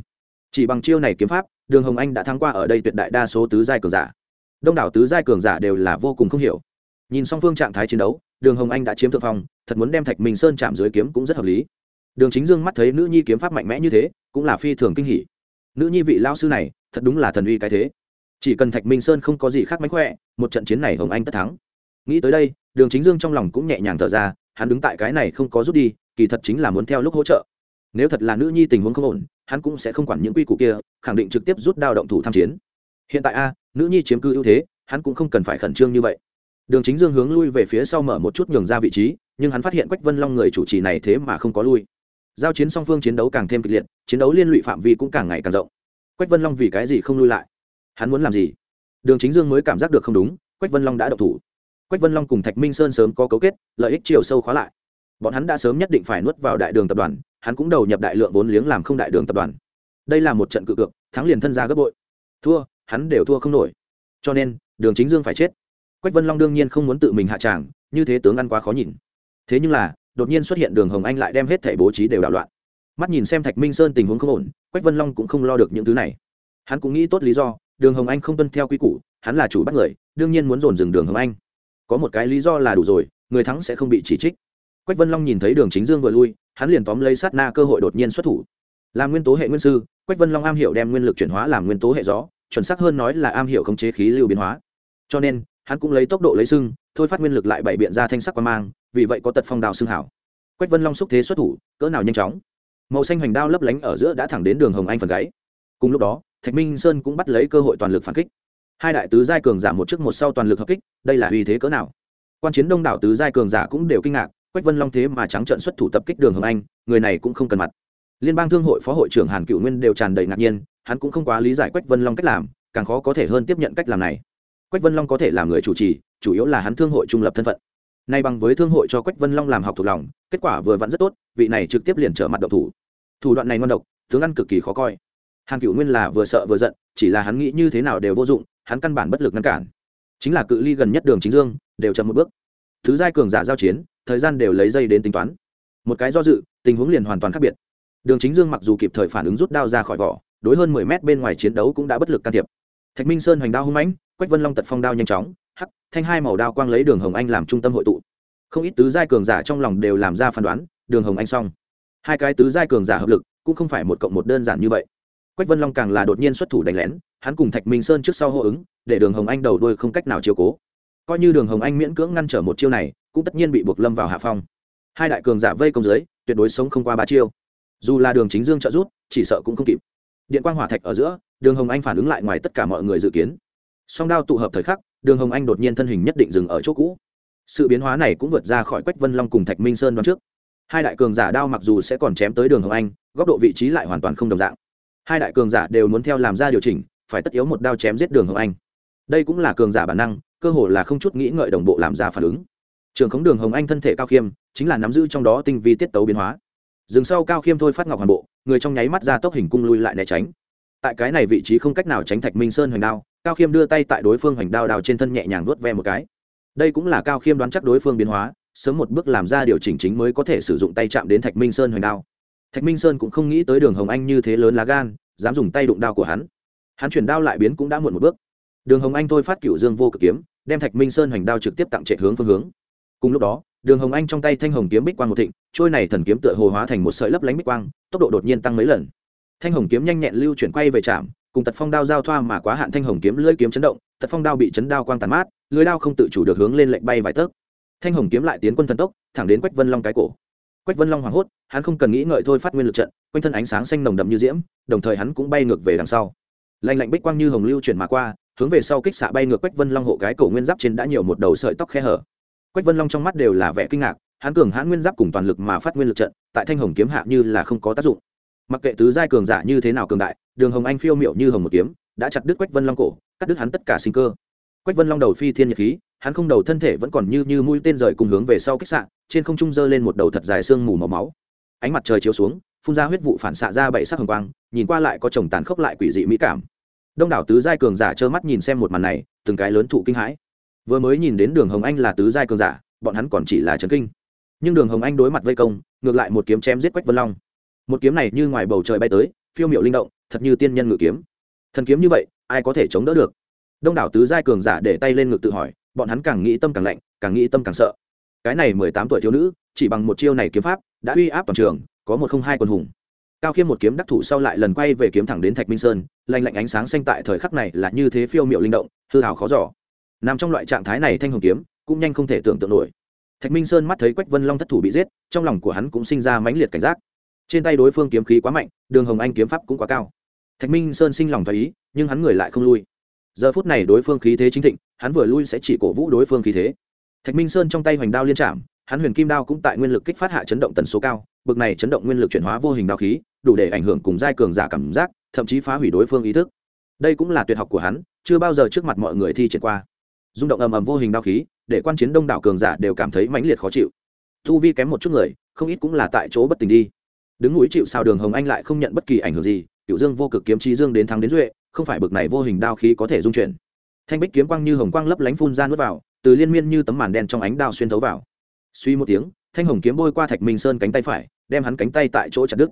Chỉ bằng chiêu này kiếm pháp đường hồng anh đã thắng qua ở đây tuyệt đại đa số tứ giai cường giả. Đông đảo tứ giai cường giả đều là vô cùng không hiểu. Nhìn song phương trạng thái chiến đấu, đường hồng anh đã chiếm thượng phong, thật muốn đem thạch minh sơn chạm dưới kiếm cũng rất hợp lý. Đường chính dương mắt thấy nữ nhi kiếm pháp mạnh mẽ như thế, cũng là phi thường kinh hỉ. Nữ nhi vị lao sư này, thật đúng là thần uy cái thế. Chỉ cần thạch minh sơn không có gì khác mánh khỏe, một trận chiến này hồng anh tất thắng. Nghĩ tới đây, đường chính dương trong lòng cũng nhẹ nhàng thở ra, hắn đứng tại cái này không có rút đi, kỳ thật chính là muốn theo lúc hỗ trợ. Nếu thật là nữ nhi tình huống không ổn, hắn cũng sẽ không quản những quy củ kia khẳng định trực tiếp rút đao động thủ tham chiến. Hiện tại a, nữ nhi chiếm cư ưu thế, hắn cũng không cần phải khẩn trương như vậy. Đường chính dương hướng lui về phía sau mở một chút nhường ra vị trí, nhưng hắn phát hiện quách vân long người chủ trì này thế mà không có lui. Giao chiến song phương chiến đấu càng thêm kịch liệt, chiến đấu liên lụy phạm vi cũng càng ngày càng rộng. Quách vân long vì cái gì không lui lại? Hắn muốn làm gì? Đường chính dương mới cảm giác được không đúng, quách vân long đã độc thủ. Quách vân long cùng thạch minh sơn sớm có cấu kết, lợi ích chiều sâu khóa lại. Bọn hắn đã sớm nhất định phải nuốt vào đại đường tập đoàn, hắn cũng đầu nhập đại lượng vốn liếng làm không đại đường tập đoàn đây là một trận cự cược, thắng liền thân ra gấp bội. Thua, hắn đều thua không nổi. Cho nên, đường chính dương phải chết. Quách vân long đương nhiên không muốn tự mình hạ tràng, như thế tướng ăn quá khó nhìn. Thế nhưng là, đột nhiên xuất hiện đường hồng anh lại đem hết thẻ bố trí đều đảo loạn. Mắt nhìn xem thạch minh sơn tình huống không ổn, quách vân long cũng không lo được những thứ này. Hắn cũng nghĩ tốt lý do, đường hồng anh không tuân theo quy củ, hắn là chủ bắt người, đương nhiên muốn dồn dừng đường hồng anh. Có một cái lý do là đủ rồi, người thắng sẽ không bị chỉ trích. Quách vân long nhìn thấy đường chính dương vừa lui, hắn liền tóm lấy sát na cơ hội đột nhiên xuất thủ. Làm nguyên tố hệ nguyên sư quách vân long am hiểu đem nguyên lực chuyển hóa làm nguyên tố hệ gió, chuẩn xác hơn nói là am hiểu khống chế khí lưu biến hóa. Cho nên, hắn cũng lấy tốc độ lấy sưng, thôi phát nguyên lực lại bày biện ra thanh sắc quan mang, vì vậy có tật phong đào xương hảo. Quách vân long xúc thế xuất thủ, cỡ nào nhanh chóng. Màu xanh hoành đao lấp lánh ở giữa đã thẳng đến đường hồng anh phần gáy. Cùng lúc đó, thạch minh sơn cũng bắt lấy cơ hội toàn lực phản kích. Hai đại tứ giai cường giả một trước một sau toàn lực hợp kích, đây là uy thế cỡ nào? Quan chiến đông đảo tứ giai cường giả cũng đều kinh ngạc, quách vân long thế mà trắng trợn xuất thủ tập kích đường hồng anh, người này cũng không cần mặt liên bang thương hội phó hội trưởng hàn cựu nguyên đều tràn đầy ngạc nhiên, hắn cũng không quá lý giải quách vân long cách làm, càng khó có thể hơn tiếp nhận cách làm này. Quách vân long có thể làm người chủ trì, chủ yếu là hắn thương hội trung lập thân phận. Nay bằng với thương hội cho quách vân long làm học thuộc lòng, kết quả vừa vặn rất tốt, vị này trực tiếp liền trở mặt độc thủ. Thủ đoạn này ngon độc, tướng ăn cực kỳ khó coi. Hàn cựu nguyên là vừa sợ vừa giận, chỉ là hắn nghĩ như thế nào đều vô dụng, hắn căn bản bất lực ngăn cản. Chính là cự ly gần nhất đường chính dương, đều chậm một bước. Thứ giai cường giả giao chiến, thời gian đều lấy dây đến tính toán. Một cái do dự, tình huống liền hoàn toàn khác biệt đường chính dương mặc dù kịp thời phản ứng rút đao ra khỏi vỏ, đối hơn mười mét bên ngoài chiến đấu cũng đã bất lực can thiệp. Thạch minh sơn hoành đao hung mãnh, quách vân long tật phong đao nhanh chóng, hắc, thanh hai màu đao quang lấy đường hồng anh làm trung tâm hội tụ. Không ít tứ giai cường giả trong lòng đều làm ra phán đoán, đường hồng anh xong. Hai cái tứ giai cường giả hợp lực, cũng không phải một cộng một đơn giản như vậy. Quách vân long càng là đột nhiên xuất thủ đánh lén, hắn cùng thạch minh sơn trước sau hô ứng, để đường hồng anh đầu đuôi không cách nào chiếu cố. Coi như đường hồng anh miễn cưỡng ngăn trở một chiêu này, cũng tất nhiên bị buộc lâm vào hạ phong. Hai đại cường giả vây công dưới, tuyệt đối sống không qua ba chiêu dù là đường chính dương trợ rút chỉ sợ cũng không kịp. Điện quang hỏa thạch ở giữa, đường hồng anh phản ứng lại ngoài tất cả mọi người dự kiến. Song đao tụ hợp thời khắc, đường hồng anh đột nhiên thân hình nhất định dừng ở chỗ cũ. Sự biến hóa này cũng vượt ra khỏi quách vân long cùng thạch minh sơn đoán trước. Hai đại cường giả đao mặc dù sẽ còn chém tới đường hồng anh, góc độ vị trí lại hoàn toàn không đồng dạng. Hai đại cường giả đều muốn theo làm ra điều chỉnh, phải tất yếu một đao chém giết đường hồng anh. Đây cũng là cường giả bản năng, cơ hồ là không chút nghĩ ngợi đồng bộ làm ra phản ứng. Trường khống đường hồng anh thân thể cao khiêm, chính là nắm giữ trong đó tinh vi tiết tấu biến hóa dừng sau cao khiêm thôi phát ngọc hoàn bộ, người trong nháy mắt ra tốc hình cung lui lại né tránh. Tại cái này vị trí không cách nào tránh thạch minh sơn hoành đao, cao khiêm đưa tay tại đối phương hoành đao đào trên thân nhẹ nhàng vuốt ve một cái. Đây cũng là cao khiêm đoán chắc đối phương biến hóa, sớm một bước làm ra điều chỉnh chính mới có thể sử dụng tay chạm đến thạch minh sơn hoành đao. Thạch minh sơn cũng không nghĩ tới đường hồng anh như thế lớn lá gan, dám dùng tay đụng đao của hắn. Hắn chuyển đao lại biến cũng đã muộn một bước. Đường hồng anh thôi phát cựu dương vô cực kiếm, đem thạch minh sơn hoành đao trực tiếp tặng trệ hướng phương hướng. Cùng lúc đó đường hồng anh trong tay thanh hồng kiếm bích quang một thịnh, trôi này thần kiếm tựa hồ hóa thành một sợi lấp lánh bích quang, tốc độ đột nhiên tăng mấy lần. Thanh hồng kiếm nhanh nhẹn lưu chuyển quay về trạm cùng tật phong đao giao thoa mà quá hạn thanh hồng kiếm lưỡi kiếm chấn động, tật phong đao bị chấn đao quang tàn mát, lưỡi đao không tự chủ được hướng lên lệnh bay vài tấc. Thanh hồng kiếm lại tiến quân thần tốc, thẳng đến quách vân long cái cổ. Quách vân long hoảng hốt, hắn không cần nghĩ ngợi thôi phát nguyên lực trận, quanh thân ánh sáng xanh nồng đậm như diễm, đồng thời hắn cũng bay ngược về đằng sau. Lạnh lạnh bích quang như hồng lưu chuyển mà qua, hướng về sau kích xạ bay ngược quách vân long hộ cái cổ nguyên giáp trên đã nhiều một đầu sợi tóc khe hở quách vân long trong mắt đều là vẻ kinh ngạc, hắn cường hãn nguyên giáp cùng toàn lực mà phát nguyên lực trận, tại thanh hồng kiếm hạ như là không có tác dụng. Mặc kệ tứ giai cường giả như thế nào cường đại, đường hồng anh phiêu miệu như hồng một kiếm, đã chặt đứt quách vân long cổ, cắt đứt hắn tất cả sinh cơ. Quách vân long đầu phi thiên nhật khí, hắn không đầu thân thể vẫn còn như như mũi tên rời cùng hướng về sau kích sạn trên không trung dơ lên một đầu thật dài sương mù màu máu. Ánh mặt trời chiếu xuống, phun ra huyết vụ phản xạ ra bảy sắc hồng quang, nhìn qua lại có chồng tàn khốc lại quỷ dị mỹ cảm. Đông đảo tứ giai cường giả trơ mắt nhìn xem một màn này, từng cái lớn thụ kinh hãi vừa mới nhìn đến đường hồng anh là tứ giai cường giả, bọn hắn còn chỉ là trấn kinh. Nhưng đường hồng anh đối mặt vây công, ngược lại một kiếm chém giết quách vân long. Một kiếm này như ngoài bầu trời bay tới, phiêu miệu linh động, thật như tiên nhân ngự kiếm. Thần kiếm như vậy, ai có thể chống đỡ được? Đông đảo tứ giai cường giả để tay lên ngực tự hỏi, bọn hắn càng nghĩ tâm càng lạnh, càng nghĩ tâm càng sợ. Cái này mười tám tuổi thiếu nữ, chỉ bằng một chiêu này kiếm pháp, đã uy áp toàn trường, có một không hai quân hùng. Cao khiêm một kiếm đắc thủ sau lại lần quay về kiếm thẳng đến thạch minh sơn lành lạnh ánh sáng xanh tại thời khắc này là như thế phiêu miệu linh động, hư hào khó giỏ nằm trong loại trạng thái này thanh hồng kiếm, cũng nhanh không thể tưởng tượng nổi. Thạch minh sơn mắt thấy quách vân long thất thủ bị giết, trong lòng của hắn cũng sinh ra mãnh liệt cảnh giác. Trên tay đối phương kiếm khí quá mạnh, đường hồng anh kiếm pháp cũng quá cao. Thạch minh sơn sinh lòng thấy ý, nhưng hắn người lại không lui. Giờ phút này đối phương khí thế chính thịnh, hắn vừa lui sẽ chỉ cổ vũ đối phương khí thế. Thạch minh sơn trong tay hoành đao liên trạm hắn huyền kim đao cũng tại nguyên lực kích phát hạ chấn động tần số cao, bực này chấn động nguyên lực chuyển hóa vô hình đao khí, đủ để ảnh hưởng cùng giai cường giả cảm giác, thậm chí phá hủy đối phương ý thức. Đây cũng là tuyệt học của hắn, chưa bao giờ trước mặt mọi người thi triển qua rung động ầm ầm vô hình đao khí, để quan chiến đông đảo cường giả đều cảm thấy mãnh liệt khó chịu. Thu vi kém một chút người, không ít cũng là tại chỗ bất tình đi. Đứng núi chịu sao đường hồng anh lại không nhận bất kỳ ảnh hưởng gì cựu dương vô cực kiếm trí dương đến thắng đến duệ, không phải bực này vô hình đao khí có thể dung chuyển. Thanh bích kiếm quang như hồng quang lấp lánh phun ra nuốt vào, từ liên miên như tấm màn đen trong ánh đao xuyên thấu vào. Suy một tiếng, thanh hồng kiếm bôi qua thạch minh sơn cánh tay phải, đem hắn cánh tay tại chỗ chặt đứt.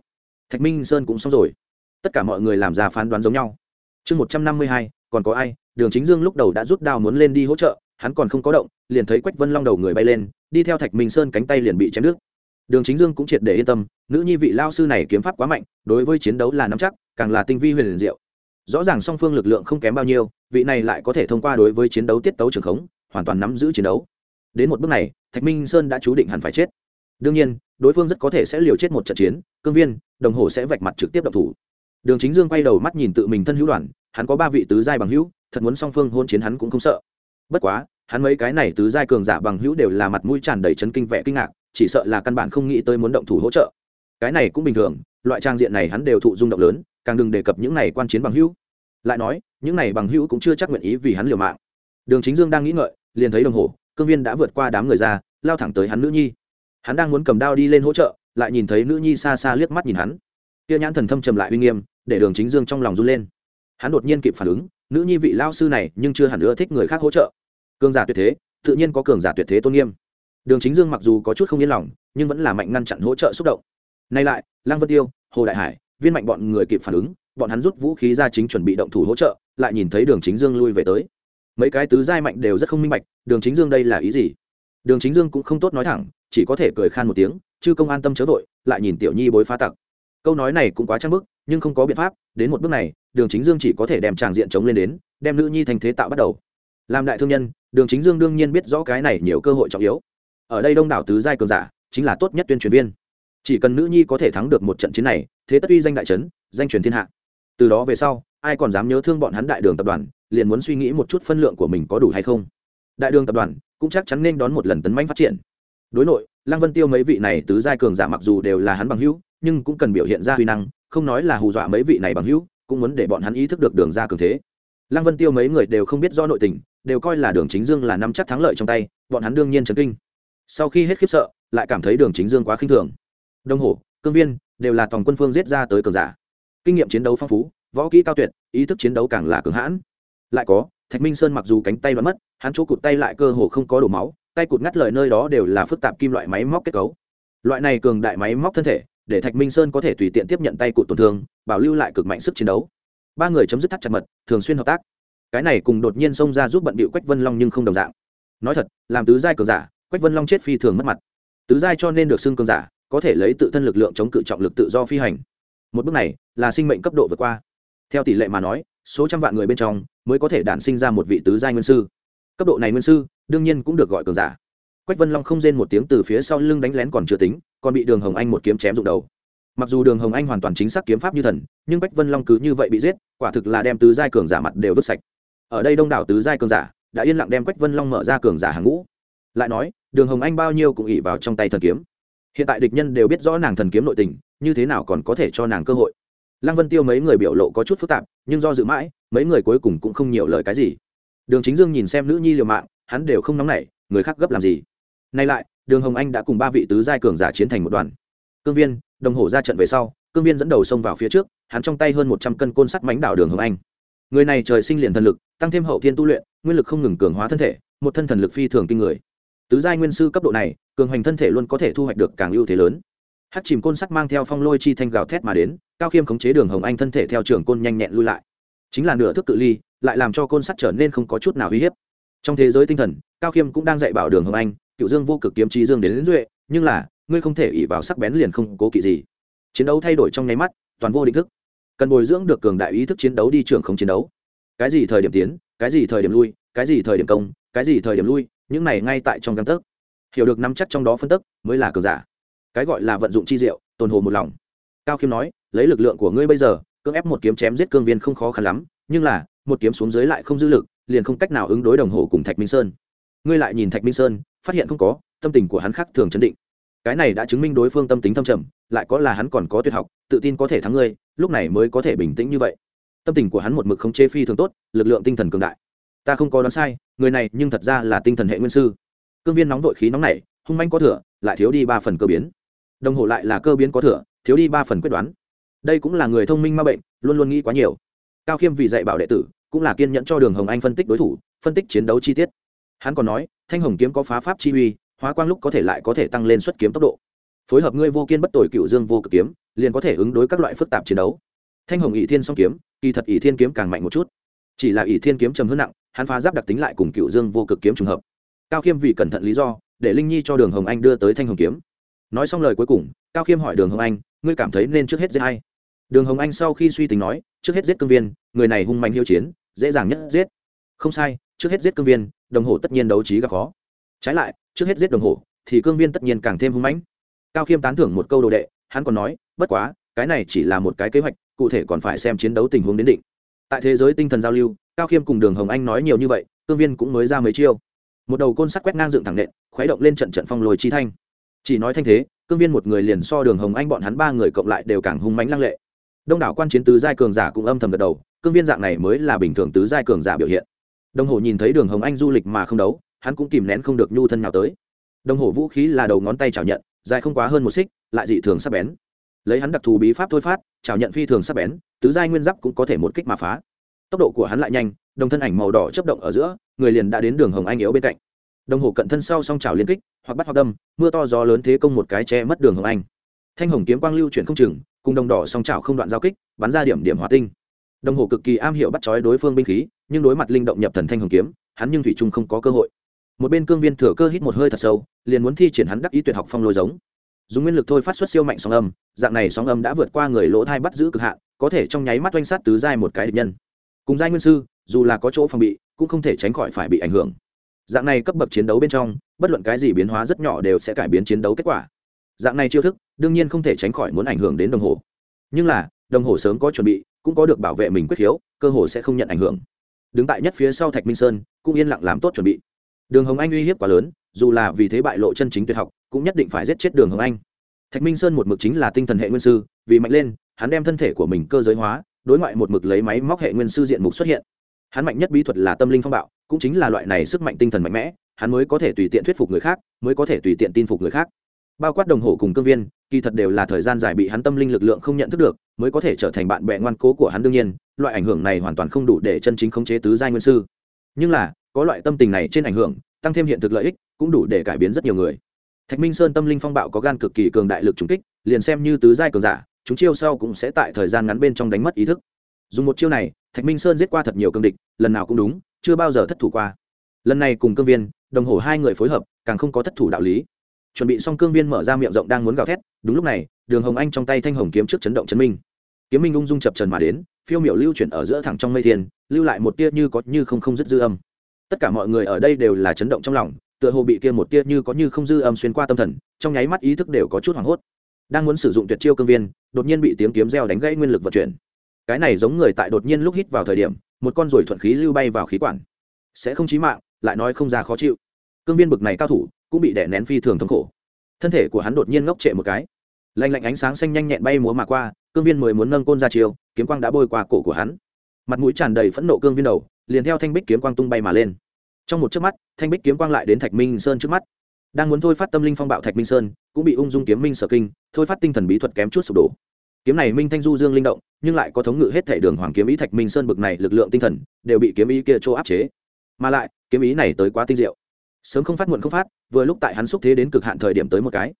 Thạch minh sơn cũng xong rồi. Tất cả mọi người làm ra phán đoán giống nhau. Chương một trăm năm mươi hai còn có ai? Đường chính dương lúc đầu đã rút đao muốn lên đi hỗ trợ, hắn còn không có động, liền thấy quách vân long đầu người bay lên, đi theo thạch minh sơn cánh tay liền bị chém nước. đường chính dương cũng triệt để yên tâm, nữ nhi vị lao sư này kiếm pháp quá mạnh, đối với chiến đấu là nắm chắc, càng là tinh vi huyền liền diệu. Rõ ràng song phương lực lượng không kém bao nhiêu, vị này lại có thể thông qua đối với chiến đấu tiết tấu trường khống, hoàn toàn nắm giữ chiến đấu. Đến một bước này, thạch minh sơn đã chú định hẳn phải chết. Đương nhiên, đối phương rất có thể sẽ liều chết một trận chiến, cương viên, đồng hồ sẽ vạch mặt trực tiếp độc thủ. Đường chính dương quay đầu mắt nhìn tự mình thân hữu đoàn hắn có ba vị tứ giai bằng hữu, thật muốn song phương hôn chiến hắn cũng không sợ. Bất quá, hắn mấy cái này tứ giai cường giả bằng hữu đều là mặt mũi tràn đầy chấn kinh vẻ kinh ngạc, chỉ sợ là căn bản không nghĩ tới muốn động thủ hỗ trợ. Cái này cũng bình thường, loại trang diện này hắn đều thụ rung động lớn, càng đừng đề cập những này quan chiến bằng hữu. Lại nói, những này bằng hữu cũng chưa chắc nguyện ý vì hắn liều mạng. Đường chính dương đang nghĩ ngợi, liền thấy đồng hồ, cương viên đã vượt qua đám người ra, lao thẳng tới hắn nữ nhi. Hắn đang muốn cầm đao đi lên hỗ trợ, lại nhìn thấy nữ nhi xa xa liếc mắt nhìn hắn. Kia nhãn thần thâm trầm lại uy nghiêm, để đường chính dương trong lòng run lên hắn đột nhiên kịp phản ứng, nữ nhi vị lao sư này nhưng chưa hẳn ưa thích người khác hỗ trợ. Cường giả tuyệt thế, tự nhiên có cường giả tuyệt thế tôn nghiêm. Đường chính dương mặc dù có chút không yên lòng, nhưng vẫn là mạnh ngăn chặn hỗ trợ xúc động. Nay lại, lăng vân tiêu, hồ đại hải, viên mạnh bọn người kịp phản ứng, bọn hắn rút vũ khí ra chính chuẩn bị động thủ hỗ trợ, lại nhìn thấy đường chính dương lui về tới. Mấy cái tứ giai mạnh đều rất không minh bạch, đường chính dương đây là ý gì? Đường chính dương cũng không tốt nói thẳng, chỉ có thể cười khan một tiếng chứ công an tâm chớ vội, lại nhìn tiểu nhi bối phá tặc. Câu nói này cũng quá trang bức nhưng không có biện pháp, đến một bước này, đường chính dương chỉ có thể đem tràng diện chống lên đến, đem nữ nhi thành thế tạo bắt đầu. Làm đại thương nhân, đường chính dương đương nhiên biết rõ cái này nhiều cơ hội trọng yếu. Ở đây đông đảo tứ giai cường giả, chính là tốt nhất tuyên truyền viên. Chỉ cần nữ nhi có thể thắng được một trận chiến này, thế tất uy danh đại trấn, danh truyền thiên hạ. Từ đó về sau, ai còn dám nhớ thương bọn hắn đại đường tập đoàn, liền muốn suy nghĩ một chút phân lượng của mình có đủ hay không. Đại đường tập đoàn cũng chắc chắn nên đón một lần tấn manh phát triển. Đối nội, lăng vân tiêu mấy vị này tứ giai cường giả mặc dù đều là hắn bằng hữu, nhưng cũng cần biểu hiện ra huy năng không nói là hù dọa mấy vị này bằng hữu, cũng muốn để bọn hắn ý thức được đường ra cường thế. Lăng vân tiêu mấy người đều không biết do nội tình, đều coi là đường chính dương là năm chắc thắng lợi trong tay, bọn hắn đương nhiên chấn kinh. Sau khi hết khiếp sợ, lại cảm thấy đường chính dương quá khinh thường. Đông hồ, cương viên, đều là toàn quân phương giết ra tới cường giả. Kinh nghiệm chiến đấu phong phú, võ kỹ cao tuyệt, ý thức chiến đấu càng là cường hãn. Lại có, thạch minh sơn mặc dù cánh tay đoán mất, hắn chỗ cụt tay lại cơ hồ không có đổ máu, tay cụt ngắt lời nơi đó đều là phức tạp kim loại máy móc kết cấu. Loại này cường đại máy móc thân thể để thạch minh sơn có thể tùy tiện tiếp nhận tay cụt tổn thương, bảo lưu lại cực mạnh sức chiến đấu. Ba người chấm dứt thắt chặt mật, thường xuyên hợp tác. Cái này cùng đột nhiên xông ra giúp bận bịu quách vân long nhưng không đồng dạng. Nói thật, làm tứ giai cường giả, quách vân long chết phi thường mất mặt. Tứ giai cho nên được xưng cường giả, có thể lấy tự thân lực lượng chống cự trọng lực tự do phi hành. Một bước này là sinh mệnh cấp độ vượt qua. Theo tỷ lệ mà nói, số trăm vạn người bên trong mới có thể đản sinh ra một vị tứ giai nguyên sư. Cấp độ này nguyên sư đương nhiên cũng được gọi cường giả quách vân long không rên một tiếng từ phía sau lưng đánh lén còn chưa tính, còn bị đường hồng anh một kiếm chém rụng đầu. Mặc dù đường hồng anh hoàn toàn chính xác kiếm pháp như thần, nhưng quách vân long cứ như vậy bị giết, quả thực là đem tứ giai cường giả mặt đều vứt sạch. Ở đây đông đảo tứ giai cường giả đã yên lặng đem quách vân long mở ra cường giả hàng ngũ. Lại nói, đường hồng anh bao nhiêu cũng ỉ vào trong tay thần kiếm. Hiện tại địch nhân đều biết rõ nàng thần kiếm nội tình, như thế nào còn có thể cho nàng cơ hội. Lăng vân tiêu mấy người biểu lộ có chút phức tạp, nhưng do dự mãi, mấy người cuối cùng cũng không nhiều lời cái gì. Đường chính dương nhìn xem nữ nhi liều mạng, hắn đều không nóng nảy, người khác gấp làm gì? Nay lại, đường hồng anh đã cùng ba vị tứ giai cường giả chiến thành một đoàn. Cương viên, đồng hồ ra trận về sau, cương viên dẫn đầu xông vào phía trước, hắn trong tay hơn một trăm cân côn sắt mánh đảo đường hồng anh. Người này trời sinh liền thần lực, tăng thêm hậu thiên tu luyện, nguyên lực không ngừng cường hóa thân thể, một thân thần lực phi thường kinh người. Tứ giai nguyên sư cấp độ này, cường hoành thân thể luôn có thể thu hoạch được càng ưu thế lớn. Hát chìm côn sắt mang theo phong lôi chi thanh gào thét mà đến, cao khiêm khống chế đường hồng anh thân thể theo trường côn nhanh nhẹn lui lại. Chính là nửa thức cự ly, lại làm cho côn sắt trở nên không có chút nào uy hiếp. Trong thế giới tinh thần, cao khiêm cũng đang dạy bảo đường hồng anh cựu dương vô cực kiếm trí dương đến, đến duệ nhưng là ngươi không thể ỉ vào sắc bén liền không cố kỵ gì. Chiến đấu thay đổi trong nháy mắt toàn vô định thức. Cần bồi dưỡng được cường đại ý thức chiến đấu đi trường không chiến đấu. Cái gì thời điểm tiến cái gì thời điểm lui cái gì thời điểm công cái gì thời điểm lui những này ngay tại trong găng tấc. Hiểu được nắm chắc trong đó phân tức mới là cường giả. Cái gọi là vận dụng chi diệu tồn hồ một lòng. Cao khiêm nói lấy lực lượng của ngươi bây giờ cưỡng ép một kiếm chém giết cương viên không khó khăn lắm nhưng là một kiếm xuống dưới lại không dư lực liền không cách nào ứng đối đồng hồ cùng thạch minh sơn ngươi lại nhìn thạch minh sơn, phát hiện không có, tâm tình của hắn khác thường chấn định. Cái này đã chứng minh đối phương tâm tính thâm trầm, lại có là hắn còn có tuyệt học, tự tin có thể thắng ngươi, lúc này mới có thể bình tĩnh như vậy. Tâm tình của hắn một mực không chê phi thường tốt, lực lượng tinh thần cường đại. Ta không có đoán sai, người này nhưng thật ra là tinh thần hệ nguyên sư. Cương viên nóng vội khí nóng này hung manh có thừa, lại thiếu đi ba phần cơ biến. Đồng hồ lại là cơ biến có thừa, thiếu đi ba phần quyết đoán. Đây cũng là người thông minh ma bệnh, luôn luôn nghĩ quá nhiều. Cao khiêm vì dạy bảo đệ tử, cũng là kiên nhẫn cho đường hồng anh phân tích đối thủ, phân tích chiến đấu chi tiết hắn còn nói, thanh hồng kiếm có phá pháp chi uy, hóa quang lúc có thể lại có thể tăng lên xuất kiếm tốc độ. Phối hợp ngươi vô kiên bất tội cựu dương vô cực kiếm, liền có thể ứng đối các loại phức tạp chiến đấu. Thanh hồng ỷ thiên song kiếm, kỳ thật ỷ thiên kiếm càng mạnh một chút. Chỉ là ỷ thiên kiếm trầm hơn nặng, hắn phá giáp đặc tính lại cùng cựu dương vô cực kiếm trùng hợp. Cao khiêm vì cẩn thận lý do, để linh nhi cho đường hồng anh đưa tới thanh hồng kiếm. Nói xong lời cuối cùng, cao khiêm hỏi đường hồng anh, ngươi cảm thấy nên trước hết giết hay đường hồng anh sau khi suy tính nói, trước hết giết cương viên, người này hung mạnh hiếu chiến, dễ dàng nhất giết. Không sai trước hết giết cương viên, đồng hồ tất nhiên đấu trí gặp khó. Trái lại, trước hết giết đồng hồ, thì cương viên tất nhiên càng thêm hung mãnh. Cao khiêm tán thưởng một câu đồ đệ, hắn còn nói, bất quá, cái này chỉ là một cái kế hoạch, cụ thể còn phải xem chiến đấu tình huống đến định. Tại thế giới tinh thần giao lưu, cao khiêm cùng đường hồng anh nói nhiều như vậy, cương viên cũng mới ra mấy chiêu. Một đầu côn sắt quét ngang dựng thẳng nện, khuấy động lên trận trận phong lồi chi thanh. Chỉ nói thanh thế, cương viên một người liền so đường hồng anh bọn hắn ba người cộng lại đều càng hung mãnh lăng lệ. Đông đảo quan chiến tứ giai cường giả cũng âm thầm gật đầu, cương viên dạng này mới là bình thường tứ giai cường giả biểu hiện đồng hồ nhìn thấy đường hồng anh du lịch mà không đấu, hắn cũng kìm nén không được nhu thân nào tới. Đồng hồ vũ khí là đầu ngón tay chảo nhận, dài không quá hơn một xích, lại dị thường sắc bén. Lấy hắn đặc thù bí pháp thôi phát, chảo nhận phi thường sắc bén, tứ giai nguyên giáp cũng có thể một kích mà phá. Tốc độ của hắn lại nhanh, đồng thân ảnh màu đỏ chấp động ở giữa, người liền đã đến đường hồng anh yếu bên cạnh. Đồng hồ cận thân sau song chảo liên kích, hoặc bắt hoặc đâm, mưa to gió lớn thế công một cái che mất đường hồng anh. Thanh hồng kiếm quang lưu chuyển không chừng, cùng đồng đỏ song chảo không đoạn giao kích, bắn ra điểm điểm hỏa tinh đồng hồ cực kỳ am hiểu bắt chói đối phương binh khí, nhưng đối mặt linh động nhập thần thanh hồng kiếm, hắn nhưng thủy trung không có cơ hội. Một bên cương viên thừa cơ hít một hơi thật sâu, liền muốn thi triển hắn đắc ý tuyệt học phong lôi giống. Dùng nguyên lực thôi phát xuất siêu mạnh sóng âm, dạng này sóng âm đã vượt qua người lỗ thai bắt giữ cực hạn, có thể trong nháy mắt oanh sát tứ giai một cái địch nhân. Cùng giai nguyên sư, dù là có chỗ phòng bị, cũng không thể tránh khỏi phải bị ảnh hưởng. Dạng này cấp bậc chiến đấu bên trong, bất luận cái gì biến hóa rất nhỏ đều sẽ cải biến chiến đấu kết quả. Dạng này chiêu thức, đương nhiên không thể tránh khỏi muốn ảnh hưởng đến đồng hồ. Nhưng là đồng hồ sớm có chuẩn bị, cũng có được bảo vệ mình quyết khiếu cơ hồ sẽ không nhận ảnh hưởng. Đứng tại nhất phía sau thạch minh sơn, cũng yên lặng làm tốt chuẩn bị. Đường hồng anh uy hiếp quá lớn, dù là vì thế bại lộ chân chính tuyệt học, cũng nhất định phải giết chết đường hồng anh. Thạch minh sơn một mực chính là tinh thần hệ nguyên sư, vì mạnh lên, hắn đem thân thể của mình cơ giới hóa, đối ngoại một mực lấy máy móc hệ nguyên sư diện mục xuất hiện. Hắn mạnh nhất bí thuật là tâm linh phong bạo, cũng chính là loại này sức mạnh tinh thần mạnh mẽ, hắn mới có thể tùy tiện thuyết phục người khác, mới có thể tùy tiện tin phục người khác. Bao quát đồng hồ cùng cương viên kỳ thật đều là thời gian dài bị hắn tâm linh lực lượng không nhận thức được, mới có thể trở thành bạn bè ngoan cố của hắn đương nhiên, loại ảnh hưởng này hoàn toàn không đủ để chân chính khống chế tứ giai nguyên sư. Nhưng là, có loại tâm tình này trên ảnh hưởng, tăng thêm hiện thực lợi ích, cũng đủ để cải biến rất nhiều người. Thạch minh sơn tâm linh phong bạo có gan cực kỳ cường đại lực trùng kích, liền xem như tứ giai cường giả, chúng chiêu sau cũng sẽ tại thời gian ngắn bên trong đánh mất ý thức. Dùng một chiêu này, thạch minh sơn giết qua thật nhiều cương địch, lần nào cũng đúng, chưa bao giờ thất thủ qua. Lần này cùng cương viên, đồng hồ hai người phối hợp, càng không có thất thủ đạo lý chuẩn bị xong cương viên mở ra miệng rộng đang muốn gào thét, đúng lúc này, đường hồng anh trong tay thanh hồng kiếm trước chấn động chấn minh. Kiếm minh ung dung chập trần mà đến, phiêu miểu lưu chuyển ở giữa thẳng trong mây thiên, lưu lại một tia như có như không không dứt dư âm. Tất cả mọi người ở đây đều là chấn động trong lòng, tựa hồ bị kia một tia như có như không dư âm xuyên qua tâm thần, trong nháy mắt ý thức đều có chút hoảng hốt. Đang muốn sử dụng tuyệt chiêu cương viên, đột nhiên bị tiếng kiếm reo đánh gãy nguyên lực vận chuyển. Cái này giống người tại đột nhiên lúc hít vào thời điểm, một con ruồi thuận khí lưu bay vào khí quản. Sẽ không chí mạng, lại nói không ra khó chịu. Cương viên bực này cao thủ cũng bị đè nén phi thường thống khổ. Thân thể của hắn đột nhiên ngốc trệ một cái. Lạnh lạnh ánh sáng xanh nhanh nhẹn bay múa mà qua, cương viên mới muốn nâng côn ra chiều kiếm quang đã bôi qua cổ của hắn. Mặt mũi tràn đầy phẫn nộ cương viên đầu, liền theo thanh bích kiếm quang tung bay mà lên. Trong một chớp mắt, thanh bích kiếm quang lại đến thạch minh sơn trước mắt. Đang muốn thôi phát tâm linh phong bạo thạch minh sơn, cũng bị ung dung kiếm minh sở kinh, thôi phát tinh thần bí thuật kém chút sụp đổ. Kiếm này minh thanh du dương linh động, nhưng lại có thống ngự hết thể đường hoàng kiếm ý thạch minh sơn bực này lực lượng tinh thần, đều bị kiếm ý kia chỗ áp chế. Mà lại, kiếm ý này tới quá tinh diệu sớm không phát muộn không phát, vừa lúc tại hắn xúc thế đến cực hạn thời điểm tới một cái.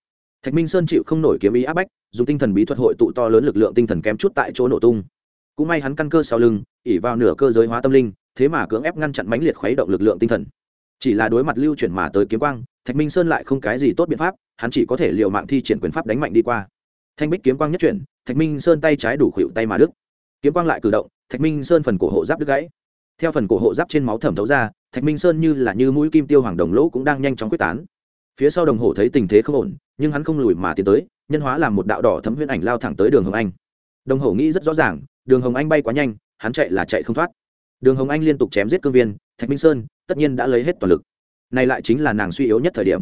Thạch minh sơn chịu không nổi kiếm ý áp bách, dùng tinh thần bí thuật hội tụ to lớn lực lượng tinh thần kém chút tại chỗ nổ tung. Cũng may hắn căn cơ sau lưng ỉ vào nửa cơ giới hóa tâm linh, thế mà cưỡng ép ngăn chặn mãnh liệt khuấy động lực lượng tinh thần. Chỉ là đối mặt lưu chuyển mà tới kiếm quang, thạch minh sơn lại không cái gì tốt biện pháp, hắn chỉ có thể l i ề u mạng thi triển quyền pháp đánh mạnh đi qua. Thanh bích kiếm quang nhất chuyển, thạch minh sơn tay trái đủ khuỵu tay mà đức kiếm quang lại cử động, thạch minh sơn phần cổ hộ giáp đứt gãy theo phần cổ hộ giáp trên máu thẩm thấu ra, thạch minh sơn như là như mũi kim tiêu hoàng đồng lỗ cũng đang nhanh chóng quyết tán. Phía sau đồng hồ thấy tình thế không ổn, nhưng hắn không lùi mà tiến tới, nhân hóa làm một đạo đỏ thấm huyễn ảnh lao thẳng tới đường hồng anh. Đồng hồ nghĩ rất rõ ràng, đường hồng anh bay quá nhanh, hắn chạy là chạy không thoát. Đường hồng anh liên tục chém giết cương viên, thạch minh sơn tất nhiên đã lấy hết toàn lực. Này lại chính là nàng suy yếu nhất thời điểm,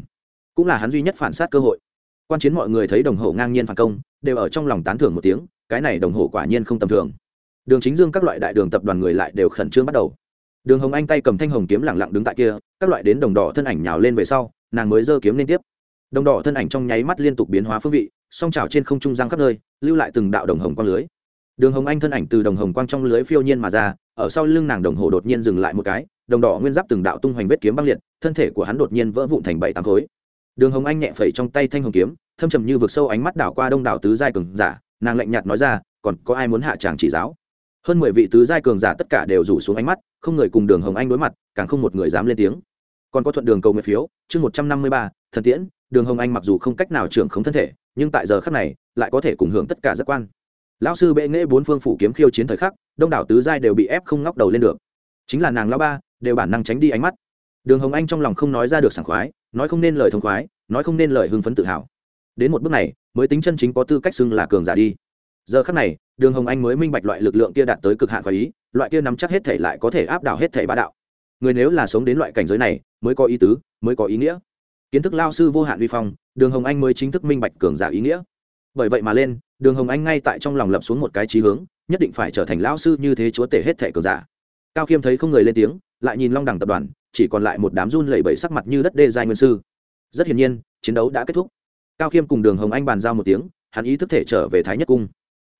cũng là hắn duy nhất phản sát cơ hội. Quan chiến mọi người thấy đồng hồ ngang nhiên phản công, đều ở trong lòng tán thưởng một tiếng, cái này đồng hồ quả nhiên không tầm thường đường chính dương các loại đại đường tập đoàn người lại đều khẩn trương bắt đầu. Đường hồng anh tay cầm thanh hồng kiếm lẳng lặng đứng tại kia, các loại đến đồng đỏ thân ảnh nhào lên về sau, nàng mới giơ kiếm lên tiếp. Đồng đỏ thân ảnh trong nháy mắt liên tục biến hóa phương vị, song trào trên không trung giang khắp nơi, lưu lại từng đạo đồng hồng quang lưới. Đường hồng anh thân ảnh từ đồng hồng quang trong lưới phiêu nhiên mà ra, ở sau lưng nàng đồng hồ đột nhiên dừng lại một cái, đồng đỏ nguyên giáp từng đạo tung hoành vết kiếm băng liệt, thân thể của hắn đột nhiên vỡ vụn thành bảy tám khối. Đường hồng anh nhẹ phẩy trong tay thanh hồng kiếm, thâm trầm như vực sâu ánh mắt đảo qua đông đảo tứ giai cường giả, nàng lạnh nhạt nói ra, còn có ai muốn hạ tràng chỉ giáo? Hơn mười vị tứ giai cường giả tất cả đều rủ xuống ánh mắt, không người cùng đường hồng anh đối mặt, càng không một người dám lên tiếng. Còn có thuận đường cầu nguyện phiếu, chương một trăm năm mươi ba, thần tiễn, đường hồng anh mặc dù không cách nào trưởng khống thân thể, nhưng tại giờ khắc này, lại có thể cùng hưởng tất cả giác quan. Lão sư bệ nghễ bốn phương phủ kiếm khiêu chiến thời khắc, đông đảo tứ giai đều bị ép không ngóc đầu lên được. Chính là nàng lão ba, đều bản năng tránh đi ánh mắt. Đường hồng anh trong lòng không nói ra được sảng khoái, nói không nên lời thông khoái, nói không nên lời hưng phấn tự hào. Đến một bước này, mới tính chân chính có tư cách xưng là cường giả đi. Giờ khắc này đường hồng anh mới minh bạch loại lực lượng kia đạt tới cực hạn khỏi ý, loại kia nắm chắc hết thể lại có thể áp đảo hết thể bá đạo. Người nếu là sống đến loại cảnh giới này, mới có ý tứ, mới có ý nghĩa. Kiến thức lao sư vô hạn vi phong, đường hồng anh mới chính thức minh bạch cường giả ý nghĩa. Bởi vậy mà lên, đường hồng anh ngay tại trong lòng lập xuống một cái trí hướng, nhất định phải trở thành lao sư như thế chúa tể hết thể cường giả. Cao khiêm thấy không người lên tiếng, lại nhìn long đẳng tập đoàn, chỉ còn lại một đám run lẩy bẩy sắc mặt như đất đê giai nguyên sư. Rất hiển nhiên, chiến đấu đã kết thúc. Cao khiêm cùng đường hồng anh bàn giao một tiếng, hắn ý thức thể trở về thái nhất cung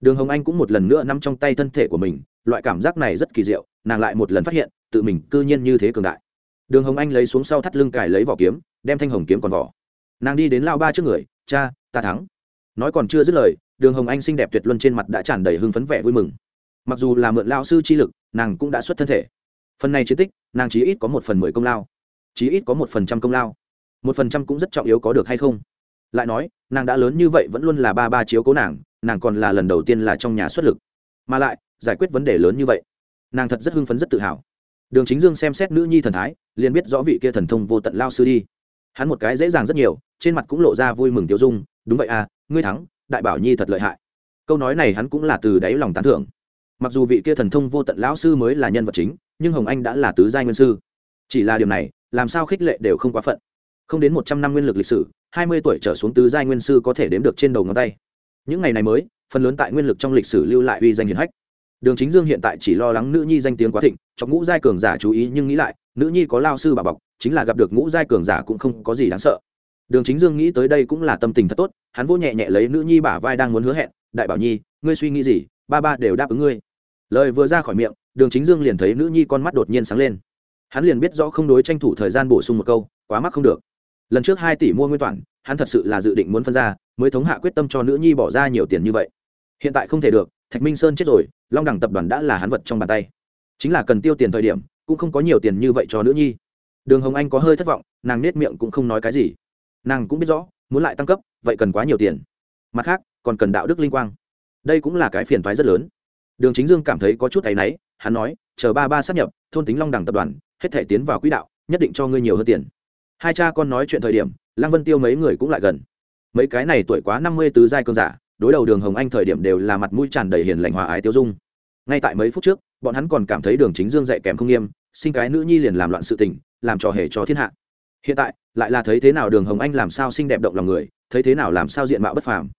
đường hồng anh cũng một lần nữa nắm trong tay thân thể của mình, loại cảm giác này rất kỳ diệu, nàng lại một lần phát hiện, tự mình cư nhiên như thế cường đại. Đường hồng anh lấy xuống sau thắt lưng cài lấy vỏ kiếm, đem thanh hồng kiếm còn vỏ. Nàng đi đến lao ba trước người, cha, ta thắng. Nói còn chưa dứt lời, đường hồng anh xinh đẹp tuyệt luân trên mặt đã tràn đầy hưng phấn vẻ vui mừng. Mặc dù là mượn lao sư chi lực, nàng cũng đã xuất thân thể. Phần này chiến tích, nàng chí ít có một phần mười công lao. Chí ít có một phần trăm công lao. Một phần trăm cũng rất trọng yếu có được hay không? Lại nói, nàng đã lớn như vậy vẫn luôn là ba ba chiếu cố nàng nàng còn là lần đầu tiên là trong nhà xuất lực. Mà lại, giải quyết vấn đề lớn như vậy, nàng thật rất hưng phấn rất tự hào. Đường chính dương xem xét nữ nhi thần thái, liền biết rõ vị kia thần thông vô tận lao sư đi. Hắn một cái dễ dàng rất nhiều, trên mặt cũng lộ ra vui mừng tiêu dung, đúng vậy à ngươi thắng, đại bảo nhi thật lợi hại. Câu nói này hắn cũng là từ đáy lòng tán thưởng. Mặc dù vị kia thần thông vô tận lão sư mới là nhân vật chính, nhưng hồng anh đã là tứ giai nguyên sư. Chỉ là điều này, làm sao khích lệ đều không quá phận. Không đến một trăm năm nguyên lực lịch sử, hai mươi tuổi trở xuống tứ giai nguyên sư có thể đếm được trên đầu ngón tay những ngày này mới, phần lớn tại nguyên lực trong lịch sử lưu lại uy danh hiển hách. Đường chính dương hiện tại chỉ lo lắng nữ nhi danh tiếng quá thịnh cho ngũ giai cường giả chú ý nhưng nghĩ lại, nữ nhi có lao sư bà bọc, chính là gặp được ngũ giai cường giả cũng không có gì đáng sợ. Đường chính dương nghĩ tới đây cũng là tâm tình thật tốt, hắn vô nhẹ nhẹ lấy nữ nhi bả vai đang muốn hứa hẹn, đại bảo nhi, ngươi suy nghĩ gì? Ba ba đều đáp ứng ngươi. Lời vừa ra khỏi miệng, đường chính dương liền thấy nữ nhi con mắt đột nhiên sáng lên. Hắn liền biết rõ không đối tranh thủ thời gian bổ sung một câu, quá mắc không được. Lần trước hai tỷ mua nguyên toàn hắn thật sự là dự định muốn phân ra mới thống hạ quyết tâm cho nữ nhi bỏ ra nhiều tiền như vậy. Hiện tại không thể được, thạch minh sơn chết rồi, long đẳng tập đoàn đã là hắn vật trong bàn tay. Chính là cần tiêu tiền thời điểm, cũng không có nhiều tiền như vậy cho nữ nhi. Đường hồng anh có hơi thất vọng, nàng nết miệng cũng không nói cái gì. Nàng cũng biết rõ, muốn lại tăng cấp, vậy cần quá nhiều tiền. Mặt khác, còn cần đạo đức linh quang. Đây cũng là cái phiền thoái rất lớn. Đường chính dương cảm thấy có chút áy náy, hắn nói, chờ ba ba sát nhập, thôn tính long đẳng tập đoàn, hết thể tiến vào quỹ đạo, nhất định cho ngươi nhiều hơn tiền. Hai cha con nói chuyện thời điểm, lăng vân tiêu mấy người cũng lại gần mấy cái này tuổi quá năm mươi tứ giai cơn giả, đối đầu đường hồng anh thời điểm đều là mặt mũi tràn đầy hiền lành hòa ái tiêu dung. Ngay tại mấy phút trước, bọn hắn còn cảm thấy đường chính dương dạy kèm không nghiêm, sinh cái nữ nhi liền làm loạn sự tình, làm trò hề cho thiên hạ. Hiện tại, lại là thấy thế nào đường hồng anh làm sao xinh đẹp động lòng người, thấy thế nào làm sao diện mạo bất phàm.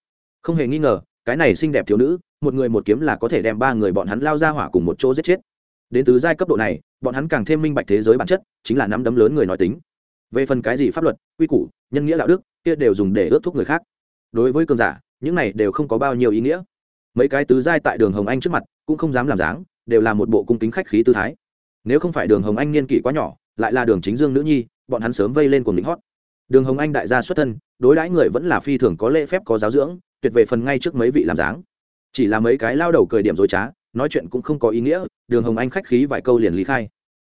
Không hề nghi ngờ, cái này xinh đẹp thiếu nữ, một người một kiếm là có thể đem ba người bọn hắn lao ra hỏa cùng một chỗ giết chết. Đến từ giai cấp độ này, bọn hắn càng thêm minh bạch thế giới bản chất, chính là nắm đấm lớn người nói tính. Về phần cái gì pháp luật, quy củ, nhân nghĩa đạo đức kia đều dùng để ướt thuốc người khác. Đối với cường giả, những này đều không có bao nhiêu ý nghĩa. Mấy cái tứ giai tại đường hồng anh trước mặt, cũng không dám làm dáng, đều là một bộ cung kính khách khí tư thái. Nếu không phải đường hồng anh niên kỷ quá nhỏ, lại là đường chính dương nữ nhi, bọn hắn sớm vây lên cùng lính hót. Đường hồng anh đại gia xuất thân, đối đãi người vẫn là phi thường có lễ phép, có giáo dưỡng, tuyệt về phần ngay trước mấy vị làm dáng. Chỉ là mấy cái lao đầu cười điểm dối trá, nói chuyện cũng không có ý nghĩa, đường hồng anh khách khí vài câu liền lý khai.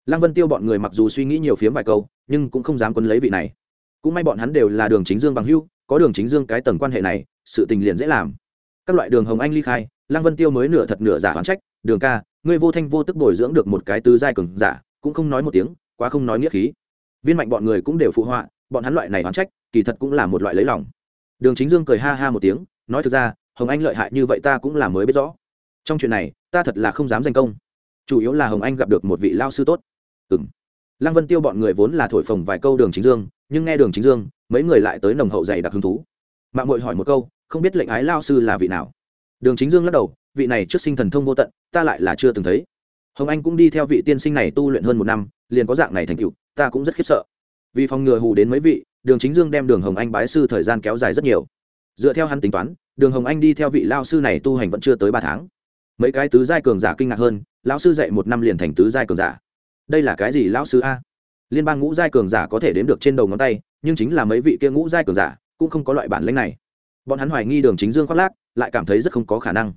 Lăng vân tiêu bọn người mặc dù suy nghĩ nhiều phiếm vài câu, nhưng cũng không dám quấn lấy vị này cũng may bọn hắn đều là đường chính dương bằng hưu có đường chính dương cái tầng quan hệ này, sự tình liền dễ làm. Các loại đường hồng anh ly khai, lăng vân tiêu mới nửa thật nửa giả hoán trách, đường ca, ngươi vô thanh vô tức bồi dưỡng được một cái tứ giai cường giả, cũng không nói một tiếng, quá không nói nghĩa khí. Viên mạnh bọn người cũng đều phụ họa, bọn hắn loại này hoán trách, kỳ thật cũng là một loại lấy lòng. Đường chính dương cười ha ha một tiếng, nói thực ra, hồng anh lợi hại như vậy ta cũng là mới biết rõ. Trong chuyện này, ta thật là không dám danh công. Chủ yếu là hồng anh gặp được một vị lao sư tốt. Ừ m lăng vân tiêu bọn người vốn là thổi phồng vài câu đường chính dương nhưng nghe đường chính dương, mấy người lại tới nồng hậu dày đặc hứng thú. Mạng mội hỏi một câu, không biết lệnh ái lao sư là vị nào? Đường chính dương lắc đầu, vị này trước sinh thần thông vô tận, ta lại là chưa từng thấy. Hồng anh cũng đi theo vị tiên sinh này tu luyện hơn một năm, liền có dạng này thành tựu, ta cũng rất khiếp sợ. Vì phòng ngừa hù đến mấy vị, đường chính dương đem đường hồng anh bái sư thời gian kéo dài rất nhiều. Dựa theo hắn tính toán, đường hồng anh đi theo vị lao sư này tu hành vẫn chưa tới ba tháng. Mấy cái tứ giai cường giả kinh ngạc hơn, lão sư dạy một năm liền thành tứ giai cường giả. Đây là cái gì lão sư a? Liên bang ngũ giai cường giả có thể đếm được trên đầu ngón tay, nhưng chính là mấy vị kia ngũ giai cường giả cũng không có loại bản lĩnh này. Bọn hắn hoài nghi đường chính dương khoác lác, lại cảm thấy rất không có khả năng.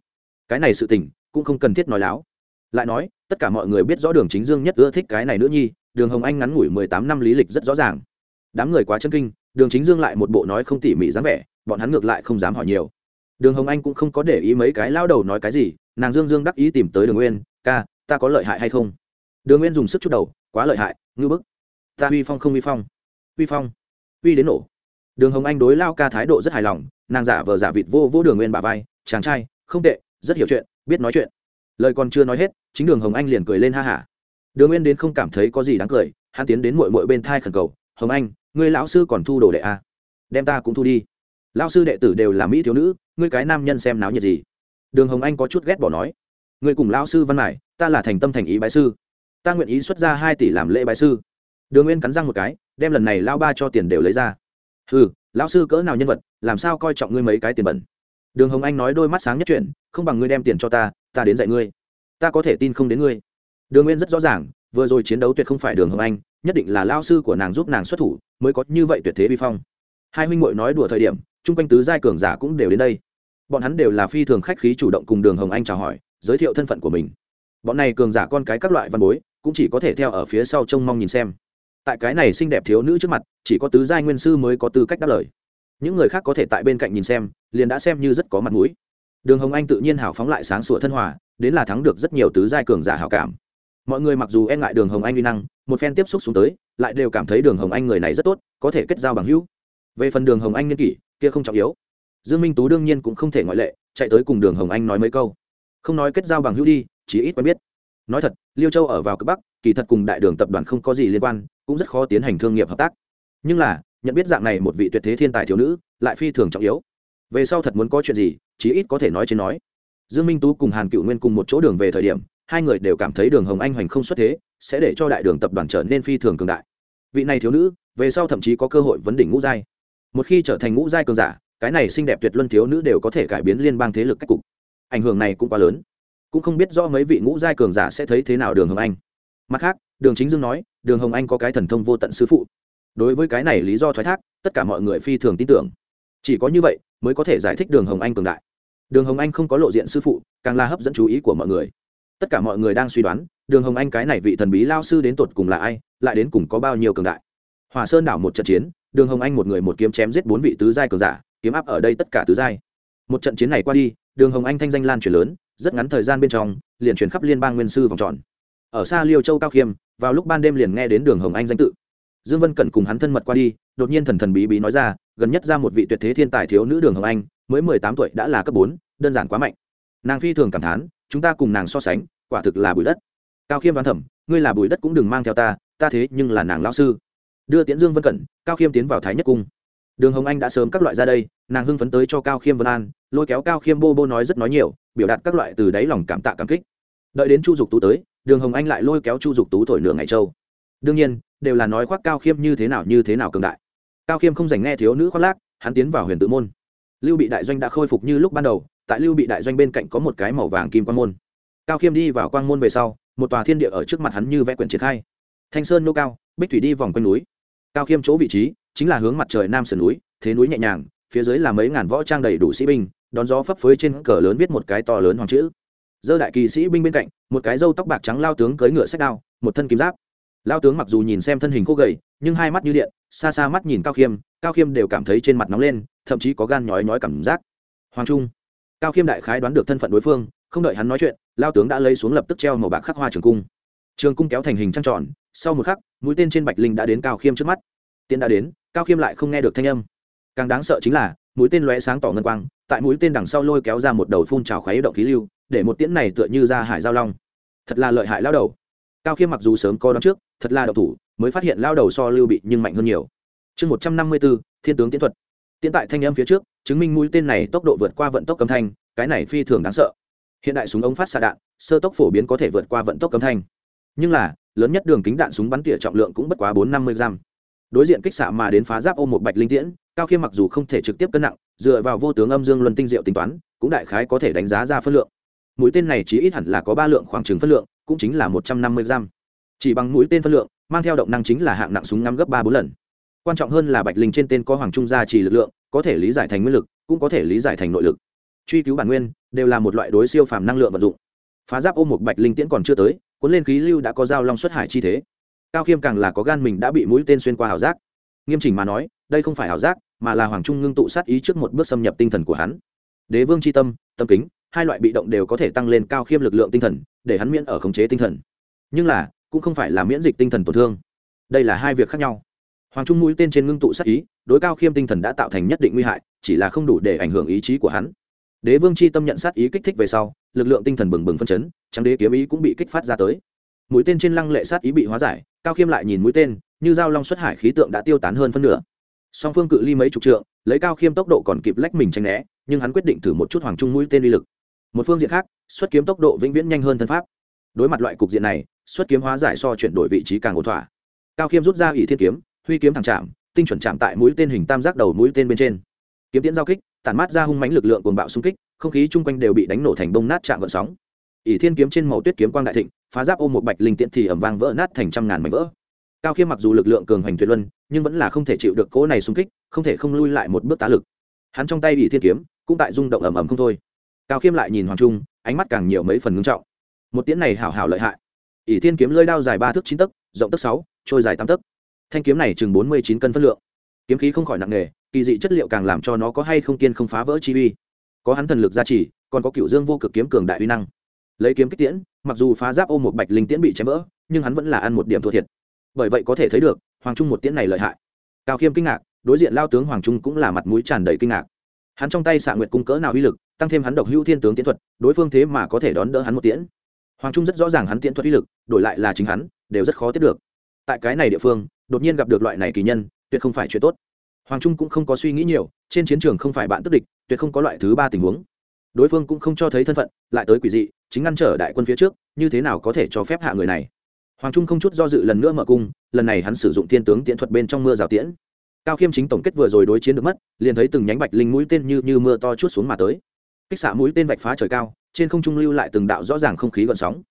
Cái này sự tình, cũng không cần thiết nói láo. Lại nói, tất cả mọi người biết rõ đường chính dương nhất ưa thích cái này nữa nhi, đường hồng anh ngắn ngủi mười tám năm lý lịch rất rõ ràng. Đám người quá chân kinh, đường chính dương lại một bộ nói không tỉ mỉ dáng vẻ, bọn hắn ngược lại không dám hỏi nhiều. Đường hồng anh cũng không có để ý mấy cái lao đầu nói cái gì, nàng dương dương đắc ý tìm tới đường nguyên, ca, ta có lợi hại hay không? Đường nguyên dùng sức chút đầu, quá lợi hại ngư bức ta uy phong không uy phong? Uy phong? Uy đến nổ. Đường hồng anh đối lao ca thái độ rất hài lòng, nàng giả vờ giả vịt vô vô đường nguyên bà vai, chàng trai, không tệ, rất hiểu chuyện, biết nói chuyện. Lời còn chưa nói hết, chính đường hồng anh liền cười lên ha hả. Đường nguyên đến không cảm thấy có gì đáng cười, hắn tiến đến mội mội bên thai khẩn cầu, hồng anh, ngươi lão sư còn thu đồ đệ à? đem ta cũng thu đi. Lão sư đệ tử đều là mỹ thiếu nữ, ngươi cái nam nhân xem náo nhiệt gì? Đường hồng anh có chút ghét bỏ nói, ngươi cùng lão sư văn mải, ta là thành tâm thành ý bái sư. Ta nguyện ý xuất ra hai tỷ làm lễ bái sư đường nguyên cắn răng một cái, đem lần này lao ba cho tiền đều lấy ra. Ừ lão sư cỡ nào nhân vật, làm sao coi trọng ngươi mấy cái tiền bẩn? Đường hồng anh nói đôi mắt sáng nhất chuyện không bằng ngươi đem tiền cho ta ta đến dạy ngươi. Ta có thể tin không đến ngươi. Đường nguyên rất rõ ràng, vừa rồi chiến đấu tuyệt không phải đường hồng anh, nhất định là lao sư của nàng giúp nàng xuất thủ mới có như vậy tuyệt thế vi phong. Hai huynh muội nói đùa thời điểm, chung quanh tứ giai cường giả cũng đều đến đây. Bọn hắn đều là phi thường khách khí chủ động cùng đường hồng anh chào hỏi, giới thiệu thân phận của mình. Bọn này cường giả con cái các loại văn bối, cũng chỉ có thể theo ở phía sau trông mong nhìn xem tại cái này xinh đẹp thiếu nữ trước mặt, chỉ có tứ giai nguyên sư mới có tư cách đáp lời. Những người khác có thể tại bên cạnh nhìn xem, liền đã xem như rất có mặt mũi. Đường hồng anh tự nhiên hào phóng lại sáng sủa thân hòa, đến là thắng được rất nhiều tứ giai cường giả hào cảm. Mọi người mặc dù e ngại đường hồng anh uy năng, một phen tiếp xúc xuống tới, lại đều cảm thấy đường hồng anh người này rất tốt, có thể kết giao bằng hữu. Về phần đường hồng anh niên kỷ, kia không trọng yếu. Dương minh tú đương nhiên cũng không thể ngoại lệ, chạy tới cùng đường hồng anh nói mấy câu. Không nói kết giao bằng hữu đi, chỉ ít quen biết. Nói thật, liêu châu ở vào cực bắc, kỳ thật cùng đại đường tập đoàn không có gì liên quan cũng rất khó tiến hành thương nghiệp hợp tác. Nhưng là, nhận biết dạng này một vị tuyệt thế thiên tài thiếu nữ, lại phi thường trọng yếu. Về sau thật muốn có chuyện gì, chí ít có thể nói trên nói. Dương minh tú cùng hàn cựu nguyên cùng một chỗ đường về thời điểm, hai người đều cảm thấy đường hồng anh hoành không xuất thế, sẽ để cho đại đường tập đoàn trở nên phi thường cường đại. Vị này thiếu nữ, về sau thậm chí có cơ hội vấn đỉnh ngũ giai. Một khi trở thành ngũ giai cường giả, cái này xinh đẹp tuyệt luân thiếu nữ đều có thể cải biến liên bang thế lực cách cục. Ảnh hưởng này cũng quá lớn. Cũng không biết do mấy vị ngũ giai cường giả sẽ thấy thế nào đường hồng anh. Mặt khác đường chính dương nói, đường hồng anh có cái thần thông vô tận sư phụ. Đối với cái này lý do thoái thác, tất cả mọi người phi thường tin tưởng. Chỉ có như vậy mới có thể giải thích đường hồng anh cường đại. Đường hồng anh không có lộ diện sư phụ, càng là hấp dẫn chú ý của mọi người. Tất cả mọi người đang suy đoán, đường hồng anh cái này vị thần bí lao sư đến tột cùng là ai, lại đến cùng có bao nhiêu cường đại. Hòa sơn đảo một trận chiến, đường hồng anh một người một kiếm chém giết bốn vị tứ giai cường giả, kiếm áp ở đây tất cả tứ giai. Một trận chiến này qua đi, đường hồng anh thanh danh lan truyền lớn, rất ngắn thời gian bên trong, liền chuyển khắp liên bang nguyên sư vòng tròn. Ở xa liêu châu cao khiêm vào lúc ban đêm liền nghe đến đường hồng anh danh tự. Dương vân cẩn cùng hắn thân mật qua đi, đột nhiên thần thần bí bí nói ra, gần nhất ra một vị tuyệt thế thiên tài thiếu nữ đường hồng anh, mới mười tám tuổi, đã là cấp bốn, đơn giản quá mạnh. Nàng phi thường cảm thán, chúng ta cùng nàng so sánh, quả thực là bụi đất. Cao khiêm đoán thẩm ngươi là bụi đất cũng đừng mang theo ta ta thế nhưng là nàng lão sư. Đưa tiễn dương vân cẩn, cao khiêm tiến vào thái nhất cung. Đường hồng anh đã sớm các loại ra đây, nàng hưng phấn tới cho cao khiêm vân an, lôi kéo cao khiêm bô bô nói rất nói nhiều, biểu đạt các loại từ đáy lòng cảm tạ cảm kích. Đợi đến chu dục tú tới đường hồng anh lại lôi kéo chu dục tú thổi nửa ngày châu đương nhiên, đều là nói khoác cao khiêm như thế nào như thế nào cường đại. cao khiêm không dành nghe thiếu nữ khoác lác, hắn tiến vào huyền tự môn. lưu bị đại doanh đã khôi phục như lúc ban đầu, tại lưu bị đại doanh bên cạnh có một cái màu vàng kim quan môn. cao khiêm đi vào quan môn về sau, một tòa thiên địa ở trước mặt hắn như vẽ quyển triển khai. thanh sơn nô cao, bích thủy đi vòng quanh núi. cao khiêm chỗ vị trí, chính là hướng mặt trời nam sườn núi, thế núi nhẹ nhàng, phía dưới là mấy ngàn võ trang đầy đủ sĩ binh, đón gió phấp phới trên cờ lớn viết một cái to lớn hoàng chữ dơ đại kỳ sĩ binh bên cạnh, một cái râu tóc bạc trắng lao tướng cưỡi ngựa sách đao, một thân kim giáp. Lao tướng mặc dù nhìn xem thân hình khô gầy, nhưng hai mắt như điện, xa xa mắt nhìn cao khiêm cao khiêm đều cảm thấy trên mặt nóng lên, thậm chí có gan nhói nhói cảm giác. Hoàng trung, cao khiêm đại khái đoán được thân phận đối phương, không đợi hắn nói chuyện, lao tướng đã lấy xuống lập tức treo màu bạc khắc hoa trường cung. Trường cung kéo thành hình trăng tròn, sau một khắc, mũi tên trên bạch linh đã đến cao khiêm trước mắt. Tiện đã đến, cao khiêm lại không nghe được thanh âm. Càng đáng sợ chính là, mũi tên lóe sáng tỏ ngân quang, tại mũi tên đằng sau lôi kéo ra một đầu phun trào khoáy động khí lưu để một tiễn này tựa như ra hải giao long. Thật là lợi hại lao đầu. Cao khiêm mặc dù sớm có đón trước, thật là độc thủ, mới phát hiện lao đầu so lưu bị nhưng mạnh hơn nhiều. Chương một trăm năm mươi bốn thiên tướng tiến thuật. Tiến tại thanh âm phía trước, chứng minh mũi tên này tốc độ vượt qua vận tốc âm thanh, cái này phi thường đáng sợ. Hiện đại súng ống phát xạ đạn, sơ tốc phổ biến có thể vượt qua vận tốc âm thanh. Nhưng là, lớn nhất đường kính đạn súng bắn tỉa trọng lượng cũng bất quá bốn năm mươi gram. Đối diện kích xạ mà đến phá giáp ôm một bạch linh tiễn, cao khiêm mặc dù không thể trực tiếp cân nặng, dựa vào vô tướng âm dương luân tinh diệu tính toán, cũng đại khái có thể đánh giá ra phân lượng mũi tên này chỉ ít hẳn là có ba lượng khoảng trừng phân lượng, cũng chính là một trăm năm mươi gram. Chỉ bằng mũi tên phân lượng, mang theo động năng chính là hạng nặng súng ngắm gấp ba bốn lần. Quan trọng hơn là bạch linh trên tên có hoàng trung gia trì lực lượng, có thể lý giải thành nguyên lực, cũng có thể lý giải thành nội lực. Truy cứu bản nguyên, đều là một loại đối siêu phàm năng lượng vận dụng. Phá giáp ôm một bạch linh tiễn còn chưa tới, cuốn lên khí lưu đã có dao long xuất hải chi thế. Cao khiêm càng là có gan mình đã bị mũi tên xuyên qua hảo giác. Nghiêm chỉnh mà nói, đây không phải hảo giác, mà là hoàng trung ngưng tụ sát ý trước một bước xâm nhập tinh thần của hắn. Đế vương c h i tâm tâm kính hai loại bị động đều có thể tăng lên cao khiêm lực lượng tinh thần, để hắn miễn ở khống chế tinh thần. Nhưng là, cũng không phải là miễn dịch tinh thần tổn thương. Đây là hai việc khác nhau. Hoàng trung mũi tên trên ngưng tụ sát ý, đối cao khiêm tinh thần đã tạo thành nhất định nguy hại, chỉ là không đủ để ảnh hưởng ý chí của hắn. Đế vương c h i tâm nhận sát ý kích thích về sau, lực lượng tinh thần bừng bừng phân chấn, trắng đế kiếm ý cũng bị kích phát ra tới. Mũi tên trên lăng lệ sát ý bị hóa giải, cao khiêm lại nhìn mũi tên, như dao long xuất hải khí tượng đã tiêu tán hơn phân nửa. Song phương cự ly mấy chục trượng, lấy cao khiêm tốc độ còn kịp lách mình tranh né, nhưng hắn quyết định thử một chút hoàng trung mũi tên uy lực một phương diện khác, xuất kiếm tốc độ vĩnh viễn nhanh hơn thân pháp. Đối mặt loại cục diện này, xuất kiếm hóa giải so chuyển đổi vị trí càng ổn thỏa. Cao khiêm rút ra ỷ thiên kiếm, huy kiếm thẳng chạm, tinh chuẩn chạm tại mũi tên hình tam giác đầu mũi tên bên trên. Kiếm tiễn giao kích, tản mát ra hung mánh lực lượng cuồng bạo xung kích, không khí chung quanh đều bị đánh nổ thành bông nát chạm gợn sóng. Ỷ thiên kiếm trên màu tuyết kiếm quang đại thịnh, phá giáp ôm một bạch linh tiễn thì ẩm vang vỡ nát thành trăm ngàn mảnh vỡ. Cao khiêm mặc dù lực lượng cường hoành tuyệt luân, nhưng vẫn là không thể chịu được cỗ này xung kích, không thể không lui lại một bước tá lực. Hắn trong tay ỷ thiên kiếm, cũng tại rung động ầm ầm không thôi cao khiêm lại nhìn hoàng trung, ánh mắt càng nhiều mấy phần ngưng trọng. Một tiễn này hảo hảo lợi hại. Ỷ thiên kiếm lơi đao dài ba thước chín tấc, rộng tấc sáu, trôi dài tám tấc. Thanh kiếm này chừng bốn mươi chín cân phân lượng. Kiếm khí không khỏi nặng nề, kỳ dị chất liệu càng làm cho nó có hay không kiên không phá vỡ chi uy. Có hắn thần lực gia trì, còn có cựu dương vô cực kiếm cường đại uy năng. Lấy kiếm kích tiễn, mặc dù phá giáp ôm một bạch linh tiễn bị chém vỡ, nhưng hắn vẫn là ăn một điểm thua thiệt. Bởi vậy có thể thấy được, hoàng trung một tiễn này lợi hại. Cao khiêm kinh ngạc, đối diện lao tướng hoàng trung cũng là mặt mũi tràn đầy kinh ngạc. Hắn trong tay xạ nguyệt cung cỡ nào uy lực tăng thêm hắn độc hữu thiên tướng tiến thuật, đối phương thế mà có thể đón đỡ hắn một tiễn. Hoàng trung rất rõ ràng hắn tiễn thuật uy lực, đổi lại là chính hắn, đều rất khó tiếp được. Tại cái này địa phương, đột nhiên gặp được loại này kỳ nhân, tuyệt không phải chuyện tốt. Hoàng trung cũng không có suy nghĩ nhiều, trên chiến trường không phải bạn tức địch, tuyệt không có loại thứ ba tình huống. Đối phương cũng không cho thấy thân phận, lại tới quỷ dị, chính ngăn trở đại quân phía trước, như thế nào có thể cho phép hạ người này? Hoàng trung không chút do dự lần nữa mở cung, lần này hắn sử dụng thiên tướng tiễn thuật bên trong mưa rào tiễn. Cao khiêm chính tổng kết vừa rồi đối chiến được mất, liền thấy từng nhánh bạch linh mũi tên như như mưa to chút xuống mà tới kích xạ mũi tên vạch phá trời cao, trên không trung lưu lại từng đạo rõ ràng không khí gợn sóng.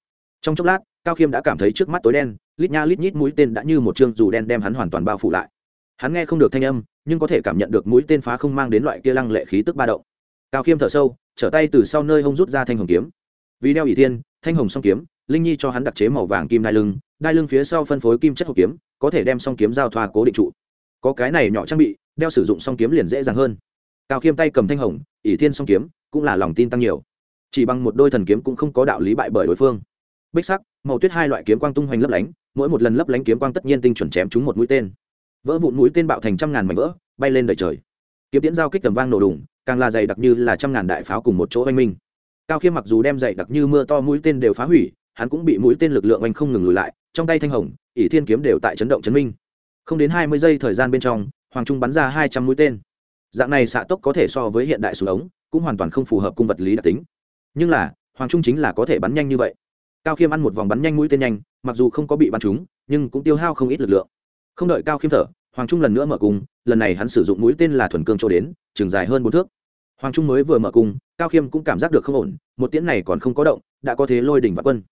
Trong chốc lát, cao khiêm đã cảm thấy trước mắt tối đen, lít nha lít nhít mũi tên đã như một chương dù đen đem hắn hoàn toàn bao phủ lại. Hắn nghe không được thanh âm, nhưng có thể cảm nhận được mũi tên phá không mang đến loại kia lăng lệ khí tức ba động. Cao khiêm thở sâu, trở tay từ sau nơi hông rút ra thanh hồng kiếm. Vì đeo ỷ thiên, thanh hồng song kiếm, linh nhi cho hắn đặc chế màu vàng kim đai lưng đai lưng phía sau phân phối kim chất hộp kiếm, có thể đem song kiếm giao thoa cố định trụ. Có cái này nhỏ trang bị, đeo sử dụng song kiếm liền dễ dàng hơn. Cao khiêm tay cầm thanh hồng, ỷ thiên song kiếm cũng là lòng tin tăng nhiều. Chỉ bằng một đôi thần kiếm cũng không có đạo lý bại bởi đối phương. Bích sắc, màu tuyết hai loại kiếm quang tung hoành lấp lánh, mỗi một lần lấp lánh kiếm quang tất nhiên tinh chuẩn chém trúng một mũi tên. Vỡ vụn mũi tên bạo thành trăm ngàn mảnh vỡ, bay lên đời trời. Kiếm tiễn giao kích tầm vang nổ đùng, càng là dày đặc như là trăm ngàn đại pháo cùng một chỗ oanh minh. Cao khiêm mặc dù đem dày đặc như mưa to mũi tên đều phá hủy, hắn cũng bị mũi tên lực lượng oanh không ngừng lùi lại, trong tay thanh hồng, ỷ thiên kiếm đều tại chấn động chấn minh. Không đến hai mươi giây thời gian bên trong, hoàng trung bắn ra hai trăm mũi tên. Dạng này xạ tốc có thể so với hiện đại súng ống cũng hoàn toàn không phù hợp cung vật lý đặc tính. Nhưng là hoàng trung chính là có thể bắn nhanh như vậy. Cao khiêm ăn một vòng bắn nhanh mũi tên nhanh mặc dù không có bị bắn trúng nhưng cũng tiêu hao không ít lực lượng. Không đợi cao khiêm thở hoàng trung lần nữa mở cung, lần này hắn sử dụng mũi tên là thuần cương cho đến chừng dài hơn bốn thước. Hoàng trung mới vừa mở cung cao khiêm cũng cảm giác được không ổn một tiễn này còn không có động đã có thế lôi đỉnh và quân.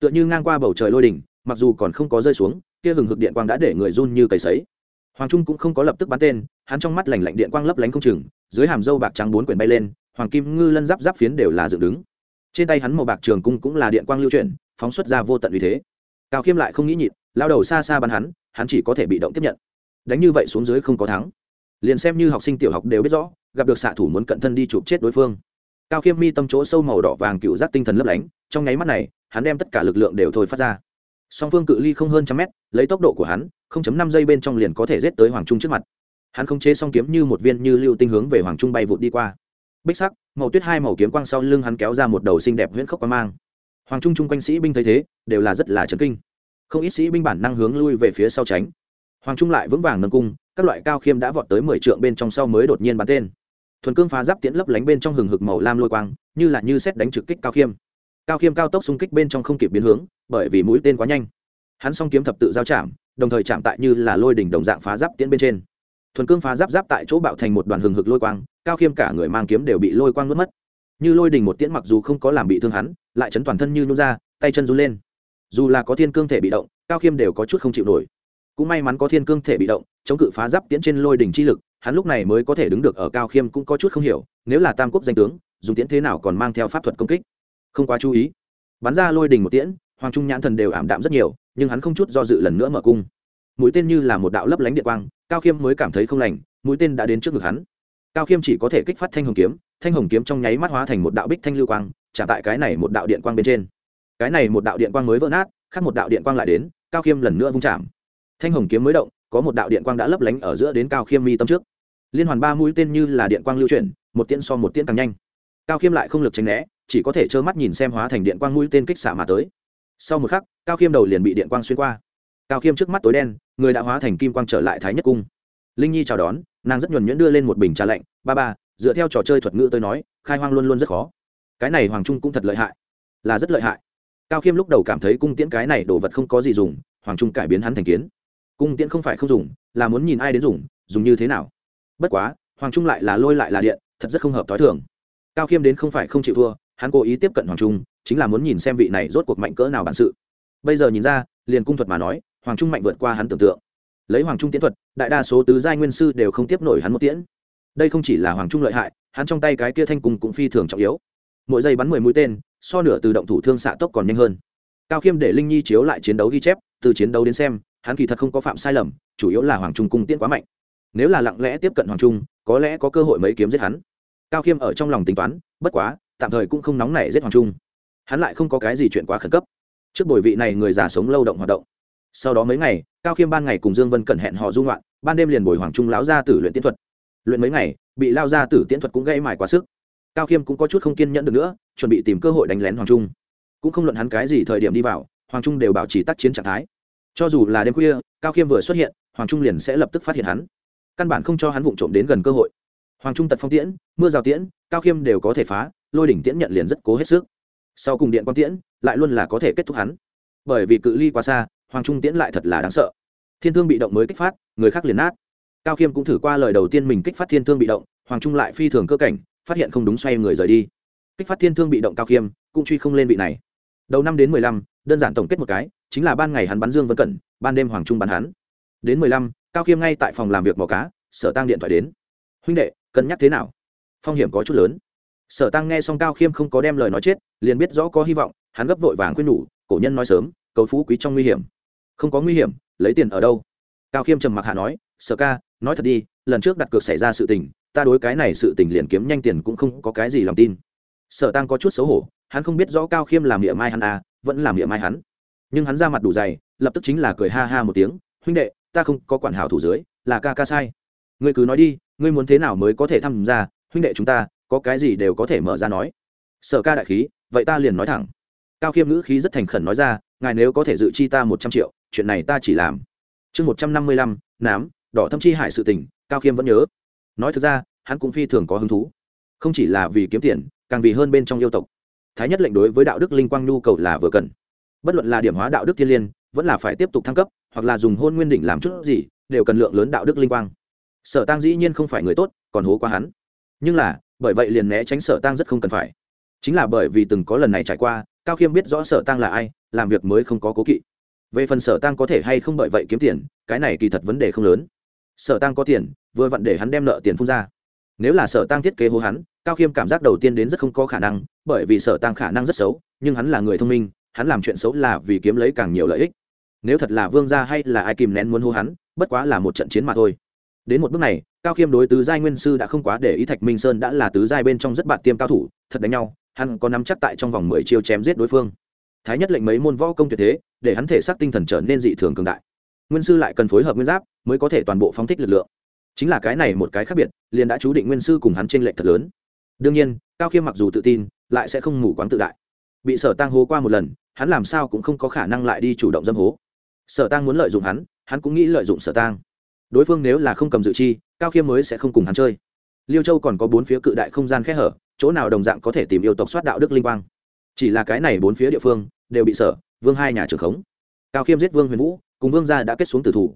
Tựa như ngang qua bầu trời lôi đỉnh mặc dù còn không có rơi xuống kia hừng hực điện quang đã để người run như cầy sấy. Hoàng trung cũng không có lập tức bắn tên hắn trong mắt lành lạnh điện quang lấp lánh không chừng dưới hàm dâu bạc trắng bốn quyển bay lên hoàng kim ngư lân giáp giáp phiến đều là dựng đứng. Trên tay hắn màu bạc trường cung cũng là điện quang lưu chuyển, phóng xuất ra vô tận uy thế. Cao khiêm lại không nghĩ nhịn, lao đầu xa xa bắn hắn hắn chỉ có thể bị động tiếp nhận. Đánh như vậy xuống dưới không có thắng. Liền xem như học sinh tiểu học đều biết rõ, gặp được xạ thủ muốn cận thân đi chụp chết đối phương. Cao khiêm mi tâm chỗ sâu màu đỏ vàng cựu giác tinh thần lấp lánh, trong nháy mắt này, hắn đem tất cả lực lượng đều thôi phát ra. Song phương cự ly không hơn trăm mét, lấy tốc độ của hắn 0.5 giây bên trong liền có thể giết tới hoàng trung trước mặt. Hắn không chế song kiếm như một viên như lưu tinh hướng về hoàng trung bay vụt đi qua bích sắc, màu tuyết hai màu kiếm quang sau lưng hắn kéo ra một đầu xinh đẹp huyễn khốc quang mang. Hoàng trung chung quanh sĩ binh thấy thế, đều là rất là chấn kinh. Không ít sĩ binh bản năng hướng lui về phía sau tránh. Hoàng trung lại vững vàng nâng cung, các loại cao khiêm đã vọt tới mười trượng bên trong sau mới đột nhiên bắn tên. Thuần cương phá giáp tiễn lấp lánh bên trong hừng hực màu lam lôi quang, như là như xét đánh trực kích cao khiêm. Cao khiêm cao tốc xung kích bên trong không kịp biến hướng, bởi vì mũi tên quá nhanh. Hắn s o n g kiếm thập tự giao chạm, đồng thời chạm tại như là lôi đỉnh đồng dạng phá giáp tiễn bên trên thuần cương phá giáp giáp tại chỗ bạo thành một đoàn hừng hực lôi quang, cao khiêm cả người mang kiếm đều bị lôi quang nuốt mất. Như lôi đỉnh một tiễn mặc dù không có làm bị thương hắn, lại chấn toàn thân như nôn ra, tay chân run lên. Dù là có thiên cương thể bị động, cao khiêm đều có chút không chịu nổi. Cũng may mắn có thiên cương thể bị động, chống cự phá giáp tiễn trên lôi đỉnh chi lực, hắn lúc này mới có thể đứng được ở cao khiêm cũng có chút không hiểu, nếu là tam quốc danh tướng, dùng tiễn thế nào còn mang theo pháp thuật công kích? Không quá chú ý. Bắn ra lôi đỉnh một tiễn, hoàng trung nhãn thần đều ảm đạm rất nhiều, nhưng hắn không chút do dự lần nữa mở cung. Mũi tên như là một đạo lấp lánh điện quang cao khiêm mới cảm thấy không lành, mũi tên đã đến trước ngực hắn. Cao khiêm chỉ có thể kích phát thanh hồng kiếm, thanh hồng kiếm trong nháy mắt hóa thành một đạo bích thanh lưu quang trả tại cái này một đạo điện quang bên trên. Cái này một đạo điện quang mới vỡ nát, khác một đạo điện quang lại đến, cao khiêm lần nữa vung chạm. Thanh hồng kiếm mới động, có một đạo điện quang đã lấp lánh ở giữa đến cao khiêm mi tâm trước. Liên hoàn ba mũi tên như là điện quang lưu chuyển, một tiễn so một tiễn càng nhanh. Cao khiêm lại không lực tránh né, chỉ có thể trơ mắt nhìn xem hóa thành điện quang mũi tên kích xạ mà tới. Sau một khắc, cao khiêm đầu liền bị điện quang xuyên qua cao khiêm trước mắt tối đen, người đã hóa thành kim quang trở lại thái nhất cung. Linh nhi chào đón, nàng rất nhuẩn nhuyễn đưa lên một bình trà lạnh. Ba ba, dựa theo trò chơi thuật ngữ tôi nói, khai hoang luôn luôn rất khó. Cái này hoàng trung cũng thật lợi hại. Là rất lợi hại. Cao khiêm lúc đầu cảm thấy cung tiễn cái này đồ vật không có gì dùng, hoàng trung cải biến hắn thành kiến. Cung tiễn không phải không dùng, là muốn nhìn ai đến dùng dùng như thế nào. Bất quá, hoàng trung lại là lôi lại là điện, thật rất không hợp t h o i thường. Cao khiêm đến không phải không chịu thua, hắn cố ý tiếp cận hoàng trung, chính là muốn nhìn xem vị này rốt cuộc mạnh cỡ nào bản sự. Bây giờ nhìn ra, liền cung thuật mà nói hoàng trung mạnh vượt qua hắn tưởng tượng. Lấy hoàng trung tiến thuật, đại đa số tứ giai nguyên sư đều không tiếp nổi hắn một tiễn. Đây không chỉ là hoàng trung lợi hại, hắn trong tay cái kia thanh cung cũng phi thường trọng yếu. Mỗi giây bắn mười mũi tên, so nửa từ động thủ thương xạ tốc còn nhanh hơn. Cao khiêm để linh nhi chiếu lại chiến đấu ghi chép, từ chiến đấu đến xem, hắn kỳ thật không có phạm sai lầm, chủ yếu là hoàng trung cung tiễn quá mạnh. Nếu là lặng lẽ tiếp cận hoàng trung, có lẽ có cơ hội mấy kiếm giết hắn. Cao khiêm ở trong lòng tính toán, bất quá, tạm thời cũng không nóng nảy giết hoàng trung. Hắn lại không có cái gì chuyện quá khẩn cấp. Trước bồi vị này người già sống lâu động hoạt động sau đó mấy ngày, cao khiêm ban ngày cùng dương vân cẩn hẹn họ dung loạn ban đêm liền bồi hoàng trung lão ra tử luyện tiến thuật. Luyện mấy ngày, bị lao ra tử tiến thuật cũng gây mài quá sức. Cao khiêm cũng có chút không kiên nhẫn được nữa, chuẩn bị tìm cơ hội đánh lén hoàng trung. Cũng không luận hắn cái gì thời điểm đi vào, hoàng trung đều bảo trì tác chiến trạng thái. Cho dù là đêm khuya, cao khiêm vừa xuất hiện, hoàng trung liền sẽ lập tức phát hiện hắn. Căn bản không cho hắn vụng trộm đến gần cơ hội. Hoàng trung tật phong tiễn, mưa rào tiễn, cao khiêm đều có thể phá, lôi đỉnh tiễn nhận liền rất cố hết sức. Sau cùng điện quang tiễn, lại luôn là có thể kết thúc hắn. Bởi vì cự ly quá xa hoàng trung tiễn lại thật là đáng sợ. Thiên thương bị động mới kích phát, người khác liền nát. Cao khiêm cũng thử qua lời đầu tiên mình kích phát thiên thương bị động, hoàng trung lại phi thường cơ cảnh, phát hiện không đúng xoay người rời đi. Kích phát thiên thương bị động cao khiêm, cũng truy không lên vị này. Đầu năm đến mười lăm, đơn giản tổng kết một cái, chính là ban ngày hắn bắn dương vân cẩn, ban đêm hoàng trung bắn hắn. Đến mười lăm, cao khiêm ngay tại phòng làm việc mò cá, sở tăng điện thoại đến. Huynh đệ, cân nhắc thế nào? Phong hiểm có chút lớn. Sở tăng nghe xong cao khiêm không có đem lời nói chết, liền biết rõ có hy vọng, hắn gấp vội vàng khuyên nhủ, cổ nhân nói sớm, cầu phú quý trong nguy hiểm không có nguy hiểm, lấy tiền ở đâu? Cao khiêm trầm mặc hạ nói, sở ca, nói thật đi, lần trước đặt cược xảy ra sự tình, ta đối cái này sự tình liền kiếm nhanh tiền cũng không có cái gì lòng tin. Sở tăng có chút xấu hổ, hắn không biết rõ cao khiêm làm miệng mai hắn à vẫn làm miệng mai hắn. Nhưng hắn ra mặt đủ dày, lập tức chính là cười ha ha một tiếng, huynh đệ, ta không có quản hảo thủ dưới, là ca ca sai. Ngươi cứ nói đi, ngươi muốn thế nào mới có thể tham gia? Huynh đệ chúng ta, có cái gì đều có thể mở ra nói. Sở ca đại khí, vậy ta liền nói thẳng. Cao khiêm ngữ khí rất thành khẩn nói ra, ngài nếu có thể dự chi ta một trăm triệu chuyện này ta chỉ làm. Chương một trăm năm mươi lăm, nám, đỏ thâm chi hải sự tình, cao khiêm vẫn nhớ. Nói thực ra, hắn cũng phi thường có hứng thú. Không chỉ là vì kiếm tiền, càng vì hơn bên trong yêu tộc. Thái nhất lệnh đối với đạo đức linh quang nhu cầu là vừa cần. Bất luận là điểm hóa đạo đức thiên liên, vẫn là phải tiếp tục thăng cấp, hoặc là dùng hôn nguyên đỉnh làm chút gì, đều cần lượng lớn đạo đức linh quang. Sở tăng dĩ nhiên không phải người tốt, còn hố qua hắn. Nhưng là, bởi vậy liền né tránh sở tăng rất không cần phải. Chính là bởi vì từng có lần này trải qua, cao khiêm biết rõ sở tăng là ai, làm việc mới không có cố kỵ về phần sở tăng có thể hay không bởi vậy kiếm tiền, cái này kỳ thật vấn đề không lớn. Sở tăng có tiền, vừa vặn để hắn đem nợ tiền phun ra. Nếu là sở tăng thiết kế hô hắn, cao khiêm cảm giác đầu tiên đến rất không có khả năng, bởi vì sở tăng khả năng rất xấu, nhưng hắn là người thông minh, hắn làm chuyện xấu là vì kiếm lấy càng nhiều lợi ích. Nếu thật là vương gia hay là ai kìm nén muốn hô hắn, bất quá là một trận chiến mà thôi. Đến một bước này, cao khiêm đối tứ giai nguyên sư đã không quá để ý thạch minh sơn đã là tứ giai bên trong rất bạn tiêm cao thủ, thật đánh nhau, hắn có nắm chắc tại trong vòng mười chiêu chém giết đối phương thái nhất lệnh mấy môn võ công tuyệt thế, để hắn thể xác tinh thần trở nên dị thường cường đại. Nguyên sư lại cần phối hợp nguyên giáp, mới có thể toàn bộ phóng thích lực lượng. Chính là cái này một cái khác biệt, liền đã chú định nguyên sư cùng hắn trên lệnh thật lớn. Đương nhiên, cao khiêm mặc dù tự tin, lại sẽ không mù quáng tự đại. Bị sở tăng hố qua một lần, hắn làm sao cũng không có khả năng lại đi chủ động dâm hố. Sở tăng muốn lợi dụng hắn hắn cũng nghĩ lợi dụng sở tăng đối phương nếu là không cầm dự chi, cao khiêm mới sẽ không cùng hắn chơi. Liêu châu còn có bốn phía cự đại không gian khẽ hở, chỗ nào đồng dạng có thể tìm yêu tộc soát đạo đức linh quang. Chỉ là cái này bốn phía địa phương đều bị sở, vương hai nhà trưởng khống. Cao khiêm giết vương huyền vũ, cùng vương gia đã kết xuống tử thủ.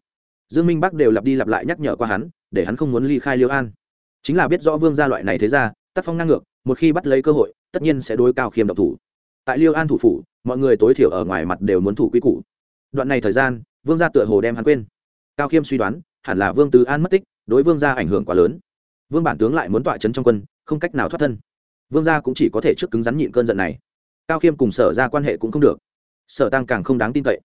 Dương minh bắc đều lặp đi lặp lại nhắc nhở qua hắn, để hắn không muốn ly khai liêu an. Chính là biết rõ vương gia loại này thế ra tác phong ngang ngược, một khi bắt lấy cơ hội, tất nhiên sẽ đối cao khiêm độc thủ. Tại liêu an thủ phủ, mọi người tối thiểu ở ngoài mặt đều muốn thủ quy củ. Đoạn này thời gian, vương gia tựa hồ đem hắn quên. Cao khiêm suy đoán, hẳn là vương tứ an mất tích, đối vương gia ảnh hưởng quá lớn. Vương bản tướng lại muốn tọa trấn trong quân, không cách nào thoát thân. Vương gia cũng chỉ có thể trước cứng rắn nhịn cơn giận này cao khiêm cùng sở ra quan hệ cũng không được. Sở tăng càng không đáng tin cậy.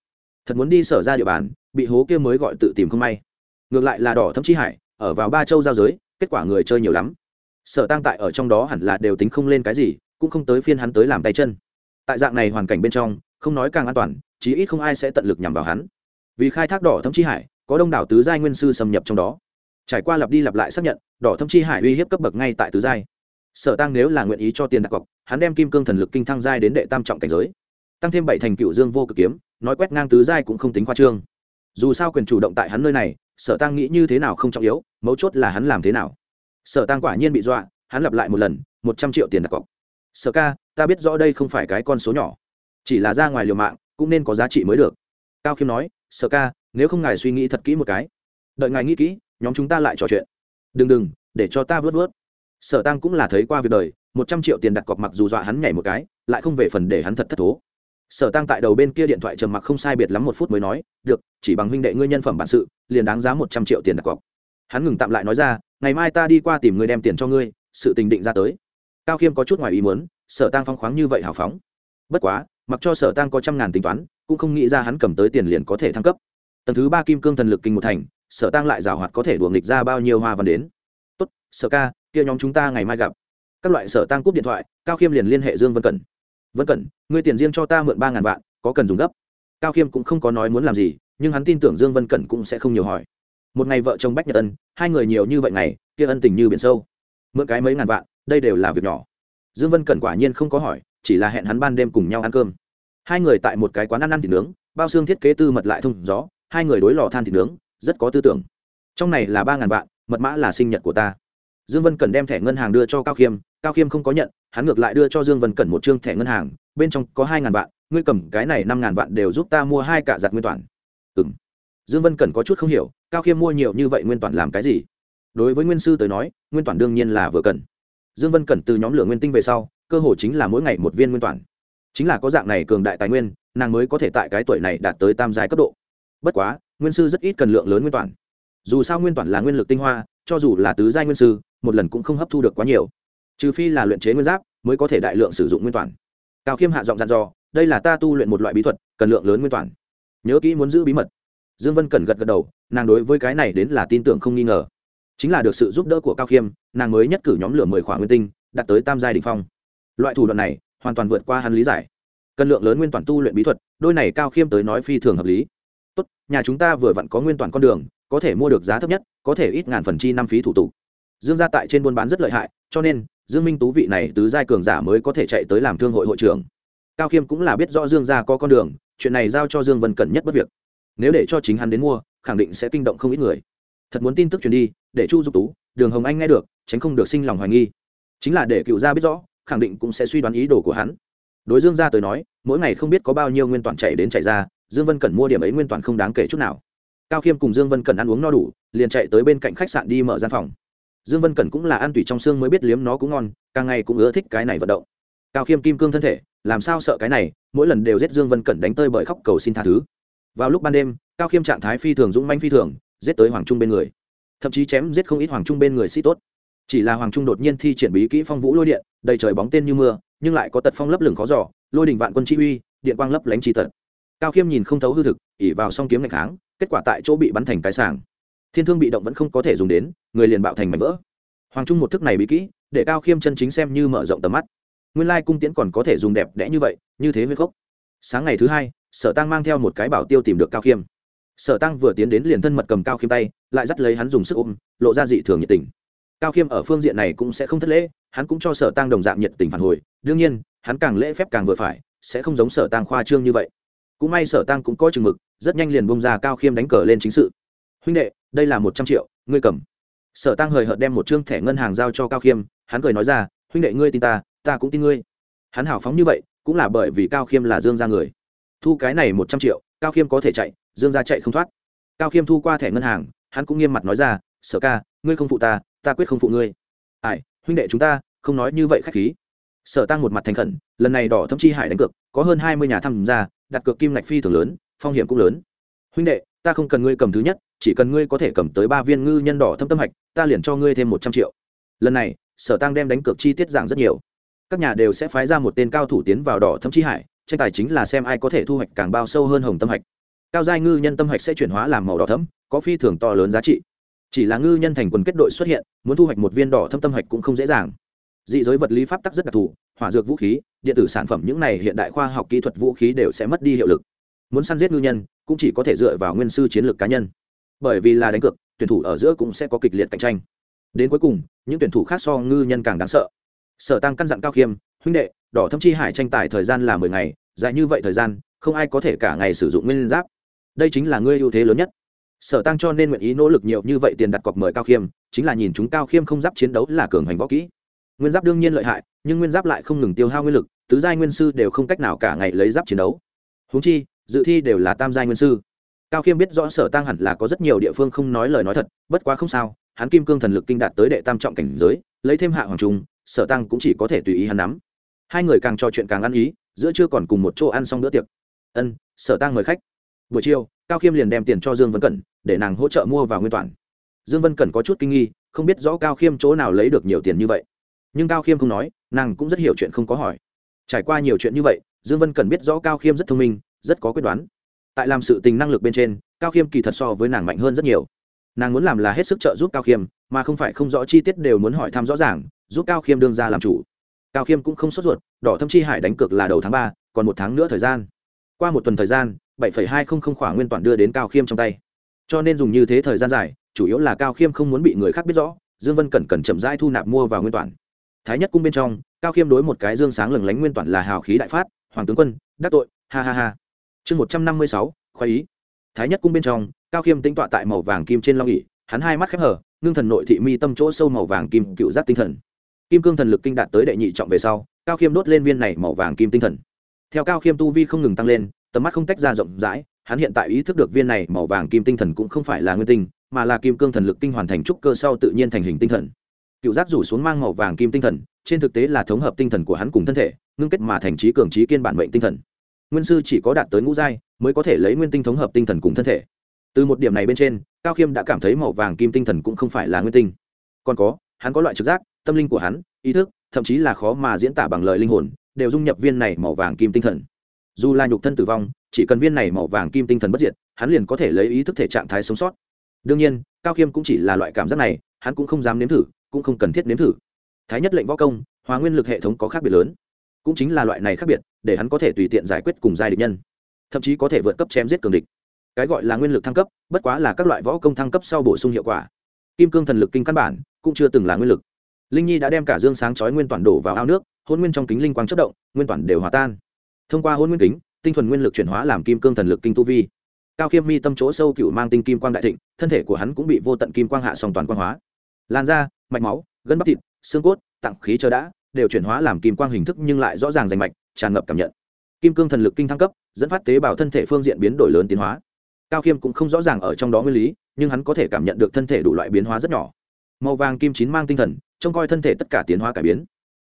Thật muốn đi sở ra địa bàn, bị hố kia mới gọi tự tìm không may. Ngược lại là đỏ thâm chi hải, ở vào ba châu giao giới, kết quả người chơi nhiều lắm. Sở tăng tại ở trong đó hẳn là đều tính không lên cái gì, cũng không tới phiên hắn tới làm tay chân. Tại dạng này hoàn cảnh bên trong, không nói càng an toàn, chí ít không ai sẽ tận lực nhằm vào hắn. Vì khai thác đỏ thâm chi hải, có đông đảo tứ giai nguyên sư xâm nhập trong đó. Trải qua lặp đi lặp lại xác nhận, đỏ thâm chi hải uy hiếp cấp bậc ngay tại tứ giai. Sở tăng nếu là nguyện ý cho tiền đặt cọc hắn đem kim cương thần lực kinh thăng giai đến đệ tam trọng cảnh giới, tăng thêm bảy thành cựu dương vô cực kiếm, nói quét ngang tứ giai cũng không tính khoa trương. Dù sao quyền chủ động tại hắn nơi này, sở tăng nghĩ như thế nào không trọng yếu, mấu chốt là hắn làm thế nào. Sở tăng quả nhiên bị dọa, hắn lặp lại một lần, một trăm triệu tiền đặt cọc. Sở ca, ta biết rõ đây không phải cái con số nhỏ, chỉ là ra ngoài liều mạng, cũng nên có giá trị mới được. Cao khiêm nói, sở ca, nếu không ngài suy nghĩ thật kỹ một cái, đợi ngài nghĩ kỹ, nhóm chúng ta lại trò chuyện. Đừng đừng, để cho ta vớt vớt. Sở tăng cũng là thấy qua việc đời một trăm triệu tiền đặt cọc mặc dù dọa hắn nhảy một cái, lại không về phần để hắn thật thất thố. Sở tăng tại đầu bên kia điện thoại trầm mặc không sai biệt lắm một phút mới nói, được, chỉ bằng huynh đệ ngươi nhân phẩm bản sự, liền đáng giá một trăm triệu tiền đặt cọc. Hắn ngừng tạm lại nói ra, ngày mai ta đi qua tìm ngươi đem tiền cho ngươi, sự tình định ra tới. Cao khiêm có chút ngoài ý muốn, sở tăng phong khoáng như vậy hào phóng. Bất quá, mặc cho sở tăng có trăm ngàn tính toán, cũng không nghĩ ra hắn cầm tới tiền liền có thể thăng cấp. Tầng thứ ba kim cương thần lực kinh một thành, sở tăng lại rào hoạt có thể đùa nghịch ra bao nhiêu hoa văn đến. Tốt, sở ca, kia nhóm chúng ta ngày mai gặp các loại sở tăng cúp điện thoại, cao khiêm liền liên hệ dương vân cẩn. Vân cẩn, ngươi tiền riêng cho ta mượn ba ngàn vạn, có cần dùng gấp? Cao khiêm cũng không có nói muốn làm gì, nhưng hắn tin tưởng dương vân cẩn cũng sẽ không nhiều hỏi. Một ngày vợ chồng bách nhật ân, hai người nhiều như vậy ngày, kia ân tình như biển sâu. Mượn cái mấy ngàn vạn, đây đều là việc nhỏ. Dương vân cẩn quả nhiên không có hỏi, chỉ là hẹn hắn ban đêm cùng nhau ăn cơm. Hai người tại một cái quán ăn ăn thịt nướng, bao xương thiết kế tư mật lại thông gió, hai người đối lò than thịt nướng, rất có tư tưởng. Trong này là ba ngàn vạn, mật mã là sinh nhật của ta. Dương vân cần đem thẻ ngân hàng đưa cho cao khiêm cao khiêm không có nhận, hắn ngược lại đưa cho dương vân cẩn một chương thẻ ngân hàng, bên trong có hai ngàn vạn, ngươi cầm cái này năm ngàn vạn đều giúp ta mua hai cả giặt nguyên toàn. Ừ m dương vân cẩn có chút không hiểu, cao khiêm mua nhiều như vậy nguyên toàn làm cái gì? Đối với nguyên sư tới nói, nguyên toàn đương nhiên là vừa cần. Dương vân cẩn từ nhóm lửa nguyên tinh về sau, cơ hồ chính là mỗi ngày một viên nguyên toàn. Chính là có dạng này cường đại tài nguyên, nàng mới có thể tại cái tuổi này đạt tới tam giai cấp độ. Bất quá, nguyên sư rất ít cần lượng lớn nguyên toàn. Dù sao nguyên toàn là nguyên lực tinh hoa, cho dù là tứ giai nguyên sư, một lần cũng không hấp thu được quá nhiều trừ phi là luyện chế nguyên giáp, mới có thể đại lượng sử dụng nguyên toàn. Cao khiêm hạ giọng dặn dò, đây là ta tu luyện một loại bí thuật, cần lượng lớn nguyên toàn. Nhớ kỹ muốn giữ bí mật. Dương vân cần gật gật đầu, nàng đối với cái này đến là tin tưởng không nghi ngờ. Chính là được sự giúp đỡ của cao khiêm, nàng mới nhất cử nhóm lửa mười khỏa nguyên tinh, đạt tới tam giai đ ỉ n h phong. Loại thủ đoạn này, hoàn toàn vượt qua hắn lý giải. Cần lượng lớn nguyên toàn tu luyện bí thuật, đôi này cao khiêm tới nói phi thường hợp lý. Tốt, nhà chúng ta vừa vặn có nguyên toàn con đường, có thể mua được giá thấp nhất, có thể ít ngàn phần chi năm phí thủ tục. Dương gia tại trên buôn bán rất lợi hại, cho nên dương minh tú vị này tứ giai cường giả mới có thể chạy tới làm thương hội hội trưởng. Cao khiêm cũng là biết rõ dương gia có con đường, chuyện này giao cho dương vân cẩn nhất bất việc. Nếu để cho chính hắn đến mua, khẳng định sẽ kinh động không ít người. Thật muốn tin tức truyền đi, để chu dục tú, đường hồng anh nghe được, tránh không được sinh lòng hoài nghi. Chính là để cựu gia biết rõ, khẳng định cũng sẽ suy đoán ý đồ của hắn. Đối dương gia tới nói, mỗi ngày không biết có bao nhiêu nguyên toàn chạy đến chạy ra, dương vân cẩn mua điểm ấy nguyên toàn không đáng kể chút nào. Cao khiêm cùng dương vân cần ăn uống no đủ, liền chạy tới bên cạnh khách sạn đi mở gian phòng dương vân cẩn cũng là ăn tủy trong xương mới biết liếm nó cũng ngon, càng ngày cũng ưa thích cái này vận động. Cao khiêm kim cương thân thể, làm sao sợ cái này, mỗi lần đều giết dương vân cẩn đánh tơi bởi khóc cầu xin tha thứ. Vào lúc ban đêm, cao khiêm trạng thái phi thường dũng manh phi thường, giết tới hoàng trung bên người. Thậm chí chém giết không ít hoàng trung bên người sĩ tốt. Chỉ là hoàng trung đột nhiên thi triển bí kỹ phong vũ lôi điện, đầy trời bóng tên như mưa, nhưng lại có tật phong lấp lửng khó giỏ lôi đình vạn quân chi uy, điện quang lấp lánh chi tật. Cao khiêm nhìn không thấu hư thực ỉ vào song kiếm ngày kháng, kết quả tại chỗ bị bắn thành cái sàng. Thiên thương bị động vẫn không có thể dùng đến người liền bạo thành mảnh vỡ. Hoàng trung một thức này bí kỹ, để cao khiêm chân chính xem như mở rộng tầm mắt. Nguyên lai cung tiễn còn có thể dùng đẹp đẽ như vậy, như thế huyết gốc sáng ngày thứ hai, sở tăng mang theo một cái bảo tiêu tìm được cao khiêm. Sở tăng vừa tiến đến liền thân mật cầm cao khiêm tay, lại dắt lấy hắn dùng sức ôm, lộ ra dị thường nhiệt tình. Cao khiêm ở phương diện này cũng sẽ không thất lễ, hắn cũng cho sở tăng đồng dạng nhiệt tình phản hồi. Đương nhiên, hắn càng lễ phép càng vừa phải, sẽ không giống sở tăng khoa trương như vậy. Cũng may sở tăng cũng có chừng mực, rất nhanh liền bông ra cao khiêm đánh cờ lên chính sự. Huynh đệ, đây là một trăm triệu, ngươi cầm sở tăng hời hợt đem một chương thẻ ngân hàng giao cho cao khiêm, hắn cười nói ra, huynh đệ ngươi tin ta ta cũng tin ngươi. Hắn hào phóng như vậy, cũng là bởi vì cao khiêm là dương ra người. Thu cái này một trăm triệu, cao khiêm có thể chạy, dương ra chạy không thoát. Cao khiêm thu qua thẻ ngân hàng, hắn cũng nghiêm mặt nói ra, sở ca, ngươi không phụ ta ta quyết không phụ ngươi. Ai, huynh đệ chúng ta, không nói như vậy khách khí. Sở tăng một mặt thành khẩn, lần này đỏ thâm chi hải đánh cược, có hơn hai mươi nhà tham gia, đặt cược kim ngạch phi thường lớn, phong hiểm cũng lớn. Huynh đệ, ta không cần ngươi cầm thứ nhất chỉ cần ngươi có thể cầm tới ba viên ngư nhân đỏ thâm tâm hạch, ta liền cho ngươi thêm một trăm triệu. Lần này, sở tăng đem đánh cược chi tiết dạng rất nhiều. Các nhà đều sẽ phái ra một tên cao thủ tiến vào đỏ thâm chi hải, tranh tài chính là xem ai có thể thu hoạch càng bao sâu hơn hồng tâm hạch. Cao giai ngư nhân tâm hạch sẽ chuyển hóa làm màu đỏ thấm có phi thường to lớn giá trị. Chỉ là ngư nhân thành quần kết đội xuất hiện, muốn thu hoạch một viên đỏ thâm tâm hạch cũng không dễ dàng. Dị giới vật lý pháp tắc rất đặc thù, hỏa dược vũ khí, điện tử sản phẩm những này hiện đại khoa học kỹ thuật vũ khí đều sẽ mất đi hiệu lực. Muốn săn giết ngư nhân, cũng chỉ có thể dựa vào nguyên sư chiến lược cá nhân bởi vì là đánh cược, tuyển thủ ở giữa cũng sẽ có kịch liệt cạnh tranh. Đến cuối cùng, những tuyển thủ khác so ngư nhân càng đáng sợ. Sở tăng căn dặn cao khiêm, huynh đệ, đỏ thâm chi hải tranh tài thời gian là mười ngày, dài như vậy thời gian, không ai có thể cả ngày sử dụng nguyên giáp. Đây chính là ngươi ưu thế lớn nhất. Sở tăng cho nên nguyện ý nỗ lực nhiều như vậy tiền đặt cọc mời cao khiêm, chính là nhìn chúng cao khiêm không giáp chiến đấu là cường hành võ kỹ. Nguyên giáp đương nhiên lợi hại, nhưng nguyên giáp lại không ngừng tiêu hao nguyên lực, tứ giai nguyên sư đều không cách nào cả ngày lấy giáp chiến đấu. Húng chi, dự thi đều là tam giai nguyên sư cao khiêm biết rõ sở tăng hẳn là có rất nhiều địa phương không nói lời nói thật, bất quá không sao, hắn kim cương thần lực kinh đạt tới đệ tam trọng cảnh giới, lấy thêm hạ hoàng trung, sở tăng cũng chỉ có thể tùy ý hắn nắm. Hai người càng trò chuyện càng ăn ý, giữa chưa còn cùng một chỗ ăn xong bữa tiệc. Ân, sở tăng mời khách. Buổi chiều, cao khiêm liền đem tiền cho dương vân cẩn, để nàng hỗ trợ mua vào nguyên toàn dương vân cẩn có chút kinh nghi, không biết rõ cao khiêm chỗ nào lấy được nhiều tiền như vậy. Nhưng cao khiêm không nói, nàng cũng rất hiểu chuyện không có hỏi. Trải qua nhiều chuyện như vậy, dương vân cần biết rõ cao khiêm rất thông minh, rất có quyết đoán tại làm sự tình năng lực bên trên, cao khiêm kỳ thật so với nàng mạnh hơn rất nhiều. Nàng muốn làm là hết sức trợ giúp cao khiêm, mà không phải không rõ chi tiết đều muốn hỏi thăm rõ ràng, giúp cao khiêm đương ra làm chủ. Cao khiêm cũng không sốt ruột, đỏ thâm chi hải đánh cược là đầu tháng ba, còn một tháng nữa thời gian. Qua một tuần thời gian, bảy hai không không khỏa nguyên toàn đưa đến cao khiêm trong tay. Cho nên dùng như thế thời gian dài, chủ yếu là cao khiêm không muốn bị người khác biết rõ, dương vân cẩn cẩn chậm rãi thu nạp mua vào nguyên toàn. Thái nhất cung bên trong, cao khiêm đối một cái dương sáng lừng lánh nguyên toàn là hào khí đại phát, hoàng tướng quân, đắc tội, ha ha ha chương một trăm năm mươi sáu, khoái ý. Thái nhất cung bên trong, cao khiêm tính tọa tại màu vàng kim trên long ỉ hắn hai mắt khép hở ngưng thần nội thị mi tâm chỗ sâu màu vàng kim cựu giác tinh thần. Kim cương thần lực kinh đạt tới đệ nhị trọng về sau, cao khiêm đốt lên viên này màu vàng kim tinh thần. Theo cao khiêm tu vi không ngừng tăng lên, tầm mắt không tách ra rộng rãi, hắn hiện tại ý thức được viên này màu vàng kim tinh thần cũng không phải là nguyên tinh, mà là kim cương thần lực kinh hoàn thành trúc cơ sau tự nhiên thành hình tinh thần. Cựu giác rủ xuống mang màu vàng kim tinh thần, trên thực tế là thống hợp tinh thần của hắn cùng thân thể, ngưng kết mà thành trí cường trí kiên bản mệnh tinh thần nguyên sư chỉ có đạt tới ngũ giai, mới có thể lấy nguyên tinh thống hợp tinh thần cùng thân thể. Từ một điểm này bên trên, cao khiêm đã cảm thấy màu vàng kim tinh thần cũng không phải là nguyên tinh. Còn có, hắn có loại trực giác, tâm linh của hắn, ý thức, thậm chí là khó mà diễn tả bằng lời linh hồn, đều dung nhập viên này màu vàng kim tinh thần. Dù là nhục thân tử vong, chỉ cần viên này màu vàng kim tinh thần bất diệt, hắn liền có thể lấy ý thức thể trạng thái sống sót. Đương nhiên, cao khiêm cũng chỉ là loại cảm giác này, hắn cũng không dám nếm thử, cũng không cần thiết nếm thử. Thái nhất lệnh võ công, hóa nguyên lực hệ thống có khác biệt lớn cũng chính là loại này khác biệt, để hắn có thể tùy tiện giải quyết cùng giai địch nhân. Thậm chí có thể vượt cấp chém giết cường địch. Cái gọi là nguyên lực thăng cấp, bất quá là các loại võ công thăng cấp sau bổ sung hiệu quả. Kim cương thần lực kinh căn bản, cũng chưa từng là nguyên lực. Linh nhi đã đem cả dương sáng chói nguyên toàn đổ vào ao nước, hôn nguyên trong kính linh quang chất động, nguyên toàn đều hòa tan. Thông qua hôn nguyên kính, tinh thuần nguyên lực chuyển hóa làm kim cương thần lực kinh tu vi. Cao khiêm mi tâm chỗ sâu cựu mang tinh kim quang đại thịnh, thân thể của hắn cũng bị vô tận kim quang hạ sòng toàn quang hóa. Lan da, mạch máu, gân bắp thịt, xương cốt tặng khí chờ đã đều chuyển hóa làm kim quang hình thức nhưng lại rõ ràng rành mạch, tràn ngập cảm nhận. Kim cương thần lực kinh thăng cấp, dẫn phát tế bào thân thể phương diện biến đổi lớn tiến hóa. Cao khiêm cũng không rõ ràng ở trong đó nguyên lý, nhưng hắn có thể cảm nhận được thân thể đủ loại biến hóa rất nhỏ. Màu vàng kim chín mang tinh thần, trông coi thân thể tất cả tiến hóa cải biến.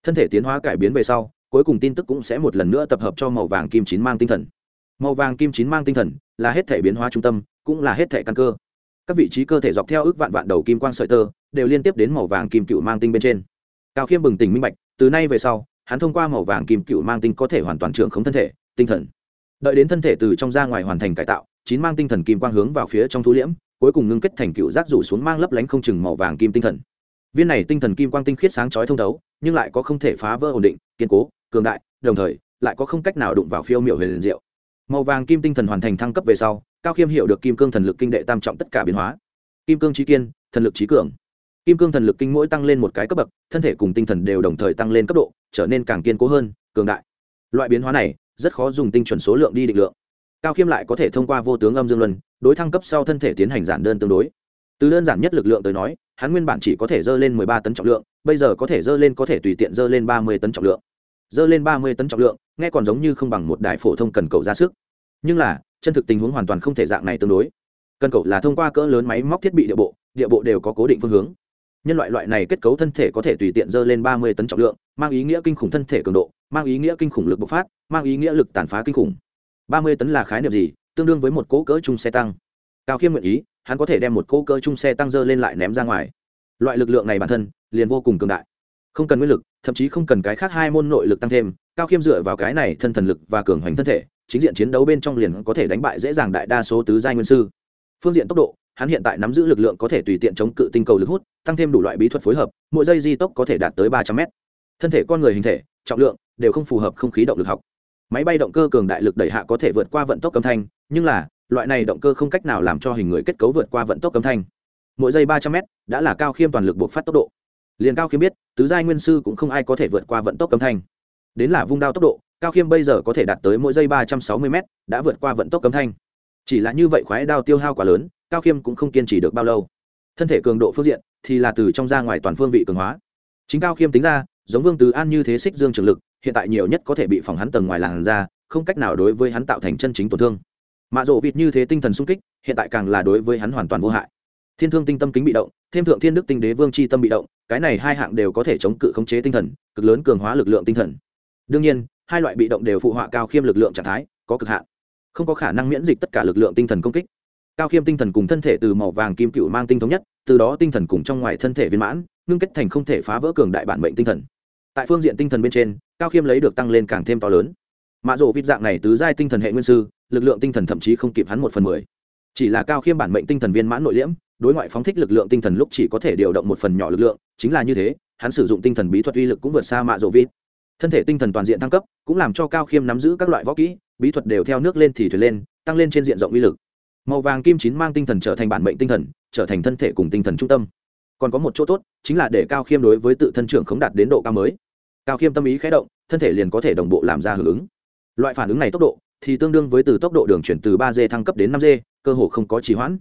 Thân thể tiến hóa cải biến về sau, cuối cùng tin tức cũng sẽ một lần nữa tập hợp cho màu vàng kim chín mang tinh thần. Màu vàng kim chín mang tinh thần là hết thể biến hóa trung tâm, cũng là hết thể căn cơ. Các vị trí cơ thể dọc theo ước vạn vạn đầu kim quang sợi tơ, đều liên tiếp đến màu vàng kim cựu mang tinh bên trên cao khiêm bừng tỉnh minh bạch, từ nay về sau, hắn thông qua màu vàng kim cựu mang tinh có thể hoàn toàn trưởng không thân thể, tinh thần. Đợi đến thân thể từ trong ra ngoài hoàn thành cải tạo, chín mang tinh thần kim quang hướng vào phía trong thu liễm, cuối cùng ngưng kết thành cựu rác rủ xuống mang lấp lánh không chừng màu vàng kim tinh thần. Viên này tinh thần kim quang tinh khiết sáng chói thông thấu, nhưng lại có không thể phá vỡ ổn định, kiên cố, cường đại, đồng thời, lại có không cách nào đụng vào phiêu miểu huyền diệu. Màu vàng kim tinh thần hoàn thành thăng cấp về sau, cao khiêm hiểu được kim cương thần lực kinh đệ tam trọng tất cả biến hóa. Kim cương trí kiên, thần lực trí cường kim cương thần lực kinh mỗi tăng lên một cái cấp bậc, thân thể cùng tinh thần đều đồng thời tăng lên cấp độ, trở nên càng kiên cố hơn, cường đại. Loại biến hóa này, rất khó dùng tinh chuẩn số lượng đi định lượng. Cao khiêm lại có thể thông qua vô tướng âm dương luân, đối thăng cấp sau thân thể tiến hành giản đơn tương đối. Từ đơn giản nhất lực lượng tới nói, hắn nguyên bản chỉ có thể dơ lên mười ba tấn trọng lượng, bây giờ có thể dơ lên có thể tùy tiện dơ lên ba mươi tấn trọng lượng. Dơ lên ba mươi tấn trọng lượng, nghe còn giống như không bằng một đài phổ thông cần cầu ra sức. Nhưng là, chân thực tình huống hoàn toàn không thể dạng này tương đối. Cần cầu là thông qua cỡ lớn máy móc thiết bị địa bộ địa bộ đều có cố định phương hướng nhân loại loại này kết cấu thân thể có thể tùy tiện dơ lên ba mươi tấn trọng lượng, mang ý nghĩa kinh khủng thân thể cường độ, mang ý nghĩa kinh khủng lực bộc phát, mang ý nghĩa lực tàn phá kinh khủng. ba mươi tấn là khái niệm gì? Tương đương với một cỗ cỡ chung xe tăng. Cao khiêm nguyện ý, hắn có thể đem một cỗ cỡ chung xe tăng dơ lên lại ném ra ngoài. Loại lực lượng này bản thân, liền vô cùng cường đại. Không cần nguyên lực, thậm chí không cần cái khác hai môn nội lực tăng thêm, cao khiêm dựa vào cái này thân thần lực và cường hoành thân thể, chính diện chiến đấu bên trong liền có thể đánh bại dễ dàng đại đa số tứ giai nguyên sư phương diện tốc độ, hắn hiện tại nắm giữ lực lượng có thể tùy tiện chống cự tinh cầu lực hút, tăng thêm đủ loại bí thuật phối hợp, mỗi giây di tốc có thể đạt tới ba trăm mét. Thân thể con người hình thể, trọng lượng đều không phù hợp không khí động lực học. Máy bay động cơ cường đại lực đẩy hạ có thể vượt qua vận tốc âm thanh, nhưng là, loại này động cơ không cách nào làm cho hình người kết cấu vượt qua vận tốc âm thanh. Mỗi giây ba trăm m đã là cao khiêm toàn lực buộc phát tốc độ. Liền cao khiêm biết, tứ giai nguyên sư cũng không ai có thể vượt qua vận tốc âm thanh. Đến là vung đao tốc độ, cao khiêm bây giờ có thể đạt tới mỗi giây ba trăm sáu mươi m đã vượt qua vận tốc âm thanh chỉ là như vậy khoái đao tiêu hao quá lớn, cao khiêm cũng không kiên trì được bao lâu. Thân thể cường độ phương diện thì là từ trong ra ngoài toàn phương vị cường hóa. Chính cao khiêm tính ra, giống vương tứ an như thế xích dương trường lực, hiện tại nhiều nhất có thể bị phòng hắn tầng ngoài làn ra, không cách nào đối với hắn tạo thành chân chính tổn thương. Mạ rộ vịt như thế tinh thần sung kích, hiện tại càng là đối với hắn hoàn toàn vô hại. Thiên thương tinh tâm kính bị động, thêm thượng thiên đức tinh đế vương c h i tâm bị động, cái này hai hạng đều có thể chống cự khống chế tinh thần, cực lớn cường hóa lực lượng tinh thần. Đương nhiên, hai loại bị động đều phụ họa cao khiêm lực lượng trạng thái, có cực hạn không có khả năng miễn dịch tất cả lực lượng tinh thần công kích cao khiêm tinh thần cùng thân thể từ màu vàng kim cựu mang tinh thống nhất từ đó tinh thần cùng trong ngoài thân thể viên mãn ngưng kết thành không thể phá vỡ cường đại bản mệnh tinh thần tại phương diện tinh thần bên trên cao khiêm lấy được tăng lên càng thêm to lớn mạ rộ vịt dạng này tứ giai tinh thần hệ nguyên sư lực lượng tinh thần thậm chí không kịp hắn một phần mười chỉ là cao khiêm bản mệnh tinh thần viên mãn nội liễm đối ngoại phóng thích lực lượng tinh thần lúc chỉ có thể điều động một phần nhỏ lực lượng chính là như thế hắn sử dụng tinh thần bí thuật uy lực cũng vượt xa mạ rộ vịt thân thể tinh thần toàn diện thăng cấp cũng làm cho cao khiêm nắm giữ các loại võ kỹ bí thuật đều theo nước lên thì thuyền lên, tăng lên trên diện rộng uy lực. Màu vàng kim chín mang tinh thần trở thành bản mệnh tinh thần, trở thành thân thể cùng tinh thần trung tâm. Còn có một chỗ tốt, chính là để cao khiêm đối với tự thân trưởng không đạt đến độ cao mới. Cao khiêm tâm ý khé động, thân thể liền có thể đồng bộ làm ra hưởng ứng. Loại phản ứng này tốc độ, thì tương đương với từ tốc độ đường chuyển từ ba d thăng cấp đến năm d cơ hồ không có trì hoãn.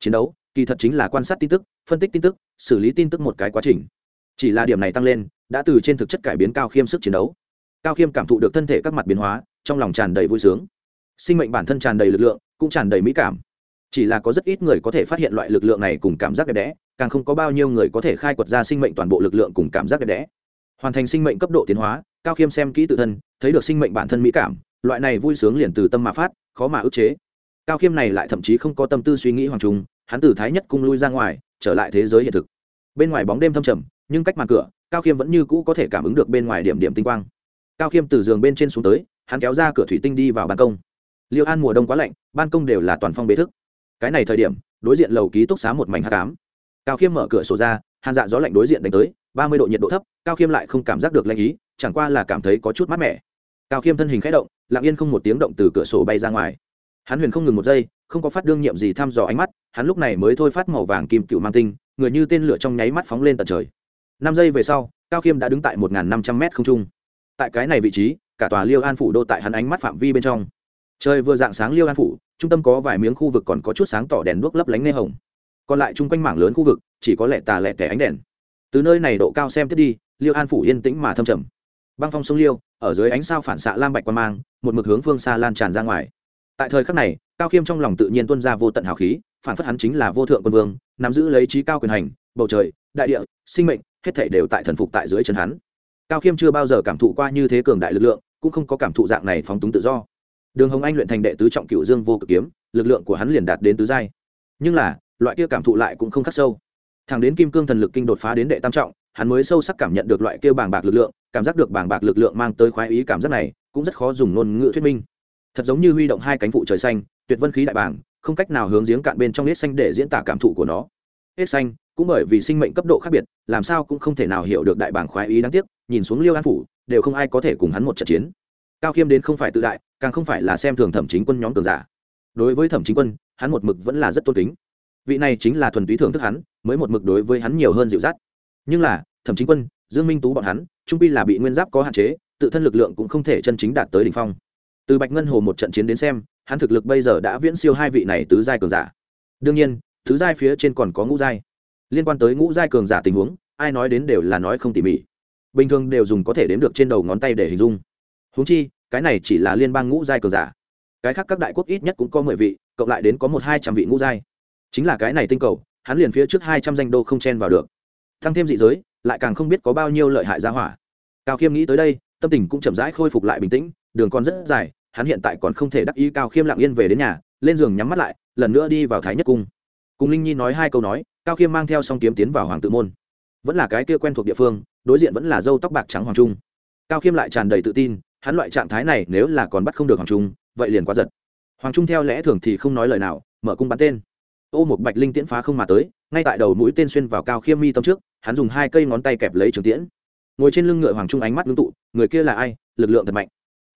Chiến đấu, kỳ thật chính là quan sát tin tức, phân tích tin tức, xử lý tin tức một cái quá trình. Chỉ là điểm này tăng lên, đã từ trên thực chất cải biến cao khiêm sức chiến đấu. Cao khiêm cảm thụ được thân thể các mặt biến hóa trong lòng tràn đầy vui sướng. Sinh mệnh bản thân tràn đầy lực lượng, cũng tràn đầy mỹ cảm. Chỉ là có rất ít người có thể phát hiện loại lực lượng này cùng cảm giác đẹp đẽ, càng không có bao nhiêu người có thể khai quật ra sinh mệnh toàn bộ lực lượng cùng cảm giác đẹp đẽ. Hoàn thành sinh mệnh cấp độ tiến hóa, cao khiêm xem kỹ tự thân, thấy được sinh mệnh bản thân mỹ cảm, loại này vui sướng liền từ tâm mà phát, khó mà ức chế. Cao khiêm này lại thậm chí không có tâm tư suy nghĩ hoàng trung, hắn từ thái nhất cung lui ra ngoài, trở lại thế giới hiện thực. Bên ngoài bóng đêm thâm trầm, nhưng cách màn cửa, cao khiêm vẫn như cũ có thể cảm ứng được bên ngoài điểm điểm tinh quang. Cao khiêm từ giường bên trên xuống tới hắn kéo ra cửa thủy tinh đi vào ban công. Liêu an mùa đông quá lạnh, ban công đều là toàn phong bế thức. Cái này thời điểm, đối diện lầu ký túc xá một mảnh h tám cao khiêm mở cửa sổ ra, hàn dạ gió lạnh đối diện đánh tới, ba mươi độ nhiệt độ thấp, cao khiêm lại không cảm giác được lạnh ý, chẳng qua là cảm thấy có chút mát mẻ. Cao khiêm thân hình k h ẽ động, lặng yên không một tiếng động từ cửa sổ bay ra ngoài. Hắn huyền không ngừng một giây, không có phát đương nhiệm gì thăm dò ánh mắt, hắn lúc này mới thôi phát màu vàng kim cựu mang tinh, người như tên lửa trong nháy mắt phóng lên tận trời. Năm giây về sau, cao khiêm đã đứng tại một năm trăm m không trung. Tại cái này vị trí cả tòa liêu an phủ đô tại hắn ánh mắt phạm vi bên trong. Trời vừa dạng sáng liêu an phủ, trung tâm có vài miếng khu vực còn có chút sáng tỏ đèn đuốc lấp lánh nê hồng. Còn lại chung quanh mảng lớn khu vực, chỉ có lẹ tà lẹ tẻ ánh đèn. Từ nơi này độ cao xem tiếp đi, liêu an phủ yên tĩnh mà thâm trầm. Băng phong sông liêu, ở dưới ánh sao phản xạ lam bạch quan mang, một mực hướng phương xa lan tràn ra ngoài. Tại thời khắc này, cao khiêm trong lòng tự nhiên tuân ra vô tận hào khí, phản phất hắn chính là vô thượng quân vương, nắm giữ lấy trí cao quyền hành, bầu trời, đại địa, sinh mệnh, hết thể đều tại thần phục tại dưới chân hắn cao khiêm chưa bao giờ cảm thụ qua như thế cường đại lực lượng, cũng không có cảm thụ dạng này phóng túng tự do. Đường hồng anh luyện thành đệ tứ trọng cựu dương vô cực kiếm, lực lượng của hắn liền đạt đến tứ giai. Nhưng là, loại kia cảm thụ lại cũng không khắc sâu. Thẳng đến kim cương thần lực kinh đột phá đến đệ tam trọng, hắn mới sâu sắc cảm nhận được loại kia bàng bạc lực lượng, cảm giác được bàng bạc lực lượng mang tới khoái ý cảm giác này, cũng rất khó dùng ngôn ngữ thuyết minh. Thật giống như huy động hai cánh phụ trời xanh, tuyệt vân khí đại bảng không cách nào hướng giếng cạn bên trong hết xanh để diễn tả cảm thụ của nó. Hết xanh, cũng bởi vì sinh mệnh cấp độ khác biệt, làm sao cũng không thể nào hiểu được đại bảng khoái ý đáng tiếc nhìn xuống liêu an phủ, đều không ai có thể cùng hắn một trận chiến. Cao khiêm đến không phải tự đại, càng không phải là xem thường thẩm chính quân nhóm cường giả. Đối với thẩm chính quân, hắn một mực vẫn là rất tôn kính. Vị này chính là thuần túy thưởng thức hắn, mới một mực đối với hắn nhiều hơn dịu dắt. Nhưng là, thẩm chính quân, dương minh tú bọn hắn, trung pi là bị nguyên giáp có hạn chế, tự thân lực lượng cũng không thể chân chính đạt tới đỉnh phong. Từ bạch ngân hồ một trận chiến đến xem, hắn thực lực bây giờ đã viễn siêu hai vị này tứ giai cường giả. Đương nhiên tứ giai phía trên còn có ngũ giai. Liên quan tới ngũ giai cường giả tình huống, ai nói đến đều là nói không tỉ mỉ bình thường đều dùng có thể đếm được trên đầu ngón tay để hình dung. Húng chi, cái này chỉ là liên bang ngũ giai cường giả. Cái khác các đại quốc ít nhất cũng có mười vị, cộng lại đến có một hai trăm vị ngũ giai. Chính là cái này tinh cầu, hắn liền phía trước hai trăm danh đô không chen vào được. Thăng thêm dị giới, lại càng không biết có bao nhiêu lợi hại giá hỏa. Cao khiêm nghĩ tới đây, tâm tình cũng chậm rãi khôi phục lại bình tĩnh, đường còn rất dài, hắn hiện tại còn không thể đắc ý cao khiêm lặng yên về đến nhà, lên giường nhắm mắt lại, lần nữa đi vào thái nhất cung. Cùng linh nhi nói hai câu nói, cao khiêm mang theo song kiếm tiến vào hoàng tự môn. Vẫn là cái kia quen thuộc địa phương đối diện vẫn là dâu tóc bạc trắng hoàng trung. Cao khiêm lại tràn đầy tự tin, hắn loại trạng thái này nếu là còn bắt không được hoàng trung, vậy liền quá giật. Hoàng trung theo lẽ thường thì không nói lời nào, mở cung bắn tên. Ô một bạch linh tiễn phá không mà tới, ngay tại đầu mũi tên xuyên vào cao khiêm mi tâm trước, hắn dùng hai cây ngón tay kẹp lấy trường tiễn. Ngồi trên lưng ngựa hoàng trung ánh mắt ngưng tụ, người kia là ai? Lực lượng thật mạnh.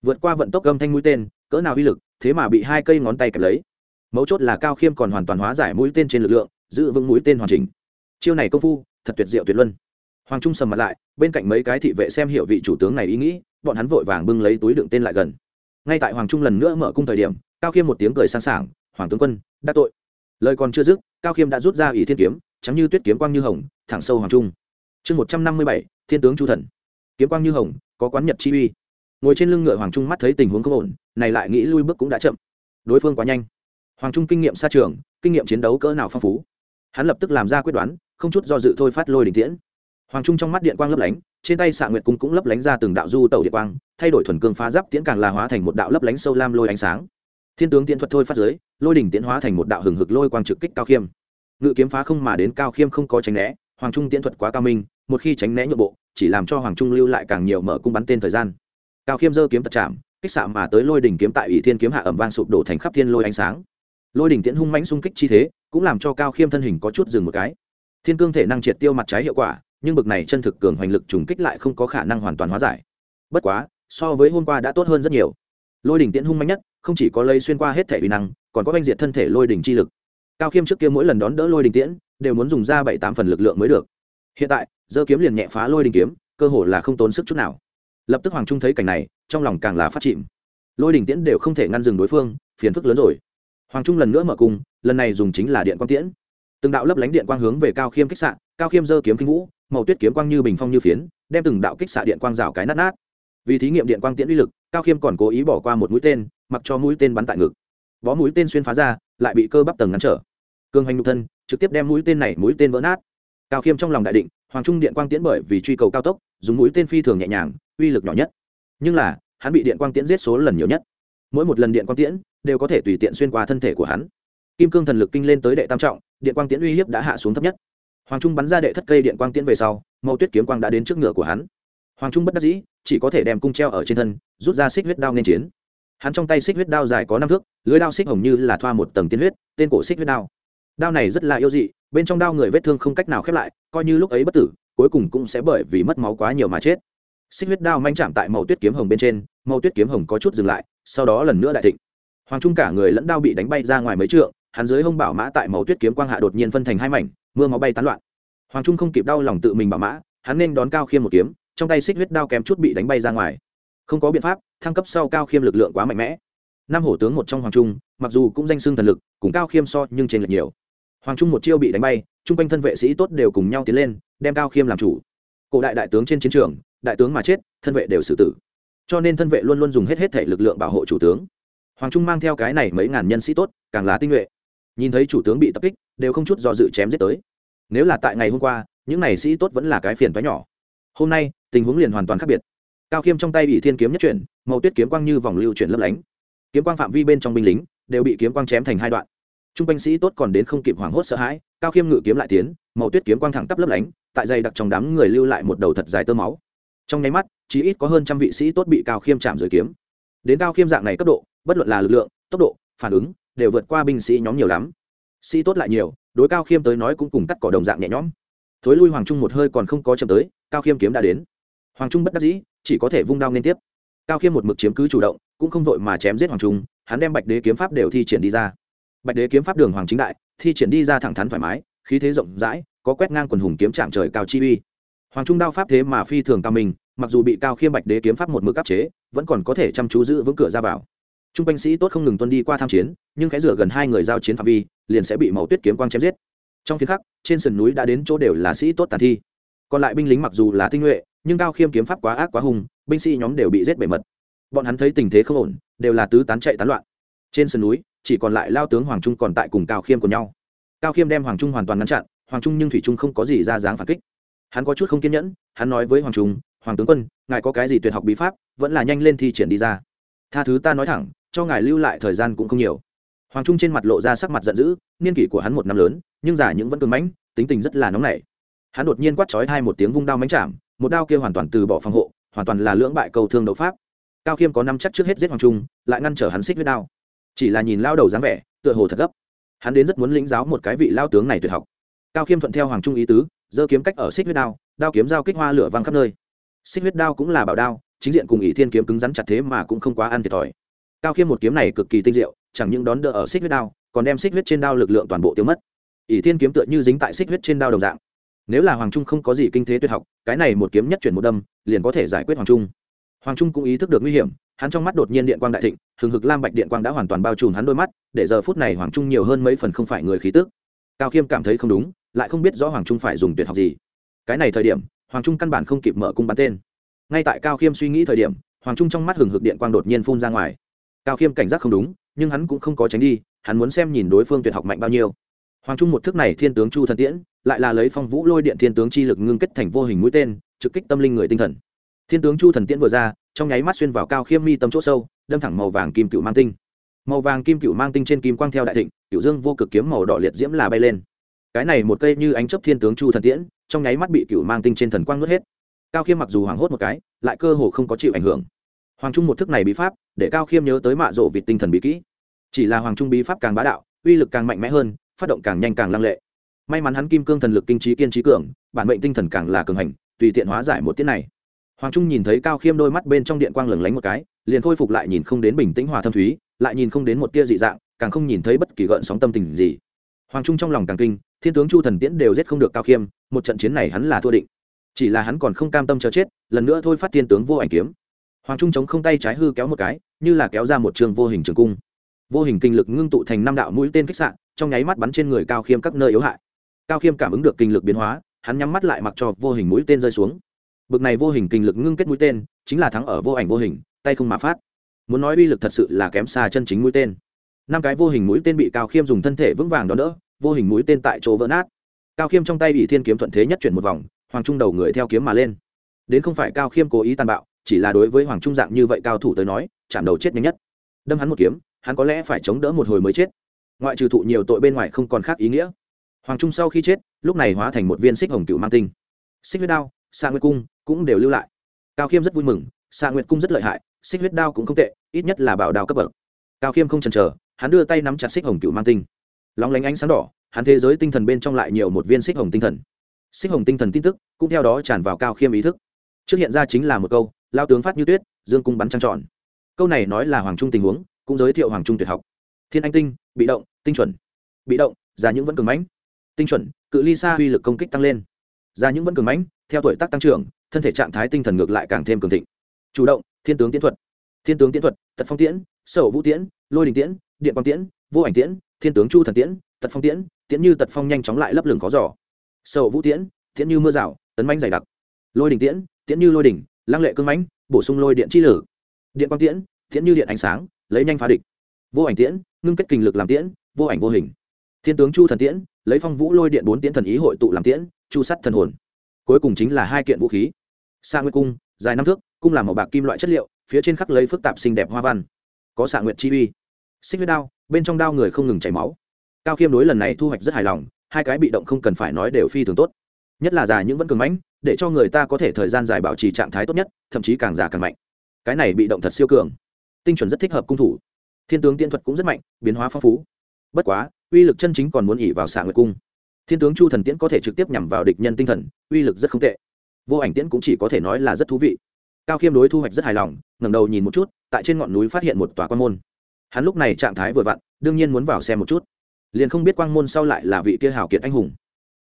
Vượt qua vận tốc gâm thanh mũi tên, cỡ nào uy lực, thế mà bị hai cây ngón tay kẹp lấy. Mấu chốt là cao khiêm còn hoàn toàn hóa giải mũi tên trên lực lượng, giữ vững mũi tên hoàn chỉnh. Chiêu này công phu, thật tuyệt diệu tuyệt luân hoàng trung sầm mặt lại, bên cạnh mấy cái thị vệ xem hiểu vị chủ tướng này ý nghĩ, bọn hắn vội vàng bưng lấy túi đựng tên lại gần. Ngay tại hoàng trung lần nữa mở cung thời điểm, cao khiêm một tiếng cười sang sảng, hoàng tướng quân, đã tội. Lời còn chưa dứt, cao khiêm đã rút ra ỷ thiên kiếm chắm như tuyết kiếm quang như hồng, thẳng sâu hoàng trung. Chương một trăm năm mươi bảy, thiên tướng chu thần. Kiếm quang như hồng, có quán nhật chi uy. Ngồi trên lưng ngựa hoàng trung mắt thấy tình huống không ổn, này lại nghĩ lui bước cũng đã chậm. Đối phương quá nhanh. Hoàng trung kinh nghiệm xa trường, kinh nghiệm chiến đấu cỡ nào phong phú. Hắn lập tức làm ra quyết đoán, không chút do dự thôi phát lôi đình tiễn hoàng trung trong mắt điện quang lấp lánh, trên tay xạ nguyệt cung cũng lấp lánh ra từng đạo du tẩu điện quang, thay đổi thuần cương phá giáp tiễn càng là hóa thành một đạo lấp lánh sâu lam lôi ánh sáng. Thiên tướng tiễn thuật thôi phát giới lôi đỉnh tiễn hóa thành một đạo hừng hực lôi quang trực kích cao khiêm. Ngự kiếm phá không mà đến cao khiêm không có tránh né, hoàng trung tiễn thuật quá cao minh, một khi tránh né nhượng bộ, chỉ làm cho hoàng trung lưu lại càng nhiều mở cung bắn tên thời gian. Cao khiêm giơ kiếm tật chạm, kích xạ mà tới lôi đỉnh kiếm tại ủy thiên kiếm hạ ẩm vang sụp đổ thành khắp thiên lôi ánh sáng. Lôi đỉnh tiễn hung mãnh xung kích chi thế, cũng làm cho cao khiêm thân hình có chút dừng một cái. Thiên cương thể năng triệt tiêu mặt trái hiệu quả nhưng bực này chân thực cường hoành lực trùng kích lại không có khả năng hoàn toàn hóa giải. Bất quá, so với hôm qua đã tốt hơn rất nhiều. Lôi đỉnh tiễn hung mạnh nhất, không chỉ có lây xuyên qua hết thể uy năng, còn có oanh diệt thân thể lôi đỉnh chi lực. Cao khiêm trước kia mỗi lần đón đỡ lôi đỉnh tiễn, đều muốn dùng ra bảy tám phần lực lượng mới được. Hiện tại, giơ kiếm liền nhẹ phá lôi đỉnh kiếm, cơ hồ là không tốn sức chút nào. Lập tức hoàng trung thấy cảnh này, trong lòng càng là phát chìm. Lôi đỉnh tiễn đều không thể ngăn dừng đối phương, phiền phức lớn rồi. Hoàng trung lần nữa mở cung, lần này dùng chính là điện quang tiễn. Từng đạo lấp lánh điện quang hướng về cao khiêm kích sạn cao khiêm giơ kiếm kinh vũ màu tuyết kiếm quang như bình phong như phiến, đem từng đạo kích xạ điện quang rào cái nát nát. Vì thí nghiệm điện quang tiễn uy lực, cao khiêm còn cố ý bỏ qua một mũi tên, mặc cho mũi tên bắn tại ngực. Bó mũi tên xuyên phá ra, lại bị cơ bắp tầng ngăn trở. Cương hành nhục thân, trực tiếp đem mũi tên này mũi tên vỡ nát. Cao khiêm trong lòng đại định, hoàng trung điện quang tiễn bởi vì truy cầu cao tốc, dùng mũi tên phi thường nhẹ nhàng, uy lực nhỏ nhất. Nhưng là, hắn bị điện quang tiễn giết số lần nhiều nhất. Mỗi một lần điện quang tiễn, đều có thể tùy tiện xuyên qua thân thể của hắn. Kim cương thần lực kinh lên tới đệ tam trọng, điện quang tiễn uy hiếp đã hạ xuống thấp nhất hoàng trung bắn ra đệ thất cây điện quang tiễn về sau, màu tuyết kiếm quang đã đến trước ngựa của hắn. Hoàng trung bất đắc dĩ, chỉ có thể đem cung treo ở trên thân, rút ra xích huyết đao nên chiến. Hắn trong tay xích huyết đao dài có năm thước, lưới đao xích hồng như là thoa một tầng tiên huyết, tên cổ xích huyết đao. Đao này rất là yêu dị, bên trong đao người vết thương không cách nào khép lại, coi như lúc ấy bất tử, cuối cùng cũng sẽ bởi vì mất máu quá nhiều mà chết. Xích huyết đao manh chạm tại màu tuyết kiếm hồng bên trên, màu tuyết kiếm hồng có chút dừng lại, sau đó lần nữa đại thịnh. Hoàng trung cả người lẫn đao bị đánh bay ra ngoài mấy trượng, hắn dưới hông bảo mã tại màu tuyết kiếm quang hạ đột nhiên phân thành hai mảnh mưa máu bay tán loạn. Hoàng trung không kịp đau lòng tự mình bảo mã, hắn nên đón cao khiêm một kiếm, trong tay xích huyết đao kém chút bị đánh bay ra ngoài. Không có biện pháp, thăng cấp sau cao khiêm lực lượng quá mạnh mẽ. Năm hổ tướng một trong hoàng trung, mặc dù cũng danh xưng thần lực, cùng cao khiêm so nhưng trên lệch nhiều. Hoàng trung một chiêu bị đánh bay, chung quanh thân vệ sĩ tốt đều cùng nhau tiến lên, đem cao khiêm làm chủ. Cổ đại đại tướng trên chiến trường, đại tướng mà chết, thân vệ đều xử tử. Cho nên thân vệ luôn luôn dùng hết hết thể lực lượng bảo hộ chủ tướng. Hoàng trung mang theo cái này mấy ngàn nhân sĩ tốt, càng là tinh nhuệ. Nhìn thấy chủ tướng bị tập kích đều không chút do dự chém giết tới. Nếu là tại ngày hôm qua, những này sĩ tốt vẫn là cái phiền toái nhỏ. Hôm nay, tình huống liền hoàn toàn khác biệt. Cao khiêm trong tay bị thiên kiếm nhất chuyển, màu tuyết kiếm quang như vòng lưu chuyển lấp lánh. Kiếm quang phạm vi bên trong binh lính đều bị kiếm quang chém thành hai đoạn. T r u n g quanh sĩ tốt còn đến không kịp hoảng hốt sợ hãi, cao khiêm ngự kiếm lại tiến, màu tuyết kiếm quang thẳng tắp lấp lánh, tại dày đặc trong đám người lưu lại một đầu thật dài tơ máu. Trong nháy mắt chỉ ít có hơn trăm vị sĩ tốt bị cao khiêm chạm dưới kiếm. Đến cao khiêm dạng này cấp độ, bất luận là lực lượng, tốc độ, phản ứng, đều vượt qua binh sĩ nhóm nhiều lắm sĩ tốt lại nhiều, đối cao khiêm tới nói cũng cùng cắt cỏ đồng dạng nhẹ nhõm. Thối lui hoàng trung một hơi còn không có chậm tới, cao khiêm kiếm đã đến. Hoàng trung bất đắc dĩ, chỉ có thể vung đao liên tiếp. Cao khiêm một mực chiếm cứ chủ động, cũng không vội mà chém giết hoàng trung, hắn đem bạch đế kiếm pháp đều thi triển đi ra. Bạch đế kiếm pháp đường hoàng chính đại, thi triển đi ra thẳng thắn thoải mái, khí thế rộng rãi, có quét ngang quần hùng kiếm trạng trời cao chi uy. Hoàng trung đao pháp thế mà phi thường cao mình mặc dù bị cao khiêm bạch đế kiếm pháp một mực áp chế, vẫn còn có thể chăm chú giữ vững cửa ra vào t r u n g quanh sĩ tốt không ngừng tuân đi qua tham chiến, nhưng cái rửa gần hai người giao chiến phạm vi, liền sẽ bị màu tuyết kiếm quang chém giết. Trong phiên khắc, trên sườn núi đã đến chỗ đều là sĩ tốt tàn thi. Còn lại binh lính mặc dù là tinh nhuệ, nhưng cao khiêm kiếm pháp quá ác quá hùng binh sĩ nhóm đều bị giết bể mật. Bọn hắn thấy tình thế không ổn, đều là tứ tán chạy tán loạn. Trên sườn núi, chỉ còn lại lao tướng hoàng trung còn tại cùng cao khiêm của nhau. Cao khiêm đem hoàng trung hoàn toàn ngăn chặn, hoàng trung nhưng thủy trung không có gì ra dáng phản kích. Hắn có chút không kiên nhẫn, hắn nói với hoàng trung, hoàng tướng quân, ngài có cái gì tuyệt học bí pháp, vẫn là nhanh lên thi triển đi ra. Tha thứ ta nói thẳng cho ngài lưu lại thời gian cũng không nhiều. Hoàng trung trên mặt lộ ra sắc mặt giận dữ, niên kỷ của hắn một năm lớn, nhưng giả những vẫn cứng mãnh, tính tình rất là nóng nảy. Hắn đột nhiên quát chói hai một tiếng vung đao mánh chạm, một đao kia hoàn toàn từ bỏ phòng hộ, hoàn toàn là lưỡng bại cầu thương đấu pháp. Cao khiêm có năm chắc trước hết giết hoàng trung, lại ngăn trở hắn xích với đao. Chỉ là nhìn lao đầu dáng vẻ, tựa hồ thật gấp. Hắn đến rất muốn lĩnh giáo một cái vị lao tướng này tuyệt học. Cao khiêm thuận theo hoàng trung ý tứ, giơ kiếm cách ở xích huyết đao đao kiếm giao kích hoa lửa văng khắp nơi. Xích huyết đao cũng là bảo đao, chính diện cùng ỷ thiên kiếm cứng rắn chặt thế mà cũng không quá ăn thiệt thòi cao khiêm một kiếm này cực kỳ tinh diệu, chẳng những đón đỡ ở xích huyết đao, còn đem xích huyết trên đao lực lượng toàn bộ tiêu mất. Ỷ thiên kiếm tựa như dính tại xích huyết trên đao đồng dạng. Nếu là hoàng trung không có gì kinh thế tuyệt học, cái này một kiếm nhất chuyển một đâm, liền có thể giải quyết hoàng trung. Hoàng trung cũng ý thức được nguy hiểm, hắn trong mắt đột nhiên điện quang đại thịnh, hừng hực lam bạch điện quang đã hoàn toàn bao trùm hắn đôi mắt, để giờ phút này hoàng trung nhiều hơn mấy phần không phải người khí tức. Cao khiêm cảm thấy không đúng, lại không biết rõ hoàng trung phải dùng tuyệt học gì. Cái này thời điểm, hoàng trung căn bản không kịp mở cung bắn tên. Ngay tại cao khiêm suy nghĩ thời điểm, hoàng trung trong mắt hừng hực điện quang đột nhiên phun ra ngoài cao khiêm cảnh giác không đúng, nhưng hắn cũng không có tránh đi, hắn muốn xem nhìn đối phương tuyệt học mạnh bao nhiêu. Hoàng trung một thức này thiên tướng chu thần tiễn, lại là lấy phong vũ lôi điện thiên tướng chi lực ngưng kết thành vô hình mũi tên, trực kích tâm linh người tinh thần. Thiên tướng chu thần tiễn vừa ra, trong nháy mắt xuyên vào cao khiêm mi tâm chỗ sâu, đâm thẳng màu vàng kim cựu mang tinh. Màu vàng kim cựu mang tinh trên kim quang theo đại thịnh, cựu dương vô cực kiếm màu đỏ liệt diễm là bay lên. Cái này một cây như ánh chấp thiên tướng chu thần tiễn, trong nháy mắt bị cựu mang tinh trên thần quang nuốt hết. Cao khiêm mặc dù hoảng hốt một cái, lại cơ hồ không có chịu ảnh hưởng hoàng trung một thức này bí pháp, để cao khiêm nhớ tới mạ rộ vịt tinh thần bí kỹ. Chỉ là hoàng trung bí pháp càng bá đạo, uy lực càng mạnh mẽ hơn, phát động càng nhanh càng lăng lệ. May mắn hắn kim cương thần lực kinh trí kiên trí cường, bản mệnh tinh thần càng là cường hành, tùy tiện hóa giải một tiết này. Hoàng trung nhìn thấy cao khiêm đôi mắt bên trong điện quang lừng lánh một cái, liền khôi phục lại nhìn không đến bình tĩnh hòa thâm thúy, lại nhìn không đến một tia dị dạng, càng không nhìn thấy bất kỳ gợn sóng tâm tình gì. Hoàng trung trong lòng càng kinh, thiên tướng chu thần tiễn đều giết không được cao khiêm, một trận chiến này hắn là thua định. Chỉ là hắn còn không cam tâm chờ chết, lần nữa thôi phát thiên tướng vô ảnh kiếm hoàng trung chống không tay trái hư kéo một cái, như là kéo ra một trường vô hình trường cung. Vô hình kinh lực ngưng tụ thành năm đạo mũi tên kích sạn trong nháy mắt bắn trên người cao khiêm các nơi yếu hại. Cao khiêm cảm ứng được kinh lực biến hóa, hắn nhắm mắt lại mặc cho vô hình mũi tên rơi xuống. Bực này vô hình kinh lực ngưng kết mũi tên, chính là thắng ở vô ảnh vô hình, tay không mà phát. Muốn nói uy lực thật sự là kém xa chân chính mũi tên. Năm cái vô hình mũi tên bị cao khiêm dùng thân thể vững vàng đón đỡ, vô hình mũi tên tại chỗ vỡ nát. Cao khiêm trong tay bị thiên kiếm thuận thế nhất chuyển một vòng, hoàng trung đầu người theo kiếm mà lên. Đến không phải cao khiêm cố ý tàn bạo chỉ là đối với hoàng trung dạng như vậy cao thủ tới nói, chạm đầu chết nhanh nhất. Đâm hắn một kiếm, hắn có lẽ phải chống đỡ một hồi mới chết. Ngoại trừ thụ nhiều tội bên ngoài không còn khác ý nghĩa. Hoàng trung sau khi chết, lúc này hóa thành một viên xích hồng cựu mang tinh. Xích huyết đao, sa nguyệt cung cũng đều lưu lại. Cao khiêm rất vui mừng, sa nguyệt cung rất lợi hại, xích huyết đao cũng không tệ, ít nhất là bảo đao cấp bậc. Cao khiêm không chần chờ, hắn đưa tay nắm chặt xích hồng cựu mang tinh. Lóng lánh ánh sáng đỏ, hắn thế giới tinh thần bên trong lại nhiều một viên xích hồng tinh thần. Xích hồng tinh thần tin tức cũng theo đó tràn vào cao khiêm ý thức. Trước hiện ra chính là một câu lao tướng phát như tuyết, dương cung bắn trăng tròn. Câu này nói là hoàng trung tình huống, cũng giới thiệu hoàng trung tuyệt học. Thiên anh tinh, bị động, tinh chuẩn. Bị động ra những vẫn cường mãnh. Tinh chuẩn, cự ly xa uy lực công kích tăng lên. Ra những vẫn cường mãnh, theo tuổi tác tăng trưởng, thân thể trạng thái tinh thần ngược lại càng thêm cường thịnh. Chủ động, thiên tướng tiến thuật. Thiên tướng tiến thuật, tật phong tiễn, sở vũ tiễn, lôi đình tiễn, điện quang tiễn, vô ảnh tiễn, thiên tướng chu thần tiễn, tật phong tiễn tiễn như tật phong nhanh chóng lại lấp lửng khó giỏ sở vũ tiễn tiễn như mưa rào, tấn manh dày đặc. Lôi đình tiễn tiễn như lôi đỉnh lăng lệ cưng mãnh, bổ sung lôi điện chi lử. Điện quang tiễn tiễn như điện ánh sáng, lấy nhanh phá địch. Vô ảnh tiễn, ngưng kết kình lực làm tiễn, vô ảnh vô hình. Thiên tướng chu thần tiễn, lấy phong vũ lôi điện bốn tiễn thần ý hội tụ làm tiễn, chu sắt thần hồn. Cuối cùng chính là hai kiện vũ khí. Xạ nguyệt cung, dài năm thước, cung làm màu bạc kim loại chất liệu, phía trên khắc lấy phức tạp xinh đẹp hoa văn. Có xạ nguyệt chi uy. Xích huyết đao, bên trong đao người không ngừng chảy máu. Cao khiêm đối lần này thu hoạch rất hài lòng, hai cái bị động không cần phải nói đều phi thường tốt. Nhất là già những vẫn cường mãnh để cho người ta có thể thời gian dài bảo trì trạng thái tốt nhất, thậm chí càng già càng mạnh. Cái này bị động thật siêu cường. Tinh chuẩn rất thích hợp cung thủ. Thiên tướng tiên thuật cũng rất mạnh, biến hóa phong phú. Bất quá, uy lực chân chính còn muốn ỉ vào xạ nguyệt cung. Thiên tướng chu thần tiễn có thể trực tiếp nhằm vào địch nhân tinh thần, uy lực rất không tệ. Vô ảnh tiễn cũng chỉ có thể nói là rất thú vị. Cao khiêm đối thu hoạch rất hài lòng, ngẩng đầu nhìn một chút, tại trên ngọn núi phát hiện một tòa quan môn. Hắn lúc này trạng thái vừa vặn, đương nhiên muốn vào xem một chút. Liền không biết quang môn sau lại là vị kia hảo kiệt anh hùng.